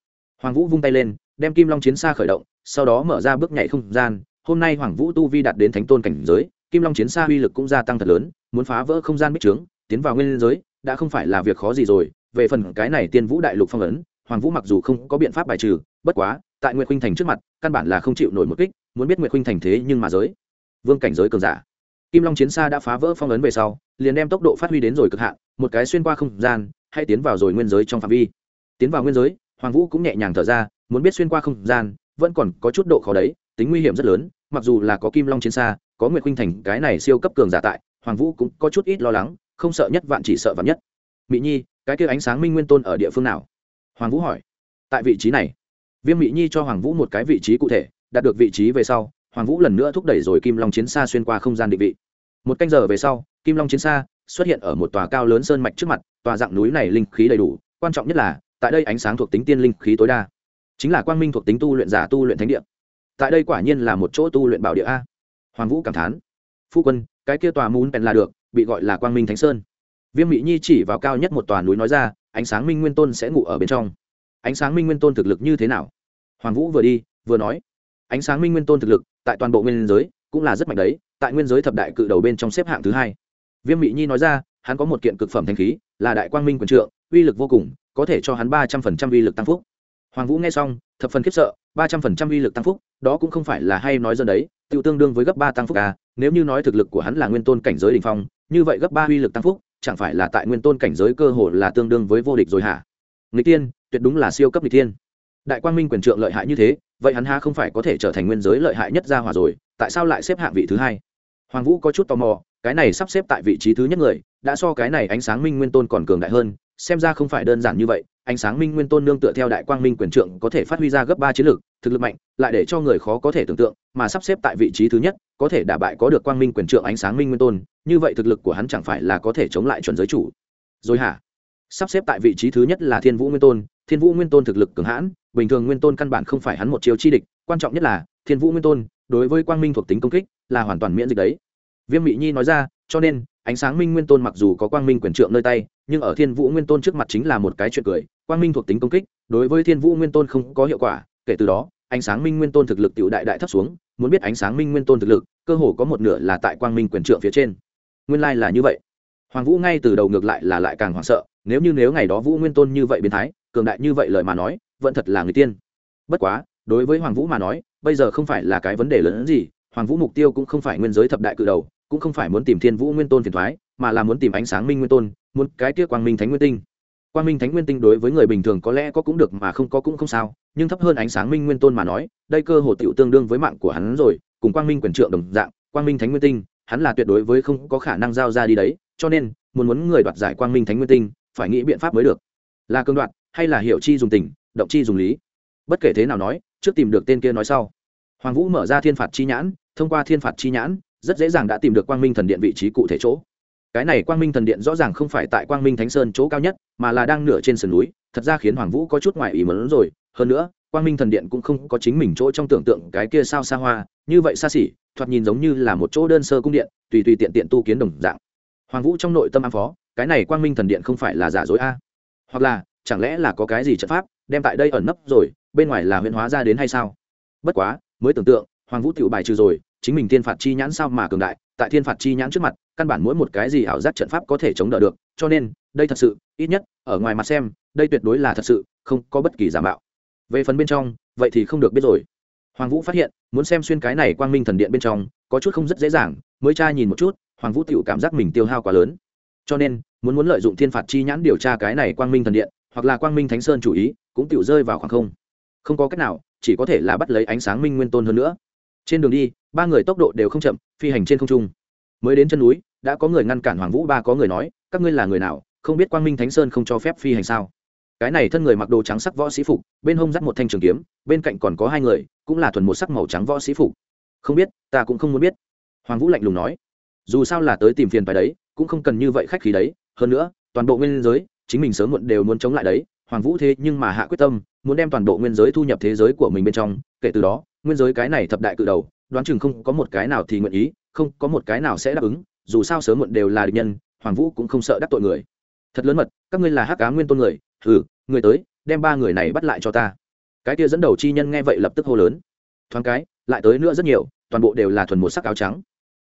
Hoàng vũ vung tay lên, đem kim long chiến xa khởi động, sau đó mở ra bước nhảy không gian. Hôm nay hoàng vũ tu vi đạt đến thánh tôn cảnh giới, kim long chiến xa uy lực cũng gia tăng thật lớn, muốn phá vỡ không gian bích trướng tiến vào nguyên giới, đã không phải là việc khó gì rồi. Về phần cái này tiên vũ đại lục phong ấn, hoàng vũ mặc dù không có biện pháp bài trừ, bất quá, tại nguyệt khuynh thành trước mặt, căn bản là không chịu nổi một kích, muốn biết nguyệt khuynh thành thế nhưng mà giới. Vương cảnh giới cường giả. Kim long chiến xa đã phá vỡ phong ấn về sau, liền đem tốc độ phát huy đến rồi cực hạn, một cái xuyên qua không gian, hay tiến vào rồi nguyên giới trong phạm vi. Tiến vào nguyên giới, hoàng vũ cũng nhẹ nhàng thở ra, muốn biết xuyên qua không gian, vẫn còn có chút độ khó đấy, tính nguy hiểm rất lớn, mặc dù là có kim long chiến xa có nguyệt khuynh thành cái này siêu cấp cường giả tại, hoàng vũ cũng có chút ít lo lắng không sợ nhất vạn chỉ sợ vạn nhất. Mỹ nhi, cái kia ánh sáng minh nguyên tôn ở địa phương nào? Hoàng vũ hỏi. Tại vị trí này. Viêm mỹ nhi cho hoàng vũ một cái vị trí cụ thể, đạt được vị trí về sau, hoàng vũ lần nữa thúc đẩy rồi kim long chiến xa xuyên qua không gian định vị. Một canh giờ về sau, kim long chiến xa xuất hiện ở một tòa cao lớn sơn mạch trước mặt, tòa dạng núi này linh khí đầy đủ, quan trọng nhất là, tại đây ánh sáng thuộc tính tiên linh khí tối đa. Chính là quang minh thuộc tính tu luyện giả tu luyện thánh địa. Tại đây quả nhiên là một chỗ tu luyện bảo địa a. Hoàng vũ cảm thán. Phu quân, cái kia tòa muốn bèn là được bị gọi là quang minh thánh sơn. Viêm mỹ nhi chỉ vào cao nhất một tòa núi nói ra, ánh sáng minh nguyên tôn sẽ ngủ ở bên trong. Ánh sáng minh nguyên tôn thực lực như thế nào? Hoàng vũ vừa đi, vừa nói, ánh sáng minh nguyên tôn thực lực, tại toàn bộ nguyên giới, cũng là rất mạnh đấy, tại nguyên giới thập đại cự đầu bên trong xếp hạng thứ hai. Viêm mỹ nhi nói ra, hắn có một kiện cực phẩm thanh khí, là đại quang minh quần trượng, uy lực vô cùng, có thể cho hắn ba trăm phần trăm uy lực tăng phúc. Hoàng vũ nghe xong, thập phần khiếp sợ, ba trăm phần trăm uy lực tăng phúc, đó cũng không phải là hay nói dân đấy tự tương đương với gấp ba tăng phúc à nếu như nói thực lực của hắn là nguyên tôn cảnh giới đ ỉ n h phong như vậy gấp ba uy lực tăng phúc, chẳng phải là tại nguyên tôn cảnh giới cơ hồ là tương đương với vô địch rồi hả? Người tiên tuyệt đúng là siêu cấp người tiên đại quang minh quyền trượng lợi hại như thế, vậy hắn ha không phải có thể trở thành nguyên giới lợi hại nhất gia hòa rồi, tại sao lại xếp hạng vị thứ hai? Hoàng vũ có chút tò mò, cái này sắp xếp tại vị trí thứ nhất người, đã so cái này ánh sáng minh nguyên tôn còn cường đại hơn, xem ra không phải đơn giản như vậy ánh sáng minh nguyên tôn nương tựa theo đại quang minh quyền trượng có thể phát huy ra gấp ba chiến lược, thực lực mạnh, lại để cho người khó có thể tưởng tượng, mà sắp xếp tại vị trí thứ nhất, có thể đả bại có được quang minh quyền trượng ánh sáng minh nguyên tôn, như vậy thực lực của hắn chẳng phải là có thể chống lại chuẩn giới chủ. Rồi hả? Sắp xếp tại vị trí thứ nhất là thiên vũ nguyên tôn, thiên vũ nguyên tôn thực lực cường hãn, bình thường nguyên tôn căn bản không phải hắn một chiều chi địch, quan trọng nhất là, thiên vũ nguyên tôn, đối với quang minh thuộc tính công kích, là hoàn toàn miễn dịch đấy. Viêm mỹ nhi nói ra, cho nên, ánh sáng minh nguyên tôn mặc dù có quang minh quyền trượng nơi tay, nhưng ở thiên vũ nguyên tôn trước mặt chính là một cái chuyện cười quang minh thuộc tính công kích, đối với thiên vũ nguyên tôn không có hiệu quả, kể từ đó, ánh sáng minh nguyên tôn thực lực tiểu đại đại thấp xuống, muốn biết ánh sáng minh nguyên tôn thực lực, cơ hồ có một nửa là tại quang minh quyền trượng phía trên. Nguyên lai là như vậy. Hoàng vũ ngay từ đầu ngược lại là lại càng hoảng sợ, nếu như nếu ngày đó vũ nguyên tôn như vậy biến thái, cường đại như vậy lời mà nói, vẫn thật là người tiên. Bất quá, đối với hoàng vũ mà nói, bây giờ không phải là cái vấn đề lớn hơn gì, hoàng vũ mục tiêu cũng không phải nguyên giới thập đại cự đầu, cũng không phải muốn tìm thiên vũ nguyên tôn phiền thoái, mà là muốn tìm ánh sáng minh nguyên tôn, muốn cái kia quang minh thánh nguyên tinh quang minh thánh nguyên tinh đối với người bình thường có lẽ có cũng được mà không có cũng không sao, nhưng thấp hơn ánh sáng minh nguyên tôn mà nói, đây cơ hồ tựu tương đương với mạng của hắn rồi, cùng quang minh quyền trượng đồng dạng, quang minh thánh nguyên tinh, hắn là tuyệt đối với không có khả năng giao ra đi đấy, cho nên, muốn muốn người đoạt giải quang minh thánh nguyên tinh, phải nghĩ biện pháp mới được. Là cương đoạt, hay là hiểu chi dùng tình, động chi dùng lý? Bất kể thế nào nói, trước tìm được tên kia nói sau. Hoàng vũ mở ra thiên phạt chi nhãn, thông qua thiên phạt chi nhãn, rất dễ dàng đã tìm được quang minh thần điện vị trí cụ thể chỗ cái này quang minh thần điện rõ ràng không phải tại quang minh thánh sơn chỗ cao nhất, mà là đang nửa trên sườn núi, thật ra khiến hoàng vũ có chút ngoài ý mớn rồi. Hơn nữa, quang minh thần điện cũng không có chính mình chỗ trong tưởng tượng cái kia sao xa hoa, như vậy xa xỉ, thoạt nhìn giống như là một chỗ đơn sơ cung điện, tùy tùy tiện tiện tu kiến đồng dạng. Hoàng vũ trong nội tâm ám phó, cái này quang minh thần điện không phải là giả dối a? Hoặc là, chẳng lẽ là có cái gì trận pháp đem tại đây ẩn nấp rồi, bên ngoài là huyễn hóa ra đến hay sao? Bất quá, mới tưởng tượng, hoàng vũ tự bài trừ rồi chính mình thiên phạt chi nhãn sao mà cường đại, tại thiên phạt chi nhãn trước mặt, căn bản mỗi một cái gì ảo giác trận pháp có thể chống đỡ được, cho nên, đây thật sự, ít nhất, ở ngoài mặt xem, đây tuyệt đối là thật sự, không có bất kỳ giả mạo. Về phần bên trong, vậy thì không được biết rồi. Hoàng vũ phát hiện, muốn xem xuyên cái này quang minh thần điện bên trong, có chút không rất dễ dàng, mới tra nhìn một chút, hoàng vũ tự cảm giác mình tiêu hao quá lớn. Cho nên, muốn muốn lợi dụng thiên phạt chi nhãn điều tra cái này quang minh thần điện, hoặc là quang minh thánh sơn chủ ý, cũng tự rơi vào khoảng không. Không có cách nào, chỉ có thể là bắt lấy ánh sáng minh nguyên tôn hơn nữa. Trên đường đi ba người tốc độ đều không chậm, phi hành trên không trung. Mới đến chân núi, đã có người ngăn cản hoàng vũ, ba có người nói, các ngươi là người nào, không biết quang minh thánh sơn không cho phép phi hành sao? Cái này thân người mặc đồ trắng sắc võ sĩ phục, bên hông dắt một thanh trường kiếm, bên cạnh còn có hai người, cũng là thuần một sắc màu trắng võ sĩ phục. Không biết, ta cũng không muốn biết. Hoàng vũ lạnh lùng nói. Dù sao là tới tìm phiền phải đấy, cũng không cần như vậy khách khí đấy. Hơn nữa, toàn bộ nguyên giới, chính mình sớm muộn đều muốn chống lại đấy. Hoàng vũ thế nhưng mà hạ quyết tâm, muốn đem toàn bộ nguyên giới thu nhập thế giới của mình bên trong. Kể từ đó, nguyên giới cái này thập đại cự đầu đoán chừng không có một cái nào thì nguyện ý, không có một cái nào sẽ đáp ứng, dù sao sớm muộn đều là địch nhân, hoàng vũ cũng không sợ đắc tội người. Thật lớn mật, các ngươi là hắc cá nguyên tôn người ừ người tới, đem ba người này bắt lại cho ta. Cái kia dẫn đầu chi nhân nghe vậy lập tức hô lớn. Thoáng cái, lại tới nữa rất nhiều, toàn bộ đều là thuần một sắc áo trắng.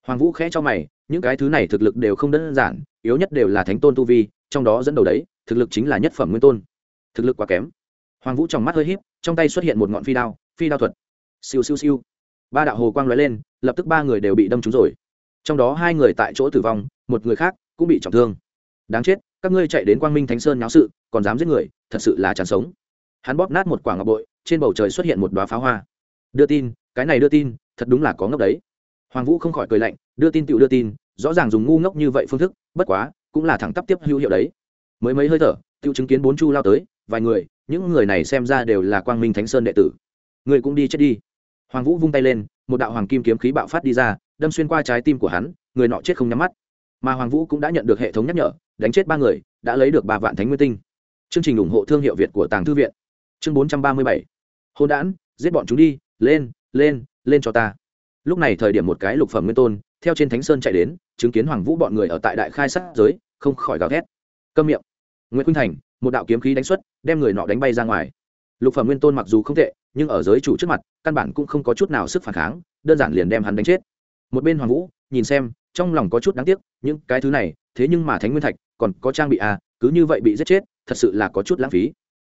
Hoàng vũ khẽ cho mày, những cái thứ này thực lực đều không đơn giản, yếu nhất đều là thánh tôn tu vi, trong đó dẫn đầu đấy, thực lực chính là nhất phẩm nguyên tôn. Thực lực quá kém. Hoàng vũ trong mắt hơi h í p trong tay xuất hiện một ngọn phi đao phi đao thuật. Siêu siêu siêu ba đạo hồ quang lóe lên, lập tức ba người đều bị đâm trúng rồi. Trong đó hai người tại chỗ tử vong, một người khác cũng bị trọng thương. Đáng chết, các ngươi chạy đến quang minh thánh sơn nháo sự, còn dám giết người, thật sự là chán sống. Hắn bóp nát một quả ngọc bội, trên bầu trời xuất hiện một đoá pháo hoa. Đưa tin, cái này đưa tin, thật đúng là có ngốc đấy. Hoàng vũ không khỏi cười lạnh, đưa tin tựu đưa tin, rõ ràng dùng ngu ngốc như vậy phương thức, bất quá, cũng là thẳng tắp tiếp hữu hiệu đấy. Mới mấy hơi thở tựu chứng kiến bốn chu lao tới, vài người, những người này xem ra đều là quang minh thánh sơn đệ tử. Người cũng đi chết đi hoàng vũ vung tay lên, một đạo hoàng kim kiếm khí bạo phát đi ra, đâm xuyên qua trái tim của hắn, người nọ chết không nhắm mắt. Mà hoàng vũ cũng đã nhận được hệ thống nhắc nhở, đánh chết ba người, đã lấy được ba vạn thánh nguyên tinh. Chương trình ủng hộ thương hiệu việt của tàng thư viện. Chương bốn trăm ba mươi bảy. Hôn đản, giết bọn chúng đi, lên lên lên cho ta. Lúc này thời điểm một cái lục phẩm nguyên tôn, theo trên thánh sơn chạy đến, chứng kiến hoàng vũ bọn người ở tại đại khai sát giới, không khỏi gào thét. Câm miệng. Nguyễn khuynh thành, một đạo kiếm khí đánh xuất, đem người nọ đánh bay ra ngoài. Lục phẩm nguyên tôn mặc dù không tệ nhưng ở giới chủ trước mặt, căn bản cũng không có chút nào sức phản kháng, đơn giản liền đem hắn đánh chết. Một bên hoàng vũ, nhìn xem, trong lòng có chút đáng tiếc, những cái thứ này, thế nhưng mà thánh nguyên thạch, còn có trang bị à cứ như vậy bị giết chết, thật sự là có chút lãng phí.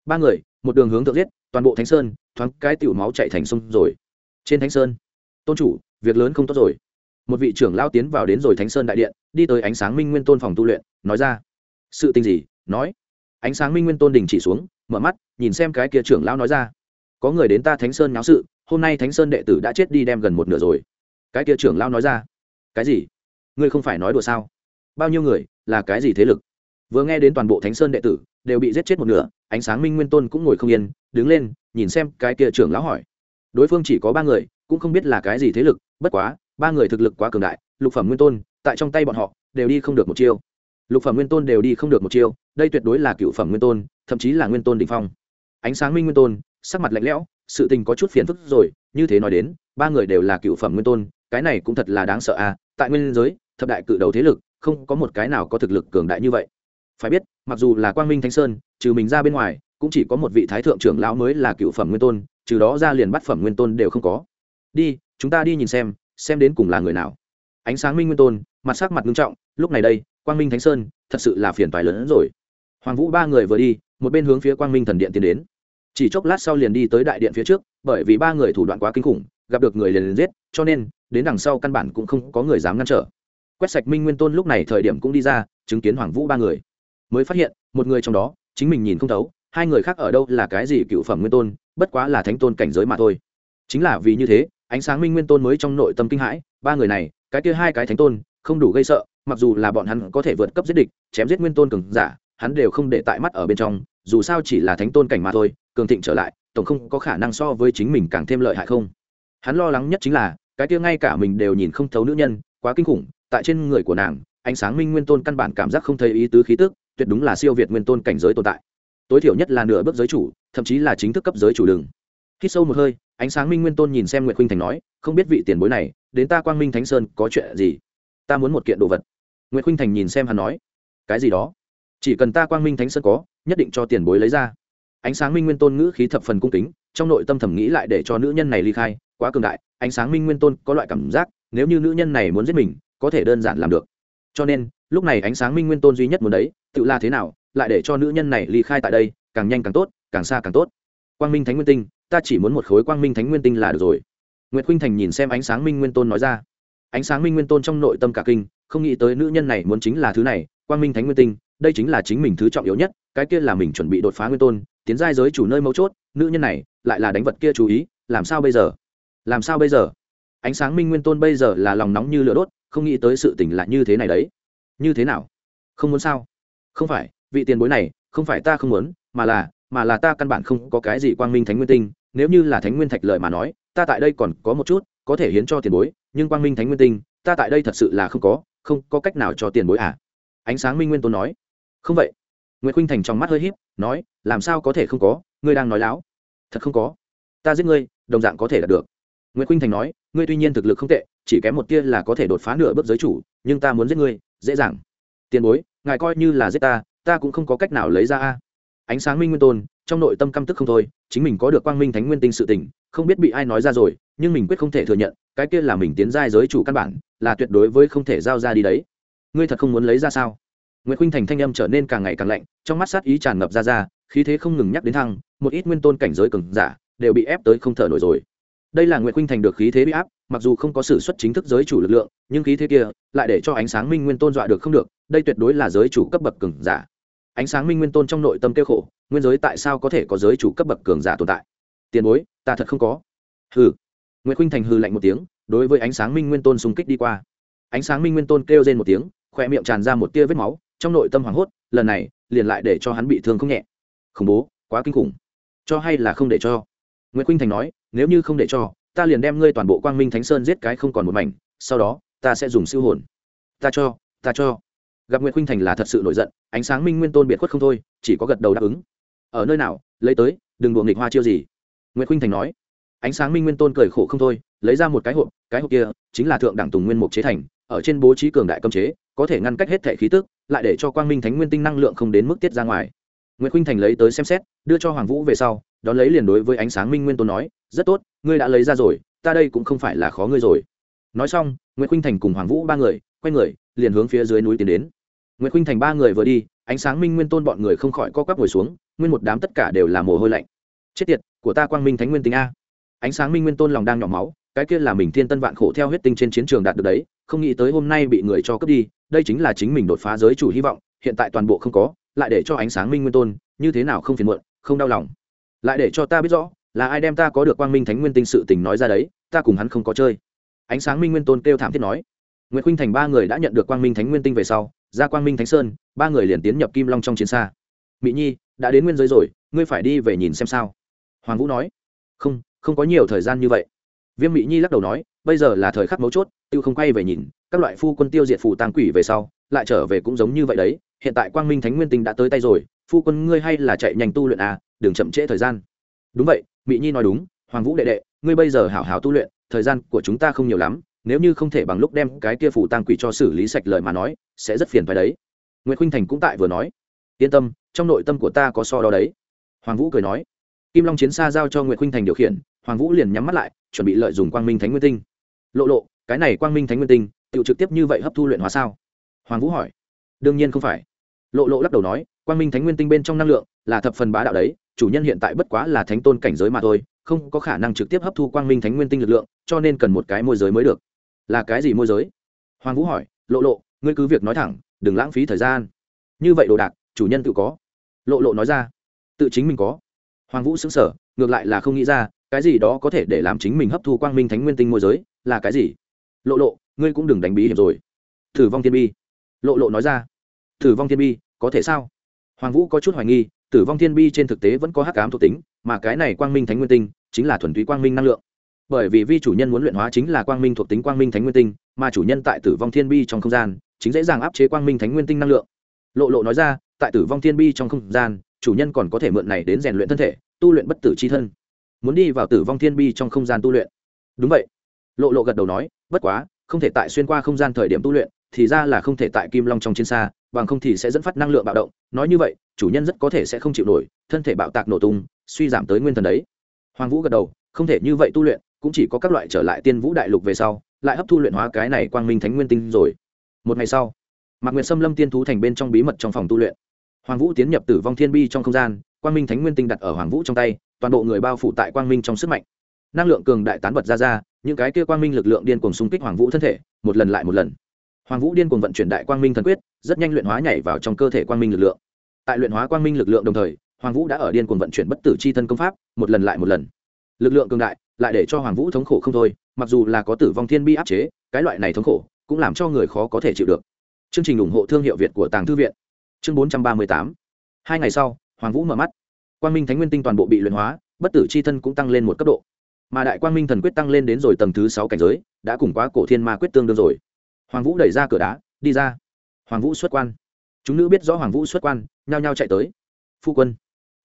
Ba người, một đường hướng thượng giết, toàn bộ thánh sơn, thoáng cái tiểu máu chạy thành sông rồi. Trên thánh sơn, tôn chủ, việc lớn không tốt rồi. Một vị trưởng lao tiến vào đến rồi thánh sơn đại điện, đi tới ánh sáng minh nguyên tôn phòng tu luyện, nói ra, sự tình gì? Nói. Ánh sáng minh nguyên tôn đình chỉ xuống, mở mắt, nhìn xem cái kia trưởng lao nói ra có người đến ta thánh sơn náo sự, hôm nay thánh sơn đệ tử đã chết đi đem gần một nửa rồi. Cái kia trưởng lao nói ra. Cái gì? Ngươi không phải nói đùa sao? Bao nhiêu người, là cái gì thế lực? Vừa nghe đến toàn bộ thánh sơn đệ tử, đều bị giết chết một nửa, ánh sáng minh nguyên tôn cũng ngồi không yên, đứng lên, nhìn xem cái kia trưởng lão hỏi. Đối phương chỉ có ba người, cũng không biết là cái gì thế lực, bất quá, ba người thực lực quá cường đại, lục phẩm nguyên tôn, tại trong tay bọn họ, đều đi không được một chiêu. Lục phẩm nguyên tôn đều đi không được một chiêu, đây tuyệt đối là cựu phẩm nguyên tôn, thậm chí là nguyên tôn đ ỉ n h phong. Ánh sáng minh nguyên tôn sắc mặt lạnh lẽo, sự tình có chút phiền phức rồi, như thế nói đến, ba người đều là cựu phẩm nguyên tôn, cái này cũng thật là đáng sợ à tại nguyên giới, thập đại cự đầu thế lực, không có một cái nào có thực lực cường đại như vậy. Phải biết, mặc dù là quang minh thánh sơn, trừ mình ra bên ngoài, cũng chỉ có một vị thái thượng trưởng lão mới là cựu phẩm nguyên tôn, trừ đó ra liền bắt phẩm nguyên tôn đều không có. Đi, chúng ta đi nhìn xem xem đến cùng là người nào. Ánh sáng minh nguyên tôn, mặt sắc mặt nghiêm trọng, lúc này đây, quang minh thánh sơn, thật sự là phiền toái lớn hơn rồi. Hoàng vũ ba người vừa đi, một bên hướng phía quang minh thần điện tiến đến chỉ chốc lát sau liền đi tới đại điện phía trước, bởi vì ba người thủ đoạn quá kinh khủng, gặp được người liền liền giết, cho nên, đến đằng sau căn bản cũng không có người dám ngăn trở. Quét sạch minh nguyên tôn lúc này thời điểm cũng đi ra, chứng kiến hoàng vũ ba người. Mới phát hiện, một người trong đó, chính mình nhìn không thấu, hai người khác ở đâu là cái gì cựu phẩm nguyên tôn, bất quá là thánh tôn cảnh giới mà thôi. Chính là vì như thế, ánh sáng minh nguyên tôn mới trong nội tâm kinh hãi, ba người này, cái kia hai cái thánh tôn, không đủ gây sợ, mặc dù là bọn hắn có thể vượt cấp giết địch, chém giết nguyên tôn cường giả, hắn đều không để tại mắt ở bên trong dù sao chỉ là thánh tôn cảnh mà thôi, cường thịnh trở lại, tổng không có khả năng so với chính mình càng thêm lợi hại không? Hắn lo lắng nhất chính là, cái kia ngay cả mình đều nhìn không thấu nữ nhân, quá kinh khủng, tại trên người của nàng, ánh sáng minh nguyên tôn căn bản cảm giác không thấy ý tứ khí tức, tuyệt đúng là siêu việt nguyên tôn cảnh giới tồn tại. Tối thiểu nhất là nửa bước giới chủ, thậm chí là chính thức cấp giới chủ đường. Khi sâu một hơi, ánh sáng minh nguyên tôn nhìn xem nguyễn khuynh thành nói, không biết vị tiền bối này, đến ta quang minh thánh sơn có chuyện gì? Ta muốn một kiện đồ vật. Nguyễn khuynh thành nhìn xem hắn nói, cái gì đó? Chỉ cần ta quang minh thánh sơn có nhất định cho tiền bối lấy ra. Ánh sáng minh nguyên tôn ngữ khí thập phần cung kính, trong nội tâm thầm nghĩ lại để cho nữ nhân này ly khai, quá cường đại, ánh sáng minh nguyên tôn có loại cảm giác, nếu như nữ nhân này muốn giết mình, có thể đơn giản làm được. Cho nên, lúc này ánh sáng minh nguyên tôn duy nhất muốn đấy, tự là thế nào, lại để cho nữ nhân này ly khai tại đây, càng nhanh càng tốt, càng xa càng tốt. Quang minh thánh nguyên tinh, ta chỉ muốn một khối quang minh thánh nguyên tinh là được rồi. Nguyệt khuynh thành nhìn xem ánh sáng minh nguyên tôn nói ra. Ánh sáng minh nguyên tôn trong nội tâm cả kinh, không nghĩ tới nữ nhân này muốn chính là thứ này, quang minh thánh nguyên tinh, đây chính là chính mình thứ trọng yếu nhất cái kia là mình chuẩn bị đột phá nguyên tôn, tiến giai giới chủ nơi mấu chốt, nữ nhân này lại là đánh vật kia chú ý, làm sao bây giờ? Làm sao bây giờ? Ánh sáng minh nguyên tôn bây giờ là lòng nóng như lửa đốt, không nghĩ tới sự tình là như thế này đấy. Như thế nào? Không muốn sao? Không phải, vị tiền bối này, không phải ta không muốn, mà là mà là ta căn bản không có cái gì quang minh thánh nguyên tinh, nếu như là thánh nguyên thạch lợi mà nói, ta tại đây còn có một chút, có thể hiến cho tiền bối, nhưng quang minh thánh nguyên tinh, ta tại đây thật sự là không có không có cách nào cho tiền bối à? Ánh sáng minh nguyên tôn nói. Không vậy nguyễn khuynh thành trong mắt hơi h í p nói, làm sao có thể không có? Ngươi đang nói láo. Thật không có. Ta giết ngươi, đồng dạng có thể đạt được. Nguyễn khuynh thành nói, ngươi tuy nhiên thực lực không tệ, chỉ kém một tia là có thể đột phá nửa bước giới chủ, nhưng ta muốn giết ngươi, dễ dàng. Tiền bối, ngài coi như là giết ta ta cũng không có cách nào lấy ra a. Ánh sáng minh nguyên tôn, trong nội tâm căm tức không thôi, chính mình có được quang minh thánh nguyên tinh sự tình, không biết bị ai nói ra rồi, nhưng mình quyết không thể thừa nhận, cái kia là mình tiến giai giới chủ căn bản, là tuyệt đối với không thể giao ra đi đấy. Ngươi thật không muốn lấy ra sao? Nguyệt khuynh thành thanh âm trở nên càng ngày càng lạnh, trong mắt sát ý tràn ngập ra ra, khí thế không ngừng nhắc đến thăng, một ít nguyên tôn cảnh giới cường giả đều bị ép tới không thở nổi rồi. Đây là Nguyệt khuynh thành được khí thế bị áp, mặc dù không có sự xuất chính thức giới chủ lực lượng, nhưng khí thế kia lại để cho ánh sáng minh nguyên tôn dọa được không được, đây tuyệt đối là giới chủ cấp bậc cường giả. Ánh sáng minh nguyên tôn trong nội tâm kêu khổ, nguyên giới tại sao có thể có giới chủ cấp bậc cường giả tồn tại? Tiền bối, ta thật không có. Hừ. Nguyệt khuynh thành hừ lạnh một tiếng, đối với ánh sáng minh nguyên tôn xung kích đi qua. Ánh sáng minh nguyên tôn kêu lên một tiếng khóe miệng tràn ra một tia vết máu trong nội tâm hoảng hốt, lần này, liền lại để cho hắn bị thương không nhẹ. Khủng bố, quá kinh khủng. Cho hay là không để cho? Nguyễn khuynh thành nói, nếu như không để cho, ta liền đem ngươi toàn bộ quang minh thánh sơn giết cái không còn một mảnh, sau đó, ta sẽ dùng siêu hồn. Ta cho ta cho. Gặp nguyễn khuynh thành là thật sự nổi giận, ánh sáng minh nguyên tôn biệt khuất không thôi, chỉ có gật đầu đáp ứng. Ở nơi nào, lấy tới, đừng buồng nghịch hoa chiêu gì. Nguyễn khuynh thành nói, ánh sáng minh nguyên tôn cười khổ không thôi, lấy ra một cái hộp cái hộp kia, chính là thượng đẳng tùng nguyên mục chế thành ở trên bố trí cường đại cấm chế, có thể ngăn cách hết thể khí tức, lại để cho quang minh thánh nguyên tinh năng lượng không đến mức tiết ra ngoài. Nguyễn khuynh thành lấy tới xem xét, đưa cho hoàng vũ về sau, đón lấy liền đối với ánh sáng minh nguyên tôn nói, rất tốt, ngươi đã lấy ra rồi, ta đây cũng không phải là khó ngươi rồi. Nói xong nguyễn khuynh thành cùng hoàng vũ ba người, quay người, liền hướng phía dưới núi tiến đến. Nguyễn khuynh thành ba người vừa đi, ánh sáng minh nguyên tôn bọn người không khỏi co quắp ngồi xuống, nguyên một đám tất cả đều là mồ hôi lạnh. Chết tiệt, của ta quang minh thánh nguyên tinh a. Ánh sáng minh nguyên tôn lòng đang nhỏ máu cái kia là mình thiên tân vạn khổ theo huyết tinh trên chiến trường đạt được đấy, không nghĩ tới hôm nay bị người cho cướp đi, đây chính là chính mình đột phá giới chủ hy vọng, hiện tại toàn bộ không có, lại để cho ánh sáng minh nguyên tôn, như thế nào không phiền muộn, không đau lòng. Lại để cho ta biết rõ, là ai đem ta có được quang minh thánh nguyên tinh sự tình nói ra đấy, ta cùng hắn không có chơi. Ánh sáng minh nguyên tôn kêu thảm thiết nói. Nguyễn khuynh thành ba người đã nhận được quang minh thánh nguyên tinh về sau, ra quang minh thánh sơn, ba người liền tiến nhập kim long trong chiến xa. Mỹ nhi, đã đến nguyên giới rồi, ngươi phải đi về nhìn xem sao. Hoàng vũ nói. Không không có nhiều thời gian như vậy viêm mỹ nhi lắc đầu nói, bây giờ là thời khắc mấu chốt, tiêu không quay về nhìn, các loại phu quân tiêu diệt phù tàng quỷ về sau, lại trở về cũng giống như vậy đấy, hiện tại quang minh thánh nguyên tinh đã tới tay rồi, phu quân ngươi hay là chạy nhanh tu luyện à đừng chậm trễ thời gian. Đúng vậy mỹ nhi nói đúng, hoàng vũ đệ đệ, ngươi bây giờ hảo hảo tu luyện, thời gian của chúng ta không nhiều lắm, nếu như không thể bằng lúc đem cái kia phủ tang quỷ cho xử lý sạch lời mà nói, sẽ rất phiền phải đấy. Nguyễn khuynh thành cũng tại vừa nói, yên tâm, trong nội tâm của ta có so đó đấy. Hoàng vũ cười nói, kim long chiến xa giao cho nguyễn khuynh thành điều khiển. Hoàng vũ liền nhắm mắt lại chuẩn bị lợi dụng quang minh thánh nguyên tinh. Lộ lộ, cái này quang minh thánh nguyên tinh tự trực tiếp như vậy hấp thu luyện hóa sao? Hoàng vũ hỏi. Đương nhiên không phải. Lộ lộ lắc đầu nói, quang minh thánh nguyên tinh bên trong năng lượng là thập phần bá đạo đấy, chủ nhân hiện tại bất quá là thánh tôn cảnh giới mà thôi, không có khả năng trực tiếp hấp thu quang minh thánh nguyên tinh lực lượng, cho nên cần một cái môi giới mới được. Là cái gì môi giới? Hoàng vũ hỏi. Lộ lộ, ngươi cứ việc nói thẳng, đừng lãng phí thời gian. Như vậy đồ đạc, chủ nhân tự có. Lộ lộ nói ra. Tự chính mình có. Hoàng vũ xứng sở ngược lại là không nghĩ ra cái gì đó có thể để làm chính mình hấp thu quang minh thánh nguyên tinh môi giới, là cái gì? Lộ lộ, ngươi cũng đừng đánh bí hiểm rồi. Thử vong thiên bi. Lộ lộ nói ra. Thử vong thiên bi, có thể sao? Hoàng vũ có chút hoài nghi tử vong thiên bi trên thực tế vẫn có hắc ám thuộc tính, mà cái này quang minh thánh nguyên tinh chính là thuần túy quang minh năng lượng. Bởi vì vi chủ nhân muốn luyện hóa chính là quang minh thuộc tính quang minh thánh nguyên tinh, mà chủ nhân tại tử vong thiên bi trong không gian chính dễ dàng áp chế quang minh thánh nguyên tinh năng lượng. Lộ lộ nói ra, tại tử vong thiên bi trong không gian, chủ nhân còn có thể mượn này đến rèn luyện thân thể, tu luyện bất tử c h i thân muốn đi vào tử vong thiên bi trong không gian tu luyện. Đúng vậy. Lộ lộ gật đầu nói, bất quá, không thể tại xuyên qua không gian thời điểm tu luyện, thì ra là không thể tại kim long trong chiến xa, bằng không thì sẽ dẫn phát năng lượng bạo động. Nói như vậy, chủ nhân rất có thể sẽ không chịu nổi, thân thể bạo tạc nổ tung, suy giảm tới nguyên thần đấy. Hoàng vũ gật đầu, không thể như vậy tu luyện, cũng chỉ có các loại trở lại tiên vũ đại lục về sau, lại hấp thu luyện hóa cái này quang minh thánh nguyên tinh rồi. Một ngày sau, mạc nguyệt xâm lâm tiên thú thành bên trong bí mật trong phòng tu luyện. Hoàng vũ tiến nhập tử vong thiên bi trong không gian, quang minh thánh nguyên tinh đặt ở hoàng vũ trong tay toàn bộ người bao phủ tại quang minh trong sức mạnh. Năng lượng cường đại tán bật ra ra, những cái kia quang minh lực lượng điên cuồng xung kích hoàng vũ thân thể, một lần lại một lần. Hoàng vũ điên cuồng vận chuyển đại quang minh thần quyết, rất nhanh luyện hóa nhảy vào trong cơ thể quang minh lực lượng. Tại luyện hóa quang minh lực lượng đồng thời, hoàng vũ đã ở điên cuồng vận chuyển bất tử c h i thân công pháp, một lần lại một lần. Lực lượng cường đại, lại để cho hoàng vũ thống khổ không thôi, mặc dù là có tử vong thiên bi áp chế, cái loại này thống khổ cũng làm cho người khó có thể chịu được. Chương trình ủng hộ thương hiệu việt của tàng thư viện. Chương bốn trăm ba mươi tám. Hai ngày sau, hoàng vũ mở mắt quang minh thánh nguyên tinh toàn bộ bị luyện hóa, bất tử c h i thân cũng tăng lên một cấp độ. Mà đại quang minh thần quyết tăng lên đến rồi tầng thứ sáu cảnh giới, đã cùng quá cổ thiên ma quyết tương đương rồi. Hoàng vũ đẩy ra cửa đá, đi ra. Hoàng vũ xuất quan. Chúng nữ biết rõ hoàng vũ xuất quan, nhao nhao chạy tới. Phu quân,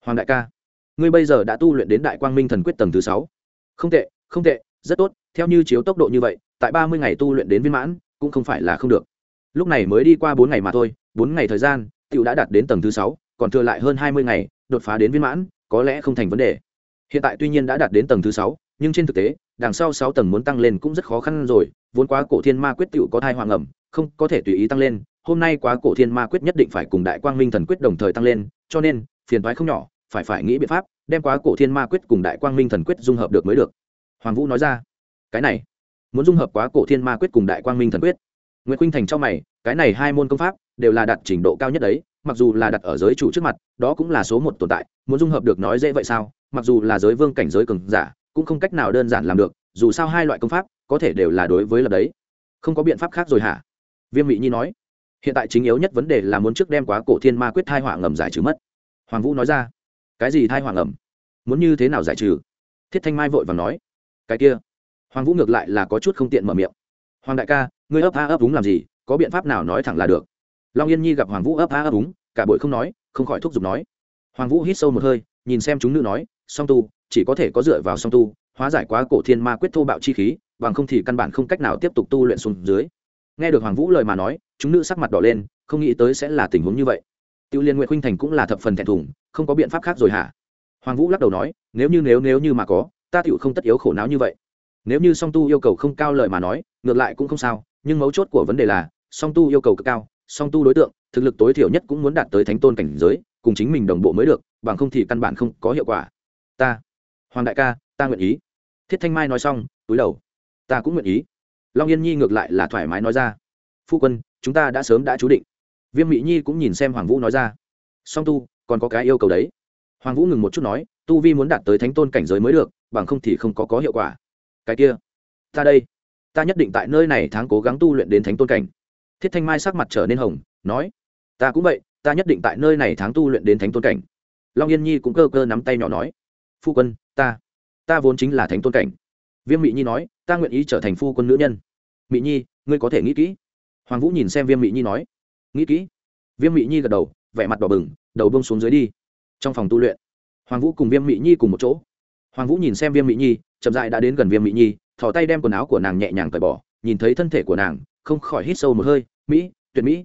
hoàng đại ca, ngươi bây giờ đã tu luyện đến đại quang minh thần quyết tầng thứ sáu. Không tệ không tệ, rất tốt, theo như chiếu tốc độ như vậy, tại ba mươi ngày tu luyện đến viên mãn, cũng không phải là không được. Lúc này mới đi qua bốn ngày mà thôi, bốn ngày thời gian t i ể u đã đạt đến tầng thứ sáu, còn thừa lại hơn hai mươi ngày đột phá đến viên mãn, có lẽ không thành vấn đề. Hiện tại tuy nhiên đã đạt đến tầng thứ sáu, nhưng trên thực tế, đằng sau sáu tầng muốn tăng lên cũng rất khó khăn rồi, vốn quá cổ thiên ma quyết tựu có thai hoàng ẩm, không có thể tùy ý tăng lên, hôm nay quá cổ thiên ma quyết nhất định phải cùng đại quang minh thần quyết đồng thời tăng lên, cho nên, phiền thoái không nhỏ, phải phải nghĩ biện pháp, đem quá cổ thiên ma quyết cùng đại quang minh thần quyết dung hợp được mới được. Hoàng vũ nói ra, cái này, muốn dung hợp quá cổ thiên ma quyết cùng đại quang minh thần quyết. Nguyễn khuynh thành cho mày, cái này hai môn công pháp, đều là đạt trình độ cao nhất đấy mặc dù là đặt ở giới chủ trước mặt, đó cũng là số một tồn tại, muốn dung hợp được nói dễ vậy sao? Mặc dù là giới vương cảnh giới cường giả, cũng không cách nào đơn giản làm được, dù sao hai loại công pháp có thể đều là đối với lập đấy. Không có biện pháp khác rồi hả? Viêm mỹ nhi nói. Hiện tại chính yếu nhất vấn đề là muốn trước đem quá cổ thiên ma quyết thai họa ngầm giải trừ mất. Hoàng vũ nói ra. Cái gì thai hoàng ngầm? muốn như thế nào giải trừ? Thiết thanh mai vội và nói. Cái kia. Hoàng vũ ngược lại là có chút không tiện mở miệng. Hoàng đại ca, ngươi ấp a ấp đúng làm gì? Có biện pháp nào nói thẳng là được? Long yên nhi gặp hoàng vũ ấp á ấp đúng cả bội không nói, không khỏi thúc giục nói. Hoàng vũ hít sâu một hơi, nhìn xem chúng nữ nói, song tu, chỉ có thể có dựa vào song tu, hóa giải quá cổ thiên ma quyết thô bạo chi khí, bằng không thì căn bản không cách nào tiếp tục tu luyện xuống dưới. Nghe được hoàng vũ lời mà nói, chúng nữ sắc mặt đỏ lên, không nghĩ tới sẽ là tình huống như vậy. Tiêu liên nguyện khuynh thành cũng là thập phần thẹn thùng, không có biện pháp khác rồi hả? Hoàng vũ lắc đầu nói, nếu như nếu nếu như mà có, ta tựu không tất yếu khổ não như vậy. Nếu như song tu yêu cầu không cao lời mà nói, ngược lại cũng không sao, nhưng mấu chốt của vấn đề là, song tu yêu cầu cực cao song tu đối tượng, thực lực tối thiểu nhất cũng muốn đạt tới thánh tôn cảnh giới, cùng chính mình đồng bộ mới được, bằng không thì căn bản không có hiệu quả. Ta, hoàng đại ca, ta nguyện ý. Thiết thanh mai nói xong, túi đầu. Ta cũng nguyện ý. Long yên nhi ngược lại là thoải mái nói ra. Phu quân, chúng ta đã sớm đã chú định. Viêm mỹ nhi cũng nhìn xem hoàng vũ nói ra. Song tu, còn có cái yêu cầu đấy. Hoàng vũ ngừng một chút nói, tu vi muốn đạt tới thánh tôn cảnh giới mới được, bằng không thì không có có hiệu quả. Cái kia, ta đây. Ta nhất định tại nơi này tháng cố gắng tu luyện đến thánh tôn cảnh thiết thanh mai sắc mặt trở nên hồng, nói, ta cũng vậy, ta nhất định tại nơi này tháng tu luyện đến thánh tôn cảnh. Long yên nhi cũng cơ cơ nắm tay nhỏ nói, phu quân, ta ta vốn chính là thánh tôn cảnh. Viêm mị nhi nói, ta nguyện ý trở thành phu quân nữ nhân. Mị nhi, ngươi có thể nghĩ kỹ. Hoàng vũ nhìn xem viêm mị nhi nói, nghĩ kỹ. Viêm mị nhi gật đầu, vẻ mặt đỏ bừng, đầu bông xuống dưới đi. Trong phòng tu luyện, hoàng vũ cùng viêm mị nhi cùng một chỗ. Hoàng vũ nhìn xem viêm mị nhi, chậm dại đã đến gần viêm mị nhi thỏ tay đem quần áo của nàng nhẹ nhàng cởi bỏ, nhìn thấy thân thể của nàng không khỏi hít sâu một hơi, mỹ tuyệt mỹ.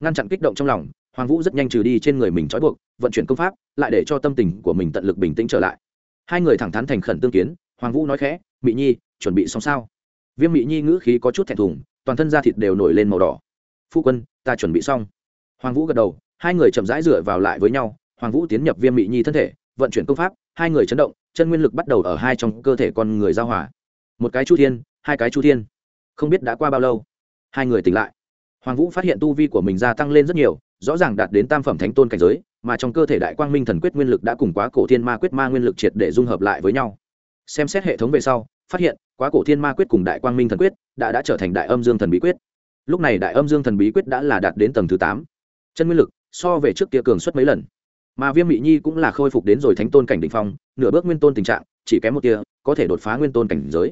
Ngăn chặn kích động trong lòng, hoàng vũ rất nhanh trừ đi trên người mình trói buộc, vận chuyển công pháp, lại để cho tâm tình của mình tận lực bình tĩnh trở lại. Hai người thẳng thắn thành khẩn tương kiến, hoàng vũ nói khẽ, mỹ nhi, chuẩn bị xong sao? Viêm mỹ nhi ngữ khí có chút thẹn thùng, toàn thân da thịt đều nổi lên màu đỏ. Phu quân, ta chuẩn bị xong. Hoàng vũ gật đầu, hai người chậm rãi dựa vào lại với nhau, hoàng vũ tiến nhập viêm mỹ nhi thân thể, vận chuyển công pháp, hai người chấn động, chân nguyên lực bắt đầu ở hai trong cơ thể con người giao hòa. Một cái chu thiên, hai cái chu thiên. Không biết đã qua bao lâu hai người tỉnh lại. Hoàng vũ phát hiện tu vi của mình gia tăng lên rất nhiều, rõ ràng đạt đến tam phẩm thánh tôn cảnh giới, mà trong cơ thể đại quang minh thần quyết nguyên lực đã cùng quá cổ thiên ma quyết ma nguyên lực triệt để dung hợp lại với nhau. Xem xét hệ thống về sau, phát hiện, quá cổ thiên ma quyết cùng đại quang minh thần quyết đã đã trở thành đại âm dương thần bí quyết. Lúc này đại âm dương thần bí quyết đã là đạt đến tầng thứ tám. Chân nguyên lực, so về trước kia cường suất mấy lần. Mà viêm mị nhi cũng là khôi phục đến rồi thánh tôn cảnh đ ỉ n h phong, nửa bước nguyên tôn tình trạng, chỉ kém một tia, có thể đột phá nguyên tôn cảnh giới.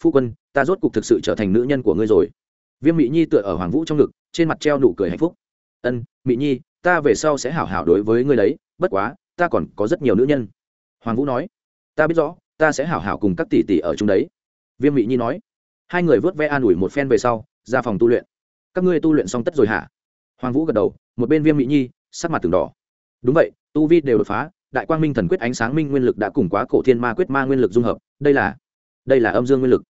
Phu quân, ta rốt cục thực sự trở thành nữ nhân của ngươi rồi viêm mị nhi tựa ở hoàng vũ trong ngực, trên mặt treo nụ cười hạnh phúc. Ân, mị nhi, ta về sau sẽ hảo hảo đối với ngươi đấy, bất quá, ta còn có rất nhiều nữ nhân. Hoàng vũ nói. Ta biết rõ, ta sẽ hảo hảo cùng các tỷ tỷ ở chung đấy. Viêm mị nhi nói. Hai người vớt ve an ủi một phen về sau, ra phòng tu luyện. Các ngươi tu luyện xong tất rồi hả? Hoàng vũ gật đầu, một bên viêm mỹ nhi, sắc mặt từng đỏ. Đúng vậy, tu vi đều đột phá, đại quang minh thần quyết ánh sáng minh nguyên lực đã cùng quá cổ thiên ma quyết ma nguyên lực dung hợp, đây là đây là âm dương nguyên lực.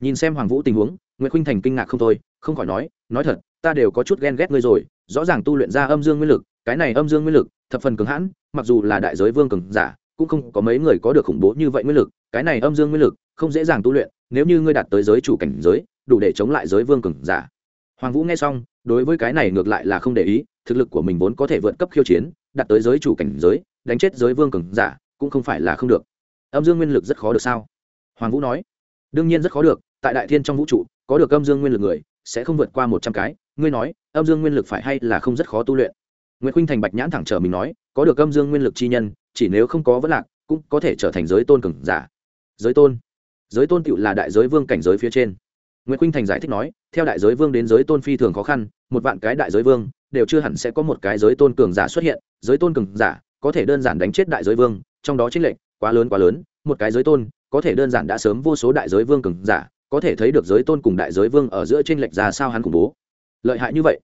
Nhìn xem hoàng vũ tình huống nguyễn khuynh thành kinh ngạc không thôi, không khỏi nói nói thật, ta đều có chút ghen ghét ngươi rồi, rõ ràng tu luyện ra âm dương nguyên lực, cái này âm dương nguyên lực, thập phần cứng hãn, mặc dù là đại giới vương cường giả, cũng không có mấy người có được khủng bố như vậy nguyên lực, cái này âm dương nguyên lực, không dễ dàng tu luyện, nếu như ngươi đạt tới giới chủ cảnh giới, đủ để chống lại giới vương cường giả. Hoàng vũ nghe xong, đối với cái này ngược lại là không để ý, thực lực của mình vốn có thể vượt cấp khiêu chiến, đạt tới giới chủ cảnh giới, đánh chết giới vương cường giả, cũng không phải là không được. Âm dương nguyên lực rất khó được sao? Hoàng vũ nói. Đương nhiên rất khó được, tại đại thiên trong vũ trụ có được âm dương nguyên lực người, sẽ không vượt qua một trăm cái. Ngươi nói, âm dương nguyên lực phải hay là không rất khó tu luyện? Nguyễn khuynh thành bạch nhãn thẳng trở mình nói, có được âm dương nguyên lực chi nhân, chỉ nếu không có vấn lạc, cũng có thể trở thành giới tôn cường giả. Giới tôn? Giới tôn tựu là đại giới vương cảnh giới phía trên. Nguyễn khuynh thành giải thích nói, theo đại giới vương đến giới tôn phi thường khó khăn, một vạn cái đại giới vương, đều chưa hẳn sẽ có một cái giới tôn cường giả xuất hiện. Giới tôn cường giả, có thể đơn giản đánh chết đại giới vương, trong đó chính lệnh quá lớn quá lớn. Một cái giới tôn, có thể đơn giản đã sớm vô số đại giới vương cường giả có thể thấy được giới tôn cùng đại giới vương ở giữa trên lệnh ra sao hắn khủng bố. Lợi hại như vậy?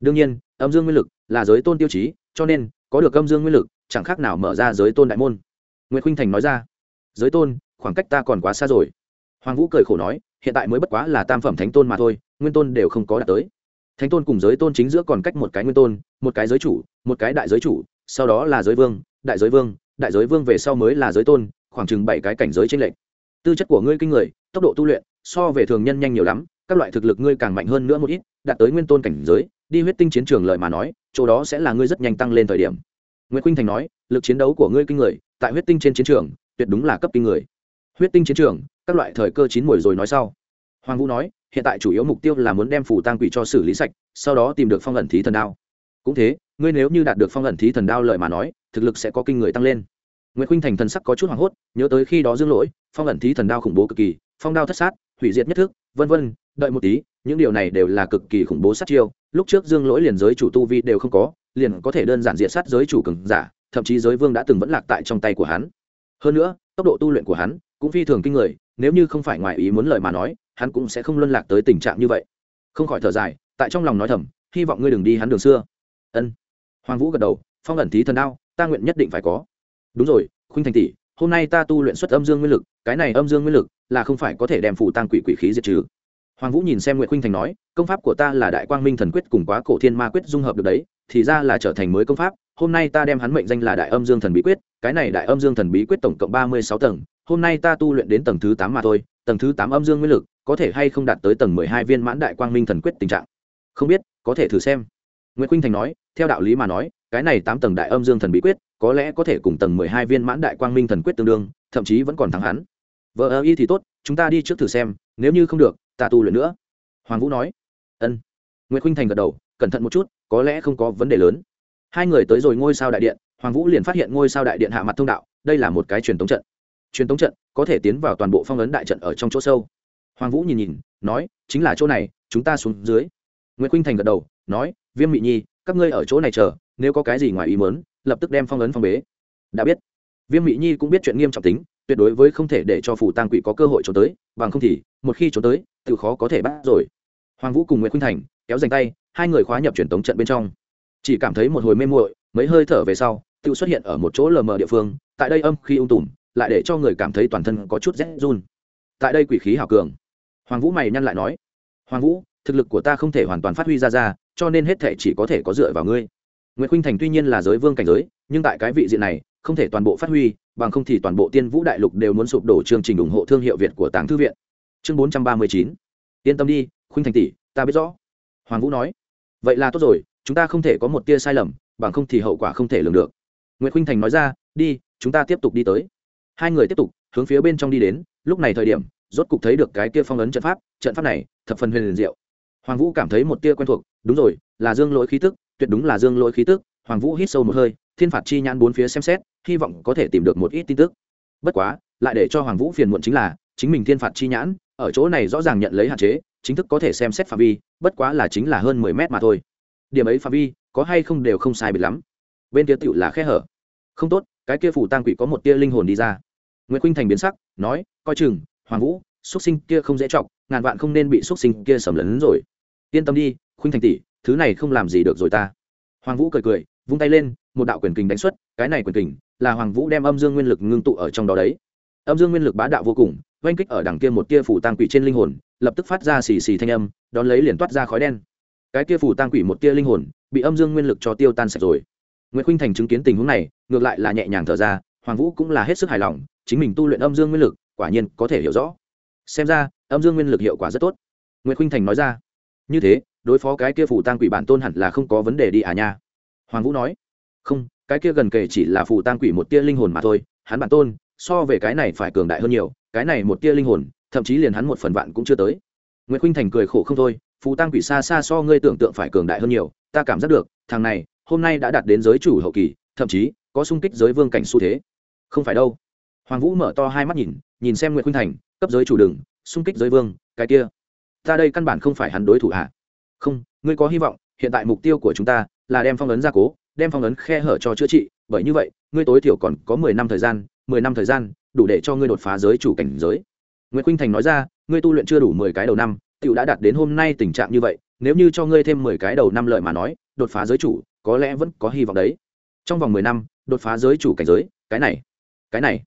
Đương nhiên, âm dương nguyên lực là giới tôn tiêu chí, cho nên, có được âm dương nguyên lực, chẳng khác nào mở ra giới tôn đại môn. Nguyễn khinh thành nói ra, giới tôn, khoảng cách ta còn quá xa rồi. Hoàng vũ cười khổ nói, hiện tại mới bất quá là tam phẩm thánh tôn mà thôi, nguyên tôn đều không có đạt tới. Thánh tôn cùng giới tôn chính giữa còn cách một cái nguyên tôn, một cái giới chủ, một cái đại giới chủ, sau đó là giới vương, đại giới vương, đại giới vương về sau mới là giới tôn, khoảng chừng bảy cái cảnh giới trên lệnh tư chất của ngươi kinh người, tốc độ tu luyện so về thường nhân nhanh nhiều lắm, các loại thực lực ngươi càng mạnh hơn nữa một ít, đạt tới nguyên tôn cảnh giới, đi huyết tinh chiến trường lợi mà nói, chỗ đó sẽ là ngươi rất nhanh tăng lên thời điểm. Nguyễn khuynh thành nói, lực chiến đấu của ngươi kinh người, tại huyết tinh trên chiến trường, tuyệt đúng là cấp kinh người. Huyết tinh chiến trường, các loại thời cơ chín mồi rồi nói sau. Hoàng vũ nói, hiện tại chủ yếu mục tiêu là muốn đem phủ tang quỷ cho xử lý sạch, sau đó tìm được phong ẩn thí thần đao. Cũng thế, ngươi nếu như đạt được phong ẩn thí thần đao lợi mà nói, thực lực sẽ có kinh người tăng lên. Nguyễn khuynh thành thần sắc có chút hoảng hốt, nhớ tới khi đó dương lỗi, phong ẩn thí thần đao khủng bố cực kỳ, phong đao thất sát hủy diệt nhất thức, vân vân, đợi một tí, những điều này đều là cực kỳ khủng bố sát chiêu, lúc trước dương lỗi liền giới chủ tu vi đều không có, liền có thể đơn giản diện sát giới chủ cường giả, thậm chí giới vương đã từng vẫn lạc tại trong tay của hắn. Hơn nữa, tốc độ tu luyện của hắn cũng phi thường kinh người, nếu như không phải ngoài ý muốn lời mà nói, hắn cũng sẽ không luân lạc tới tình trạng như vậy. Không khỏi thở dài, tại trong lòng nói thầm, hy vọng ngươi đừng đi hắn đường xưa. Ân. Hoàng vũ gật đầu, phong ẩn thí thần đao, ta nguyện nhất định phải có. Đúng rồi, khuynh thành tỷ, hôm nay ta tu luyện xuất âm dương nguyên lực, cái này âm dương nguyên lực là không phải có thể đem phủ tăng quỷ quỷ khí diệt trừ. Hoàng vũ nhìn xem nguyễn khuynh thành nói, công pháp của ta là đại quang minh thần quyết cùng quá cổ thiên ma quyết dung hợp được đấy, thì ra là trở thành mới công pháp, hôm nay ta đem hắn mệnh danh là đại âm dương thần bí quyết, cái này đại âm dương thần bí quyết tổng cộng ba mươi sáu tầng, hôm nay ta tu luyện đến tầng thứ tám mà thôi, tầng thứ tám âm dương nguyên lực, có thể hay không đạt tới tầng mười hai viên mãn đại quang minh thần quyết tình trạng? Không biết, có thể thử xem. Nguyễn khuynh thành nói, theo đạo lý mà nói, cái này tám tầng đại âm dương thần bí quyết, có lẽ có thể cùng tầng mười hai viên mãn đại quang minh thần quyết tương đương, thậm chí vẫn còn thắng hắn vợ ơ, y thì tốt, chúng ta đi trước thử xem, nếu như không được, ta tu luyện nữa. Hoàng vũ nói. Ân. Nguyễn khuynh thành gật đầu, cẩn thận một chút, có lẽ không có vấn đề lớn. Hai người tới rồi ngôi sao đại điện, hoàng vũ liền phát hiện ngôi sao đại điện hạ mặt thông đạo, đây là một cái truyền tống trận. Truyền tống trận, có thể tiến vào toàn bộ phong ấn đại trận ở trong chỗ sâu. Hoàng vũ nhìn nhìn, nói, chính là chỗ này, chúng ta xuống dưới. Nguyễn khuynh thành gật đầu, nói, viêm mị nhi, các ngươi ở chỗ này chờ, nếu có cái gì ngoài ý mớn lập tức đem phong ấn phong bế. Đã biết. Viêm mị nhi cũng biết chuyện nghiêm trọng tính tuyệt đối với không thể để cho phủ tang quỷ có cơ hội trốn tới, bằng không thì, một khi trốn tới, tự khó có thể bắt rồi. Hoàng vũ cùng nguyễn khuynh thành kéo dành tay, hai người khóa nhập truyền tống trận bên trong. Chỉ cảm thấy một hồi mê muội, mấy hơi thở về sau, tự xuất hiện ở một chỗ lờ mờ địa phương, tại đây âm khi ung tùm, lại để cho người cảm thấy toàn thân có chút rét run. Tại đây quỷ khí hảo cường. Hoàng vũ mày nhăn lại nói, hoàng vũ, thực lực của ta không thể hoàn toàn phát huy ra ra, cho nên hết thể chỉ có thể có dựa vào ngươi. Nguyễn khuynh thành tuy nhiên là giới vương cảnh giới, nhưng tại cái vị diện này không thể toàn bộ phát huy, bằng không thì toàn bộ tiên vũ đại lục đều muốn sụp đổ chương trình ủng hộ thương hiệu việt của tàng thư viện. Chương bốn trăm ba mươi chín. Yên tâm đi, khuynh thành tỷ, ta biết rõ. Hoàng vũ nói. Vậy là tốt rồi, chúng ta không thể có một tia sai lầm, bằng không thì hậu quả không thể lường được. Nguyễn khuynh thành nói ra, đi, chúng ta tiếp tục đi tới. Hai người tiếp tục, hướng phía bên trong đi đến, lúc này thời điểm, rốt cục thấy được cái kia phong ấn trận pháp trận pháp này, thập phần huyền liền diệu. Hoàng vũ cảm thấy một tia quen thuộc, đúng rồi, là dương lỗi khí tức, tuyệt đúng là dương lỗi khí tức. Hoàng vũ hít sâu một hơi thiên phạt chi nhãn bốn phía xem xét, hy vọng có thể tìm được một ít tin tức. Bất quá, lại để cho hoàng vũ phiền muộn chính là, chính mình thiên phạt chi nhãn, ở chỗ này rõ ràng nhận lấy hạn chế, chính thức có thể xem xét phạm vi, bất quá là chính là hơn mười mét mà thôi. Điểm ấy phạm vi, có hay không đều không sai biệt lắm. Bên kia tựu là khe hở. Không tốt, cái kia phủ tang quỷ có một tia linh hồn đi ra. Nguyễn khuynh thành biến sắc, nói, coi chừng, hoàng vũ xuất sinh kia không dễ chọc, ngàn vạn không nên bị xuất sinh kia sầm lấn rồi. Yên tâm đi, khuynh thành tỷ, thứ này không làm gì được rồi ta. Hoàng vũ cười cười vung tay lên, một đạo quyền kình đánh xuất, cái này quyền kình là hoàng vũ đem âm dương nguyên lực ngưng tụ ở trong đó đấy. Âm dương nguyên lực bá đạo vô cùng, oanh kích ở đằng kia một tia phủ tang quỷ trên linh hồn, lập tức phát ra xì xì thanh âm, đón lấy liền toát ra khói đen. Cái kia phủ tang quỷ một tia linh hồn, bị âm dương nguyên lực cho tiêu tan sạch rồi. Nguyễn khuynh thành chứng kiến tình huống này, ngược lại là nhẹ nhàng thở ra, hoàng vũ cũng là hết sức hài lòng, chính mình tu luyện âm dương nguyên lực, quả nhiên có thể hiểu rõ. Xem ra, âm dương nguyên lực hiệu quả rất tốt. Nguyễn khuynh thành nói ra. Như thế, đối phó cái kia phủ tang quỷ bản tôn hẳn là không có vấn đề đi à nha hoàng vũ nói, không, cái kia gần kể chỉ là phù tang quỷ một tia linh hồn mà thôi, hắn bản tôn, so về cái này phải cường đại hơn nhiều, cái này một tia linh hồn, thậm chí liền hắn một phần vạn cũng chưa tới. Nguyễn khuynh thành cười khổ không thôi, phù tang quỷ xa xa so ngươi tưởng tượng phải cường đại hơn nhiều, ta cảm giác được, thằng này, hôm nay đã đạt đến giới chủ hậu kỳ, thậm chí, có sung kích giới vương cảnh xu thế. Không phải đâu. Hoàng vũ mở to hai mắt nhìn nhìn xem nguyễn khuynh thành, cấp giới chủ đường sung kích giới vương, cái kia, ta đây căn bản không phải hắn đối thủ à? không, ngươi có hy vọng, hiện tại mục tiêu của chúng ta là đem phong ấn gia cố, đem phong ấn khe hở cho chữa trị. Bởi như vậy, ngươi tối thiểu còn có mười năm thời gian, mười năm thời gian, đủ để cho ngươi đột phá giới chủ cảnh giới. Nguyễn khuynh thành nói ra, ngươi tu luyện chưa đủ mười cái đầu năm tựu đã đạt đến hôm nay tình trạng như vậy, nếu như cho ngươi thêm mười cái đầu năm lợi mà nói, đột phá giới chủ, có lẽ vẫn có hy vọng đấy. Trong vòng mười năm, đột phá giới chủ cảnh giới, cái này cái này,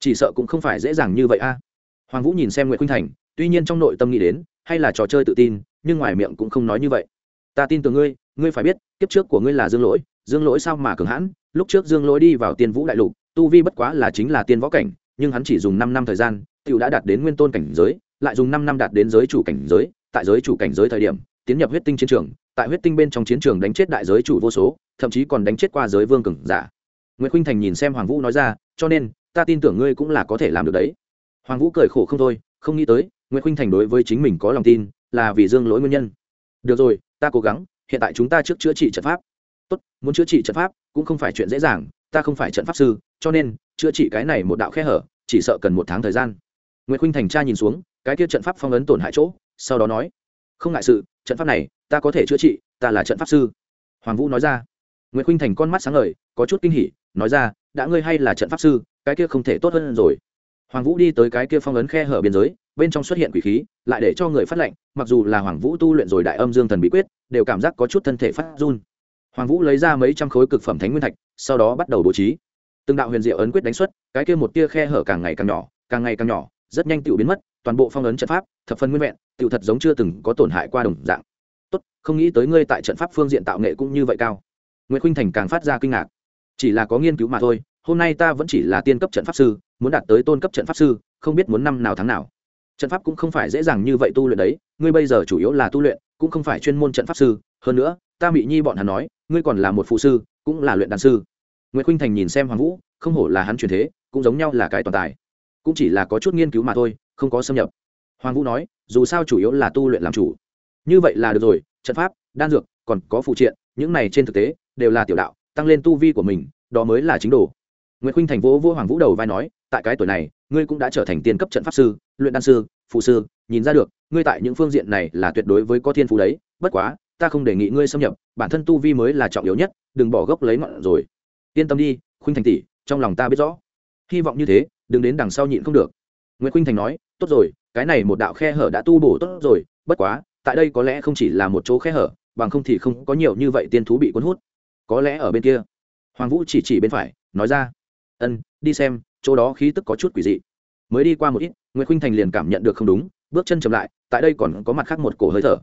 chỉ sợ cũng không phải dễ dàng như vậy a. Hoàng vũ nhìn xem nguyễn khuynh thành, tuy nhiên trong nội tâm nghĩ đến, hay là trò chơi tự tin, nhưng ngoài miệng cũng không nói như vậy. Ta tin tưởng ngươi ngươi phải biết, kiếp trước của ngươi là dương lỗi dương lỗi sao mà cường hãn? Lúc trước dương lỗi đi vào tiên vũ đại lục, tu vi bất quá là chính là tiên võ cảnh, nhưng hắn chỉ dùng năm năm thời gian t đã đạt đến nguyên tôn cảnh giới, lại dùng năm năm đạt đến giới chủ cảnh giới. Tại giới chủ cảnh giới thời điểm, tiến nhập huyết tinh chiến trường, tại huyết tinh bên trong chiến trường đánh chết đại giới chủ vô số, thậm chí còn đánh chết qua giới vương cường giả. Nguyễn khuynh thành nhìn xem hoàng vũ nói ra, cho nên, ta tin tưởng ngươi cũng là có thể làm được đấy. Hoàng vũ cười khổ không thôi, không nghĩ tới nguyễn khuynh thành đối với chính mình có lòng tin, là vì dương lỗi nguyên nhân. Được rồi, ta cố gắng hiện tại chúng ta trước chữa trị trận pháp. Tốt, muốn chữa trị trận pháp cũng không phải chuyện dễ dàng, ta không phải trận pháp sư, cho nên chữa trị cái này một đạo khe hở, chỉ sợ cần một tháng thời gian. Nguyễn khuynh thành tra nhìn xuống, cái kia trận pháp phong ấn tổn hại chỗ, sau đó nói, không ngại sự, trận pháp này ta có thể chữa trị, ta là trận pháp sư. Hoàng vũ nói ra. Nguyễn khuynh thành con mắt sáng ngời, có chút kinh hỉ, nói ra, đã ngươi hay là trận pháp sư, cái kia không thể tốt hơn rồi. Hoàng vũ đi tới cái kia phong ấn khe hở biên giới bên trong xuất hiện quỷ khí, lại để cho người phát lệnh, mặc dù là hoàng vũ tu luyện rồi đại âm dương thần bí quyết, đều cảm giác có chút thân thể phát run. Hoàng vũ lấy ra mấy trăm khối cực phẩm thánh nguyên thạch, sau đó bắt đầu bố trí. Từng đạo huyền diệu ấn quyết đánh xuất, cái kia một tia khe hở càng ngày càng nhỏ, càng ngày càng nhỏ, rất nhanh tự biến mất, toàn bộ phong ấn trận pháp, thập phần nguyên vẹn tự thật giống chưa từng có tổn hại qua đồng dạng. Tốt, không nghĩ tới ngươi tại trận pháp phương diện tạo nghệ cũng như vậy cao. Nguyễn khuynh thành càng phát ra kinh ngạc. Chỉ là có nghiên cứu mà thôi, hôm nay ta vẫn chỉ là tiên cấp trận pháp sư, muốn đạt tới tôn cấp trận pháp sư, không biết muốn năm nào tháng nào trận pháp cũng không phải dễ dàng như vậy tu luyện đấy, ngươi bây giờ chủ yếu là tu luyện, cũng không phải chuyên môn trận pháp sư. Hơn nữa, ta bị nhi bọn hắn nói, ngươi còn là một phụ sư, cũng là luyện đàn sư. Nguyễn khuynh thành nhìn xem hoàng vũ, không hổ là hắn truyền thế, cũng giống nhau là cái toàn tài. Cũng chỉ là có chút nghiên cứu mà thôi, không có xâm nhập. Hoàng vũ nói, dù sao chủ yếu là tu luyện làm chủ. Như vậy là được rồi, trận pháp, đan dược, còn có phụ triện, những này trên thực tế, đều là tiểu đạo, tăng lên tu vi của mình, đó mới là chính đồ. Nguyễn khuynh thành vỗ vô hoàng vũ đầu vai nói tại cái tuổi này, ngươi cũng đã trở thành tiên cấp trận pháp sư, luyện đan sư phụ sư, nhìn ra được, ngươi tại những phương diện này là tuyệt đối với có thiên phú đấy, bất quá, ta không đề nghị ngươi xâm nhập, bản thân tu vi mới là trọng yếu nhất, đừng bỏ gốc lấy ngọn rồi. Yên tâm đi, khuynh thành tỷ, trong lòng ta biết rõ. Hy vọng như thế, đừng đến đằng sau nhịn không được. Nguyễn khuynh thành nói, tốt rồi, cái này một đạo khe hở đã tu bổ tốt rồi, bất quá, tại đây có lẽ không chỉ là một chỗ khe hở, bằng không thì không có nhiều như vậy tiên thú bị cuốn hút. Có lẽ ở bên kia. Hoàng vũ chỉ chỉ bên phải, nói ra, ân, đi xem chỗ đó khí tức có chút quỷ dị. Mới đi qua một ít nguyễn khuynh thành liền cảm nhận được không đúng, bước chân chậm lại, tại đây còn có mặt khác một cổ hơi thở.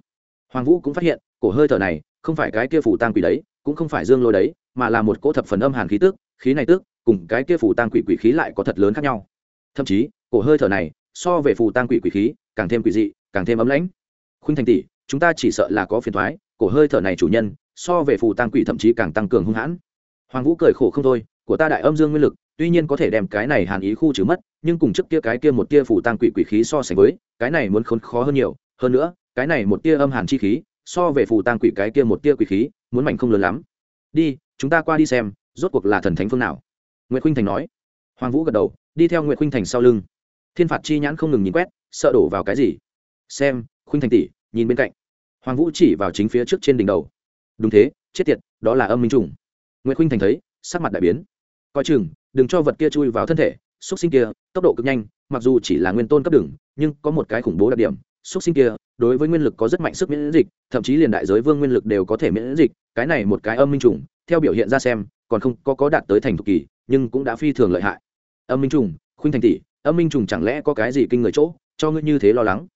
Hoàng vũ cũng phát hiện, cổ hơi thở này không phải cái kia phủ tang quỷ đấy, cũng không phải dương lôi đấy, mà là một cỗ thập phần âm hàn khí tức, khí này tức, cùng cái kia phủ tang quỷ quỷ khí lại có thật lớn khác nhau. Thậm chí, cổ hơi thở này so về phủ tang quỷ quỷ khí càng thêm quỷ dị, càng thêm ấm lãnh. Khuynh thành tỷ, chúng ta chỉ sợ là có phiền thoái cổ hơi thở này chủ nhân so về phù tang quỷ thậm chí càng tăng cường hung hãn. Hoàng vũ cười khổ không thôi, của ta đại âm dương nguyên lực tuy nhiên có thể đem cái này hàn ý khu trừ mất, nhưng cùng trước kia cái kia một tia phủ tang quỷ quỷ khí so sánh với, cái này muốn khốn khó hơn nhiều. Hơn nữa, cái này một tia âm hàn chi khí, so về phủ tang quỷ cái kia một tia quỷ khí, muốn mạnh không lớn lắm. Đi, chúng ta qua đi xem, rốt cuộc là thần thánh phương nào? Nguyễn khuynh thành nói. Hoàng vũ gật đầu, đi theo nguyễn khuynh thành sau lưng. Thiên phạt chi nhãn không ngừng nhìn quét, sợ đổ vào cái gì? Xem, khuynh thành tỷ, nhìn bên cạnh. Hoàng vũ chỉ vào chính phía trước trên đỉnh đầu. Đúng thế, chết tiệt, đó là âm minh trùng. Nguyễn khuynh thành thấy, sắc mặt đại biến. Coi chừng đừng cho vật kia chui vào thân thể, xúc sinh kia, tốc độ cực nhanh, mặc dù chỉ là nguyên tôn cấp đường, nhưng có một cái khủng bố đặc điểm, xúc sinh kia, đối với nguyên lực có rất mạnh sức miễn dịch, thậm chí liền đại giới vương nguyên lực đều có thể miễn dịch, cái này một cái âm minh trùng, theo biểu hiện ra xem, còn không có có đạt tới thành thục kỳ, nhưng cũng đã phi thường lợi hại. Âm minh trùng, khuynh thành tỷ, âm minh trùng chẳng lẽ có cái gì kinh người chỗ, cho ngươi như thế lo lắng?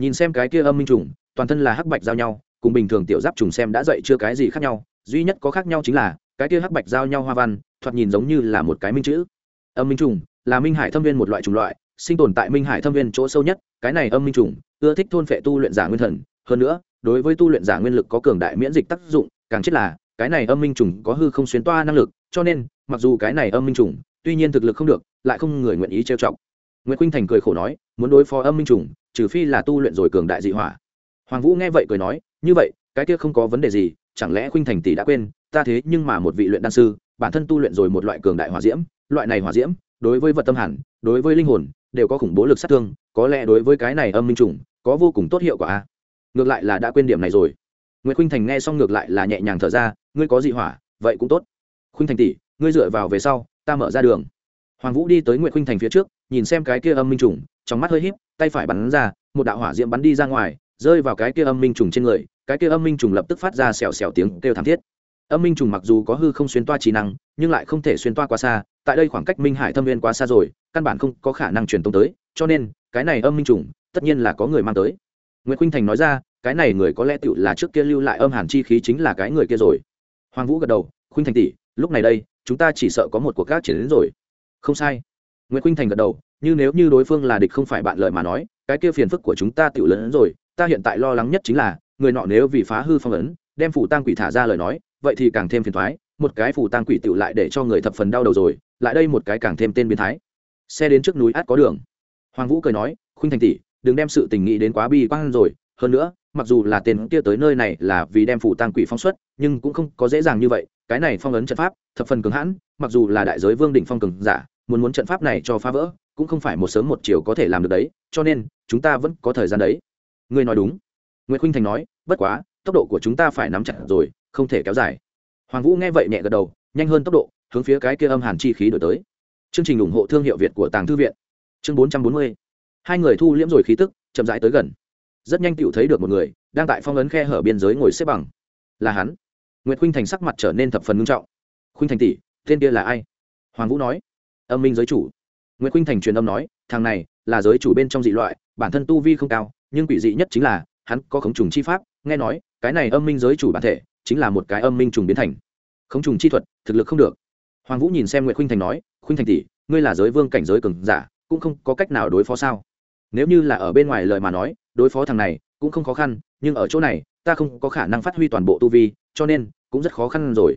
Nhìn xem cái kia âm minh trùng, toàn thân là hắc bạch giao nhau, cùng bình thường tiểu giáp trùng xem đã dậy chưa cái gì khác nhau, duy nhất có khác nhau chính là, cái kia hắc bạch giao nhau hoa văn thoạt nhìn giống như là một cái minh chữ. Âm minh trùng là minh hải thâm viên một loại trùng loại, sinh tồn tại minh hải thâm viên chỗ sâu nhất, cái này âm minh trùng ưa thích thôn phệ tu luyện giả nguyên thần. Hơn nữa, đối với tu luyện giả nguyên lực có cường đại miễn dịch tác dụng, càng chết là, cái này âm minh trùng có hư không xuyên toa năng lực, cho nên, mặc dù cái này âm minh trùng, tuy nhiên thực lực không được, lại không người nguyện ý trêu chọc. Nguyễn khuynh thành cười khổ nói, muốn đối phó âm minh trùng, trừ phi là tu luyện rồi cường đại dị hỏa. Hoàng vũ nghe vậy cười nói, như vậy, cái kia không có vấn đề gì, chẳng lẽ khuynh thành tỷ đã quên, ta thế nhưng mà một vị luyện đan sư bản thân tu luyện rồi một loại cường đại hỏa diễm, loại này hỏa diễm, đối với vật tâm hẳn, đối với linh hồn, đều có khủng bố lực sát thương, có lẽ đối với cái này âm minh trùng, có vô cùng tốt hiệu quả. A ngược lại là đã quên điểm này rồi. Nguyễn khuynh thành nghe xong ngược lại là nhẹ nhàng thở ra, ngươi có dị hỏa, vậy cũng tốt. Khuynh thành tỷ, ngươi dựa vào về sau, ta mở ra đường. Hoàng vũ đi tới nguyễn khuynh thành phía trước, nhìn xem cái kia âm minh trùng, trong mắt hơi híp, tay phải bắn ra, một đạo hỏa diễm bắn đi ra ngoài, rơi vào cái kia âm minh trùng trên người, cái kia âm minh trùng lập tức phát ra xèo xèo tiếng kêu thảm thiết âm minh trùng mặc dù có hư không xuyên toa trí năng, nhưng lại không thể xuyên toa quá xa, tại đây khoảng cách minh hải thâm viên quá xa rồi, căn bản không có khả năng truyền tống tới, cho nên, cái này âm minh trùng, tất nhiên là có người mang tới. Nguyễn khuynh thành nói ra, cái này người có lẽ tựu là trước kia lưu lại âm hàn chi khí chính là cái người kia rồi. Hoàng vũ gật đầu, khuynh thành tỷ, lúc này đây, chúng ta chỉ sợ có một cuộc gác triển đến rồi. Không sai. Nguyễn khuynh thành gật đầu, như nếu như đối phương là địch không phải bạn lợi mà nói, cái kia phiền phức của chúng ta tựu lớn rồi, ta hiện tại lo lắng nhất chính là, người nọ nếu vì phá hư phong ấn, đem phủ tang quỷ thả ra lời nói vậy thì càng thêm phiền thoái, một cái phủ tang quỷ tựu lại để cho người thập phần đau đầu rồi, lại đây một cái càng thêm tên biến thái. Xe đến trước núi át có đường. Hoàng vũ cười nói, khuynh thành tỷ, đừng đem sự tình nghĩ đến quá bi quan rồi. Hơn nữa, mặc dù là tên kia tới nơi này là vì đem phủ tang quỷ phong xuất, nhưng cũng không có dễ dàng như vậy. Cái này phong ấn trận pháp, thập phần cứng hãn, mặc dù là đại giới vương đỉnh phong cường giả, muốn muốn trận pháp này cho phá vỡ, cũng không phải một sớm một chiều có thể làm được đấy, cho nên, chúng ta vẫn có thời gian đấy. Ngươi nói đúng. Nguyễn khuynh thành nói, bất quá, tốc độ của chúng ta phải nắm chặt rồi không thể kéo dài. Hoàng vũ nghe vậy nhẹ gật đầu, nhanh hơn tốc độ, hướng phía cái kia âm hàn chi khí đổi tới. Chương trình ủng hộ thương hiệu việt của tàng thư viện. Chương bốn trăm bốn mươi. Hai người thu liễm rồi khí tức, chậm rãi tới gần. Rất nhanh tựu thấy được một người, đang tại phong ấn khe hở biên giới ngồi xếp bằng. Là hắn. Nguyệt khuynh thành sắc mặt trở nên thập phần nghiêm trọng. Khuynh thành tỷ, tên kia là ai? Hoàng vũ nói. Âm minh giới chủ. Nguyệt khuynh thành truyền âm nói, thằng này là giới chủ bên trong dị loại, bản thân tu vi không cao, nhưng quỷ dị nhất chính là hắn có khống trùng chi pháp, nghe nói, cái này âm minh giới chủ bản thể chính là một cái âm minh trùng biến thành. Khống trùng chi thuật, thực lực không được. Hoàng vũ nhìn xem nguyễn khuynh thành nói, khuynh thành tỷ, ngươi là giới vương cảnh giới cường giả, cũng không có cách nào đối phó sao? Nếu như là ở bên ngoài lời mà nói, đối phó thằng này cũng không khó khăn, nhưng ở chỗ này, ta không có khả năng phát huy toàn bộ tu vi, cho nên cũng rất khó khăn rồi.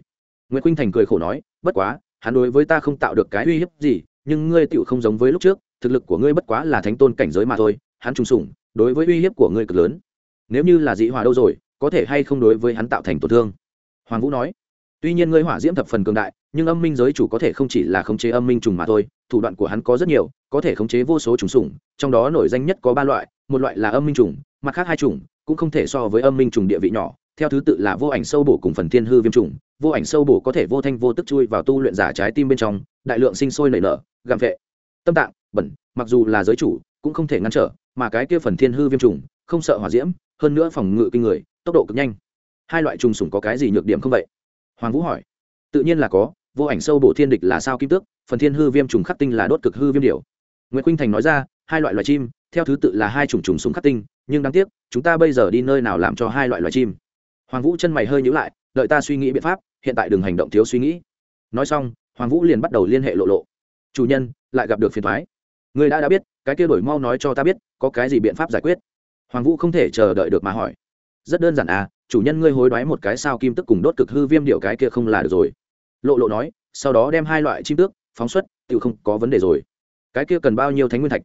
Nguyễn khuynh thành cười khổ nói, bất quá, hắn đối với ta không tạo được cái uy hiếp gì, nhưng ngươi tựu không giống với lúc trước, thực lực của ngươi bất quá là thánh tôn cảnh giới mà thôi, hắn trùng sủng, đối với uy hiếp của ngươi cực lớn. Nếu như là dị hòa đâu rồi có thể hay không đối với hắn tạo thành tổn thương? Hoàng vũ nói, tuy nhiên ngươi hỏa diễm thập phần cường đại, nhưng âm minh giới chủ có thể không chỉ là khống chế âm minh trùng mà thôi, thủ đoạn của hắn có rất nhiều, có thể khống chế vô số trùng sủng, trong đó nổi danh nhất có ba loại, một loại là âm minh trùng, mặt khác hai trùng, cũng không thể so với âm minh trùng địa vị nhỏ, theo thứ tự là vô ảnh sâu bổ cùng phần thiên hư viêm trùng, vô ảnh sâu bổ có thể vô thanh vô tức chui vào tu luyện giả trái tim bên trong, đại lượng sinh sôi nảy nở, gặm vệ, tâm tạng, bẩn, mặc dù là giới chủ, cũng không thể ngăn trở, mà cái kia phần thiên hư viêm trùng, không sợ hỏa diễm, hơn nữa phòng ngự kinh người tốc độ cực nhanh. Hai loại trùng sủng có cái gì nhược điểm không vậy? Hoàng vũ hỏi. Tự nhiên là có, vô ảnh sâu bộ thiên địch là sao kim tước, phần thiên hư viêm trùng khắc tinh là đốt cực hư viêm điểu. Nguyễn khuynh thành nói ra, hai loại loài chim, theo thứ tự là hai trùng trùng súng khắc tinh, nhưng đáng tiếc, chúng ta bây giờ đi nơi nào làm cho hai loại loài chim? Hoàng vũ chân mày hơi nhữ lại, đợi ta suy nghĩ biện pháp, hiện tại đừng hành động thiếu suy nghĩ. Nói xong, hoàng vũ liền bắt đầu liên hệ lộ lộ. Chủ nhân, lại gặp được phiền thoái. Người đã đã biết, cái kia đổi mau nói cho ta biết, có cái gì biện pháp giải quyết? Hoàng vũ không thể chờ đợi được mà hỏi rất đơn giản à chủ nhân ngươi hối đoái một cái sao kim tức cùng đốt cực hư viêm điệu cái kia không là được rồi. Lộ lộ nói, sau đó đem hai loại chim tước, phóng xuất tự không có vấn đề rồi. Cái kia cần bao nhiêu thánh nguyên thạch?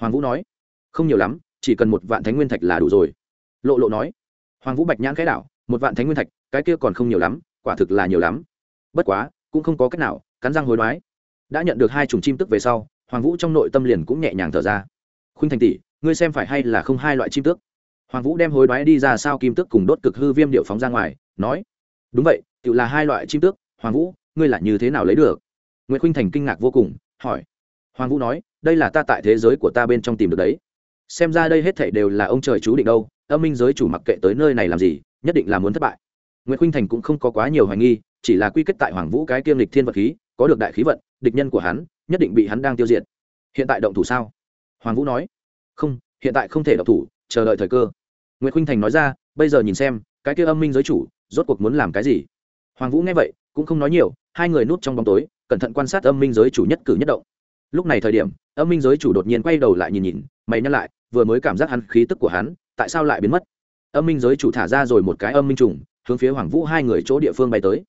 Hoàng vũ nói, không nhiều lắm, chỉ cần một vạn thánh nguyên thạch là đủ rồi. Lộ lộ nói, hoàng vũ bạch nhãn cái đảo, một vạn thánh nguyên thạch, cái kia còn không nhiều lắm, quả thực là nhiều lắm. Bất quá, cũng không có cách nào, cắn răng hối đoái. Đã nhận được hai chủng chim tức về sau, hoàng vũ trong nội tâm liền cũng nhẹ nhàng thở ra. Khuynh thành tỷ, ngươi xem phải hay là không hai loại chim tước? Hoàng vũ đem hối đoái đi ra sao kim tước cùng đốt cực hư viêm điệu phóng ra ngoài, nói, đúng vậy tự là hai loại chim tước, hoàng vũ, ngươi là như thế nào lấy được? Nguyễn khuynh thành kinh ngạc vô cùng, hỏi. Hoàng vũ nói, đây là ta tại thế giới của ta bên trong tìm được đấy. Xem ra đây hết thảy đều là ông trời chú định đâu, âm minh giới chủ mặc kệ tới nơi này làm gì, nhất định là muốn thất bại. Nguyễn khuynh thành cũng không có quá nhiều hoài nghi, chỉ là quy kết tại hoàng vũ cái kiêm lịch thiên vật khí, có được đại khí vận, địch nhân của hắn, nhất định bị hắn đang tiêu diệt. Hiện tại động thủ sao? Hoàng vũ nói. Không, hiện tại không thể động thủ, chờ đợi thời cơ nguyễn khuynh thành nói ra bây giờ nhìn xem cái kia âm minh giới chủ rốt cuộc muốn làm cái gì? Hoàng vũ nghe vậy cũng không nói nhiều hai người núp trong bóng tối cẩn thận quan sát âm minh giới chủ nhất cử nhất động. Lúc này thời điểm âm minh giới chủ đột nhiên quay đầu lại nhìn nhìn mày nhắc lại vừa mới cảm giác hắn khí tức của hắn tại sao lại biến mất? Âm minh giới chủ thả ra rồi một cái âm minh trùng hướng phía hoàng vũ hai người chỗ địa phương bay tới.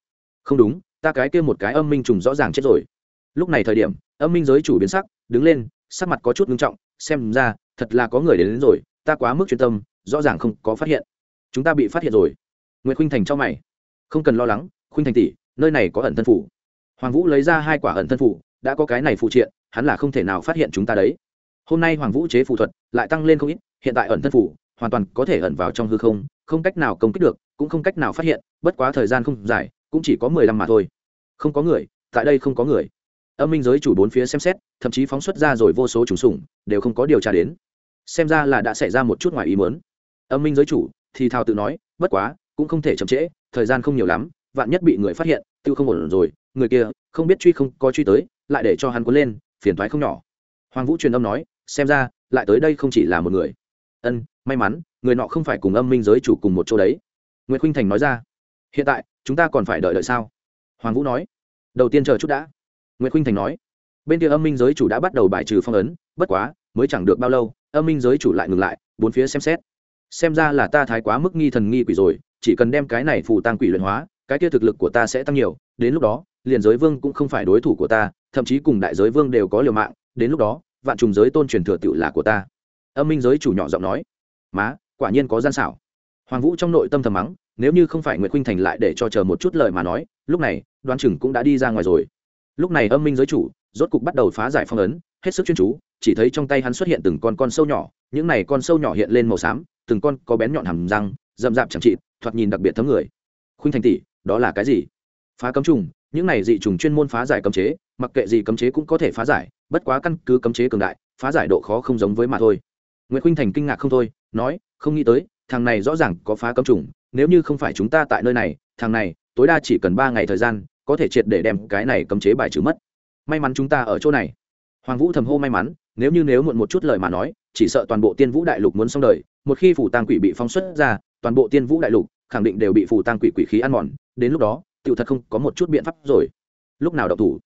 Không đúng ta cái kia một cái âm minh trùng rõ ràng chết rồi. Lúc này thời điểm âm minh giới chủ biến sắc đứng lên sắc mặt có chút ngưng trọng xem ra thật là có người đến, đến rồi ta quá mức chuyên tâm rõ ràng không có phát hiện. Chúng ta bị phát hiện rồi. Nguyễn khuynh thành cho mày. Không cần lo lắng, khuynh thành tỷ, nơi này có ẩn thân phủ. Hoàng vũ lấy ra hai quả ẩn thân phủ, đã có cái này phụ triện, hắn là không thể nào phát hiện chúng ta đấy. Hôm nay hoàng vũ chế phù thuật, lại tăng lên không ít, hiện tại ẩn thân phủ, hoàn toàn có thể ẩn vào trong hư không không cách nào công kích được, cũng không cách nào phát hiện, bất quá thời gian không dài, cũng chỉ có mười lăm mà thôi. Không có người, tại đây không có người. Âm minh giới chủ bốn phía xem xét, thậm chí phóng xuất ra rồi vô số trùng sủng, đều không có điều tra đến. Xem ra là đã xảy ra một chút ngoài ý muốn âm minh giới chủ, thì thào tự nói, bất quá, cũng không thể chậm trễ, thời gian không nhiều lắm, vạn nhất bị người phát hiện, tiêu không ổn rồi, người kia không biết truy không có truy tới, lại để cho hắn cuốn lên, phiền thoái không nhỏ. Hoàng vũ truyền âm nói, xem ra, lại tới đây không chỉ là một người. Ân, may mắn, người nọ không phải cùng âm minh giới chủ cùng một chỗ đấy. Nguyễn khuynh thành nói ra, hiện tại, chúng ta còn phải đợi đợi sao? Hoàng vũ nói, đầu tiên chờ chút đã. Nguyễn khuynh thành nói, bên kia âm minh giới chủ đã bắt đầu bài trừ phong ấn, bất quá, mới chẳng được bao lâu, âm minh giới chủ lại ngừng lại, bốn phía xem xét xem ra là ta thái quá mức nghi thần nghi quỷ rồi, chỉ cần đem cái này phù tăng quỷ luyện hóa, cái kia thực lực của ta sẽ tăng nhiều, đến lúc đó, liền giới vương cũng không phải đối thủ của ta, thậm chí cùng đại giới vương đều có liều mạng, đến lúc đó, vạn trùng giới tôn truyền thừa tựu là của ta. Âm minh giới chủ nhỏ giọng nói. Má, quả nhiên có gian xảo. Hoàng vũ trong nội tâm thầm mắng, nếu như không phải nguyễn khuynh thành lại để cho chờ một chút lời mà nói, lúc này đoan chừng cũng đã đi ra ngoài rồi. Lúc này âm minh giới chủ rốt cục bắt đầu phá giải phong ấn, hết sức chuyên chú, chỉ thấy trong tay hắn xuất hiện từng con con sâu nhỏ, những này con sâu nhỏ hiện lên màu xám từng con có bén nhọn hàm răng, rậm rạp chẳng trị thoạt nhìn đặc biệt thấm người. Khuynh thành tỷ, đó là cái gì? Phá cấm trùng, những này dị trùng chuyên môn phá giải cấm chế, mặc kệ gì cấm chế cũng có thể phá giải, bất quá căn cứ cấm chế cường đại, phá giải độ khó không giống với mà thôi. Nguyễn khuynh thành kinh ngạc không thôi, nói, không nghĩ tới, thằng này rõ ràng có phá cấm trùng, nếu như không phải chúng ta tại nơi này, thằng này, tối đa chỉ cần ba ngày thời gian, có thể triệt để đem cái này cấm chế bài trừ mất. May mắn chúng ta ở chỗ này. Hoàng vũ thầm hô may mắn, nếu như nếu muộn một chút lời mà nói, chỉ sợ toàn bộ tiên vũ đại lục muốn xong đời một khi phủ tang quỷ bị phóng xuất ra, toàn bộ tiên vũ đại lục khẳng định đều bị phủ tang quỷ quỷ khí ăn mòn, đến lúc đó tựu thật không có một chút biện pháp rồi. Lúc nào đậu thủ?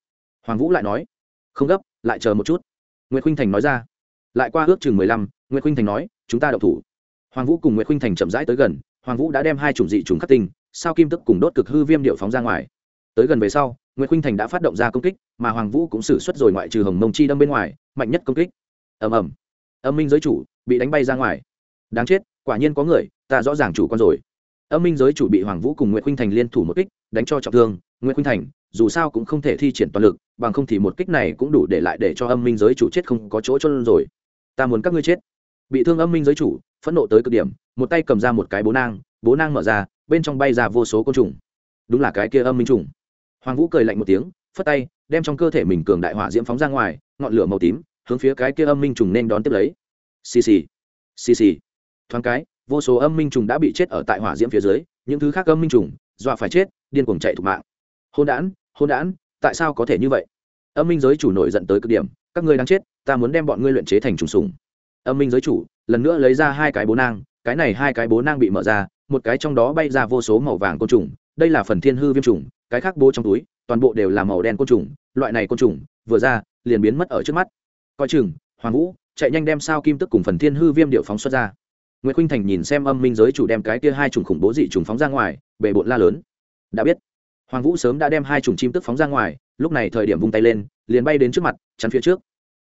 Hoàng vũ lại nói. Không gấp, lại chờ một chút. Nguyễn khuynh thành nói ra. Lại qua ước chừng mười lăm nguyễn khuynh thành nói, chúng ta đậu thủ. Hoàng vũ cùng nguyễn khuynh thành chậm rãi tới gần, hoàng vũ đã đem hai chủng dị chủng khắc tinh, sao kim tức cùng đốt cực hư viêm điệu phóng ra ngoài. Tới gần về sau nguyễn khuynh thành đã phát động ra công kích, mà hoàng vũ cũng xử suất rồi ngoại trừ hồng mông chi đâm bên ngoài, mạnh nhất công kích. Ầm ầm. Âm minh giới chủ bị đánh bay ra ngoài đáng chết, quả nhiên có người, ta rõ ràng chủ con rồi. Âm minh giới chủ bị hoàng vũ cùng nguyễn khuynh thành liên thủ một kích, đánh cho trọng thương. Nguyễn khuynh thành, dù sao cũng không thể thi triển toàn lực, bằng không thì một kích này cũng đủ để lại để cho âm minh giới chủ chết không có chỗ cho rồi. Ta muốn các ngươi chết. Bị thương âm minh giới chủ, phẫn nộ tới cực điểm, một tay cầm ra một cái bố nang bố nang mở ra, bên trong bay ra vô số côn trùng. Đúng là cái kia âm minh trùng. Hoàng vũ cười lạnh một tiếng, phất tay, đem trong cơ thể mình cường đại hỏa diễm phóng ra ngoài, ngọn lửa màu tím, hướng phía cái kia âm minh trùng nên đón tiếp lấy. Xì xì. Xì xì thoáng cái, vô số âm minh trùng đã bị chết ở tại hỏa diễm phía dưới, những thứ khác âm minh trùng, dọa phải chết, điên cuồng chạy thục mạng. Hôn đản hôn đản, tại sao có thể như vậy? Âm minh giới chủ nổi giận tới cực điểm, các ngươi đang chết, ta muốn đem bọn ngươi luyện chế thành trùng sùng âm minh giới chủ, lần nữa lấy ra hai cái bố nang, cái này hai cái bố nang bị mở ra, một cái trong đó bay ra vô số màu vàng côn trùng, đây là phần thiên hư viêm trùng, cái khác bố trong túi, toàn bộ đều là màu đen côn trùng, loại này côn trùng, vừa ra, liền biến mất ở trước mắt. Coi chừng, hoàng vũ, chạy nhanh đem sao kim tức cùng phần thiên hư viêm điệu phóng xuất ra nguyễn khuynh thành nhìn xem âm minh giới chủ đem cái kia hai trùng khủng bố dị trùng phóng ra ngoài, bề bộn la lớn. Đã biết. Hoàng vũ sớm đã đem hai trùng chim tức phóng ra ngoài, lúc này thời điểm vung tay lên, liền bay đến trước mặt, chắn phía trước.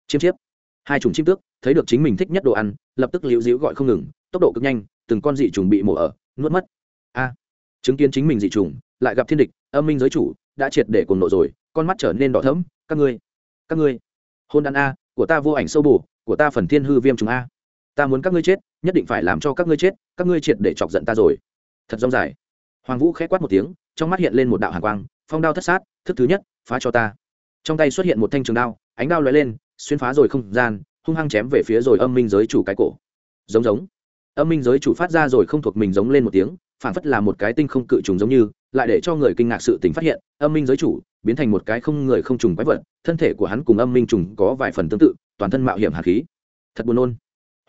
Chiêm chiếp. Hai trùng chim tước thấy được chính mình thích nhất đồ ăn, lập tức liễu dĩu gọi không ngừng, tốc độ cực nhanh, từng con dị trùng bị mổ ở, nuốt mất. A. Chứng kiến chính mình dị trùng lại gặp thiên địch, âm minh giới chủ, đã triệt để cuồng nộ rồi, con mắt trở nên đỏ thẫm, các ngươi các ngươi, hôn đàn a, của ta vô ảnh sâu bù, của ta phần thiên hư viêm trùng a ta muốn các ngươi chết, nhất định phải làm cho các ngươi chết, các ngươi triệt để chọc giận ta rồi. Thật rong dài. Hoàng vũ khẽ quát một tiếng, trong mắt hiện lên một đạo hàn quang, phong đao thất sát, thức thứ nhất, phá cho ta. Trong tay xuất hiện một thanh trường đao, ánh đao lóe lên, xuyên phá rồi không gian, hung hăng chém về phía rồi âm minh giới chủ cái cổ. Giống giống. Âm minh giới chủ phát ra rồi không thuộc mình giống lên một tiếng, phản phất là một cái tinh không cự trùng giống như, lại để cho người kinh ngạc sự tình phát hiện, âm minh giới chủ biến thành một cái không người không trùng quái vật, thân thể của hắn cùng âm minh trùng có vài phần tương tự, toàn thân mạo hiểm hạt khí. Thật buồn nôn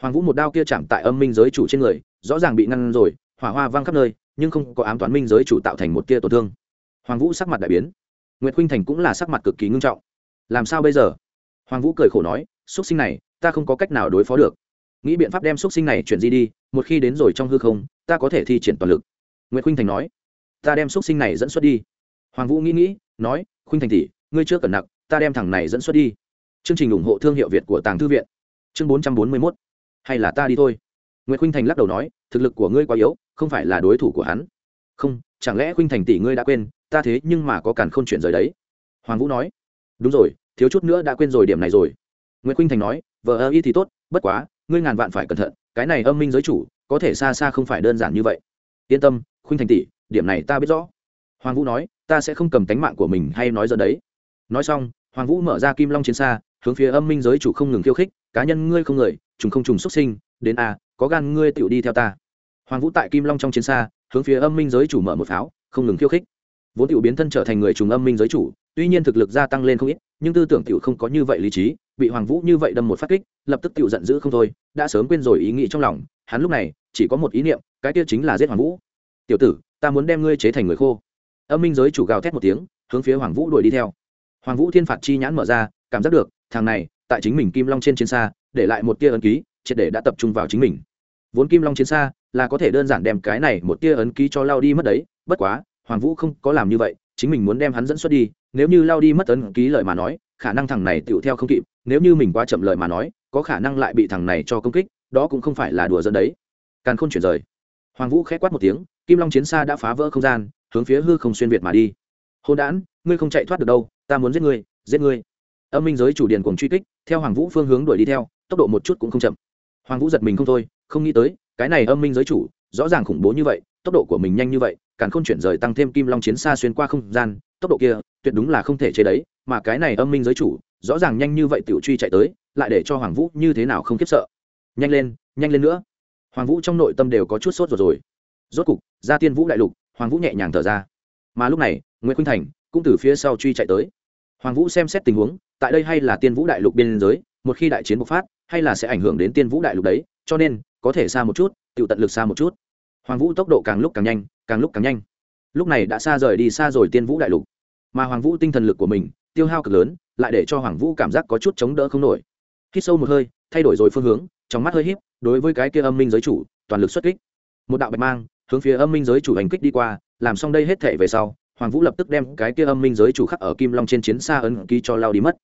hoàng vũ một đao kia chạm tại âm minh giới chủ trên người, rõ ràng bị ngăn rồi, hỏa hoa văng khắp nơi, nhưng không có ám toán minh giới chủ tạo thành một tia tổn thương. Hoàng vũ sắc mặt đại biến. Nguyệt khuynh thành cũng là sắc mặt cực kỳ ngưng trọng. Làm sao bây giờ? Hoàng vũ cười khổ nói x sinh này, ta không có cách nào đối phó được. Nghĩ biện pháp đem x sinh này chuyển di đi, một khi đến rồi trong hư không, ta có thể thi triển toàn lực. Nguyệt khuynh thành nói, ta đem x sinh này dẫn xuất đi. Hoàng vũ nghĩ nghĩ, nói, khuynh thành tỷ, ngươi chưa cần nặng, ta đem thằng này dẫn xuất đi. Chương trình ủng hộ thương hiệu việt của tàng thư viện. Chương bốn trăm bốn mươi mốt hay là ta đi thôi? Nguyễn khuynh thành lắc đầu nói, thực lực của ngươi quá yếu, không phải là đối thủ của hắn. Không, chẳng lẽ khuynh thành tỷ ngươi đã quên, ta thế nhưng mà có càn không chuyển chuyện rời đấy? Hoàng vũ nói, đúng rồi, thiếu chút nữa đã quên rồi điểm này rồi. Nguyễn khuynh thành nói vợ ơ y thì tốt, bất quá, ngươi ngàn vạn phải cẩn thận, cái này âm minh giới chủ, có thể xa xa không phải đơn giản như vậy. Yên tâm, khuynh thành tỷ, điểm này ta biết rõ. Hoàng vũ nói, ta sẽ không cầm tánh mạng của mình hay nói giờ đấy. Nói xong, hoàng vũ mở ra kim long chiến xa, hướng phía âm minh giới chủ không ngừng khiêu khích, cá nhân ngươi không người trùng không trùng xuất sinh, đến a, có gan ngươi tựu đi theo ta. Hoàng vũ tại kim long trong chiến xa, hướng phía âm minh giới chủ mở một pháo, không ngừng khiêu khích. Vốn tiểu biến thân trở thành người trùng âm minh giới chủ, tuy nhiên thực lực gia tăng lên không ít, nhưng tư tưởng tiểu không có như vậy lý trí, bị hoàng vũ như vậy đâm một phát kích, lập tức tiểu giận dữ không thôi, đã sớm quên rồi ý nghĩ trong lòng, hắn lúc này chỉ có một ý niệm, cái kia chính là giết hoàng vũ. Tiểu tử, ta muốn đem ngươi chế thành người khô. Âm minh giới chủ gào thét một tiếng, hướng phía hoàng vũ đuổi đi theo. Hoàng vũ thiên phạt chi nhãn mở ra, cảm giác được, thằng này, tại chính mình kim long trên chiến xa để lại một tia ấn ký, triệt để đã tập trung vào chính mình. Vốn kim long chiến xa, là có thể đơn giản đem cái này một tia ấn ký cho lao đi mất đấy, bất quá, hoàng vũ không có làm như vậy, chính mình muốn đem hắn dẫn xuất đi, nếu như lao đi mất ấn ký lời mà nói, khả năng thằng này tựu theo không kịp, nếu như mình quá chậm lời mà nói, có khả năng lại bị thằng này cho công kích, đó cũng không phải là đùa dẫn đấy. Càn khôn chuyển rời. Hoàng vũ k h ẽ quát một tiếng, kim long chiến xa đã phá vỡ không gian, hướng phía hư không xuyên việt mà đi. Hôn đản, ngươi không chạy thoát được đâu, ta muốn giết ngươi giết ngươi. Âm minh giới chủ điện cùng truy kích, theo hoàng vũ phương hướng đuổi đi theo tốc độ một chút cũng không chậm. Hoàng vũ giật mình không thôi, không nghĩ tới, cái này âm minh giới chủ, rõ ràng khủng bố như vậy, tốc độ của mình nhanh như vậy càng không chuyển rời tăng thêm kim long chiến xa xuyên qua không gian, tốc độ kia, tuyệt đúng là không thể chế đấy, mà cái này âm minh giới chủ, rõ ràng nhanh như vậy tiểu truy chạy tới, lại để cho hoàng vũ như thế nào không khiếp sợ. Nhanh lên nhanh lên nữa. Hoàng vũ trong nội tâm đều có chút sốt rồi rồi. Rốt cục, ra tiên vũ đại lục, hoàng vũ nhẹ nhàng thở ra. Mà lúc này nguyễn khuynh thành cũng từ phía sau truy chạy tới. Hoàng vũ xem xét tình huống, tại đây hay là tiên vũ đại lục biên giới một khi đại chiến bộc phát, hay là sẽ ảnh hưởng đến tiên vũ đại lục đấy, cho nên, có thể xa một chút tự tận lực xa một chút. Hoàng vũ tốc độ càng lúc càng nhanh, càng lúc càng nhanh. Lúc này đã xa rời đi xa rồi tiên vũ đại lục. Mà hoàng vũ tinh thần lực của mình, tiêu hao cực lớn, lại để cho hoàng vũ cảm giác có chút chống đỡ không nổi. Hít sâu một hơi, thay đổi rồi phương hướng, trong mắt hơi híp, đối với cái kia âm minh giới chủ, toàn lực xuất kích. Một đạo bạch mang, hướng phía âm minh giới chủ hành kích đi qua, làm xong đây hết thể về sau, hoàng vũ lập tức đem cái kia âm minh giới chủ khắc ở kim long trên chiến xa ấn ký cho lao đi mất.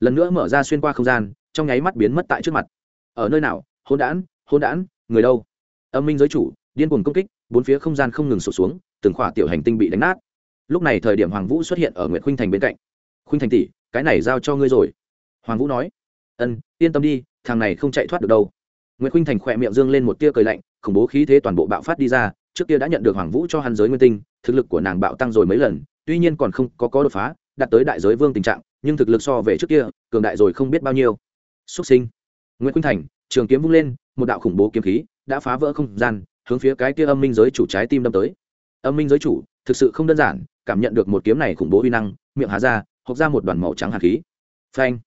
Lần nữa mở ra xuyên qua không gian trong nháy mắt biến mất tại trước mặt. Ở nơi nào? Hôn đản hôn đản, người đâu? Âm minh giới chủ, điên cuồng công kích, bốn phía không gian không ngừng sụt xuống, từng khỏa tiểu hành tinh bị đánh nát. Lúc này thời điểm hoàng vũ xuất hiện ở nguyễn khuynh thành bên cạnh. Khuynh thành tỷ, cái này giao cho ngươi rồi. Hoàng vũ nói. Ân, yên tâm đi, thằng này không chạy thoát được đâu. Nguyễn khuynh thành khỏe miệng dương lên một tia cười lạnh, khủng bố khí thế toàn bộ bạo phát đi ra, trước kia đã nhận được hoàng vũ cho hắn giới nguyên tinh, thực lực của nàng bạo tăng rồi mấy lần, tuy nhiên còn không có có đột phá, đạt tới đại giới vương tình trạng, nhưng thực lực so về trước kia, cường đại rồi không biết bao nhiêu xuất sinh. Nguyễn khuynh thành, trường kiếm vung lên, một đạo khủng bố kiếm khí đã phá vỡ không gian, hướng phía cái kia âm minh giới chủ trái tim đâm tới. Âm minh giới chủ, thực sự không đơn giản, cảm nhận được một kiếm này khủng bố uy năng, miệng há ra, hộc ra một đoàn màu trắng hạt khí. Phanh.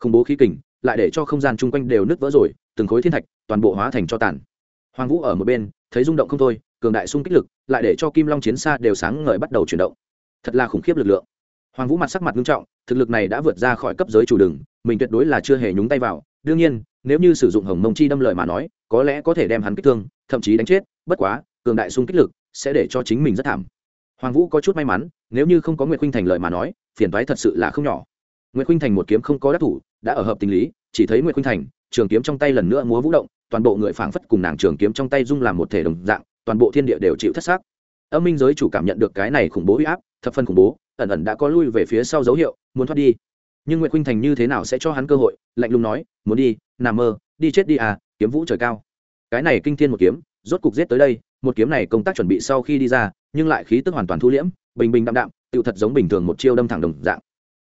Khủng bố khí kình, lại để cho không gian chung quanh đều nứt vỡ rồi, từng khối thiên thạch, toàn bộ hóa thành cho tàn. Hoàng vũ ở một bên, thấy rung động không thôi, cường đại sung kích lực, lại để cho kim long chiến xa đều sáng ngời bắt đầu chuyển động. Thật là khủng khiếp lực lượng. Hoàng vũ mặt sắc mặt nghiêm trọng, thực lực này đã vượt ra khỏi cấp giới chủ đường mình tuyệt đối là chưa hề nhúng tay vào. Đương nhiên, nếu như sử dụng hồng mông chi đâm lợi mà nói, có lẽ có thể đem hắn kích thương, thậm chí đánh chết. Bất quá, cường đại xung kích lực sẽ để cho chính mình rất thảm. Hoàng vũ có chút may mắn, nếu như không có nguyệt khinh thành lợi mà nói, phiền toái thật sự là không nhỏ. Nguyệt khinh thành một kiếm không có đắc thủ, đã ở hợp tình lý, chỉ thấy nguyệt khinh thành, trường kiếm trong tay lần nữa múa vũ động, toàn bộ người phảng phất cùng nàng trường kiếm trong tay dung làm một thể đồng dạng, toàn bộ thiên địa đều chịu thất xác. Âm minh giới chủ cảm nhận được cái này khủng bố uy áp, thập phân khủng bố, ẩn ẩn đã có lui về phía sau dấu hiệu, muốn thoát đi nhưng nguyệt khuynh thành như thế nào sẽ cho hắn cơ hội lạnh lùng nói muốn đi nằm mơ đi chết đi à kiếm vũ trời cao cái này kinh thiên một kiếm rốt cục giết tới đây một kiếm này công tác chuẩn bị sau khi đi ra nhưng lại khí tức hoàn toàn thu liễm bình bình đạm đạm tựu thật giống bình thường một chiêu đâm thẳng đồng dạng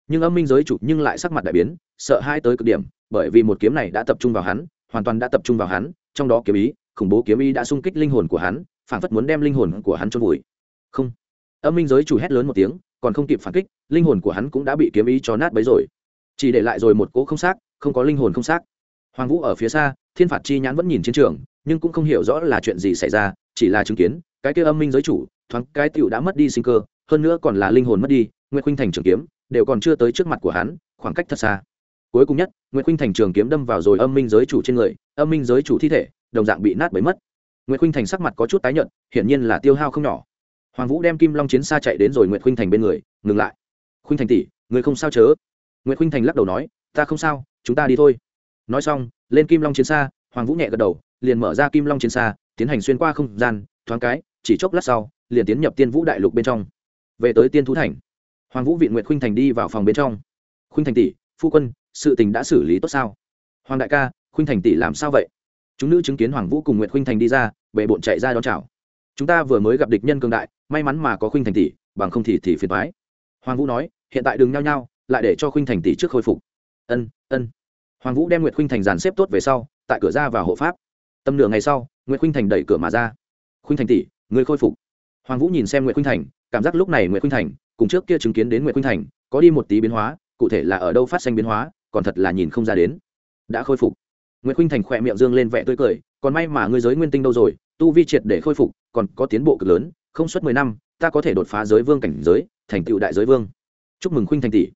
nhưng âm minh giới chủ nhưng lại sắc mặt đại biến sợ hai tới cực điểm bởi vì một kiếm này đã tập trung vào hắn hoàn toàn đã tập trung vào hắn trong đó kiếm ý khủng bố kiếm ý đã xung kích linh hồn của hắn phản phất muốn đem linh hồn của hắn cho vùi không âm minh giới chủ hét lớn một tiếng, còn không kịp phản kích, linh hồn của hắn cũng đã bị kiếm ý cho nát bấy rồi. Chỉ để lại rồi một cỗ không xác, không có linh hồn không xác. Hoàng vũ ở phía xa, thiên phạt chi nhãn vẫn nhìn chiến trường, nhưng cũng không hiểu rõ là chuyện gì xảy ra, chỉ là chứng kiến, cái kia âm minh giới chủ, thoáng cái tựu đã mất đi sinh cơ, hơn nữa còn là linh hồn mất đi nguyễn khuynh thành trường kiếm, đều còn chưa tới trước mặt của hắn, khoảng cách thật xa. Cuối cùng nhất nguyễn khuynh thành trường kiếm đâm vào rồi âm minh giới chủ trên người, âm minh giới chủ thi thể, đồng dạng bị nát bấy mất. Nguyễn khuynh thành sắc mặt có chút tái nhợt, hiển nhiên là tiêu hao không nhỏ hoàng vũ đem kim long chiến xa chạy đến rồi nguyễn khuynh thành bên người, ngừng lại. Khuynh thành tỷ, người không sao chớ? Nguyễn khuynh thành lắc đầu nói, ta không sao, chúng ta đi thôi. Nói xong, lên kim long chiến xa, hoàng vũ nhẹ gật đầu, liền mở ra kim long chiến xa, tiến hành xuyên qua không gian, thoáng cái, chỉ chốc lát sau, liền tiến nhập tiên vũ đại lục bên trong. Về tới tiên thú thành, hoàng vũ viện nguyệt khuynh thành đi vào phòng bên trong. Khuynh thành tỷ, phu quân, sự tình đã xử lý tốt sao? Hoàng đại ca, khuynh thành tỷ làm sao vậy? Chúng nữ chứng kiến hoàng vũ cùng nguyệt khuynh thành đi ra bệ bộn chạy ra đón chào. Chúng ta vừa mới gặp địch nhân cường đại may mắn mà có khuynh thành tỷ, bằng không thì thì phiền thoái hoàng vũ nói, hiện tại đừng nhao nhao, lại để cho khuynh thành tỷ trước khôi phục. Ân ân. Hoàng vũ đem nguyệt khuynh thành dàn xếp tốt về sau, tại cửa ra vào hộ pháp. Tầm nửa ngày sau, nguyệt khuynh thành đẩy cửa mà ra. Khuynh thành tỷ, người khôi phục. Hoàng vũ nhìn xem nguyệt khuynh thành, cảm giác lúc này nguyệt khuynh thành, cùng trước kia chứng kiến đến nguyệt khuynh thành, có đi một tí biến hóa, cụ thể là ở đâu phát sinh biến hóa, còn thật là nhìn không ra đến. Đã khôi phục. Nguyệt khuynh thành khỏe miệng dương lên vẻ tươi cười, còn may mà ngươi giới nguyên tinh đâu rồi, tu vi triệt để khôi phục, còn có tiến bộ cực lớn không suốt mười năm ta có thể đột phá giới vương cảnh giới thành tựu đại giới vương. Chúc mừng khuynh thành tỷ.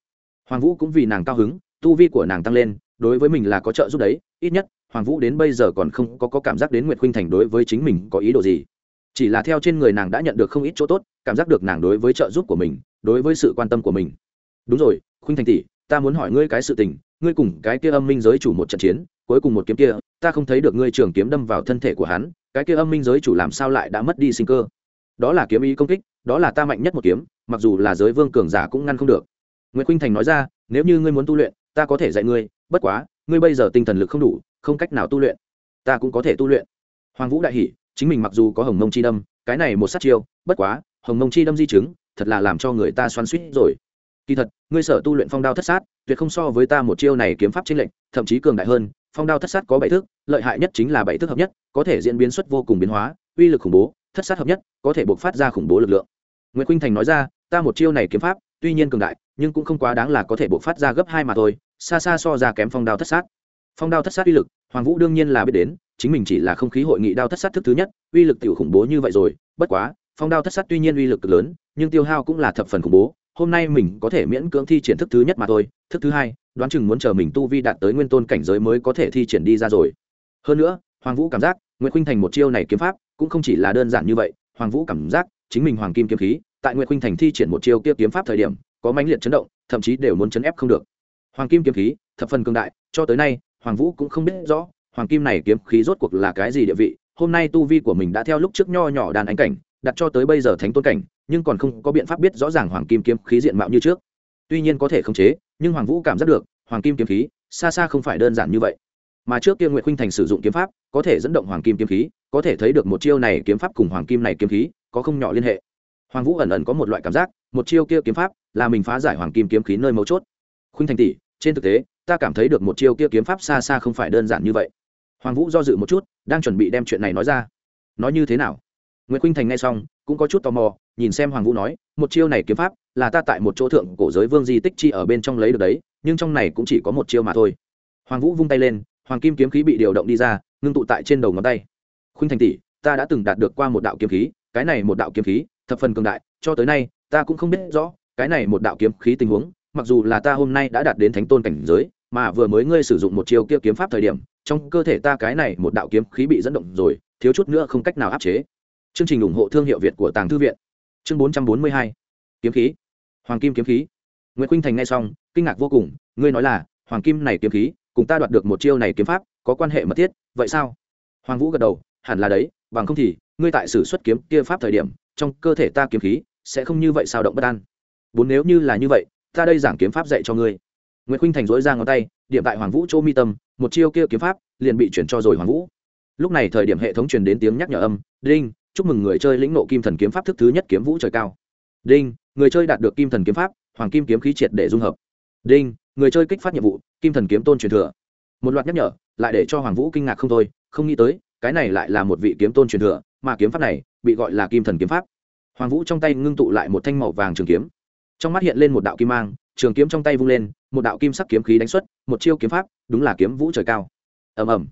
Hoàng vũ cũng vì nàng cao hứng tu vi của nàng tăng lên đối với mình là có trợ giúp đấy ít nhất hoàng vũ đến bây giờ còn không có, có cảm giác đến nguyệt khuynh thành đối với chính mình có ý đồ gì. Chỉ là theo trên người nàng đã nhận được không ít chỗ tốt cảm giác được nàng đối với trợ giúp của mình đối với sự quan tâm của mình. Đúng rồi khuynh thành tỷ ta muốn hỏi ngươi cái sự tình ngươi cùng cái kia âm minh giới chủ một trận chiến cuối cùng một kiếm kia ta không thấy được ngươi trường kiếm đâm vào thân thể của hắn cái kia âm minh giới chủ làm sao lại đã mất đi sinh cơ? Đó là kiếm ý công kích, đó là ta mạnh nhất một kiếm, mặc dù là giới vương cường giả cũng ngăn không được. Nguyễn khuynh thành nói ra, nếu như ngươi muốn tu luyện, ta có thể dạy ngươi, bất quá, ngươi bây giờ tinh thần lực không đủ, không cách nào tu luyện. Ta cũng có thể tu luyện. Hoàng vũ đại hỷ chính mình mặc dù có hồng mông chi đâm, cái này một sát chiêu, bất quá, hồng mông chi đâm di chứng, thật là làm cho người ta xoắn suýt rồi. Kỳ thật, ngươi sở tu luyện phong đao thất sát, tuyệt không so với ta một chiêu này kiếm pháp trên lệnh thậm chí cường đại hơn, phong đao thất sát có bảy thước, lợi hại nhất chính là bảy thước hợp nhất, có thể diễn biến xuất vô cùng biến hóa, uy lực khủng bố thất sát hợp nhất, có thể buộc phát ra khủng bố lực lượng. Nguyễn khuynh thành nói ra, ta một chiêu này kiếm pháp, tuy nhiên cường đại, nhưng cũng không quá đáng là có thể buộc phát ra gấp hai mà thôi, xa xa so ra kém phong đao thất sát. Phong đao thất sát uy lực, hoàng vũ đương nhiên là biết đến, chính mình chỉ là không khí hội nghị đao thất sát thức thứ nhất, uy lực tiểu khủng bố như vậy rồi, bất quá, phong đao thất sát tuy nhiên uy lực lớn, nhưng tiêu hao cũng là thập phần khủng bố, hôm nay mình có thể miễn cưỡng thi triển thức thứ nhất mà thôi, thức thứ hai, đoán chừng muốn chờ mình tu vi đạt tới nguyên tôn cảnh giới mới có thể thi triển đi ra rồi. Hơn nữa, hoàng vũ cảm giác nguyễn khuynh thành một chiêu này kiếm pháp cũng không chỉ là đơn giản như vậy, hoàng vũ cảm giác chính mình hoàng kim kiếm khí, tại nguyễn khuynh thành thi triển một chiêu kia kiếm pháp thời điểm, có mãnh liệt chấn động, thậm chí đều muốn chấn ép không được. Hoàng kim kiếm khí, thập phần cường đại, cho tới nay, hoàng vũ cũng không biết rõ, hoàng kim này kiếm khí rốt cuộc là cái gì địa vị, hôm nay tu vi của mình đã theo lúc trước nho nhỏ đàn ánh cảnh, đặt cho tới bây giờ thánh tôn cảnh, nhưng còn không có biện pháp biết rõ ràng hoàng kim kiếm khí diện mạo như trước. Tuy nhiên có thể khống chế, nhưng hoàng vũ cảm giác được, hoàng kim kiếm khí xa xa không phải đơn giản như vậy mà trước kia Nguyệt khuynh thành sử dụng kiếm pháp, có thể dẫn động hoàng kim kiếm khí, có thể thấy được một chiêu này kiếm pháp cùng hoàng kim này kiếm khí có không nhỏ liên hệ. Hoàng vũ ẩn ẩn có một loại cảm giác, một chiêu kia kiếm pháp là mình phá giải hoàng kim kiếm khí nơi mấu chốt. Khuynh thành tỷ, trên thực tế, ta cảm thấy được một chiêu kia kiếm pháp xa xa không phải đơn giản như vậy. Hoàng vũ do dự một chút, đang chuẩn bị đem chuyện này nói ra. Nói như thế nào? Nguyễn khuynh thành nghe xong, cũng có chút tò mò, nhìn xem hoàng vũ nói, một chiêu này kiếm pháp là ta tại một chỗ thượng cổ giới vương di tích chi ở bên trong lấy được đấy, nhưng trong này cũng chỉ có một chiêu mà thôi. Hoàng vũ vung tay lên hoàng kim kiếm khí bị điều động đi ra, ngưng tụ tại trên đầu ngón tay. Khuynh thành tỷ, ta đã từng đạt được qua một đạo kiếm khí, cái này một đạo kiếm khí, thập phần cường đại, cho tới nay, ta cũng không biết rõ, cái này một đạo kiếm khí tình huống, mặc dù là ta hôm nay đã đạt đến thánh tôn cảnh giới, mà vừa mới ngươi sử dụng một chiêu kia kiếm pháp thời điểm, trong cơ thể ta cái này một đạo kiếm khí bị dẫn động rồi, thiếu chút nữa không cách nào áp chế. Chương trình ủng hộ thương hiệu việt của tàng thư viện. Chương bốn trăm bốn mươi hai. Kiếm khí. Hoàng kim kiếm khí. Nguyễn khuynh thành nghe xong, kinh ngạc vô cùng, ngươi nói là, hoàng kim này kiếm khí cùng ta đoạt được một chiêu này kiếm pháp, có quan hệ mật thiết, vậy sao? Hoàng vũ gật đầu, hẳn là đấy, bằng không thì, ngươi tại sử xuất kiếm kia pháp thời điểm, trong cơ thể ta kiếm khí, sẽ không như vậy sao động bất an. Bốn nếu như là như vậy, ta đây giảng kiếm pháp dạy cho ngươi. Nguyễn khuynh thành dối ra ngón tay, điểm tại hoàng vũ chỗ mi tâm, một chiêu kia kiếm pháp, liền bị chuyển cho rồi hoàng vũ. Lúc này thời điểm hệ thống truyền đến tiếng nhắc nhở âm, đinh, chúc mừng người chơi lĩnh nộ kim thần kiếm pháp thức thứ nhất kiếm vũ trời cao. Đinh, người chơi đạt được kim thần kiếm pháp, hoàng kim kiếm khí triệt để dung hợp. Đinh, người chơi kích phát nhiệm vụ kim thần kiếm tôn truyền thừa. Một loạt nhắc nhở, lại để cho hoàng vũ kinh ngạc không thôi, không nghĩ tới, cái này lại là một vị kiếm tôn truyền thừa, mà kiếm pháp này bị gọi là kim thần kiếm pháp. Hoàng vũ trong tay ngưng tụ lại một thanh màu vàng trường kiếm. Trong mắt hiện lên một đạo kim mang, trường kiếm trong tay vung lên, một đạo kim sắc kiếm khí đánh xuất, một chiêu kiếm pháp, đúng là kiếm vũ trời cao. Ầm ầm.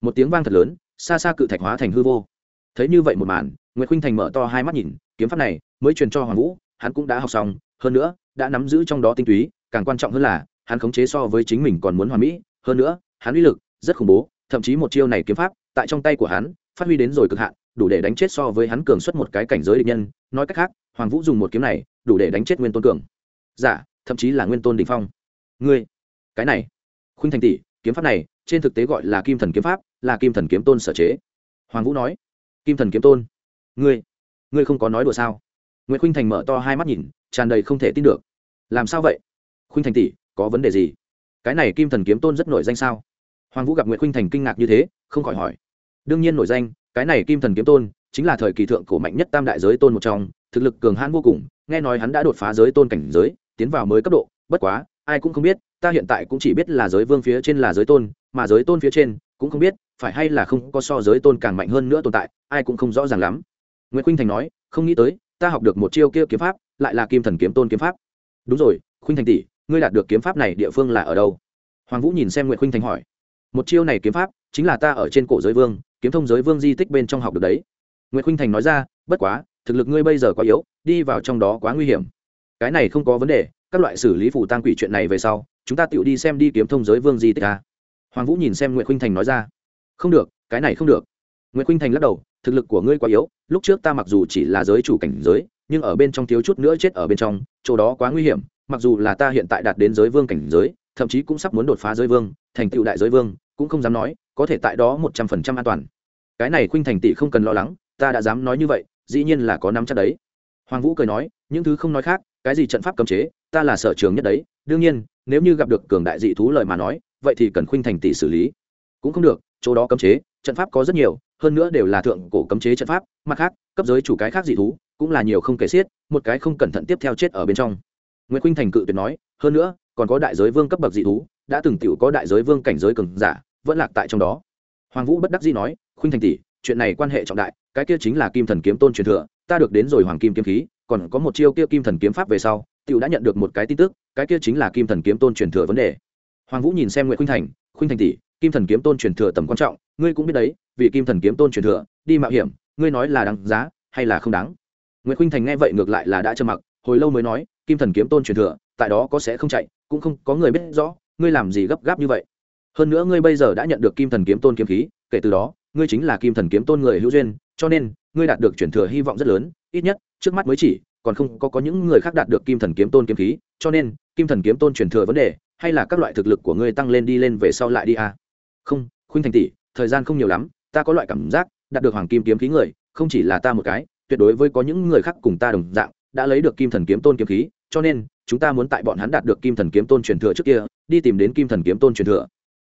Một tiếng vang thật lớn, xa xa cự thạch hóa thành hư vô. Thấy như vậy một màn nguyễn khuynh thành mở to hai mắt nhìn, kiếm pháp này mới truyền cho hoàng vũ, hắn cũng đã học xong, hơn nữa, đã nắm giữ trong đó tinh túy, càng quan trọng hơn là hắn khống chế so với chính mình còn muốn hoàn mỹ hơn nữa hắn uy lực rất khủng bố thậm chí một chiêu này kiếm pháp tại trong tay của hắn phát huy đến rồi cực hạn đủ để đánh chết so với hắn cường xuất một cái cảnh giới địch nhân. Nói cách khác hoàng vũ dùng một kiếm này đủ để đánh chết nguyên tôn cường. Giả dạ, thậm chí là nguyên tôn Đỉnh phong. Ngươi cái này khuynh thành tỷ kiếm pháp này trên thực tế gọi là kim thần kiếm pháp là kim thần kiếm tôn sở chế. Hoàng vũ nói kim thần kiếm tôn ngươi ngươi không có nói đùa sao? Nguyễn khuynh thành mở to hai mắt nhìn tràn đầy không thể tin được. Làm sao vậy? Khuynh thành tỷ có vấn đề gì? Cái này kim thần kiếm tôn rất nổi danh sao? Hoàng vũ gặp nguyễn khuynh thành kinh ngạc như thế, không khỏi hỏi. Đương nhiên nổi danh, cái này kim thần kiếm tôn chính là thời kỳ thượng cổ mạnh nhất tam đại giới tôn một trong, thực lực cường hãn vô cùng, nghe nói hắn đã đột phá giới tôn cảnh giới, tiến vào mới cấp độ, bất quá, ai cũng không biết, ta hiện tại cũng chỉ biết là giới vương phía trên là giới tôn, mà giới tôn phía trên cũng không biết, phải hay là không có so giới tôn càng mạnh hơn nữa tồn tại, ai cũng không rõ ràng lắm. Nguyễn khuynh thành nói, không nghĩ tới, ta học được một chiêu kia kiếm pháp, lại là kim thần kiếm tôn kiếm pháp. Đúng rồi, khuynh thành tỷ ngươi đạt được kiếm pháp này địa phương là ở đâu? Hoàng vũ nhìn xem nguyễn khuynh thành hỏi. Một chiêu này kiếm pháp chính là ta ở trên cổ giới vương, kiếm thông giới vương di tích bên trong học được đấy. Nguyễn khuynh thành nói ra, bất quá, thực lực ngươi bây giờ quá yếu, đi vào trong đó quá nguy hiểm. Cái này không có vấn đề, các loại xử lý phủ tăng quỷ chuyện này về sau, chúng ta tự đi xem đi kiếm thông giới vương di tích ta hoàng vũ nhìn xem nguyễn khuynh thành nói ra. Không được, cái này không được. Nguyễn khuynh thành lắc đầu, thực lực của ngươi quá yếu, lúc trước ta mặc dù chỉ là giới chủ cảnh giới, nhưng ở bên trong thiếu chút nữa chết ở bên trong, chỗ đó quá nguy hiểm mặc dù là ta hiện tại đạt đến giới vương cảnh giới, thậm chí cũng sắp muốn đột phá giới vương, thành tựu đại giới vương, cũng không dám nói, có thể tại đó một trăm phần trăm an toàn. Cái này khuynh thành tỷ không cần lo lắng, ta đã dám nói như vậy, dĩ nhiên là có nắm chắc đấy. Hoàng vũ cười nói, những thứ không nói khác, cái gì trận pháp cấm chế, ta là sở trường nhất đấy. Đương nhiên, nếu như gặp được cường đại dị thú lời mà nói, vậy thì cần khuynh thành tỷ xử lý. Cũng không được, chỗ đó cấm chế, trận pháp có rất nhiều, hơn nữa đều là thượng cổ cấm chế trận pháp, mặt khác, cấp giới chủ cái khác dị thú, cũng là nhiều không kể xiết, một cái không cẩn thận tiếp theo chết ở bên trong nguyễn khuynh thành cự tuyệt nói, hơn nữa, còn có đại giới vương cấp bậc dị thú, đã từng tiểu có đại giới vương cảnh giới cường giả, vẫn lạc tại trong đó. Hoàng vũ bất đắc dĩ nói, khuynh thành tỷ, chuyện này quan hệ trọng đại, cái kia chính là kim thần kiếm tôn truyền thừa, ta được đến rồi hoàng kim kiếm khí, còn có một chiêu kia kim thần kiếm pháp về sau, tiểu đã nhận được một cái tin tức, cái kia chính là kim thần kiếm tôn truyền thừa vấn đề. Hoàng vũ nhìn xem nguyễn khuynh thành khuynh thành tỷ, kim thần kiếm tôn truyền thừa tầm quan trọng, ngươi cũng biết đấy, vì kim thần kiếm tôn truyền thừa, đi mạo hiểm, ngươi nói là đáng giá hay là không đáng? Nguyễn khuynh thành nghe vậy ngược lại là đã trơ mặc, hồi lâu mới nói kim thần kiếm tôn truyền thừa tại đó có sẽ không chạy cũng không có người biết rõ ngươi làm gì gấp gáp như vậy hơn nữa ngươi bây giờ đã nhận được kim thần kiếm tôn kiếm khí kể từ đó ngươi chính là kim thần kiếm tôn người hữu duyên cho nên ngươi đạt được chuyển thừa hy vọng rất lớn ít nhất trước mắt mới chỉ còn không có, có những người khác đạt được kim thần kiếm tôn kiếm khí cho nên kim thần kiếm tôn chuyển thừa vấn đề hay là các loại thực lực của ngươi tăng lên đi lên về sau lại đi à. không khuynh thành tỷ thời gian không nhiều lắm ta có loại cảm giác đạt được hoàng kim kiếm khí người không chỉ là ta một cái tuyệt đối với có những người khác cùng ta đồng dạng đã lấy được kim thần kiếm tôn kiếm khí, cho nên, chúng ta muốn tại bọn hắn đạt được kim thần kiếm tôn truyền thừa trước kia, đi tìm đến kim thần kiếm tôn truyền thừa.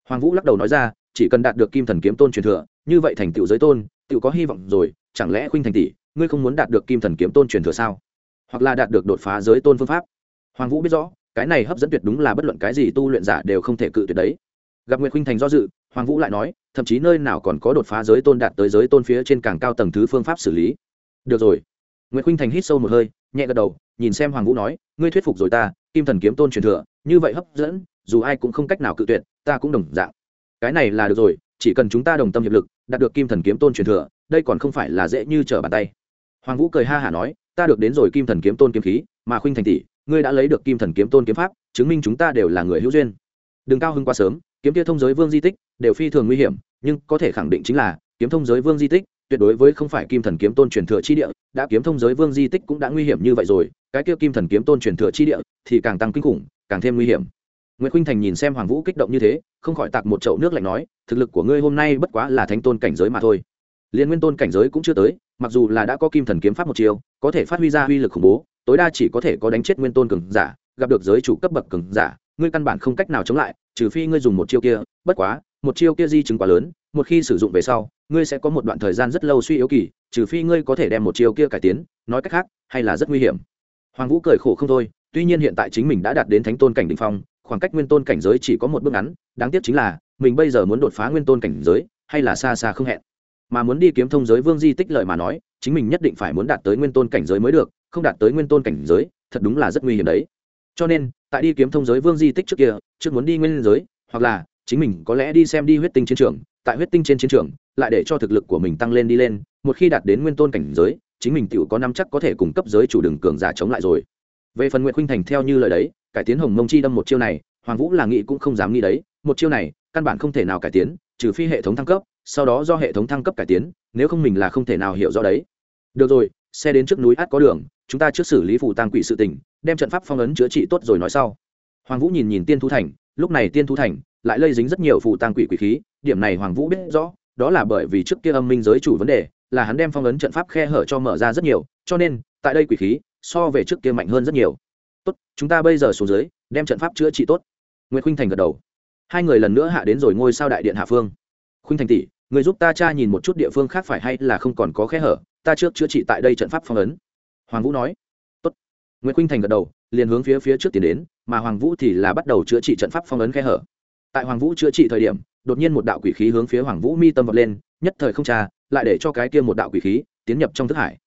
Hoàng vũ lắc đầu nói ra, chỉ cần đạt được kim thần kiếm tôn truyền thừa, như vậy thành tựu giới tôn, tựu có hy vọng rồi, chẳng lẽ khuynh thành tỷ, ngươi không muốn đạt được kim thần kiếm tôn truyền thừa sao? Hoặc là đạt được đột phá giới tôn phương pháp? Hoàng vũ biết rõ, cái này hấp dẫn tuyệt đúng là bất luận cái gì tu luyện giả đều không thể cự tuyệt đấy. Gặp nguyệt khuynh thành do dự, hoàng vũ lại nói, thậm chí nơi nào còn có đột phá giới tôn đạt tới giới tôn phía trên càng cao tầng thứ phương pháp xử lý. Được rồi. Nguyệt khuynh thành hít sâu một hơi nhẹ gật đầu, nhìn xem hoàng vũ nói, ngươi thuyết phục rồi ta, kim thần kiếm tôn truyền thừa, như vậy hấp dẫn, dù ai cũng không cách nào cự tuyệt, ta cũng đồng dạng. Cái này là được rồi, chỉ cần chúng ta đồng tâm hiệp lực, đạt được kim thần kiếm tôn truyền thừa, đây còn không phải là dễ như trở bàn tay. Hoàng vũ cười ha hả nói, ta được đến rồi kim thần kiếm tôn kiếm khí, mà khuynh thành tỷ, ngươi đã lấy được kim thần kiếm tôn kiếm pháp, chứng minh chúng ta đều là người hữu duyên. Đừng cao hưng quá sớm, kiếm kia thông giới vương di tích, đều phi thường nguy hiểm, nhưng có thể khẳng định chính là, kiếm thông giới vương di tích tuyệt đối với không phải kim thần kiếm tôn truyền thừa chi địa, đã kiếm thông giới vương di tích cũng đã nguy hiểm như vậy rồi, cái kia kim thần kiếm tôn truyền thừa chi địa thì càng tăng kinh khủng, càng thêm nguy hiểm. Nguyễn khuynh thành nhìn xem hoàng vũ kích động như thế, không khỏi tạc một chậu nước lạnh nói, thực lực của ngươi hôm nay bất quá là thánh tôn cảnh giới mà thôi. Liên nguyên tôn cảnh giới cũng chưa tới, mặc dù là đã có kim thần kiếm pháp một chiều có thể phát huy ra uy lực khủng bố, tối đa chỉ có thể có đánh chết nguyên tôn cường giả, gặp được giới chủ cấp bậc cường giả, ngươi căn bản không cách nào chống lại, trừ phi ngươi dùng một chiêu kia, bất quá, một chiêu kia di chứng quá lớn, một khi sử dụng về sau ngươi sẽ có một đoạn thời gian rất lâu suy yếu kỳ, trừ phi ngươi có thể đem một chiều kia cải tiến, nói cách khác, hay là rất nguy hiểm. Hoàng vũ cười khổ không thôi, tuy nhiên hiện tại chính mình đã đạt đến thánh tôn cảnh đ ỉ n h phong, khoảng cách nguyên tôn cảnh giới chỉ có một bước ngắn, đáng tiếc chính là, mình bây giờ muốn đột phá nguyên tôn cảnh giới, hay là xa xa không hẹn. Mà muốn đi kiếm thông giới vương di tích lợi mà nói, chính mình nhất định phải muốn đạt tới nguyên tôn cảnh giới mới được, không đạt tới nguyên tôn cảnh giới, thật đúng là rất nguy hiểm đấy. Cho nên, tại đi kiếm thông giới vương di tích trước kia, trước muốn đi nguyên giới, hoặc là chính mình có lẽ đi xem đi huyết tinh chiến trường, tại huyết tinh trên chiến trường, lại để cho thực lực của mình tăng lên đi lên, một khi đạt đến nguyên tôn cảnh giới, chính mình tự có năm chắc có thể cung cấp giới chủ đường cường giả chống lại rồi. Về phần nguyện khuynh thành theo như lời đấy, cải tiến hồng mông chi đâm một chiêu này, hoàng vũ là nghĩ cũng không dám nghĩ đấy, một chiêu này, căn bản không thể nào cải tiến, trừ phi hệ thống thăng cấp, sau đó do hệ thống thăng cấp cải tiến, nếu không mình là không thể nào hiểu rõ đấy. Được rồi, xe đến trước núi át có đường, chúng ta trước xử lý phủ tăng quỷ sự tình, đem trận pháp phong ấn chữa trị tốt rồi nói sau. Hoàng vũ nhìn nhìn tiên thu thành, lúc này tiên thu thành lại lây dính rất nhiều phù tăng quỷ quỷ khí, điểm này hoàng vũ biết rõ, đó là bởi vì trước kia âm minh giới chủ vấn đề, là hắn đem phong ấn trận pháp khe hở cho mở ra rất nhiều, cho nên, tại đây quỷ khí, so về trước kia mạnh hơn rất nhiều. Tốt, chúng ta bây giờ xuống dưới, đem trận pháp chữa trị tốt. Nguyễn khuynh thành gật đầu. Hai người lần nữa hạ đến rồi ngôi sao đại điện hạ phương. Khuynh thành tỷ, người giúp ta tra nhìn một chút địa phương khác phải hay là không còn có khe hở, ta trước chữa trị tại đây trận pháp phong ấn. Hoàng vũ nói. Tốt. Nguyễn khuynh thành gật đầu, liền hướng phía phía trước tiến đến, mà hoàng vũ thì là bắt đầu chữa trị trận pháp phong ấn khe hở tại hoàng vũ chữa trị thời điểm, đột nhiên một đạo quỷ khí hướng phía hoàng vũ mi tâm vọt lên, nhất thời không trà, lại để cho cái kia một đạo quỷ khí tiến nhập trong thức hải.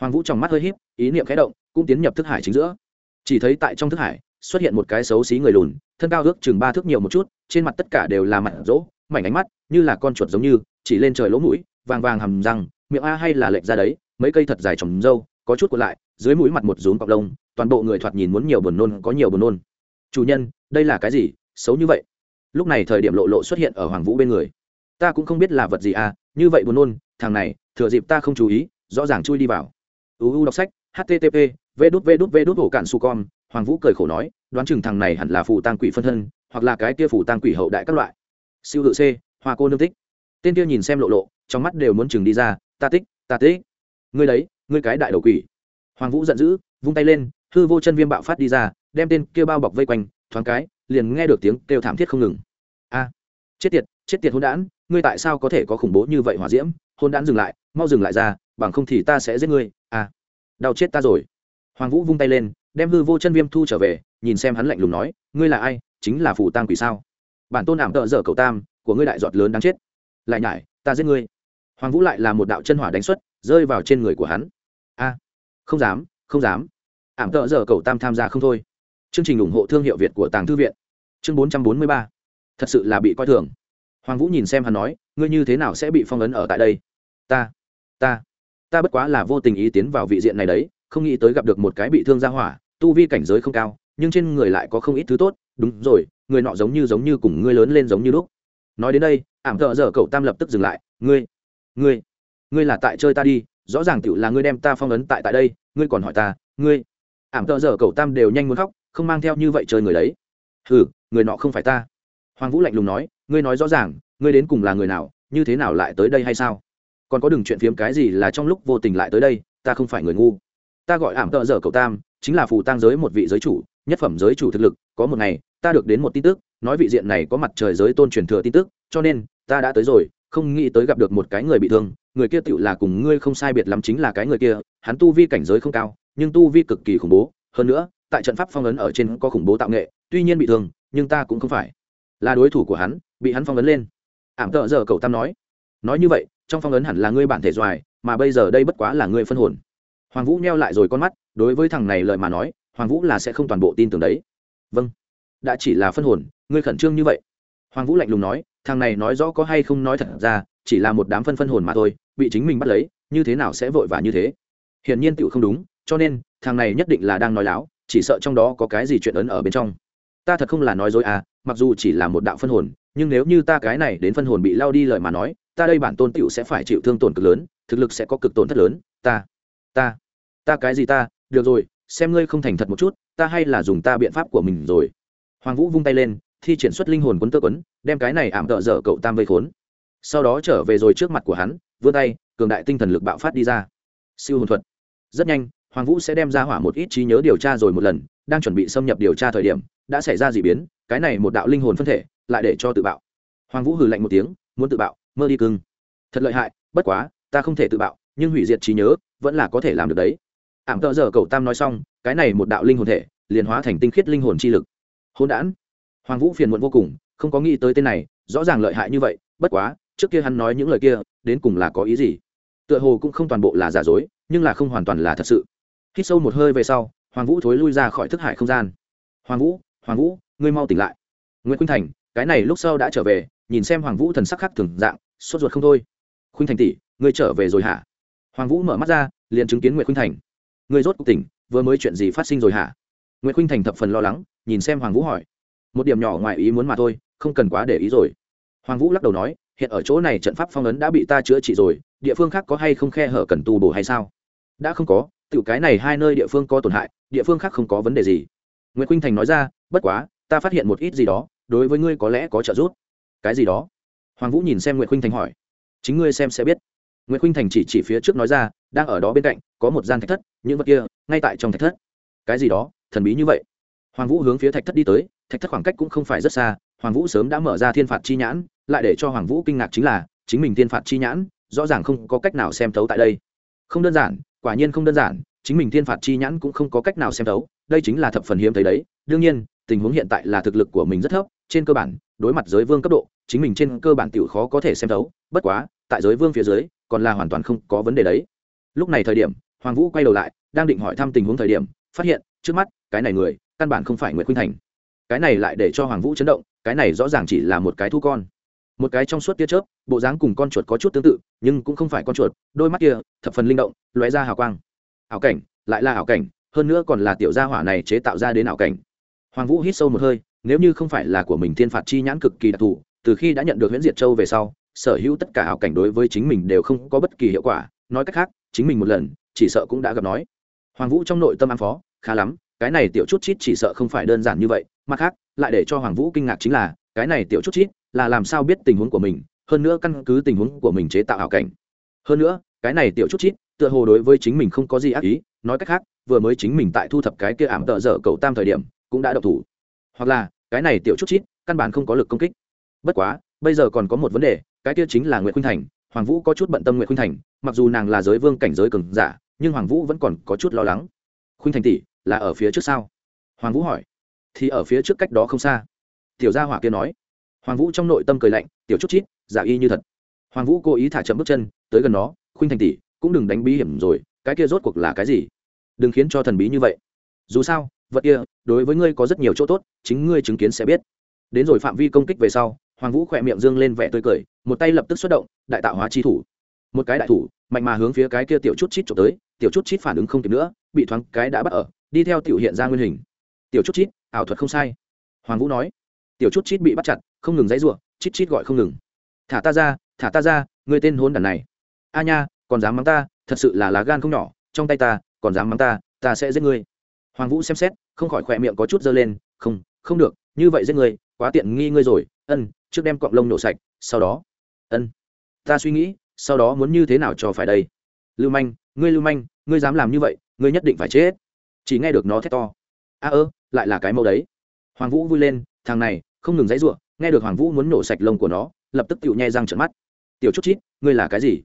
Hoàng vũ trong mắt hơi híp, ý niệm khẽ động, cũng tiến nhập thức hải chính giữa. Chỉ thấy tại trong thức hải, xuất hiện một cái xấu xí người lùn, thân cao ước chừng ba thước nhiều một chút, trên mặt tất cả đều là mặt rỗ, mảnh ánh mắt như là con chuột giống như, chỉ lên trời lỗ mũi, vàng vàng hầm răng, miệng a hay là lệch ra đấy, mấy cây thật dài trồng râu có chút cuộn lại, dưới mũi mặt một rúm cọc lông, toàn bộ người thoạt nhìn muốn nhiều buồn nôn, có nhiều buồn nôn. Chủ nhân, đây là cái gì? Xấu như vậy lúc này thời điểm lộ lộ xuất hiện ở hoàng vũ bên người. Ta cũng không biết là vật gì à như vậy buồn nôn, thằng này, thừa dịp ta không chú ý, rõ ràng chui đi vào. Uu đọc sách http v đút v đút v đút, hổ cạn su con hoàng vũ cười khổ nói, đoán chừng thằng này hẳn là phù tăng quỷ phân thân, hoặc là cái kia phù tăng quỷ hậu đại các loại. Siêu tự c, hoa cô nương tích. Tên kia nhìn xem lộ lộ, trong mắt đều muốn chừng đi ra, ta tích ta tích. Ngươi đấy, ngươi cái đại đầu quỷ. Hoàng vũ giận dữ, vung tay lên, hư vô chân viêm bạo phát đi ra, đem tên kia bao bọc vây quanh, thoáng cái liền nghe được tiếng kêu thảm thiết không ngừng. A, chết tiệt chết tiệt hôn đản, ngươi tại sao có thể có khủng bố như vậy hỏa diễm? Hôn đản dừng lại, mau dừng lại ra, bằng không thì ta sẽ giết ngươi. A, đau chết ta rồi. Hoàng vũ vung tay lên, đem hư vô chân viêm thu trở về, nhìn xem hắn lạnh lùng nói, ngươi là ai? Chính là phù tang quỷ sao? Bản tôn ảm tợ dở cầu tam, của ngươi đại giọt lớn đáng chết. Lại nhải, ta giết ngươi. Hoàng vũ lại là một đạo chân hỏa đánh xuất, rơi vào trên người của hắn. A, không dám không dám. Ảm tợ dở cầu tam tham gia không thôi. Chương trình ủng hộ thương hiệu việt của tàng thư viện chương bốn trăm bốn mươi ba. Thật sự là bị coi thường. Hoàng vũ nhìn xem hắn nói, ngươi như thế nào sẽ bị phong ấn ở tại đây? Ta ta ta bất quá là vô tình ý tiến vào vị diện này đấy, không nghĩ tới gặp được một cái bị thương ra hỏa, tu vi cảnh giới không cao, nhưng trên người lại có không ít thứ tốt. Đúng rồi, người nọ giống như giống như cùng ngươi lớn lên giống như lúc. Nói đến đây, ảm thợ dở cậu tam lập tức dừng lại, ngươi ngươi ngươi là tại chơi ta đi, rõ ràng tựu là ngươi đem ta phong ấn tại tại đây, ngươi còn hỏi ta, ngươi, ảm thợ dở cậu tam đều nhanh muốn khóc, không mang theo như vậy chơi người đấy. Ừ người nọ không phải ta. Hoàng vũ lạnh lùng nói, ngươi nói rõ ràng, ngươi đến cùng là người nào, như thế nào lại tới đây hay sao? Còn có đừng chuyện phiếm cái gì là trong lúc vô tình lại tới đây, ta không phải người ngu. Ta gọi ảm tợ dở cậu tam, chính là phù tăng giới một vị giới chủ, nhất phẩm giới chủ thực lực, có một ngày, ta được đến một tin tức, nói vị diện này có mặt trời giới tôn truyền thừa tin tức, cho nên, ta đã tới rồi, không nghĩ tới gặp được một cái người bị thương, người kia tựu là cùng ngươi không sai biệt lắm chính là cái người kia, hắn tu vi cảnh giới không cao, nhưng tu vi cực kỳ khủng bố, hơn nữa tại trận pháp phong ấn ở trên có khủng bố tạo nghệ, tuy nhiên bị thương, nhưng ta cũng không phải là đối thủ của hắn, bị hắn phong ấn lên. Ảm tợ giờ cậu tam nói nói như vậy, trong phong ấn hẳn là ngươi bản thể doài, mà bây giờ đây bất quá là ngươi phân hồn. Hoàng vũ neo lại rồi con mắt, đối với thằng này lời mà nói, hoàng vũ là sẽ không toàn bộ tin tưởng đấy. Vâng đã chỉ là phân hồn, ngươi khẩn trương như vậy. Hoàng vũ lạnh lùng nói, thằng này nói rõ có hay không nói thật ra, chỉ là một đám phân phân hồn mà thôi, bị chính mình bắt lấy, như thế nào sẽ vội vã như thế? Hiển nhiên tựu không đúng, cho nên, thằng này nhất định là đang nói láo chỉ sợ trong đó có cái gì chuyện ấn ở bên trong. Ta thật không là nói dối à mặc dù chỉ là một đạo phân hồn, nhưng nếu như ta cái này đến phân hồn bị lao đi lời mà nói, ta đây bản tôn tựu sẽ phải chịu thương tổn cực lớn, thực lực sẽ có cực tổn thất lớn. Ta ta ta cái gì ta? Được rồi, xem ngươi không thành thật một chút, ta hay là dùng ta biện pháp của mình rồi. Hoàng vũ vung tay lên, thi triển xuất linh hồn quấn tơ quấn, đem cái này ảm tợ dở cậu tam vây khốn. Sau đó trở về rồi trước mặt của hắn, vươn tay, cường đại tinh thần lực bạo phát đi ra. Siêu hồn thuật. Rất nhanh hoàng vũ sẽ đem ra hỏa một ít trí nhớ điều tra rồi một lần, đang chuẩn bị xâm nhập điều tra thời điểm, đã xảy ra d ị biến, cái này một đạo linh hồn phân thể, lại để cho tự bạo. Hoàng vũ hừ lạnh một tiếng, muốn tự bạo, mơ đi cưng. Thật lợi hại, bất quá, ta không thể tự bạo, nhưng hủy diệt trí nhớ, vẫn là có thể làm được đấy. Ảm tợ giờ cậu tam nói xong, cái này một đạo linh hồn thể, liền hóa thành tinh khiết linh hồn chi lực. Hôn đản. Hoàng vũ phiền muộn vô cùng, không có nghĩ tới tên này, rõ ràng lợi hại như vậy, bất quá, trước kia hắn nói những lời kia, đến cùng là có ý gì? Tựa hồ cũng không toàn bộ là giả dối, nhưng là không hoàn toàn là thật sự hít sâu một hơi về sau, hoàng vũ thối lui ra khỏi thức hải không gian. Hoàng vũ hoàng vũ, ngươi mau tỉnh lại. Nguyễn khuynh thành, cái này lúc sau đã trở về, nhìn xem hoàng vũ thần sắc khác thường dạng, sốt ruột không thôi. Khuynh thành tỷ, ngươi trở về rồi hả? Hoàng vũ mở mắt ra, liền chứng kiến nguyễn khuynh thành. Ngươi rốt cuộc tỉnh, vừa mới chuyện gì phát sinh rồi hả? Nguyễn khuynh thành thập phần lo lắng, nhìn xem hoàng vũ hỏi. Một điểm nhỏ ngoài ý muốn mà thôi, không cần quá để ý rồi. Hoàng vũ lắc đầu nói, hiện ở chỗ này trận pháp phong ấn đã bị ta chữa trị rồi, địa phương khác có hay không khe hở cần tu bổ hay sao? Đã không có tự cái này hai nơi địa phương có tổn hại, địa phương khác không có vấn đề gì. Nguyễn khuynh thành nói ra, bất quá, ta phát hiện một ít gì đó, đối với ngươi có lẽ có trợ giúp. Cái gì đó? Hoàng vũ nhìn xem nguyễn khuynh thành hỏi. Chính ngươi xem sẽ biết. Nguyễn khuynh thành chỉ chỉ phía trước nói ra, đang ở đó bên cạnh, có một gian thạch thất, những vật kia, ngay tại trong thạch thất. Cái gì đó? Thần bí như vậy. Hoàng vũ hướng phía thạch thất đi tới, thạch thất khoảng cách cũng không phải rất xa, hoàng vũ sớm đã mở ra thiên phạt chi nhãn, lại để cho hoàng vũ kinh ngạc chính là, chính mình thiên phạt chi nhãn, rõ ràng không có cách nào xem thấu tại đây. Không đơn giản quả nhiên không đơn giản, chính mình thiên phạt chi nhãn cũng không có cách nào xem thấu, đây chính là thập phần hiếm thấy đấy. Đương nhiên, tình huống hiện tại là thực lực của mình rất thấp, trên cơ bản, đối mặt giới vương cấp độ, chính mình trên cơ bản tiểu khó có thể xem thấu. Bất quá, tại giới vương phía dưới, còn là hoàn toàn không có vấn đề đấy. Lúc này thời điểm, hoàng vũ quay đầu lại, đang định hỏi thăm tình huống thời điểm, phát hiện, trước mắt, cái này người, căn bản không phải nguyễn khuynh thành. Cái này lại để cho hoàng vũ chấn động, cái này rõ ràng chỉ là một cái thu con một cái trong suốt tia chớp, bộ dáng cùng con chuột có chút tương tự, nhưng cũng không phải con chuột, đôi mắt kia, thập phần linh động, lóe ra hào quang. Ảo cảnh, lại là ảo cảnh, hơn nữa còn là tiểu gia hỏa này chế tạo ra đến ảo cảnh. Hoàng vũ hít sâu một hơi, nếu như không phải là của mình thiên phạt chi nhãn cực kỳ đặc thù, từ khi đã nhận được huyễn diệt châu về sau, sở hữu tất cả ảo cảnh đối với chính mình đều không có bất kỳ hiệu quả. Nói cách khác, chính mình một lần, chỉ sợ cũng đã gặp nói. Hoàng vũ trong nội tâm an phó, khá lắm, cái này tiểu chút chít chỉ sợ không phải đơn giản như vậy. Mặt khác, lại để cho hoàng vũ kinh ngạc chính là, cái này tiểu chút chít là làm sao biết tình huống của mình, hơn nữa căn cứ tình huống của mình chế tạo ảo cảnh. Hơn nữa, cái này tiểu chút chít, tựa hồ đối với chính mình không có gì ác ý, nói cách khác, vừa mới chính mình tại thu thập cái kia ảm tợ dở cầu tam thời điểm, cũng đã độc thủ. Hoặc là, cái này tiểu chút chít, căn bản không có lực công kích. Bất quá, bây giờ còn có một vấn đề, cái kia chính là nguyễn khuynh thành, hoàng vũ có chút bận tâm nguyễn khuynh thành, mặc dù nàng là giới vương cảnh giới cường giả, nhưng hoàng vũ vẫn còn có chút lo lắng. Khuynh thành tỷ, là ở phía trước sao? Hoàng vũ hỏi. Thì ở phía trước cách đó không xa. Tiểu gia hỏa kia nói hoàng vũ trong nội tâm cười lạnh, tiểu chút chít, giả y như thật. Hoàng vũ cố ý thả chậm bước chân, tới gần nó, khuynh thành tỷ, cũng đừng đánh bí hiểm rồi, cái kia rốt cuộc là cái gì? Đừng khiến cho thần bí như vậy. Dù sao, vật kia, đối với ngươi có rất nhiều chỗ tốt, chính ngươi chứng kiến sẽ biết. Đến rồi phạm vi công kích về sau, hoàng vũ khỏe miệng dương lên vẻ tươi cười, một tay lập tức xuất động, đại tạo hóa chi thủ. Một cái đại thủ, mạnh mà hướng phía cái kia tiểu chút chít trộm tới, tiểu chút chít phản ứng không kịp nữa, bị thoáng cái đã bắt ở, đi theo tiểu hiện ra nguyên hình. Tiểu chút chít, ảo thuật không sai. Hoàng vũ nói. Tiểu chút chít bị bắt chặt không ngừng dãy ruộng chít chít gọi không ngừng. Thả ta ra, thả ta ra người tên hôn đàn này. A nha, còn dám mắng ta, thật sự là lá gan không nhỏ, trong tay ta, còn dám mắng ta ta sẽ giết ngươi. Hoàng vũ xem xét, không khỏi khỏe miệng có chút dơ lên, không không được, như vậy giết ngươi, quá tiện nghi ngươi rồi, ân, trước đem cọng lông nổ sạch, sau đó. Ân, ta suy nghĩ, sau đó muốn như thế nào cho phải đây? Lưu manh, ngươi lưu manh, ngươi dám làm như vậy, ngươi nhất định phải chết. Chỉ nghe được nó thét to. A ơ, lại là cái mẫu đấy. Hoàng vũ vui lên, thằng này, không ngừng dãy ruộng nghe được hoàng vũ muốn nổ sạch lông của nó, lập tức tự nhẹ răng trận mắt. Tiểu chút chít, ngươi là cái gì?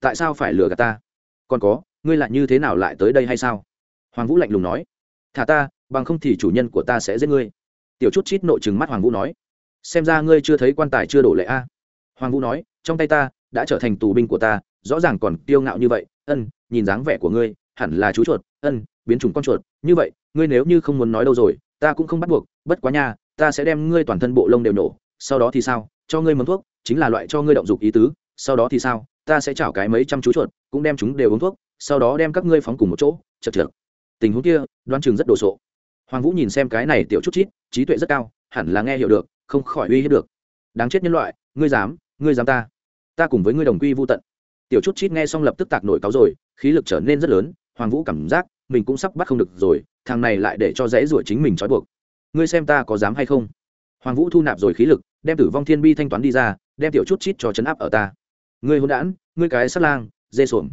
Tại sao phải lừa gạt ta? Còn có, ngươi lại như thế nào lại tới đây hay sao? Hoàng vũ lạnh lùng nói. Thả ta, bằng không thì chủ nhân của ta sẽ giết ngươi. Tiểu chút chít nội chừng mắt hoàng vũ nói. Xem ra ngươi chưa thấy quan tài chưa đổ lệ a. Hoàng vũ nói, trong tay ta, đã trở thành tù binh của ta, rõ ràng còn kiêu ngạo như vậy, ân, nhìn dáng vẻ của ngươi, hẳn là chú chuột, ân, biến chủng con chuột, như vậy, ngươi nếu như không muốn nói đâu rồi, ta cũng không bắt buộc, bất quá nha ta sẽ đem ngươi toàn thân bộ lông đều nổ, sau đó thì sao? Cho ngươi mầm thuốc, chính là loại cho ngươi động dục ý tứ, sau đó thì sao? Ta sẽ chảo cái mấy trăm chú chuột, cũng đem chúng đều uống thuốc, sau đó đem các ngươi phóng cùng một chỗ, chật chật tình huống kia đoan chừng rất đồ sộ. Hoàng vũ nhìn xem cái này tiểu chút chít, trí tuệ rất cao, hẳn là nghe hiểu được, không khỏi uy hiếp được. Đáng chết nhân loại, ngươi dám ngươi dám ta. Ta cùng với ngươi đồng quy vô tận. Tiểu chút chít nghe xong lập tức tạc nổi cáo rồi, khí lực trở nên rất lớn, hoàng vũ cảm giác mình cũng sắp bắt không được rồi, thằng này lại để cho dễ ruổi chính mình trói buộc ngươi xem ta có dám hay không? Hoàng vũ thu nạp rồi khí lực, đem tử vong thiên bi thanh toán đi ra, đem tiểu chút chít cho chấn áp ở ta. Ngươi hôn đản, ngươi cái sắt lang, dê xuồng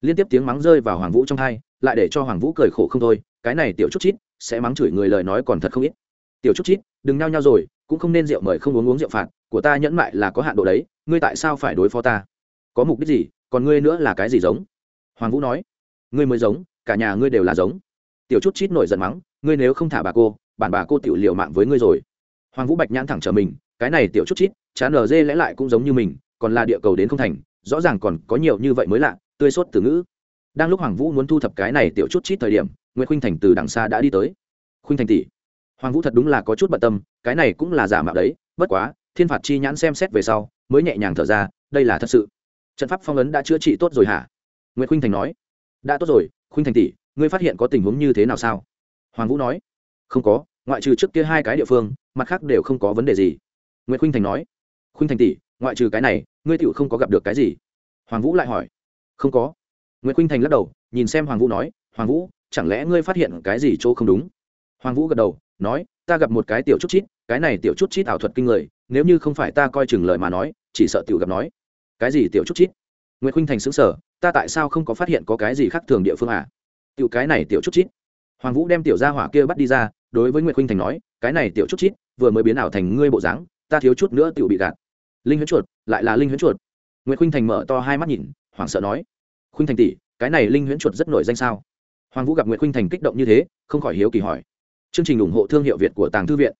liên tiếp tiếng mắng rơi vào hoàng vũ trong hai, lại để cho hoàng vũ cười khổ không thôi, cái này tiểu chút chít sẽ mắng chửi người lời nói còn thật không ít. Tiểu chút chít, đừng nao nhau rồi, cũng không nên rượu mời không uống uống rượu phạt, của ta nhẫn mại là có hạn độ đấy, ngươi tại sao phải đối phó ta? Có mục đích gì, còn ngươi nữa là cái gì giống? Hoàng vũ nói, ngươi mới giống, cả nhà ngươi đều là giống. Tiểu chút chít nổi giận mắng, ngươi nếu không thả bà cô bản bà cô tiểu liều mạng với ngươi rồi. Hoàng vũ bạch nhãn thẳng trở mình, cái này tiểu chút chít, chán ở dê lẽ lại cũng giống như mình, còn là địa cầu đến không thành, rõ ràng còn có nhiều như vậy mới lạ, tươi sốt từ ngữ. Đang lúc hoàng vũ muốn thu thập cái này tiểu chút chít thời điểm nguyễn khuynh thành từ đằng xa đã đi tới. Khuynh thành tỷ, hoàng vũ thật đúng là có chút bận tâm, cái này cũng là giả mạo đấy, bất quá, thiên phạt chi nhãn xem xét về sau, mới nhẹ nhàng thở ra, đây là thật sự. Trận pháp phong ấn đã chữa trị tốt rồi hả? Nguyễn khuynh thành nói. Đã tốt rồi, khuynh thành tỷ, ngươi phát hiện có tình huống như thế nào sao? Hoàng vũ nói không có, ngoại trừ trước kia hai cái địa phương, mặt khác đều không có vấn đề gì. Nguyễn khuynh thành nói, khuynh thành tỷ, ngoại trừ cái này, ngươi tựu không có gặp được cái gì? Hoàng vũ lại hỏi, không có. Nguyễn khuynh thành lắc đầu, nhìn xem hoàng vũ nói, hoàng vũ, chẳng lẽ ngươi phát hiện cái gì chỗ không đúng? Hoàng vũ gật đầu, nói, ta gặp một cái tiểu chút chít, cái này tiểu chút chít ảo thuật kinh người, nếu như không phải ta coi chừng lời mà nói, chỉ sợ tiểu gặp nói. Cái gì tiểu chút chít? Nguyễn khuynh thành xứng sở ta tại sao không có phát hiện có cái gì khác thường địa phương à? Tiểu cái này tiểu chút chít hoàng vũ đem tiểu gia hỏa kia bắt đi ra, đối với Nguyệt khuynh thành nói, cái này tiểu chút chít, vừa mới biến ảo thành ngươi bộ dáng, ta thiếu chút nữa tiểu bị gạt. Linh huyễn chuột, lại là linh huyễn chuột. Nguyệt khuynh thành mở to hai mắt nhìn, hoảng sợ nói, khuynh thành tỷ, cái này linh huyễn chuột rất nổi danh sao? Hoàng vũ gặp Nguyệt khuynh thành kích động như thế, không khỏi hiếu kỳ hỏi. Chương trình ủng hộ thương hiệu việt của tàng thư viện.